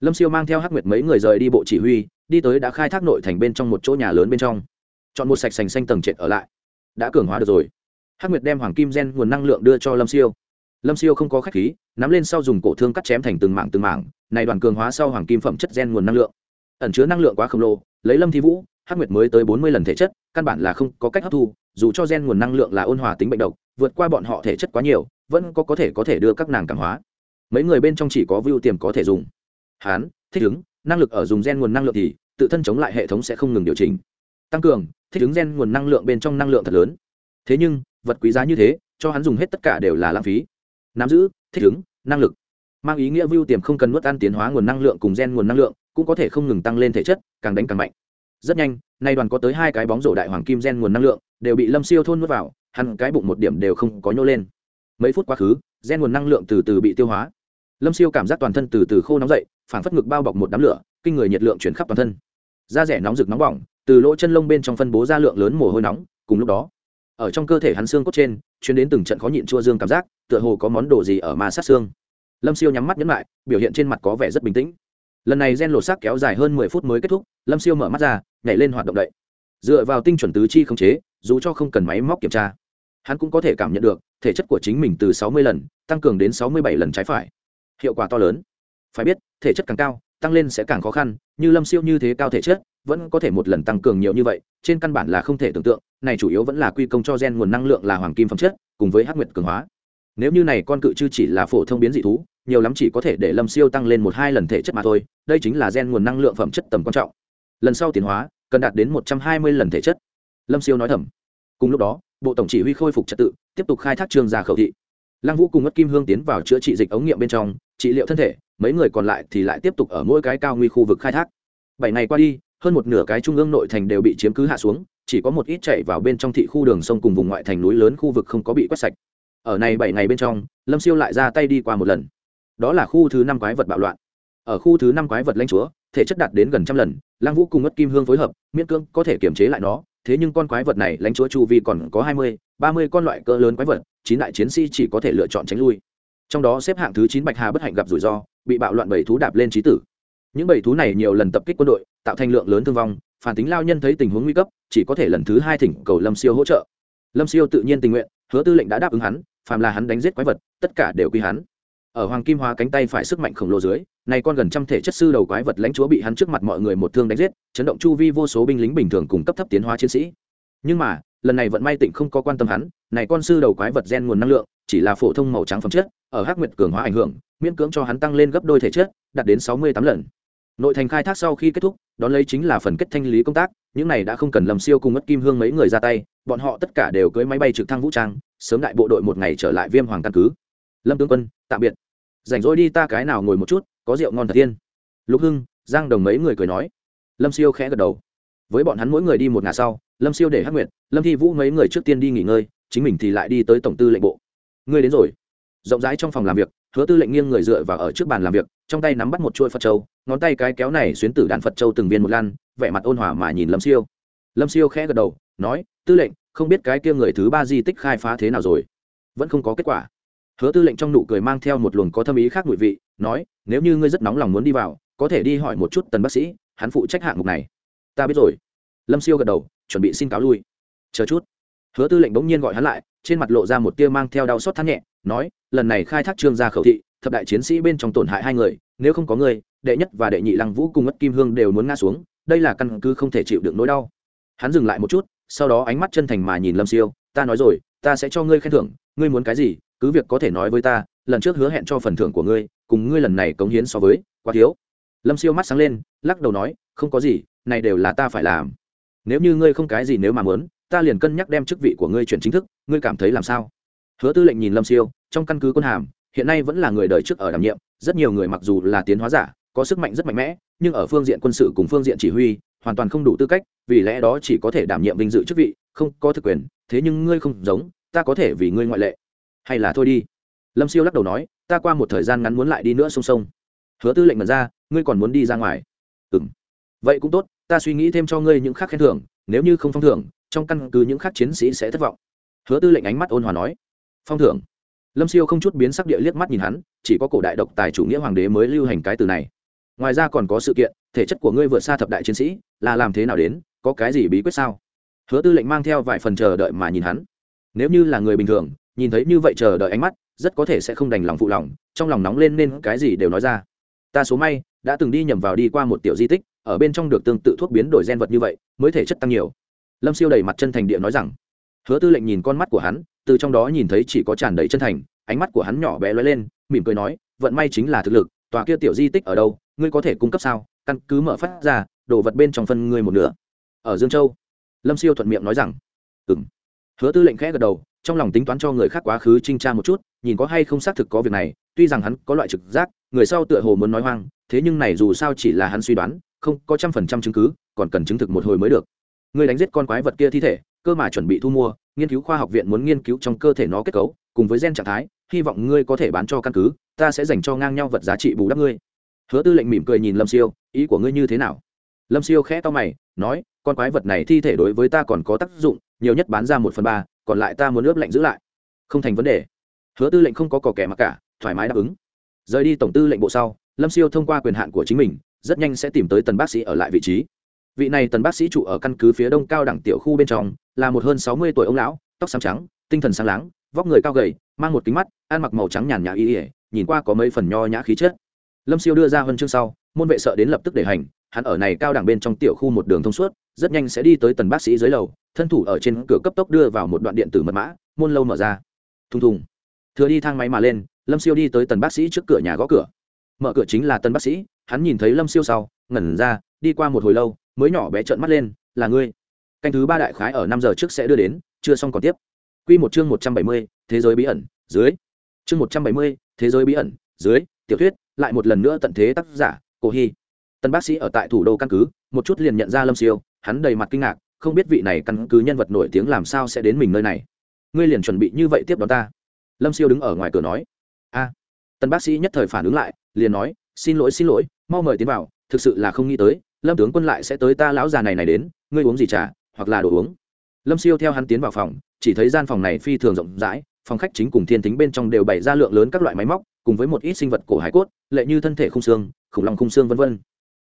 Lâm siêu mang theo hắc nguyệt mấy người rời đi bộ chỉ huy, đi tới đã khai thác nội thành bên trong một chỗ nhà lớn bên trong. Chọn một sạch sành xanh tầng trệt ở lại. Đã cường hóa được rồi. Hắc nguyệt đem hoàng kim gen nguồn năng lượng đưa cho lâm siêu. Lâm siêu không có khách khí, nắm lên sau dùng cổ thương cắt chém thành từng mảng từng mảng, này đoàn cường hóa sau hoàng kim phẩm chất gen nguồn năng lượng. Ẩn chứa năng lượng quá khổng lồ, lấy lâm thi vũ, hắc nguyệt mới tới bốn mươi lần thể chất, căn bản là không có cách hấp thu, dù cho gen nguồn năng lượng là ôn hòa tính bệnh độc, vượt qua bọn họ thể chất quá nhiều, vẫn có có thể có thể đưa các nàng cảm hóa mấy người bên trong chỉ có view tiềm có thể dùng. Hán, thích ứng, năng lực ở dùng gen nguồn năng lượng thì, tự thân chống lại hệ thống sẽ không ngừng điều chỉnh. Tăng cường, thích ứng gen nguồn năng lượng bên trong năng lượng thật lớn. Thế nhưng, vật quý giá như thế, cho hắn dùng hết tất cả đều là lãng phí. Nắm giữ, thích ứng, năng lực. Mang ý nghĩa view tiềm không cần nuốt ăn tiến hóa nguồn năng lượng cùng gen nguồn năng lượng, cũng có thể không ngừng tăng lên thể chất, càng đánh càng mạnh. Rất nhanh, nay đoàn có tới hai cái bóng rổ đại hoàng kim gen nguồn năng lượng, đều bị lâm siêu thôn nuốt vào hẳn cái bụng một điểm đều không có nhô lên. Mấy phút quá khứ, gen nguồn năng lượng từ từ bị tiêu hóa lâm siêu cảm giác toàn thân từ từ khô nóng dậy, phảng phất ngực bao bọc một đám lửa, kinh người nhiệt lượng chuyển khắp toàn thân. Da rẻ nóng rực nóng bỏng, từ lỗ chân lông bên trong phân bố ra lượng lớn mồ hôi nóng, cùng lúc đó, ở trong cơ thể hắn xương cốt trên chuyến đến từng trận khó nhịn chua dương cảm giác, tựa hồ có món đồ gì ở ma sát xương. Lâm siêu nhắm mắt nhấn lại, biểu hiện trên mặt có vẻ rất bình tĩnh. Lần này gen lột xác kéo dài hơn mười phút mới kết thúc, lâm siêu mở mắt ra, nhảy lên hoạt động đậy. Dựa vào tinh chuẩn tứ chi không chế, dù cho không cần máy móc kiểm tra, hắn cũng có thể cảm nhận được, thể chất của chính mình từ sáu mươi lần, tăng cường đến sáu mươi bảy lần trái phải hiệu quả to lớn. Phải biết, thể chất càng cao, tăng lên sẽ càng khó khăn, như lâm siêu như thế cao thể chất, vẫn có thể một lần tăng cường nhiều như vậy, trên căn bản là không thể tưởng tượng, này chủ yếu vẫn là quy công cho gen nguồn năng lượng là hoàng kim phẩm chất, cùng với hắc nguyệt cường hóa. Nếu như này con cự chư chỉ là phổ thông biến dị thú, nhiều lắm chỉ có thể để lâm siêu tăng lên một hai lần thể chất mà thôi, đây chính là gen nguồn năng lượng phẩm chất tầm quan trọng. Lần sau tiến hóa, cần đạt đến một trăm hai mươi lần thể chất. Lâm siêu nói thầm. Cùng lúc đó, bộ tổng chỉ huy khôi phục trật tự, tiếp tục khai thác trường gia khẩu thị lăng vũ cùng ngất kim hương tiến vào chữa trị dịch ống nghiệm bên trong, trị liệu thân thể, mấy người còn lại thì lại tiếp tục ở mỗi cái cao nguy khu vực khai thác. Bảy ngày qua đi, hơn một nửa cái trung ương nội thành đều bị chiếm cứ hạ xuống, chỉ có một ít chạy vào bên trong thị khu đường sông cùng vùng ngoại thành núi lớn khu vực không có bị quét sạch. Ở này bảy ngày bên trong, lâm siêu lại ra tay đi qua một lần. Đó là khu thứ năm quái vật bạo loạn. Ở khu thứ năm quái vật lãnh chúa, thể chất đạt đến gần trăm lần lang vũ cùng ngất kim hương phối hợp, miễn cưỡng có thể kiềm chế lại nó, thế nhưng con quái vật này lãnh chúa chu vi còn có hai mươi, ba mươi con loại cỡ lớn quái vật chín đại chiến sĩ chỉ có thể lựa chọn tránh lui. Trong đó xếp hạng thứ chín bạch hà bất hạnh gặp rủi ro, bị bạo loạn bảy thú đạp lên trí tử. Những bảy thú này nhiều lần tập kích quân đội, tạo thành lượng lớn thương vong, phản tính lao nhân thấy tình huống nguy cấp, chỉ có thể lần thứ hai thỉnh cầu lâm siêu hỗ trợ. Lâm siêu tự nhiên tình nguyện, hứa tư lệnh đã đáp ứng hắn, phàm là hắn đánh giết quái vật, tất cả đều quy hắn. Ở hoàng kim hóa cánh tay phải sức mạnh khổng lồ dưới này con gần trăm thể chất sư đầu quái vật lãnh chúa bị hắn trước mặt mọi người một thương đánh giết, chấn động chu vi vô số binh lính bình thường cùng cấp thấp tiến hóa chiến sĩ. Nhưng mà, lần này vận may tịnh không có quan tâm hắn này con sư đầu quái vật gen nguồn năng lượng, chỉ là phổ thông màu trắng phẩm chất, ở hắc nguyệt cường hóa ảnh hưởng, miễn cưỡng cho hắn tăng lên gấp đôi thể chất, đạt đến sáu mươi tám lần. Nội thành khai thác sau khi kết thúc, đón lấy chính là phần kết thanh lý công tác, những này đã không cần lầm siêu cùng mất kim hương mấy người ra tay, bọn họ tất cả đều cưới máy bay trực thăng vũ trang, sớm đại bộ đội một ngày trở lại viêm hoàng căn cứ. Lâm tướng quân, tạm biệt. Rảnh rỗi đi ta cái nào ngồi một chút, có rượu ngon thật tiên lục hưng, giang đồng mấy người cười nói. Lâm siêu khẽ gật đầu. Với bọn hắn mỗi người đi một ngả sau, lâm siêu để hắc nguyệt, lâm thi vũ mấy người trước tiên đi nghỉ ngơi chính mình thì lại đi tới tổng tư lệnh bộ. Ngươi đến rồi. Rộng rãi trong phòng làm việc, hứa tư lệnh nghiêng người dựa vào ở trước bàn làm việc, trong tay nắm bắt một chuôi phật châu, ngón tay cái kéo này xuyến tử đạn phật châu từng viên một lan vẻ mặt ôn hòa mà nhìn lâm siêu. Lâm siêu khẽ gật đầu, nói, tư lệnh, không biết cái kia người thứ ba di tích khai phá thế nào rồi? Vẫn không có kết quả. Hứa tư lệnh trong nụ cười mang theo một luồng có thâm ý khác ngụy vị, nói, nếu như ngươi rất nóng lòng muốn đi vào, có thể đi hỏi một chút tần bác sĩ, hắn phụ trách hạng mục này. Ta biết rồi. Lâm siêu gật đầu, chuẩn bị xin cáo lui. Chờ chút hứa tư lệnh bỗng nhiên gọi hắn lại, trên mặt lộ ra một tia mang theo đau xót thắt nhẹ, nói, lần này khai thác trương gia khẩu thị, thập đại chiến sĩ bên trong tổn hại hai người, nếu không có người đệ nhất và đệ nhị lăng vũ cùng ngất kim hương đều muốn ngã xuống, đây là căn cứ không thể chịu được nỗi đau. Hắn dừng lại một chút, sau đó ánh mắt chân thành mà nhìn lâm siêu, ta nói rồi, ta sẽ cho ngươi khen thưởng, ngươi muốn cái gì, cứ việc có thể nói với ta, lần trước hứa hẹn cho phần thưởng của ngươi, cùng ngươi lần này cống hiến so với, quá thiếu. Lâm siêu mắt sáng lên, lắc đầu nói, không có gì, này đều là ta phải làm. Nếu như ngươi không cái gì nếu mà muốn ta liền cân nhắc đem chức vị của ngươi chuyển chính thức, ngươi cảm thấy làm sao? Hứa tư lệnh nhìn lâm siêu, trong căn cứ quân hàm, hiện nay vẫn là người đời trước ở đảm nhiệm, rất nhiều người mặc dù là tiến hóa giả, có sức mạnh rất mạnh mẽ, nhưng ở phương diện quân sự cùng phương diện chỉ huy, hoàn toàn không đủ tư cách, vì lẽ đó chỉ có thể đảm nhiệm vinh dự chức vị, không có thực quyền, thế nhưng ngươi không giống, ta có thể vì ngươi ngoại lệ. Hay là thôi đi. Lâm siêu lắc đầu nói, ta qua một thời gian ngắn muốn lại đi nữa song song. Hứa tư lệnh mật ra, ngươi còn muốn đi ra ngoài. Ừ m vậy cũng tốt, ta suy nghĩ thêm cho ngươi những khác khen thưởng, nếu như không phong thưởng trong căn cứ những khác chiến sĩ sẽ thất vọng. Hứa tư lệnh ánh mắt ôn hòa nói, phong thưởng. Lâm siêu không chút biến sắc địa liếc mắt nhìn hắn, chỉ có cổ đại độc tài chủ nghĩa hoàng đế mới lưu hành cái từ này. Ngoài ra còn có sự kiện, thể chất của ngươi vượt xa thập đại chiến sĩ, là làm thế nào đến, có cái gì bí quyết sao? Hứa tư lệnh mang theo vài phần chờ đợi mà nhìn hắn. Nếu như là người bình thường, nhìn thấy như vậy chờ đợi ánh mắt, rất có thể sẽ không đành lòng phụ lòng, trong lòng nóng lên nên cái gì đều nói ra. Ta số may, đã từng đi nhầm vào đi qua một tiểu di tích, ở bên trong được tương tự thuốc biến đổi gen vật như vậy, mới thể chất tăng nhiều lâm siêu đầy mặt chân thành địa nói rằng, hứa tư lệnh nhìn con mắt của hắn, từ trong đó nhìn thấy chỉ có tràn đầy chân thành, ánh mắt của hắn nhỏ bé lóe lên, mỉm cười nói, vận may chính là thực lực, tòa kia tiểu di tích ở đâu, ngươi có thể cung cấp sao? Căn cứ mở phát ra, đồ vật bên trong phân ngươi một nửa. Ở dương châu, lâm siêu thuận miệng nói rằng ừ m hứa tư lệnh khẽ gật đầu, trong lòng tính toán cho người khác quá khứ trinh tra một chút, nhìn có hay không xác thực có việc này, tuy rằng hắn có loại trực giác, người sau tựa hồ muốn nói hoang, thế nhưng này dù sao chỉ là hắn suy đoán, không có trăm phần trăm chứng cứ, còn cần chứng thực một hồi mới được. Ngươi đánh giết con quái vật kia thi thể, cơ mà chuẩn bị thu mua, nghiên cứu khoa học viện muốn nghiên cứu trong cơ thể nó kết cấu, cùng với gen trạng thái, hy vọng ngươi có thể bán cho căn cứ, ta sẽ dành cho ngang nhau vật giá trị bù đắp ngươi. Hứa tư lệnh mỉm cười nhìn lâm siêu, ý của ngươi như thế nào? Lâm siêu khẽ to mày, nói, con quái vật này thi thể đối với ta còn có tác dụng, nhiều nhất bán ra một phần ba, còn lại ta muốn ướp lạnh giữ lại. Không thành vấn đề. Hứa tư lệnh không có cò kẻ mặc cả, thoải mái đáp ứng. Rời đi tổng tư lệnh bộ sau, lâm siêu thông qua quyền hạn của chính mình, rất nhanh sẽ tìm tới tần bác sĩ ở lại vị trí vị này tần bác sĩ trụ ở căn cứ phía đông cao đẳng tiểu khu bên trong, là một hơn sáu mươi tuổi ông lão, tóc xám trắng, tinh thần sáng láng, vóc người cao gầy, mang một kính mắt, ăn mặc màu trắng nhàn nhã y ỉa nhìn qua có mấy phần nho nhã khí chất. Lâm siêu đưa ra huân chương sau, môn vệ sợ đến lập tức để hành, hắn ở này cao đẳng bên trong tiểu khu một đường thông suốt, rất nhanh sẽ đi tới tần bác sĩ dưới lầu, thân thủ ở trên cửa cấp tốc đưa vào một đoạn điện tử mật mã, môn lâu mở ra. Thùng thùng. Thừa đi thang máy mà lên, lâm siêu đi tới tần bác sĩ trước cửa nhà gõ cửa. Mở cửa chính là tần bác sĩ, hắn nhìn thấy lâm siêu sau, ngẩn ra, đi qua một hồi lâu mới nhỏ bé trợn mắt lên, là ngươi. Canh thứ ba đại khái ở năm giờ trước sẽ đưa đến, chưa xong còn tiếp. Q một chương một trăm bảy mươi, thế giới bí ẩn, dưới. Chương một trăm bảy mươi, thế giới bí ẩn, dưới. Tiểu thuyết, lại một lần nữa tận thế tác giả, cổ hy. Tân bác sĩ ở tại thủ đô căn cứ, một chút liền nhận ra lâm siêu, hắn đầy mặt kinh ngạc, không biết vị này căn cứ nhân vật nổi tiếng làm sao sẽ đến mình nơi này. Ngươi liền chuẩn bị như vậy tiếp đón ta? Lâm siêu đứng ở ngoài cửa nói. A. Tân bác sĩ nhất thời phản ứng lại, liền nói, xin lỗi xin lỗi, mau mời tiến vào, thực sự là không nghĩ tới lâm tướng quân lại sẽ tới ta lão già này này đến, ngươi uống gì trà, hoặc là đồ uống. Lâm siêu theo hắn tiến vào phòng, chỉ thấy gian phòng này phi thường rộng rãi, phòng khách chính cùng thiên tính bên trong đều bày ra lượng lớn các loại máy móc, cùng với một ít sinh vật cổ hải cốt, lệ như thân thể khung xương, khủng long khung xương v v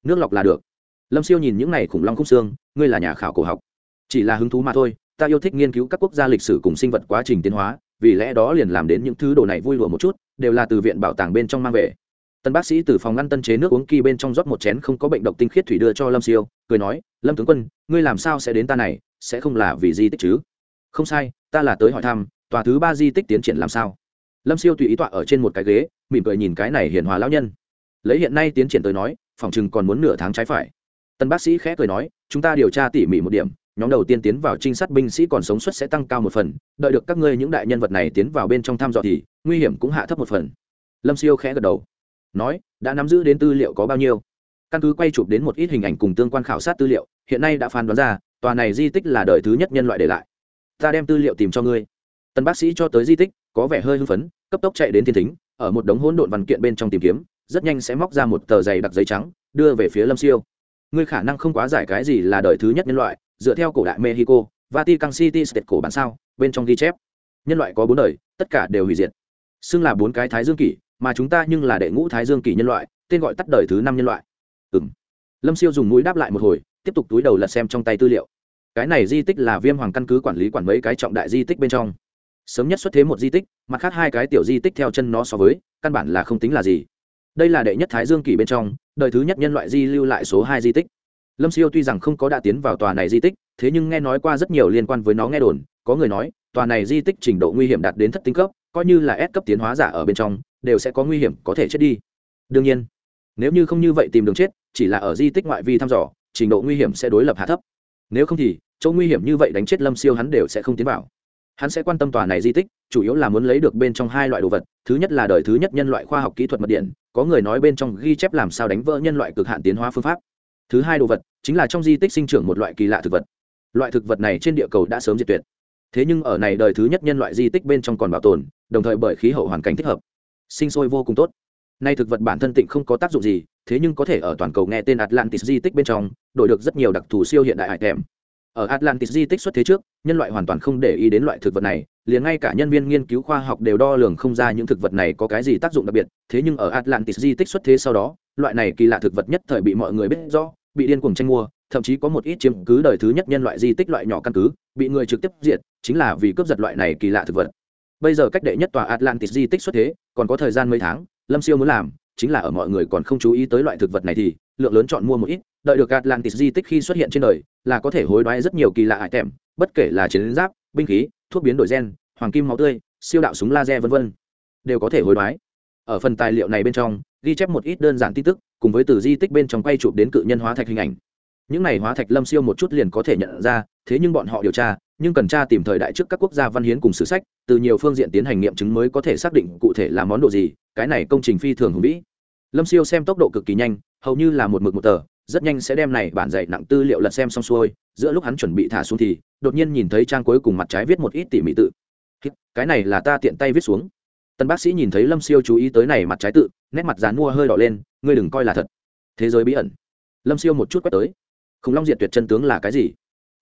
nước lọc là được. Lâm siêu nhìn những này khủng long khung xương, ngươi là nhà khảo cổ học. Chỉ là hứng thú mà thôi, ta yêu thích nghiên cứu các quốc gia lịch sử cùng sinh vật quá trình tiến hóa, vì lẽ đó liền làm đến những thứ đồ này vui lụa một chút, đều là từ viện bảo tàng bên trong mang về tân bác sĩ từ phòng ngăn tân chế nước uống kỳ bên trong rót một chén không có bệnh độc tinh khiết thủy đưa cho lâm siêu, cười nói, lâm tướng quân, ngươi làm sao sẽ đến ta này, sẽ không là vì di tích chứ? Không sai, ta là tới hỏi thăm, tòa thứ ba di tích tiến triển làm sao? Lâm siêu tùy ý tọa ở trên một cái ghế, mỉm cười nhìn cái này hiền hòa lão nhân. Lấy hiện nay tiến triển tới nói, phòng chừng còn muốn nửa tháng trái phải. Tân bác sĩ khẽ cười nói, chúng ta điều tra tỉ mỉ một điểm, nhóm đầu tiên tiến vào trinh sát binh sĩ còn sống suất sẽ tăng cao một phần, đợi được các ngươi những đại nhân vật này tiến vào bên trong thăm dò thì, nguy hiểm cũng hạ thấp một phần. Lâm siêu khẽ gật đầu nói, đã nắm giữ đến tư liệu có bao nhiêu? Căn cứ quay chụp đến một ít hình ảnh cùng tương quan khảo sát tư liệu, hiện nay đã phán đoán ra, tòa này di tích là đời thứ nhất nhân loại để lại. Ta đem tư liệu tìm cho ngươi. Tân bác sĩ cho tới di tích, có vẻ hơi hưng phấn, cấp tốc chạy đến thiên thính, ở một đống hỗn độn văn kiện bên trong tìm kiếm, rất nhanh sẽ móc ra một tờ giày đặc giấy trắng, đưa về phía lâm siêu. Ngươi khả năng không quá giải cái gì là đời thứ nhất nhân loại, dựa theo cổ đại mexico, vatican city, state cổ bản sao, bên trong ghi chép. Nhân loại có bốn đời, tất cả đều hủy diệt. Xưng là bốn cái thái dương kỷ mà chúng ta nhưng là đệ ngũ thái dương kỷ nhân loại, tên gọi tắt đời thứ năm nhân loại. Ừ m lâm siêu dùng mũi đáp lại một hồi, tiếp tục túi đầu lật xem trong tay tư liệu. Cái này di tích là viêm hoàng căn cứ quản lý quản mấy cái trọng đại di tích bên trong. Sớm nhất xuất thế một di tích, mặt khác hai cái tiểu di tích theo chân nó so với, căn bản là không tính là gì. Đây là đệ nhất thái dương kỷ bên trong, đời thứ nhất nhân loại di lưu lại số hai di tích. Lâm siêu tuy rằng không có đã tiến vào tòa này di tích, thế nhưng nghe nói qua rất nhiều liên quan với nó nghe đồn. Có người nói, tòa này di tích trình độ nguy hiểm đạt đến thất tinh cấp, coi như là S cấp tiến hóa giả ở bên trong đều sẽ có nguy hiểm có thể chết đi. Đương nhiên, nếu như không như vậy tìm đường chết, chỉ là ở di tích ngoại vi thăm dò, trình độ nguy hiểm sẽ đối lập hạ thấp. Nếu không thì, chỗ nguy hiểm như vậy đánh chết lâm siêu hắn đều sẽ không tiến vào. Hắn sẽ quan tâm tòa này di tích, chủ yếu là muốn lấy được bên trong hai loại đồ vật, thứ nhất là đời thứ nhất nhân loại khoa học kỹ thuật mật điện, có người nói bên trong ghi chép làm sao đánh vỡ nhân loại cực hạn tiến hóa phương pháp. Thứ hai đồ vật, chính là trong di tích sinh trưởng một loại kỳ lạ thực vật. Loại thực vật này trên địa cầu đã sớm diệt tuyệt. Thế nhưng ở này đời thứ nhất nhân loại di tích bên trong còn bảo tồn, đồng thời bởi khí hậu hoàn cảnh thích hợp sinh sôi vô cùng tốt. Nay thực vật bản thân tịnh không có tác dụng gì, thế nhưng có thể ở toàn cầu nghe tên atlantis di tích bên trong, đổi được rất nhiều đặc thù siêu hiện đại hải thèm ở atlantis di tích xuất thế trước, nhân loại hoàn toàn không để ý đến loại thực vật này, liền ngay cả nhân viên nghiên cứu khoa học đều đo lường không ra những thực vật này có cái gì tác dụng đặc biệt, thế nhưng ở atlantis di tích xuất thế sau đó, loại này kỳ lạ thực vật nhất thời bị mọi người biết rõ, bị điên cuồng tranh mua, thậm chí có một ít chiếm cứ đời thứ nhất nhân loại di tích loại nhỏ căn cứ, bị người trực tiếp diệt, chính là vì cướp giật loại này kỳ lạ thực vật bây giờ cách đệ nhất tòa atlantis di tích xuất thế, còn có thời gian mấy tháng, lâm siêu muốn làm, chính là ở mọi người còn không chú ý tới loại thực vật này thì, lượng lớn chọn mua một ít, đợi được atlantis di tích khi xuất hiện trên đời, là có thể hối đoái rất nhiều kỳ lạ hại tèm, bất kể là chiến giáp, binh khí, thuốc biến đổi gen, hoàng kim máu tươi, siêu đạo súng laser v v đều có thể hối đoái. Ở phần tài liệu này bên trong, ghi chép một ít đơn giản tin tức, cùng với từ di tích bên trong quay chụp đến cự nhân hóa thạch hình ảnh. Những này hóa thạch lâm siêu một chút liền có thể nhận ra, thế nhưng bọn họ điều tra nhưng cần tra tìm thời đại trước các quốc gia văn hiến cùng sử sách, từ nhiều phương diện tiến hành nghiệm chứng mới có thể xác định cụ thể là món đồ gì, cái này công trình phi thường hùng vĩ. Lâm siêu xem tốc độ cực kỳ nhanh, hầu như là một mực một tờ, rất nhanh sẽ đem này bản dạy nặng tư liệu lật xem xong xuôi, giữa lúc hắn chuẩn bị thả xuống thì, đột nhiên nhìn thấy trang cuối cùng mặt trái viết một ít tỉ mỉ tự. Cái này là ta tiện tay viết xuống. Tân bác sĩ nhìn thấy lâm siêu chú ý tới này mặt trái tự, nét mặt dán mua hơi đỏ lên, ngươi đừng coi là thật. Thế giới bí ẩn. Lâm siêu một chút quét tới. Khủng long diệt tuyệt chân tướng là cái gì?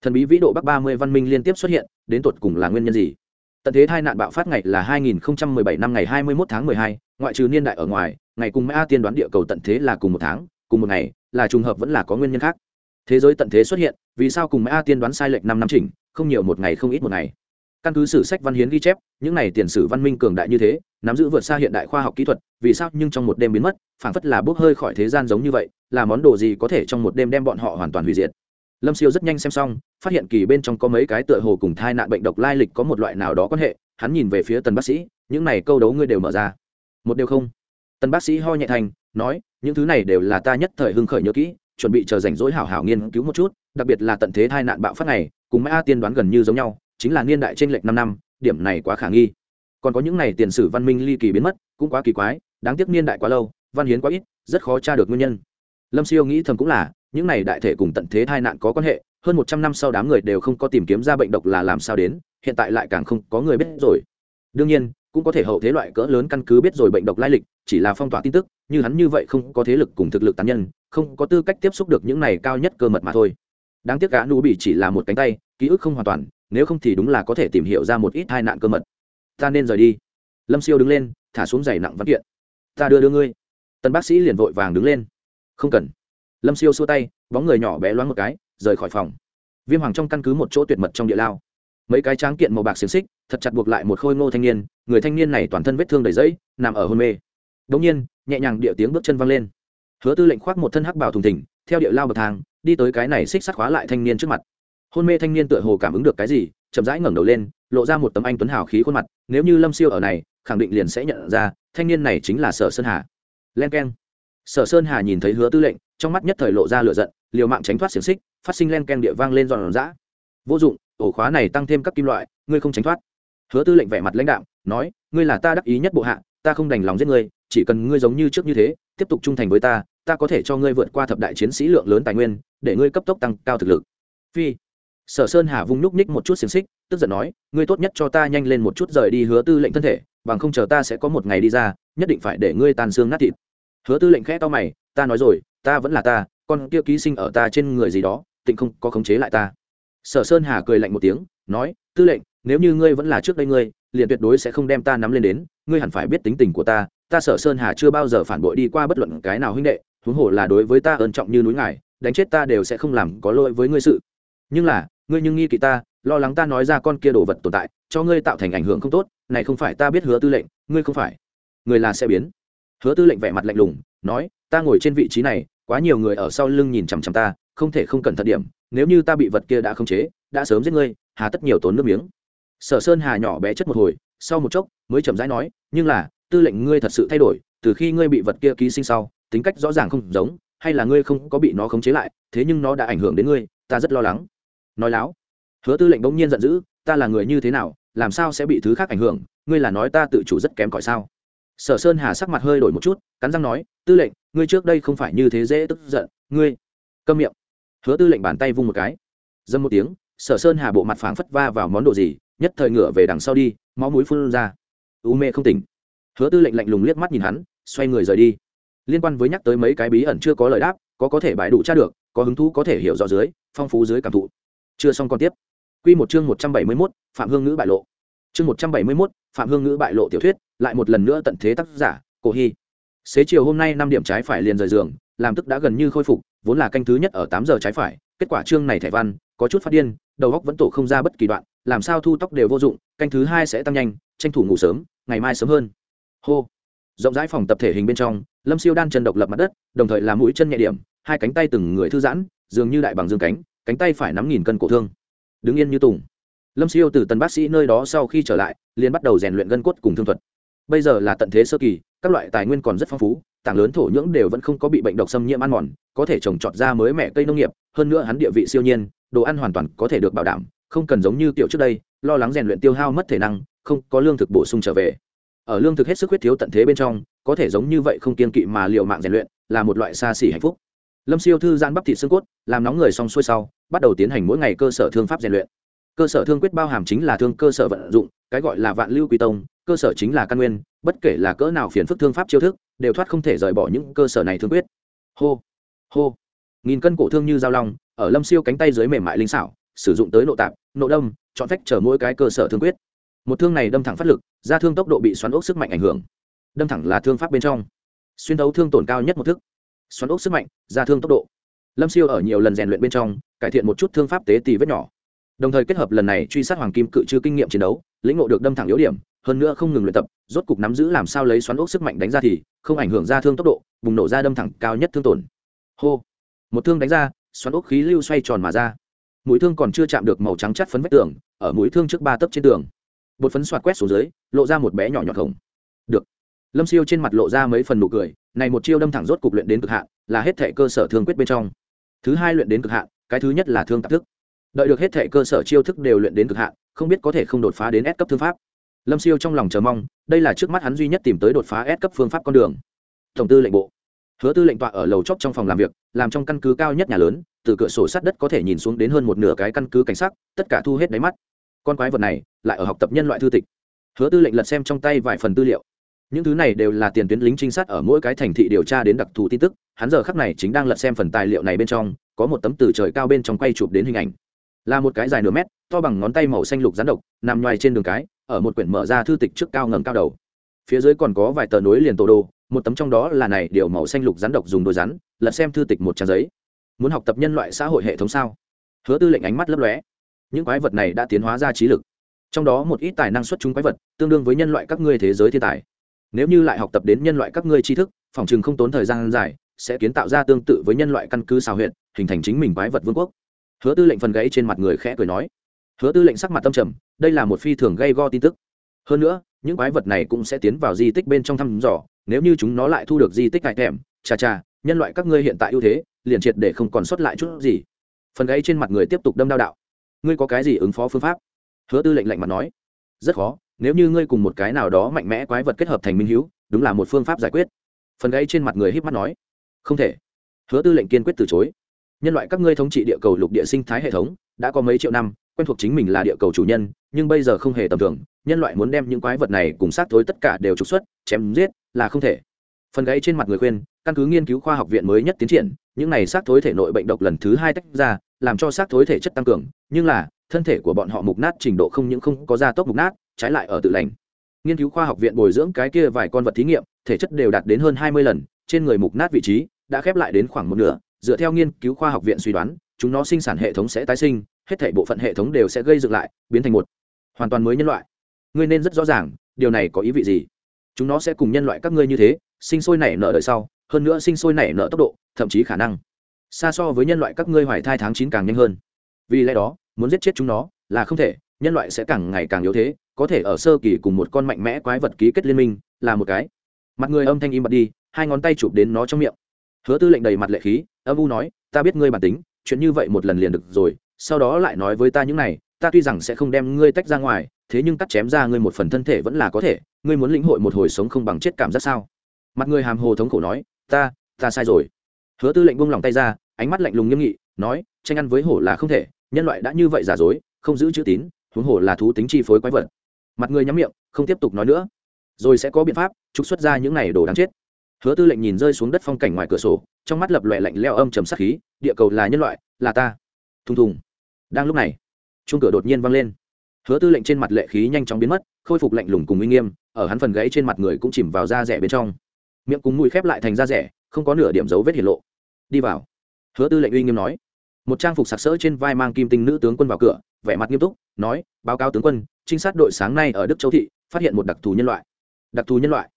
Thần bí vĩ độ bắc ba mươi văn minh liên tiếp xuất hiện đến tột cùng là nguyên nhân gì? Tận thế tai nạn bạo phát ngày là 2017 năm ngày 21 tháng 12, ngoại trừ niên đại ở ngoài ngày cùng mã tiên đoán địa cầu tận thế là cùng một tháng cùng một ngày là trùng hợp vẫn là có nguyên nhân khác. Thế giới tận thế xuất hiện vì sao cùng mã tiên đoán sai lệch năm năm chỉnh không nhiều một ngày không ít một ngày? Căn cứ sử sách văn hiến ghi chép những này tiền sử văn minh cường đại như thế nắm giữ vượt xa hiện đại khoa học kỹ thuật vì sao nhưng trong một đêm biến mất phảng phất là bốc hơi khỏi thế gian giống như vậy là món đồ gì có thể trong một đêm đem bọn họ hoàn toàn hủy diệt? Lâm siêu rất nhanh xem xong, phát hiện kỳ bên trong có mấy cái tựa hồ cùng thai nạn bệnh độc lai lịch có một loại nào đó quan hệ, hắn nhìn về phía tần bác sĩ, những này câu đấu ngươi đều mở ra. Một điều không. Tần bác sĩ ho nhẹ thành, nói, những thứ này đều là ta nhất thời hưng khởi nhớ kỹ, chuẩn bị chờ rảnh rỗi hảo hảo nghiên cứu một chút, đặc biệt là tận thế thai nạn bạo phát này, cùng mã tiên đoán gần như giống nhau, chính là niên đại trên lệch năm năm, điểm này quá khả nghi. Còn có những này tiền sử văn minh ly kỳ biến mất, cũng quá kỳ quái, đáng tiếc niên đại quá lâu, văn hiến quá ít, rất khó tra được nguyên nhân lâm siêu nghĩ thầm cũng là, những này đại thể cùng tận thế tai nạn có quan hệ, hơn một trăm năm sau đám người đều không có tìm kiếm ra bệnh độc là làm sao đến, hiện tại lại càng không có người biết rồi. Đương nhiên, cũng có thể hậu thế loại cỡ lớn căn cứ biết rồi bệnh độc lai lịch, chỉ là phong tỏa tin tức, như hắn như vậy không có thế lực cùng thực lực tán nhân, không có tư cách tiếp xúc được những này cao nhất cơ mật mà thôi. Đáng tiếc gã nu bị chỉ là một cánh tay, ký ức không hoàn toàn, nếu không thì đúng là có thể tìm hiểu ra một ít tai nạn cơ mật. Ta nên rời đi. Lâm siêu đứng lên, thả xuống giày nặng văn kiện. Ta đưa đưa ngươi. Tân bác sĩ liền vội vàng đứng lên không cần. Lâm siêu xua tay, bóng người nhỏ bé loáng một cái, rời khỏi phòng. Viêm hoàng trong căn cứ một chỗ tuyệt mật trong địa lao. Mấy cái tráng kiện màu bạc xiềng xích, thật chặt buộc lại một khôi ngô thanh niên, người thanh niên này toàn thân vết thương đầy dẫy nằm ở hôn mê. Đ ỗ n g nhiên, nhẹ nhàng địa tiếng bước chân văng lên. Hứa tư lệnh khoác một thân hắc bào thùng thỉnh theo địa lao bậc thang, đi tới cái này xích sắt khóa lại thanh niên trước mặt. Hôn mê thanh niên tựa hồ cảm ứng được cái gì, chậm rãi ngẩng đầu lên, lộ ra một tấm anh tuấn hào khí khuôn mặt, nếu như lâm siêu ở này, khẳng định liền sẽ nhận ra, thanh niên này chính là sở sơn hà. Len k e n sở sơn hà nhìn thấy hứa tư lệnh, trong mắt nhất thời lộ ra lửa giận, liều mạng tránh thoát xiềng xích, phát sinh len ken địa vang lên giòn giã. Vô dụng, ổ khóa này tăng thêm các kim loại, ngươi không tránh thoát. Hứa tư lệnh vẻ mặt lãnh đạo nói, ngươi là ta đắc ý nhất bộ hạ, ta không đành lòng giết ngươi, chỉ cần ngươi giống như trước như thế, tiếp tục trung thành với ta ta có thể cho ngươi vượt qua thập đại chiến sĩ lượng lớn tài nguyên, để ngươi cấp tốc tăng cao thực lực. Phi. Sở sơn hà vung núc ních một chút xiềng xích, tức giận nói, ngươi tốt nhất cho ta nhanh lên một chút rời đi hứa tư lệnh thân thể, bằng không chờ ta sẽ có một ngày đi ra, nhất định phải để ngươi tàn xương nát thịt hứa tư lệnh khẽ to mày, ta nói rồi, ta vẫn là ta, con kia ký sinh ở ta trên người gì đó, tịnh không có khống chế lại ta. Sở sơn hà cười lạnh một tiếng, nói, tư lệnh, nếu như ngươi vẫn là trước đây ngươi, liền tuyệt đối sẽ không đem ta nắm lên đến, ngươi hẳn phải biết tính tình của ta ta sở sơn hà chưa bao giờ phản bội đi qua bất luận cái nào huynh đệ, huống hồ là đối với ta ơn trọng như núi ngài, đánh chết ta đều sẽ không làm có lỗi với ngươi sự. Nhưng là, ngươi nhưng nghi kỵ ta, lo lắng ta nói ra con kia đồ vật tồn tại, cho ngươi tạo thành ảnh hưởng không tốt, này không phải ta biết hứa tư lệnh, ngươi không phải. Người là sẽ biến hứa tư lệnh vẻ mặt lạnh lùng, nói, ta ngồi trên vị trí này, quá nhiều người ở sau lưng nhìn chằm chằm ta, không thể không cẩn thận điểm, nếu như ta bị vật kia đã khống chế, đã sớm giết ngươi, hà tất nhiều tốn nước miếng. Sở sơn hà nhỏ bé chất một hồi, sau một chốc, mới chậm rãi nói, nhưng là, tư lệnh ngươi thật sự thay đổi, từ khi ngươi bị vật kia ký sinh sau, tính cách rõ ràng không giống, hay là ngươi không có bị nó khống chế lại, thế nhưng nó đã ảnh hưởng đến ngươi, ta rất lo lắng. Nói láo, hứa tư lệnh bỗng nhiên giận dữ, ta là người như thế nào, làm sao sẽ bị thứ khác ảnh hưởng? Ngươi là nói ta tự chủ rất kém cỏi sao? Sở sơn hà sắc mặt hơi đổi một chút, cắn răng nói, tư lệnh, ngươi trước đây không phải như thế dễ tức giận, ngươi câm miệng. Hứa tư lệnh bàn tay vung một cái. Dâm một tiếng, sở sơn hà bộ mặt phảng phất va vào món đồ gì, nhất thời ngựa về đằng sau đi, máu mũi phun ra. U mê không tỉnh. Hứa tư lệnh lạnh lùng liếc mắt nhìn hắn, xoay người rời đi. Liên quan với nhắc tới mấy cái bí ẩn chưa có lời đáp, có có thể bãi đủ tra được, có hứng thú có thể hiểu rõ dưới, phong phú dưới cảm thụ. Chưa xong còn tiếp. Quy một chương một trăm bảy mươi mốt, phạm hương ngữ bại lộ chương một trăm bảy mươi mốt, phạm hương ngữ bại lộ tiểu thuyết, lại một lần nữa tận thế tác giả, cổ hy. Xế chiều hôm nay năm điểm trái phải liền rời giường, làm tức đã gần như khôi phục, vốn là canh thứ nhất ở tám giờ trái phải, kết quả chương này thẻ văn, có chút phát điên, đầu góc vẫn tổ không ra bất kỳ đoạn, làm sao thu tóc đều vô dụng, canh thứ hai sẽ tăng nhanh, tranh thủ ngủ sớm, ngày mai sớm hơn. Hô. Rộng rãi phòng tập thể hình bên trong, lâm siêu đan chân độc lập mặt đất, đồng thời làm mũi chân nhẹ điểm, hai cánh tay từng người thư giãn, dường như đại bằng dương cánh cánh tay phải nắm nghìn cân cổ thương. Đứng yên như tùng lâm siêu từ tần bác sĩ nơi đó sau khi trở lại, liền bắt đầu rèn luyện gân cốt cùng thương thuật. Bây giờ là tận thế sơ kỳ, các loại tài nguyên còn rất phong phú, tảng lớn thổ nhưỡng đều vẫn không có bị bệnh độc xâm nhiễm ăn mòn, có thể trồng trọt ra mới mẻ cây nông nghiệp, hơn nữa hắn địa vị siêu nhiên, đồ ăn hoàn toàn có thể được bảo đảm, không cần giống như kiểu trước đây, lo lắng rèn luyện tiêu hao mất thể năng, không có lương thực bổ sung trở về. Ở lương thực hết sức huyết thiếu tận thế bên trong, có thể giống như vậy không kiên kỵ mà liệu mạng rèn luyện, là một loại xa xỉ hạnh phúc. Lâm siêu thư giãn bắp thịt xương cốt, làm nóng người xong xuôi sau, bắt đầu tiến hành mỗi ngày cơ sở thương pháp rèn luyện cơ sở thương quyết bao hàm chính là thương cơ sở vận dụng, cái gọi là vạn lưu quy tông, cơ sở chính là căn nguyên, bất kể là cỡ nào phiền phức thương pháp chiêu thức, đều thoát không thể rời bỏ những cơ sở này thương quyết. Hô hô. Nghìn cân cổ thương như dao long, ở lâm siêu cánh tay dưới mềm mại linh xảo, sử dụng tới nộ tạp, nộ đâm, chọn phách chở mỗi cái cơ sở thương quyết. Một thương này đâm thẳng phát lực, ra thương tốc độ bị xoắn ốc sức mạnh ảnh hưởng. Đâm thẳng là thương pháp bên trong. Xuyên thấu thương tổn cao nhất một thức. Xoắn ốc sức mạnh, ra thương tốc độ. Lâm siêu ở nhiều lần rèn luyện bên trong, cải thiện một chút thương pháp tế tì vết nhỏ đồng thời kết hợp lần này truy sát hoàng kim cự chư kinh nghiệm chiến đấu, lĩnh ngộ được đâm thẳng yếu điểm, hơn nữa không ngừng luyện tập, rốt cục nắm giữ làm sao lấy xoắn ốc sức mạnh đánh ra thì không ảnh hưởng ra thương tốc độ, bùng nổ ra đâm thẳng cao nhất thương tổn. Hô! Một thương đánh ra, xoắn ốc khí lưu xoay tròn mà ra. Mũi thương còn chưa chạm được màu trắng chắt phấn vách tường, ở mũi thương trước ba tấc trên tường. Bột phấn xoạt quét xuống dưới, lộ ra một bé nhỏ nhọt khổng được. Lâm siêu trên mặt lộ ra mấy phần nụ cười, này một chiêu đâm thẳng rốt cục luyện đến cực hạn, là hết thể cơ sở thương quyết bên trong. Thứ hai luyện đến cực hạn, cái thứ nhất là thương tạp thức đợi được hết thể cơ sở chiêu thức đều luyện đến cực hạn, không biết có thể không đột phá đến S cấp thương pháp. Lâm siêu trong lòng chờ mong, đây là trước mắt hắn duy nhất tìm tới đột phá S cấp phương pháp con đường. Tổng tư lệnh bộ. Hứa tư lệnh tọa ở lầu chóp trong phòng làm việc, làm trong căn cứ cao nhất nhà lớn, từ cửa sổ sát đất có thể nhìn xuống đến hơn một nửa cái căn cứ cảnh sát tất cả thu hết đáy mắt. Con quái vật này lại ở học tập nhân loại thư tịch. Hứa tư lệnh lật xem trong tay vài phần tư liệu. Những thứ này đều là tiền tuyến lính trinh sát ở mỗi cái thành thị điều tra đến đặc thù tin tức, hắn giờ khắc này chính đang lật xem phần tài liệu này bên trong, có một tấm từ trời cao bên trong quay chụp đến hình ảnh là một cái dài nửa mét, to bằng ngón tay màu xanh lục rắn độc, nằm ngoài trên đường cái, ở một quyển mở ra thư tịch trước cao ngầm cao đầu. Phía dưới còn có vài tờ nối liền tổ đồ, một tấm trong đó là này, điều màu xanh lục rắn độc dùng đôi rắn, lật xem thư tịch một trang giấy. Muốn học tập nhân loại xã hội hệ thống sao? Hứa tư lệnh ánh mắt lấp lóe. Những quái vật này đã tiến hóa ra trí lực. Trong đó một ít tài năng xuất chúng quái vật, tương đương với nhân loại các ngươi thế giới thiên tài. Nếu như lại học tập đến nhân loại các ngươi tri thức, phòng chừng không tốn thời gian dài, sẽ kiến tạo ra tương tự với nhân loại căn cứ xào huyện hình thành chính mình quái vật vương quốc hứa tư lệnh phần gãy trên mặt người khẽ cười nói. Hứa tư lệnh sắc mặt tâm trầm, đây là một phi thường gây go tin tức. Hơn nữa, những quái vật này cũng sẽ tiến vào di tích bên trong thăm dò, nếu như chúng nó lại thu được di tích hại thèm, chà chà, nhân loại các ngươi hiện tại ưu thế, liền triệt để không còn sót lại chút gì. Phần gãy trên mặt người tiếp tục đâm đao đạo. Ngươi có cái gì ứng phó phương pháp? Hứa tư lệnh lạnh mặt nói. Rất khó, nếu như ngươi cùng một cái nào đó mạnh mẽ quái vật kết hợp thành minh hữu đúng là một phương pháp giải quyết. Phần gãy trên mặt người híp mắt nói. Không thể. Hứa tư lệnh kiên quyết từ chối nhân loại các ngươi thống trị địa cầu lục địa sinh thái hệ thống, đã có mấy triệu năm, quen thuộc chính mình là địa cầu chủ nhân, nhưng bây giờ không hề tầm thường. Nhân loại muốn đem những quái vật này cùng sát thối tất cả đều trục xuất, chém giết, là không thể. Phần gãy trên mặt người khuyên, căn cứ nghiên cứu khoa học viện mới nhất tiến triển, những này sát thối thể nội bệnh độc lần thứ hai tách ra, làm cho sát thối thể chất tăng cường, nhưng là, thân thể của bọn họ mục nát trình độ không những không có gia tốc mục nát, trái lại ở tự lành. Nghiên cứu khoa học viện bồi dưỡng cái kia vài con vật thí nghiệm, thể chất đều đạt đến hơn hai mươi lần, trên người mục nát vị trí đã khép lại đến khoảng một nửa dựa theo nghiên cứu khoa học viện suy đoán, chúng nó sinh sản hệ thống sẽ tái sinh, hết thể bộ phận hệ thống đều sẽ gây dựng lại, biến thành một hoàn toàn mới nhân loại. Ngươi nên rất rõ ràng, điều này có ý vị gì? Chúng nó sẽ cùng nhân loại các ngươi như thế, sinh sôi nảy nở đời sau, hơn nữa sinh sôi nảy nở tốc độ, thậm chí khả năng. Xa so với nhân loại các ngươi hoài thai tháng chín càng nhanh hơn. Vì lẽ đó, muốn giết chết chúng nó là không thể, nhân loại sẽ càng ngày càng yếu thế, có thể ở sơ kỳ cùng một con mạnh mẽ quái vật ký kết liên minh là một cái. Mặt người âm thanh im bật đi, hai ngón tay chụp đến nó trong miệng hứa tư lệnh đầy mặt lệ khí, âm u nói, ta biết ngươi bản tính, chuyện như vậy một lần liền được rồi, sau đó lại nói với ta những này, ta tuy rằng sẽ không đem ngươi tách ra ngoài, thế nhưng cắt chém ra ngươi một phần thân thể vẫn là có thể, ngươi muốn lĩnh hội một hồi sống không bằng chết cảm giác sao? Mặt người hàm hồ thống khổ nói, ta ta sai rồi. Hứa tư lệnh buông lòng tay ra, ánh mắt lạnh lùng nghiêm nghị, nói, tranh ăn với hổ là không thể, nhân loại đã như vậy giả dối, không giữ chữ tín, huống hổ là thú tính chi phối quái vật. Mặt người nhắm miệng, không tiếp tục nói nữa. Rồi sẽ có biện pháp, trục xuất ra những này đồ đáng chết hứa tư lệnh nhìn rơi xuống đất phong cảnh ngoài cửa sổ, trong mắt lập loè lạnh leo âm trầm sắc khí, địa cầu là nhân loại, là ta. Thùng thùng. Đang lúc này, chuông cửa đột nhiên vang lên. Hứa tư lệnh trên mặt lệ khí nhanh chóng biến mất, khôi phục lạnh lùng cùng uy nghiêm, ở hắn phần gãy trên mặt người cũng chìm vào da rẻ bên trong. Miệng cùng mũi khép lại thành da rẻ, không có nửa điểm dấu vết hiển lộ. Đi vào. Hứa tư lệnh uy nghiêm nói. Một trang phục sặc sỡ trên vai mang kim tinh nữ tướng quân vào cửa, vẻ mặt nghiêm túc, nói, báo cáo tướng quân, trinh sát đội sáng nay ở đức châu thị, phát hiện một đặc thù nhân loại. Đặc thù nhân loại.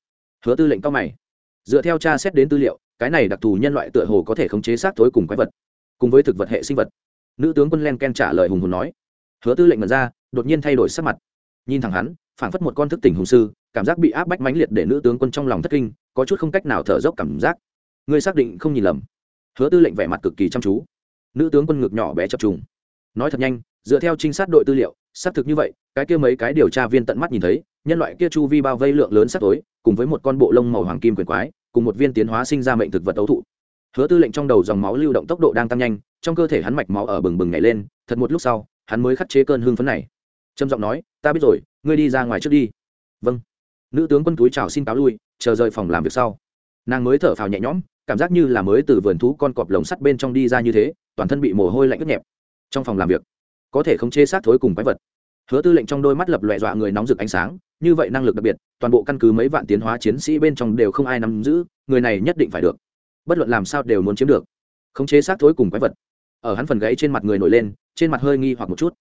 Hứa tư lệnh cao mày dựa theo tra xét đến tư liệu, cái này đặc thù nhân loại tựa hồ có thể khống chế xác thối cùng quái vật, cùng với thực vật hệ sinh vật. Nữ tướng quân len ken trả lời hùng hồn nói. Hứa tư lệnh mật ra, đột nhiên thay đổi sắc mặt. Nhìn thẳng hắn, phảng phất một con thức tỉnh hùng sư, cảm giác bị áp bách mãnh liệt để nữ tướng quân trong lòng thất kinh, có chút không cách nào thở dốc cảm giác. Ngươi xác định không nhìn lầm. Hứa tư lệnh vẻ mặt cực kỳ chăm chú. Nữ tướng quân ngực nhỏ bé chập trùng. Nói thật nhanh, dựa theo trinh sát đội tư liệu, xác thực như vậy, cái kia mấy cái điều tra viên tận mắt nhìn thấy, nhân loại kia chu vi bao vây lượng lớn sắc tối cùng với một con bộ lông màu hoàng kim quyền quái cùng một viên tiến hóa sinh ra mệnh thực vật ấu thụ. Hứa tư lệnh trong đầu dòng máu lưu động tốc độ đang tăng nhanh, trong cơ thể hắn mạch máu ở bừng bừng nhảy lên, thật một lúc sau, hắn mới khắt chế cơn hưng phấn này. Trầm giọng nói, ta biết rồi, ngươi đi ra ngoài trước đi. Vâng. Nữ tướng quân túi chào xin cáo lui, chờ rời phòng làm việc sau. Nàng mới thở phào nhẹ nhõm, cảm giác như là mới từ vườn thú con cọp lồng sắt bên trong đi ra như thế, toàn thân bị mồ hôi lạnh ướt nhẹp. Trong phòng làm việc, có thể không chê sát thối cùng quái vật. Hứa tư lệnh trong đôi mắt lập loẹ dọa người nóng rực ánh sáng như vậy năng lực đặc biệt, toàn bộ căn cứ mấy vạn tiến hóa chiến sĩ bên trong đều không ai nắm giữ, người này nhất định phải được. Bất luận làm sao đều muốn chiếm được. Khống chế sát thối cùng quái vật. Ở hắn phần gãy trên mặt người nổi lên, trên mặt hơi nghi hoặc một chút.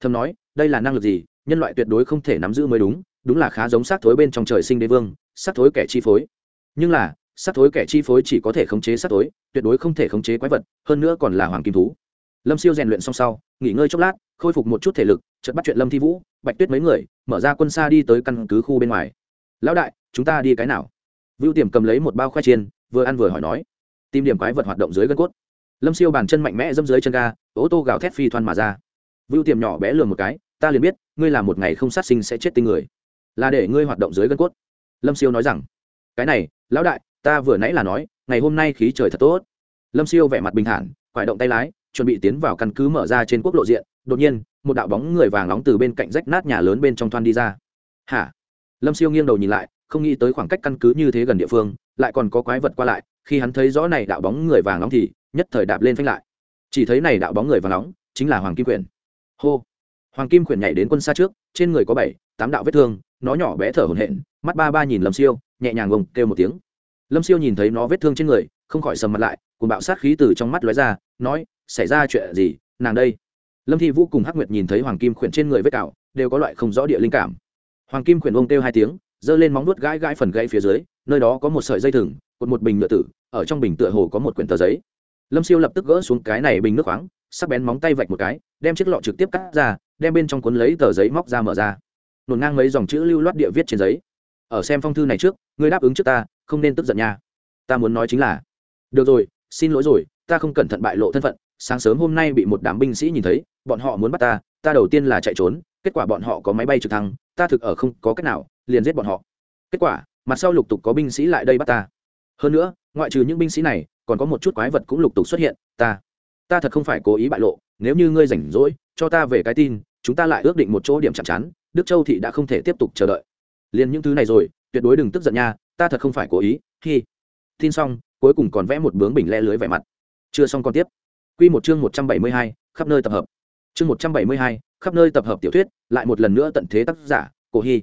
Thầm nói, đây là năng lực gì, nhân loại tuyệt đối không thể nắm giữ mới đúng đúng là khá giống sát thối bên trong trời sinh đế vương sát thối kẻ chi phối. Nhưng là sát thối kẻ chi phối chỉ có thể khống chế sát thối, tuyệt đối không thể khống chế quái vật, hơn nữa còn là hoàng kim thú lâm siêu rèn luyện xong sau, nghỉ ngơi chốc lát, khôi phục một chút thể lực, chợt bắt chuyện lâm thi vũ, bạch tuyết mấy người, mở ra quân xa đi tới căn cứ khu bên ngoài. Lão đại, chúng ta đi cái nào? Vưu tiềm cầm lấy một bao khoai chiên, vừa ăn vừa hỏi nói. Tìm điểm quái vật hoạt động dưới gân cốt. Lâm siêu bàn chân mạnh mẽ dâm dưới chân ga, ô tô gào thét phi thoăn mà ra. Vưu tiềm nhỏ bé lừa một cái, ta liền biết, ngươi làm một ngày không sát sinh sẽ chết tinh người. Là để ngươi hoạt động dưới gân cốt. Lâm siêu nói rằng. Cái này, lão đại, ta vừa nãy là nói, ngày hôm nay khí trời thật tốt. Lâm siêu vẻ mặt bình thản, quải động tay lái chuẩn bị tiến vào căn cứ mở ra trên quốc lộ diện, đột nhiên, một đạo bóng người vàng nóng từ bên cạnh rách nát nhà lớn bên trong thoan đi ra. Hả? Lâm siêu nghiêng đầu nhìn lại, không nghĩ tới khoảng cách căn cứ như thế gần địa phương, lại còn có quái vật qua lại, khi hắn thấy rõ này đạo bóng người vàng nóng thì, nhất thời đạp lên phanh lại. Chỉ thấy này đạo bóng người vàng nóng, chính là hoàng kim quyển. Hô! Hoàng kim quyển nhảy đến quân xa trước, trên người có bảy, tám đạo vết thương, nó nhỏ bé thở hổn hển, mắt ba ba nhìn lâm siêu, nhẹ nhàng gồng kêu một tiếng. Lâm siêu nhìn thấy nó vết thương trên người, không khỏi sầm mặt lại cùng bạo sát khí từ trong mắt lóe ra, nói xảy ra chuyện gì, nàng đây? Lâm thi vũ cùng hắc nguyệt nhìn thấy hoàng kim khuyển trên người vết cào, đều có loại không rõ địa linh cảm. Hoàng kim khuyển ông kêu hai tiếng, giơ lên móng nuốt gãi gãi phần gãy phía dưới, nơi đó có một sợi dây thừng, cột một bình nhựa tử, ở trong bình tựa hồ có một quyển tờ giấy. Lâm siêu lập tức gỡ xuống cái này bình nước khoáng, sắc bén móng tay vạch một cái, đem chiếc lọ trực tiếp cắt ra, đem bên trong cuốn lấy tờ giấy móc ra mở ra. Nổn ngang mấy dòng chữ lưu loát địa viết trên giấy. Ở xem phong thư này trước, ngươi đáp ứng trước ta, không nên tức giận nha. Ta muốn nói chính là, được rồi, xin lỗi rồi, ta không cẩn thận bại lộ thân phận sáng sớm hôm nay bị một đám binh sĩ nhìn thấy, bọn họ muốn bắt ta ta đầu tiên là chạy trốn, kết quả bọn họ có máy bay trực thăng, ta thực ở không có cách nào, liền giết bọn họ. Kết quả, mặt sau lục tục có binh sĩ lại đây bắt ta. Hơn nữa, ngoại trừ những binh sĩ này, còn có một chút quái vật cũng lục tục xuất hiện, ta. Ta thật không phải cố ý bại lộ, nếu như ngươi rảnh rỗi, cho ta về cái tin, chúng ta lại ước định một chỗ điểm chạm chắn đức châu thị đã không thể tiếp tục chờ đợi. Liền những thứ này rồi, tuyệt đối đừng tức giận nha, ta thật không phải cố ý khi tin xong, cuối cùng còn vẽ một bướng bình le lưới vẻ mặt. Chưa xong còn tiếp. Quy một chương 172, khắp nơi tập hợp. Chương 172, khắp nơi tập hợp tiểu thuyết, lại một lần nữa tận thế tác giả, Cổ Hi.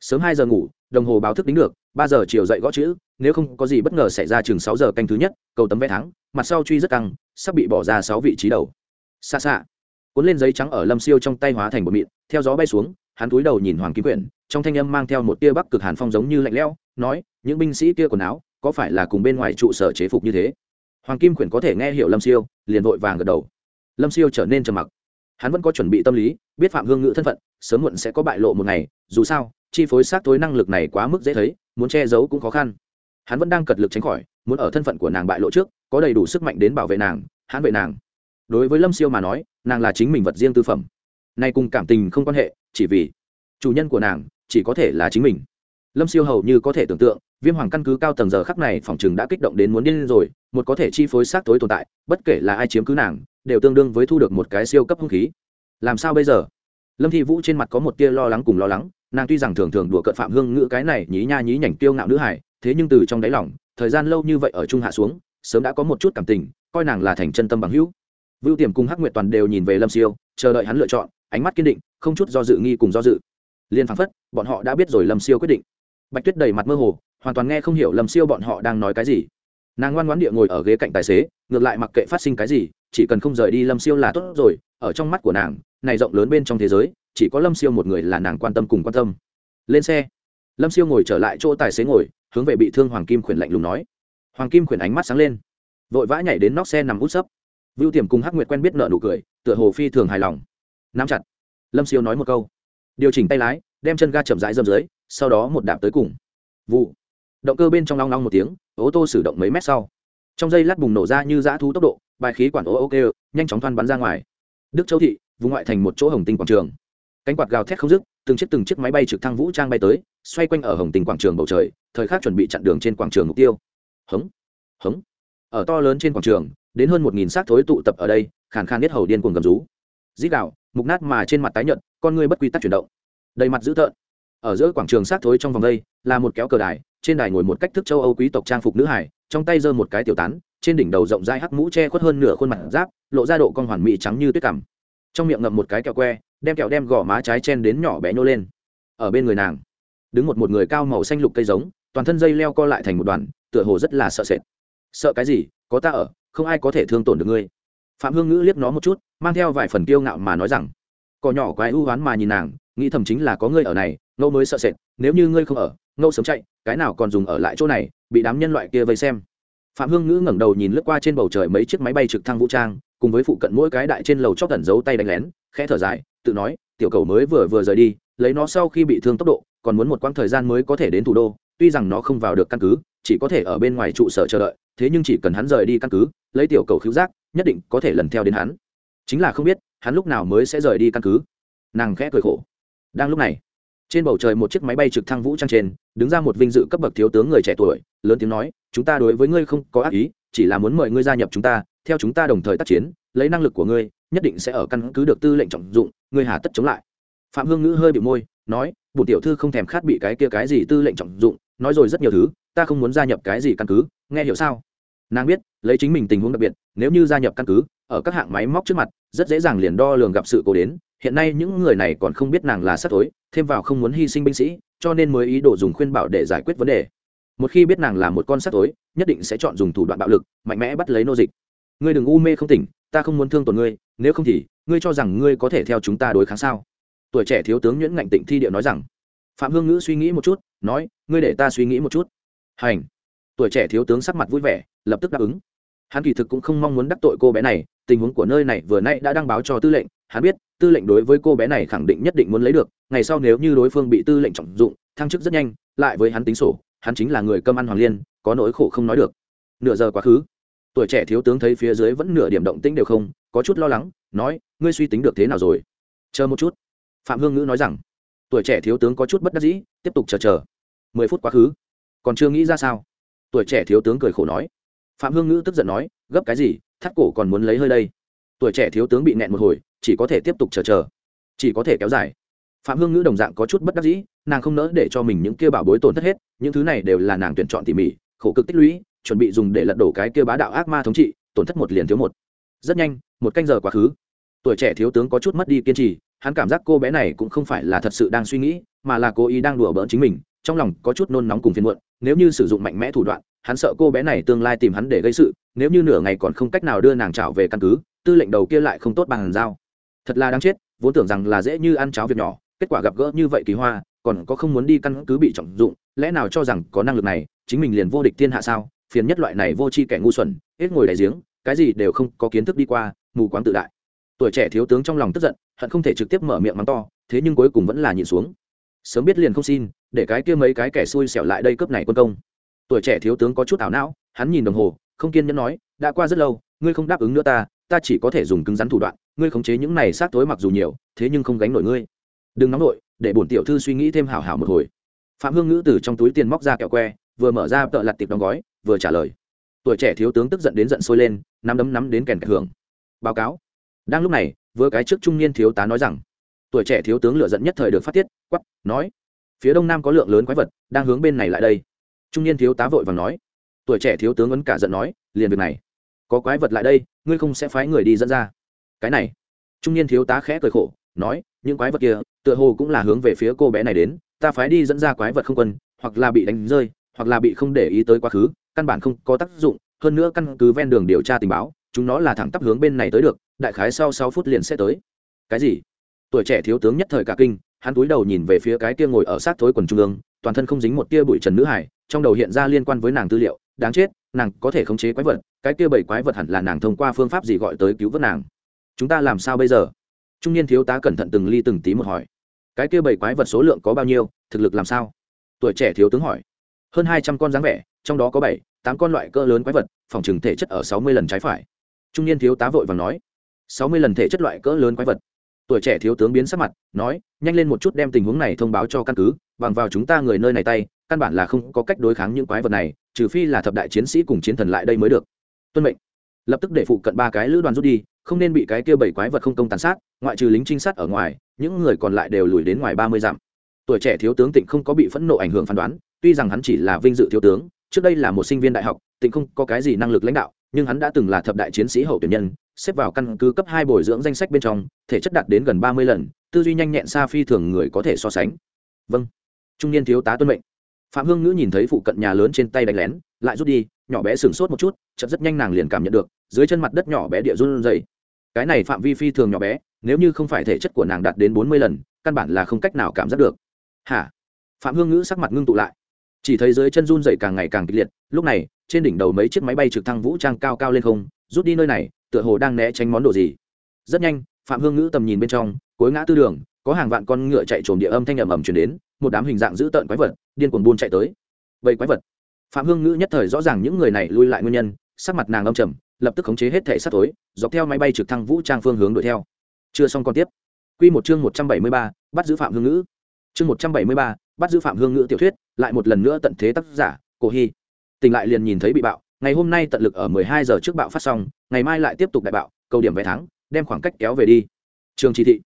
Sớm hai giờ ngủ, đồng hồ báo thức đính được, ba giờ chiều dậy gõ chữ, nếu không có gì bất ngờ xảy ra chừng sáu giờ canh thứ nhất, cầu tấm vé thắng, mặt sau truy rất căng, sắp bị bỏ ra sáu vị trí đầu. Xa xa. Cuốn lên giấy trắng ở Lâm Siêu trong tay hóa thành bột mịn, theo gió bay xuống, hắn cúi đầu nhìn Hoàng Kim Quyển, trong thanh âm mang theo một tia bắc cực hàn phong giống như lạnh lẽo, nói, những binh sĩ kia quần áo, có phải là cùng bên ngoài trụ sở chế phục như thế? Hoàng kim khuyển có thể nghe hiểu lâm siêu, liền vội vàng gật đầu. Lâm siêu trở nên trầm mặc. Hắn vẫn có chuẩn bị tâm lý, biết phạm hương ngữ thân phận, sớm muộn sẽ có bại lộ một ngày, dù sao, chi phối xác tối năng lực này quá mức dễ thấy, muốn che giấu cũng khó khăn. Hắn vẫn đang cật lực tránh khỏi, muốn ở thân phận của nàng bại lộ trước, có đầy đủ sức mạnh đến bảo vệ nàng hãn vệ nàng. Đối với lâm siêu mà nói, nàng là chính mình vật riêng tư phẩm. Nay cùng cảm tình không quan hệ, chỉ vì chủ nhân của nàng chỉ có thể là chính mình lâm siêu hầu như có thể tưởng tượng, viêm hoàng căn cứ cao tầng giờ khắc này phòng chừng đã kích động đến muốn điên rồi, một có thể chi phối xác tối tồn tại, bất kể là ai chiếm cứ nàng, đều tương đương với thu được một cái siêu cấp hung khí. Làm sao bây giờ? Lâm thi vũ trên mặt có một tia lo lắng cùng lo lắng, nàng tuy rằng thường thường đùa cận phạm hương ngữ cái này nhí nha nhí nhảnh tiêu ngạo nữ hải, thế nhưng từ trong đáy lòng, thời gian lâu như vậy ở trung hạ xuống, sớm đã có một chút cảm tình, coi nàng là thành chân tâm bằng hữu. Vưu tiềm cùng hắc nguyệt toàn đều nhìn về lâm siêu, chờ đợi hắn lựa chọn, ánh mắt kiên định, không chút do dự nghi cùng do dự. Liên phán phất, bọn họ đã biết rồi lâm siêu quyết định bạch tuyết đầy mặt mơ hồ, hoàn toàn nghe không hiểu lâm siêu bọn họ đang nói cái gì. Nàng ngoan ngoãn địa ngồi ở ghế cạnh tài xế, ngược lại mặc kệ phát sinh cái gì, chỉ cần không rời đi lâm siêu là tốt rồi, ở trong mắt của nàng, này rộng lớn bên trong thế giới, chỉ có lâm siêu một người là nàng quan tâm cùng quan tâm. Lên xe. Lâm siêu ngồi trở lại chỗ tài xế ngồi, hướng về bị thương hoàng kim khuyển lạnh lùng nói. Hoàng kim khuyển ánh mắt sáng lên. Vội vã nhảy đến nóc xe nằm út sấp. Vưu tiềm cùng hắc nguyệt quen biết nợ nụ cười, tựa hồ phi thường hài lòng. Nắm chặt. Lâm siêu nói một câu. Điều chỉnh tay lái, đem chân ga chậm rãi dâm dưới sau đó một đạp tới cùng. Vụ. Động cơ bên trong long long một tiếng, ô tô sử động mấy mét sau. Trong giây lát bùng nổ ra như dã thú tốc độ, bài khí quản ô ok nhanh chóng thoăn bắn ra ngoài. Đức châu thị, vùng ngoại thành một chỗ hồng tinh quảng trường. Cánh quạt gào thét không dứt, từng chiếc từng chiếc máy bay trực thăng vũ trang bay tới, xoay quanh ở hồng tinh quảng trường bầu trời, thời khắc chuẩn bị chặn đường trên quảng trường mục tiêu. Hống hống. Ở to lớn trên quảng trường, đến hơn một nghìn xác thối tụ tập ở đây, khàn khàn biết hầu điên cuồng gầm rú. Dít đạo mục nát mà trên mặt tái nhợt, con người bất quy tắc chuyển động. Đầy mặt dữ tợn ở giữa quảng trường sát thối trong vòng đây, là một kéo cờ đài, trên đài ngồi một cách thức châu âu quý tộc trang phục nữ hải, trong tay giơ một cái tiểu tán, trên đỉnh đầu rộng rãi hắc mũ che khuất hơn nửa khuôn mặt giáp, lộ ra độ con hoàn mỹ trắng như tuyết cằm. Trong miệng ngậm một cái kẹo que, đem kẹo đem gò má trái chen đến nhỏ bé nhô lên. Ở bên người nàng, đứng một một người cao màu xanh lục cây giống, toàn thân dây leo co lại thành một đoàn, tựa hồ rất là sợ sệt. Sợ cái gì? Có ta ở, không ai có thể thương tổn được ngươi. Phạm hương ngữ liếc nó một chút, mang theo vài phần kiêu ngạo mà nói rằng cỏ nhỏ quái ưu hoán mà nhìn nàng, nghĩ thầm chính là có ngươi ở này ngẫu mới sợ sệt, nếu như ngươi không ở, ngẫu sớm chạy, cái nào còn dùng ở lại chỗ này, bị đám nhân loại kia vây xem. Phạm hương ngữ ngẩng đầu nhìn lướt qua trên bầu trời mấy chiếc máy bay trực thăng vũ trang, cùng với phụ cận mỗi cái đại trên lầu chót tẩn giấu tay đánh lén, khẽ thở dài, tự nói, tiểu cầu mới vừa vừa rời đi, lấy nó sau khi bị thương tốc độ, còn muốn một quãng thời gian mới có thể đến thủ đô, tuy rằng nó không vào được căn cứ, chỉ có thể ở bên ngoài trụ sở chờ đợi, thế nhưng chỉ cần hắn rời đi căn cứ, lấy tiểu cầu khiếu giác, nhất định có thể lần theo đến hắn. Chính là không biết, hắn lúc nào mới sẽ rời đi căn cứ. Nàng khẽ cười khổ. Đang lúc này trên bầu trời một chiếc máy bay trực thăng vũ trang trên, đứng ra một vinh dự cấp bậc thiếu tướng người trẻ tuổi, lớn tiếng nói, chúng ta đối với ngươi không có ác ý, chỉ là muốn mời ngươi gia nhập chúng ta, theo chúng ta đồng thời tác chiến, lấy năng lực của ngươi, nhất định sẽ ở căn cứ được tư lệnh trọng dụng, ngươi hà tất chống lại. Phạm hương ngữ hơi bị môi, nói, bổn tiểu thư không thèm khát bị cái kia cái gì tư lệnh trọng dụng, nói rồi rất nhiều thứ, ta không muốn gia nhập cái gì căn cứ, nghe hiểu sao? Nàng biết, lấy chính mình tình huống đặc biệt, nếu như gia nhập căn cứ, ở các hạng máy móc trước mặt, rất dễ dàng liền đo lường gặp sự cố đến hiện nay những người này còn không biết nàng là sát tối thêm vào không muốn hy sinh binh sĩ, cho nên mới ý đồ dùng khuyên bảo để giải quyết vấn đề. Một khi biết nàng là một con sát tối nhất định sẽ chọn dùng thủ đoạn bạo lực, mạnh mẽ bắt lấy nô dịch. Ngươi đừng u mê không tỉnh, ta không muốn thương tổn ngươi, nếu không thì, ngươi cho rằng ngươi có thể theo chúng ta đối kháng sao? Tuổi trẻ thiếu tướng nhuyễn ngạnh tịnh thi điệu nói rằng. Phạm hương ngữ suy nghĩ một chút, nói, ngươi để ta suy nghĩ một chút. Hành. Tuổi trẻ thiếu tướng sắc mặt vui vẻ, lập tức đáp ứng. Hắn kỳ thực cũng không mong muốn đắc tội cô bé này tình huống của nơi này vừa nay đã đăng báo cho tư lệnh, hắn biết, tư lệnh đối với cô bé này khẳng định nhất định muốn lấy được, ngày sau nếu như đối phương bị tư lệnh trọng dụng, thăng chức rất nhanh, lại với hắn tính sổ, hắn chính là người cơm ăn hoàng liên, có nỗi khổ không nói được. Nửa giờ quá khứ, tuổi trẻ thiếu tướng thấy phía dưới vẫn nửa điểm động tĩnh đều không, có chút lo lắng, nói, ngươi suy tính được thế nào rồi? Chờ một chút. Phạm hương ngữ nói rằng. Tuổi trẻ thiếu tướng có chút bất đắc dĩ, tiếp tục chờ chờ. Mười phút quá khứ. Còn chưa nghĩ ra sao? Tuổi trẻ thiếu tướng cười khổ nói. Phạm hương ngữ tức giận nói, gấp cái gì? Thắt cổ còn muốn lấy hơi đây. Tuổi trẻ thiếu tướng bị nẹn một hồi, chỉ có thể tiếp tục chờ chờ. Chỉ có thể kéo dài. Phạm hương ngữ đồng dạng có chút bất đắc dĩ, nàng không nỡ để cho mình những kia bảo bối tổn thất hết, những thứ này đều là nàng tuyển chọn tỉ mỉ, khổ cực tích lũy, chuẩn bị dùng để lật đổ cái kia bá đạo ác ma thống trị, tổn thất một liền thiếu một. Rất nhanh, một canh giờ quá khứ. Tuổi trẻ thiếu tướng có chút mất đi kiên trì, hắn cảm giác cô bé này cũng không phải là thật sự đang suy nghĩ, mà là cố ý đang đùa bỡn chính mình, trong lòng có chút nôn nóng cùng phiền muộn, nếu như sử dụng mạnh mẽ thủ đoạn hắn sợ cô bé này tương lai tìm hắn để gây sự, nếu như nửa ngày còn không cách nào đưa nàng trảo về căn cứ, tư lệnh đầu kia lại không tốt bằng giao. Thật là đáng chết, vốn tưởng rằng là dễ như ăn cháo việc nhỏ, kết quả gặp gỡ như vậy kỳ hoa, còn có không muốn đi căn cứ bị trọng dụng, lẽ nào cho rằng có năng lực này, chính mình liền vô địch thiên hạ sao? Phiền nhất loại này vô tri kẻ ngu xuẩn, hết ngồi đại giếng, cái gì đều không có kiến thức đi qua, mù quáng tự đại. Tuổi trẻ thiếu tướng trong lòng tức giận, hận không thể trực tiếp mở miệng mắng to, thế nhưng cuối cùng vẫn là nhìn xuống. Sớm biết liền không xin, để cái kia mấy cái kẻ xui xẻo lại đây cướp này quân công tuổi trẻ thiếu tướng có chút ảo não, hắn nhìn đồng hồ, không kiên nhẫn nói, đã qua rất lâu, ngươi không đáp ứng nữa ta ta chỉ có thể dùng cứng rắn thủ đoạn, ngươi khống chế những này sát tối mặc dù nhiều, thế nhưng không gánh nổi ngươi. Đừng nóng nổi để bổn tiểu thư suy nghĩ thêm hảo hảo một hồi. Phạm hương ngữ từ trong túi tiền móc ra kẹo que, vừa mở ra tợ lặt tiệp đóng gói, vừa trả lời. Tuổi trẻ thiếu tướng tức giận đến giận sôi lên, nắm đấm nắm đến kèn kẹt hưởng. Báo cáo. Đang lúc này, vừa cái trước trung niên thiếu tá nói rằng, tuổi trẻ thiếu tướng lựa giận nhất thời được phát tiết quắp nói, phía đông nam có lượng lớn quái vật, đang hướng bên này lại đây trung niên thiếu tá vội và nói. Tuổi trẻ thiếu tướng ấn cả giận nói, liền việc này. Có quái vật lại đây, ngươi không sẽ phái người đi dẫn ra. Cái này. Trung niên thiếu tá khẽ cười khổ, nói, những quái vật kia, tựa hồ cũng là hướng về phía cô bé này đến, ta phái đi dẫn ra quái vật không quân, hoặc là bị đánh rơi, hoặc là bị không để ý tới quá khứ, căn bản không có tác dụng, hơn nữa căn cứ ven đường điều tra tình báo, chúng nó là thẳng tắp hướng bên này tới được, đại khái sau sáu phút liền sẽ tới. Cái gì? Tuổi trẻ thiếu tướng nhất thời cả kinh, hắn túi đầu nhìn về phía cái kia ngồi ở sát thối quần trung ương, toàn thân không dính một tia bụi trần nữ hải trong đầu hiện ra liên quan với nàng tư liệu, đáng chết, nàng có thể khống chế quái vật, cái kia bảy quái vật hẳn là nàng thông qua phương pháp gì gọi tới cứu vớt nàng. Chúng ta làm sao bây giờ? Trung niên thiếu tá cẩn thận từng ly từng tí một hỏi. Cái kia bảy quái vật số lượng có bao nhiêu, thực lực làm sao? Tuổi trẻ thiếu tướng hỏi. Hơn hai trăm con dáng vẻ, trong đó có bảy, tám con loại cỡ lớn quái vật, phòng trừng thể chất ở sáu mươi lần trái phải. Trung niên thiếu tá vội và nói. Sáu mươi lần thể chất loại cỡ lớn quái vật tuổi trẻ thiếu tướng biến sắc mặt, nói, nhanh lên một chút đem tình huống này thông báo cho căn cứ, bằng vào chúng ta người nơi này tay, căn bản là không có cách đối kháng những quái vật này, trừ phi là thập đại chiến sĩ cùng chiến thần lại đây mới được. Tuân mệnh. Lập tức để phụ cận ba cái lữ đoàn rút đi, không nên bị cái kia bảy quái vật không công tàn sát, ngoại trừ lính trinh sát ở ngoài, những người còn lại đều lùi đến ngoài ba mươi dặm. Tuổi trẻ thiếu tướng tịnh không có bị phẫn nộ ảnh hưởng phán đoán, tuy rằng hắn chỉ là vinh dự thiếu tướng, trước đây là một sinh viên đại học, tịnh không có cái gì năng lực lãnh đạo, nhưng hắn đã từng là thập đại chiến sĩ hậu tuyển nhân xếp vào căn cứ cấp hai bồi dưỡng danh sách bên trong, thể chất đạt đến gần ba mươi lần, tư duy nhanh nhẹn xa phi thường người có thể so sánh. Vâng. Trung niên thiếu tá tuân mệnh. Phạm hương ngữ nhìn thấy phụ cận nhà lớn trên tay đánh lén, lại rút đi, nhỏ bé sửng sốt một chút chậm rất nhanh nàng liền cảm nhận được, dưới chân mặt đất nhỏ bé địa run dày cái này phạm vi phi thường nhỏ bé, nếu như không phải thể chất của nàng đạt đến bốn mươi lần, căn bản là không cách nào cảm giác được. Hả? Phạm hương ngữ sắc mặt ngưng tụ lại. Chỉ thấy dưới chân run dày càng ngày càng kịch liệt, lúc này, trên đỉnh đầu mấy chiếc máy bay trực thăng vũ trang cao cao lên không, rút đi nơi này tựa hồ đang né tránh món đồ gì. Rất nhanh, phạm hương ngữ tầm nhìn bên trong, cuối ngã tư đường, có hàng vạn con ngựa chạy trồm địa âm thanh ầm ầm chuyển đến, một đám hình dạng dữ tợn quái vật, điên cuồng buôn chạy tới. Vậy quái vật. Phạm hương ngữ nhất thời rõ ràng những người này lui lại nguyên nhân, sắc mặt nàng âm trầm, lập tức khống chế hết thể sát tối, dọc theo máy bay trực thăng vũ trang phương hướng đuổi theo. Chưa xong còn tiếp. Q một chương một trăm bảy mươi ba, bắt giữ phạm hương ngữ. Chương một trăm bảy mươi ba, bắt giữ phạm hương ngữ tiểu thuyết, lại một lần nữa tận thế tác giả, cổ hy. Tỉnh lại liền nhìn thấy bị bạo, ngày hôm nay tận lực ở mười hai giờ trước bạo phát xong ngày mai lại tiếp tục đại bạo, cầu điểm vé thắng, đem khoảng cách kéo về đi. Trường chỉ thị.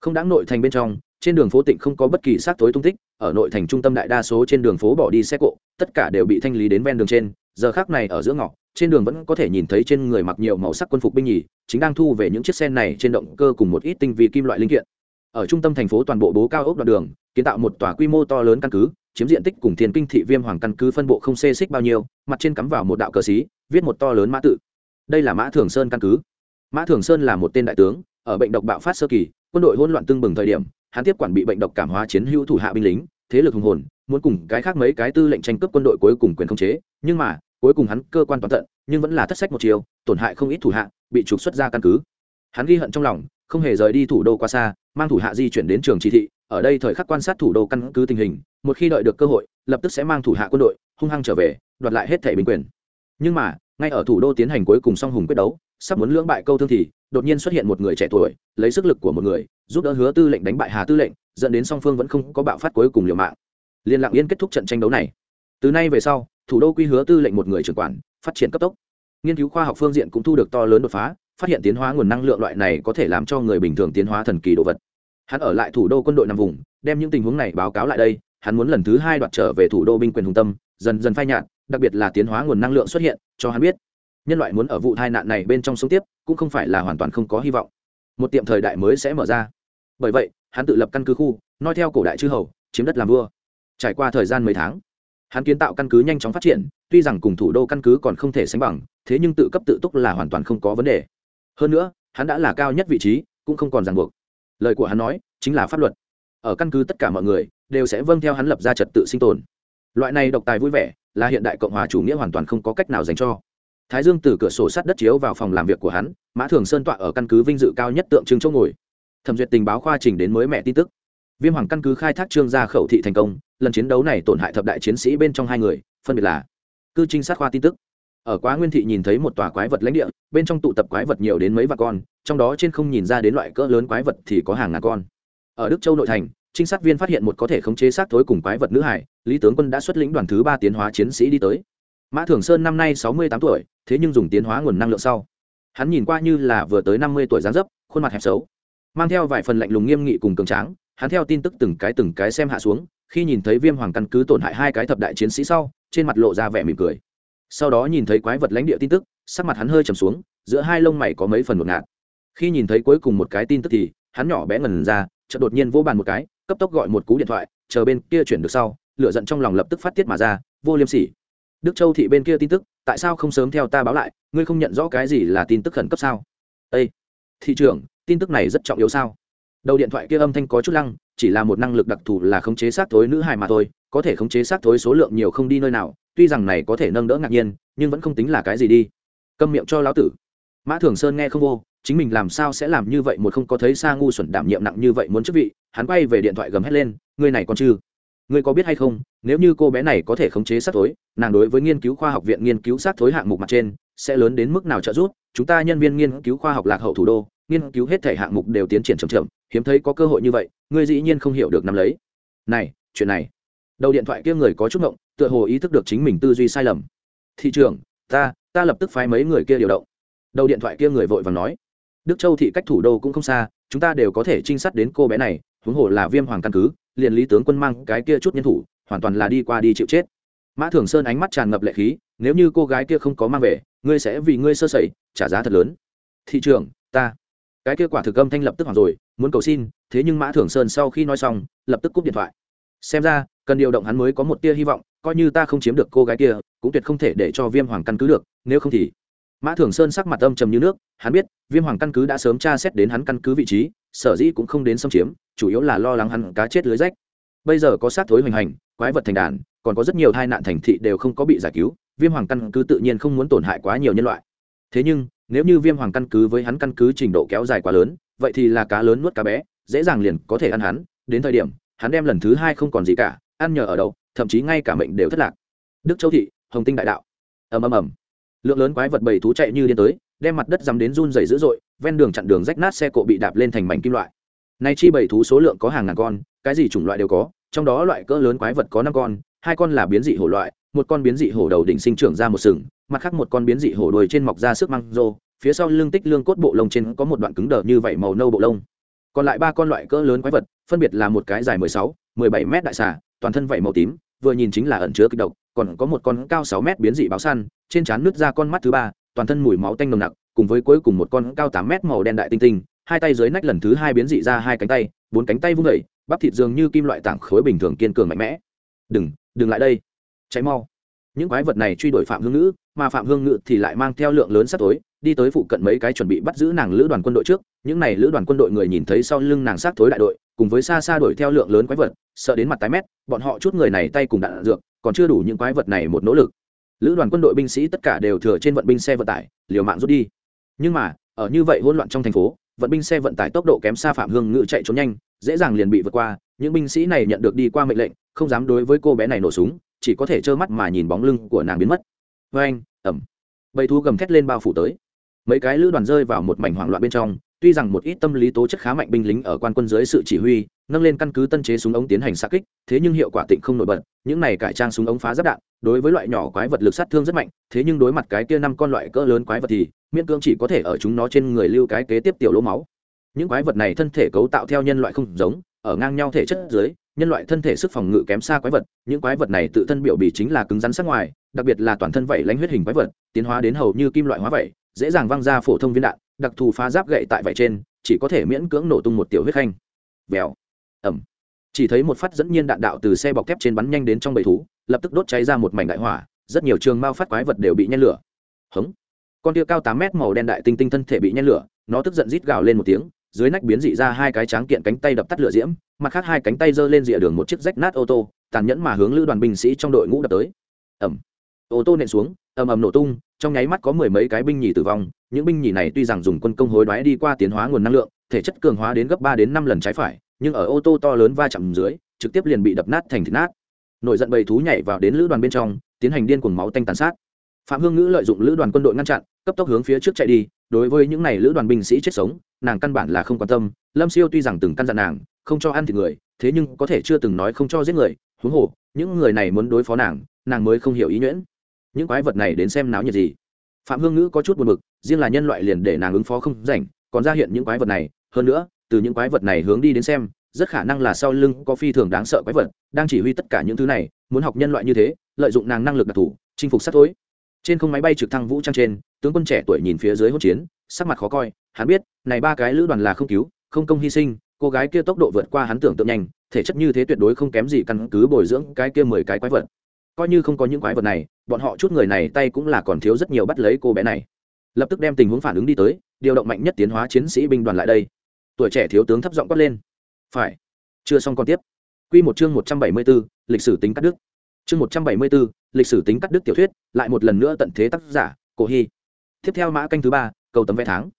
Không đáng nội thành bên trong, trên đường phố tỉnh không có bất kỳ xác tối tung tích, ở nội thành trung tâm đại đa số trên đường phố bỏ đi xe cộ, tất cả đều bị thanh lý đến ven đường trên, giờ khác này ở giữa ngõ, trên đường vẫn có thể nhìn thấy trên người mặc nhiều màu sắc quân phục binh nhì, chính đang thu về những chiếc xe này trên động cơ cùng một ít tinh vi kim loại linh kiện. Ở trung tâm thành phố toàn bộ bố cao ốc đoạn đường, kiến tạo một tòa quy mô to lớn căn cứ, chiếm diện tích cùng thiên kinh thị viêm hoàng căn cứ phân bộ không xê xích bao nhiêu, mặt trên cắm vào một đạo cờ xí, viết một to lớn mã tự đây là mã thường sơn căn cứ. Mã thường sơn là một tên đại tướng, ở bệnh độc bạo phát sơ kỳ, quân đội hỗn loạn tương bừng thời điểm, hắn tiếp quản bị bệnh độc cảm hóa chiến hữu thủ hạ binh lính, thế lực hùng hồn, muốn cùng cái khác mấy cái tư lệnh tranh cướp quân đội cuối cùng quyền khống chế, nhưng mà, cuối cùng hắn cơ quan toàn tận, nhưng vẫn là thất sách một chiều, tổn hại không ít thủ hạ, bị trục xuất ra căn cứ. Hắn ghi hận trong lòng, không hề rời đi thủ đô qua xa, mang thủ hạ di chuyển đến trường chỉ thị, ở đây thời khắc quan sát thủ đô căn cứ tình hình, một khi đợi được cơ hội, lập tức sẽ mang thủ hạ quân đội, hung hăng trở về, đoạt lại hết thẻ bình quyền. Nhưng mà ngay ở thủ đô tiến hành cuối cùng song hùng quyết đấu, sắp muốn lưỡng bại câu thương thì, đột nhiên xuất hiện một người trẻ tuổi, lấy sức lực của một người, giúp đỡ hứa tư lệnh đánh bại hà tư lệnh, dẫn đến song phương vẫn không có bạo phát cuối cùng liều mạng. Liên lạc yên kết thúc trận tranh đấu này. Từ nay về sau, thủ đô quy hứa tư lệnh một người trưởng quản, phát triển cấp tốc. Nghiên cứu khoa học phương diện cũng thu được to lớn đột phá, phát hiện tiến hóa nguồn năng lượng loại này có thể làm cho người bình thường tiến hóa thần kỳ đồ vật. Hắn ở lại thủ đô quân đội nằm vùng, đem những tình huống này báo cáo lại đây, hắn muốn lần thứ hai đoạt trở về thủ đô binh quyền hùng tâm, dần dần phai nhạt đặc biệt là tiến hóa nguồn năng lượng xuất hiện, cho hắn biết. Nhân loại muốn ở vụ tai nạn này bên trong sống tiếp, cũng không phải là hoàn toàn không có hy vọng. Một tiệm thời đại mới sẽ mở ra. Bởi vậy, hắn tự lập căn cứ khu, noi theo cổ đại chư hầu, chiếm đất làm vua. Trải qua thời gian mấy tháng, hắn kiến tạo căn cứ nhanh chóng phát triển, tuy rằng cùng thủ đô căn cứ còn không thể sánh bằng, thế nhưng tự cấp tự túc là hoàn toàn không có vấn đề. Hơn nữa, hắn đã là cao nhất vị trí, cũng không còn ràng buộc. Lời của hắn nói, chính là pháp luật. Ở căn cứ tất cả mọi người, đều sẽ vâng theo hắn lập ra trật tự sinh tồn. Loại này độc tài vui vẻ là hiện đại cộng hòa chủ nghĩa hoàn toàn không có cách nào dành cho. Thái dương từ cửa sổ sắt đất chiếu vào phòng làm việc của hắn, mã thường sơn tọa ở căn cứ vinh dự cao nhất tượng trưng chỗ ngồi. Thẩm duyệt tình báo khoa trình đến mới mẹ tin tức. Viêm hoàng căn cứ khai thác trương gia khẩu thị thành công, lần chiến đấu này tổn hại thập đại chiến sĩ bên trong hai người, phân biệt là cư trinh sát khoa tin tức. Ở quá nguyên thị nhìn thấy một tòa quái vật lãnh địa, bên trong tụ tập quái vật nhiều đến mấy vạn con, trong đó trên không nhìn ra đến loại cỡ lớn quái vật thì có hàng ngàn con. Ở đức châu nội thành trinh sát viên phát hiện một có thể khống chế sát thối cùng quái vật nữ hải, lý tướng quân đã xuất lĩnh đoàn thứ ba tiến hóa chiến sĩ đi tới. Mã thường sơn năm nay sáu mươi tám tuổi, thế nhưng dùng tiến hóa nguồn năng lượng sau. Hắn nhìn qua như là vừa tới năm mươi tuổi dáng dấp, khuôn mặt hẹp xấu, mang theo vài phần lạnh lùng nghiêm nghị cùng cường tráng, hắn theo tin tức từng cái từng cái xem hạ xuống, khi nhìn thấy viêm hoàng căn cứ tổn hại hai cái thập đại chiến sĩ sau, trên mặt lộ ra vẻ mỉm cười. Sau đó nhìn thấy quái vật lãnh địa tin tức, sắc mặt hắn hơi trầm xuống, giữa hai lông mày có mấy phần một ngạt. Khi nhìn thấy cuối cùng một cái tin tức thì, hắn nhỏ bé ngần ra, chợt đột nhiên vỗ bàn một cái cấp tốc gọi một cú điện thoại, chờ bên kia chuyển được sau, lửa giận trong lòng lập tức phát tiết mà ra, vô liêm sỉ. Đức châu thị bên kia tin tức, tại sao không sớm theo ta báo lại, ngươi không nhận rõ cái gì là tin tức khẩn cấp sao? Ây thị trưởng, tin tức này rất trọng yếu sao? Đầu điện thoại kia âm thanh có chút lăng, chỉ là một năng lực đặc thù là khống chế xác thối nữ hài mà thôi, có thể khống chế xác thối số lượng nhiều không đi nơi nào, tuy rằng này có thể nâng đỡ ngạc nhiên, nhưng vẫn không tính là cái gì đi. Câm miệng cho lão tử. Mã thường sơn nghe không vô chính mình làm sao sẽ làm như vậy, một không có thấy xa ngu xuẩn đảm nhiệm nặng như vậy muốn chức vị, hắn quay về điện thoại gầm hét lên, ngươi này còn chưa, ngươi có biết hay không, nếu như cô bé này có thể khống chế sát thối, nàng đối với nghiên cứu khoa học viện nghiên cứu sát thối hạng mục mặt trên, sẽ lớn đến mức nào trợ giúp, chúng ta nhân viên nghiên cứu khoa học lạc hậu thủ đô, nghiên cứu hết thể hạng mục đều tiến triển chậm chậm, hiếm thấy có cơ hội như vậy, ngươi dĩ nhiên không hiểu được nắm lấy. Này, chuyện này. Đầu điện thoại kia người có chút ngộng, tựa hồ ý thức được chính mình tư duy sai lầm. Thị trường ta ta lập tức phái mấy người kia điều động. Đầu điện thoại kia người vội vàng nói đức châu thị cách thủ đô cũng không xa, chúng ta đều có thể trinh sát đến cô bé này, huống hồ là viêm hoàng căn cứ, liền lý tướng quân mang cái kia chút nhân thủ, hoàn toàn là đi qua đi chịu chết. Mã thường sơn ánh mắt tràn ngập lệ khí, nếu như cô gái kia không có mang về, ngươi sẽ vì ngươi sơ sẩy, trả giá thật lớn. Thị trường ta. Cái kia quả thực âm thanh lập tức hoàng rồi, muốn cầu xin, thế nhưng mã thường sơn sau khi nói xong, lập tức cúp điện thoại. Xem ra, cần điều động hắn mới có một tia hy vọng, coi như ta không chiếm được cô gái kia, cũng tuyệt không thể để cho viêm hoàng căn cứ được, nếu không thì mã thường sơn sắc mặt âm trầm như nước, hắn biết, viêm hoàng căn cứ đã sớm tra xét đến hắn căn cứ vị trí, sở dĩ cũng không đến xâm chiếm, chủ yếu là lo lắng hắn cá chết lưới rách. Bây giờ có sát thối hoành hành, quái vật thành đàn, còn có rất nhiều tai nạn thành thị đều không có bị giải cứu, viêm hoàng căn cứ tự nhiên không muốn tổn hại quá nhiều nhân loại. Thế nhưng, nếu như viêm hoàng căn cứ với hắn căn cứ trình độ kéo dài quá lớn, vậy thì là cá lớn nuốt cá bé, dễ dàng liền có thể ăn hắn, đến thời điểm, hắn đem lần thứ hai không còn gì cả, ăn nhờ ở đâu, thậm chí ngay cả mệnh đều thất lạc. Đức châu thị, hồng tinh đại đạo. Ầm ầm ầm lượng lớn quái vật bầy thú chạy như điên tới, đem mặt đất dắm đến run dày dữ dội, ven đường chặn đường rách nát xe cộ bị đạp lên thành mảnh kim loại. Nay chi bầy thú số lượng có hàng ngàn con, cái gì chủng loại đều có, trong đó loại cỡ lớn quái vật có năm con, hai con là biến dị hổ loại, một con biến dị hổ đầu đỉnh sinh trưởng ra một sừng, mặt khác một con biến dị hổ đuôi trên mọc ra sức măng rô, phía sau lưng tích lương cốt bộ lông trên có một đoạn cứng đờ như vậy màu nâu bộ lông. Còn lại ba con loại cỡ lớn quái vật, phân biệt là một cái dài mười sáu, mười bảy mét đại xà, toàn thân vảy màu tím, vừa nhìn chính là ẩn chứa kịch độc, còn có một con cao sáu mét biến dị báo săn trên trán nứt ra con mắt thứ ba, toàn thân mùi máu tanh nồng nặc, cùng với cuối cùng một con cao tám mét màu đen đại tinh tinh, hai tay dưới nách lần thứ hai biến dị ra hai cánh tay, bốn cánh tay vung vẩy bắp thịt dường như kim loại tảng khối bình thường kiên cường mạnh mẽ. Đừng đừng lại đây cháy mau. Những quái vật này truy đuổi phạm hương ngữ, mà phạm hương ngữ thì lại mang theo lượng lớn sắt tối, đi tới phụ cận mấy cái chuẩn bị bắt giữ nàng lữ đoàn quân đội trước. Những này lữ đoàn quân đội người nhìn thấy sau lưng nàng sát thối đại đội, cùng với xa xa đuổi theo lượng lớn quái vật, sợ đến mặt tái mét, bọn họ chút người này tay cùng đạn dược, còn chưa đủ những quái vật này một nỗ lực lữ đoàn quân đội binh sĩ tất cả đều thừa trên vận binh xe vận tải, liều mạng rút đi. Nhưng mà, ở như vậy hỗn loạn trong thành phố, vận binh xe vận tải tốc độ kém xa phạm hương ngự chạy trốn nhanh, dễ dàng liền bị vượt qua. Những binh sĩ này nhận được đi qua mệnh lệnh, không dám đối với cô bé này nổ súng, chỉ có thể trơ mắt mà nhìn bóng lưng của nàng biến mất. Vê anh ẩm bầy thú gầm thét lên bao phủ tới. Mấy cái lữ đoàn rơi vào một mảnh hoảng loạn bên trong tuy rằng một ít tâm lý tố chất khá mạnh binh lính ở quan quân dưới sự chỉ huy nâng lên căn cứ tân chế súng ống tiến hành xa kích thế nhưng hiệu quả tịnh không nổi bật những này cải trang súng ống phá giáp đạn đối với loại nhỏ quái vật lực sát thương rất mạnh thế nhưng đối mặt cái kia năm con loại cỡ lớn quái vật thì miễn cưỡng chỉ có thể ở chúng nó trên người lưu cái kế tiếp tiểu lỗ máu. Những quái vật này thân thể cấu tạo theo nhân loại không giống ở ngang nhau thể chất dưới nhân loại thân thể sức phòng ngự kém xa quái vật những quái vật này tự thân biểu bì chính là cứng rắn sắc ngoài đặc biệt là toàn thân vảy lánh huyết hình quái vật tiến hóa đến hầu như kim loại hóa vậy, dễ dàng văng ra phổ thông viên đạn đặc thù phá giáp gậy tại vải trên, chỉ có thể miễn cưỡng nổ tung một tiểu huyết khanh. Vèo. Ẩm chỉ thấy một phát dẫn nhiên đạn đạo từ xe bọc thép trên bắn nhanh đến trong bầy thú, lập tức đốt cháy ra một mảnh đại hỏa, rất nhiều trường mao phát quái vật đều bị nhen lửa. Hống. Con tia cao tám mét màu đen đại tinh tinh thân thể bị nhen lửa, nó tức giận rít gào lên một tiếng, dưới nách biến dị ra hai cái tráng kiện cánh tay đập tắt lửa diễm, mặt khác hai cánh tay giơ lên rìa đường một chiếc rách nát ô tô, tàn nhẫn mà hướng lữ đoàn binh sĩ trong đội ngũ đập tới. Ẩm ô tô nện xuống, ầm ầm nổ tung trong nháy mắt có mười mấy cái binh nhì tử vong, những binh nhì này tuy rằng dùng quân công hối đoái đi qua tiến hóa nguồn năng lượng, thể chất cường hóa đến gấp ba đến năm lần trái phải, nhưng ở ô tô to lớn va chạm dưới, trực tiếp liền bị đập nát thành thịt nát. Nổi giận bầy thú nhảy vào đến lữ đoàn bên trong, tiến hành điên cuồng máu tanh tàn sát. Phạm hương ngữ lợi dụng lữ đoàn quân đội ngăn chặn, cấp tốc hướng phía trước chạy đi, đối với những này lữ đoàn binh sĩ chết sống, nàng căn bản là không quan tâm, lâm siêu tuy rằng từng căn dặn nàng, không cho ăn thịt người, thế nhưng có thể chưa từng nói không cho giết người, huống hồ, những người này muốn đối phó nàng nàng mới không hiểu ý nhuyễn những quái vật này đến xem náo nhiệt gì. Phạm hương ngữ có chút buồn b ự c riêng là nhân loại liền để nàng ứng phó không rảnh, còn ra hiện những quái vật này. Hơn nữa, từ những quái vật này hướng đi đến xem, rất khả năng là sau lưng có phi thường đáng sợ quái vật, đang chỉ huy tất cả những thứ này, muốn học nhân loại như thế, lợi dụng nàng năng lực đặc thù, chinh phục sát tối. Trên không máy bay trực thăng vũ trang trên, tướng quân trẻ tuổi nhìn phía dưới hỗn chiến, sắc mặt khó coi, hắn biết, này ba cái lữ đoàn là không cứu, không công hy sinh, cô gái kia tốc độ vượt qua hắn tưởng tượng nhanh, thể chất như thế tuyệt đối không kém gì căn cứ bồi dưỡng cái kia mười cái quái vật coi như không có những quái vật này, bọn họ chút người này tay cũng là còn thiếu rất nhiều bắt lấy cô bé này. Lập tức đem tình huống phản ứng đi tới, điều động mạnh nhất tiến hóa chiến sĩ binh đoàn lại đây. Tuổi trẻ thiếu tướng thấp giọng quát lên. Phải. Chưa xong còn tiếp. Q một chương một trăm bảy mươi b ố lịch sử tính cắt đức chương một trăm bảy mươi b ố lịch sử tính cắt đức tiểu thuyết, lại một lần nữa tận thế tác giả, cổ hy. Tiếp theo mã canh thứ ba, cầu tấm vé tháng.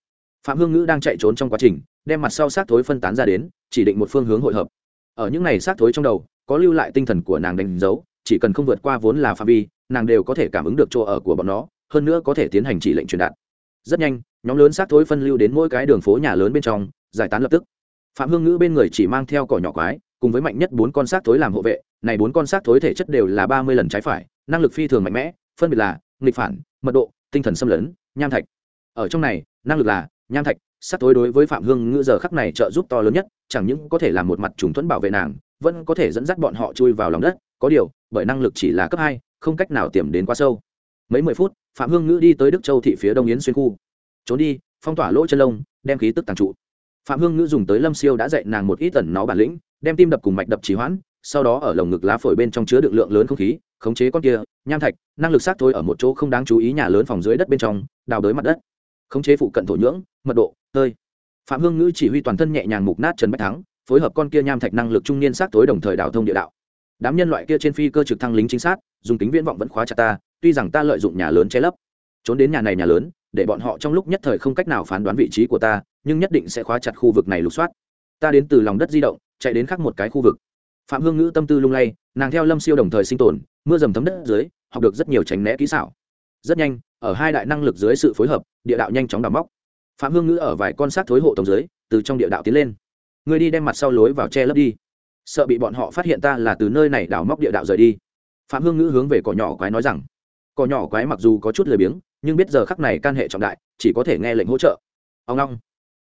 Phạm hương ngữ đang chạy trốn trong quá trình, đem mặt sau xác thối phân tán ra đến, chỉ định một phương hướng hội hợp. Ở những này xác thối trong đầu, có lưu lại tinh thần của nàng đánh dấu chỉ cần không vượt qua vốn là phạm vi, nàng đều có thể cảm ứng được chỗ ở của bọn nó, hơn nữa có thể tiến hành chỉ lệnh truyền đạt. Rất nhanh, nhóm lớn xác thối phân lưu đến mỗi cái đường phố nhà lớn bên trong, giải tán lập tức. Phạm hương ngữ bên người chỉ mang theo cỏ nhỏ quái, cùng với mạnh nhất bốn con xác thối làm hộ vệ, này bốn con xác thối thể chất đều là ba mươi lần trái phải, năng lực phi thường mạnh mẽ, phân biệt là nghịch phản, mật độ, tinh thần xâm lấn, nham thạch. Ở trong này, năng lực là nham thạch xác thối đối với phạm hương ngữ giờ khắc này trợ giúp to lớn nhất, chẳng những có thể làm một mặt trùng thuẫn bảo vệ nàng, vẫn có thể dẫn dắt bọn họ chui vào lòng đất có điều, bởi năng lực chỉ là cấp hai, không cách nào tiềm đến quá sâu. Mấy mười phút, phạm hương ngữ đi tới đức châu thị phía đông yến xuyên khu. Trốn đi, phong tỏa lỗ chân lông, đem khí tức tàng trụ. Phạm hương ngữ dùng tới lâm siêu đã dạy nàng một ít tần nó bản lĩnh, đem tim đập cùng mạch đập trì hoãn, sau đó ở lồng ngực lá phổi bên trong chứa đựng lượng lớn không khí, khống chế con kia, nham thạch, năng lực xác thôi ở một chỗ không đáng chú ý nhà lớn phòng dưới đất bên trong, đào đới mặt đất. Khống chế phụ cận thổ nhưỡng, mật độ hơi phạm hương ngữ chỉ huy toàn thân nhẹ nhàng mục nát trần bách thắng, phối hợp con kia nham thạch năng lực trung niên xác tối đồng thời đào thông địa đạo đám nhân loại kia trên phi cơ trực thăng lính chính xác, dùng kính viễn vọng vẫn khóa chặt ta, tuy rằng ta lợi dụng nhà lớn che lấp. Trốn đến nhà này nhà lớn, để bọn họ trong lúc nhất thời không cách nào phán đoán vị trí của ta, nhưng nhất định sẽ khóa chặt khu vực này lục soát. Ta đến từ lòng đất di động, chạy đến khác một cái khu vực. Phạm hương ngữ tâm tư lung lay, nàng theo lâm siêu đồng thời sinh tồn, mưa dầm thấm đất dưới, học được rất nhiều tránh né kỹ xảo. Rất nhanh, ở hai đại năng lực dưới sự phối hợp, địa đạo nhanh chóng đào móc. Phạm hương ngữ ở vài con sát thối hộ tổng dưới, từ trong địa đạo tiến lên. Người đi đem mặt sau lối vào che lấp đi sợ bị bọn họ phát hiện ta là từ nơi này đào móc địa đạo rời đi. Phạm hương ngữ hướng về cỏ nhỏ quái nói rằng, cỏ nhỏ quái mặc dù có chút lười biếng, nhưng biết giờ khắc này can hệ trọng đại, chỉ có thể nghe lệnh hỗ trợ. Ông long,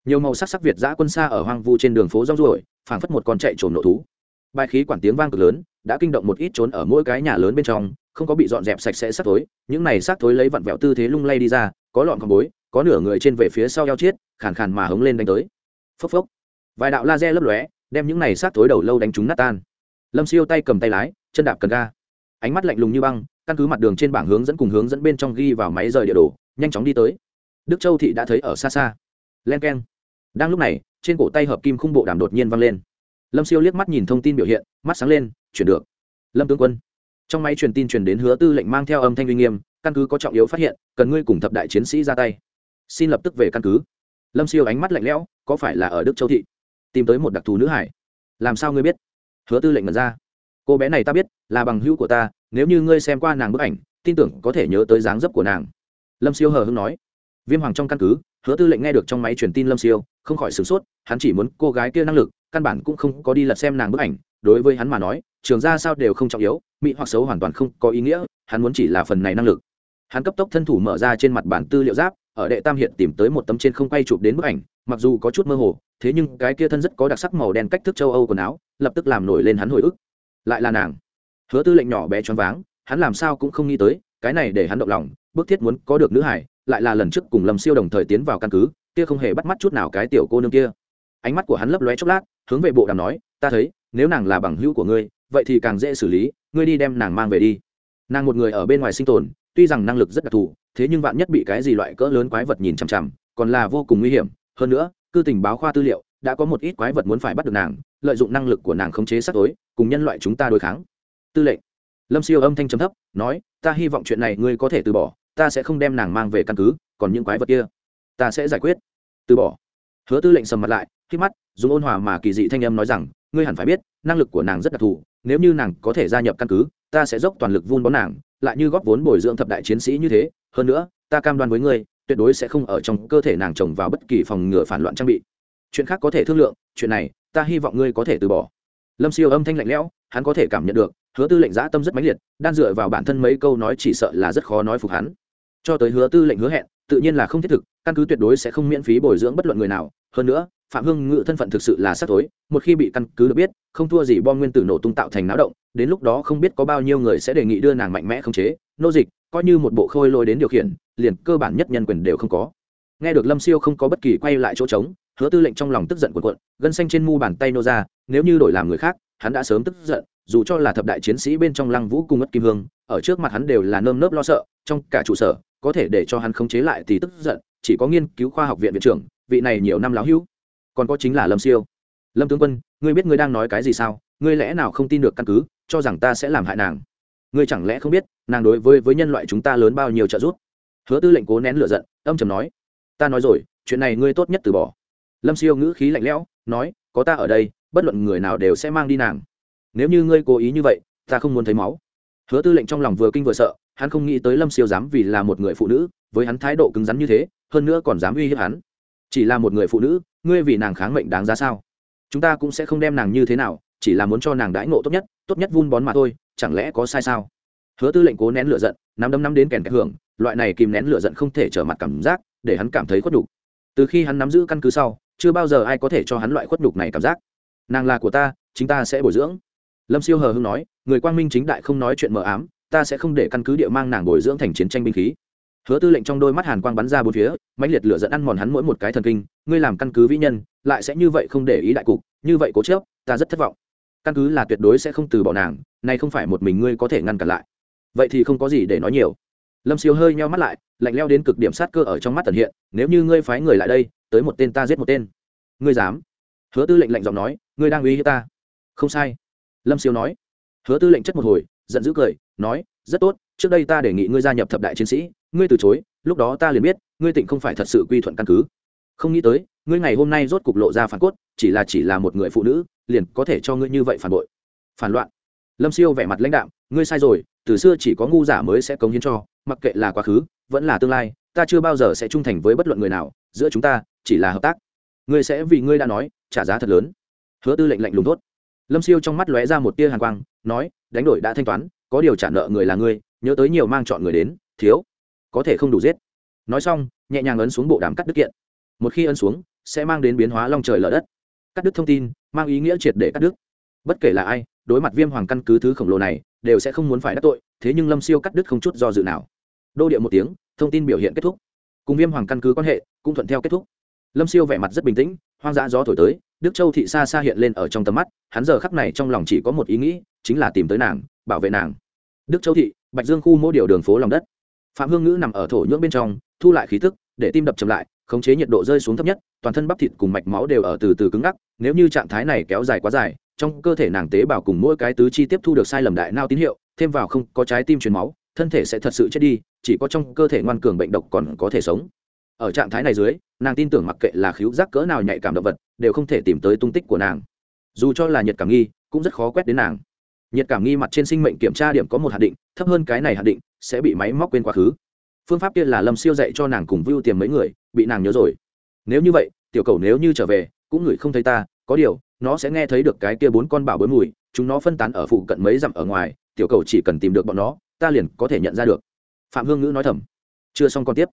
nhiều màu sắc sắc việt giã quân xa ở hoang vu trên đường phố rong ruổi, phảng phất một con chạy trồn nộ thú. Bài khí quản tiếng vang cực lớn, đã kinh động một ít trốn ở mỗi cái nhà lớn bên trong, không có bị dọn dẹp sạch sẽ sắc thối, những này sắc thối lấy vặn vẹo tư thế lung lay đi ra, có lọn con bối, có nửa người trên về phía sau eo chiết, khàn khàn mà hống lên đánh tới. Phốc phốc. Vài đạo laser lấp lóe đem những này sát thối đầu lâu đánh chúng nát tan. Lâm siêu tay cầm tay lái, chân đạp cần ga. Ánh mắt lạnh lùng như băng, căn cứ mặt đường trên bảng hướng dẫn cùng hướng dẫn bên trong ghi vào máy rời địa đồ, nhanh chóng đi tới. Đức châu thị đã thấy ở xa xa. Len k e n đang lúc này, trên cổ tay hợp kim khung bộ đàm đột nhiên văng lên. Lâm siêu liếc mắt nhìn thông tin biểu hiện, mắt sáng lên, chuyển được. Lâm tướng quân. Trong máy truyền tin truyền đến hứa tư lệnh mang theo âm thanh uy nghiêm, căn cứ có trọng yếu phát hiện, cần ngươi cùng thập đại chiến sĩ ra tay. Xin lập tức về căn cứ. Lâm siêu ánh mắt lạnh lẽo, có phải là ở đức châu thị? Tìm tới một đặc thù nữ hải. Làm sao ngươi biết? Hứa tư lệnh mật ra. Cô bé này ta biết, là bằng hữu của ta, nếu như ngươi xem qua nàng bức ảnh, tin tưởng có thể nhớ tới dáng dấp của nàng. Lâm siêu hờ hưng nói. Viêm hoàng trong căn cứ, hứa tư lệnh nghe được trong máy truyền tin lâm siêu, không khỏi sửng sốt, hắn chỉ muốn cô gái kia năng lực, căn bản cũng không có đi lật xem nàng bức ảnh. Đối với hắn mà nói, trường ra sao đều không trọng yếu mỹ hoặc xấu hoàn toàn không có ý nghĩa, hắn muốn chỉ là phần này năng lực. Hắn cấp tốc thân thủ mở ra trên mặt bản tư liệu giáp ở đệ tam hiện tìm tới một tấm trên không quay chụp đến bức ảnh, mặc dù có chút mơ hồ, thế nhưng cái kia thân rất có đặc sắc màu đen cách thức châu âu quần áo, lập tức làm nổi lên hắn hồi ức. Lại là nàng. Hứa tư lệnh nhỏ bé choáng váng, hắn làm sao cũng không nghĩ tới, cái này để hắn động lòng, bức thiết muốn có được nữ hải, lại là lần trước cùng lâm siêu đồng thời tiến vào căn cứ, kia không hề bắt mắt chút nào cái tiểu cô nương kia. Ánh mắt của hắn lấp lóe chốc lát, hướng về bộ đàm nói, ta thấy, nếu nàng là bằng hữu của ngươi, vậy thì càng dễ xử lý, ngươi đi đem nàng mang về đi. Nàng một người ở bên ngoài sinh tồn, tuy rằng năng lực rất đặc thù thế nhưng vạn nhất bị cái gì loại cỡ lớn quái vật nhìn chằm chằm, còn là vô cùng nguy hiểm. Hơn nữa, cư tình báo khoa tư liệu đã có một ít quái vật muốn phải bắt được nàng, lợi dụng năng lực của nàng khống chế sắc tối, cùng nhân loại chúng ta đối kháng. Tư lệnh. Lâm siêu âm thanh trầm thấp, nói, ta hy vọng chuyện này ngươi có thể từ bỏ, ta sẽ không đem nàng mang về căn cứ, còn những quái vật kia, ta sẽ giải quyết. Từ bỏ. Hứa tư lệnh sầm mặt lại khi mắt, dùng ôn hòa mà kỳ dị thanh âm nói rằng, ngươi hẳn phải biết, năng lực của nàng rất đặc thù, nếu như nàng có thể gia nhập căn cứ ta sẽ dốc toàn lực vun bón nàng, lại như góp vốn bồi dưỡng thập đại chiến sĩ như thế, hơn nữa, ta cam đoan với ngươi, tuyệt đối sẽ không ở trong cơ thể nàng trồng vào bất kỳ phòng ngừa phản loạn trang bị. Chuyện khác có thể thương lượng, chuyện này, ta hy vọng ngươi có thể từ bỏ. Lâm siêu âm thanh lạnh lẽo, hắn có thể cảm nhận được, hứa tư lệnh giã tâm rất mãnh liệt, đan dựa vào bản thân mấy câu nói chỉ sợ là rất khó nói phục hắn. Cho tới hứa tư lệnh hứa hẹn, tự nhiên là không thiết thực, căn cứ tuyệt đối sẽ không miễn phí bồi dưỡng bất luận người nào, hơn nữa phạm hương ngự thân phận thực sự là sắc tối, một khi bị căn cứ được biết, không thua gì bom nguyên tử nổ tung tạo thành náo động, đến lúc đó không biết có bao nhiêu người sẽ đề nghị đưa nàng mạnh mẽ khống chế. Nô dịch, coi như một bộ khôi lôi đến điều khiển, liền cơ bản nhất nhân quyền đều không có. Nghe được lâm siêu không có bất kỳ quay lại chỗ trống, hứa tư lệnh trong lòng tức giận cuộn cuộn, gân xanh trên mu bàn tay nô ra, nếu như đổi làm người khác, hắn đã sớm tức giận, dù cho là thập đại chiến sĩ bên trong lăng vũ cung mất kim hương, ở trước mặt hắn đều là nơm nớp lo sợ, trong cả trụ sở, có thể để cho hắn khống chế lại thì tức giận, chỉ có nghiên cứu khoa học viện viện trưởng, vị này nhiều năm láo hữu còn có chính là lâm siêu lâm tướng quân ngươi biết ngươi đang nói cái gì sao ngươi lẽ nào không tin được căn cứ cho rằng ta sẽ làm hại nàng ngươi chẳng lẽ không biết nàng đối với với nhân loại chúng ta lớn bao nhiêu trợ giúp hứa tư lệnh cố nén lửa giận âm trầm nói ta nói rồi chuyện này ngươi tốt nhất từ bỏ lâm siêu ngữ khí lạnh lẽo nói có ta ở đây bất luận người nào đều sẽ mang đi nàng nếu như ngươi cố ý như vậy ta không muốn thấy máu hứa tư lệnh trong lòng vừa kinh vừa sợ hắn không nghĩ tới lâm siêu dám vì là một người phụ nữ với hắn thái độ cứng rắn như thế hơn nữa còn dám uy hiếp hắn chỉ là một người phụ nữ, ngươi vì nàng kháng mệnh đáng giá sao? Chúng ta cũng sẽ không đem nàng như thế nào, chỉ là muốn cho nàng đãi ngộ tốt nhất tốt nhất vun bón mà thôi, chẳng lẽ có sai sao? Hứa tư lệnh cố nén lửa giận, nắm đấm nắm đến kèn kẹt hưởng, loại này kìm nén lửa giận không thể trở mặt cảm giác, để hắn cảm thấy khuất nhục. Từ khi hắn nắm giữ căn cứ sau, chưa bao giờ ai có thể cho hắn loại khuất nhục này cảm giác. Nàng là của ta, chính ta sẽ bồi dưỡng. Lâm siêu hờ hưng nói, người quang minh chính đại không nói chuyện mờ ám, ta sẽ không để căn cứ địa mang nàng bồi dưỡng thành chiến tranh binh khí hứa tư lệnh trong đôi mắt hàn quang bắn ra bốn phía, mãnh liệt lửa dẫn ăn mòn hắn mỗi một cái thần kinh, ngươi làm căn cứ vĩ nhân, lại sẽ như vậy không để ý đại cục, như vậy cố chớp ta rất thất vọng. Căn cứ là tuyệt đối sẽ không từ bỏ nàng này không phải một mình ngươi có thể ngăn cản lại. Vậy thì không có gì để nói nhiều. Lâm siêu hơi nheo mắt lại, lạnh leo đến cực điểm sát cơ ở trong mắt tần hiện, nếu như ngươi phái người lại đây, tới một tên ta giết một tên. Ngươi dám? Hứa tư lệnh lạnh giọng nói, ngươi đang uy hiếp ta. Không sai. Lâm siêu nói. Hứa tư lệnh chất một hồi, giận dữ cười, nói, rất tốt, trước đây ta đề nghị ngươi gia nhập thập đại chiến sĩ ngươi từ chối, lúc đó ta liền biết, ngươi tịnh không phải thật sự quy thuận căn cứ. Không nghĩ tới, ngươi ngày hôm nay rốt cục lộ ra phản cốt, chỉ là chỉ là một người phụ nữ, liền có thể cho ngươi như vậy phản bội. Phản loạn. Lâm siêu vẻ mặt lãnh đạm, ngươi sai rồi, từ xưa chỉ có ngu giả mới sẽ cống hiến cho, mặc kệ là quá khứ, vẫn là tương lai, ta chưa bao giờ sẽ trung thành với bất luận người nào, giữa chúng ta, chỉ là hợp tác. Ngươi sẽ vì ngươi đã nói, trả giá thật lớn. Hứa tư lệnh lạnh lùng tốt lâm siêu trong mắt lóe ra một tia hàn quang, nói, đánh đổi đã thanh toán, có điều trả nợ người là ngươi, nhớ tới nhiều mang chọn người đến, thiếu có thể không đủ giết. Nói xong, nhẹ nhàng ấn xuống bộ đàm cắt đứt kiện. Một khi ấn xuống, sẽ mang đến biến hóa long trời lở đất. Cắt đứt thông tin, mang ý nghĩa triệt để cắt đứt. Bất kể là ai, đối mặt viêm hoàng căn cứ thứ khổng lồ này, đều sẽ không muốn phải đắc tội, thế nhưng lâm siêu cắt đứt không chút do dự nào. Đô địa một tiếng, thông tin biểu hiện kết thúc. Cùng viêm hoàng căn cứ quan hệ, cũng thuận theo kết thúc. Lâm siêu vẻ mặt rất bình tĩnh, hoang dã gió thổi tới, đức châu thị xa xa hiện lên ở trong tầm mắt, hắn giờ khắc này trong lòng chỉ có một ý nghĩ, chính là tìm tới nàng, bảo vệ nàng. Đức châu thị, bạch dương khu mô điều đường phố lòng đất phạm hương ngữ nằm ở thổ nhưỡng bên trong, thu lại khí thức để tim đập chậm lại, khống chế nhiệt độ rơi xuống thấp nhất, toàn thân bắp thịt cùng mạch máu đều ở từ từ cứng ngắc, nếu như trạng thái này kéo dài quá dài, trong cơ thể nàng tế bào cùng mỗi cái tứ chi tiếp thu được sai lầm đại nao tín hiệu, thêm vào không có trái tim truyền máu, thân thể sẽ thật sự chết đi, chỉ có trong cơ thể ngoan cường bệnh độc còn có thể sống. Ở trạng thái này dưới, nàng tin tưởng mặc kệ là khíu giác cỡ nào nhạy cảm động vật, đều không thể tìm tới tung tích của nàng. Dù cho là nhiệt cảm nghi, cũng rất khó quét đến nàng nhiệt cảm nghi mặt trên sinh mệnh kiểm tra điểm có một hạt định, thấp hơn cái này hạt định, sẽ bị máy móc quên quá khứ. Phương pháp kia là lâm siêu dạy cho nàng cùng vưu tiềm mấy người, bị nàng nhớ rồi. Nếu như vậy, tiểu cầu nếu như trở về, cũng ngửi không thấy ta, có điều, nó sẽ nghe thấy được cái kia bốn con bảo bối mùi, chúng nó phân tán ở phụ cận mấy dặm ở ngoài, tiểu cầu chỉ cần tìm được bọn nó, ta liền có thể nhận ra được. Phạm hương ngữ nói thầm. Chưa xong còn tiếp.